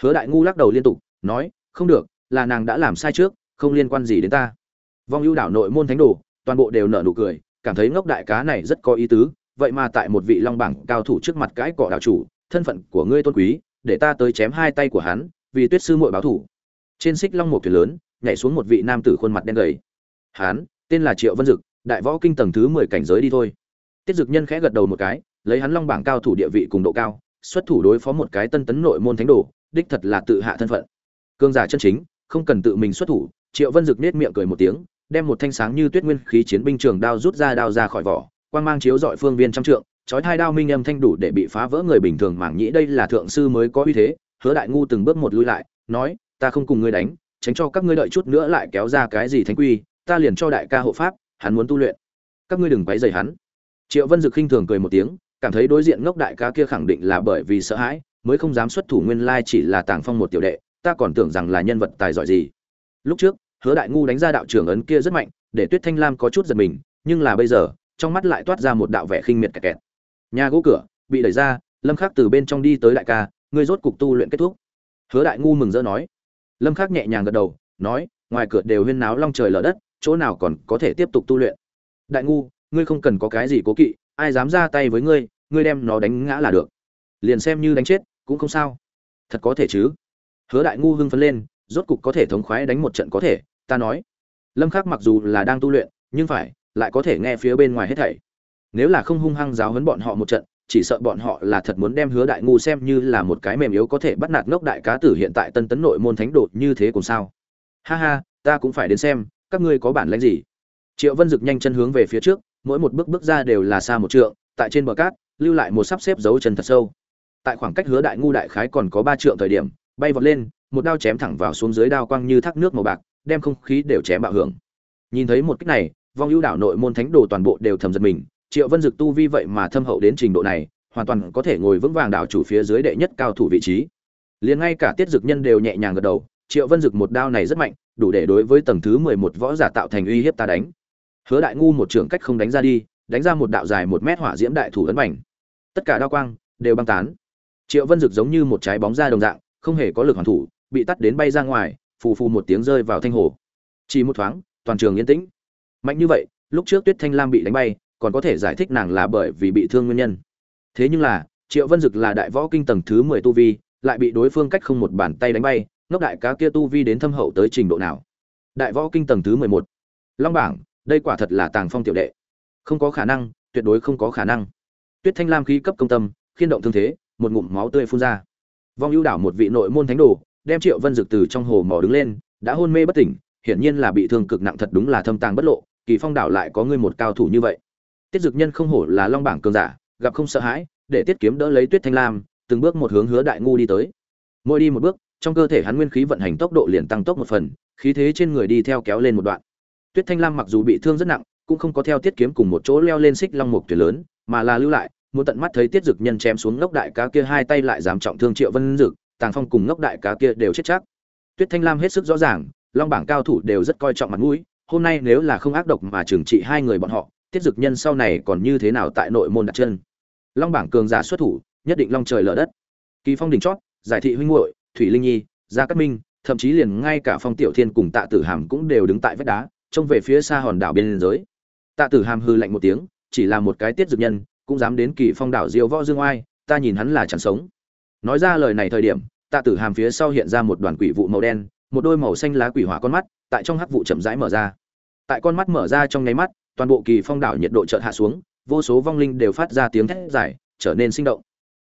Hứa đại ngu lắc đầu liên tục, nói, không được, là nàng đã làm sai trước, không liên quan gì đến ta. Vong ưu đảo nội môn thánh đồ, toàn bộ đều nở nụ cười, cảm thấy ngốc đại cá này rất có ý tứ, vậy mà tại một vị long bảng cao thủ trước mặt cãi cọ đạo chủ, thân phận của ngươi tôn quý, để ta tới chém hai tay của hắn, vì tuyết sư muội báo thủ. Trên xích long một thuyền lớn nhảy xuống một vị nam tử khuôn mặt đen gầy. Hắn tên là triệu vân dực, đại võ kinh tầng thứ mười cảnh giới đi thôi. Tiết dực nhân khẽ gật đầu một cái, lấy hắn long bảng cao thủ địa vị cùng độ cao, xuất thủ đối phó một cái tân tấn nội môn thánh đồ, đích thật là tự hạ thân phận. Cương giả chân chính, không cần tự mình xuất thủ, triệu vân dực nhếch miệng cười một tiếng, đem một thanh sáng như tuyết nguyên khí chiến binh trường đao rút ra đao ra khỏi vỏ, quang mang chiếu rọi phương viên trăm trượng, chói hai đao minh âm thanh đủ để bị phá vỡ người bình thường mảng nhĩ. Đây là thượng sư mới có uy thế, hứa đại ngu từng bước một lui lại, nói, ta không cùng ngươi đánh tránh cho các ngươi đợi chút nữa lại kéo ra cái gì thánh quy, ta liền cho đại ca hộ pháp, hắn muốn tu luyện. Các ngươi đừng quấy rầy hắn. Triệu vân dực khinh thường cười một tiếng, cảm thấy đối diện ngốc đại ca kia khẳng định là bởi vì sợ hãi, mới không dám xuất thủ nguyên lai chỉ là tàng phong một tiểu đệ, ta còn tưởng rằng là nhân vật tài giỏi gì. Lúc trước, hứa đại ngu đánh ra đạo trưởng ấn kia rất mạnh, để tuyết thanh lam có chút giật mình, nhưng là bây giờ, trong mắt lại toát ra một đạo vẻ khinh miệt kẹt kẹt. Nhà gỗ cửa bị đẩy ra, lâm khắc từ bên trong đi tới đại ca, ngươi rốt cục tu luyện kết thúc. Hứa đại ngu mừng rỡ nói lâm khắc nhẹ nhàng gật đầu, nói, ngoài cửa đều huyên náo long trời lở đất, chỗ nào còn có thể tiếp tục tu luyện. Đại ngu, ngươi không cần có cái gì cố kỵ, ai dám ra tay với ngươi ngươi đem nó đánh ngã là được. Liền xem như đánh chết, cũng không sao. Thật có thể chứ? Hứa đại ngu hưng phấn lên, rốt cục có thể thống khoái đánh một trận có thể, ta nói. Lâm khắc mặc dù là đang tu luyện, nhưng phải, lại có thể nghe phía bên ngoài hết thảy. Nếu là không hung hăng giáo huấn bọn họ một trận chỉ sợ bọn họ là thật muốn đem hứa đại ngu xem như là một cái mềm yếu có thể bắt nạt ngốc đại cá tử hiện tại tân tấn nội môn thánh đột như thế cũng sao. Ha ha, ta cũng phải đến xem, các ngươi có bản lãnh gì? Triệu vân dực nhanh chân hướng về phía trước, mỗi một bước bước ra đều là xa một trượng, tại trên bờ cát, lưu lại một sắp xếp dấu chân thật sâu. Tại khoảng cách hứa đại ngu đại khái còn có ba trượng thời điểm, bay vọt lên, một đao chém thẳng vào xuống dưới đao quang như thác nước màu bạc, đem không khí đều chém bạo hưởng. Nhìn thấy một cách này, vong ưu đảo nội môn thánh đồ toàn bộ đều thầm giật mình triệu vân dực tu vi vậy mà thâm hậu đến trình độ này, hoàn toàn có thể ngồi vững vàng đảo chủ phía dưới đệ nhất cao thủ vị trí. Liền ngay cả tiết dực nhân đều nhẹ nhàng gật đầu, triệu vân dực một đao này rất mạnh, đủ để đối với tầng thứ mười một võ giả tạo thành uy hiếp ta đánh. Hứa đại ngu một trưởng cách không đánh ra đi, đánh ra một đạo dài một mét hỏa diễm đại thủ ấn bành. tất cả đao quang đều băng tán. Triệu vân dực giống như một trái bóng ra đồng dạng, không hề có lực hoàn thủ, bị tắt đến bay ra ngoài, phù phù một tiếng rơi vào thanh hồ. Chỉ một thoáng, toàn trường yên tĩnh. Mạnh như vậy, lúc trước tuyết thanh lam bị đánh bay còn có thể giải thích nàng là bởi vì bị thương nguyên nhân. Thế nhưng là, triệu vân dực là đại võ kinh tầng thứ mười tu vi, lại bị đối phương cách không một bàn tay đánh bay, ngốc đại cá kia tu vi đến thâm hậu tới trình độ nào? Đại võ kinh tầng thứ mười một. Long bảng, đây quả thật là tàng phong tiểu đệ. Không có khả năng, tuyệt đối không có khả năng. Tuyết thanh lam khí cấp công tâm, khiên động thương thế, một ngụm máu tươi phun ra. Vong ưu đảo một vị nội môn thánh đồ, đem triệu vân dực từ trong hồ mò đứng lên, đã hôn mê bất tỉnh, hiển nhiên là bị thương cực nặng thật đúng là thâm tàng bất lộ, kỳ phong đảo lại có ngươi một cao thủ như vậy tiết dực nhân không hổ là long bảng cường giả, gặp không sợ hãi, để tiết kiếm đỡ lấy tuyết thanh lam, từng bước một hướng hứa đại ngu đi tới. Mỗi đi một bước, trong cơ thể hắn nguyên khí vận hành tốc độ liền tăng tốc một phần, khí thế trên người đi theo kéo lên một đoạn. Tuyết thanh lam mặc dù bị thương rất nặng, cũng không có theo tiết kiếm cùng một chỗ leo lên xích long mục tuyệt lớn, mà là lưu lại, muốn tận mắt thấy tiết dực nhân chém xuống ngốc đại cá kia hai tay lại dám trọng thương triệu vân dực, tàng phong cùng ngốc đại cá kia đều chết chắc. Tuyết thanh lam hết sức rõ ràng, long bảng cao thủ đều rất coi trọng mặt mũi, hôm nay nếu là không ác độc mà trừng trị hai người bọn họ tiết dực nhân sau này còn như thế nào tại nội môn đặt chân. Long bảng cường giả xuất thủ, nhất định long trời lở đất. Kỳ phong đỉnh chót, giải thị huynh muội, thủy linh nhi, gia cát minh, thậm chí liền ngay cả phong tiểu thiên cùng tạ tử hàm cũng đều đứng tại vách đá, trông về phía xa hòn đảo bên giới tạ tử hàm hư lạnh một tiếng, chỉ là một cái tiết dực nhân, cũng dám đến kỳ phong đảo diêu võ dương oai, ta nhìn hắn là chẳng sống. Nói ra lời này thời điểm, tạ tử hàm phía sau hiện ra một đoàn quỷ vụ màu đen, một đôi màu xanh lá quỷ hỏa con mắt, tại trong hắc vụ chậm rãi mở ra. Tại con mắt mở ra trong nháy mắt toàn bộ kỳ phong đảo nhiệt độ chợt hạ xuống, vô số vong linh đều phát ra tiếng thét dài, trở nên sinh động.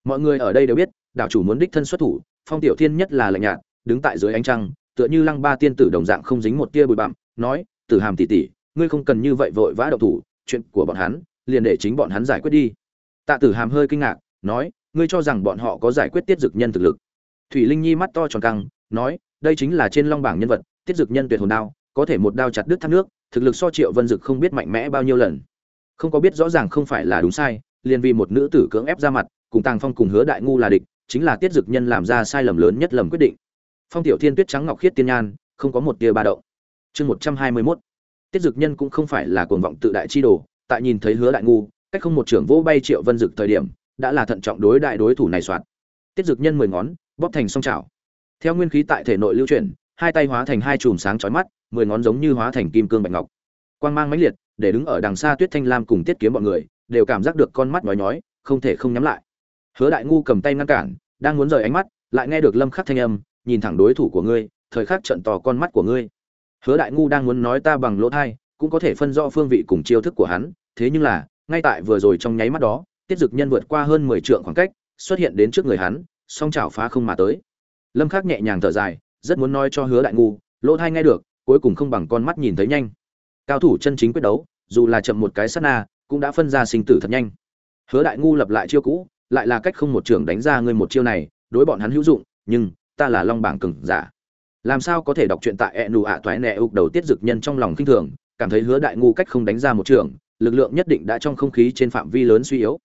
Mọi người ở đây đều biết, đảo chủ muốn đích thân xuất thủ, phong tiểu thiên nhất là lạnh nhạt, đứng tại dưới ánh trăng, tựa như lăng ba tiên tử đồng dạng không dính một tia bụi bặm, nói, tử hàm tỷ tỷ, ngươi không cần như vậy vội vã động thủ, chuyện của bọn hắn, liền để chính bọn hắn giải quyết đi. Tạ tử hàm hơi kinh ngạc, nói, ngươi cho rằng bọn họ có giải quyết tiết dực nhân thực lực? Thủy linh nhi mắt to tròn căng, nói, đây chính là trên long bảng nhân vật, tiết dực nhân tuyệt hồn đao có thể một đao chặt đứt thác nước, thực lực so triệu vân dực không biết mạnh mẽ bao nhiêu lần. Không có biết rõ ràng không phải là đúng sai, liền vì một nữ tử cưỡng ép ra mặt, cùng tàng phong cùng hứa đại ngu là địch, chính là tiết dực nhân làm ra sai lầm lớn nhất lầm quyết định. Phong tiểu thiên tuyết trắng ngọc khiết tiên nhan, không có một tia ba động. Chương một trăm hai mươi mốt. Tiết dực nhân cũng không phải là cuồng vọng tự đại chi đồ, tại nhìn thấy hứa đại ngu, cách không một trưởng vỗ bay triệu vân dực thời điểm, đã là thận trọng đối đại đối thủ này soạt. Tiết dực nhân mười ngón, bóp thành song chảo. Theo nguyên khí tại thể nội lưu chuyển, hai tay hóa thành hai chùm sáng chói mắt mười ngón giống như hóa thành kim cương bạch ngọc. Quang mang mãnh liệt, để đứng ở đằng xa tuyết thanh lam cùng tiết kiếm bọn người, đều cảm giác được con mắt nhói nhói, không thể không nhắm lại. Hứa đại ngu cầm tay ngăn cản, đang muốn rời ánh mắt, lại nghe được lâm khắc thanh âm, nhìn thẳng đối thủ của ngươi, thời khắc trận tò con mắt của ngươi. Hứa đại ngu đang muốn nói ta bằng lỗ thai, cũng có thể phân rõ phương vị cùng chiêu thức của hắn, thế nhưng là, ngay tại vừa rồi trong nháy mắt đó, tiết dực nhân vượt qua hơn mười trượng khoảng cách, xuất hiện đến trước người hắn, song chảo phá không mà tới. Lâm khắc nhẹ nhàng thở dài, rất muốn nói cho hứa đại ngu, lỗ thai nghe được cuối cùng không bằng con mắt nhìn thấy nhanh. Cao thủ chân chính quyết đấu, dù là chậm một cái sát na, cũng đã phân ra sinh tử thật nhanh. Hứa đại ngu lập lại chiêu cũ, lại là cách không một trưởng đánh ra ngươi một chiêu này, đối bọn hắn hữu dụng, nhưng, ta là long bảng cường giả. Làm sao có thể đọc truyện tại e nù ạ toái nẹ ục đầu tiết dực nhân trong lòng kinh thường, cảm thấy hứa đại ngu cách không đánh ra một trường, lực lượng nhất định đã trong không khí trên phạm vi lớn suy yếu.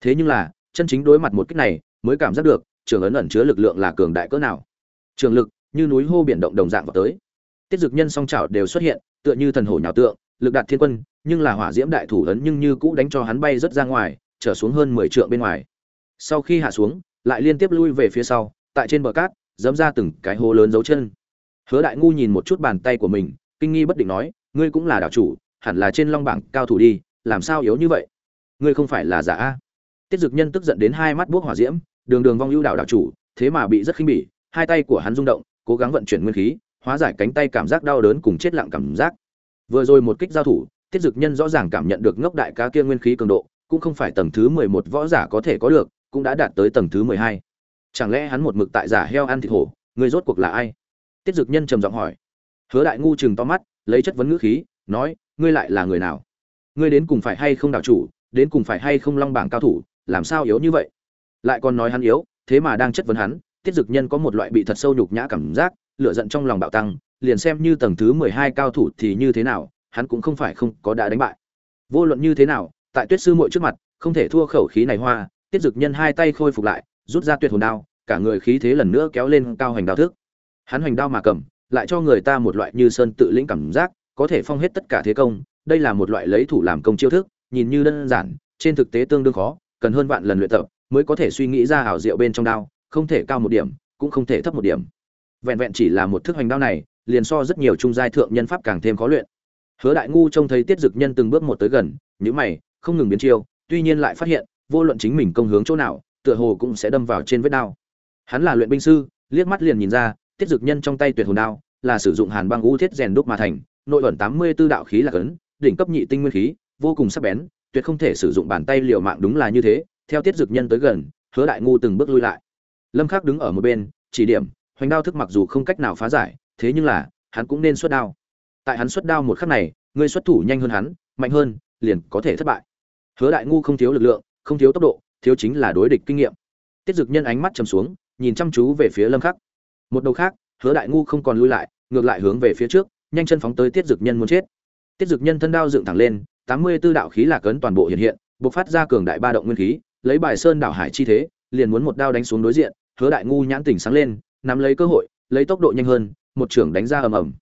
Thế nhưng là, chân chính đối mặt một cách này, mới cảm giác được, trường ấn ẩn chứa lực lượng là cường đại cỡ nào. Trường lực, như núi hô biển động đồng dạng vào tới tiết dực nhân song trào đều xuất hiện, tựa như thần hổ nhào tượng, lực đạt thiên quân, nhưng là hỏa diễm đại thủ ấn nhưng như cũ đánh cho hắn bay rất ra ngoài, trở xuống hơn mười trượng bên ngoài. Sau khi hạ xuống, lại liên tiếp lui về phía sau, tại trên bờ cát, dẫm ra từng cái hố lớn dấu chân. Hứa đại ngu nhìn một chút bàn tay của mình, kinh nghi bất định nói, ngươi cũng là đảo chủ, hẳn là trên long bảng cao thủ đi, làm sao yếu như vậy? Ngươi không phải là giả a. Tiết dực nhân tức giận đến hai mắt buốc hỏa diễm, đường đường vong ưu đảo đảo chủ, thế mà bị rất khinh bỉ, hai tay của hắn rung động, cố gắng vận chuyển nguyên khí hóa giải cánh tay cảm giác đau đớn cùng chết lặng cảm giác. Vừa rồi một kích giao thủ, tiết dực nhân rõ ràng cảm nhận được ngốc đại ca kia nguyên khí cường độ, cũng không phải tầng thứ mười một võ giả có thể có được, cũng đã đạt tới tầng thứ mười hai. Chẳng lẽ hắn một mực tại giả heo ăn thịt hổ, người rốt cuộc là ai? Tiết dực nhân trầm giọng hỏi. Hứa đại ngu chừng to mắt, lấy chất vấn ngữ khí, nói, ngươi lại là người nào? Ngươi đến cùng phải hay không đạo chủ, đến cùng phải hay không long bảng cao thủ, làm sao yếu như vậy? Lại còn nói hắn yếu, thế mà đang chất vấn hắn, tiết dực nhân có một loại bị thật sâu nhục nhã cảm giác lửa giận trong lòng bạo tăng, liền xem như tầng thứ mười hai cao thủ thì như thế nào, hắn cũng không phải không có đã đánh bại. Vô luận như thế nào, tại tuyết sư muội trước mặt, không thể thua khẩu khí này hoa, tiết dực nhân hai tay khôi phục lại, rút ra tuyệt hồn đao, cả người khí thế lần nữa kéo lên cao hành đao thức. Hắn hoành đao mà cầm, lại cho người ta một loại như sơn tự lĩnh cảm giác, có thể phong hết tất cả thế công, đây là một loại lấy thủ làm công chiêu thức, nhìn như đơn giản, trên thực tế tương đương khó, cần hơn vạn lần luyện tập mới có thể suy nghĩ ra ảo diệu bên trong đao, không thể cao một điểm, cũng không thể thấp một điểm vẹn vẹn chỉ là một thức hoành đao này, liền so rất nhiều trung giai thượng nhân pháp càng thêm khó luyện. Hứa đại ngu trông thấy tiết dực nhân từng bước một tới gần những mày, không ngừng biến chiêu, tuy nhiên lại phát hiện, vô luận chính mình công hướng chỗ nào, tựa hồ cũng sẽ đâm vào trên vết đao. Hắn là luyện binh sư, liếc mắt liền nhìn ra, tiết dực nhân trong tay tuyệt hồn đao, là sử dụng hàn băng u thiết rèn đúc mà thành, nội ẩn tám mươi 84 đạo khí là cấn, đỉnh cấp nhị tinh nguyên khí, vô cùng sắc bén, tuyệt không thể sử dụng bàn tay liều mạng đúng là như thế. Theo tiết dực nhân tới gần, hứa đại ngu từng bước lui lại. Lâm khắc đứng ở một bên, chỉ điểm hoành đao thức mặc dù không cách nào phá giải, thế nhưng là, hắn cũng nên xuất đao. Tại hắn xuất đao một khắc này ngươi xuất thủ nhanh hơn hắn, mạnh hơn, liền có thể thất bại. Hứa đại ngu không thiếu lực lượng, không thiếu tốc độ, thiếu chính là đối địch kinh nghiệm. Tiết dực nhân ánh mắt trầm xuống, nhìn chăm chú về phía lâm khắc. Một đầu khác, hứa đại ngu không còn lui lại, ngược lại hướng về phía trước, nhanh chân phóng tới tiết dực nhân muốn chết. Tiết dực nhân thân đao dựng thẳng lên, tám mươi 84 đạo khí lạc ấn toàn bộ hiện hiện, bộc phát ra cường đại ba động nguyên khí, lấy bài sơn đảo hải chi thế, liền muốn một đao đánh xuống đối diện, hứa đại ngu nhãn tỉnh sáng lên nắm lấy cơ hội, lấy tốc độ nhanh hơn, một trường đánh ra ầm ầm.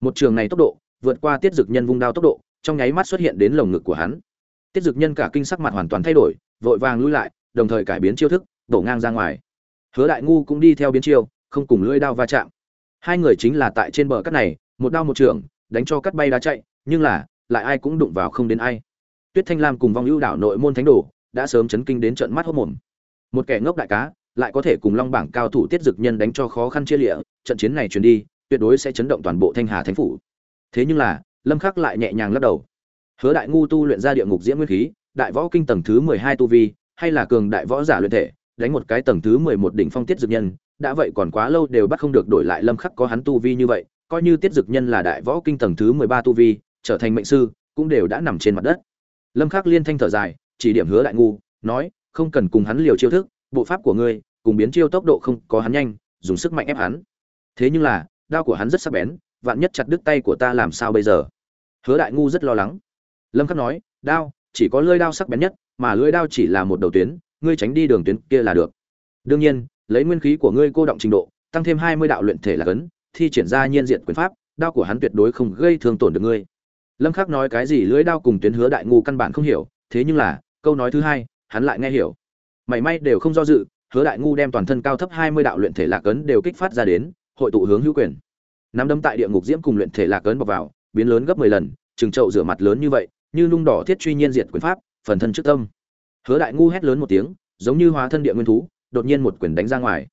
Một trường này tốc độ, vượt qua tiết dực nhân vung đao tốc độ, trong nháy mắt xuất hiện đến lồng ngực của hắn. Tiết dực nhân cả kinh sắc mặt hoàn toàn thay đổi, vội vàng lui lại, đồng thời cải biến chiêu thức, đổ ngang ra ngoài. Hứa đại ngu cũng đi theo biến chiêu, không cùng lưỡi đao va chạm. Hai người chính là tại trên bờ cắt này, một đao một trường, đánh cho cắt bay đá chạy, nhưng là, lại ai cũng đụng vào không đến ai. Tuyết thanh lam cùng vong ưu đảo nội môn thánh đồ, đã sớm chấn kinh đến trận mắt hốc mồm. Một kẻ ngốc đại cá lại có thể cùng long bảng cao thủ tiết dực nhân đánh cho khó khăn chia lịa, trận chiến này truyền đi, tuyệt đối sẽ chấn động toàn bộ thanh hà thánh phủ. Thế nhưng là, lâm khắc lại nhẹ nhàng lắc đầu. Hứa đại ngu tu luyện ra địa ngục diễm nguyên khí, đại võ kinh tầng thứ mười hai tu vi, hay là cường đại võ giả luyện thể, đánh một cái tầng thứ mười một đỉnh phong tiết Dực nhân, đã vậy còn quá lâu đều bắt không được đổi lại lâm khắc có hắn tu vi như vậy, coi như tiết Dực nhân là đại võ kinh tầng thứ mười ba tu vi, trở thành mệnh sư, cũng đều đã nằm trên mặt đất. Lâm khắc liên thanh thở dài, chỉ điểm hứa đại ngu, nói, không cần cùng hắn liều chiêu thức bộ pháp của ngươi, cùng biến chiêu tốc độ không có hắn nhanh, dùng sức mạnh ép hắn. Thế nhưng là, đao của hắn rất sắc bén, vạn nhất chặt đứt tay của ta làm sao bây giờ? Hứa đại ngu rất lo lắng. Lâm khắc nói, đao, chỉ có lưỡi đao sắc bén nhất, mà lưỡi đao chỉ là một đầu tuyến, ngươi tránh đi đường tuyến kia là được. Đương nhiên, lấy nguyên khí của ngươi cô động trình độ, tăng thêm 20 đạo luyện thể là cấn, thi triển ra nhiên diện quyền pháp, đao của hắn tuyệt đối không gây thương tổn được ngươi. Lâm khắc nói cái gì lưỡi đao cùng tuyến hứa đại ngu căn bản không hiểu, thế nhưng là, câu nói thứ hai, hắn lại nghe hiểu mảy may đều không do dự, hứa đại ngu đem toàn thân cao thấp 20 đạo luyện thể lạc ấn đều kích phát ra đến, hội tụ hướng hữu quyền. Nắm đấm tại địa ngục diễm cùng luyện thể lạc ấn bọc vào, biến lớn gấp 10 lần, trừng trậu rửa mặt lớn như vậy, như nung đỏ thiết truy nhiên diệt quyền pháp, phần thân trước tâm. Hứa đại ngu hét lớn một tiếng, giống như hóa thân địa nguyên thú, đột nhiên một quyền đánh ra ngoài.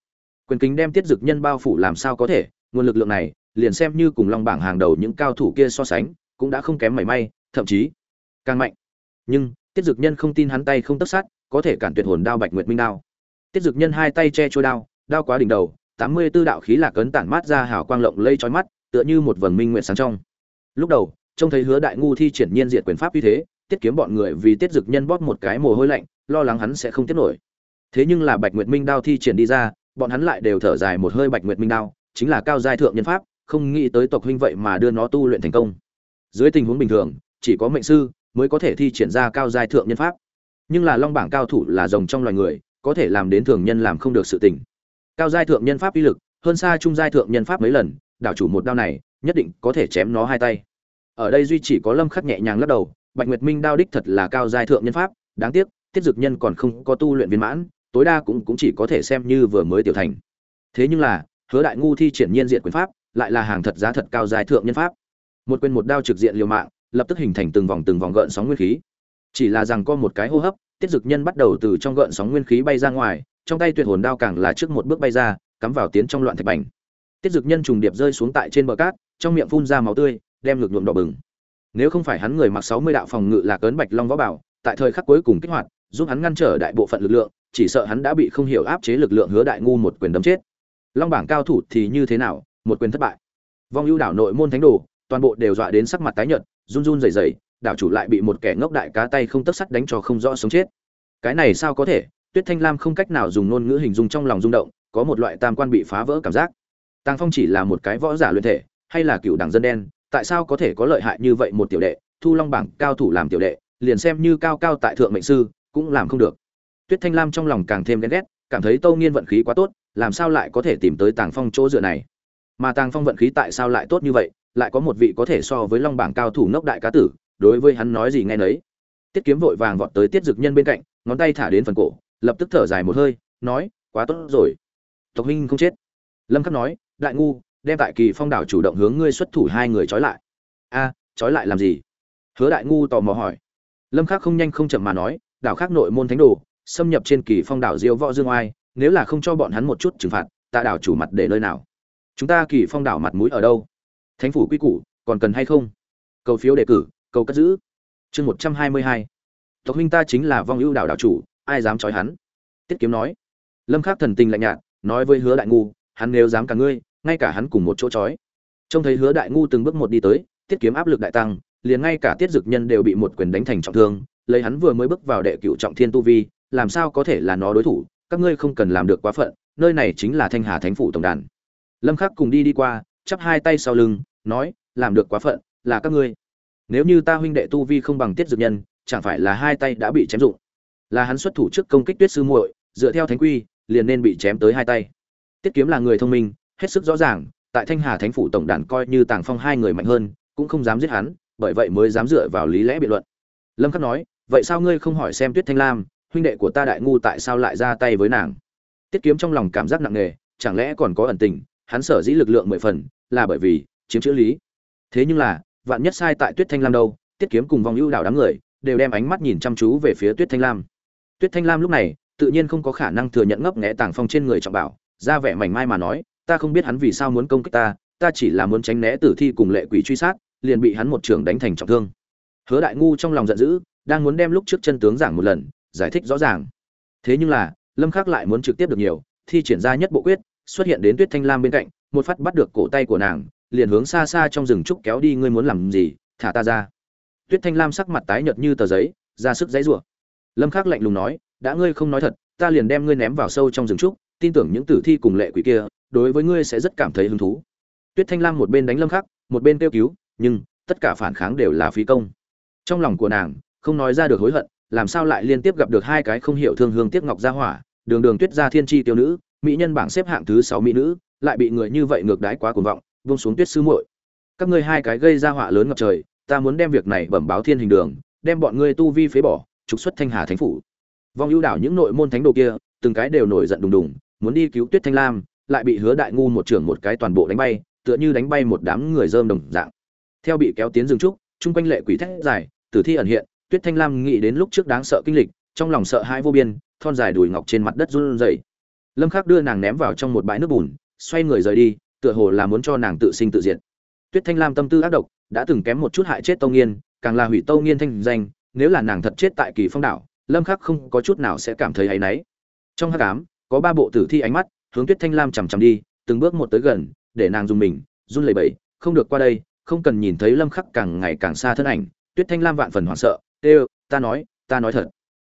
Quyền kính đem tiết dực nhân bao phủ làm sao có thể, nguồn lực lượng này, liền xem như cùng long bảng hàng đầu những cao thủ kia so sánh, cũng đã không kém mảy may, thậm chí càng mạnh. Nhưng, tiết dực nhân không tin hắn tay không tất sát có thể cản tuyệt hồn đao bạch nguyệt minh đao. Tiết dực nhân hai tay che trôi đao đao quá đỉnh đầu, tám mươi 84 đạo khí lạc cấn tản mát ra hào quang lộng lây chói mắt, tựa như một vầng minh nguyện sáng trong. Lúc đầu, trông thấy hứa đại ngu thi triển nhiên diệt quyền pháp như thế, tiết kiếm bọn người vì tiết dực nhân bóp một cái mồ hôi lạnh, lo lắng hắn sẽ không tiết nổi. Thế nhưng là bạch nguyệt minh đao thi triển đi ra, bọn hắn lại đều thở dài một hơi bạch nguyệt minh đao, chính là cao giai thượng nhân pháp, không nghĩ tới tộc huynh vậy mà đưa nó tu luyện thành công. Dưới tình huống bình thường, chỉ có mệnh sư mới có thể thi triển ra cao giai thượng nhân pháp nhưng là long bảng cao thủ là rồng trong loài người, có thể làm đến thường nhân làm không được sự tình. Cao giai thượng nhân pháp uy lực, hơn xa trung giai thượng nhân pháp mấy lần, đảo chủ một đao này, nhất định có thể chém nó hai tay. Ở đây duy chỉ có lâm khắc nhẹ nhàng lắc đầu, bạch nguyệt minh đao đích thật là cao giai thượng nhân pháp, đáng tiếc, tiết dực nhân còn không có tu luyện viên mãn, tối đa cũng cũng chỉ có thể xem như vừa mới tiểu thành. Thế nhưng là, hứa đại ngu thi triển nhiên diện quyền pháp, lại là hàng thật giá thật cao giai thượng nhân pháp. Một quyền một đao trực diện liều mạng, lập tức hình thành từng vòng từng vòng gợn sóng nguyên khí chỉ là rằng có một cái hô hấp, tiết dực nhân bắt đầu từ trong gợn sóng nguyên khí bay ra ngoài, trong tay tuyệt hồn đao càng là trước một bước bay ra, cắm vào tiến trong loạn thạch bành. Tiết dực nhân trùng điệp rơi xuống tại trên bờ cát, trong miệng phun ra máu tươi, đem lực nhuộm đỏ bừng. Nếu không phải hắn người mặc sáu mươi đạo phòng ngự là cấn bạch long võ bảo, tại thời khắc cuối cùng kích hoạt, giúp hắn ngăn trở đại bộ phận lực lượng, chỉ sợ hắn đã bị không hiểu áp chế lực lượng hứa đại ngu một quyền đấm chết. Long bảng cao thủ thì như thế nào, một quyền thất bại. Vong ưu đảo nội môn thánh đồ, toàn bộ đều dọa đến sắc mặt tái nhợt, run run rẩy rẩy đảo chủ lại bị một kẻ ngốc đại cá tay không tấc sắt đánh cho không rõ sống chết. Cái này sao có thể? Tuyết thanh lam không cách nào dùng ngôn ngữ hình dung trong lòng rung động, có một loại tam quan bị phá vỡ cảm giác. Tàng phong chỉ là một cái võ giả luyện thể, hay là cựu đảng dân đen, tại sao có thể có lợi hại như vậy một tiểu đệ, thu long bảng cao thủ làm tiểu đệ, liền xem như cao cao tại thượng mệnh sư, cũng làm không được. Tuyết thanh lam trong lòng càng thêm ghen ghét, cảm thấy tâu nghiên vận khí quá tốt, làm sao lại có thể tìm tới tàng phong chỗ dựa này? Mà tàng phong vận khí tại sao lại tốt như vậy, lại có một vị có thể so với long bảng cao thủ nốc đại cá tử đối với hắn nói gì nghe nấy. Tiết kiếm vội vàng vọt tới tiết dực nhân bên cạnh, ngón tay thả đến phần cổ, lập tức thở dài một hơi, nói, quá tốt rồi. Tộc huynh không chết. Lâm khắc nói, đại ngu, đem tại kỳ phong đảo chủ động hướng ngươi xuất thủ hai người trói lại. A, trói lại làm gì? Hứa đại ngu tò mò hỏi. Lâm khắc không nhanh không chậm mà nói, đảo khác nội môn thánh đồ, xâm nhập trên kỳ phong đảo diêu võ dương oai, nếu là không cho bọn hắn một chút trừng phạt, ta đảo chủ mặt để nơi nào? Chúng ta kỳ phong đảo mặt mũi ở đâu? Thánh phủ quy củ, còn cần hay không? Cầu phiếu đề cử cầu cất giữ. Chương một trăm hai mươi hai. Tộc huynh ta chính là vong ưu đảo đảo chủ, ai dám trói hắn? Tiết kiếm nói. Lâm khắc thần tình lạnh nhạt, nói với hứa đại ngu, hắn nếu dám cả ngươi, ngay cả hắn cùng một chỗ trói. Trông thấy hứa đại ngu từng bước một đi tới, tiết kiếm áp lực đại tăng, liền ngay cả tiết dực nhân đều bị một quyền đánh thành trọng thương, lấy hắn vừa mới bước vào đệ cửu trọng thiên tu vi, làm sao có thể là nó đối thủ? Các ngươi không cần làm được quá phận, nơi này chính là thanh hà thánh phủ tổng đàn. Lâm khắc cùng đi đi qua, chắp hai tay sau lưng, nói, làm được quá phận, là các ngươi nếu như ta huynh đệ tu vi không bằng tiết dược nhân, chẳng phải là hai tay đã bị chém dụng? Là hắn xuất thủ trước công kích tuyết sư muội, dựa theo thánh quy, liền nên bị chém tới hai tay. Tiết kiếm là người thông minh, hết sức rõ ràng, tại thanh hà thánh phủ tổng đàn coi như tàng phong hai người mạnh hơn, cũng không dám giết hắn, bởi vậy mới dám dựa vào lý lẽ biện luận. Lâm khắc nói, vậy sao ngươi không hỏi xem tuyết thanh lam, huynh đệ của ta đại ngu tại sao lại ra tay với nàng? Tiết kiếm trong lòng cảm giác nặng nề, chẳng lẽ còn có ẩn tình, hắn sở dĩ lực lượng mười phần, là bởi vì chiếm chữ lý. Thế nhưng là vạn nhất sai tại tuyết thanh lam đâu, tiết kiếm cùng vòng ưu đảo đám người đều đem ánh mắt nhìn chăm chú về phía tuyết thanh lam. Tuyết thanh lam lúc này tự nhiên không có khả năng thừa nhận ngấp nghẽ tàng phong trên người trọng bảo, ra vẻ mảnh mai mà nói, ta không biết hắn vì sao muốn công kích ta ta chỉ là muốn tránh né tử thi cùng lệ quỷ truy sát, liền bị hắn một trường đánh thành trọng thương. Hứa đại ngu trong lòng giận dữ, đang muốn đem lúc trước chân tướng giảng một lần, giải thích rõ ràng. Thế nhưng là, lâm khắc lại muốn trực tiếp được nhiều, thi triển ra nhất bộ quyết, xuất hiện đến tuyết thanh lam bên cạnh, một phát bắt được cổ tay của nàng liền hướng xa xa trong rừng trúc kéo đi, ngươi muốn làm gì? Thả ta ra. Tuyết thanh lam sắc mặt tái nhợt như tờ giấy, ra sức dãy rủa. Lâm khắc lạnh lùng nói, đã ngươi không nói thật, ta liền đem ngươi ném vào sâu trong rừng trúc, tin tưởng những tử thi cùng lệ quỷ kia, đối với ngươi sẽ rất cảm thấy hứng thú. Tuyết thanh lam một bên đánh lâm khắc, một bên kêu cứu, nhưng, tất cả phản kháng đều là phí công. Trong lòng của nàng, không nói ra được hối hận, làm sao lại liên tiếp gặp được hai cái không hiểu thương hương tiếc ngọc gia hỏa, đường đường tuyết gia thiên tri tiêu nữ, mỹ nhân bảng xếp hạng thứ sáu mỹ nữ, lại bị người như vậy ngược đái quá cuồng vọng vung xuống tuyết sư muội. Các ngươi hai cái gây ra họa lớn ngập trời, ta muốn đem việc này bẩm báo thiên hình đường, đem bọn ngươi tu vi phế bỏ, trục xuất thanh hà thánh phủ. Vong ưu đảo những nội môn thánh đồ kia, từng cái đều nổi giận đùng đùng, muốn đi cứu tuyết thanh lam, lại bị hứa đại ngu một trưởng một cái toàn bộ đánh bay, tựa như đánh bay một đám người dơm đồng dạng. Theo bị kéo tiến rừng trúc, chung quanh lệ quỷ thét dài, tử thi ẩn hiện, tuyết thanh lam nghĩ đến lúc trước đáng sợ kinh lịch, trong lòng sợ hãi vô biên, thon dài đùi ngọc trên mặt đất run rẩy. Lâm khắc đưa nàng ném vào trong một bãi nước bùn, xoay người rời đi tựa hồ là muốn cho nàng tự sinh tự diệt. Tuyết thanh lam tâm tư ác độc, đã từng kém một chút hại chết tâu nghiên, càng là hủy tâu nghiên thanh danh, nếu là nàng thật chết tại kỳ phong đảo, lâm khắc không có chút nào sẽ cảm thấy áy náy. Trong hắc ám, có ba bộ tử thi ánh mắt, hướng tuyết thanh lam chằm chằm đi, từng bước một tới gần, để nàng dùng mình, run lẩy bẩy, không được qua đây, không cần nhìn thấy lâm khắc càng ngày càng xa thân ảnh, tuyết thanh lam vạn phần hoảng sợ, tê ta nói ta nói thật.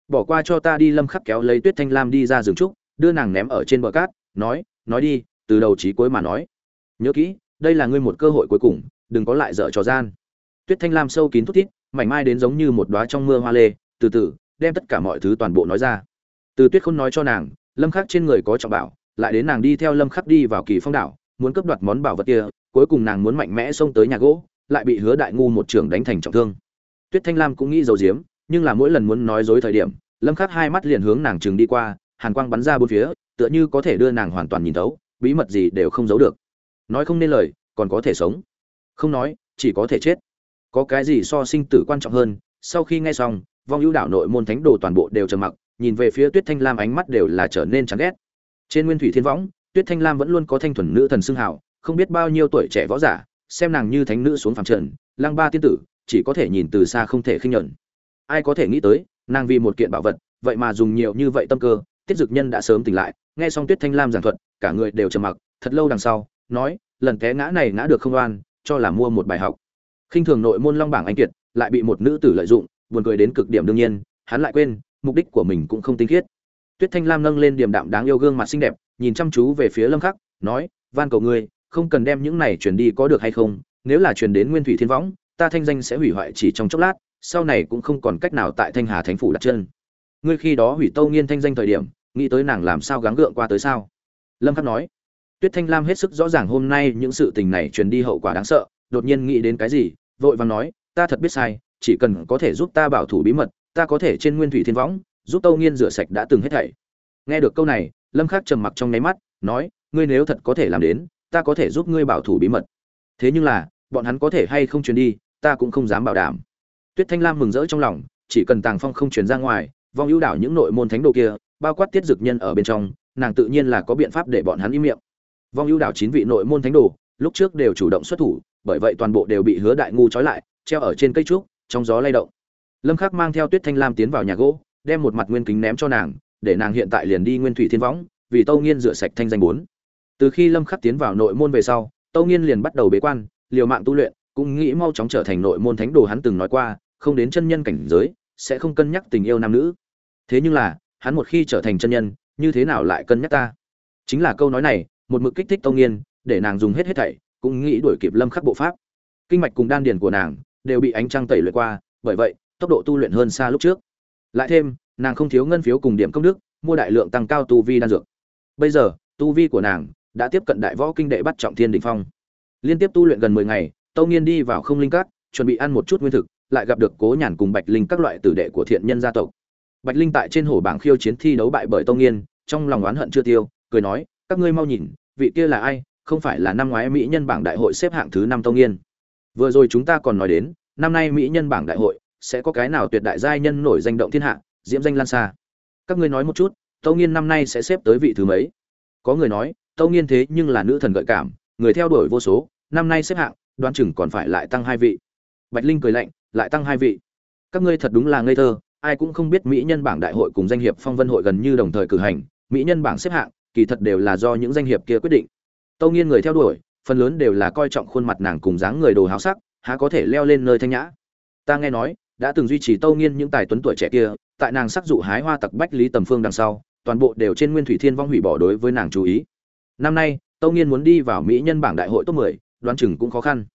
Bỏ qua cho ta đi lâm khắc kéo lấy tuyết thanh lam đi ra rừng trúc, đưa nàng ném ở trên bờ cát, nói nói đi, từ đầu chí cuối mà nói nhớ kỹ, đây là ngươi một cơ hội cuối cùng, đừng có lại dở trò gian. Tuyết thanh lam sâu kín thút thít, mảnh mai đến giống như một đóa trong mưa hoa lê, từ từ, đem tất cả mọi thứ toàn bộ nói ra. Từ tuyết khôn nói cho nàng, lâm khắc trên người có trọng bảo, lại đến nàng đi theo lâm khắc đi vào kỳ phong đảo, muốn cướp đoạt món bảo vật kia, cuối cùng nàng muốn mạnh mẽ xông tới nhà gỗ, lại bị hứa đại ngu một trường đánh thành trọng thương. Tuyết thanh lam cũng nghĩ dầu diếm nhưng là mỗi lần muốn nói dối thời điểm, lâm khắc hai mắt liền hướng nàng trường đi qua, hàn quang bắn ra bốn phía, tựa như có thể đưa nàng hoàn toàn nhìn thấu, bí mật gì đều không giấu được nói không nên lời, còn có thể sống. Không nói, chỉ có thể chết. Có cái gì so sinh tử quan trọng hơn? Sau khi nghe xong, vong hữu đảo nội môn thánh đồ toàn bộ đều trầm mặc, nhìn về phía tuyết thanh lam ánh mắt đều là trở nên chán ghét. Trên nguyên thủy thiên võng, tuyết thanh lam vẫn luôn có thanh thuần nữ thần xưng hào, không biết bao nhiêu tuổi trẻ võ giả, xem nàng như thánh nữ xuống phàm trần, lăng ba tiên tử, chỉ có thể nhìn từ xa không thể khinh nhẫn. Ai có thể nghĩ tới, nàng vì một kiện bảo vật, vậy mà dùng nhiều như vậy tâm cơ, tiết dực nhân đã sớm tỉnh lại, nghe xong tuyết thanh lam giảng thuật, cả người đều trầm mặc, thật lâu đằng sau nói, lần té ngã này ngã được không oan, cho là mua một bài học. Khinh thường nội môn long bảng anh kiệt lại bị một nữ tử lợi dụng, buồn cười đến cực điểm đương nhiên, hắn lại quên, mục đích của mình cũng không tinh khiết. Tuyết thanh lam nâng lên điểm đạm đáng yêu gương mặt xinh đẹp, nhìn chăm chú về phía lâm khắc, nói, van cầu ngươi, không cần đem những này truyền đi có được hay không, nếu là truyền đến nguyên thủy thiên võng, ta thanh danh sẽ hủy hoại chỉ trong chốc lát, sau này cũng không còn cách nào tại thanh hà thánh phủ đặt chân. Ngươi khi đó hủy tâu nghiên thanh danh thời điểm, nghĩ tới nàng làm sao gắng gượng qua tới sao? Lâm khắc nói tuyết thanh lam hết sức rõ ràng hôm nay những sự tình này truyền đi hậu quả đáng sợ, đột nhiên nghĩ đến cái gì, vội vàng nói, ta thật biết sai, chỉ cần có thể giúp ta bảo thủ bí mật, ta có thể trên nguyên thủy thiên võng, giúp tâu nghiên rửa sạch đã từng hết thảy. Nghe được câu này, lâm khắc trầm mặc trong ngáy mắt, nói, ngươi nếu thật có thể làm đến, ta có thể giúp ngươi bảo thủ bí mật. Thế nhưng là, bọn hắn có thể hay không truyền đi, ta cũng không dám bảo đảm. Tuyết thanh lam mừng rỡ trong lòng, chỉ cần tàng phong không truyền ra ngoài, vong ưu đảo những nội môn thánh đồ kia, bao quát tiết dực nhân ở bên trong, nàng tự nhiên là có biện pháp để bọn hắn im miệng vong ưu đảo chín vị nội môn thánh đồ, lúc trước đều chủ động xuất thủ, bởi vậy toàn bộ đều bị hứa đại ngu trói lại, treo ở trên cây trúc, trong gió lay động. Lâm khắc mang theo tuyết thanh lam tiến vào nhà gỗ, đem một mặt nguyên kính ném cho nàng, để nàng hiện tại liền đi nguyên thủy thiên võng, vì tâu nghiên rửa sạch thanh danh bốn. Từ khi lâm khắc tiến vào nội môn về sau, tâu nghiên liền bắt đầu bế quan, liều mạng tu luyện, cũng nghĩ mau chóng trở thành nội môn thánh đồ hắn từng nói qua, không đến chân nhân cảnh giới, sẽ không cân nhắc tình yêu nam nữ. Thế nhưng là, hắn một khi trở thành chân nhân, như thế nào lại cân nhắc ta? Chính là câu nói này một mực kích thích Tông nghiên, để nàng dùng hết hết thảy, cũng nghĩ đuổi kịp lâm khắc bộ pháp. Kinh mạch cùng đan điền của nàng đều bị ánh trăng tẩy luyện qua, bởi vậy, tốc độ tu luyện hơn xa lúc trước. Lại thêm, nàng không thiếu ngân phiếu cùng điểm công đức, mua đại lượng tăng cao tu vi đan dược. Bây giờ, tu vi của nàng đã tiếp cận đại võ kinh đệ bắt trọng thiên đỉnh phong. Liên tiếp tu luyện gần 10 ngày tâu nghiên đi vào không linh cát chuẩn bị ăn một chút nguyên thực, lại gặp được cố nhàn cùng bạch linh các loại tử đệ của thiện nhân gia tộc. Bạch linh tại trên hồ bảng khiêu chiến thi đấu bại bởi tâu nghiên, trong lòng oán hận chưa tiêu, cười nói các ngươi mau nhìn, vị kia là ai, không phải là năm ngoái mỹ nhân bảng đại hội xếp hạng thứ năm tông yên. vừa rồi chúng ta còn nói đến, năm nay mỹ nhân bảng đại hội sẽ có cái nào tuyệt đại giai nhân nổi danh động thiên hạ, diễm danh lan xa các ngươi nói một chút tâu nghiên năm nay sẽ xếp tới vị thứ mấy? Có người nói tâu nghiên thế nhưng là nữ thần gợi cảm, người theo đuổi vô số, năm nay xếp hạng, đoán chừng còn phải lại tăng hai vị. Bạch linh cười lạnh, lại tăng hai vị. Các ngươi thật đúng là ngây thơ, ai cũng không biết mỹ nhân bảng đại hội cùng danh hiệp phong vân hội gần như đồng thời cử hành, mỹ nhân bảng xếp hạng kỳ thật đều là do những danh hiệp kia quyết định. Tâu nghiên người theo đuổi phần lớn đều là coi trọng khuôn mặt nàng cùng dáng người đồ háo sắc há có thể leo lên nơi thanh nhã. Ta nghe nói đã từng duy trì tâu nghiên những tài tuấn tuổi trẻ kia tại nàng sắc dụ hái hoa tặc bách lý tầm phương đằng sau toàn bộ đều trên nguyên thủy thiên vong hủy bỏ đối với nàng chú ý. Năm nay tâu nghiên muốn đi vào mỹ nhân bảng đại hội top 10, đoán chừng cũng khó khăn.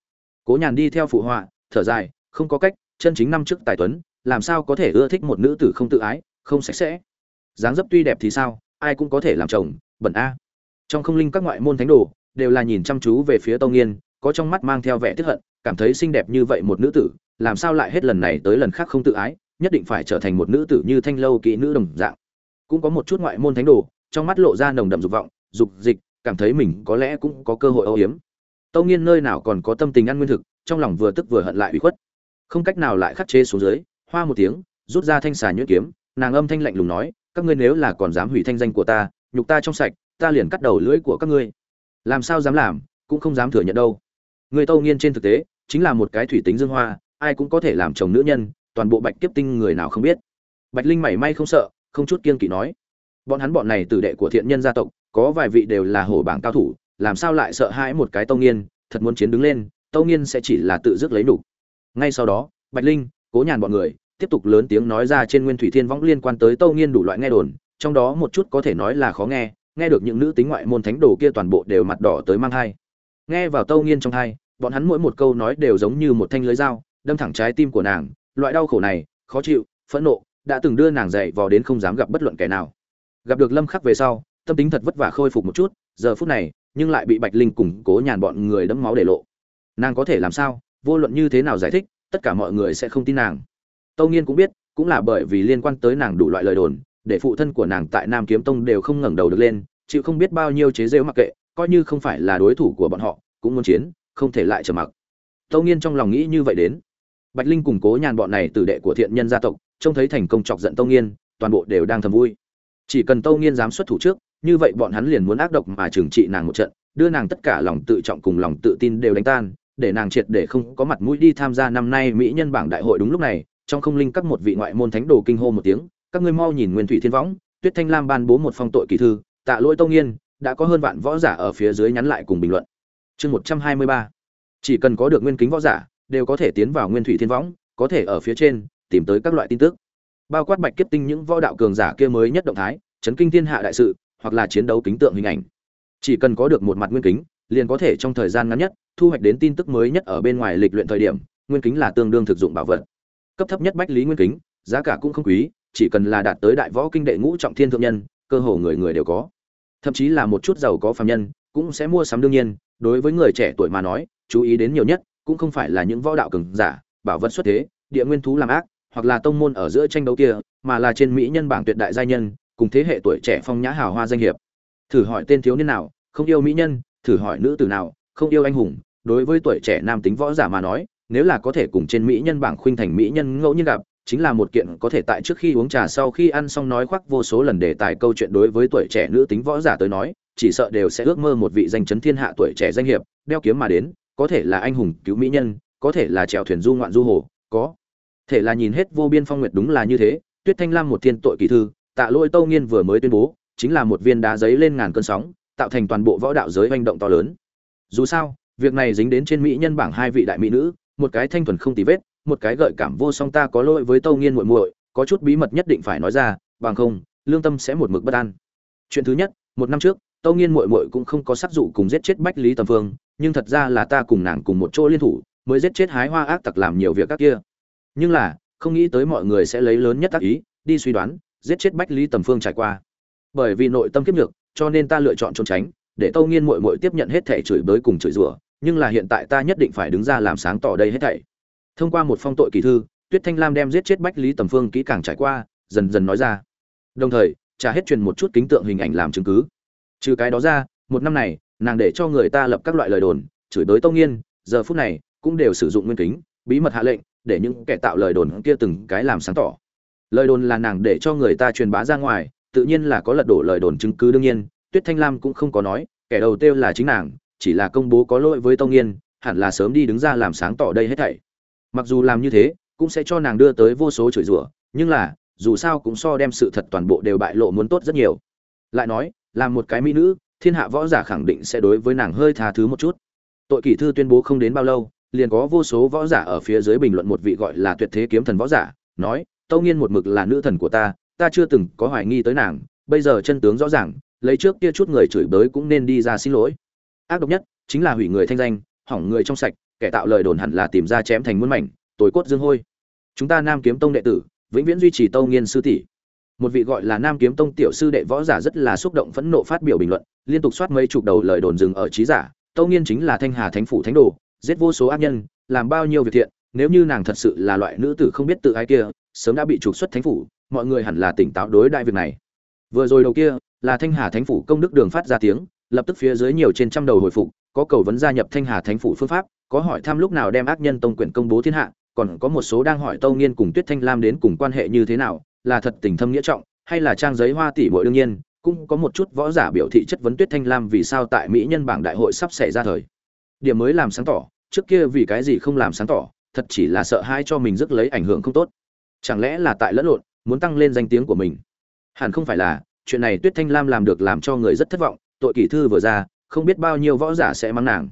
Cố nhàn đi theo phụ họa thở dài không có cách chân chính năm trước tài tuấn làm sao có thể ưa thích một nữ tử không tự ái không sạch sẽ. Dáng dấp tuy đẹp thì sao ai cũng có thể làm chồng bẩn a. Trong không linh các ngoại môn thánh đồ, đều là nhìn chăm chú về phía Tông nghiên, có trong mắt mang theo vẻ tức hận, cảm thấy xinh đẹp như vậy một nữ tử, làm sao lại hết lần này tới lần khác không tự ái, nhất định phải trở thành một nữ tử như thanh lâu kỹ nữ đồng dạng. Cũng có một chút ngoại môn thánh đồ, trong mắt lộ ra nồng đậm dục vọng, dục dịch, cảm thấy mình có lẽ cũng có cơ hội âu hiếm tâu nghiên nơi nào còn có tâm tình ăn nguyên thực, trong lòng vừa tức vừa hận lại ủy khuất. Không cách nào lại khắc chế xuống dưới, hoa một tiếng, rút ra thanh xà nhuyễn kiếm, nàng âm thanh lạnh lùng nói, các ngươi nếu là còn dám hủy thanh danh của ta nhục ta trong sạch, ta liền cắt đầu lưỡi của các ngươi. Làm sao dám làm, cũng không dám thừa nhận đâu. Người tâu nghiên trên thực tế, chính là một cái thủy tính dương hoa, ai cũng có thể làm chồng nữ nhân, toàn bộ bạch kiếp tinh người nào không biết. Bạch linh mảy may không sợ, không chút kiên kỵ nói. Bọn hắn bọn này tử đệ của thiện nhân gia tộc, có vài vị đều là hổ bảng cao thủ, làm sao lại sợ hãi một cái tâu nghiên, thật muốn chiến đứng lên, tâu nghiên sẽ chỉ là tự dứt lấy đủ ngay sau đó, bạch linh, cố nhàn bọn người, tiếp tục lớn tiếng nói ra trên nguyên thủy thiên võng liên quan tới tâu nghiên đủ loại nghe đồn trong đó một chút có thể nói là khó nghe nghe được những nữ tính ngoại môn thánh đồ kia toàn bộ đều mặt đỏ tới mang hai nghe vào tâu nghiên trong hai bọn hắn mỗi một câu nói đều giống như một thanh lưới dao, đâm thẳng trái tim của nàng, loại đau khổ này, khó chịu, phẫn nộ, đã từng đưa nàng dậy vò đến không dám gặp bất luận kẻ nào. Gặp được lâm khắc về sau, tâm tính thật vất vả khôi phục một chút, giờ phút này, nhưng lại bị bạch linh củng cố nhàn bọn người đẫm máu để lộ. Nàng có thể làm sao, vô luận như thế nào giải thích, tất cả mọi người sẽ không tin nàng. Tâu nghiên cũng biết, cũng là bởi vì liên quan tới nàng đủ loại lời đồn để phụ thân của nàng tại nam kiếm tông đều không ngẩng đầu được lên, chịu không biết bao nhiêu chế rêu mặc kệ, coi như không phải là đối thủ của bọn họ, cũng muốn chiến, không thể lại trở mặc. Tâu nghiên trong lòng nghĩ như vậy đến. Bạch linh củng cố nhàn bọn này từ đệ của thiện nhân gia tộc, trông thấy thành công chọc giận tâu nghiên, toàn bộ đều đang thầm vui. Chỉ cần tâu nghiên dám xuất thủ trước, như vậy bọn hắn liền muốn ác độc mà trừng trị nàng một trận, đưa nàng tất cả lòng tự trọng cùng lòng tự tin đều đánh tan, để nàng triệt để không có mặt mũi đi tham gia năm nay mỹ nhân bảng đại hội đúng lúc này, trong không linh các một vị ngoại môn thánh đồ kinh hô một tiếng các ngươi mau nhìn nguyên thủy thiên võng, tuyết thanh lam ban bố một phong tội kỳ thư, tạ lỗi tâu nghiên, đã có hơn vạn võ giả ở phía dưới nhắn lại cùng bình luận. Chương một trăm hai mươi ba. Chỉ cần có được nguyên kính võ giả, đều có thể tiến vào nguyên thủy thiên võng, có thể ở phía trên tìm tới các loại tin tức. Bao quát bạch kiếp tinh những võ đạo cường giả kia mới nhất động thái, chấn kinh thiên hạ đại sự, hoặc là chiến đấu kính tượng hình ảnh. Chỉ cần có được một mặt nguyên kính, liền có thể trong thời gian ngắn nhất thu hoạch đến tin tức mới nhất ở bên ngoài lịch luyện thời điểm, nguyên kính là tương đương thực dụng bảo vật. Cấp thấp nhất bách lý nguyên kính, giá cả cũng không quý chỉ cần là đạt tới đại võ kinh đệ ngũ trọng thiên thượng nhân, cơ hồ người người đều có. Thậm chí là một chút giàu có phàm nhân, cũng sẽ mua sắm đương nhiên, đối với người trẻ tuổi mà nói, chú ý đến nhiều nhất, cũng không phải là những võ đạo cường giả, bảo vật xuất thế, địa nguyên thú làm ác, hoặc là tông môn ở giữa tranh đấu kia, mà là trên mỹ nhân bảng tuyệt đại giai nhân, cùng thế hệ tuổi trẻ phong nhã hào hoa danh hiệp. Thử hỏi tên thiếu niên nào, không yêu mỹ nhân, thử hỏi nữ tử nào, không yêu anh hùng, đối với tuổi trẻ nam tính võ giả mà nói, nếu là có thể cùng trên mỹ nhân bảng khuynh thành mỹ nhân ngẫu nhiên gặp chính là một kiện có thể tại trước khi uống trà sau khi ăn xong nói khoác vô số lần đề tài câu chuyện đối với tuổi trẻ nữ tính võ giả tới nói, chỉ sợ đều sẽ ước mơ một vị danh chấn thiên hạ tuổi trẻ danh hiệp, đeo kiếm mà đến, có thể là anh hùng cứu mỹ nhân, có thể là chèo thuyền du ngoạn du hồ, có thể là nhìn hết vô biên phong nguyệt đúng là như thế, tuyết thanh lam một thiên tội kỳ thư, tạ lôi tâu nghiên vừa mới tuyên bố, chính là một viên đá giấy lên ngàn cơn sóng, tạo thành toàn bộ võ đạo giới hành động to lớn. Dù sao, việc này dính đến trên mỹ nhân bảng hai vị đại mỹ nữ, một cái thanh thuần không tì vết một cái gợi cảm vô song ta có lỗi với tâu nghiên muội muội, có chút bí mật nhất định phải nói ra, bằng không, lương tâm sẽ một mực bất an. Chuyện thứ nhất, một năm trước, tâu nghiên muội muội cũng không có sắc dụ cùng giết chết bách lý tầm phương, nhưng thật ra là ta cùng nàng cùng một chỗ liên thủ, mới giết chết hái hoa ác tặc làm nhiều việc các kia. Nhưng là, không nghĩ tới mọi người sẽ lấy lớn nhất tác ý, đi suy đoán, giết chết bách lý tầm phương trải qua. Bởi vì nội tâm kiếp nhược, cho nên ta lựa chọn trốn tránh, để tâu nghiên muội muội tiếp nhận hết thể chửi bới cùng chửi rủa, nhưng là hiện tại ta nhất định phải đứng ra làm sáng tỏ đây hết thảy thông qua một phong tội kỳ thư tuyết thanh lam đem giết chết bách lý tầm phương kỹ càng trải qua dần dần nói ra. Đồng thời trả hết truyền một chút kính tượng hình ảnh làm chứng cứ. Trừ cái đó ra một năm này nàng để cho người ta lập các loại lời đồn chửi đới tông Nhiên, giờ phút này cũng đều sử dụng nguyên kính bí mật hạ lệnh để những kẻ tạo lời đồn kia từng cái làm sáng tỏ. Lời đồn là nàng để cho người ta truyền bá ra ngoài tự nhiên là có lật đổ lời đồn chứng cứ đương nhiên tuyết thanh lam cũng không có nói kẻ đầu tiêu là chính nàng chỉ là công bố có lỗi với tông Nhiên, hẳn là sớm đi đứng ra làm sáng tỏ đây hết thảy mặc dù làm như thế, cũng sẽ cho nàng đưa tới vô số chửi rủa, nhưng là, dù sao cũng so đem sự thật toàn bộ đều bại lộ muốn tốt rất nhiều. Lại nói là một cái mỹ nữ, thiên hạ võ giả khẳng định sẽ đối với nàng hơi tha thứ một chút. Tội kỷ thư tuyên bố không đến bao lâu, liền có vô số võ giả ở phía dưới bình luận một vị gọi là tuyệt thế kiếm thần võ giả, nói, tâu nghiên một mực là nữ thần của ta ta chưa từng có hoài nghi tới nàng, bây giờ chân tướng rõ ràng, lấy trước kia chút người chửi bới cũng nên đi ra xin lỗi. Ác độc nhất chính là hủy người thanh danh, hỏng người trong sạch kẻ tạo lời đồn hẳn là tìm ra chém thành muôn mảnh tối cốt dương hôi. Chúng ta nam kiếm tông đệ tử, vĩnh viễn duy trì tâu nghiên sư tỷ. Một vị gọi là nam kiếm tông tiểu sư đệ võ giả rất là xúc động phẫn nộ phát biểu bình luận, liên tục soát mấy chục đầu lời đồn dừng ở trí giả. Tâu nghiên chính là thanh hà thánh phủ thánh đồ, giết vô số ác nhân, làm bao nhiêu việc thiện, nếu như nàng thật sự là loại nữ tử không biết tự ai kia, sớm đã bị trục xuất thánh phủ, mọi người hẳn là tỉnh táo đối đại việc này. Vừa rồi đầu kia, là thanh hà thánh phủ công đức đường phát ra tiếng lập tức phía dưới nhiều trên trăm đầu hồi phục, có cầu vấn gia nhập thanh hà thánh phủ phương pháp, có hỏi thăm lúc nào đem ác nhân tông quyển công bố thiên hạ, còn có một số đang hỏi tâu nghiên cùng tuyết thanh lam đến cùng quan hệ như thế nào, là thật tình thâm nghĩa trọng, hay là trang giấy hoa tỷ bội đương nhiên, cũng có một chút võ giả biểu thị chất vấn tuyết thanh lam vì sao tại mỹ nhân bảng đại hội sắp xảy ra thời. Điểm mới làm sáng tỏ, trước kia vì cái gì không làm sáng tỏ, thật chỉ là sợ hai cho mình rước lấy ảnh hưởng không tốt. Chẳng lẽ là tại lẫn lộn, muốn tăng lên danh tiếng của mình? Hẳn không phải là, chuyện này tuyết thanh lam làm được làm cho người rất thất vọng tội kỷ thư vừa ra, không biết bao nhiêu võ giả sẽ mắng nàng.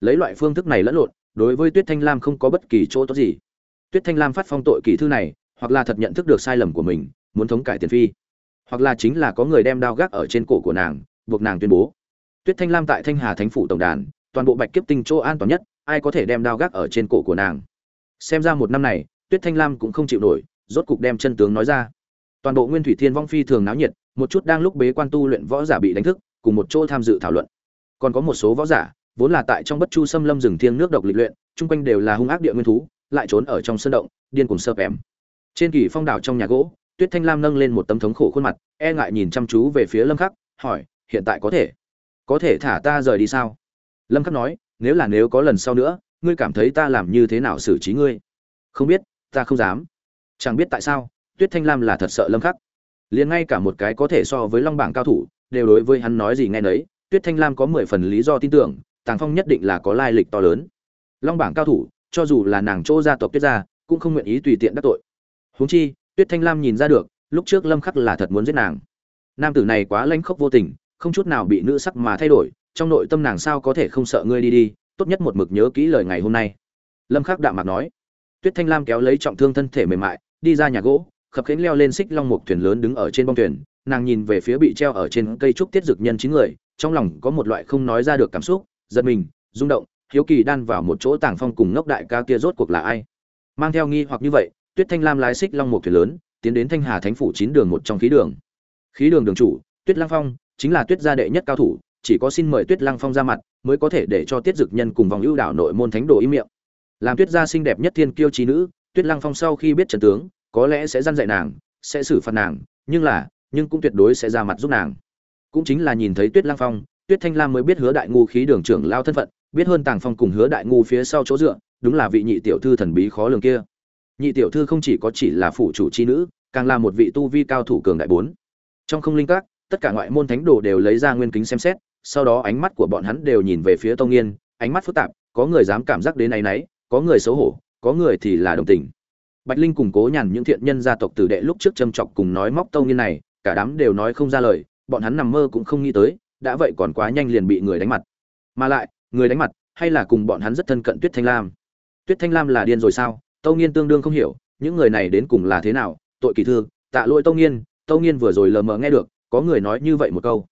Lấy loại phương thức này lẫn lộn, đối với tuyết thanh lam không có bất kỳ chỗ tốt gì. Tuyết thanh lam phát phong tội kỷ thư này, hoặc là thật nhận thức được sai lầm của mình, muốn thống cải tiền phi. Hoặc là chính là có người đem đao gác ở trên cổ của nàng, buộc nàng tuyên bố. Tuyết thanh lam tại thanh hà thánh phủ tổng đàn, toàn bộ bạch kiếp tinh chỗ an toàn nhất, ai có thể đem đao gác ở trên cổ của nàng? Xem ra một năm này, tuyết thanh lam cũng không chịu nổi, rốt cục đem chân tướng nói ra. Toàn bộ nguyên thủy thiên vong phi thường náo nhiệt, một chút đang lúc bế quan tu luyện võ giả bị đánh thức cùng một chỗ tham dự thảo luận. Còn có một số võ giả, vốn là tại trong bất chu xâm lâm rừng thiêng nước độc lịch luyện, chung quanh đều là hung ác địa nguyên thú, lại trốn ở trong sân động, điên cùng sơ ém trên kỳ phong đảo trong nhà gỗ, tuyết thanh lam nâng lên một tấm thống khổ khuôn mặt e ngại nhìn chăm chú về phía lâm khắc, hỏi, hiện tại có thể có thể thả ta rời đi sao? Lâm khắc nói, nếu là nếu có lần sau nữa, ngươi cảm thấy ta làm như thế nào xử trí ngươi? Không biết, ta không dám. Chẳng biết tại sao, tuyết thanh lam là thật sợ lâm khắc. Liền ngay cả một cái có thể so với long bảng cao thủ đều đối với hắn nói gì nghe nấy, tuyết thanh lam có mười phần lý do tin tưởng, tàng phong nhất định là có lai lịch to lớn. Long bảng cao thủ, cho dù là nàng chỗ gia tộc tuyết gia, cũng không nguyện ý tùy tiện đắc tội. Huống chi, tuyết thanh lam nhìn ra được, lúc trước lâm khắc là thật muốn giết nàng. Nam tử này quá lanh khốc vô tình, không chút nào bị nữ sắc mà thay đổi, trong nội tâm nàng sao có thể không sợ ngươi đi đi, tốt nhất một mực nhớ kỹ lời ngày hôm nay. Lâm khắc đạm mặt nói. Tuyết thanh lam kéo lấy trọng thương thân thể mềm mại, đi ra nhà gỗ, khập khiễng leo lên xích long một thuyền lớn đứng ở trên bong thuyền nàng nhìn về phía bị treo ở trên cây trúc tiết dực nhân chín người, trong lòng có một loại không nói ra được cảm xúc, giật mình, rung động, hiếu kỳ đan vào một chỗ tàng phong cùng ngốc đại ca kia rốt cuộc là ai. Mang theo nghi hoặc như vậy, tuyết thanh lam lái xích long một thuyền lớn, tiến đến thanh hà thánh phủ chín đường một trong khí đường. Khí đường đường chủ, tuyết lang phong, chính là tuyết gia đệ nhất cao thủ, chỉ có xin mời tuyết lang phong ra mặt, mới có thể để cho tiết dực nhân cùng vòng ưu đảo nội môn thánh đồ ý miệng. Làm tuyết gia xinh đẹp nhất thiên kiêu trí nữ, tuyết lang phong sau khi biết trận tướng, có lẽ sẽ dăn dạy nàng, sẽ xử phạt nàng, nhưng là nhưng cũng tuyệt đối sẽ ra mặt giúp nàng. Cũng chính là nhìn thấy tuyết lăng phong, tuyết thanh lam mới biết hứa đại ngu khí đường trưởng lao thân phận, biết hơn tàng phong cùng hứa đại ngu phía sau chỗ dựa, đúng là vị nhị tiểu thư thần bí khó lường kia. Nhị tiểu thư không chỉ có chỉ là phụ chủ chi nữ, càng là một vị tu vi cao thủ cường đại bốn. Trong không linh các, tất cả ngoại môn thánh đồ đều lấy ra nguyên kính xem xét, sau đó ánh mắt của bọn hắn đều nhìn về phía tông nghiên, ánh mắt phức tạp, có người dám cảm giác đến áy náy, có người xấu hổ, có người thì là đồng tình. Bạch linh cùng cố nhàn những thiện nhân gia tộc tử đệ lúc trước châm chọc cùng nói móc tông nghiên này cả đám đều nói không ra lời, bọn hắn nằm mơ cũng không nghĩ tới, đã vậy còn quá nhanh liền bị người đánh mặt. Mà lại, người đánh mặt, hay là cùng bọn hắn rất thân cận tuyết thanh lam? Tuyết thanh lam là điên rồi sao? Tâu nghiên tương đương không hiểu, những người này đến cùng là thế nào? Tội kỳ thư, tạ lỗi tâu nghiên tâu nghiên vừa rồi lờ mờ nghe được, có người nói như vậy một câu.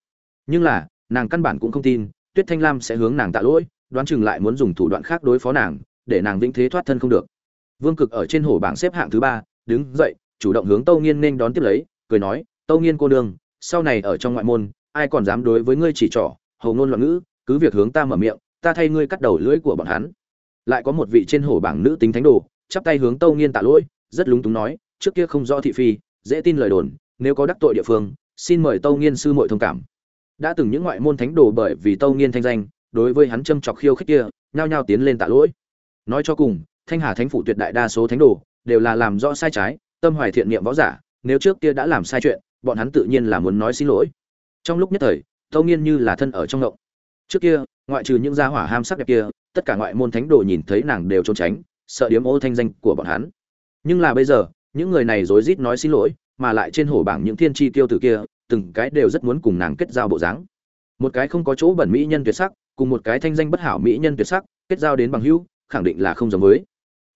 Nhưng là, nàng căn bản cũng không tin, tuyết thanh lam sẽ hướng nàng tạ lỗi, đoán chừng lại muốn dùng thủ đoạn khác đối phó nàng, để nàng vĩnh thế thoát thân không được. Vương cực ở trên hổ bảng xếp hạng thứ ba, đứng dậy, chủ động hướng tâu nghiên nên đón tiếp lấy, cười nói tâu nghiên cô nương, sau này ở trong ngoại môn, ai còn dám đối với ngươi chỉ trỏ hầu ngôn loạn ngữ, cứ việc hướng ta mở miệng, ta thay ngươi cắt đầu lưỡi của bọn hắn. Lại có một vị trên hổ bảng nữ tính thánh đồ, chắp tay hướng tâu nghiên tạ lỗi, rất lúng túng nói, trước kia không rõ thị phi, dễ tin lời đồn, nếu có đắc tội địa phương, xin mời tâu nghiên sư muội thông cảm. Đã từng những ngoại môn thánh đồ bởi vì tâu nghiên thanh danh, đối với hắn châm chọc khiêu khích kia, nhao nhao tiến lên tạ lỗi. Nói cho cùng, thanh hà thánh phủ tuyệt đại đa số thánh đồ, đều là làm rõ sai trái, tâm hoài thiện niệm võ giả, nếu trước kia đã làm sai chuyện bọn hắn tự nhiên là muốn nói xin lỗi. Trong lúc nhất thời, tâu nghiên như là thân ở trong ngộng. Trước kia, ngoại trừ những gia hỏa ham sắc đẹp kia, tất cả ngoại môn thánh đồ nhìn thấy nàng đều trốn tránh, sợ điếm ô thanh danh của bọn hắn. Nhưng là bây giờ, những người này rối rít nói xin lỗi, mà lại trên hổ bảng những thiên tri tiêu tử kia, từng cái đều rất muốn cùng nàng kết giao bộ dáng. Một cái không có chỗ bẩn mỹ nhân tuyệt sắc, cùng một cái thanh danh bất hảo mỹ nhân tuyệt sắc, kết giao đến bằng hữu, khẳng định là không giống với.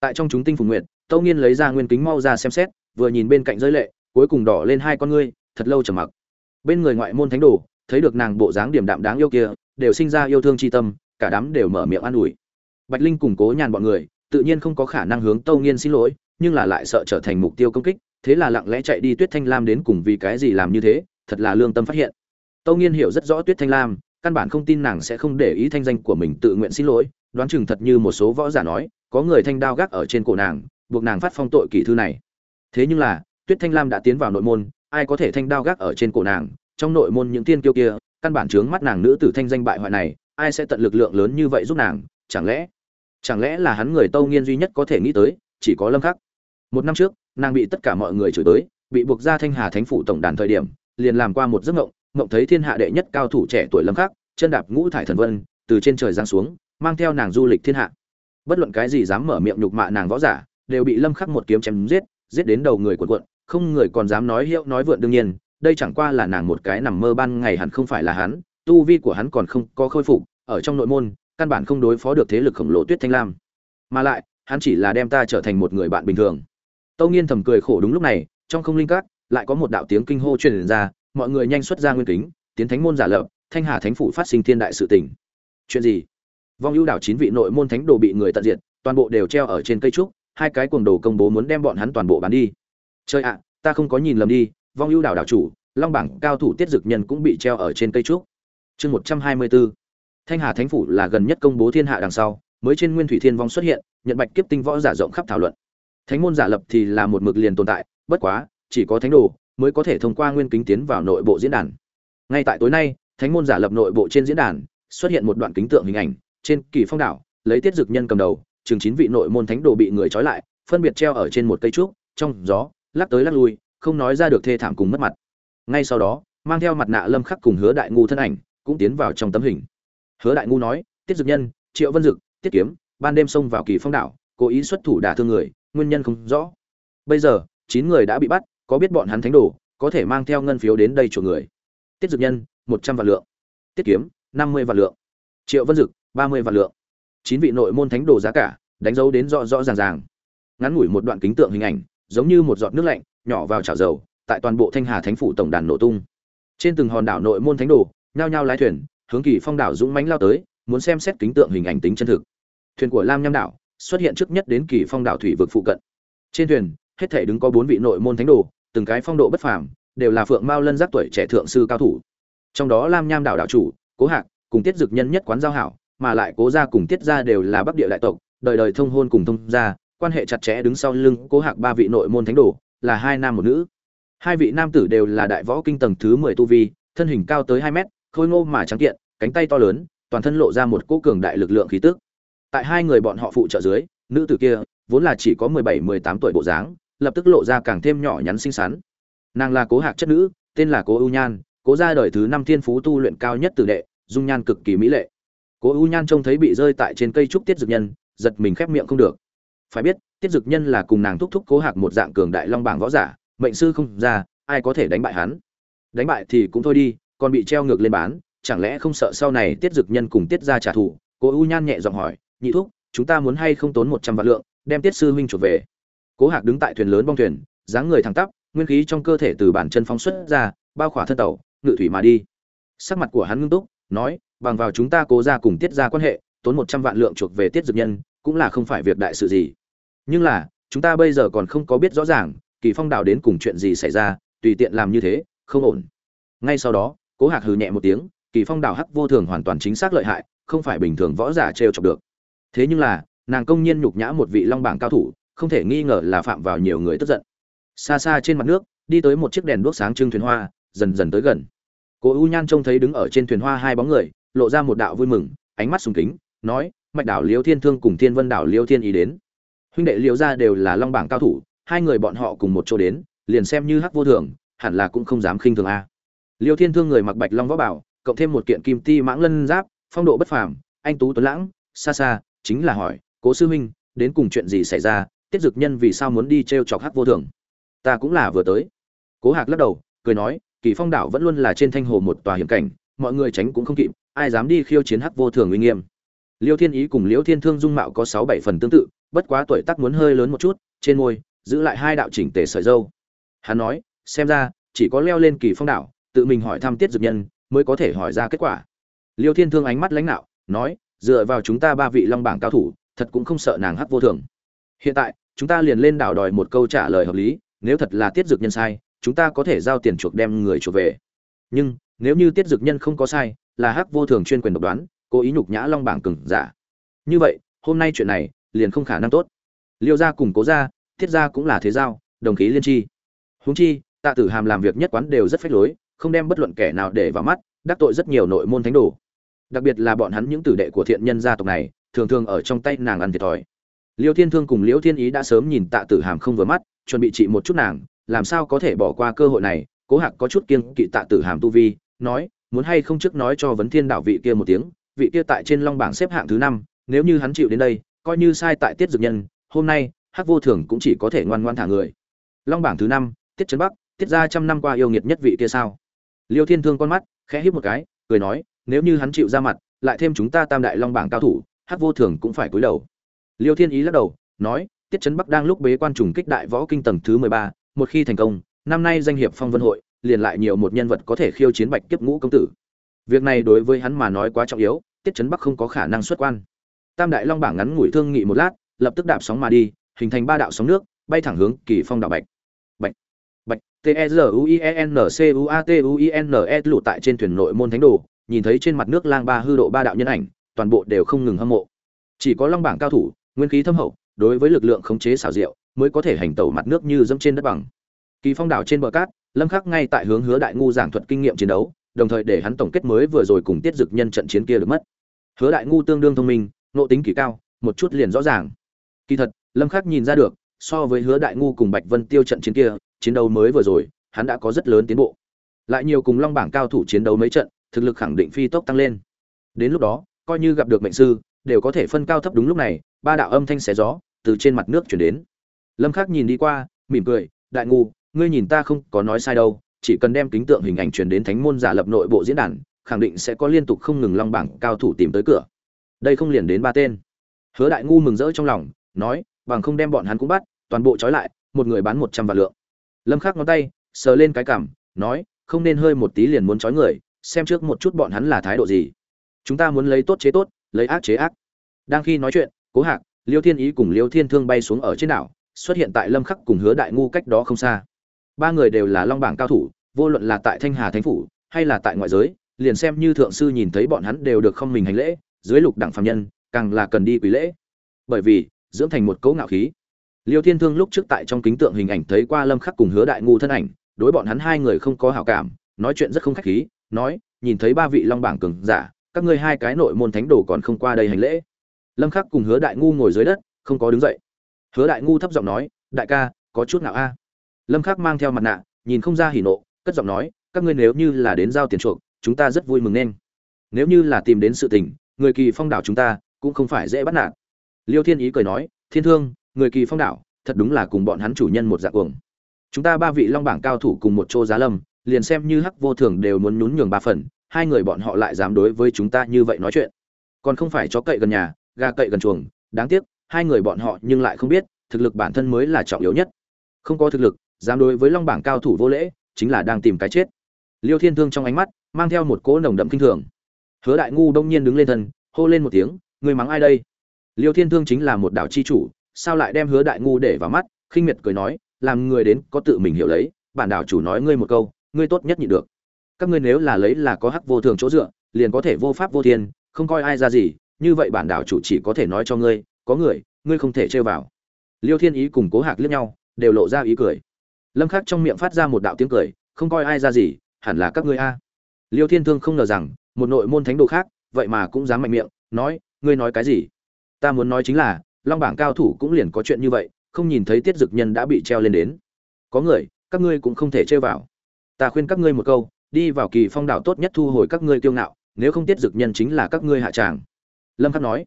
Tại trong chúng tinh phùng nguyện tâu nghiên lấy ra nguyên kính mau ra xem xét, vừa nhìn bên cạnh giới lệ cuối cùng đỏ lên hai con ngươi, thật lâu trầm mặc. Bên người ngoại môn thánh đồ, thấy được nàng bộ dáng điểm đạm đáng yêu kia, đều sinh ra yêu thương tri tâm, cả đám đều mở miệng an ủi. Bạch linh củng cố nhàn bọn người, tự nhiên không có khả năng hướng tâu nghiên xin lỗi, nhưng là lại sợ trở thành mục tiêu công kích, thế là lặng lẽ chạy đi tuyết thanh lam đến cùng vì cái gì làm như thế, thật là lương tâm phát hiện. Tâu nghiên hiểu rất rõ tuyết thanh lam, căn bản không tin nàng sẽ không để ý thanh danh của mình tự nguyện xin lỗi, đoán chừng thật như một số võ giả nói, có người thanh đao gác ở trên cổ nàng, buộc nàng phát phong tội kỷ thư này. Thế nhưng là tuyết thanh lam đã tiến vào nội môn, ai có thể thanh đao gác ở trên cổ nàng? Trong nội môn những tiên kiêu kia, căn bản chướng mắt nàng nữ tử thanh danh bại hoại này, ai sẽ tận lực lượng lớn như vậy giúp nàng? Chẳng lẽ chẳng lẽ là hắn người tâu nghiên duy nhất có thể nghĩ tới, chỉ có lâm khắc? Một năm trước, nàng bị tất cả mọi người chửi tới bị buộc ra thanh hà thánh phủ tổng đàn thời điểm, liền làm qua một giấc mộng mộng thấy thiên hạ đệ nhất cao thủ trẻ tuổi lâm khắc, chân đạp ngũ thải thần vân, từ trên trời giáng xuống, mang theo nàng du lịch thiên hạ. Bất luận cái gì dám mở miệng nhục mạ nàng võ giả, đều bị lâm khắc một kiếm chém giết giết đến đầu người cuộn cuộn không người còn dám nói hiệu nói vượn đương nhiên, đây chẳng qua là nàng một cái nằm mơ ban ngày hẳn không phải là hắn, tu vi của hắn còn không có khôi phục, ở trong nội môn, căn bản không đối phó được thế lực khổng lồ tuyết thanh lam. Mà lại, hắn chỉ là đem ta trở thành một người bạn bình thường. Tâu nghiên thầm cười khổ đúng lúc này, trong không linh cát, lại có một đạo tiếng kinh hô truyền ra, mọi người nhanh xuất ra nguyên kính, tiến thánh môn giả lập, thanh hà thánh phủ phát sinh thiên đại sự tình. Chuyện gì? Vong ưu đảo chín vị nội môn thánh đồ bị người tận diệt, toàn bộ đều treo ở trên cây trúc, hai cái cuồng đồ công bố muốn đem bọn hắn toàn bộ bán đi trời ạ, ta không có nhìn lầm đi, vong ưu đảo đảo chủ, long bảng cao thủ tiết dực nhân cũng bị treo ở trên cây trúc. Chương một trăm hai mươi bốn thanh hà thánh phủ là gần nhất công bố thiên hạ đằng sau, mới trên nguyên thủy thiên vong xuất hiện, nhận bạch kiếp tinh võ giả rộng khắp thảo luận. Thánh môn giả lập thì là một mực liền tồn tại, bất quá, chỉ có thánh đồ mới có thể thông qua nguyên kính tiến vào nội bộ diễn đàn. Ngay tại tối nay, thánh môn giả lập nội bộ trên diễn đàn, xuất hiện một đoạn kính tượng hình ảnh, trên kỳ phong đảo, lấy tiết dực nhân cầm đầu, chừng chín vị nội môn thánh đồ bị người trói lại, phân biệt treo ở trên một cây trúc, trong gió lắc tới lắc lui, không nói ra được thê thảm cùng mất mặt. Ngay sau đó, mang theo mặt nạ lâm khắc cùng hứa đại ngu thân ảnh cũng tiến vào trong tấm hình. Hứa đại ngu nói, tiết dực nhân, triệu vân dực, tiết kiếm, ban đêm xông vào kỳ phong đảo, cố ý xuất thủ đả thương người, nguyên nhân không rõ. Bây giờ, chín người đã bị bắt, có biết bọn hắn thánh đồ, có thể mang theo ngân phiếu đến đây chuộc người. Tiết dực nhân, một trăm vạn lượng. Tiết kiếm, năm mươi vạn lượng. Triệu vân dực, ba mươi vạn lượng. Chín vị nội môn thánh đồ giá cả, đánh dấu đến rõ rõ ràng ràng. Ngắn ngủi một đoạn kính tượng hình ảnh giống như một giọt nước lạnh, nhỏ vào chảo dầu, tại toàn bộ thanh hà thánh phủ tổng đàn nổ tung. Trên từng hòn đảo nội môn thánh đồ, nhao nhao lái thuyền, hướng kỳ phong đảo dũng mãnh lao tới, muốn xem xét kính tượng hình ảnh tính chân thực. Thuyền của lam nham đảo xuất hiện trước nhất đến kỳ phong đảo thủy vực phụ cận. Trên thuyền, hết thể đứng có bốn vị nội môn thánh đồ, từng cái phong độ bất phàm, đều là phượng mao lân giác tuổi trẻ thượng sư cao thủ. Trong đó lam nham đảo đảo chủ, cố hạc, cùng tiết dực nhân nhất quán giao hảo, mà lại cố gia cùng tiết gia đều là bắc địa đại tộc, đời đời thông hôn cùng thông gia quan hệ chặt chẽ đứng sau lưng cố hạc ba vị nội môn thánh đồ, là hai nam một nữ. Hai vị nam tử đều là đại võ kinh tầng thứ mười tu vi, thân hình cao tới hai mét, khôi ngô mà trắng kiện, cánh tay to lớn, toàn thân lộ ra một cỗ cường đại lực lượng khí tức. Tại hai người bọn họ phụ trợ dưới, nữ tử kia vốn là chỉ có mười bảy, mười tám tuổi bộ dáng, lập tức lộ ra càng thêm nhỏ nhắn xinh xắn. Nàng là cố hạc chất nữ, tên là cố ưu nhan, cố ra đời thứ năm thiên phú tu luyện cao nhất tử đệ, dung nhan cực kỳ mỹ lệ. Cố ưu nhan trông thấy bị rơi tại trên cây trúc tiết dực nhân, giật mình khép miệng không được phải biết, tiết dực nhân là cùng nàng thúc thúc cố hạc một dạng cường đại long bảng võ giả, mệnh sư không ra, ai có thể đánh bại hắn? Đánh bại thì cũng thôi đi, còn bị treo ngược lên bán, chẳng lẽ không sợ sau này tiết dực nhân cùng tiết ra trả thù? Cố U nhan nhẹ giọng hỏi, nhị thúc, chúng ta muốn hay không tốn một trăm vạn lượng, đem tiết sư huynh chuột về? Cố hạc đứng tại thuyền lớn bong thuyền, dáng người thẳng tắp, nguyên khí trong cơ thể từ bản chân phóng xuất ra, bao khỏa thân tàu, ngự thủy mà đi. Sắc mặt của hắn ngưng túc, nói, bằng vào chúng ta cố ra cùng tiết ra quan hệ, tốn một trăm vạn lượng chuộc về tiết dược nhân cũng là không phải việc đại sự gì. Nhưng là, chúng ta bây giờ còn không có biết rõ ràng, kỳ phong đảo đến cùng chuyện gì xảy ra, tùy tiện làm như thế, không ổn. Ngay sau đó, cố hạc hừ nhẹ một tiếng, kỳ phong đảo hắc vô thường hoàn toàn chính xác lợi hại, không phải bình thường võ giả trêu chọc được. Thế nhưng là, nàng công nhiên nhục nhã một vị long bảng cao thủ, không thể nghi ngờ là phạm vào nhiều người tức giận. Xa xa trên mặt nước, đi tới một chiếc đèn đuốc sáng trưng thuyền hoa, dần dần tới gần. Cố u nhan trông thấy đứng ở trên thuyền hoa hai bóng người, lộ ra một đạo vui mừng, ánh mắt sùng kính, nói mạch đảo liêu thiên thương cùng thiên vân đảo liêu thiên ý đến. Huynh đệ liêu gia đều là long bảng cao thủ, hai người bọn họ cùng một chỗ đến, liền xem như hắc vô thường, hẳn là cũng không dám khinh thường a. Liêu thiên thương người mặc bạch long võ bảo, cộng thêm một kiện kim ti mãng lân giáp, phong độ bất phàm, anh tú tuấn lãng, xa xa, chính là hỏi, cố sư huynh, đến cùng chuyện gì xảy ra? Tiết dực nhân vì sao muốn đi t r e o chọc hắc vô thường? Ta cũng là vừa tới. Cố hạc lắc đầu, cười nói, kỳ phong đảo vẫn luôn là trên thanh hồ một tòa hiểm cảnh, mọi người tránh cũng không kịp, ai dám đi khiêu chiến hắc vô thường uy nghiêm? Liêu thiên ý cùng liễu thiên thương dung mạo có sáu bảy phần tương tự, bất quá tuổi tác muốn hơi lớn một chút, trên môi, giữ lại hai đạo chỉnh tề sợi dâu. Hắn nói, xem ra, chỉ có leo lên kỳ phong đảo, tự mình hỏi thăm tiết dực nhân, mới có thể hỏi ra kết quả. Liêu thiên thương ánh mắt lãnh đạo nói, dựa vào chúng ta ba vị long bảng cao thủ, thật cũng không sợ nàng hắc vô thường. Hiện tại, chúng ta liền lên đảo đòi một câu trả lời hợp lý, nếu thật là tiết dực nhân sai, chúng ta có thể giao tiền chuộc đem người chuộc về. Nhưng, nếu như tiết dực nhân không có sai, là hắc vô thường chuyên quyền độc đoán cố ý nhục nhã long bảng cừng giả. Như vậy, hôm nay chuyện này liền không khả năng tốt. Liêu gia cùng cố gia, thiết gia cũng là thế giao, đồng khí liên tri. Huống chi, tạ tử hàm làm việc nhất quán đều rất phách lối, không đem bất luận kẻ nào để vào mắt, đắc tội rất nhiều nội môn thánh đồ. Đặc biệt là bọn hắn những tử đệ của thiện nhân gia tộc này, thường thường ở trong tay nàng ăn thiệt thòi. Liêu thiên thương cùng liễu thiên ý đã sớm nhìn tạ tử hàm không vừa mắt, chuẩn bị trị một chút nàng, làm sao có thể bỏ qua cơ hội này, cố hạc có chút kiêng kỵ tạ tử hàm tu vi, nói, muốn hay không trước nói cho vấn thiên đạo vị kia một tiếng vị kia tại trên long bảng xếp hạng thứ năm, nếu như hắn chịu đến đây, coi như sai tại tiết dược nhân, hôm nay, hắc vô thường cũng chỉ có thể ngoan ngoan thả người. Long bảng thứ năm, tiết trấn bắc, tiết ra trăm năm qua yêu nghiệt nhất vị kia sao? Liêu thiên thương con mắt, khẽ híp một cái, cười nói, nếu như hắn chịu ra mặt, lại thêm chúng ta tam đại long bảng cao thủ, hắc vô thường cũng phải cúi đầu. Liêu thiên ý lắc đầu, nói, tiết trấn bắc đang lúc bế quan trùng kích đại võ kinh tầng thứ mười ba, một khi thành công, năm nay danh hiệp phong vân hội, liền lại nhiều một nhân vật có thể khiêu chiến bạch kiếp ngũ công tử. Việc này đối với hắn mà nói quá trọng yếu tiết trấn bắc không có khả năng xuất quan. Tam đại long bảng ngắn ngủi thương nghị một lát, lập tức đạp sóng mà đi, hình thành ba đạo sóng nước, bay thẳng hướng kỳ phong đảo bạch. Bạch bạch, t e r u i e n c u a t u i n e lụt tại trên thuyền nội môn thánh đồ, nhìn thấy trên mặt nước lang ba hư độ ba đạo nhân ảnh, toàn bộ đều không ngừng hâm mộ. Chỉ có long bảng cao thủ, nguyên khí thâm hậu, đối với lực lượng khống chế xảo diệu, mới có thể hành tẩu mặt nước như dẫm trên đất bằng. Kỳ phong đảo trên bờ cát, lâm khắc ngay tại hướng hứa đại ngu giảng thuật kinh nghiệm chiến đấu, đồng thời để hắn tổng kết mới vừa rồi cùng tiết dực nhân trận chiến kia được mất hứa đại ngu tương đương thông minh nộ tính kỳ cao, một chút liền rõ ràng. Kỳ thật, lâm khắc nhìn ra được, so với hứa đại ngu cùng bạch vân tiêu trận chiến kia, chiến đấu mới vừa rồi, hắn đã có rất lớn tiến bộ. Lại nhiều cùng long bảng cao thủ chiến đấu mấy trận, thực lực khẳng định phi tốc tăng lên. Đến lúc đó, coi như gặp được mệnh sư, đều có thể phân cao thấp đúng lúc này, ba đạo âm thanh xé gió, từ trên mặt nước chuyển đến. Lâm khắc nhìn đi qua, mỉm cười, đại ngu, ngươi nhìn ta không có nói sai đâu, chỉ cần đem kính tượng hình ảnh truyền đến thánh môn giả lập nội bộ diễn đàn khẳng định sẽ có liên tục không ngừng long bảng cao thủ tìm tới cửa. Đây không liền đến ba tên. Hứa đại ngu mừng rỡ trong lòng, nói, bằng không đem bọn hắn cũng bắt, toàn bộ trói lại, một người bán một trăm vạn lượng. Lâm khắc ngón tay, sờ lên cái cằm, nói, không nên hơi một tí liền muốn trói người, xem trước một chút bọn hắn là thái độ gì. Chúng ta muốn lấy tốt chế tốt, lấy ác chế ác. Đang khi nói chuyện, cố hạc, liêu thiên ý cùng liêu thiên thương bay xuống ở trên đảo, xuất hiện tại lâm khắc cùng hứa đại ngu cách đó không xa. Ba người đều là long bảng cao thủ, vô luận là tại thanh hà thánh phủ, hay là tại ngoại giới liền xem như thượng sư nhìn thấy bọn hắn đều được không mình hành lễ, dưới lục đẳng phàm nhân, càng là cần đi quỳ lễ. Bởi vì, dưỡng thành một cấu ngạo khí. Liêu thiên thương lúc trước tại trong kính tượng hình ảnh thấy qua lâm khắc cùng hứa đại ngu thân ảnh, đối bọn hắn hai người không có hảo cảm, nói chuyện rất không khách khí, nói, nhìn thấy ba vị long bảng cường giả, các ngươi hai cái nội môn thánh đồ còn không qua đây hành lễ. Lâm khắc cùng hứa đại ngu ngồi dưới đất, không có đứng dậy. Hứa đại ngu thấp giọng nói, đại ca, có chút nào a. Lâm khắc mang theo mặt nạ, nhìn không ra hỉ nộ, cất giọng nói, các ngươi nếu như là đến giao tiền chuộc chúng ta rất vui mừng nên. Nếu như là tìm đến sự tình, người kỳ phong đảo chúng ta cũng không phải dễ bắt nạt. Liêu thiên ý cười nói, thiên thương, người kỳ phong đảo, thật đúng là cùng bọn hắn chủ nhân một dạng cuồng. Chúng ta ba vị long bảng cao thủ cùng một chỗ giá lâm, liền xem như hắc vô thường đều muốn nhún nhường ba phần, hai người bọn họ lại dám đối với chúng ta như vậy nói chuyện. Còn không phải chó cậy gần nhà, gà cậy gần chuồng, đáng tiếc, hai người bọn họ nhưng lại không biết, thực lực bản thân mới là trọng yếu nhất. Không có thực lực, dám đối với long bảng cao thủ vô lễ, chính là đang tìm cái chết. Liêu thiên thương trong ánh mắt mang theo một cỗ nồng đậm kinh thường. Hứa đại ngu đông nhiên đứng lên thân, hô lên một tiếng người mắng ai đây? Liêu thiên thương chính là một đạo chi chủ, sao lại đem hứa đại ngu để vào mắt, khinh miệt cười nói, làm người đến có tự mình hiểu lấy, bản đạo chủ nói ngươi một câu, ngươi tốt nhất nhịn được. Các ngươi nếu là lấy là có hắc vô thường chỗ dựa, liền có thể vô pháp vô thiên, không coi ai ra gì, như vậy bản đạo chủ chỉ có thể nói cho ngươi, có người, ngươi không thể chơi vào. Liêu thiên ý cùng cố hạc liếc nhau, đều lộ ra ý cười. Lâm khắc trong miệng phát ra một đạo tiếng cười, không coi ai ra gì, hẳn là các ngươi a liêu thiên thương không ngờ rằng, một nội môn thánh đồ khác, vậy mà cũng dám mạnh miệng, nói, ngươi nói cái gì? Ta muốn nói chính là, long bảng cao thủ cũng liền có chuyện như vậy, không nhìn thấy tiết dực nhân đã bị treo lên đến. Có người, các ngươi cũng không thể chơi vào. Ta khuyên các ngươi một câu, đi vào kỳ phong đảo tốt nhất thu hồi các ngươi kiêu ngạo, nếu không tiết dực nhân chính là các ngươi hạ tràng. Lâm khắc nói.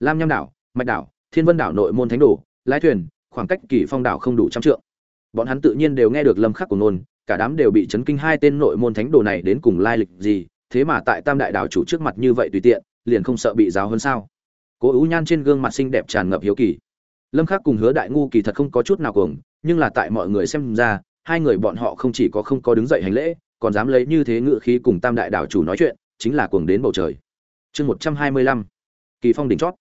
Lam nham đảo, mạch đảo, thiên vân đảo nội môn thánh đồ, lái thuyền, khoảng cách kỳ phong đảo không đủ trăm trượng. Bọn hắn tự nhiên đều nghe được lâm khắc của nôn cả đám đều bị chấn kinh hai tên nội môn thánh đồ này đến cùng lai lịch gì, thế mà tại tam đại đảo chủ trước mặt như vậy tùy tiện, liền không sợ bị giáo hơn sao? Cố ưu nhan trên gương mặt xinh đẹp tràn ngập hiếu kỳ. Lâm khắc cùng hứa đại ngu kỳ thật không có chút nào cuồng, nhưng là tại mọi người xem ra, hai người bọn họ không chỉ có không có đứng dậy hành lễ, còn dám lấy như thế ngự khí cùng tam đại đảo chủ nói chuyện, chính là cuồng đến bầu trời. Chương 125 kỳ phong đỉnh chót.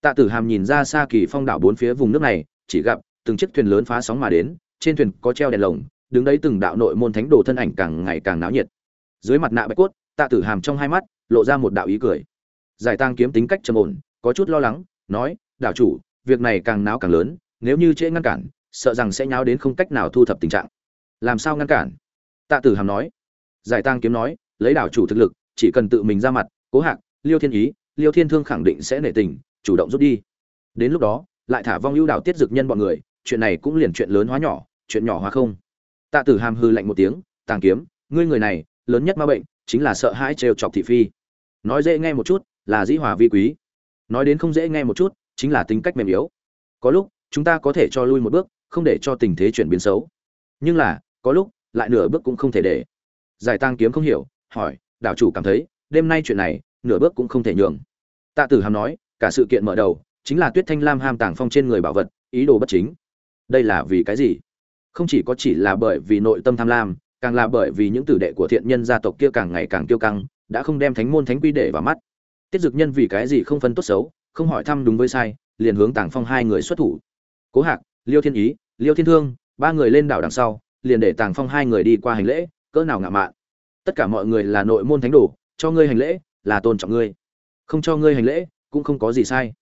Tạ tử hàm nhìn ra xa kỳ phong đảo bốn phía vùng nước này, chỉ gặp từng chiếc thuyền lớn phá sóng mà đến, trên thuyền có treo đèn lồng đứng đấy từng đạo nội môn thánh đồ thân ảnh càng ngày càng náo nhiệt. Dưới mặt nạ bạch cốt, tạ tử hàm trong hai mắt lộ ra một đạo ý cười. Giải tang kiếm tính cách trầm ổn, có chút lo lắng, nói đảo chủ, việc này càng náo càng lớn, nếu như trễ ngăn cản, sợ rằng sẽ nháo đến không cách nào thu thập tình trạng. Làm sao ngăn cản? Tạ tử hàm nói. Giải tang kiếm nói, lấy đảo chủ thực lực, chỉ cần tự mình ra mặt, cố hạc, liêu thiên ý, liêu thiên thương khẳng định sẽ nể tình, chủ động rút đi. Đến lúc đó, lại thả vong ưu đảo tiết dực nhân bọn người, chuyện này cũng liền chuyện lớn hóa nhỏ, chuyện nhỏ hóa không tạ tử hàm hư lạnh một tiếng, tàng kiếm, ngươi người này, lớn nhất ma bệnh chính là sợ hãi trêu chọc thị phi. Nói dễ nghe một chút là dĩ hòa vi quý. Nói đến không dễ nghe một chút chính là tính cách mềm yếu. Có lúc, chúng ta có thể cho lui một bước, không để cho tình thế chuyển biến xấu. Nhưng là, có lúc, lại nửa bước cũng không thể để. Giải tang kiếm không hiểu, hỏi, đảo chủ cảm thấy, đêm nay chuyện này, nửa bước cũng không thể nhường. Tạ tử hàm nói, cả sự kiện mở đầu chính là tuyết thanh lam ham tàng phong trên người bảo vật, ý đồ bất chính. Đây là vì cái gì? Không chỉ có chỉ là bởi vì nội tâm tham lam, càng là bởi vì những tử đệ của thiện nhân gia tộc kia càng ngày càng tiêu căng, đã không đem thánh môn thánh quy để vào mắt. Tiết dực nhân vì cái gì không phân tốt xấu, không hỏi thăm đúng với sai, liền hướng tàng phong hai người xuất thủ. Cố hạc, liêu thiên ý, liêu thiên thương, ba người lên đảo đằng sau, liền để tàng phong hai người đi qua hành lễ, cỡ nào ngạo mạn. Tất cả mọi người là nội môn thánh đồ, cho ngươi hành lễ, là tôn trọng ngươi. Không cho ngươi hành lễ, cũng không có gì sai.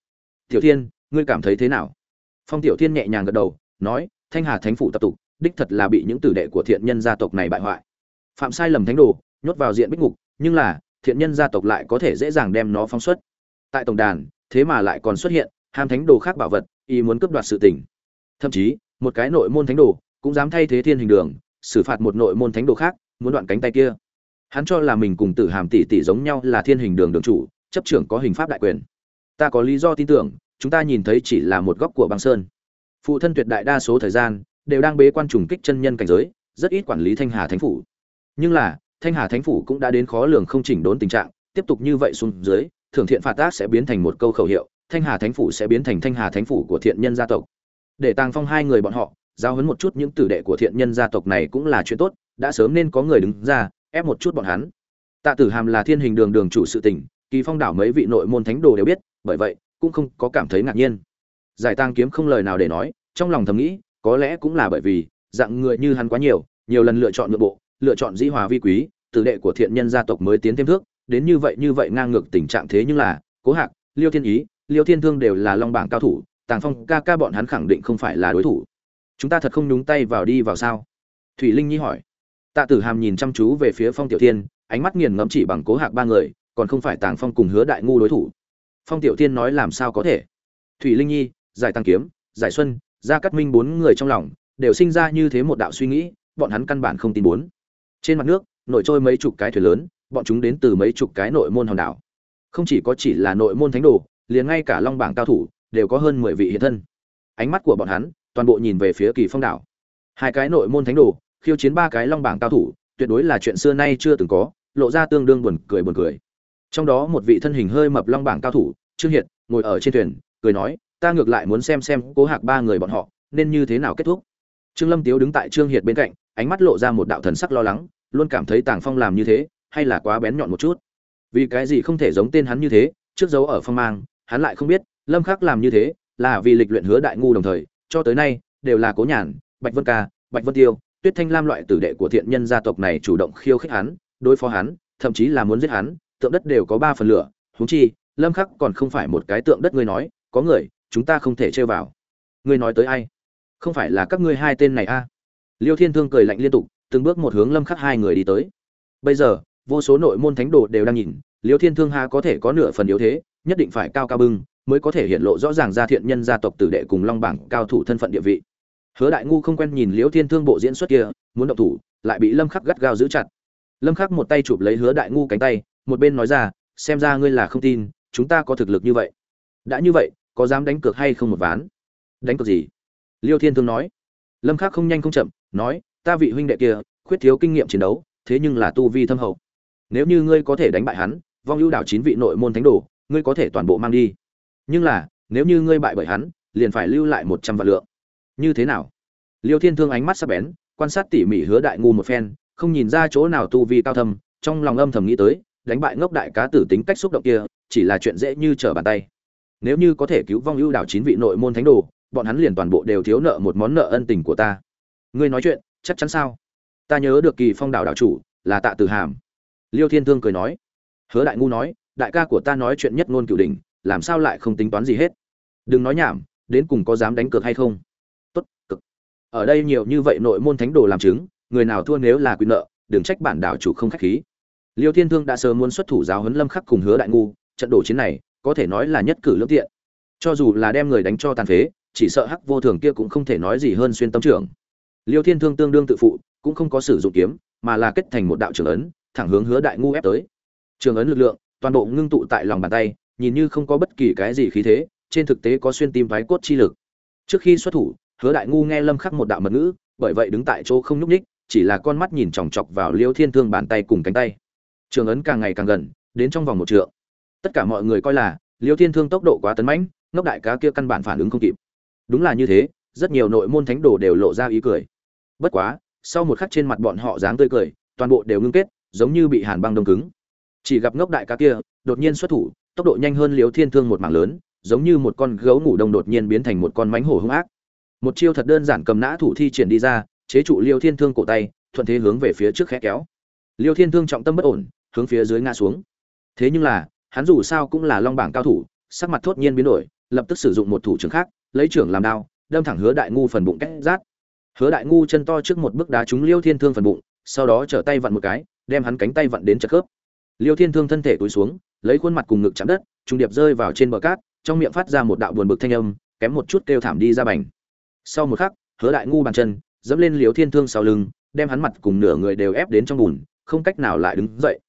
Tiểu thiên, ngươi cảm thấy thế nào? Phong tiểu thiên nhẹ nhàng gật đầu, nói thanh hà thánh phủ tập tục, đích thật là bị những tử đệ của thiện nhân gia tộc này bại hoại. Phạm sai lầm thánh đồ, nhốt vào diện bích ngục, nhưng là, thiện nhân gia tộc lại có thể dễ dàng đem nó phóng xuất. Tại tổng đàn, thế mà lại còn xuất hiện, ham thánh đồ khác bảo vật y muốn cướp đoạt sự tình. Thậm chí, một cái nội môn thánh đồ, cũng dám thay thế thiên hình đường, xử phạt một nội môn thánh đồ khác, muốn đoạn cánh tay kia. Hắn cho là mình cùng tử hàm tỷ tỷ giống nhau là thiên hình đường đường chủ, chấp trưởng có hình pháp đại quyền. Ta có lý do tin tưởng, chúng ta nhìn thấy chỉ là một góc của băng sơn phụ thân tuyệt đại đa số thời gian đều đang bế quan trùng kích chân nhân cảnh giới, rất ít quản lý thanh hà thánh phủ. Nhưng là, thanh hà thánh phủ cũng đã đến khó lường không chỉnh đốn tình trạng, tiếp tục như vậy xuống dưới, thưởng thiện phạt tác sẽ biến thành một câu khẩu hiệu, thanh hà thánh phủ sẽ biến thành thanh hà thánh phủ của thiện nhân gia tộc. Để tàng phong hai người bọn họ giao hấn một chút những tử đệ của thiện nhân gia tộc này cũng là chuyện tốt, đã sớm nên có người đứng ra, ép một chút bọn hắn. Tạ tử hàm là thiên hình đường đường chủ sự tình kỳ phong đảo mấy vị nội môn thánh đồ đều biết, bởi vậy, cũng không có cảm thấy ngạc nhiên giải tang kiếm không lời nào để nói, trong lòng thầm nghĩ, có lẽ cũng là bởi vì, dạng người như hắn quá nhiều nhiều lần lựa chọn nội bộ, lựa chọn dĩ hòa vi quý, tử đệ của thiện nhân gia tộc mới tiến thêm thước, đến như vậy như vậy ngang ngược tình trạng thế nhưng là, cố hạc, liêu thiên ý, liêu thiên thương đều là long bảng cao thủ, tàng phong ca ca bọn hắn khẳng định không phải là đối thủ. Chúng ta thật không nhúng tay vào đi vào sao? Thủy linh nhi hỏi. Tạ tử hàm nhìn chăm chú về phía phong tiểu thiên, ánh mắt nghiền ngẫm chỉ bằng cố hạc ba người, còn không phải tàng phong cùng hứa đại ngu đối thủ. Phong tiểu thiên nói làm sao có thể? Thủy linh nhi giải tăng kiếm, giải xuân, gia cát minh bốn người trong lòng đều sinh ra như thế một đạo suy nghĩ, bọn hắn căn bản không tin bốn. Trên mặt nước, nổi trôi mấy chục cái thuyền lớn, bọn chúng đến từ mấy chục cái nội môn hòn đảo. Không chỉ có chỉ là nội môn thánh đồ, liền ngay cả long bảng cao thủ đều có hơn mười vị hiện thân. Ánh mắt của bọn hắn toàn bộ nhìn về phía kỳ phong đảo. Hai cái nội môn thánh đồ khiêu chiến ba cái long bảng cao thủ, tuyệt đối là chuyện xưa nay chưa từng có, lộ ra tương đương buồn cười buồn cười. Trong đó một vị thân hình hơi mập long bảng cao thủ, trương hiệt, ngồi ở trên thuyền, cười nói ta ngược lại muốn xem xem cố hạc ba người bọn họ nên như thế nào kết thúc. Trương lâm tiếu đứng tại trương hiệt bên cạnh, ánh mắt lộ ra một đạo thần sắc lo lắng, luôn cảm thấy tàng phong làm như thế, hay là quá bén nhọn một chút. Vì cái gì không thể giống tên hắn như thế, trước dấu ở phong mang, hắn lại không biết, lâm khắc làm như thế là vì lịch luyện hứa đại ngu đồng thời, cho tới nay, đều là cố nhàn, bạch vân ca, bạch vân tiêu, tuyết thanh lam loại tử đệ của thiện nhân gia tộc này chủ động khiêu khích hắn, đối phó hắn, thậm chí là muốn giết hắn, tượng đất đều có ba phần lửa, huống chi, lâm khắc còn không phải một cái tượng đất ngươi nói, có người chúng ta không thể chơi vào. Ngươi nói tới ai? Không phải là các ngươi hai tên này a? À? liêu thiên thương cười lạnh liên tục, từng bước một hướng lâm khắc hai người đi tới. Bây giờ, vô số nội môn thánh đồ đều đang nhìn, liêu thiên thương ha có thể có nửa phần yếu thế, nhất định phải cao cao bưng, mới có thể hiện lộ rõ ràng ra thiện nhân gia tộc tử đệ cùng long bảng cao thủ thân phận địa vị. Hứa đại ngu không quen nhìn liêu thiên thương bộ diễn xuất kia, muốn động thủ, lại bị lâm khắc gắt gao giữ chặt. Lâm khắc một tay chụp lấy hứa đại ngu cánh tay, một bên nói ra, xem ra ngươi là không tin, chúng ta có thực lực như vậy. Đã như vậy có dám đánh cược hay không một ván? Đánh cược gì? Liêu thiên thương nói. Lâm khắc không nhanh không chậm, nói, ta vị huynh đệ kia, khuyết thiếu kinh nghiệm chiến đấu, thế nhưng là tu vi thâm hậu. Nếu như ngươi có thể đánh bại hắn, vong ưu đảo chín vị nội môn thánh đồ, ngươi có thể toàn bộ mang đi. Nhưng là, nếu như ngươi bại bởi hắn, liền phải lưu lại một trăm vạn lượng. Như thế nào? Liêu thiên thương ánh mắt sắc bén, quan sát tỉ mỉ hứa đại ngu một phen, không nhìn ra chỗ nào tu vi cao thâm, trong lòng âm thầm nghĩ tới, đánh bại ngốc đại cá tử tính cách xúc động kia, chỉ là chuyện dễ như trở bàn tay nếu như có thể cứu vong ưu đảo chín vị nội môn thánh đồ, bọn hắn liền toàn bộ đều thiếu nợ một món nợ ân tình của ta. Ngươi nói chuyện, chắc chắn sao? Ta nhớ được kỳ phong đảo đảo chủ, là tạ tử hàm. Liêu thiên thương cười nói. Hứa đại ngu nói, đại ca của ta nói chuyện nhất ngôn cửu đình làm sao lại không tính toán gì hết? Đừng nói nhảm, đến cùng có dám đánh cược hay không? Tốt cực ở đây nhiều như vậy nội môn thánh đồ làm chứng, người nào thua nếu là quyền nợ, đừng trách bản đảo chủ không khách khí. Liêu thiên thương đã sớm muốn xuất thủ giáo huấn lâm khắc cùng hứa đại ngu, trận đổ chiến này có thể nói là nhất cử lưỡng tiện. Cho dù là đem người đánh cho tàn phế, chỉ sợ hắc vô thường kia cũng không thể nói gì hơn xuyên tâm trưởng. Liêu thiên thương tương đương tự phụ, cũng không có sử dụng kiếm, mà là kết thành một đạo trường ấn, thẳng hướng hứa đại ngu ép tới. Trường ấn lực lượng, toàn bộ ngưng tụ tại lòng bàn tay, nhìn như không có bất kỳ cái gì khí thế, trên thực tế có xuyên tim thoái cốt chi lực. Trước khi xuất thủ, hứa đại ngu nghe lâm khắc một đạo mật ngữ, bởi vậy đứng tại chỗ không nhúc nhích, chỉ là con mắt nhìn chòng chọc vào liêu thiên thương bàn tay cùng cánh tay. Trường ấn càng ngày càng gần, đến trong vòng một trượng tất cả mọi người coi là, liêu thiên thương tốc độ quá tấn mãnh, ngốc đại cá kia căn bản phản ứng không kịp. Đúng là như thế, rất nhiều nội môn thánh đồ đều lộ ra ý cười. Bất quá, sau một khắc trên mặt bọn họ dáng tươi cười, toàn bộ đều ngưng kết, giống như bị hàn băng đông cứng. Chỉ gặp ngốc đại cá kia, đột nhiên xuất thủ, tốc độ nhanh hơn liêu thiên thương một mảng lớn, giống như một con gấu ngủ đông đột nhiên biến thành một con mánh hổ hung ác. Một chiêu thật đơn giản cầm nã thủ thi triển đi ra, chế trụ liêu thiên thương cổ tay, thuận thế hướng về phía trước khẽ kéo. Liêu thiên thương trọng tâm bất ổn, hướng phía dưới ngã xuống. Thế nhưng là hắn dù sao cũng là long bảng cao thủ, sắc mặt thốt nhiên biến đổi, lập tức sử dụng một thủ trưởng khác, lấy trưởng làm đao, đâm thẳng hứa đại ngu phần bụng cách rát. Hứa đại ngu chân to trước một bước đá trúng liêu thiên thương phần bụng, sau đó trở tay vặn một cái, đem hắn cánh tay vặn đến chật khớp. Liêu thiên thương thân thể túi xuống, lấy khuôn mặt cùng ngực chạm đất, trung điệp rơi vào trên bờ cát, trong miệng phát ra một đạo buồn bực thanh âm, kém một chút kêu thảm đi ra bành. Sau một khắc, hứa đại ngu bàn chân, dẫm lên liêu thiên thương sau lưng, đem hắn mặt cùng nửa người đều ép đến trong bùn, không cách nào lại đứng dậy.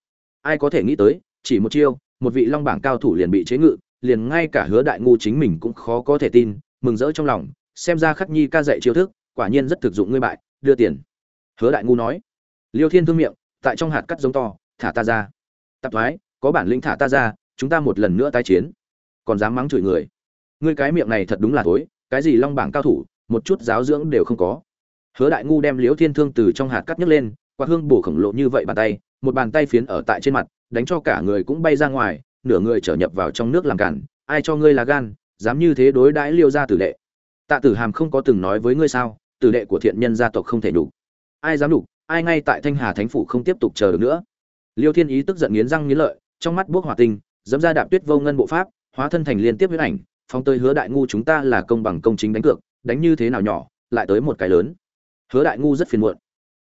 Ai có thể nghĩ tới, chỉ một chiêu một vị long bảng cao thủ liền bị chế ngự, liền ngay cả hứa đại ngu chính mình cũng khó có thể tin, mừng rỡ trong lòng, xem ra khắc nhi ca dạy chiêu thức, quả nhiên rất thực dụng ngươi bại, đưa tiền. Hứa đại ngu nói. Liêu thiên thương miệng, tại trong hạt cắt giống to, thả ta ra. Tạp thoái, có bản lĩnh thả ta ra, chúng ta một lần nữa tái chiến. Còn dám mắng chửi người. Ngươi cái miệng này thật đúng là thối, cái gì long bảng cao thủ, một chút giáo dưỡng đều không có. Hứa đại ngu đem liễu thiên thương từ trong hạt cắt nhấc lên, quạt hương bổ khổng lộ như vậy bàn tay một bàn tay phiến ở tại trên mặt, đánh cho cả người cũng bay ra ngoài, nửa người trở nhập vào trong nước làm cản. Ai cho ngươi là gan, dám như thế đối đãi liêu ra tử đệ? Tạ tử hàm không có từng nói với ngươi sao, tử đệ của thiện nhân gia tộc không thể đủ. Ai dám đủ, ai ngay tại thanh hà thánh phủ không tiếp tục chờ được nữa. Liêu thiên ý tức giận nghiến răng nghiến lợi, trong mắt buốc hỏa tinh, dẫm ra đạp tuyết vô ngân bộ pháp, hóa thân thành liên tiếp huyết ảnh phong tới hứa đại ngu chúng ta là công bằng công chính đánh cược, đánh như thế nào nhỏ, lại tới một cái lớn. Hứa đại ngu rất phiền muộn.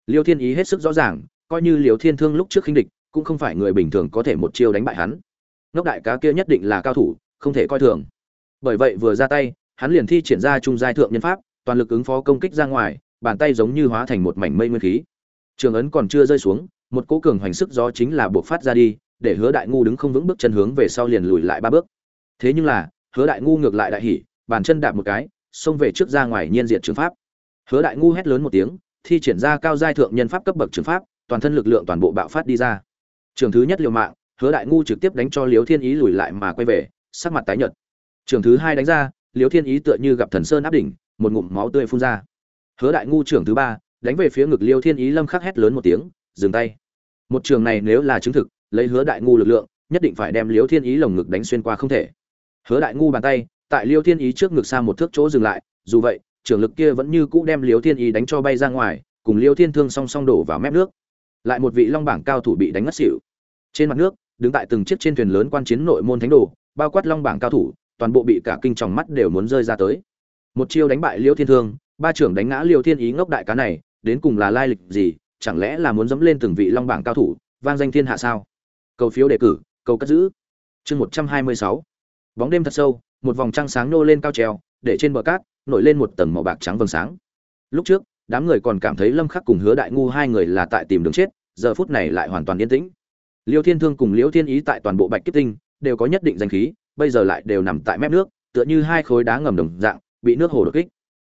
Liêu thiên ý hết sức rõ ràng coi như liều thiên thương lúc trước khinh địch, cũng không phải người bình thường có thể một chiêu đánh bại hắn. Ngốc đại cá kia nhất định là cao thủ, không thể coi thường. Bởi vậy vừa ra tay, hắn liền thi triển ra trung giai thượng nhân pháp, toàn lực ứng phó công kích ra ngoài, bàn tay giống như hóa thành một mảnh mây nguyên khí. Trường ấn còn chưa rơi xuống, một cỗ cường hoành sức gió chính là buộc phát ra đi, để hứa đại ngu đứng không vững bước chân hướng về sau liền lùi lại ba bước. Thế nhưng là, hứa đại ngu ngược lại đại hỉ, bàn chân đạp một cái, xông về trước ra ngoài nhiên diện trường pháp. Hứa đại ngu hét lớn một tiếng, thi triển ra cao giai thượng nhân pháp cấp bậc trường pháp toàn thân lực lượng toàn bộ bạo phát đi ra. Trường thứ nhất liều mạng, hứa đại ngu trực tiếp đánh cho liếu thiên ý lùi lại mà quay về, sắc mặt tái nhợt. Trường thứ hai đánh ra liếu thiên ý tựa như gặp thần sơn áp đỉnh, một ngụm máu tươi phun ra. Hứa đại ngu trường thứ ba, đánh về phía ngực liêu thiên ý lâm khắc hét lớn một tiếng, dừng tay. Một trường này nếu là chứng thực, lấy hứa đại ngu lực lượng, nhất định phải đem liêu thiên ý lồng ngực đánh xuyên qua không thể. Hứa đại ngu bàn tay, tại liêu thiên ý trước ngực xa một thước chỗ dừng lại, dù vậy, trường lực kia vẫn như cũ đem liêu thiên ý đánh cho bay ra ngoài, cùng liêu thiên thương song song đổ vào mép nước lại một vị long bảng cao thủ bị đánh ngất xỉu. Trên mặt nước, đứng tại từng chiếc trên thuyền lớn quan chiến nội môn thánh đồ, bao quát long bảng cao thủ, toàn bộ bị cả kinh tròng mắt đều muốn rơi ra tới. Một chiêu đánh bại liêu thiên thương, ba trưởng đánh ngã liêu thiên ý ngốc đại cá này, đến cùng là lai lịch gì, chẳng lẽ là muốn dẫm lên từng vị long bảng cao thủ, vang danh thiên hạ sao? Cầu phiếu đề cử, cầu cất giữ. Chương một trăm hai mươi sáu. Bóng đêm thật sâu, một vòng trăng sáng nô lên cao treo để trên bờ cát, nổi lên một tầng màu bạc trắng vầng sáng. Lúc trước, đám người còn cảm thấy lâm khắc cùng hứa đại ngu hai người là tại tìm đường chết giờ phút này lại hoàn toàn yên tĩnh. Liêu thiên thương cùng liễu thiên ý tại toàn bộ bạch kiếp tinh đều có nhất định danh khí, bây giờ lại đều nằm tại mép nước, tựa như hai khối đá ngầm đồng dạng, bị nước hồ đột kích.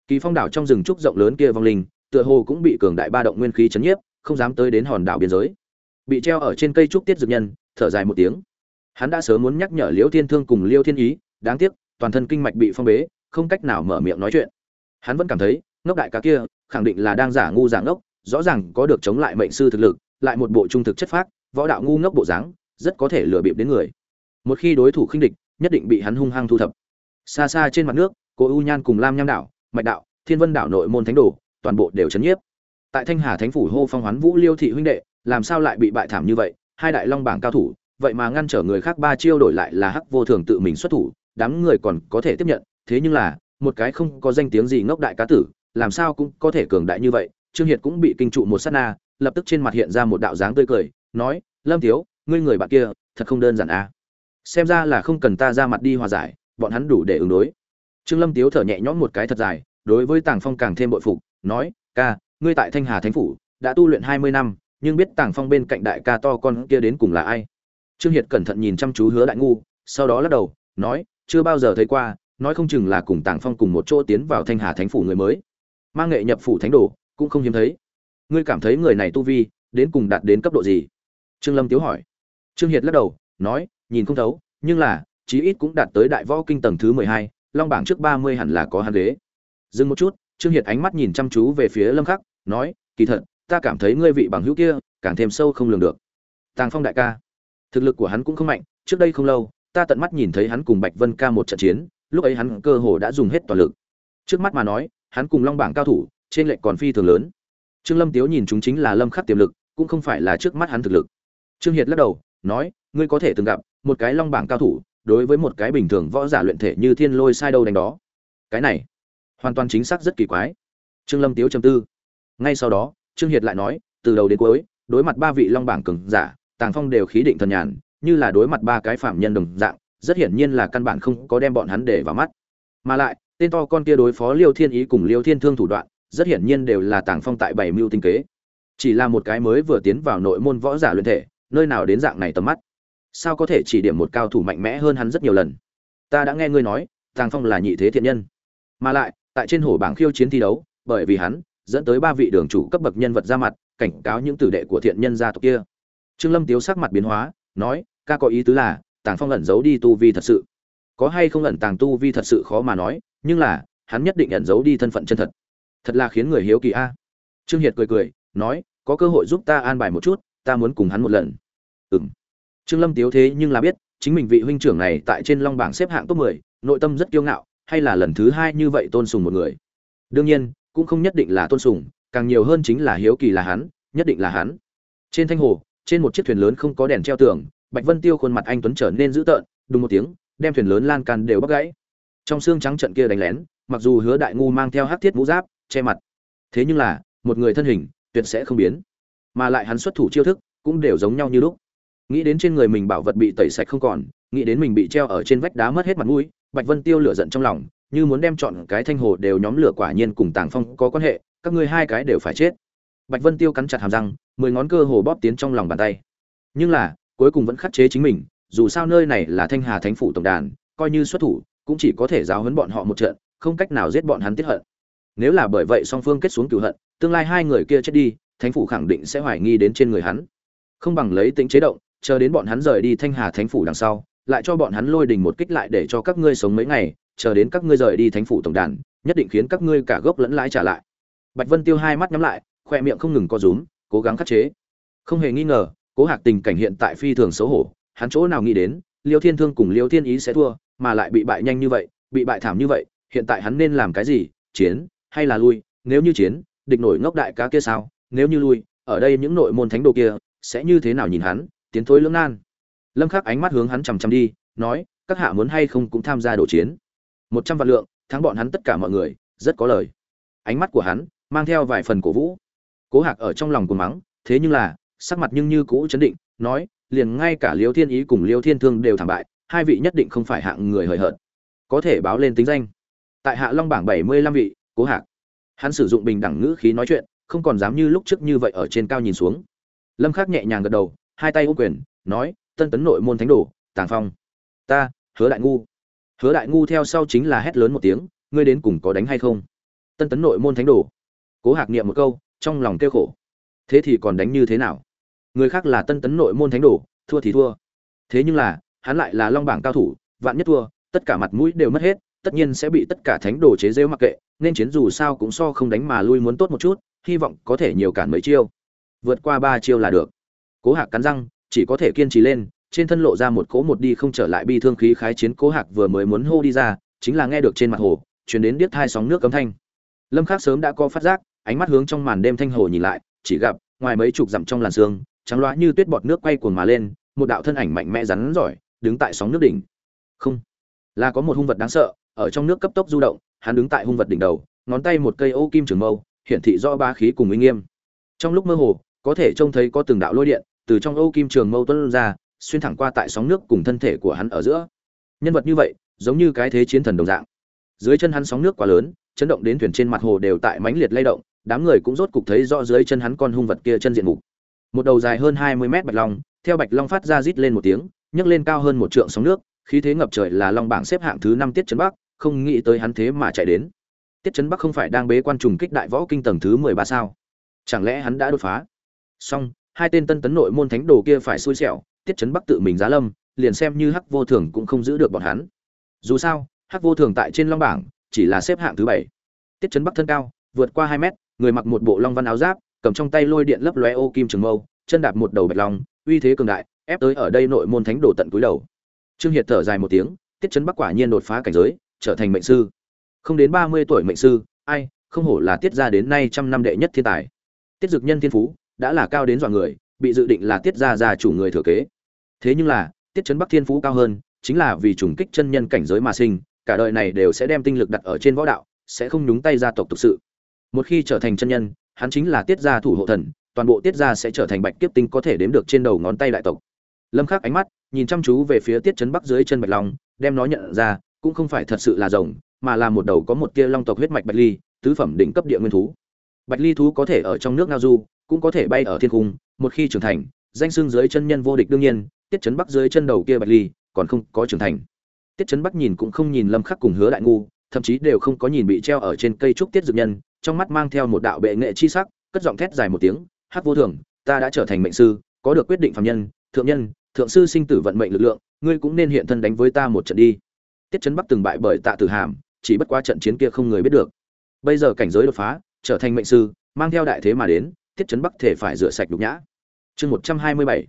Kỳ phong đảo trong rừng trúc rộng lớn kia vong linh, tựa hồ cũng bị cường đại ba động nguyên khí chấn nhiếp, không dám tới đến hòn đảo biên giới. Bị treo ở trên cây trúc tiết dược nhân, thở dài một tiếng. Hắn đã sớm muốn nhắc nhở liễu thiên thương cùng liêu thiên ý, đáng tiếc, toàn thân kinh mạch bị phong bế, không cách nào mở miệng nói chuyện. Hắn vẫn cảm thấy, ngốc đại ca kia, khẳng định là đang giả ngu giả ngốc, rõ ràng có được chống lại mệnh sư thực lực lại một bộ trung thực chất phác, võ đạo ngu ngốc bộ dáng, rất có thể lừa bịp đến người. Một khi đối thủ khinh địch, nhất định bị hắn hung hăng thu thập. Xa xa trên mặt nước cô u nhan cùng lam nham đảo mạch đạo, thiên vân đảo nội môn thánh đồ, toàn bộ đều chấn nhiếp. Tại thanh hà thánh phủ hô phong hoán vũ liêu thị huynh đệ, làm sao lại bị bại thảm như vậy? Hai đại long bảng cao thủ, vậy mà ngăn trở người khác ba chiêu đổi lại là hắc vô thường tự mình xuất thủ, đám người còn có thể tiếp nhận. Thế nhưng là, một cái không có danh tiếng gì ngốc đại cá tử, làm sao cũng có thể cường đại như vậy? Trương hiệt cũng bị kinh trụ một sát na lập tức trên mặt hiện ra một đạo dáng tươi cười, nói, lâm thiếu, ngươi người bạn kia, thật không đơn giản à? Xem ra là không cần ta ra mặt đi hòa giải, bọn hắn đủ để ứng đối. Trương lâm tiếu thở nhẹ nhõm một cái thật dài, đối với tàng phong càng thêm bội phục, nói, ca, ngươi tại thanh hà thánh phủ, đã tu luyện hai mươi năm, nhưng biết tàng phong bên cạnh đại ca to con kia đến cùng là ai? Trương hiệt cẩn thận nhìn chăm chú hứa đại ngu, sau đó lắc đầu, nói, chưa bao giờ thấy qua, nói không chừng là cùng tàng phong cùng một chỗ tiến vào thanh hà thánh phủ người mới. Mang nghệ nhập phủ thánh đồ, cũng không hiếm thấy ngươi cảm thấy người này tu vi đến cùng đạt đến cấp độ gì? Trương lâm tiếu hỏi. Trương hiệt lắc đầu, nói, nhìn không thấu, nhưng là, chí ít cũng đạt tới đại võ kinh tầng thứ mười hai, long bảng trước ba mươi hẳn là có hắn ghế. Dừng một chút, trương hiệt ánh mắt nhìn chăm chú về phía lâm khắc, nói, kỳ thật, ta cảm thấy ngươi vị bằng hữu kia, càng thêm sâu không lường được. Tàng phong đại ca, thực lực của hắn cũng không mạnh, trước đây không lâu, ta tận mắt nhìn thấy hắn cùng bạch vân ca một trận chiến, lúc ấy hắn cơ hồ đã dùng hết toàn lực. Trước mắt mà nói, hắn cùng long bảng cao thủ, trên lệnh còn phi thường lớn trương lâm tiếu nhìn chúng chính là lâm khắc tiềm lực, cũng không phải là trước mắt hắn thực lực. Trương hiệt lắc đầu, nói, ngươi có thể từng gặp một cái long bảng cao thủ, đối với một cái bình thường võ giả luyện thể như thiên lôi sai đâu đánh đó. Cái này, hoàn toàn chính xác rất kỳ quái. Trương lâm tiếu trầm tư. Ngay sau đó, trương hiệt lại nói, từ đầu đến cuối, đối mặt ba vị long bảng cường giả, tàng phong đều khí định thần nhàn, như là đối mặt ba cái phạm nhân đồng dạng, rất hiển nhiên là căn bản không có đem bọn hắn để vào mắt. Mà lại, tên to con kia đối phó liêu thiên ý cùng liêu thiên thương thủ đoạn rất hiển nhiên đều là tàng phong tại bảy mưu tinh kế. Chỉ là một cái mới vừa tiến vào nội môn võ giả luyện thể, nơi nào đến dạng này tầm mắt? Sao có thể chỉ điểm một cao thủ mạnh mẽ hơn hắn rất nhiều lần? Ta đã nghe ngươi nói, tàng phong là nhị thế thiện nhân. Mà lại, tại trên hổ bảng khiêu chiến thi đấu, bởi vì hắn dẫn tới ba vị đường chủ cấp bậc nhân vật ra mặt, cảnh cáo những tử đệ của thiện nhân gia tộc kia. Trương lâm tiếu sắc mặt biến hóa, nói, ca có ý tứ là, tàng phong ẩn giấu đi tu vi thật sự. Có hay không ẩn tàng tu vi thật sự khó mà nói, nhưng là, hắn nhất định ẩn giấu đi thân phận chân thật thật là khiến người hiếu kỳ a. Trương hiệt cười cười, nói, có cơ hội giúp ta an bài một chút, ta muốn cùng hắn một lần. Ừng trương lâm tiếu thế nhưng là biết, chính mình vị huynh trưởng này tại trên long bảng xếp hạng top mười, nội tâm rất kiêu ngạo, hay là lần thứ hai như vậy tôn sùng một người? Đương nhiên, cũng không nhất định là tôn sùng, càng nhiều hơn chính là hiếu kỳ là hắn, nhất định là hắn. Trên thanh hồ, trên một chiếc thuyền lớn không có đèn treo tường, bạch vân tiêu khuôn mặt anh tuấn trở nên dữ tợn đúng một tiếng, đem thuyền lớn lan can đều bắt gãy. Trong xương trắng trận kia đánh lén, mặc dù hứa đại ngu mang theo hắc thiết mũ giáp che mặt. Thế nhưng là, một người thân hình, tuyệt sẽ không biến. Mà lại hắn xuất thủ chiêu thức, cũng đều giống nhau như lúc. Nghĩ đến trên người mình bảo vật bị tẩy sạch không còn, nghĩ đến mình bị treo ở trên vách đá mất hết mặt mũi, bạch vân tiêu lửa giận trong lòng, như muốn đem chọn cái thanh hồ đều nhóm lửa quả nhiên cùng tàng phong có quan hệ, các ngươi hai cái đều phải chết. Bạch vân tiêu cắn chặt hàm răng, mười ngón cơ hồ bóp tiến trong lòng bàn tay. Nhưng là, cuối cùng vẫn khắc chế chính mình, dù sao nơi này là thanh hà thánh phủ tổng đàn, coi như xuất thủ, cũng chỉ có thể giáo huấn bọn họ một trận, không cách nào giết bọn hắn tiết hận nếu là bởi vậy song phương kết xuống cửu hận, tương lai hai người kia chết đi, thánh phủ khẳng định sẽ hoài nghi đến trên người hắn. Không bằng lấy tính chế động, chờ đến bọn hắn rời đi thanh hà thánh phủ đằng sau, lại cho bọn hắn lôi đình một kích lại để cho các ngươi sống mấy ngày, chờ đến các ngươi rời đi thánh phủ tổng đàn, nhất định khiến các ngươi cả gốc lẫn lãi trả lại. Bạch vân tiêu hai mắt nhắm lại, khoe miệng không ngừng co rúm, cố gắng khắc chế. Không hề nghi ngờ, cố hạc tình cảnh hiện tại phi thường xấu hổ, hắn chỗ nào nghĩ đến, liêu thiên thương cùng liêu thiên ý sẽ thua, mà lại bị bại nhanh như vậy, bị bại thảm như vậy, hiện tại hắn nên làm cái gì? Chiến hay là lui, nếu như chiến, địch nổi ngốc đại cá kia sao? Nếu như lui, ở đây những nội môn thánh đồ kia sẽ như thế nào nhìn hắn? Tiến thối lưỡng nan. Lâm khắc ánh mắt hướng hắn chằm chằm đi, nói, các hạ muốn hay không cũng tham gia đổ chiến. Một trăm vạn lượng, thắng bọn hắn tất cả mọi người, rất có lời. Ánh mắt của hắn mang theo vài phần cổ vũ. Cố hạc ở trong lòng của mắng, thế nhưng là, sắc mặt nhưng như cũ chấn định, nói, liền ngay cả liêu thiên ý cùng liêu thiên thương đều thảm bại, hai vị nhất định không phải hạng người hời hợt. Có thể báo lên tính danh. Tại hạ long bảng bảy mươi lăm vị cố hạc. Hắn sử dụng bình đẳng ngữ khí nói chuyện, không còn dám như lúc trước như vậy ở trên cao nhìn xuống. Lâm khắc nhẹ nhàng gật đầu, hai tay ô quyền, nói, tân tấn nội môn thánh đồ, tàng phong. Ta, hứa đại ngu. Hứa đại ngu theo sau chính là hét lớn một tiếng, ngươi đến cùng có đánh hay không? Tân tấn nội môn thánh đồ. Cố hạc niệm một câu, trong lòng kêu khổ. Thế thì còn đánh như thế nào? Người khác là tân tấn nội môn thánh đồ, thua thì thua. Thế nhưng là, hắn lại là long bảng cao thủ, vạn nhất thua, tất cả mặt mũi đều mất hết tất nhiên sẽ bị tất cả thánh đồ chế rêu mặc kệ, nên chiến dù sao cũng so không đánh mà lui muốn tốt một chút, hy vọng có thể nhiều cản mấy chiêu. Vượt qua ba chiêu là được. Cố hạc cắn răng, chỉ có thể kiên trì lên, trên thân lộ ra một cỗ một đi không trở lại bi thương khí khái chiến cố hạc vừa mới muốn hô đi ra, chính là nghe được trên mặt hồ chuyển đến điếc thai sóng nước cấm thanh. Lâm khắc sớm đã có phát giác, ánh mắt hướng trong màn đêm thanh hồ nhìn lại, chỉ gặp, ngoài mấy chục dặm trong làn sương, trắng loá như tuyết bọt nước quay cuồng mà lên, một đạo thân ảnh mạnh mẽ rắn giỏi đứng tại sóng nước đỉnh. Không, là có một hung vật đáng sợ ở trong nước cấp tốc du động, hắn đứng tại hung vật đỉnh đầu, ngón tay một cây ô kim trường mâu, hiển thị rõ ba khí cùng uy nghiêm. Trong lúc mơ hồ, có thể trông thấy có từng đạo lôi điện từ trong ô kim trường mâu tuôn ra, xuyên thẳng qua tại sóng nước cùng thân thể của hắn ở giữa. Nhân vật như vậy, giống như cái thế chiến thần đồng dạng. Dưới chân hắn sóng nước quá lớn, chấn động đến thuyền trên mặt hồ đều tại mãnh liệt lay động, đám người cũng rốt cục thấy rõ dưới chân hắn con hung vật kia chân diện mục. Một đầu dài hơn hai mươi mét bạch long, theo bạch long phát ra rít lên một tiếng, nhấc lên cao hơn một trượng sóng nước, khí thế ngập trời là long bảng xếp hạng thứ năm tiết trấn bắc không nghĩ tới hắn thế mà chạy đến. Tiết Chấn bắc không phải đang bế quan trùng kích đại võ kinh tầng thứ mười ba sao? Chẳng lẽ hắn đã đột phá? Song hai tên tân tấn nội môn thánh đồ kia phải xui xẻo, tiết Chấn bắc tự mình giá lâm, liền xem như hắc vô thường cũng không giữ được bọn hắn. Dù sao, hắc vô thường tại trên long bảng, chỉ là xếp hạng thứ bảy. Tiết Chấn bắc thân cao, vượt qua hai mét, người mặc một bộ long văn áo giáp, cầm trong tay lôi điện lấp lóe ô kim trường mâu, chân đạp một đầu bạch long, uy thế cường đại, ép tới ở đây nội môn thánh đồ tận cúi đầu. Trương hiệt thở dài một tiếng, tiết Chấn bắc quả nhiên đột phá cảnh giới trở thành mệnh sư. Không đến ba mươi tuổi mệnh sư, ai, không hổ là tiết ra đến nay trăm năm đệ nhất thiên tài. Tiết dực nhân thiên phú đã là cao đến dọa người, bị dự định là tiết ra già chủ người thừa kế. Thế nhưng là, tiết chấn bắc thiên phú cao hơn, chính là vì trùng kích chân nhân cảnh giới mà sinh, cả đời này đều sẽ đem tinh lực đặt ở trên võ đạo, sẽ không nhúng tay gia tộc thực sự. Một khi trở thành chân nhân, hắn chính là tiết gia thủ hộ thần, toàn bộ tiết gia sẽ trở thành bạch kiếp tinh có thể đếm được trên đầu ngón tay đại tộc. Lâm khắc ánh mắt, nhìn chăm chú về phía tiết chấn bắc dưới chân bạch long, đem nó nhận ra cũng không phải thật sự là rồng, mà là một đầu có một tia long tộc huyết mạch bạch ly, tứ phẩm đỉnh cấp địa nguyên thú. Bạch ly thú có thể ở trong nước ngao du, cũng có thể bay ở thiên cung, một khi trưởng thành, danh xưng dưới chân nhân vô địch đương nhiên, tiết trấn bắc dưới chân đầu kia bạch ly còn không có trưởng thành. Tiết trấn bắc nhìn cũng không nhìn lâm khắc cùng hứa đại ngu, thậm chí đều không có nhìn bị treo ở trên cây trúc tiết dược nhân, trong mắt mang theo một đạo bệ nghệ chi sắc, cất giọng thét dài một tiếng hát vô thường, ta đã trở thành mệnh sư, có được quyết định phạm nhân, thượng nhân, thượng sư sinh tử vận mệnh lực lượng, ngươi cũng nên hiện thân đánh với ta một trận đi tiết trấn bắc từng bại bởi tạ tử hàm, chỉ bất quá trận chiến kia không người biết được. Bây giờ cảnh giới đột phá, trở thành mệnh sư, mang theo đại thế mà đến, tiết trấn bắc thể phải rửa sạch nhục nhã. Chương một trăm hai mươi bảy.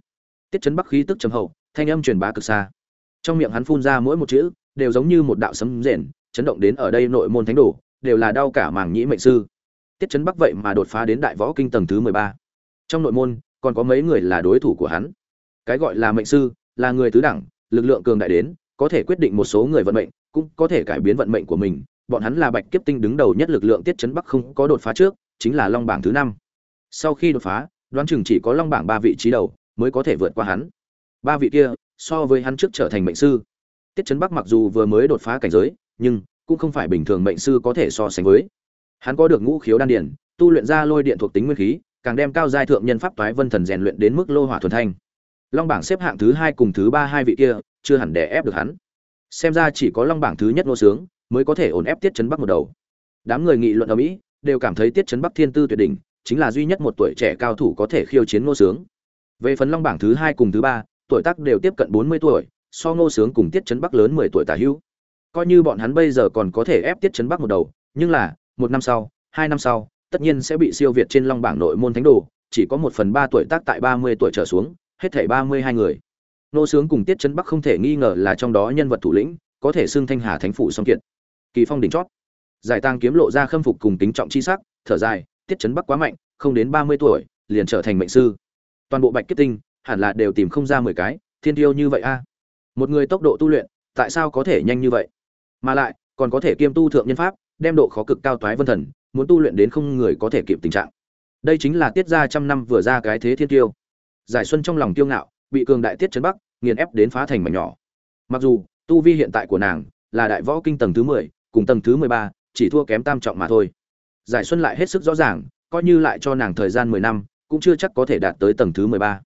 Tiết trấn bắc khí tức trầm hậu, thanh âm truyền bá cực xa. Trong miệng hắn phun ra mỗi một chữ, đều giống như một đạo sấm rền, chấn động đến ở đây nội môn thánh đồ, đều là đau cả màng nhĩ mệnh sư. Tiết trấn bắc vậy mà đột phá đến đại võ kinh tầng thứ mười ba. Trong nội môn, còn có mấy người là đối thủ của hắn. Cái gọi là mệnh sư, là người tứ đẳng, lực lượng cường đại đến có thể quyết định một số người vận mệnh, cũng có thể cải biến vận mệnh của mình. Bọn hắn là bạch kiếp tinh đứng đầu nhất lực lượng tiết trấn bắc không có đột phá trước, chính là long bảng thứ năm. Sau khi đột phá, đoán chừng chỉ có long bảng ba vị trí đầu mới có thể vượt qua hắn. Ba vị kia, so với hắn trước trở thành mệnh sư. Tiết trấn bắc mặc dù vừa mới đột phá cảnh giới, nhưng cũng không phải bình thường mệnh sư có thể so sánh với. Hắn có được ngũ khiếu đan điển tu luyện ra lôi điện thuộc tính nguyên khí, càng đem cao giai thượng nhân pháp toái vân thần rèn luyện đến mức lô hỏa thuần thanh. Long bảng xếp hạng thứ hai cùng thứ ba hai vị kia chưa hẳn đè ép được hắn. Xem ra chỉ có long bảng thứ nhất nô sướng mới có thể ổn ép tiết chấn bắc một đầu. Đám người nghị luận ở mỹ đều cảm thấy tiết chấn bắc thiên tư tuyệt đỉnh, chính là duy nhất một tuổi trẻ cao thủ có thể khiêu chiến nô sướng. Về phần long bảng thứ hai cùng thứ ba, tuổi tác đều tiếp cận bốn mươi tuổi, so ngô sướng cùng tiết chấn bắc lớn mười tuổi tả hữu. Coi như bọn hắn bây giờ còn có thể ép tiết chấn bắc một đầu, nhưng là, một năm sau, hai năm sau, tất nhiên sẽ bị siêu việt trên long bảng nội môn thánh đồ, chỉ có một phần ba tuổi tác tại ba mươi tuổi trở xuống, hết thảy ba mươi hai người nô sướng cùng tiết chấn bắc không thể nghi ngờ là trong đó nhân vật thủ lĩnh, có thể xưng thanh hà thánh phủ song kiệt. Kỳ phong đỉnh chót. Giải tang kiếm lộ ra khâm phục cùng tính trọng chi sắc, thở dài, tiết chấn bắc quá mạnh, không đến ba mươi tuổi, liền trở thành mệnh sư. Toàn bộ bạch kết tinh, hẳn là đều tìm không ra mười cái, thiên tiêu như vậy a. Một người tốc độ tu luyện, tại sao có thể nhanh như vậy? Mà lại, còn có thể kiêm tu thượng nhân pháp, đem độ khó cực cao toái vân thần, muốn tu luyện đến không người có thể kịp tình trạng. Đây chính là tiết ra trăm năm vừa ra cái thế thiên tiêu. Giải xuân trong lòng tiêu ngạo bị cường đại tiết chấn bắc, nghiền ép đến phá thành mảnh nhỏ. Mặc dù, tu vi hiện tại của nàng là đại võ kinh tầng thứ mười, cùng tầng thứ mười ba, chỉ thua kém tam trọng mà thôi. Giải xuân lại hết sức rõ ràng, coi như lại cho nàng thời gian mười năm, cũng chưa chắc có thể đạt tới tầng thứ mười ba.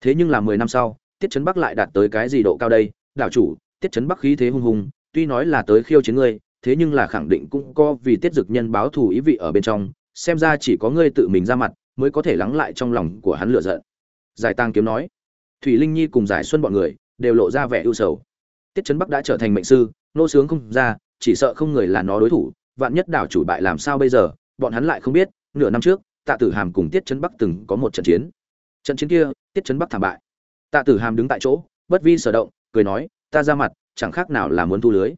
Thế nhưng là mười năm sau, tiết chấn bắc lại đạt tới cái gì độ cao đây? Đảo chủ, tiết chấn bắc khí thế hung hùng, tuy nói là tới khiêu chiến ngươi, thế nhưng là khẳng định cũng có vì tiết dực nhân báo thù ý vị ở bên trong, xem ra chỉ có ngươi tự mình ra mặt, mới có thể lắng lại trong lòng của hắn lựa giận. Giải tăng kiếm nói thủy linh nhi cùng giải xuân bọn người đều lộ ra vẻ ưu sầu. Tiết trấn bắc đã trở thành mệnh sư, nô sướng không ra, chỉ sợ không người là nó đối thủ, vạn nhất đảo chủ bại làm sao bây giờ, bọn hắn lại không biết, nửa năm trước, tạ tử hàm cùng tiết trấn bắc từng có một trận chiến. Trận chiến kia, tiết trấn bắc thảm bại. Tạ tử hàm đứng tại chỗ, bất vi sở động, cười nói, ta ra mặt, chẳng khác nào là muốn thu lưới.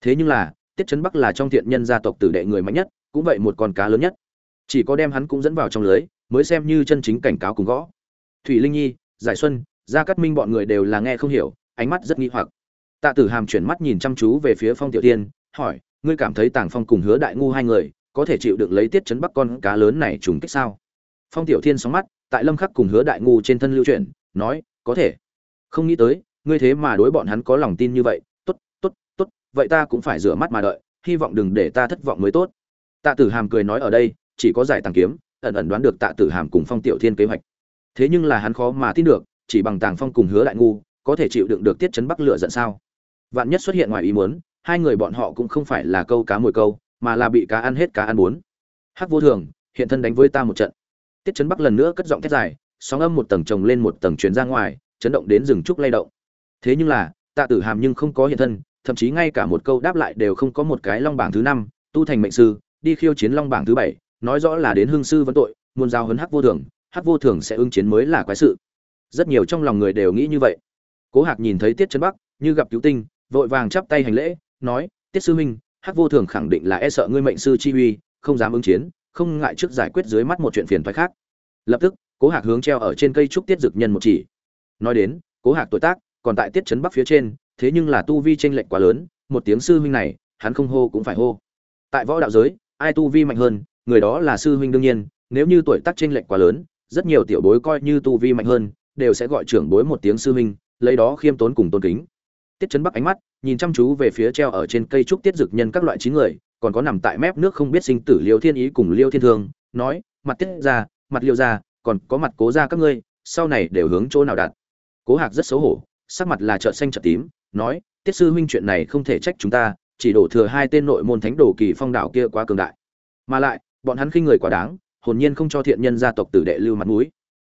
Thế nhưng là, tiết trấn bắc là trong thiện nhân gia tộc tử đệ người mạnh nhất, cũng vậy một con cá lớn nhất. Chỉ có đem hắn cũng dẫn vào trong lưới, mới xem như chân chính cảnh cáo cùng gõ. Thủy linh nhi, giải xuân gia cát minh bọn người đều là nghe không hiểu, ánh mắt rất nghi hoặc. Tạ tử hàm chuyển mắt nhìn chăm chú về phía phong tiểu tiên hỏi, ngươi cảm thấy tàng phong cùng hứa đại ngu hai người có thể chịu được lấy tiết chấn bắc con cá lớn này trùng kích sao? Phong tiểu thiên sóng mắt, tại lâm khắc cùng hứa đại ngu trên thân lưu chuyển, nói, có thể. Không nghĩ tới, ngươi thế mà đối bọn hắn có lòng tin như vậy. Tốt tốt tốt, vậy ta cũng phải rửa mắt mà đợi, hy vọng đừng để ta thất vọng mới tốt. Tạ tử hàm cười nói ở đây, chỉ có giải tàng kiếm, ẩn ẩn đoán được tạ tử hàm cùng phong tiểu thiên kế hoạch. Thế nhưng là hắn khó mà tin được chỉ bằng tàng phong cùng hứa đại ngu, có thể chịu đựng được tiết chấn bắc lửa giận sao? Vạn nhất xuất hiện ngoài ý muốn, hai người bọn họ cũng không phải là câu cá mồi câu, mà là bị cá ăn hết cá ăn bốn. Hắc vô thường, hiện thân đánh với ta một trận. Tiết chấn bắc lần nữa cất giọng thét dài, sóng âm một tầng chồng lên một tầng truyền ra ngoài, chấn động đến rừng trúc lay động. Thế nhưng là, tạ tử hàm nhưng không có hiện thân, thậm chí ngay cả một câu đáp lại đều không có một cái long bảng thứ năm, tu thành mệnh sư, đi khiêu chiến long bảng thứ bảy, nói rõ là đến hương sư vấn tội, muốn giao hấn hắc vô thường, hắc vô thường sẽ ứng chiến mới là quái sự rất nhiều trong lòng người đều nghĩ như vậy. Cố hạc nhìn thấy tiết trấn bắc, như gặp cứu tinh, vội vàng chắp tay hành lễ, nói, tiết sư huynh, hắc vô thường khẳng định là e sợ ngươi mệnh sư chi uy, không dám ứng chiến, không ngại trước giải quyết dưới mắt một chuyện phiền thoái khác. Lập tức, cố hạc hướng treo ở trên cây trúc tiết dực nhân một chỉ. Nói đến, cố hạc tuổi tác, còn tại tiết trấn bắc phía trên, thế nhưng là tu vi tranh lệch quá lớn, một tiếng sư huynh này, hắn không hô cũng phải hô. Tại võ đạo giới, ai tu vi mạnh hơn, người đó là sư huynh đương nhiên, nếu như tuổi tác tranh lệch quá lớn, rất nhiều tiểu bối coi như tu vi mạnh hơn đều sẽ gọi trưởng bối một tiếng sư huynh, lấy đó khiêm tốn cùng tôn kính. Tiết chấn bắc ánh mắt, nhìn chăm chú về phía treo ở trên cây trúc tiết dực nhân các loại chín người, còn có nằm tại mép nước không biết sinh tử liêu thiên ý cùng liêu thiên thương, nói, mặt tiết ra, mặt liêu ra, còn có mặt cố ra các ngươi, sau này đều hướng chỗ nào đặt. Cố hạc rất xấu hổ, sắc mặt là trợn xanh trợn tím, nói, tiết sư huynh chuyện này không thể trách chúng ta, chỉ đổ thừa hai tên nội môn thánh đồ kỳ phong đảo kia quá cường đại. Mà lại, bọn hắn khinh người quá đáng, hồn nhiên không cho thiện nhân gia tộc tử đệ lưu mặt mũi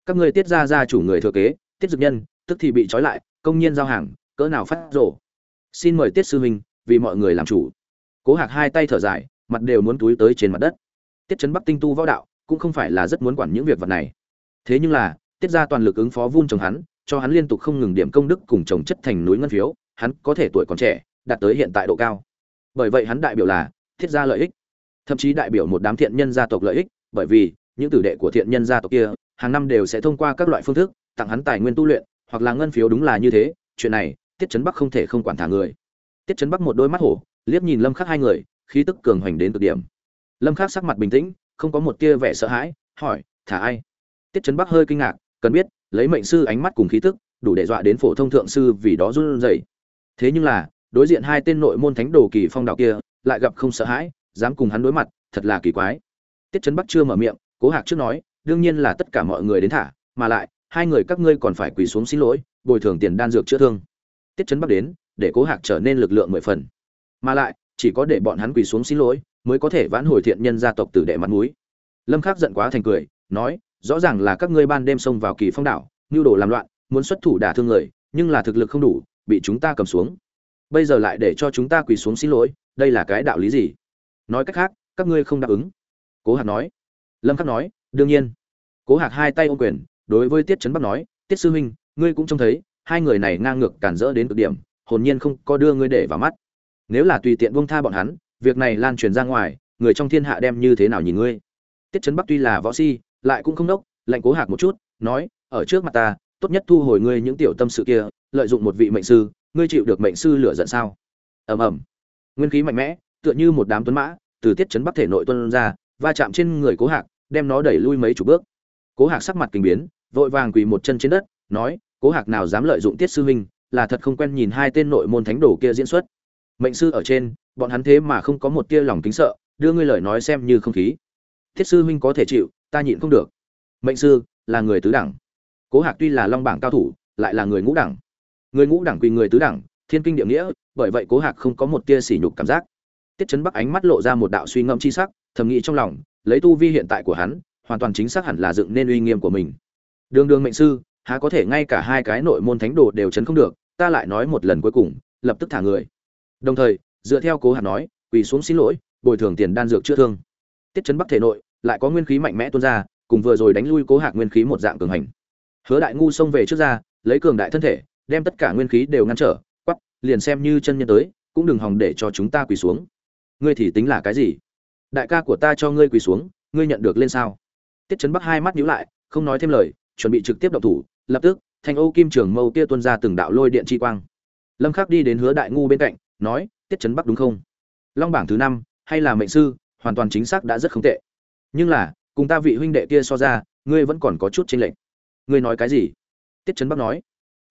các ngươi tiết ra gia chủ người thừa kế, tiết dực nhân, tức thì bị trói lại, công nhiên giao hàng, cỡ nào phát rổ xin mời tiết sư huynh, vì mọi người làm chủ. Cố hạc hai tay thở dài, mặt đều muốn túi tới trên mặt đất. Tiết trấn bắc tinh tu võ đạo, cũng không phải là rất muốn quản những việc vật này. Thế nhưng là, tiết ra toàn lực ứng phó vun chồng hắn, cho hắn liên tục không ngừng điểm công đức cùng trồng chất thành núi ngân phiếu, hắn có thể tuổi còn trẻ, đạt tới hiện tại độ cao. Bởi vậy hắn đại biểu là thiết gia lợi ích. Thậm chí đại biểu một đám thiện nhân gia tộc lợi ích, bởi vì những tử đệ của thiện nhân gia tộc kia hàng năm đều sẽ thông qua các loại phương thức, tặng hắn tài nguyên tu luyện, hoặc là ngân phiếu đúng là như thế, chuyện này, tiết chấn bắc không thể không quản thả người. Tiết chấn bắc một đôi mắt hổ, liếc nhìn lâm khắc hai người, khí tức cường hoành đến cực điểm. Lâm khắc sắc mặt bình tĩnh, không có một tia vẻ sợ hãi, hỏi, thả ai? Tiết chấn bắc hơi kinh ngạc, cần biết, lấy mệnh sư ánh mắt cùng khí tức, đủ để dọa đến phổ thông thượng sư vì đó run rẩy. Thế nhưng là, đối diện hai tên nội môn thánh đồ kỳ phong đạo kia, lại gặp không sợ hãi, dám cùng hắn đối mặt, thật là kỳ quái. Tiết chấn bắc chưa mở miệng, cố hạc trước nói đương nhiên là tất cả mọi người đến thả, mà lại, hai người các ngươi còn phải quỳ xuống xin lỗi, bồi thường tiền đan dược chữa thương. Tiết trấn bắc đến, để cố hạc trở nên lực lượng mười phần. Mà lại, chỉ có để bọn hắn quỳ xuống xin lỗi, mới có thể vãn hồi thiện nhân gia tộc tử đệ mặt mũi. Lâm khắc giận quá thành cười, nói, rõ ràng là các ngươi ban đêm xông vào kỳ phong đảo nhu đồ làm loạn, muốn xuất thủ đả thương người, nhưng là thực lực không đủ, bị chúng ta cầm xuống. Bây giờ lại để cho chúng ta quỳ xuống xin lỗi, đây là cái đạo lý gì? Nói cách khác, các ngươi không đáp ứng. Cố hạc nói. Lâm khắc nói đương nhiên. Cố hạc hai tay ôm quyền, đối với tiết trấn bắc nói, tiết sư huynh, ngươi cũng trông thấy, hai người này ngang ngược cản rỡ đến cực điểm, hồn nhiên không có đưa ngươi để vào mắt. Nếu là tùy tiện buông tha bọn hắn, việc này lan truyền ra ngoài, người trong thiên hạ đem như thế nào nhìn ngươi? Tiết trấn bắc tuy là võ si, lại cũng không đốc, lạnh cố hạc một chút, nói, ở trước mặt ta, tốt nhất thu hồi ngươi những tiểu tâm sự kia, lợi dụng một vị mệnh sư, ngươi chịu được mệnh sư lửa giận sao? Ầm ầm. Nguyên khí mạnh mẽ, tựa như một đám tuấn mã, từ tiết chấn bắc thể nội tuân ra, va chạm trên người cố hạc đem nó đẩy lui mấy chục bước. Cố hạc sắc mặt kinh biến, vội vàng quỳ một chân trên đất, nói, cố hạc nào dám lợi dụng tiết sư huynh, là thật không quen nhìn hai tên nội môn thánh đồ kia diễn xuất. Mệnh sư ở trên, bọn hắn thế mà không có một tia lòng kính sợ, đưa ngươi lời nói xem như không khí. Thiết sư huynh có thể chịu, ta nhịn không được. Mệnh sư, là người tứ đẳng. Cố hạc tuy là long bảng cao thủ, lại là người ngũ đẳng. Người ngũ đẳng quỳ người tứ đẳng, thiên kinh địa nghĩa, bởi vậy cố hạc không có một tia sỉ nhục cảm giác. Tiết chấn bắc ánh mắt lộ ra một đạo suy ngẫm chi sắc, thầm nghĩ trong lòng lấy tu vi hiện tại của hắn, hoàn toàn chính xác hẳn là dựng nên uy nghiêm của mình. Đường đường mệnh sư, há có thể ngay cả hai cái nội môn thánh đồ đều chấn không được, ta lại nói một lần cuối cùng, lập tức thả người. Đồng thời, dựa theo cố hạt nói, quỳ xuống xin lỗi, bồi thường tiền đan dược chữa thương. Tiết chấn bắc thể nội, lại có nguyên khí mạnh mẽ tuôn ra, cùng vừa rồi đánh lui cố hạc nguyên khí một dạng cường hành. Hứa đại ngu xông về trước ra, lấy cường đại thân thể, đem tất cả nguyên khí đều ngăn trở quắp liền xem như chân nhân tới, cũng đừng hòng để cho chúng ta quỳ xuống. Ngươi thì tính là cái gì? Đại ca của ta cho ngươi quỳ xuống, ngươi nhận được lên sao? Tiết chấn bắc hai mắt nhíu lại, không nói thêm lời, chuẩn bị trực tiếp động thủ, lập tức, thanh Âu kim trường mâu kia tuôn ra từng đạo lôi điện chi quang. Lâm khắc đi đến hứa đại ngu bên cạnh, nói, tiết chấn bắc đúng không? Long bảng thứ năm, hay là mệnh sư, hoàn toàn chính xác đã rất không tệ. Nhưng là, cùng ta vị huynh đệ kia so ra, ngươi vẫn còn có chút chênh lệch. Ngươi nói cái gì? Tiết Trấn bắc nói.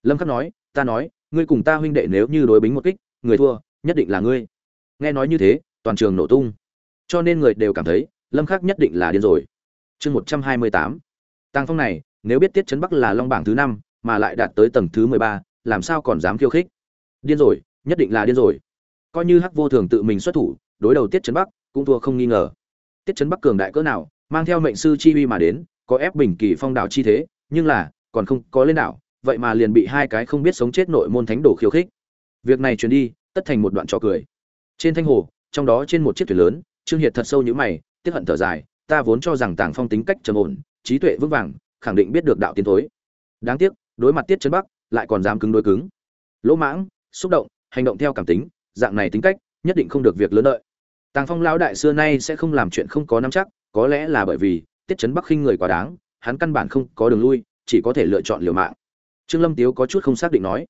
Lâm khắc nói, ta nói, ngươi cùng ta huynh đệ nếu như đối bính một kích, người thua, nhất định là ngươi. Nghe nói như thế, toàn trường nổ tung cho nên người đều cảm thấy lâm khắc nhất định là điên rồi. Chương 128 tăng phong này nếu biết tiết chấn bắc là long bảng thứ năm mà lại đạt tới tầng thứ 13, làm sao còn dám khiêu khích? Điên rồi nhất định là điên rồi. Coi như hắc vô thường tự mình xuất thủ đối đầu tiết chấn bắc cũng thua không nghi ngờ. Tiết chấn bắc cường đại cỡ nào mang theo mệnh sư chi uy mà đến có ép bình kỳ phong đảo chi thế nhưng là còn không có lên đảo vậy mà liền bị hai cái không biết sống chết nội môn thánh đồ khiêu khích. Việc này truyền đi tất thành một đoạn trò cười. Trên thanh hồ trong đó trên một chiếc thuyền lớn trương hiệt thật sâu như mày, tiếc hận thở dài, ta vốn cho rằng tàng phong tính cách trầm ổn, trí tuệ vững vàng, khẳng định biết được đạo tiến thối. đáng tiếc, đối mặt tiết chân bắc, lại còn dám cứng đối cứng. Lỗ mãng, xúc động, hành động theo cảm tính, dạng này tính cách, nhất định không được việc lớn lợi tàng phong lão đại xưa nay sẽ không làm chuyện không có nắm chắc, có lẽ là bởi vì tiết chấn bắc khinh người quá đáng, hắn căn bản không có đường lui, chỉ có thể lựa chọn liều mạng. Trương lâm tiếu có chút không xác định nói.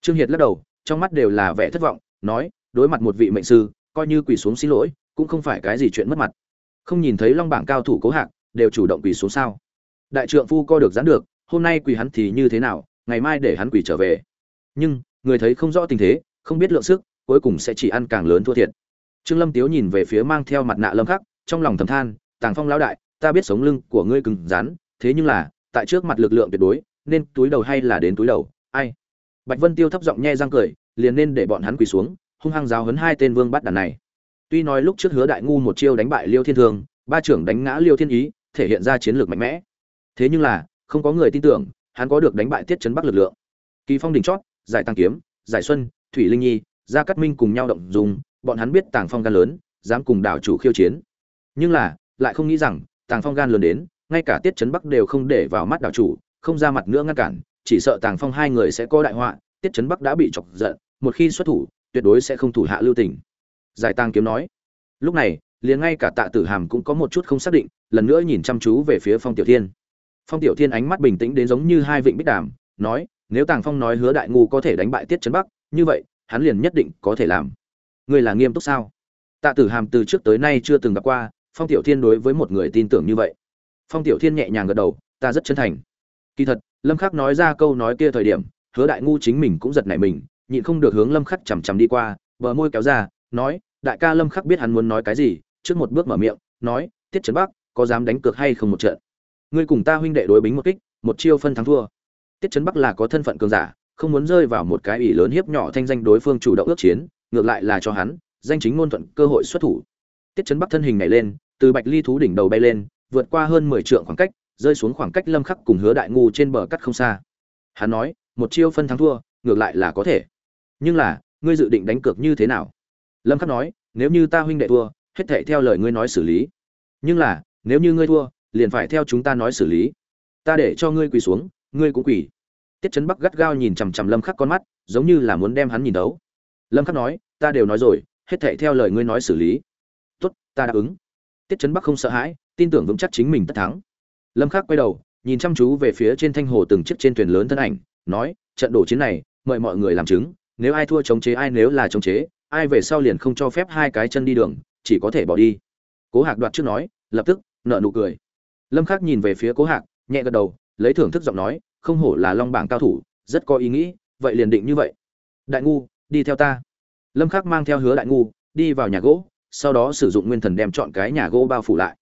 Trương hiệt lắc đầu, trong mắt đều là vẻ thất vọng, nói, đối mặt một vị mệnh sư, coi như quỳ xuống xin lỗi cũng không phải cái gì chuyện mất mặt. Không nhìn thấy long bảng cao thủ cố hạng đều chủ động quỳ xuống sao. Đại trượng phu co được gián được, hôm nay quỳ hắn thì như thế nào, ngày mai để hắn quỳ trở về. Nhưng, người thấy không rõ tình thế, không biết lượng sức, cuối cùng sẽ chỉ ăn càng lớn thua thiệt. Trương lâm tiếu nhìn về phía mang theo mặt nạ lâm khắc, trong lòng thầm than, tàng phong lão đại, ta biết sống lưng của ngươi cứng rắn, thế nhưng là, tại trước mặt lực lượng tuyệt đối, nên túi đầu hay là đến túi đầu, ai? Bạch vân tiêu thấp giọng nhe răng cười, liền nên để bọn hắn quỳ xuống, hung hăng giáo hấn hai tên vương bắt đàn này tuy nói lúc trước hứa đại ngu một chiêu đánh bại liêu thiên Thường, ba trưởng đánh ngã liêu thiên ý thể hiện ra chiến lược mạnh mẽ. Thế nhưng là không có người tin tưởng hắn có được đánh bại tiết chấn bắc lực lượng. Kỳ phong đỉnh chót giải tăng kiếm giải xuân thủy linh nhi gia cát minh cùng nhau động dùng bọn hắn biết tàng phong gan lớn dám cùng đảo chủ khiêu chiến. Nhưng là lại không nghĩ rằng tàng phong gan lớn đến ngay cả tiết chấn bắc đều không để vào mắt đảo chủ không ra mặt nữa ngăn cản chỉ sợ tàng phong hai người sẽ có đại họa tiết chấn bắc đã bị chọc giận một khi xuất thủ tuyệt đối sẽ không thủ hạ lưu tình giải tàng kiếm nói. Lúc này, liền ngay cả tạ tử hàm cũng có một chút không xác định, lần nữa nhìn chăm chú về phía phong tiểu thiên. Phong tiểu thiên ánh mắt bình tĩnh đến giống như hai vịnh bích đàm, nói, nếu tàng phong nói hứa đại ngu có thể đánh bại tiết trấn bắc, như vậy, hắn liền nhất định có thể làm. Người là nghiêm túc sao? Tạ tử hàm từ trước tới nay chưa từng gặp qua, phong tiểu thiên đối với một người tin tưởng như vậy. Phong tiểu thiên nhẹ nhàng gật đầu, ta rất chân thành. Kỳ thật, lâm khắc nói ra câu nói kia thời điểm, hứa đại ngu chính mình cũng giật nảy mình, nhịn không được hướng lâm khắc chằm chằm đi qua, bờ môi kéo ra nói, đại ca lâm khắc biết hắn muốn nói cái gì? Trước một bước mở miệng, nói, tiết trấn bắc, có dám đánh cược hay không một trận? Ngươi cùng ta huynh đệ đối bính một kích, một chiêu phân thắng thua. Tiết trấn bắc là có thân phận cường giả, không muốn rơi vào một cái ủy lớn hiếp nhỏ thanh danh đối phương chủ động ước chiến, ngược lại là cho hắn danh chính ngôn thuận cơ hội xuất thủ. Tiết trấn bắc thân hình nhảy lên, từ bạch ly thú đỉnh đầu bay lên, vượt qua hơn mười trượng khoảng cách, rơi xuống khoảng cách lâm khắc cùng hứa đại ngu trên bờ cắt không xa. Hắn nói, một chiêu phân thắng thua, ngược lại là có thể. Nhưng là, ngươi dự định đánh cược như thế nào? Lâm khắc nói, nếu như ta huynh đệ thua, hết thảy theo lời ngươi nói xử lý. Nhưng là, nếu như ngươi thua, liền phải theo chúng ta nói xử lý. Ta để cho ngươi quỳ xuống, ngươi cũng quỳ. Tiết trấn bắc gắt gao nhìn chằm chằm lâm khắc con mắt, giống như là muốn đem hắn nhìn đấu. Lâm khắc nói, ta đều nói rồi, hết thảy theo lời ngươi nói xử lý. Tốt, ta đáp ứng. Tiết trấn bắc không sợ hãi, tin tưởng vững chắc chính mình tất thắng. Lâm khắc quay đầu, nhìn chăm chú về phía trên thanh hồ từng chiếc trên thuyền lớn thân ảnh, nói, trận đổ chiến này, mời mọi người làm chứng, nếu ai thua chống chế ai nếu là chống chế ai về sau liền không cho phép hai cái chân đi đường, chỉ có thể bỏ đi. Cố hạc đoạt trước nói, lập tức nợ nụ cười. Lâm khắc nhìn về phía cố hạc, nhẹ gật đầu, lấy thưởng thức giọng nói, không hổ là long bảng cao thủ, rất có ý nghĩ, vậy liền định như vậy. Đại ngu, đi theo ta. Lâm khắc mang theo hứa đại ngu, đi vào nhà gỗ, sau đó sử dụng nguyên thần đem chọn cái nhà gỗ bao phủ lại.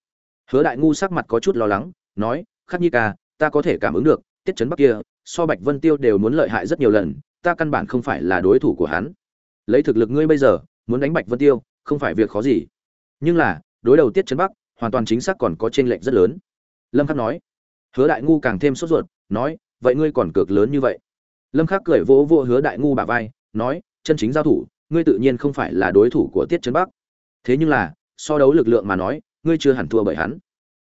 Hứa đại ngu sắc mặt có chút lo lắng, nói, khắc nhi ca, ta có thể cảm ứng được, tiết chấn bắc kia, so bạch vân tiêu đều muốn lợi hại rất nhiều lần, ta căn bản không phải là đối thủ của hắn lấy thực lực ngươi bây giờ, muốn đánh bạch vân tiêu, không phải việc khó gì. Nhưng là, đối đầu tiết trấn bắc, hoàn toàn chính xác còn có t r ê n lệch rất lớn. Lâm khắc nói. Hứa đại ngu càng thêm sốt ruột, nói, vậy ngươi còn cược lớn như vậy? Lâm khắc cười vỗ vỗ hứa đại ngu bả vai, nói, chân chính giao thủ, ngươi tự nhiên không phải là đối thủ của tiết trấn bắc. Thế nhưng là, so đấu lực lượng mà nói, ngươi chưa hẳn thua bởi hắn.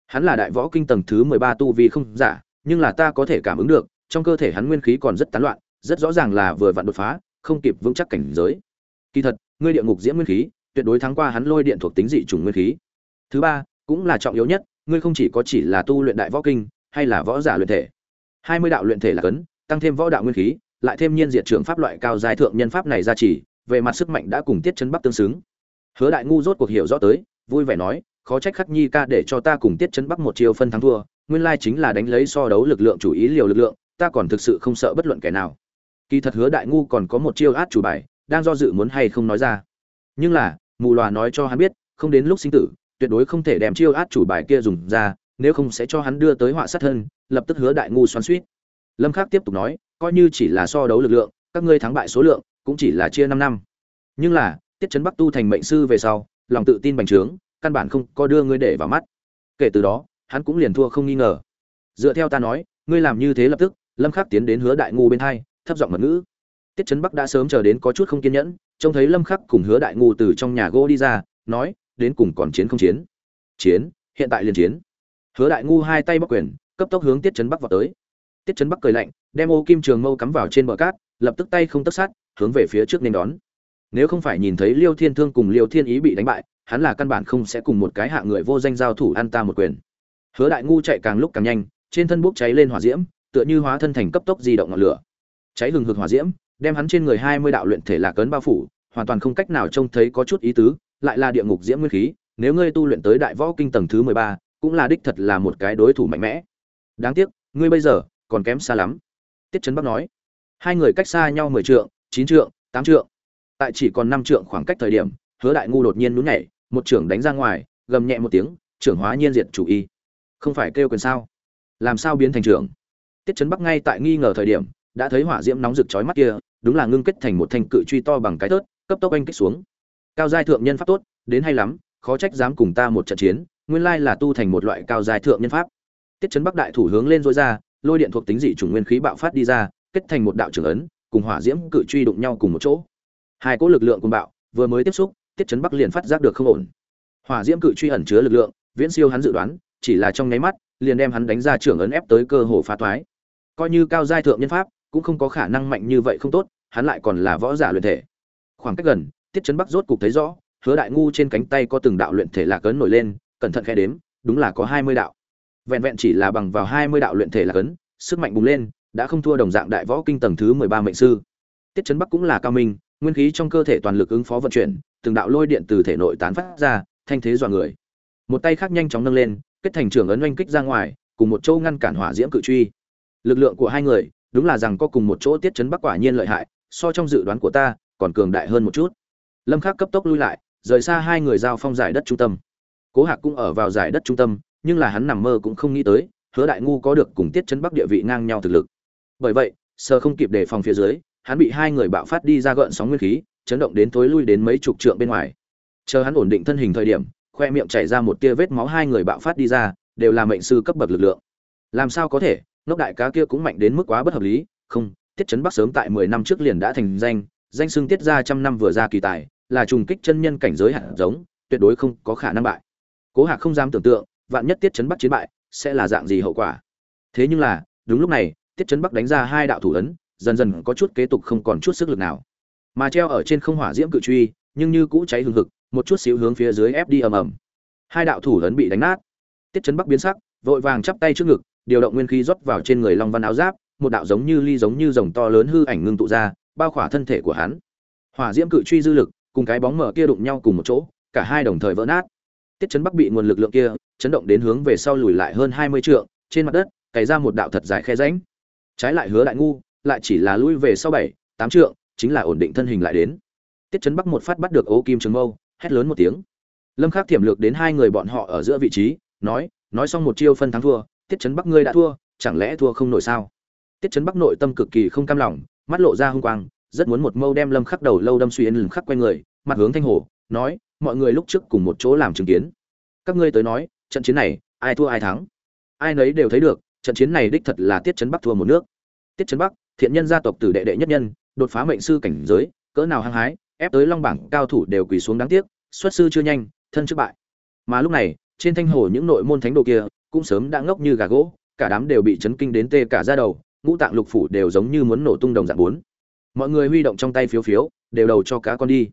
Hắn là đại võ kinh tầng thứ mười ba tu vi không giả, nhưng là ta có thể cảm ứng được, trong cơ thể hắn nguyên khí còn rất tán loạn, rất rõ ràng là vừa vặn đột phá, không kịp vững chắc cảnh giới kỳ thật ngươi địa ngục diễm nguyên khí tuyệt đối thắng qua hắn lôi điện thuộc tính dị chủng nguyên khí. Thứ ba, cũng là trọng yếu nhất, ngươi không chỉ có chỉ là tu luyện đại võ kinh, hay là võ giả luyện thể. 20 đạo luyện thể là cấn, tăng thêm võ đạo nguyên khí, lại thêm nhiên diệt trưởng pháp loại cao giai thượng nhân pháp này ra chỉ, về mặt sức mạnh đã cùng tiết chấn bắc tương xứng. Hứa Đại ngu rốt cuộc hiểu rõ tới, vui vẻ nói, khó trách Khắc Nhi ca để cho ta cùng tiết chấn bắc một chiều phân thắng thua, nguyên lai chính là đánh lấy so đấu lực lượng chủ ý liều lực lượng, ta còn thực sự không sợ bất luận kẻ nào. Kỳ thật Hứa Đại ngu còn có một chiêu át chủ bài, đang do dự muốn hay không nói ra. Nhưng là, mù loà nói cho hắn biết không đến lúc sinh tử tuyệt đối không thể đem chiêu át chủ bài kia dùng ra nếu không sẽ cho hắn đưa tới họa sát thân lập tức hứa đại ngu xoắn suýt. Lâm khắc tiếp tục nói coi như chỉ là so đấu lực lượng các ngươi thắng bại số lượng cũng chỉ là chia 5 năm. Nhưng là tiết chấn bắc tu thành mệnh sư về sau lòng tự tin bành trướng căn bản không có đưa ngươi để vào mắt. Kể từ đó hắn cũng liền thua không nghi ngờ. Dựa theo ta nói ngươi làm như thế lập tức lâm khắc tiến đến hứa đại ngu bên hai thấp giọng mật ngữ tiết Trấn bắc đã sớm chờ đến có chút không kiên nhẫn, trông thấy lâm khắc cùng hứa đại ngu từ trong nhà gỗ đi ra, nói, đến cùng còn chiến không chiến? Chiến, hiện tại liền chiến. Hứa đại ngu hai tay bắc quyền, cấp tốc hướng tiết Trấn bắc vào tới. Tiết Trấn bắc cười lạnh, đem ô kim trường mâu cắm vào trên bờ cát, lập tức tay không tất sát, hướng về phía trước nên đón. Nếu không phải nhìn thấy liêu thiên thương cùng liêu thiên ý bị đánh bại, hắn là căn bản không sẽ cùng một cái hạ người vô danh giao thủ ăn ta một quyền. Hứa đại ngu chạy càng lúc càng nhanh, trên thân bốc cháy lên hỏa diễm, tựa như hóa thân thành cấp tốc di động ngọn lửa. Cháy hừng hực hỏa diễm đem hắn trên người hai mươi đạo luyện thể lạc cấn bao phủ, hoàn toàn không cách nào trông thấy có chút ý tứ, lại là địa ngục diễm nguyên khí, nếu ngươi tu luyện tới đại võ kinh tầng thứ mười ba, cũng là đích thật là một cái đối thủ mạnh mẽ. Đáng tiếc, ngươi bây giờ còn kém xa lắm." Tiết Chấn Bắc nói. Hai người cách xa nhau mười trượng, chín trượng, tám trượng. Tại chỉ còn năm trượng khoảng cách thời điểm, Hứa Đại ngu đột nhiên nhún nhảy, một trưởng đánh ra ngoài, gầm nhẹ một tiếng, trưởng hóa nhiên diệt chủ y. Không phải kêu quyền sao? Làm sao biến thành trưởng? Tiết Chấn Bắc ngay tại nghi ngờ thời điểm, đã thấy hỏa diễm nóng rực chói mắt kia, đúng là ngưng kết thành một thanh cự truy to bằng cái tớt cấp tốc anh kích xuống. Cao giai thượng nhân pháp tốt, đến hay lắm, khó trách dám cùng ta một trận chiến, nguyên lai là tu thành một loại cao giai thượng nhân pháp. Tiết chấn bắc đại thủ hướng lên dối ra, lôi điện thuộc tính dị chủng nguyên khí bạo phát đi ra, kết thành một đạo trưởng ấn, cùng hỏa diễm cự truy đụng nhau cùng một chỗ. Hai cỗ lực lượng cùng bạo, vừa mới tiếp xúc, tiết chấn bắc liền phát giác được không ổn. Hỏa diễm cự truy ẩn chứa lực lượng, viễn siêu hắn dự đoán, chỉ là trong nháy mắt, liền đem hắn đánh ra trưởng ấn ép tới cơ hồ phá toái. Coi như cao giai thượng nhân pháp cũng không có khả năng mạnh như vậy không tốt, hắn lại còn là võ giả luyện thể. Khoảng cách gần, tiết chấn bắc rốt cục thấy rõ, hứa đại ngu trên cánh tay có từng đạo luyện thể lạc ấn nổi lên, cẩn thận khe đếm, đúng là có hai mươi đạo. Vẹn vẹn chỉ là bằng vào hai mươi đạo luyện thể lạc ấn, sức mạnh bùng lên, đã không thua đồng dạng đại võ kinh tầng thứ mười ba mệnh sư. Tiết chấn bắc cũng là cao minh, nguyên khí trong cơ thể toàn lực ứng phó vận chuyển, từng đạo lôi điện từ thể nội tán phát ra, thanh thế dọa người. Một tay khác nhanh chóng nâng lên, kết thành trưởng ấn oanh kích ra ngoài, cùng một châu ngăn cản hỏa diễm cự truy. Lực lượng của hai người đúng là rằng có cùng một chỗ tiết chấn bắc quả nhiên lợi hại, so trong dự đoán của ta, còn cường đại hơn một chút. Lâm khắc cấp tốc lui lại, rời xa hai người giao phong giải đất trung tâm. Cố hạc cũng ở vào giải đất trung tâm, nhưng là hắn nằm mơ cũng không nghĩ tới, hứa đại ngu có được cùng tiết chấn bắc địa vị ngang nhau thực lực. Bởi vậy, sơ không kịp đề phòng phía dưới, hắn bị hai người bạo phát đi ra gợn sóng nguyên khí, chấn động đến tối lui đến mấy chục trượng bên ngoài. Chờ hắn ổn định thân hình thời điểm, khoe miệng chảy ra một tia vết máu hai người bạo phát đi ra, đều là mệnh sư cấp bậc lực lượng. Làm sao có thể? Ngốc đại cá kia cũng mạnh đến mức quá bất hợp lý, không, tiết chấn bắc sớm tại mười năm trước liền đã thành danh danh xưng tiết ra trăm năm vừa ra kỳ tài, là trùng kích chân nhân cảnh giới hạt giống, tuyệt đối không có khả năng bại. Cố hạc không dám tưởng tượng, vạn nhất tiết chấn bắc chiến bại, sẽ là dạng gì hậu quả? Thế nhưng là, đúng lúc này, tiết chấn bắc đánh ra hai đạo thủ ấn, dần dần có chút kế tục không còn chút sức lực nào. Mà treo ở trên không hỏa diễm cự truy, nhưng như cũ cháy hừng hực, một chút xíu hướng phía dưới ép đi ầm ầm. Hai đạo thủ ấn bị đánh nát. Tiết chấn bắc biến sắc, vội vàng chắp tay trước ngực điều động nguyên khí rót vào trên người long văn áo giáp, một đạo giống như ly giống như rồng to lớn hư ảnh ngưng tụ ra, bao khỏa thân thể của hắn. Hỏa diễm cự truy dư lực, cùng cái bóng mở kia đụng nhau cùng một chỗ, cả hai đồng thời vỡ nát. Tiết chấn bắc bị nguồn lực lượng kia chấn động đến hướng về sau lùi lại hơn hai mươi trượng, trên mặt đất, cày ra một đạo thật dài khe ránh. trái lại hứa đại ngu, lại chỉ là lui về sau bảy, tám trượng, chính là ổn định thân hình lại đến. Tiết chấn bắc một phát bắt được ố kim trường mâu, hét lớn một tiếng. Lâm khắc thiểm lược đến hai người bọn họ ở giữa vị trí, nói nói xong một chiêu phân thắng thua tiết chấn bắc ngươi đã thua, chẳng lẽ thua không nổi sao? Tiết chấn bắc nội tâm cực kỳ không cam lòng, mắt lộ ra hung quang, rất muốn một mâu đem lâm khắc đầu lâu đâm xuyên lừng khắc quanh người, mặt hướng thanh hồ, nói, mọi người lúc trước cùng một chỗ làm chứng kiến. Các ngươi tới nói, trận chiến này, ai thua ai thắng? Ai nấy đều thấy được, trận chiến này đích thật là tiết trấn bắc thua một nước. Tiết trấn bắc, thiện nhân gia tộc tử đệ đệ nhất nhân, đột phá mệnh sư cảnh giới, cỡ nào hăng hái, ép tới long bảng, cao thủ đều quỳ xuống đáng tiếc, xuất sư chưa nhanh, thân trước bại. Mà lúc này, trên thanh hồ những nội môn thánh đồ kia cũng sớm đã ngốc như gà gỗ, cả đám đều bị chấn kinh đến tê cả ra đầu, ngũ tạng lục phủ đều giống như muốn nổ tung đồng dạng bốn. Mọi người huy động trong tay phiếu phiếu, đều đầu cho cá con đi.